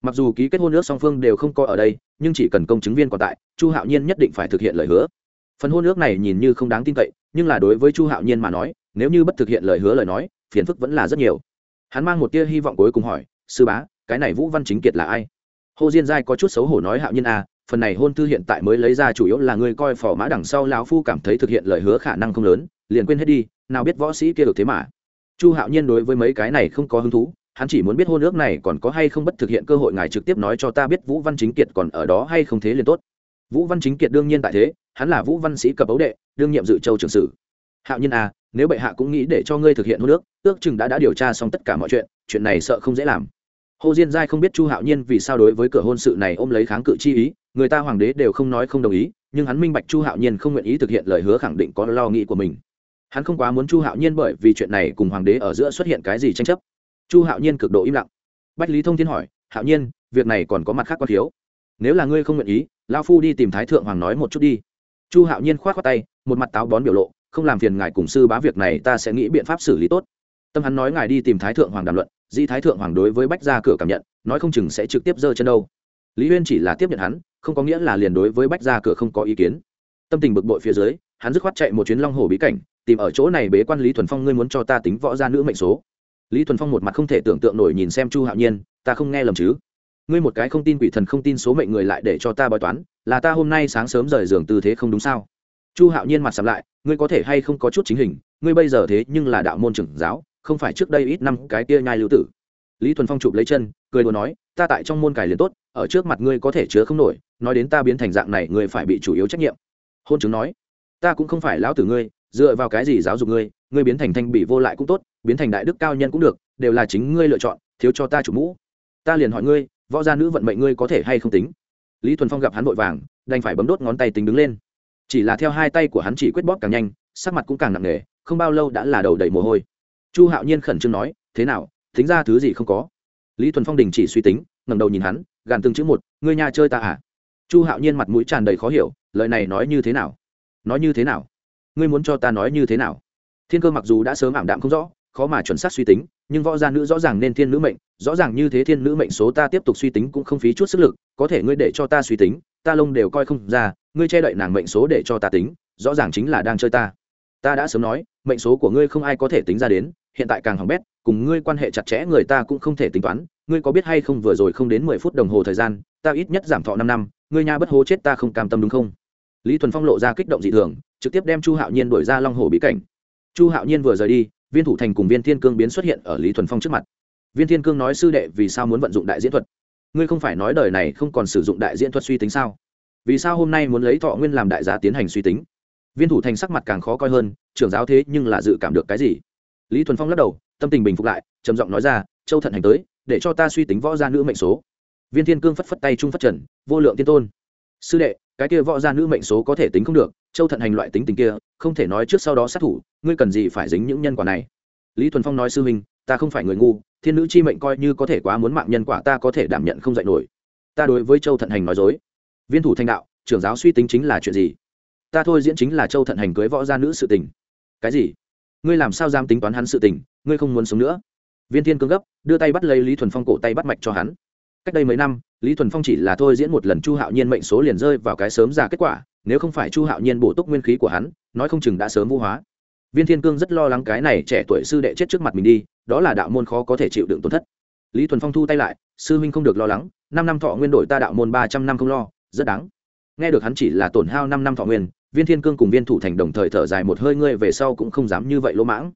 Mặc dù ký kết hôn ước song phương đều không coi ở đây, nhưng chỉ cần công chứng viên còn tại, chu hạo nhiên nhất định phải thực hiện lời hứa. Phần hôn ước này nhìn như không đáng tin cậy, nhưng là đối với chu hạo nhiên mà nói, nếu như bất thực hiện lời hứa lời nói, phiền phức vẫn là rất nhiều. Hắn mang một tia hy vọng cuối cùng hỏi, sư bá, cái này vũ văn chính kiệt là ai? Hồ diên giai có chút xấu hổ nói hạo nhiên à phần này hôn thư hiện tại mới lấy ra chủ yếu là người coi phò mã đằng sau lão phu cảm thấy thực hiện lời hứa khả năng không lớn, liền quên hết đi, nào biết võ sĩ kia được thế mà. Chu hạo nhiên đối với mấy cái này không có hứng thú, hắn chỉ muốn biết hôn ước này còn có hay không bất thực hiện cơ hội ngài trực tiếp nói cho ta biết vũ văn chính kiệt còn ở đó hay không thế liền tốt. Vũ văn chính kiệt đương nhiên tại thế, hắn là vũ văn sĩ cập ấu đệ, đương nhiệm dự châu trưởng sử. Hạo nhiên à nếu bệ hạ cũng nghĩ để cho ngươi thực hiện hôn ước ước chừng đã đã điều tra xong tất cả mọi chuyện chuyện này sợ không dễ làm hồ diên giai không biết chu hạo nhiên vì sao đối với cửa hôn sự này ôm lấy kháng cự chi ý, người ta hoàng đế đều không nói không đồng ý, nhưng hắn minh bạch chu hạo nhiên không nguyện ý thực hiện lời hứa khẳng định có lo nghĩ của mình. Hắn không quá muốn chu hạo nhiên bởi vì chuyện này cùng hoàng đế ở giữa xuất hiện cái gì tranh chấp. Chu hạo nhiên cực độ im lặng. Bách lý thông thiên hỏi, hạo nhiên, việc này còn có mặt khác quan thiếu? Nếu là ngươi không nguyện ý lao phu đi tìm thái thượng hoàng nói một chút đi. Chu hạo nhiên k h o á t khoác tay, một mặt táo bón biểu lộ, không làm phiền ngài cùng sư bá việc này, ta sẽ nghĩ biện pháp xử lý tốt. Tâm hắn nói ngài đi tìm thái thượng hoàng đàm luận di thái thượng hoàng đối với bách gia cửa cảm nhận, nói không chừng sẽ trực tiếp giơ chân đâu. Lý huyên chỉ là tiếp nhận hắn, không có nghĩa là liền đối với bách gia cửa không có ý kiến. Tâm tình bực bội phía dưới, hắn dứt khoát chạy một chuyến long hồ bí cảnh, tìm ở chỗ này bế quan lý thuần phong, ngươi muốn cho ta tính võ gia nữ mệnh số. Lý thuần phong một mặt không thể tưởng tượng nổi nhìn xem chu hạo nhiên, ta không nghe lầm chứ? Ngươi một cái không tin quỷ thần không tin số mệnh người lại để cho ta bói toán, là ta hôm nay sáng sớm rời giường tư thế không đúng sao? Chu hạo nhiên mặt sầm lại, ngươi có thể hay không có chút chính hình, ngươi bây giờ thế nhưng là đạo môn trưởng giáo không phải trước đây ít năm cái kia nhai lưu tử. Lý thuần phong chụp lấy chân, cười đùa nói, ta tại trong môn cải liền tốt, ở trước mặt ngươi có thể chứa không nổi, nói đến ta biến thành dạng này, ngươi phải bị chủ yếu trách nhiệm. Hôn chứng nói, ta cũng không phải lão tử ngươi, dựa vào cái gì giáo dục ngươi ngươi biến thành thanh bị vô lại cũng tốt, biến thành đại đức cao nhân cũng được, đều là chính ngươi lựa chọn, thiếu cho ta chủ mũ. Ta liền hỏi ngươi, võ gia nữ vận mệnh ngươi có thể hay không tính? Lý thuần phong gặp hắn vội vàng, đành phải bấm đốt ngón tay tính đứng lên. Chỉ là theo hai tay của hắn chỉ quyết bóp càng nhanh, sắc mặt cũng càng nặng nề, không bao lâu đã là đầu đầy mồ hôi chu hạo nhiên khẩn trương nói, thế nào, tính ra thứ gì không có? Lý thuần phong đình chỉ suy tính, ngẩng đầu nhìn hắn, gàn từng chữ một, ngươi nhà chơi ta à? Chu hạo nhiên mặt mũi tràn đầy khó hiểu, lời này nói như thế nào? Nói như thế nào? Ngươi muốn cho ta nói như thế nào? Thiên cơ mặc dù đã sớm ảm đạm không rõ, khó mà chuẩn xác suy tính, nhưng võ gia nữ rõ ràng nên thiên nữ mệnh, rõ ràng như thế thiên nữ mệnh số ta tiếp tục suy tính cũng không phí chút sức lực, có thể ngươi để cho ta suy tính, ta lông đều coi không ra, ngươi che đậy nàng mệnh số để cho ta tính, rõ ràng chính là đang chơi ta. Ta đã sớm nói mệnh số của ngươi không ai có thể tính ra đến, hiện tại càng hỏng bét, cùng ngươi quan hệ chặt chẽ người ta cũng không thể tính toán, ngươi có biết hay không vừa rồi không đến mười phút đồng hồ thời gian, ta ít nhất giảm thọ năm năm, ngươi nha bất hố chết ta không cam tâm đúng không? Lý thuần phong lộ ra kích động dị thường, trực tiếp đem chu hạo nhiên đuổi ra long hồ bí cảnh. Chu hạo nhiên vừa rời đi, viên thủ thành cùng viên thiên cương biến xuất hiện ở lý thuần phong trước mặt. Viên thiên cương nói sư đệ vì sao muốn vận dụng đại diễn thuật? Ngươi không phải nói đời này không còn sử dụng đại diễn thuật suy tính sao? Vì sao hôm nay muốn lấy thọ nguyên làm đại giá tiến hành suy tính? Viên thủ thành sắc mặt càng khó coi hơn, trưởng giáo thế nhưng là dự cảm được cái gì? Lý thuần phong lắc đầu, tâm tình bình phục lại, trầm giọng nói ra, châu thận hành tới, để cho ta suy tính võ gia nữ mệnh số. Viên thiên cương phất phất tay trung phát trần, vô lượng tiên tôn. Sư đệ, cái kia võ gia nữ mệnh số có thể tính không được, châu thận hành loại tính tình kia, không thể nói trước sau đó sát thủ, ngươi cần gì phải dính những nhân quả này? Lý thuần phong nói, sư huynh, ta không phải người ngu, thiên nữ chi mệnh coi như có thể quá muốn mạng nhân quả ta có thể đảm nhận không dạy nổi. Ta đối với châu thận hành nói dối. Viên thủ thanh đạo, trưởng giáo suy tính chính là chuyện gì? Ta thôi diễn chính là châu thận hành cưới võ gia nữ sự tình. Cái gì? Ngươi làm sao dám tính toán hắn sự tình, ngươi không muốn sống nữa? Viên thiên cương gấp, đưa tay bắt lấy lý thuần phong cổ tay bắt mạch cho hắn. Cách đây mấy năm, lý thuần phong chỉ là thôi diễn một lần chu hạo nhiên mệnh số liền rơi vào cái sớm ra kết quả, nếu không phải chu hạo nhiên bổ túc nguyên khí của hắn, nói không chừng đã sớm vũ hóa. Viên thiên cương rất lo lắng cái này trẻ tuổi sư đệ chết trước mặt mình đi, đó là đạo môn khó có thể chịu đựng tổn thất. Lý thuần phong thu tay lại, sư huynh không được lo lắng, năm năm thọ nguyên đổi ta đạo môn ba trăm năm không lo, rất đáng. Nghe được hắn chỉ là tổn hao năm năm thọ nguyên viên thiên cương cùng viên thủ thành đồng thời thở dài một hơi, ngươi về sau cũng không dám như vậy lỗ mãng.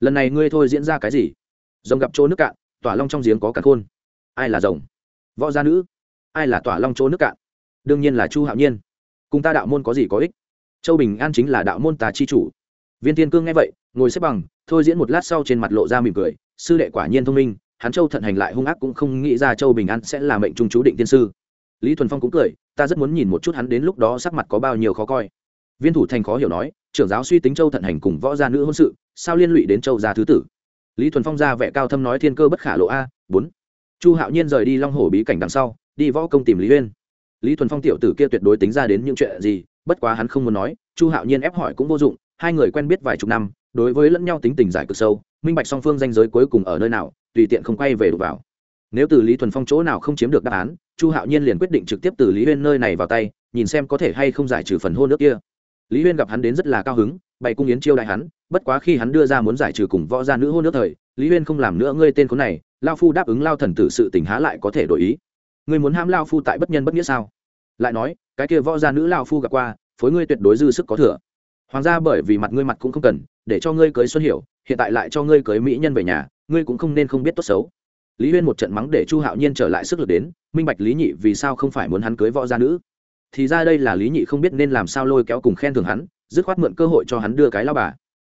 Lần này ngươi thôi diễn ra cái gì? Rồng gặp chỗ nước cạn, tỏa long trong giếng có cả khôn. Ai là rồng? Võ gia nữ. Ai là tỏa long chỗ nước cạn? Đương nhiên là chu hạo nhiên. Cùng ta đạo môn có gì có ích? Châu bình an chính là đạo môn tà chi chủ. Viên thiên cương nghe vậy, ngồi xếp bằng, thôi diễn một lát sau trên mặt lộ ra mỉm cười. Sư đệ quả nhiên thông minh, hắn châu thận hành lại hung ác cũng không nghĩ ra châu bình an sẽ là mệnh trung chú định tiên sư. Lý thuần phong cũng cười, ta rất muốn nhìn một chút hắn đến lúc đó sắc mặt có bao nhiêu khó coi viên thủ thành khó hiểu nói, trưởng giáo suy tính châu thận hành cùng võ gia nữ hôn sự, sao liên lụy đến châu gia thứ tử? Lý thuần phong ra vẻ cao thâm nói, thiên cơ bất khả lộ a, bốn. Chu hạo nhiên rời đi long hồ bí cảnh đằng sau, đi võ công tìm lý uyên. Lý thuần phong tiểu tử kia tuyệt đối tính ra đến những chuyện gì, bất quá hắn không muốn nói, chu hạo nhiên ép hỏi cũng vô dụng, hai người quen biết vài chục năm, đối với lẫn nhau tính tình giải cực sâu, minh bạch song phương danh giới cuối cùng ở nơi nào, tùy tiện không quay về đục vào. Nếu từ lý thuần phong chỗ nào không chiếm được đáp án, chu hạo nhiên liền quyết định trực tiếp từ lý huyên nơi này vào tay, nhìn xem có thể hay không giải trừ phần hôn nước kia lý huyên gặp hắn đến rất là cao hứng, bày cung yến chiêu đại hắn, bất quá khi hắn đưa ra muốn giải trừ cùng võ gia nữ hôn nước thời, lý huyên không làm nữa ngươi tên khốn này, lao phu đáp ứng lao thần tử sự tình há lại có thể đổi ý. Ngươi muốn ham lao phu tại bất nhân bất nghĩa sao? Lại nói, cái kia võ gia nữ lao phu gặp qua, phối ngươi tuyệt đối dư sức có thừa. Hoàng gia bởi vì mặt ngươi mặt cũng không cần, để cho ngươi cưới xuân hiểu, hiện tại lại cho ngươi cưới mỹ nhân về nhà, ngươi cũng không nên không biết tốt xấu. Lý huyên một trận mắng để chu hạo nhiên trở lại sức lực đến, minh bạch lý nhị vì sao không phải muốn hắn cưới võ gia nữ thì ra đây là lý nhị không biết nên làm sao lôi kéo cùng khen thưởng hắn, dứt khoát mượn cơ hội cho hắn đưa cái lao bà.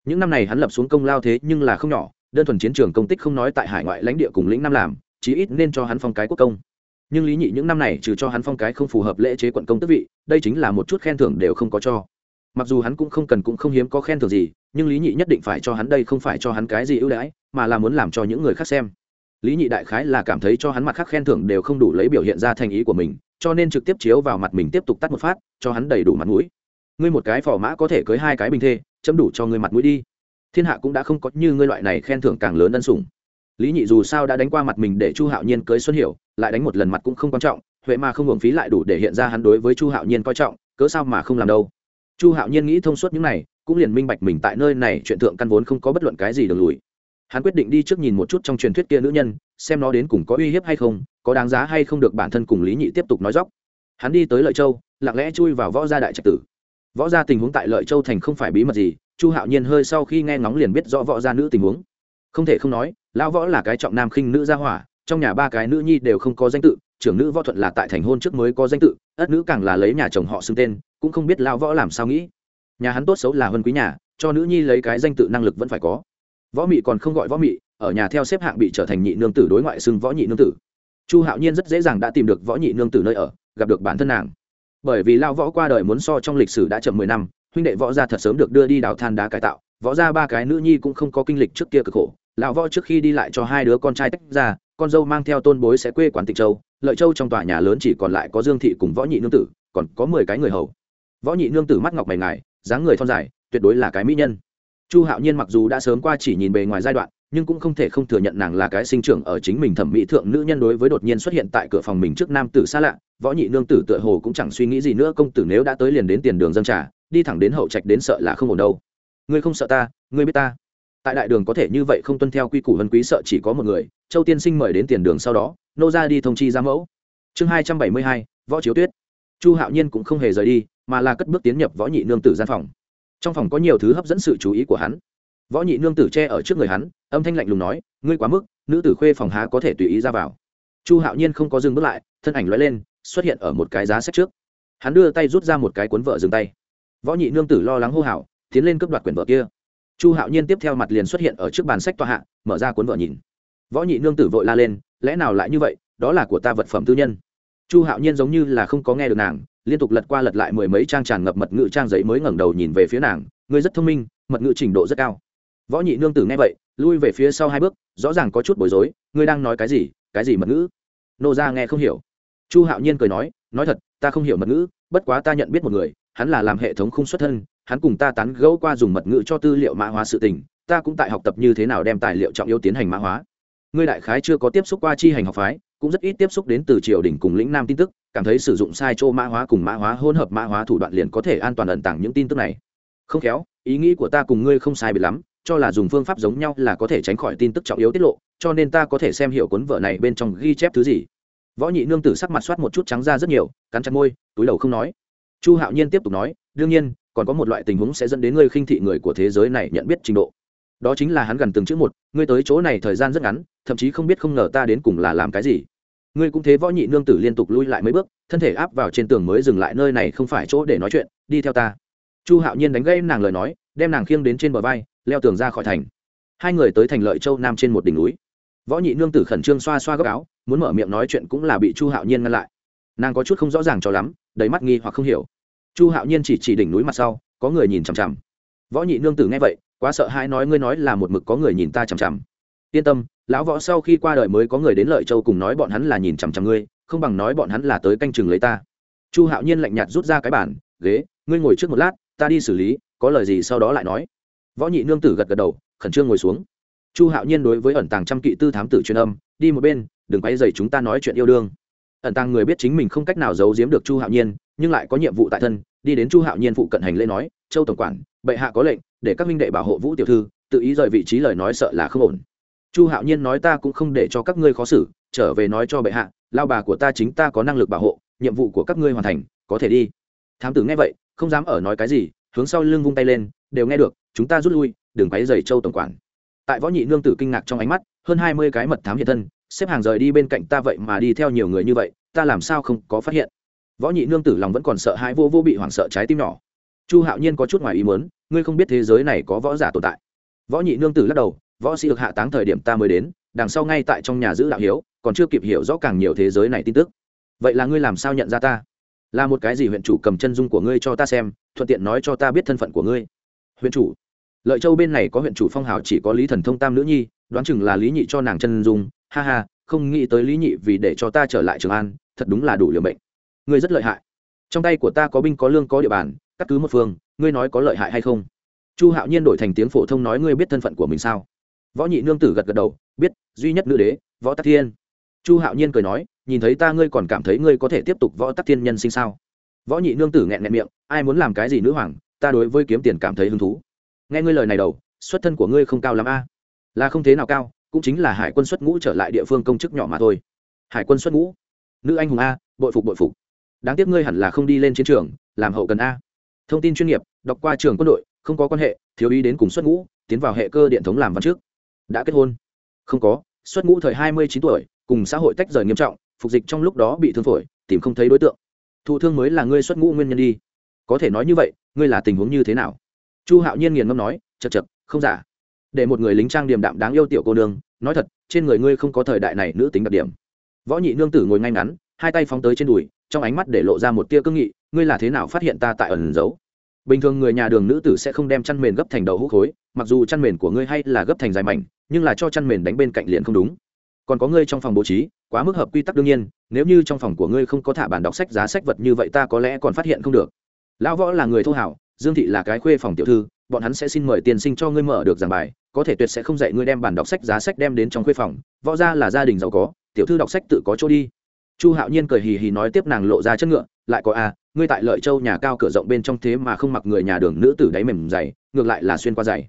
Những năm này hắn lập xuống công lao thế nhưng là không nhỏ, đơn thuần chiến trường công tích không nói tại hải ngoại lãnh địa cùng lĩnh nam làm, chí ít nên cho hắn phong cái quốc công. Nhưng lý nhị những năm này trừ cho hắn phong cái không phù hợp lễ chế quận công tức vị, đây chính là một chút khen thưởng đều không có cho. Mặc dù hắn cũng không cần cũng không hiếm có khen thưởng gì, nhưng lý nhị nhất định phải cho hắn đây không phải cho hắn cái gì ưu đãi, mà là muốn làm cho những người khác xem lý nhị đại khái là cảm thấy cho hắn mặt khác khen thưởng đều không đủ lấy biểu hiện ra thành ý của mình, cho nên trực tiếp chiếu vào mặt mình tiếp tục tắt một phát, cho hắn đầy đủ mặt mũi. Ngươi một cái phò mã có thể cưới hai cái bình thê, chấm đủ cho ngươi mặt mũi đi. Thiên hạ cũng đã không có như ngươi loại này khen thưởng càng lớn ân sủng. Lý nhị dù sao đã đánh qua mặt mình để chu hạo nhiên cưới xuân hiểu, lại đánh một lần mặt cũng không quan trọng, huệ mà không hưởng phí lại đủ để hiện ra hắn đối với chu hạo nhiên coi trọng, cớ sao mà không làm đâu. Chu hạo nhiên nghĩ thông suốt những này, cũng liền minh bạch mình tại nơi này chuyện thượng căn vốn không có bất luận cái gì được lùi hắn quyết định đi trước nhìn một chút trong truyền thuyết kia nữ nhân, xem nó đến cùng có uy hiếp hay không, có đáng giá hay không được bản thân cùng lý nhị tiếp tục nói dóc. Hắn đi tới lợi châu, lặng lẽ chui vào võ gia đại trạch tử. Võ gia tình huống tại lợi châu thành không phải bí mật gì, chu hạo nhiên hơi sau khi nghe ngóng liền biết rõ võ gia nữ tình huống. Không thể không nói, lão võ là cái trọng nam khinh nữ gia hỏa, trong nhà ba cái nữ nhi đều không có danh tự, trưởng nữ võ thuận là tại thành hôn trước mới có danh tự, ất nữ càng là lấy nhà chồng họ xưng tên, cũng không biết lão võ làm sao nghĩ. Nhà hắn tốt xấu là hơn quý nhà, cho nữ nhi lấy cái danh tự năng lực vẫn phải có võ mị còn không gọi võ mị, ở nhà theo xếp hạng bị trở thành nhị nương tử đối ngoại xưng võ nhị nương tử. Chu hạo nhiên rất dễ dàng đã tìm được võ nhị nương tử nơi ở, gặp được bản thân nàng. Bởi vì lao võ qua đời muốn so trong lịch sử đã chậm mười năm, huynh đệ võ gia thật sớm được đưa đi đào than đá cải tạo, võ gia ba cái nữ nhi cũng không có kinh lịch trước kia cực khổ. Lão võ trước khi đi lại cho hai đứa con trai tách ra, con dâu mang theo tôn bối sẽ quê quán tịch châu, lợi châu trong tòa nhà lớn chỉ còn lại có dương thị cùng võ nhị nương tử, còn có mười cái người hầu. Võ nhị nương tử mắt ngọc mày ngài, dáng người thon dài, tuyệt đối là cái mỹ nhân chu hạo nhiên mặc dù đã sớm qua chỉ nhìn bề ngoài giai đoạn, nhưng cũng không thể không thừa nhận nàng là cái sinh trưởng ở chính mình thẩm mỹ thượng nữ nhân đối với đột nhiên xuất hiện tại cửa phòng mình trước nam tử xa lạ. Võ nhị nương tử tựa hồ cũng chẳng suy nghĩ gì nữa, công tử nếu đã tới liền đến tiền đường dân trà, đi thẳng đến hậu trạch đến sợ là không ổn đâu. Ngươi không sợ ta, ngươi biết ta. Tại đại đường có thể như vậy không tuân theo quy củ vân quý sợ chỉ có một người, châu tiên sinh mời đến tiền đường sau đó, nô ra đi thông chi ra mẫu. Chương hai trăm bảy mươi hai, võ chiếu tuyết. Chu hạo nhiên cũng không hề rời đi, mà là cất bước tiến nhập võ nhị nương tử gian phòng trong phòng có nhiều thứ hấp dẫn sự chú ý của hắn. Võ nhị nương tử che ở trước người hắn, âm thanh lạnh lùng nói, ngươi quá mức, nữ tử khuê phòng há có thể tùy ý ra vào. Chu hạo nhiên không có dừng bước lại, thân ảnh loay lên, xuất hiện ở một cái giá sách trước. Hắn đưa tay rút ra một cái cuốn vợ dừng tay. Võ nhị nương tử lo lắng hô hào, tiến lên cướp đoạt quyển vợ kia. Chu hạo nhiên tiếp theo mặt liền xuất hiện ở trước bàn sách tòa hạ, mở ra cuốn vợ nhìn. Võ nhị nương tử vội la lên, lẽ nào lại như vậy? Đó là của ta vật phẩm tư nhân chu hạo nhiên giống như là không có nghe được nàng, liên tục lật qua lật lại mười mấy trang tràn ngập mật ngữ trang giấy mới ngẩng đầu nhìn về phía nàng, ngươi rất thông minh, mật ngữ trình độ rất cao. Võ nhị nương tử nghe vậy, lui về phía sau hai bước, rõ ràng có chút bối rối, ngươi đang nói cái gì? Cái gì mật ngữ? Nô ra nghe không hiểu. Chu hạo nhiên cười nói nói thật, ta không hiểu mật ngữ, bất quá ta nhận biết một người, hắn là làm hệ thống không xuất thân, hắn cùng ta tán gẫu qua dùng mật ngữ cho tư liệu mã hóa sự tình, ta cũng tại học tập như thế nào đem tài liệu trọng yếu tiến hành mã hóa. Ngươi đại khái chưa có tiếp xúc qua chi hành học phái cũng rất ít tiếp xúc đến từ triều đình cùng lĩnh nam tin tức, cảm thấy sử dụng sai chỗ mã hóa cùng mã hóa hỗn hợp mã hóa thủ đoạn liền có thể an toàn ẩn tàng những tin tức này. Không khéo, ý nghĩ của ta cùng ngươi không sai bị lắm, cho là dùng phương pháp giống nhau là có thể tránh khỏi tin tức trọng yếu tiết lộ, cho nên ta có thể xem hiểu cuốn vở này bên trong ghi chép thứ gì. Võ nhị nương tử sắc mặt soát một chút trắng ra rất nhiều, cắn chặt môi, túi đầu không nói. Chu hạo nhiên tiếp tục nói, đương nhiên, còn có một loại tình huống sẽ dẫn đến ngươi khinh thị người của thế giới này nhận biết trình độ. Đó chính là hắn gần từng chữ một, ngươi tới chỗ này thời gian rất ngắn thậm chí không biết không ngờ ta đến cùng là làm cái gì. Ngươi cũng thế võ nhị nương tử liên tục lui lại mấy bước, thân thể áp vào trên tường mới dừng lại nơi này không phải chỗ để nói chuyện, đi theo ta. Chu hạo nhiên đánh gây nàng lời nói, đem nàng khiêng đến trên bờ vai, leo tường ra khỏi thành. Hai người tới thành lợi châu nam trên một đỉnh núi. Võ nhị nương tử khẩn trương xoa xoa góc áo, muốn mở miệng nói chuyện cũng là bị chu hạo nhiên ngăn lại. Nàng có chút không rõ ràng cho lắm, đầy mắt nghi hoặc không hiểu. Chu hạo nhiên chỉ chỉ đỉnh núi mặt sau, có người nhìn chằm chằm. Võ nhị nương tử nghe vậy, quá sợ hãi nói, ngươi nói là một mực có người nhìn ta chằm chằm yên tâm, lão võ sau khi qua đời mới có người đến lợi châu cùng nói bọn hắn là nhìn chằm chằm ngươi, không bằng nói bọn hắn là tới canh chừng lấy ta. Chu hạo nhiên lạnh nhạt rút ra cái bản ghế, ngươi ngồi trước một lát, ta đi xử lý, có lời gì sau đó lại nói. Võ nhị nương tử gật gật đầu, khẩn trương ngồi xuống. Chu hạo nhiên đối với ẩn tàng trăm kỵ tư thám tử truyền âm, đi một bên, đừng quay dày chúng ta nói chuyện yêu đương. Ẩn tàng người biết chính mình không cách nào giấu giếm được chu hạo nhiên, nhưng lại có nhiệm vụ tại thân, đi đến chu hạo nhiên phụ cận hành lễ nói, châu tổng quản, bệ hạ có lệnh, để các minh đệ bảo hộ vũ tiểu thư, tự ý rời vị trí lời nói sợ là không ổn chu hạo nhiên nói ta cũng không để cho các ngươi khó xử, trở về nói cho bệ hạ, lao bà của ta chính ta có năng lực bảo hộ, nhiệm vụ của các ngươi hoàn thành, có thể đi. Thám tử nghe vậy, không dám ở nói cái gì, hướng sau lưng vung tay lên, đều nghe được, chúng ta rút lui, đừng quấy dày châu tổng quản. Tại võ nhị nương tử kinh ngạc trong ánh mắt, hơn hai mươi cái mật thám hiện thân, xếp hàng rời đi bên cạnh ta vậy mà đi theo nhiều người như vậy, ta làm sao không có phát hiện? Võ nhị nương tử lòng vẫn còn sợ hãi vô vô bị hoảng sợ trái tim nhỏ. Chu hạo nhiên có chút ngoài ý muốn, ngươi không biết thế giới này có võ giả tồn tại. Võ nhị nương tử lắc đầu võ sĩ được hạ táng thời điểm ta mới đến, đằng sau ngay tại trong nhà giữ đạo hiếu, còn chưa kịp hiểu rõ càng nhiều thế giới này tin tức. Vậy là ngươi làm sao nhận ra ta? Là một cái gì huyện chủ cầm chân dung của ngươi cho ta xem, thuận tiện nói cho ta biết thân phận của ngươi. Huyện chủ, lợi châu bên này có huyện chủ phong hào chỉ có lý thần thông tam nữ nhi, đoán chừng là lý nhị cho nàng chân dung. Ha ha, không nghĩ tới lý nhị vì để cho ta trở lại trường an, thật đúng là đủ liều mệnh. Ngươi rất lợi hại. Trong tay của ta có binh có lương có địa bàn, cắt cứ một phương, ngươi nói có lợi hại hay không? Chu hạo nhiên đổi thành tiếng phổ thông nói ngươi biết thân phận của mình sao? Võ nhị nương tử gật gật đầu, biết, duy nhất nữ đế, võ tắc thiên. Chu hạo nhiên cười nói, nhìn thấy ta ngươi còn cảm thấy ngươi có thể tiếp tục võ tắc thiên nhân sinh sao? Võ nhị nương tử nghẹn nghẹn miệng, ai muốn làm cái gì nữ hoàng, ta đối với kiếm tiền cảm thấy hứng thú. Nghe ngươi lời này đầu, xuất thân của ngươi không cao lắm a. Là không thế nào cao, cũng chính là hải quân xuất ngũ trở lại địa phương công chức nhỏ mà thôi. Hải quân xuất ngũ. Nữ anh hùng a, bội phục bội phục. Đáng tiếc ngươi hẳn là không đi lên chiến trường, làm hậu cần a. Thông tin chuyên nghiệp, đọc qua trường quân đội, không có quan hệ, thiếu ý đến cùng xuất ngũ, tiến vào hệ cơ điện thống làm văn trước đã kết hôn. Không có, xuất ngũ thời hai mươi chín tuổi, cùng xã hội tách rời nghiêm trọng, phục dịch trong lúc đó bị thương phổi, tìm không thấy đối tượng. Thụ thương mới là ngươi xuất ngũ nguyên nhân đi. Có thể nói như vậy, ngươi là tình huống như thế nào? Chu hạo nhiên nghiền ngâm nói chật chật không giả. Để một người lính trang điềm đạm đáng yêu tiểu cô nương, nói thật, trên người ngươi không có thời đại này nữ tính đặc điểm. Võ nhị nương tử ngồi ngay ngắn, hai tay phóng tới trên đùi, trong ánh mắt để lộ ra một tia cương nghị, ngươi là thế nào phát hiện ta tại ẩn giấu? Bình thường người nhà đường nữ tử sẽ không đem chăn mền gấp thành đầu hũ khối, mặc dù chăn mền của ngươi hay là gấp thành dài mảnh nhưng là cho chăn mền đánh bên cạnh liền không đúng. Còn có ngươi trong phòng bố trí quá mức hợp quy tắc đương nhiên nếu như trong phòng của ngươi không có thả bản đọc sách giá sách vật như vậy ta có lẽ còn phát hiện không được. Lão võ là người thô hảo dương thị là cái khuê phòng tiểu thư bọn hắn sẽ xin mời tiên sinh cho ngươi mở được giảng bài có thể tuyệt sẽ không dạy ngươi đem bản đọc sách giá sách đem đến trong khuê phòng võ ra là gia đình giàu có tiểu thư đọc sách tự có chỗ đi. Chu hạo nhiên cười hì hì nói tiếp nàng lộ ra chất ngựa lại có a à, ngươi tại lợi châu nhà cao cửa rộng bên trong thế mà không mặc người nhà đường nữ tử đáy mềm dày ngược lại là xuyên qua dày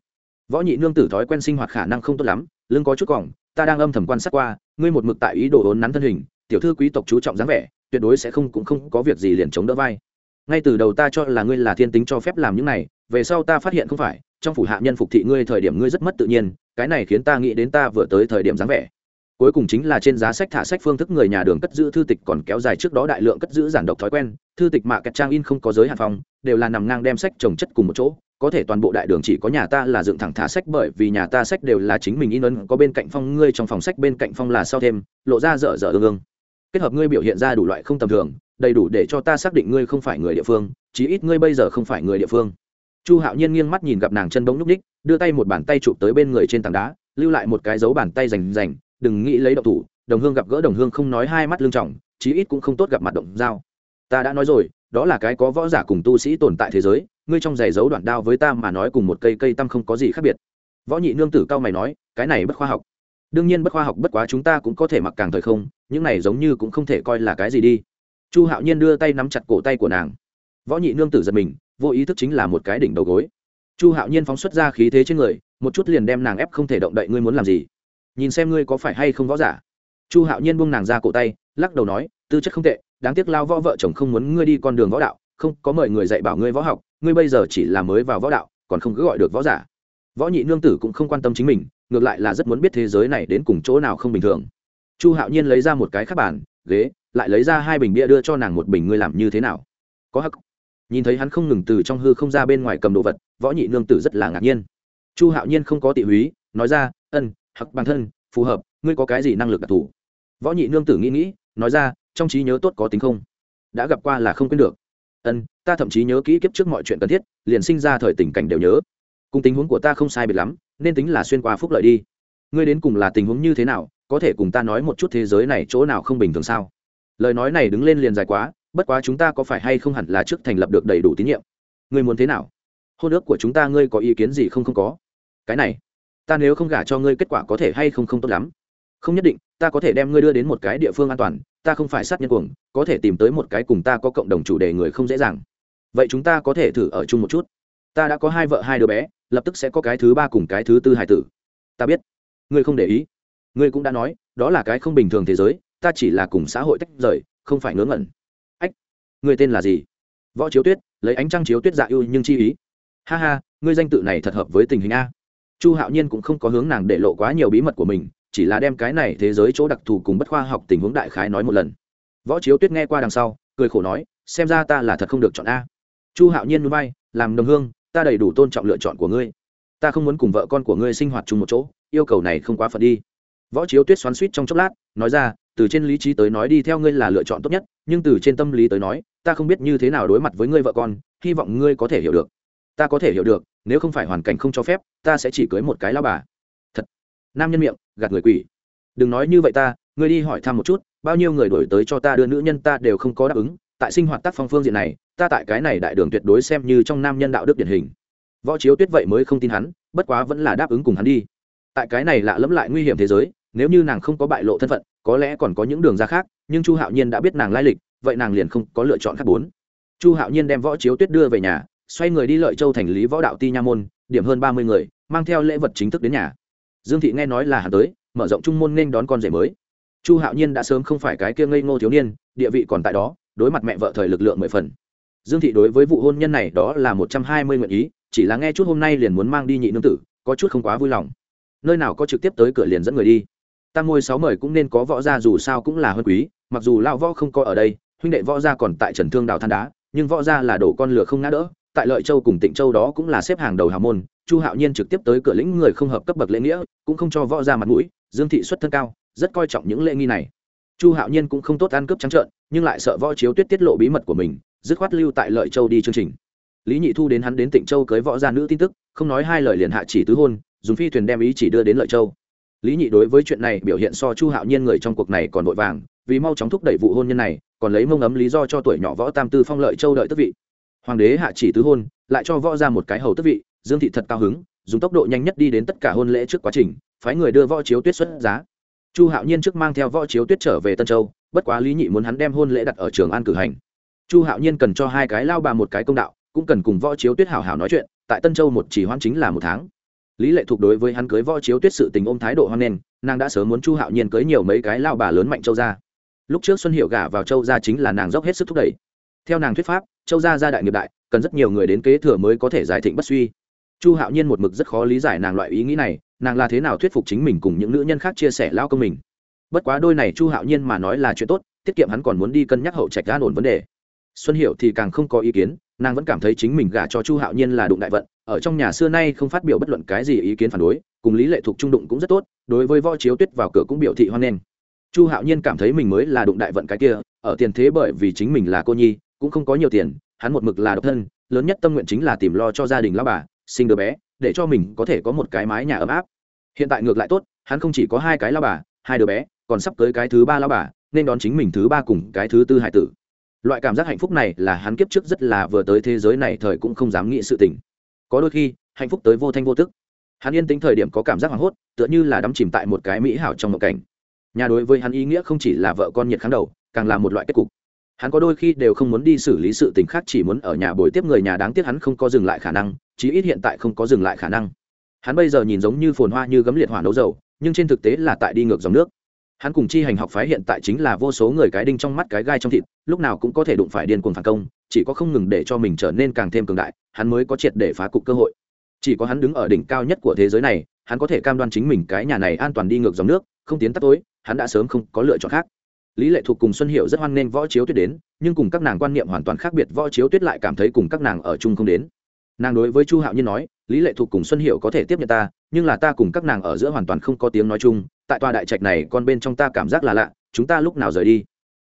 võ nhị nương tử thói quen sinh hoạt khả năng không tốt lắm, lưng có chút cỏng ta đang âm thầm quan sát qua, ngươi một mực tại ý đồ ốn nắn thân hình, tiểu thư quý tộc chú trọng dáng vẻ, tuyệt đối sẽ không, cũng không có việc gì liền chống đỡ vai. Ngay từ đầu ta cho là ngươi là thiên tính cho phép làm những này, về sau ta phát hiện không phải, trong phủ hạ nhân phục thị ngươi thời điểm ngươi rất mất tự nhiên, cái này khiến ta nghĩ đến ta vừa tới thời điểm dáng vẻ. Cuối cùng chính là trên giá sách thả sách phương thức người nhà đường cất giữ thư tịch còn kéo dài trước đó đại lượng cất giữ giản độc thói quen, thư tịch mạ kẹt trang in không có giới hạn phòng, đều là nằm ngang đem sách trồng chất cùng một chỗ có thể toàn bộ đại đường chỉ có nhà ta là dựng thẳng thả sách bởi vì nhà ta sách đều là chính mình in ấn, có bên cạnh phong ngươi, trong phòng sách bên cạnh phong là sau thêm, lộ ra dở dở ương ương. Kết hợp ngươi biểu hiện ra đủ loại không tầm thường, đầy đủ để cho ta xác định ngươi không phải người địa phương, chí ít ngươi bây giờ không phải người địa phương. Chu hạo nhiên nghiêng mắt nhìn gặp nàng chân bóng nhúc ních đưa tay một bàn tay chụp tới bên người trên tảng đá, lưu lại một cái dấu bàn tay rành rành, đừng nghĩ lấy động thủ, đồng hương gặp gỡ đồng hương không nói hai mắt lương trọng, chí ít cũng không tốt gặp mặt động dao ta đã nói rồi, đó là cái có võ giả cùng tu sĩ tồn tại thế giới ngươi trong giày giấu đoạn đao với ta mà nói cùng một cây cây tăm không có gì khác biệt. Võ nhị nương tử cao mày nói, cái này bất khoa học. Đương nhiên bất khoa học bất quá chúng ta cũng có thể mặc càng thời không, những này giống như cũng không thể coi là cái gì đi. Chu hạo nhiên đưa tay nắm chặt cổ tay của nàng. Võ nhị nương tử giật mình, vô ý thức chính là một cái đỉnh đầu gối. Chu hạo nhiên phóng xuất ra khí thế trên người, một chút liền đem nàng ép không thể động đậy ngươi muốn làm gì. Nhìn xem ngươi có phải hay không võ giả. Chu hạo nhiên buông nàng ra cổ tay, lắc đầu nói, tư chất không tệ, đáng tiếc lao võ vợ chồng không muốn ngươi đi con đường võ đạo không có mời người dạy bảo ngươi võ học, ngươi bây giờ chỉ là mới vào võ đạo, còn không cứ gọi được võ giả. Võ nhị nương tử cũng không quan tâm chính mình, ngược lại là rất muốn biết thế giới này đến cùng chỗ nào không bình thường. Chu hạo nhiên lấy ra một cái khắc bàn ghế, lại lấy ra hai bình bia đưa cho nàng một bình ngươi làm như thế nào? Có hắc. Nhìn thấy hắn không ngừng từ trong hư không ra bên ngoài cầm đồ vật, võ nhị nương tử rất là ngạc nhiên. Chu hạo nhiên không có tị húy, nói ra, ân, hắc bản thân, phù hợp, ngươi có cái gì năng lực đặc thù? Võ nhị nương tử nghĩ nghĩ, nói ra, trong trí nhớ tốt có tính không? Đã gặp qua là không quên được ân, ta thậm chí nhớ kỹ kiếp trước mọi chuyện cần thiết, liền sinh ra thời tình cảnh đều nhớ. Cùng tình huống của ta không sai biệt lắm, nên tính là xuyên qua phúc lợi đi. Ngươi đến cùng là tình huống như thế nào, có thể cùng ta nói một chút thế giới này chỗ nào không bình thường sao? Lời nói này đứng lên liền dài quá, bất quá chúng ta có phải hay không hẳn là trước thành lập được đầy đủ tín nhiệm? Ngươi muốn thế nào? Hôn ước của chúng ta ngươi có ý kiến gì không không có? Cái này, ta nếu không gả cho ngươi kết quả có thể hay không không tốt lắm không nhất định, ta có thể đem ngươi đưa đến một cái địa phương an toàn, ta không phải sát nhân cuồng, có thể tìm tới một cái cùng ta có cộng đồng chủ đề người không dễ dàng. Vậy chúng ta có thể thử ở chung một chút. Ta đã có hai vợ, hai đứa bé, lập tức sẽ có cái thứ ba cùng cái thứ tư hải tử. Ta biết. Ngươi không để ý. Ngươi cũng đã nói, đó là cái không bình thường thế giới, ta chỉ là cùng xã hội tách rời, không phải ngớ ngẩn. Ách, ngươi tên là gì? Võ chiếu tuyết, lấy ánh trăng chiếu tuyết dạ ưu nhưng chi ý. Ha ha, ngươi danh tự này thật hợp với tình hình a. Chu hạo nhiên cũng không có hướng nàng để lộ quá nhiều bí mật của mình chỉ là đem cái này thế giới chỗ đặc thù cùng bất khoa học tình huống đại khái nói một lần. Võ chiếu tuyết nghe qua đằng sau, cười khổ nói, xem ra ta là thật không được chọn a. Chu hạo nhiên núi bay, làm đồng hương, ta đầy đủ tôn trọng lựa chọn của ngươi. Ta không muốn cùng vợ con của ngươi sinh hoạt chung một chỗ, yêu cầu này không quá phận đi. Võ chiếu tuyết xoắn suýt trong chốc lát, nói ra, từ trên lý trí tới nói đi theo ngươi là lựa chọn tốt nhất, nhưng từ trên tâm lý tới nói, ta không biết như thế nào đối mặt với ngươi vợ con, hy vọng ngươi có thể hiểu được. Ta có thể hiểu được, nếu không phải hoàn cảnh không cho phép, ta sẽ chỉ cưới một cái lao bà. Thật. Nam nhân miệng gạt người quỷ. Đừng nói như vậy ta, ngươi đi hỏi thăm một chút, bao nhiêu người đổi tới cho ta đưa nữ nhân ta đều không có đáp ứng. Tại sinh hoạt tác phong phương diện này, ta tại cái này đại đường tuyệt đối xem như trong nam nhân đạo đức điển hình. Võ chiếu tuyết vậy mới không tin hắn, bất quá vẫn là đáp ứng cùng hắn đi. Tại cái này lạ lẫm lại nguy hiểm thế giới, nếu như nàng không có bại lộ thân phận, có lẽ còn có những đường ra khác, nhưng chu hạo nhiên đã biết nàng lai lịch, vậy nàng liền không có lựa chọn khác bốn. Chu hạo nhiên đem võ chiếu tuyết đưa về nhà, xoay người đi lợi châu thành lý võ đạo ti nha môn, điểm hơn ba mươi người, mang theo lễ vật chính thức đến nhà dương thị nghe nói là hắn tới, mở rộng trung môn nên đón con rể mới. Chu hạo nhiên đã sớm không phải cái kia ngây ngô thiếu niên, địa vị còn tại đó, đối mặt mẹ vợ thời lực lượng mười phần. Dương thị đối với vụ hôn nhân này đó là một trăm hai mươi nguyện ý, chỉ là nghe chút hôm nay liền muốn mang đi nhị nương tử, có chút không quá vui lòng. Nơi nào có trực tiếp tới cửa liền dẫn người đi. Tam ngôi sáu mời cũng nên có võ gia dù sao cũng là hơn quý, mặc dù lao võ không có ở đây, huynh đệ võ gia còn tại trần thương đào than đá, nhưng võ gia là đổ con lửa không ngã đỡ tại lợi châu cùng tịnh châu đó cũng là xếp hàng đầu hào môn, chu hạo nhiên trực tiếp tới cửa lĩnh người không hợp cấp bậc lễ nghĩa, cũng không cho võ ra mặt mũi, dương thị xuất thân cao, rất coi trọng những lễ nghi này. Chu hạo nhiên cũng không tốt ăn cướp trắng trợn, nhưng lại sợ võ chiếu tuyết tiết lộ bí mật của mình, dứt khoát lưu tại lợi châu đi chương trình. Lý nhị thu đến hắn đến tịnh châu cưới võ gia nữ tin tức, không nói hai lời liền hạ chỉ tứ hôn, dùng phi thuyền đem ý chỉ đưa đến lợi châu. Lý nhị đối với chuyện này biểu hiện so chu hạo nhiên người trong cuộc này còn vội vàng, vì mau chóng thúc đẩy vụ hôn nhân này, còn lấy mông ấm lý do cho tuổi nhỏ võ tam tư phong lợi châu đợi tức vị hoàng đế hạ chỉ tứ hôn, lại cho võ ra một cái hầu tức vị, dương thị thật cao hứng, dùng tốc độ nhanh nhất đi đến tất cả hôn lễ trước quá trình, phái người đưa võ chiếu tuyết xuất giá. Chu hạo nhiên trước mang theo võ chiếu tuyết trở về tân châu, bất quá lý nhị muốn hắn đem hôn lễ đặt ở trường an cử hành. Chu hạo nhiên cần cho hai cái lao bà một cái công đạo, cũng cần cùng võ chiếu tuyết hảo hảo nói chuyện, tại tân châu một chỉ hoan chính là một tháng. Lý lệ thuộc đối với hắn cưới võ chiếu tuyết sự tình ôm thái độ hoan nghênh, nàng đã sớm muốn chu hạo nhiên cưới nhiều mấy cái lao bà lớn mạnh châu ra lúc trước xuân hiệu gả vào châu ra chính là nàng dốc hết sức thúc đẩy. Theo nàng thuyết pháp châu gia gia đại nghiệp đại, cần rất nhiều người đến kế thừa mới có thể giải thịnh bất suy. Chu hạo nhiên một mực rất khó lý giải nàng loại ý nghĩ này, nàng là thế nào thuyết phục chính mình cùng những nữ nhân khác chia sẻ lao công mình. Bất quá đôi này chu hạo nhiên mà nói là chuyện tốt, tiết kiệm hắn còn muốn đi cân nhắc hậu trạch an ổn vấn đề. Xuân hiệu thì càng không có ý kiến, nàng vẫn cảm thấy chính mình gả cho chu hạo nhiên là đụng đại vận, ở trong nhà xưa nay không phát biểu bất luận cái gì ý kiến phản đối, cùng lý lệ thuộc trung đụng cũng rất tốt, đối với võ chiếu tuyết vào cửa cũng biểu thị hoan nghênh. Chu hạo nhiên cảm thấy mình mới là đụng đại vận cái kia, ở tiền thế bởi vì chính mình là cô nhi cũng không có nhiều tiền, hắn một mực là độc thân, lớn nhất tâm nguyện chính là tìm lo cho gia đình lao bà, sinh đứa bé, để cho mình có thể có một cái mái nhà ấm áp. Hiện tại ngược lại tốt, hắn không chỉ có hai cái lao bà, hai đứa bé, còn sắp tới cái thứ ba lao bà, nên đón chính mình thứ ba cùng cái thứ tư hải tử. Loại cảm giác hạnh phúc này là hắn kiếp trước rất là vừa tới thế giới này thời cũng không dám nghĩ sự tình. Có đôi khi, hạnh phúc tới vô thanh vô tức. Hắn yên tính thời điểm có cảm giác hoảng hốt, tựa như là đắm chìm tại một cái mỹ hảo trong một cảnh. Nhà đối với hắn ý nghĩa không chỉ là vợ con nhiệt kháng đầu, càng là một loại kết cục hắn có đôi khi đều không muốn đi xử lý sự tình khác, chỉ muốn ở nhà bồi tiếp người nhà đáng tiếc, hắn không có dừng lại khả năng, chí ít hiện tại không có dừng lại khả năng. Hắn bây giờ nhìn giống như phồn hoa như gấm liệt hỏa nấu dầu, nhưng trên thực tế là tại đi ngược dòng nước. Hắn cùng chi hành học phái hiện tại chính là vô số người cái đinh trong mắt cái gai trong thịt, lúc nào cũng có thể đụng phải điên cuồng phản công, chỉ có không ngừng để cho mình trở nên càng thêm cường đại, hắn mới có triệt để phá cục cơ hội. Chỉ có hắn đứng ở đỉnh cao nhất của thế giới này, hắn có thể cam đoan chính mình cái nhà này an toàn đi ngược dòng nước, không tiến tắt tối, hắn đã sớm không có lựa chọn khác lý lệ thuộc cùng xuân hiệu rất hoan nghênh võ chiếu tuyết đến, nhưng cùng các nàng quan niệm hoàn toàn khác biệt, võ chiếu tuyết lại cảm thấy cùng các nàng ở chung không đến. Nàng đối với chu hạo nhiên nói, lý lệ thuộc cùng xuân hiệu có thể tiếp nhận ta, nhưng là ta cùng các nàng ở giữa hoàn toàn không có tiếng nói chung, tại tòa đại trạch này con bên trong ta cảm giác là lạ, chúng ta lúc nào rời đi?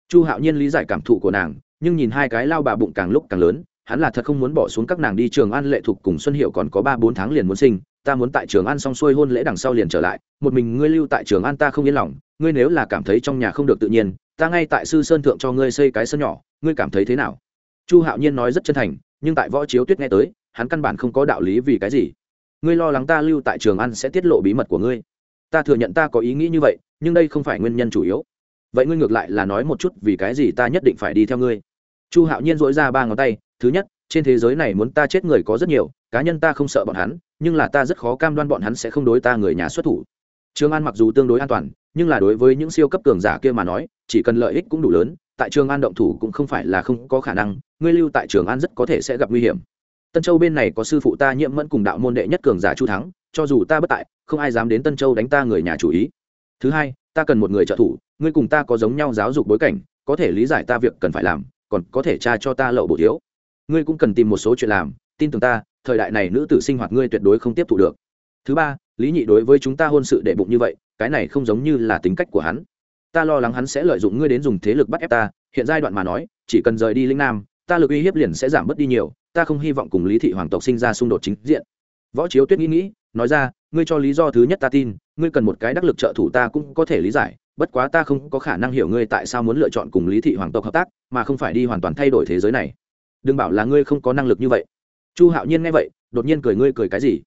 Chu hạo nhiên lý giải cảm thụ của nàng, nhưng nhìn hai cái lao bà bụng càng lúc càng lớn, hắn là thật không muốn bỏ xuống các nàng đi trường an lệ thuộc cùng xuân hiệu còn có ba bốn tháng liền muốn sinh ta muốn tại trường an xong xuôi hôn lễ đằng sau liền trở lại, một mình ngươi lưu tại trường an ta không yên lòng, ngươi nếu là cảm thấy trong nhà không được tự nhiên, ta ngay tại sư sơn thượng cho ngươi xây cái sân nhỏ, ngươi cảm thấy thế nào? Chu hạo nhiên nói rất chân thành, nhưng tại võ chiếu tuyết nghe tới, hắn căn bản không có đạo lý vì cái gì. Ngươi lo lắng ta lưu tại trường ăn sẽ tiết lộ bí mật của ngươi. Ta thừa nhận ta có ý nghĩ như vậy, nhưng đây không phải nguyên nhân chủ yếu. Vậy ngươi ngược lại là nói một chút vì cái gì ta nhất định phải đi theo ngươi? Chu hạo nhiên dỗi ra ba ngón tay, thứ nhất, trên thế giới này muốn ta chết người có rất nhiều, cá nhân ta không sợ bọn hắn nhưng là ta rất khó cam đoan bọn hắn sẽ không đối ta người nhà xuất thủ. Trường an mặc dù tương đối an toàn, nhưng là đối với những siêu cấp cường giả kia mà nói, chỉ cần lợi ích cũng đủ lớn, tại trường an động thủ cũng không phải là không có khả năng, ngươi lưu tại trường an rất có thể sẽ gặp nguy hiểm. Tân châu bên này có sư phụ ta nhiễm mẫn cùng đạo môn đệ nhất cường giả chu thắng, cho dù ta bất tại, không ai dám đến tân châu đánh ta người nhà chủ ý. Thứ hai, ta cần một người trợ thủ, ngươi cùng ta có giống nhau giáo dục bối cảnh, có thể lý giải ta việc cần phải làm, còn có thể tra cho ta lậu bổ thiếu. Ngươi cũng cần tìm một số chuyện làm, tin tưởng ta thời đại này nữ tử sinh hoạt ngươi tuyệt đối không tiếp thu được. Thứ ba, lý nhị đối với chúng ta hôn sự đệ bụng như vậy, cái này không giống như là tính cách của hắn. Ta lo lắng hắn sẽ lợi dụng ngươi đến dùng thế lực bắt ép ta, hiện giai đoạn mà nói, chỉ cần rời đi linh nam, ta lực uy hiếp liền sẽ giảm bớt đi nhiều, ta không hy vọng cùng lý thị hoàng tộc sinh ra xung đột chính diện. Võ chiếu tuyết nghĩ nghĩ, nói ra, ngươi cho lý do thứ nhất ta tin, ngươi cần một cái đắc lực trợ thủ ta cũng có thể lý giải, bất quá ta không có khả năng hiểu ngươi tại sao muốn lựa chọn cùng lý thị hoàng tộc hợp tác, mà không phải đi hoàn toàn thay đổi thế giới này. Đừng bảo là ngươi không có năng lực như vậy chu hạo nhiên nghe vậy, đột nhiên cười ngươi cười cái gì?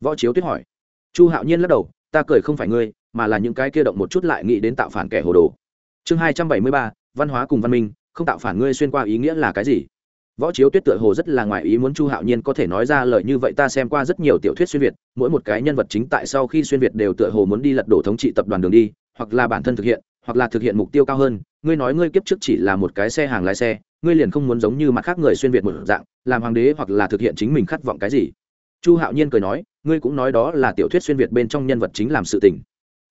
Võ chiếu tuyết hỏi. Chu hạo nhiên lắc đầu, ta cười không phải ngươi, mà là những cái kia động một chút lại nghĩ đến tạo phản kẻ hồ đồ. Chương hai trăm bảy mươi ba, văn hóa cùng văn minh, không tạo phản ngươi xuyên qua ý nghĩa là cái gì? Võ chiếu tuyết tựa hồ rất là ngoài ý muốn chu hạo nhiên có thể nói ra lời như vậy, ta xem qua rất nhiều tiểu thuyết xuyên việt, mỗi một cái nhân vật chính tại sau khi xuyên việt đều tựa hồ muốn đi lật đổ thống trị tập đoàn đường đi, hoặc là bản thân thực hiện, hoặc là thực hiện mục tiêu cao hơn. Ngươi nói ngươi kiếp trước chỉ là một cái xe hàng lái xe ngươi liền không muốn giống như mặt khác người xuyên việt một dạng, làm hoàng đế hoặc là thực hiện chính mình khát vọng cái gì? Chu hạo nhiên cười nói, ngươi cũng nói đó là tiểu thuyết xuyên việt bên trong nhân vật chính làm sự tình.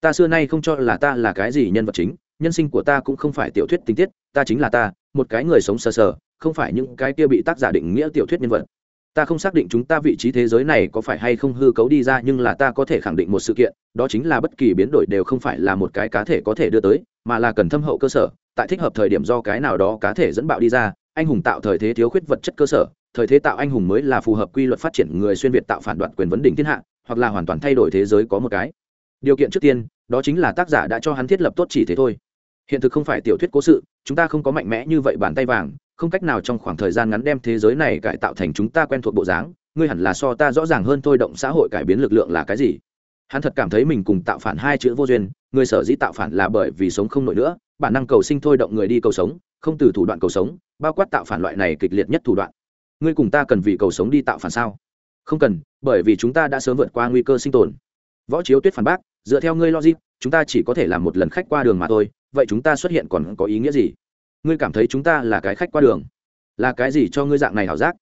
Ta xưa nay không cho là ta là cái gì nhân vật chính, nhân sinh của ta cũng không phải tiểu thuyết tình tiết, ta chính là ta, một cái người sống sờ sờ, không phải những cái kia bị tác giả định nghĩa tiểu thuyết nhân vật. Ta không xác định chúng ta vị trí thế giới này có phải hay không hư cấu đi ra, nhưng là ta có thể khẳng định một sự kiện, đó chính là bất kỳ biến đổi đều không phải là một cái cá thể có thể đưa tới, mà là cần thâm hậu cơ sở tại thích hợp thời điểm do cái nào đó cá thể dẫn bạo đi ra, anh hùng tạo thời thế thiếu khuyết vật chất cơ sở, thời thế tạo anh hùng mới là phù hợp quy luật phát triển người xuyên việt tạo phản đoạn quyền vấn đỉnh thiên hạ, hoặc là hoàn toàn thay đổi thế giới có một cái. Điều kiện trước tiên, đó chính là tác giả đã cho hắn thiết lập tốt chỉ thế thôi. Hiện thực không phải tiểu thuyết cố sự, chúng ta không có mạnh mẽ như vậy bàn tay vàng, không cách nào trong khoảng thời gian ngắn đem thế giới này cải tạo thành chúng ta quen thuộc bộ dáng, ngươi hẳn là so ta rõ ràng hơn thôi, động xã hội cải biến lực lượng là cái gì? Hắn thật cảm thấy mình cùng tạo phản hai chữ vô duyên, người sở dĩ tạo phản là bởi vì sống không nổi nữa, bản năng cầu sinh thôi động người đi cầu sống, không từ thủ đoạn cầu sống, bao quát tạo phản loại này kịch liệt nhất thủ đoạn. Ngươi cùng ta cần vì cầu sống đi tạo phản sao? Không cần, bởi vì chúng ta đã sớm vượt qua nguy cơ sinh tồn. Võ chiếu tuyết phản bác, dựa theo ngươi logic, chúng ta chỉ có thể làm một lần khách qua đường mà thôi, vậy chúng ta xuất hiện còn có ý nghĩa gì? Ngươi cảm thấy chúng ta là cái khách qua đường? Là cái gì cho ngươi dạng này hảo giác?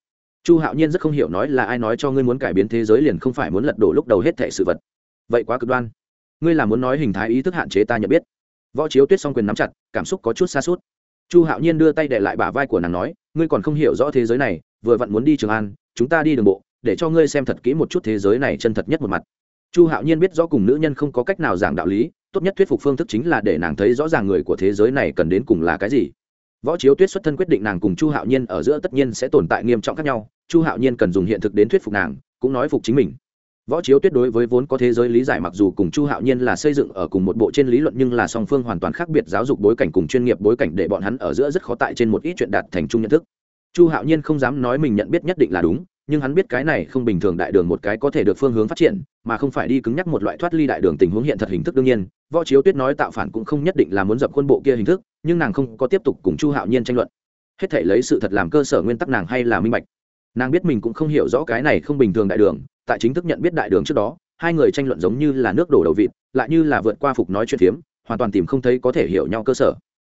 Chu hạo nhiên rất không hiểu nói là ai nói cho ngươi muốn cải biến thế giới liền không phải muốn lật đổ lúc đầu hết thệ sự vật vậy quá cực đoan. Ngươi là muốn nói hình thái ý thức hạn chế ta nhận biết. Võ chiếu tuyết s o n g quyền nắm chặt, cảm xúc có chút xa suốt chu hạo nhiên đưa tay để lại bả vai của nàng nói, ngươi còn không hiểu rõ thế giới này, vừa vặn muốn đi trường an, chúng ta đi đường bộ, để cho ngươi xem thật kỹ một chút thế giới này chân thật nhất một mặt. Chu hạo nhiên biết rõ cùng nữ nhân không có cách nào giảng đạo lý, tốt nhất thuyết phục phương thức chính là để nàng thấy rõ ràng người của thế giới này cần đến cùng là cái gì. Võ chiếu tuyết xuất thân quyết định nàng cùng chu hạo nhiên ở giữa tất nhiên sẽ tồn tại nghiêm trọng khác nhau, chu hạo nhiên cần dùng hiện thực đến thuyết phục nàng, cũng nói phục chính mình võ chiếu tuyết đối với vốn có thế giới lý giải mặc dù cùng chu hạo nhiên là xây dựng ở cùng một bộ trên lý luận nhưng là song phương hoàn toàn khác biệt giáo dục bối cảnh cùng chuyên nghiệp bối cảnh để bọn hắn ở giữa rất khó tại trên một ít chuyện đạt thành chung nhận thức. Chu hạo nhiên không dám nói mình nhận biết nhất định là đúng, nhưng hắn biết cái này không bình thường đại đường một cái có thể được phương hướng phát triển, mà không phải đi cứng nhắc một loại thoát ly đại đường tình huống hiện thật hình thức đương nhiên. Võ chiếu tuyết nói tạo phản cũng không nhất định là muốn dập quân bộ kia hình thức, nhưng nàng không có tiếp tục cùng chu hạo nhiên tranh luận. Hết thể lấy sự thật làm cơ sở nguyên tắc nàng hay là minh bạch. Nàng biết mình cũng không hiểu rõ cái này không bình thường đại đường tại chính thức nhận biết đại đường trước đó, hai người tranh luận giống như là nước đổ đầu vịt, lại như là vượt qua phục nói chuyện phiếm, hoàn toàn tìm không thấy có thể hiểu nhau cơ sở.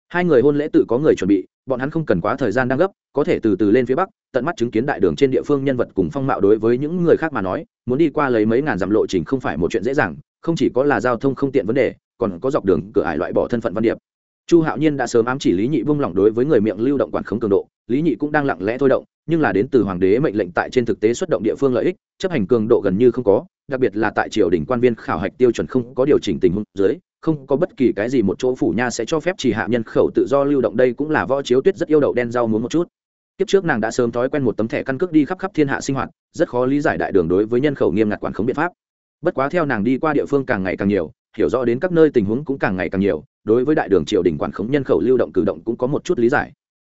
Hai người hôn lễ tự có người chuẩn bị, bọn hắn không cần quá thời gian đang gấp, có thể từ từ lên phía bắc, tận mắt chứng kiến đại đường trên địa phương nhân vật cùng phong mạo đối với những người khác mà nói, muốn đi qua lấy mấy ngàn dặm lộ trình không phải một chuyện dễ dàng, không chỉ có là giao thông không tiện vấn đề, còn có dọc đường cửa ải loại bỏ thân phận văn điệp chu hạo nhiên đã sớm ám chỉ lý nhị vung lỏng đối với người miệng lưu động quản khống cường độ. Lý nhị cũng đang lặng lẽ thôi động, nhưng là đến từ hoàng đế mệnh lệnh tại trên thực tế xuất động địa phương lợi ích, chấp hành cường độ gần như không có, đặc biệt là tại triều đình quan viên khảo hạch tiêu chuẩn không có điều chỉnh tình huống dưới, không có bất kỳ cái gì một chỗ phủ nha sẽ cho phép chỉ hạ nhân khẩu tự do lưu động. Đây cũng là võ chiếu tuyết rất yêu đậu đen rau muốn một chút. Kiếp trước nàng đã sớm thói quen một tấm thẻ căn cước đi khắp khắp thiên hạ sinh hoạt, rất khó lý giải đại đường đối với nhân khẩu nghiêm ngặt quản khống biện pháp. Bất quá theo nàng đi qua địa phương càng ngày càng nhiều, hiểu rõ đến các nơi tình huống cũng càng ngày càng nhiều đối với đại đường triều đình quản khống nhân khẩu lưu động cử động cũng có một chút lý giải.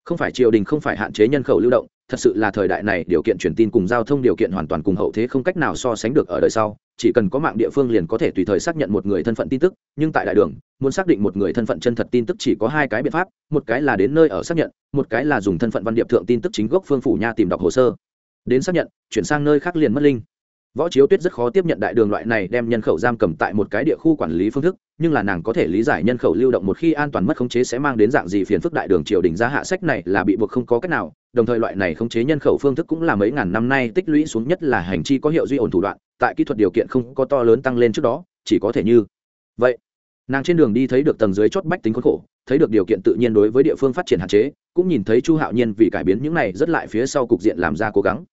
Không phải triều đình không phải hạn chế nhân khẩu lưu động, thật sự là thời đại này điều kiện truyền tin cùng giao thông điều kiện hoàn toàn cùng hậu thế không cách nào so sánh được ở đời sau, chỉ cần có mạng địa phương liền có thể tùy thời xác nhận một người thân phận tin tức, nhưng tại đại đường, muốn xác định một người thân phận chân thật tin tức chỉ có hai cái biện pháp, một cái là đến nơi ở xác nhận, một cái là dùng thân phận văn điệp thượng tin tức chính gốc phương phủ nha tìm đọc hồ sơ. Đến xác nhận, chuyển sang nơi khác liền mất linh võ chiếu tuyết rất khó tiếp nhận đại đường loại này đem nhân khẩu giam cầm tại một cái địa khu quản lý phương thức, nhưng là nàng có thể lý giải nhân khẩu lưu động một khi an toàn mất khống chế sẽ mang đến dạng gì phiền phức đại đường triều đình ra hạ sách này là bị buộc không có cách nào, đồng thời loại này khống chế nhân khẩu phương thức cũng là mấy ngàn năm nay tích lũy xuống nhất là hành chi có hiệu duy ổn thủ đoạn, tại kỹ thuật điều kiện không có to lớn tăng lên trước đó, chỉ có thể như vậy. Nàng trên đường đi thấy được tầng dưới chót bách tính khốn khổ, thấy được điều kiện tự nhiên đối với địa phương phát triển hạn chế, cũng nhìn thấy chu hạo nhiên vì cải biến những này, rất lại phía sau cục diện làm ra cố gắng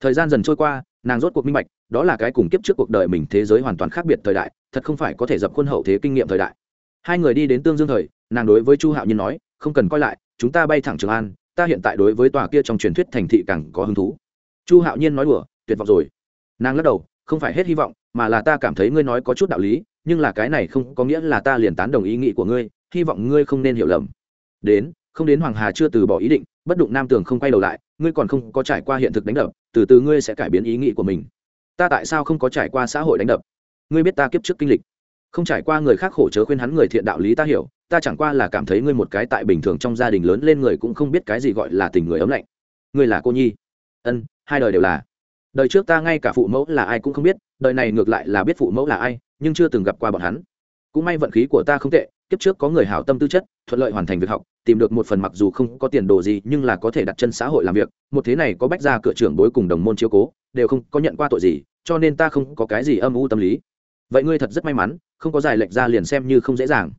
thời gian dần trôi qua, nàng rốt cuộc minh bạch, đó là cái cùng kiếp trước cuộc đời mình thế giới hoàn toàn khác biệt thời đại, thật không phải có thể dập khuôn hậu thế kinh nghiệm thời đại. Hai người đi đến tương dương thời, nàng đối với chu hạo nhiên nói, không cần coi lại, chúng ta bay thẳng trường an, ta hiện tại đối với tòa kia trong truyền thuyết thành thị càng có hứng thú. Chu hạo nhiên nói đùa, tuyệt vọng rồi. Nàng lắc đầu, không phải hết hy vọng, mà là ta cảm thấy ngươi nói có chút đạo lý, nhưng là cái này không có nghĩa là ta liền tán đồng ý nghĩ của ngươi, hy vọng ngươi không nên hiểu lầm. Đến, không đến hoàng hà chưa từ bỏ ý định, bất đụng nam tường không quay đầu lại ngươi còn không có trải qua hiện thực đánh đập, từ từ ngươi sẽ cải biến ý nghĩ của mình. Ta tại sao không có trải qua xã hội đánh đập? Ngươi biết ta kiếp trước kinh lịch. Không trải qua người khác khổ chớ khuyên hắn người thiện đạo lý ta hiểu, ta chẳng qua là cảm thấy ngươi một cái tại bình thường trong gia đình lớn lên người cũng không biết cái gì gọi là tình người ấm lạnh. Ngươi là cô nhi. Ân, hai đời đều là. Đời trước ta ngay cả phụ mẫu là ai cũng không biết, đời này ngược lại là biết phụ mẫu là ai, nhưng chưa từng gặp qua bọn hắn. Cũng may vận khí của ta không tệ kiếp trước có người hảo tâm tư chất, thuận lợi hoàn thành việc học, tìm được một phần mặc dù không có tiền đồ gì nhưng là có thể đặt chân xã hội làm việc, một thế này có bách ra cửa trưởng bối cùng đồng môn chiếu cố, đều không có nhận qua tội gì, cho nên ta không có cái gì âm u tâm lý. Vậy ngươi thật rất may mắn, không có giải lệch ra liền xem như không dễ dàng.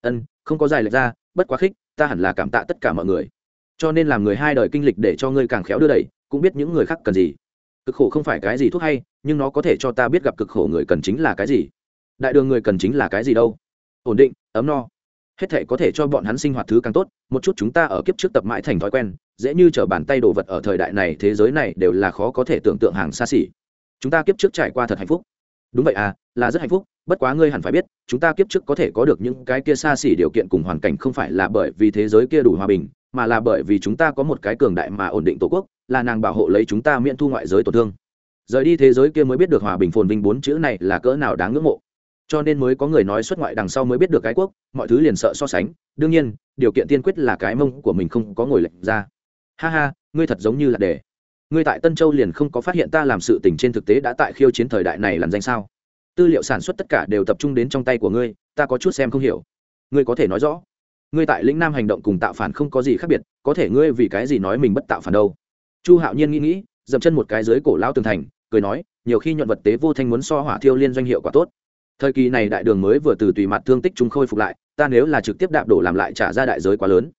Ân, không có giải lệch ra, bất quá khích, ta hẳn là cảm tạ tất cả mọi người. Cho nên làm người hai đời kinh lịch để cho ngươi càng khéo đưa đẩy, cũng biết những người khác cần gì. Cực khổ không phải cái gì thuốc hay, nhưng nó có thể cho ta biết gặp cực khổ người cần chính là cái gì. Đại đường người cần chính là cái gì đâu ổn định, ấm no. Hết thể có thể cho bọn hắn sinh hoạt thứ càng tốt, một chút chúng ta ở kiếp trước tập mãi thành thói quen, dễ như t r ở bàn tay đồ vật ở thời đại này, thế giới này đều là khó có thể tưởng tượng hàng xa xỉ. Chúng ta kiếp trước trải qua thật hạnh phúc. Đúng vậy à là rất hạnh phúc, bất quá ngươi hẳn phải biết, chúng ta kiếp trước có thể có được những cái kia xa xỉ điều kiện cùng hoàn cảnh không phải là bởi vì thế giới kia đủ hòa bình, mà là bởi vì chúng ta có một cái cường đại mà ổn định tổ quốc, là nàng bảo hộ lấy chúng ta miễn thu ngoại giới tổn thương. Rời đi thế giới kia mới biết được hòa bình phồn vinh bốn chữ này là cỡ nào đáng ngưỡng mộ cho nên mới có người nói xuất ngoại đằng sau mới biết được cái quốc, mọi thứ liền sợ so sánh. Đương nhiên, điều kiện tiên quyết là cái mông của mình không có ngồi lệnh ra. Ha ha, ngươi thật giống như là để. Ngươi tại tân châu liền không có phát hiện ta làm sự tình trên thực tế đã tại khiêu chiến thời đại này làm danh sao? Tư liệu sản xuất tất cả đều tập trung đến trong tay của ngươi, ta có chút xem không hiểu. Ngươi có thể nói rõ. Ngươi tại lĩnh nam hành động cùng tạo phản không có gì khác biệt, có thể ngươi vì cái gì nói mình bất tạo phản đâu? Chu hạo nhiên nghĩ nghĩ, dậm chân một cái dưới cổ lão tường thành, cười nói, nhiều khi nhuận vật tế vô thanh muốn so hỏa thiêu liên doanh hiệu quả tốt thời kỳ này đại đường mới vừa từ tùy mặt thương tích chúng khôi phục lại, ta nếu là trực tiếp đạp đổ làm lại trả ra đại giới quá lớn.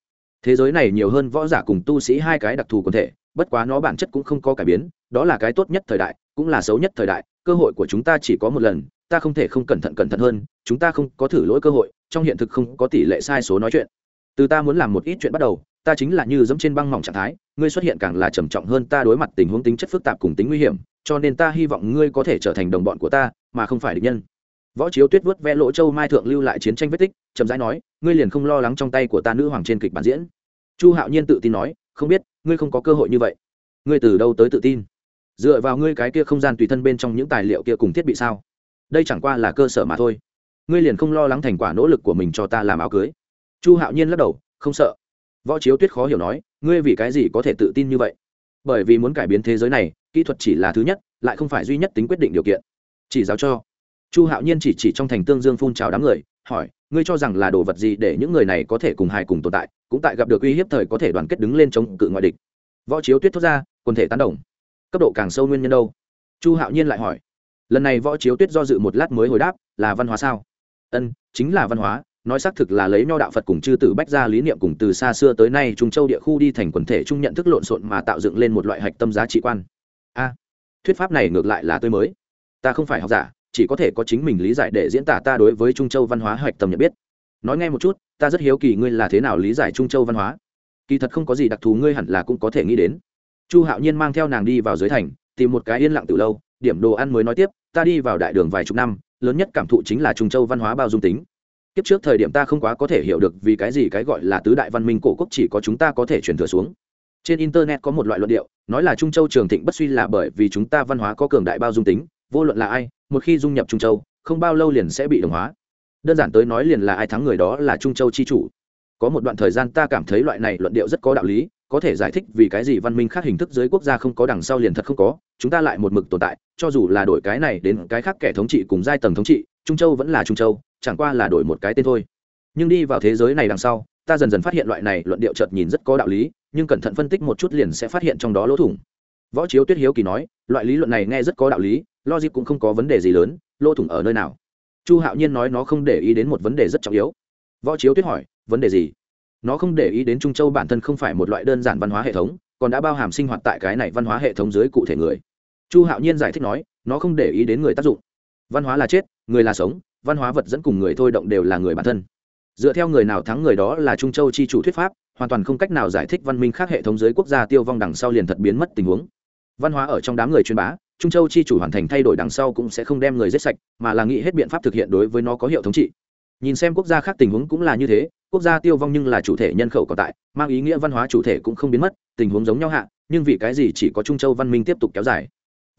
Thế giới này nhiều hơn võ giả cùng tu sĩ hai cái đặc thù quần thể, bất quá nó bản chất cũng không có cải biến, đó là cái tốt nhất thời đại, cũng là xấu nhất thời đại, cơ hội của chúng ta chỉ có một lần, ta không thể không cẩn thận cẩn thận hơn, chúng ta không có thử lỗi cơ hội, trong hiện thực không có tỷ lệ sai số nói chuyện. Từ ta muốn làm một ít chuyện bắt đầu, ta chính là như dẫm trên băng mỏng trạng thái, ngươi xuất hiện càng là trầm trọng hơn ta đối mặt tình huống tính chất phức tạp cùng tính nguy hiểm, cho nên ta hy vọng ngươi có thể trở thành đồng bọn của ta, mà không phải địch nhân võ chiếu tuyết vớt ve lỗ châu mai thượng lưu lại chiến tranh vết tích, chậm rãi nói, ngươi liền không lo lắng trong tay của ta nữ hoàng trên kịch bản diễn. Chu hạo nhiên tự tin nói, không biết, ngươi không có cơ hội như vậy. Ngươi từ đâu tới tự tin? Dựa vào ngươi cái kia không gian tùy thân bên trong những tài liệu kia cùng thiết bị sao? Đây chẳng qua là cơ sở mà thôi. Ngươi liền không lo lắng thành quả nỗ lực của mình cho ta làm áo cưới. Chu hạo nhiên lắc đầu, không sợ. Võ chiếu tuyết khó hiểu nói, ngươi vì cái gì có thể tự tin như vậy? Bởi vì muốn cải biến thế giới này, kỹ thuật chỉ là thứ nhất, lại không phải duy nhất tính quyết định điều kiện. Chỉ giáo cho chu hạo nhiên chỉ chỉ trong thành tương dương phun trào đám người, hỏi, ngươi cho rằng là đồ vật gì để những người này có thể cùng hài cùng tồn tại, cũng tại gặp được uy hiếp thời có thể đoàn kết đứng lên chống cự ngoại địch? Võ chiếu tuyết thốt ra quần thể tán đồng. Cấp độ càng sâu nguyên nhân đâu? Chu hạo nhiên lại hỏi, lần này võ chiếu tuyết do dự một lát mới hồi đáp, là văn hóa sao? Ân, chính là văn hóa, nói xác thực là lấy nho đạo phật cùng chư tử bách ra lý niệm cùng từ xa xưa tới nay trung châu địa khu đi thành quần thể chung nhận thức lộn xộn mà tạo dựng lên một loại hạch tâm giá trị quan. A, thuyết pháp này ngược lại là tôi mới. Ta không phải học giả chỉ có thể có chính mình lý giải để diễn tả ta đối với trung châu văn hóa hạch tầm nhận biết. Nói nghe một chút, ta rất hiếu kỳ ngươi là thế nào lý giải trung châu văn hóa. Kỳ thật không có gì đặc thù ngươi hẳn là cũng có thể nghĩ đến. Chu hạo nhiên mang theo nàng đi vào dưới thành, tìm một cái yên lặng từ lâu, điểm đồ ăn mới nói tiếp, ta đi vào đại đường vài chục năm, lớn nhất cảm thụ chính là trung châu văn hóa bao dung tính. Kiếp trước thời điểm ta không quá có thể hiểu được vì cái gì cái gọi là tứ đại văn minh cổ quốc chỉ có chúng ta có thể truyền thừa xuống. Trên internet có một loại luận điệu, nói là trung châu trường thịnh bất suy là bởi vì chúng ta văn hóa có cường đại bao dung tính vô luận là ai, một khi dung nhập trung châu, không bao lâu liền sẽ bị đồng hóa. Đơn giản tới nói liền là ai thắng người đó là trung châu chi chủ. Có một đoạn thời gian ta cảm thấy loại này luận điệu rất có đạo lý, có thể giải thích vì cái gì văn minh khác hình thức dưới quốc gia không có đằng sau liền thật không có, chúng ta lại một mực tồn tại, cho dù là đổi cái này đến cái khác kẻ thống trị cùng giai tầng thống trị, trung châu vẫn là trung châu, chẳng qua là đổi một cái tên thôi. Nhưng đi vào thế giới này đằng sau, ta dần dần phát hiện loại này luận điệu chợt nhìn rất có đạo lý, nhưng cẩn thận phân tích một chút liền sẽ phát hiện trong đó lỗ thủng võ chiếu tuyết hiếu kỳ nói, loại lý luận này nghe rất có đạo lý, logic cũng không có vấn đề gì lớn, lỗ thủng ở nơi nào? Chu hạo nhiên nói nó không để ý đến một vấn đề rất trọng yếu. Võ chiếu tuyết hỏi, vấn đề gì? Nó không để ý đến trung châu bản thân không phải một loại đơn giản văn hóa hệ thống, còn đã bao hàm sinh hoạt tại cái này văn hóa hệ thống dưới cụ thể người. Chu hạo nhiên giải thích nói, nó không để ý đến người tác dụng. Văn hóa là chết, người là sống, văn hóa vật dẫn cùng người thôi động đều là người bản thân. Dựa theo người nào thắng người đó là trung châu chi chủ thuyết pháp, hoàn toàn không cách nào giải thích văn minh khác hệ thống giới quốc gia tiêu vong đằng sau liền thật biến mất tình huống văn hóa ở trong đám người truyền bá, trung châu chi chủ hoàn thành thay đổi đằng sau cũng sẽ không đem người giết sạch, mà là nghĩ hết biện pháp thực hiện đối với nó có hiệu thống trị. Nhìn xem quốc gia khác tình huống cũng là như thế, quốc gia tiêu vong nhưng là chủ thể nhân khẩu còn tại, mang ý nghĩa văn hóa chủ thể cũng không biến mất, tình huống giống nhau hạ, nhưng vì cái gì chỉ có trung châu văn minh tiếp tục kéo dài?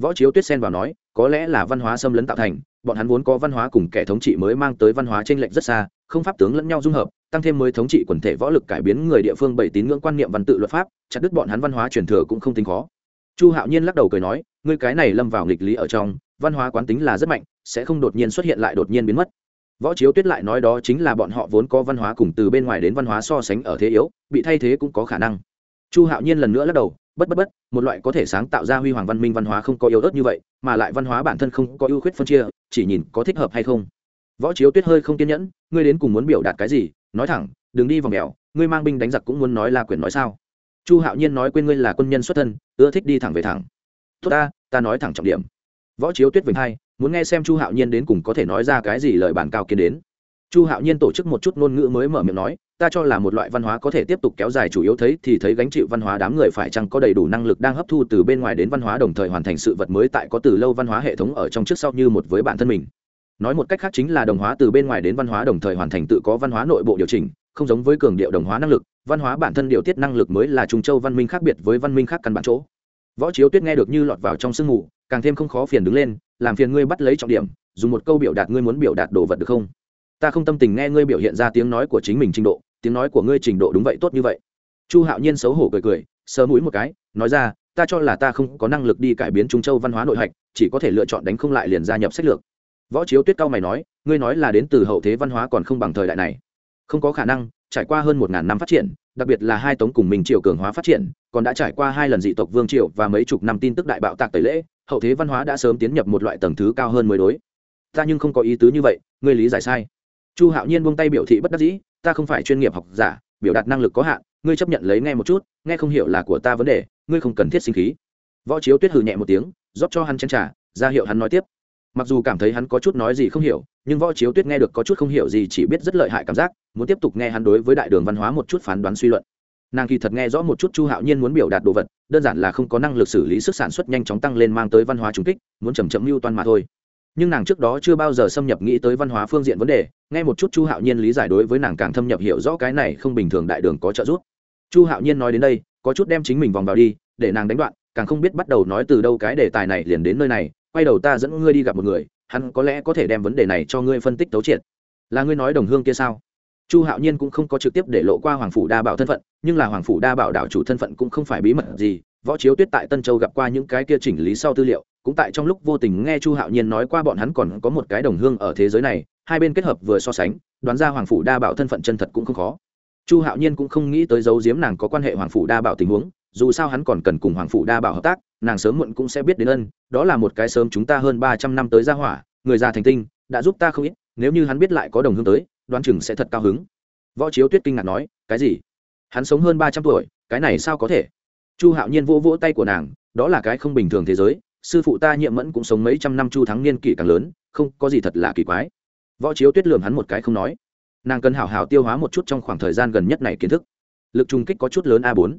Võ chiếu tuyết sen vào nói, có lẽ là văn hóa xâm lấn tạo thành, bọn hắn vốn có văn hóa cùng kẻ thống trị mới mang tới văn hóa t r ê n lệch rất xa, không pháp tướng lẫn nhau dung hợp, tăng thêm mới thống trị quần thể võ lực cải biến người địa phương bảy tín ngưỡng quan niệm văn tự luật pháp, chặt đứt bọn hắn văn hóa truyền thừa cũng không tính khó chu hạo nhiên lắc đầu cười nói, ngươi cái này lâm vào nghịch lý ở trong, văn hóa quán tính là rất mạnh, sẽ không đột nhiên xuất hiện lại đột nhiên biến mất. Võ chiếu tuyết lại nói đó chính là bọn họ vốn có văn hóa cùng từ bên ngoài đến văn hóa so sánh ở thế yếu, bị thay thế cũng có khả năng. Chu hạo nhiên lần nữa lắc đầu, bất bất bất, một loại có thể sáng tạo ra huy hoàng văn minh văn hóa không có yếu ớt như vậy, mà lại văn hóa bản thân không có ưu khuyết phân chia, chỉ nhìn có thích hợp hay không. Võ chiếu tuyết hơi không kiên nhẫn, ngươi đến cùng muốn biểu đạt cái gì? Nói thẳng, đừng đi vòng mèo, ngươi mang binh đánh giặc cũng muốn nói là quyền nói sao? Chu hạo nhiên nói quên ngươi là quân nhân xuất thân, ưa thích đi thẳng về thẳng. Tốt ta ta nói thẳng trọng điểm. Võ chiếu tuyết vĩnh hai, muốn nghe xem chu hạo nhiên đến cùng có thể nói ra cái gì lời bản cao kiến đến. Chu hạo nhiên tổ chức một chút ngôn ngữ mới mở miệng nói, ta cho là một loại văn hóa có thể tiếp tục kéo dài chủ yếu thấy thì thấy gánh chịu văn hóa đám người phải chăng có đầy đủ năng lực đang hấp thu từ bên ngoài đến văn hóa đồng thời hoàn thành sự vật mới tại có từ lâu văn hóa hệ thống ở trong trước sau như một với bản thân mình. Nói một cách khác chính là đồng hóa từ bên ngoài đến văn hóa đồng thời hoàn thành tự có văn hóa nội bộ điều chỉnh, không giống với cường điệu đồng hóa năng lực văn hóa bản thân điều tiết năng lực mới là trung châu văn minh khác biệt với văn minh khác căn bản chỗ. Võ chiếu tuyết nghe được như lọt vào trong sương mù, càng thêm không khó phiền đứng lên, làm phiền ngươi bắt lấy trọng điểm, dùng một câu biểu đạt ngươi muốn biểu đạt đồ vật được không? Ta không tâm tình nghe ngươi biểu hiện ra tiếng nói của chính mình trình độ, tiếng nói của ngươi trình độ đúng vậy tốt như vậy. Chu hạo nhiên xấu hổ cười cười, sờ mũi một cái, nói ra, ta cho là ta không có năng lực đi cải biến trung châu văn hóa nội hạch, chỉ có thể lựa chọn đánh không lại liền gia nhập sách lược. Võ chiếu tuyết cao mày nói, ngươi nói là đến từ hậu thế văn hóa còn không bằng thời đại này không có khả năng, trải qua hơn một ngàn năm phát triển, đặc biệt là hai tống cùng mình triều cường hóa phát triển, còn đã trải qua hai lần dị tộc vương triều và mấy chục năm tin tức đại bạo tạc tẩy lễ, hậu thế văn hóa đã sớm tiến nhập một loại tầng thứ cao hơn mới đối. Ta nhưng không có ý tứ như vậy, ngươi lý giải sai. Chu hạo nhiên buông tay biểu thị bất đắc dĩ, ta không phải chuyên nghiệp học giả, biểu đạt năng lực có hạn, ngươi chấp nhận lấy nghe một chút, nghe không hiểu là của ta vấn đề, ngươi không cần thiết sinh khí. Võ chiếu tuyết hừ nhẹ một tiếng, rót cho hắn chén trà, ra hiệu hắn nói tiếp mặc dù cảm thấy hắn có chút nói gì không hiểu, nhưng võ chiếu tuyết nghe được có chút không hiểu gì chỉ biết rất lợi hại cảm giác, muốn tiếp tục nghe hắn đối với đại đường văn hóa một chút phán đoán suy luận. Nàng kỳ thật nghe rõ một chút chu hạo nhiên muốn biểu đạt đồ vật, đơn giản là không có năng lực xử lý sức sản xuất nhanh chóng tăng lên mang tới văn hóa trùng kích, muốn chầm chậm mưu toan mà thôi. Nhưng nàng trước đó chưa bao giờ xâm nhập nghĩ tới văn hóa phương diện vấn đề, nghe một chút chu hạo nhiên lý giải đối với nàng càng thâm nhập hiểu rõ cái này không bình thường đại đường có trợ giúp. Chu hạo nhiên nói đến đây, có chút đem chính mình vòng vào đi, để nàng đánh đoạn, càng không biết bắt đầu nói từ đâu cái đề tài này liền đến nơi này quay đầu ta dẫn ngươi đi gặp một người, hắn có lẽ có thể đem vấn đề này cho ngươi phân tích tấu triệt. Là ngươi nói đồng hương kia sao? Chu hạo nhiên cũng không có trực tiếp để lộ qua hoàng phủ đa bảo thân phận, nhưng là hoàng phủ đa bảo đảo chủ thân phận cũng không phải bí mật gì. Võ chiếu tuyết tại tân châu gặp qua những cái kia chỉnh lý sau tư liệu, cũng tại trong lúc vô tình nghe chu hạo nhiên nói qua bọn hắn còn có một cái đồng hương ở thế giới này, hai bên kết hợp vừa so sánh, đoán ra hoàng phủ đa bảo thân phận chân thật cũng không khó. Chu hạo nhiên cũng không nghĩ tới dấu diếm nàng có quan hệ hoàng phủ đa bảo tình huống dù sao hắn còn cần cùng hoàng phủ đa bảo hợp tác, nàng sớm muộn cũng sẽ biết đến ân, đó là một cái sớm chúng ta hơn ba trăm năm tới gia hỏa, người già thành tinh, đã giúp ta không ít, nếu như hắn biết lại có đồng hương tới đoan chừng sẽ thật cao hứng. Võ chiếu tuyết kinh ngạc nói, cái gì? Hắn sống hơn ba trăm tuổi, cái này sao có thể? Chu hạo nhiên vỗ vỗ tay của nàng, đó là cái không bình thường thế giới, sư phụ ta nhiệm mẫn cũng sống mấy trăm năm chu thắng niên kỷ càng lớn, không có gì thật là kỳ quái. Võ chiếu tuyết lường hắn một cái không nói. Nàng cần hào hào tiêu hóa một chút trong khoảng thời gian gần nhất này kiến thức. Lực trung kích có chút lớn a bốn.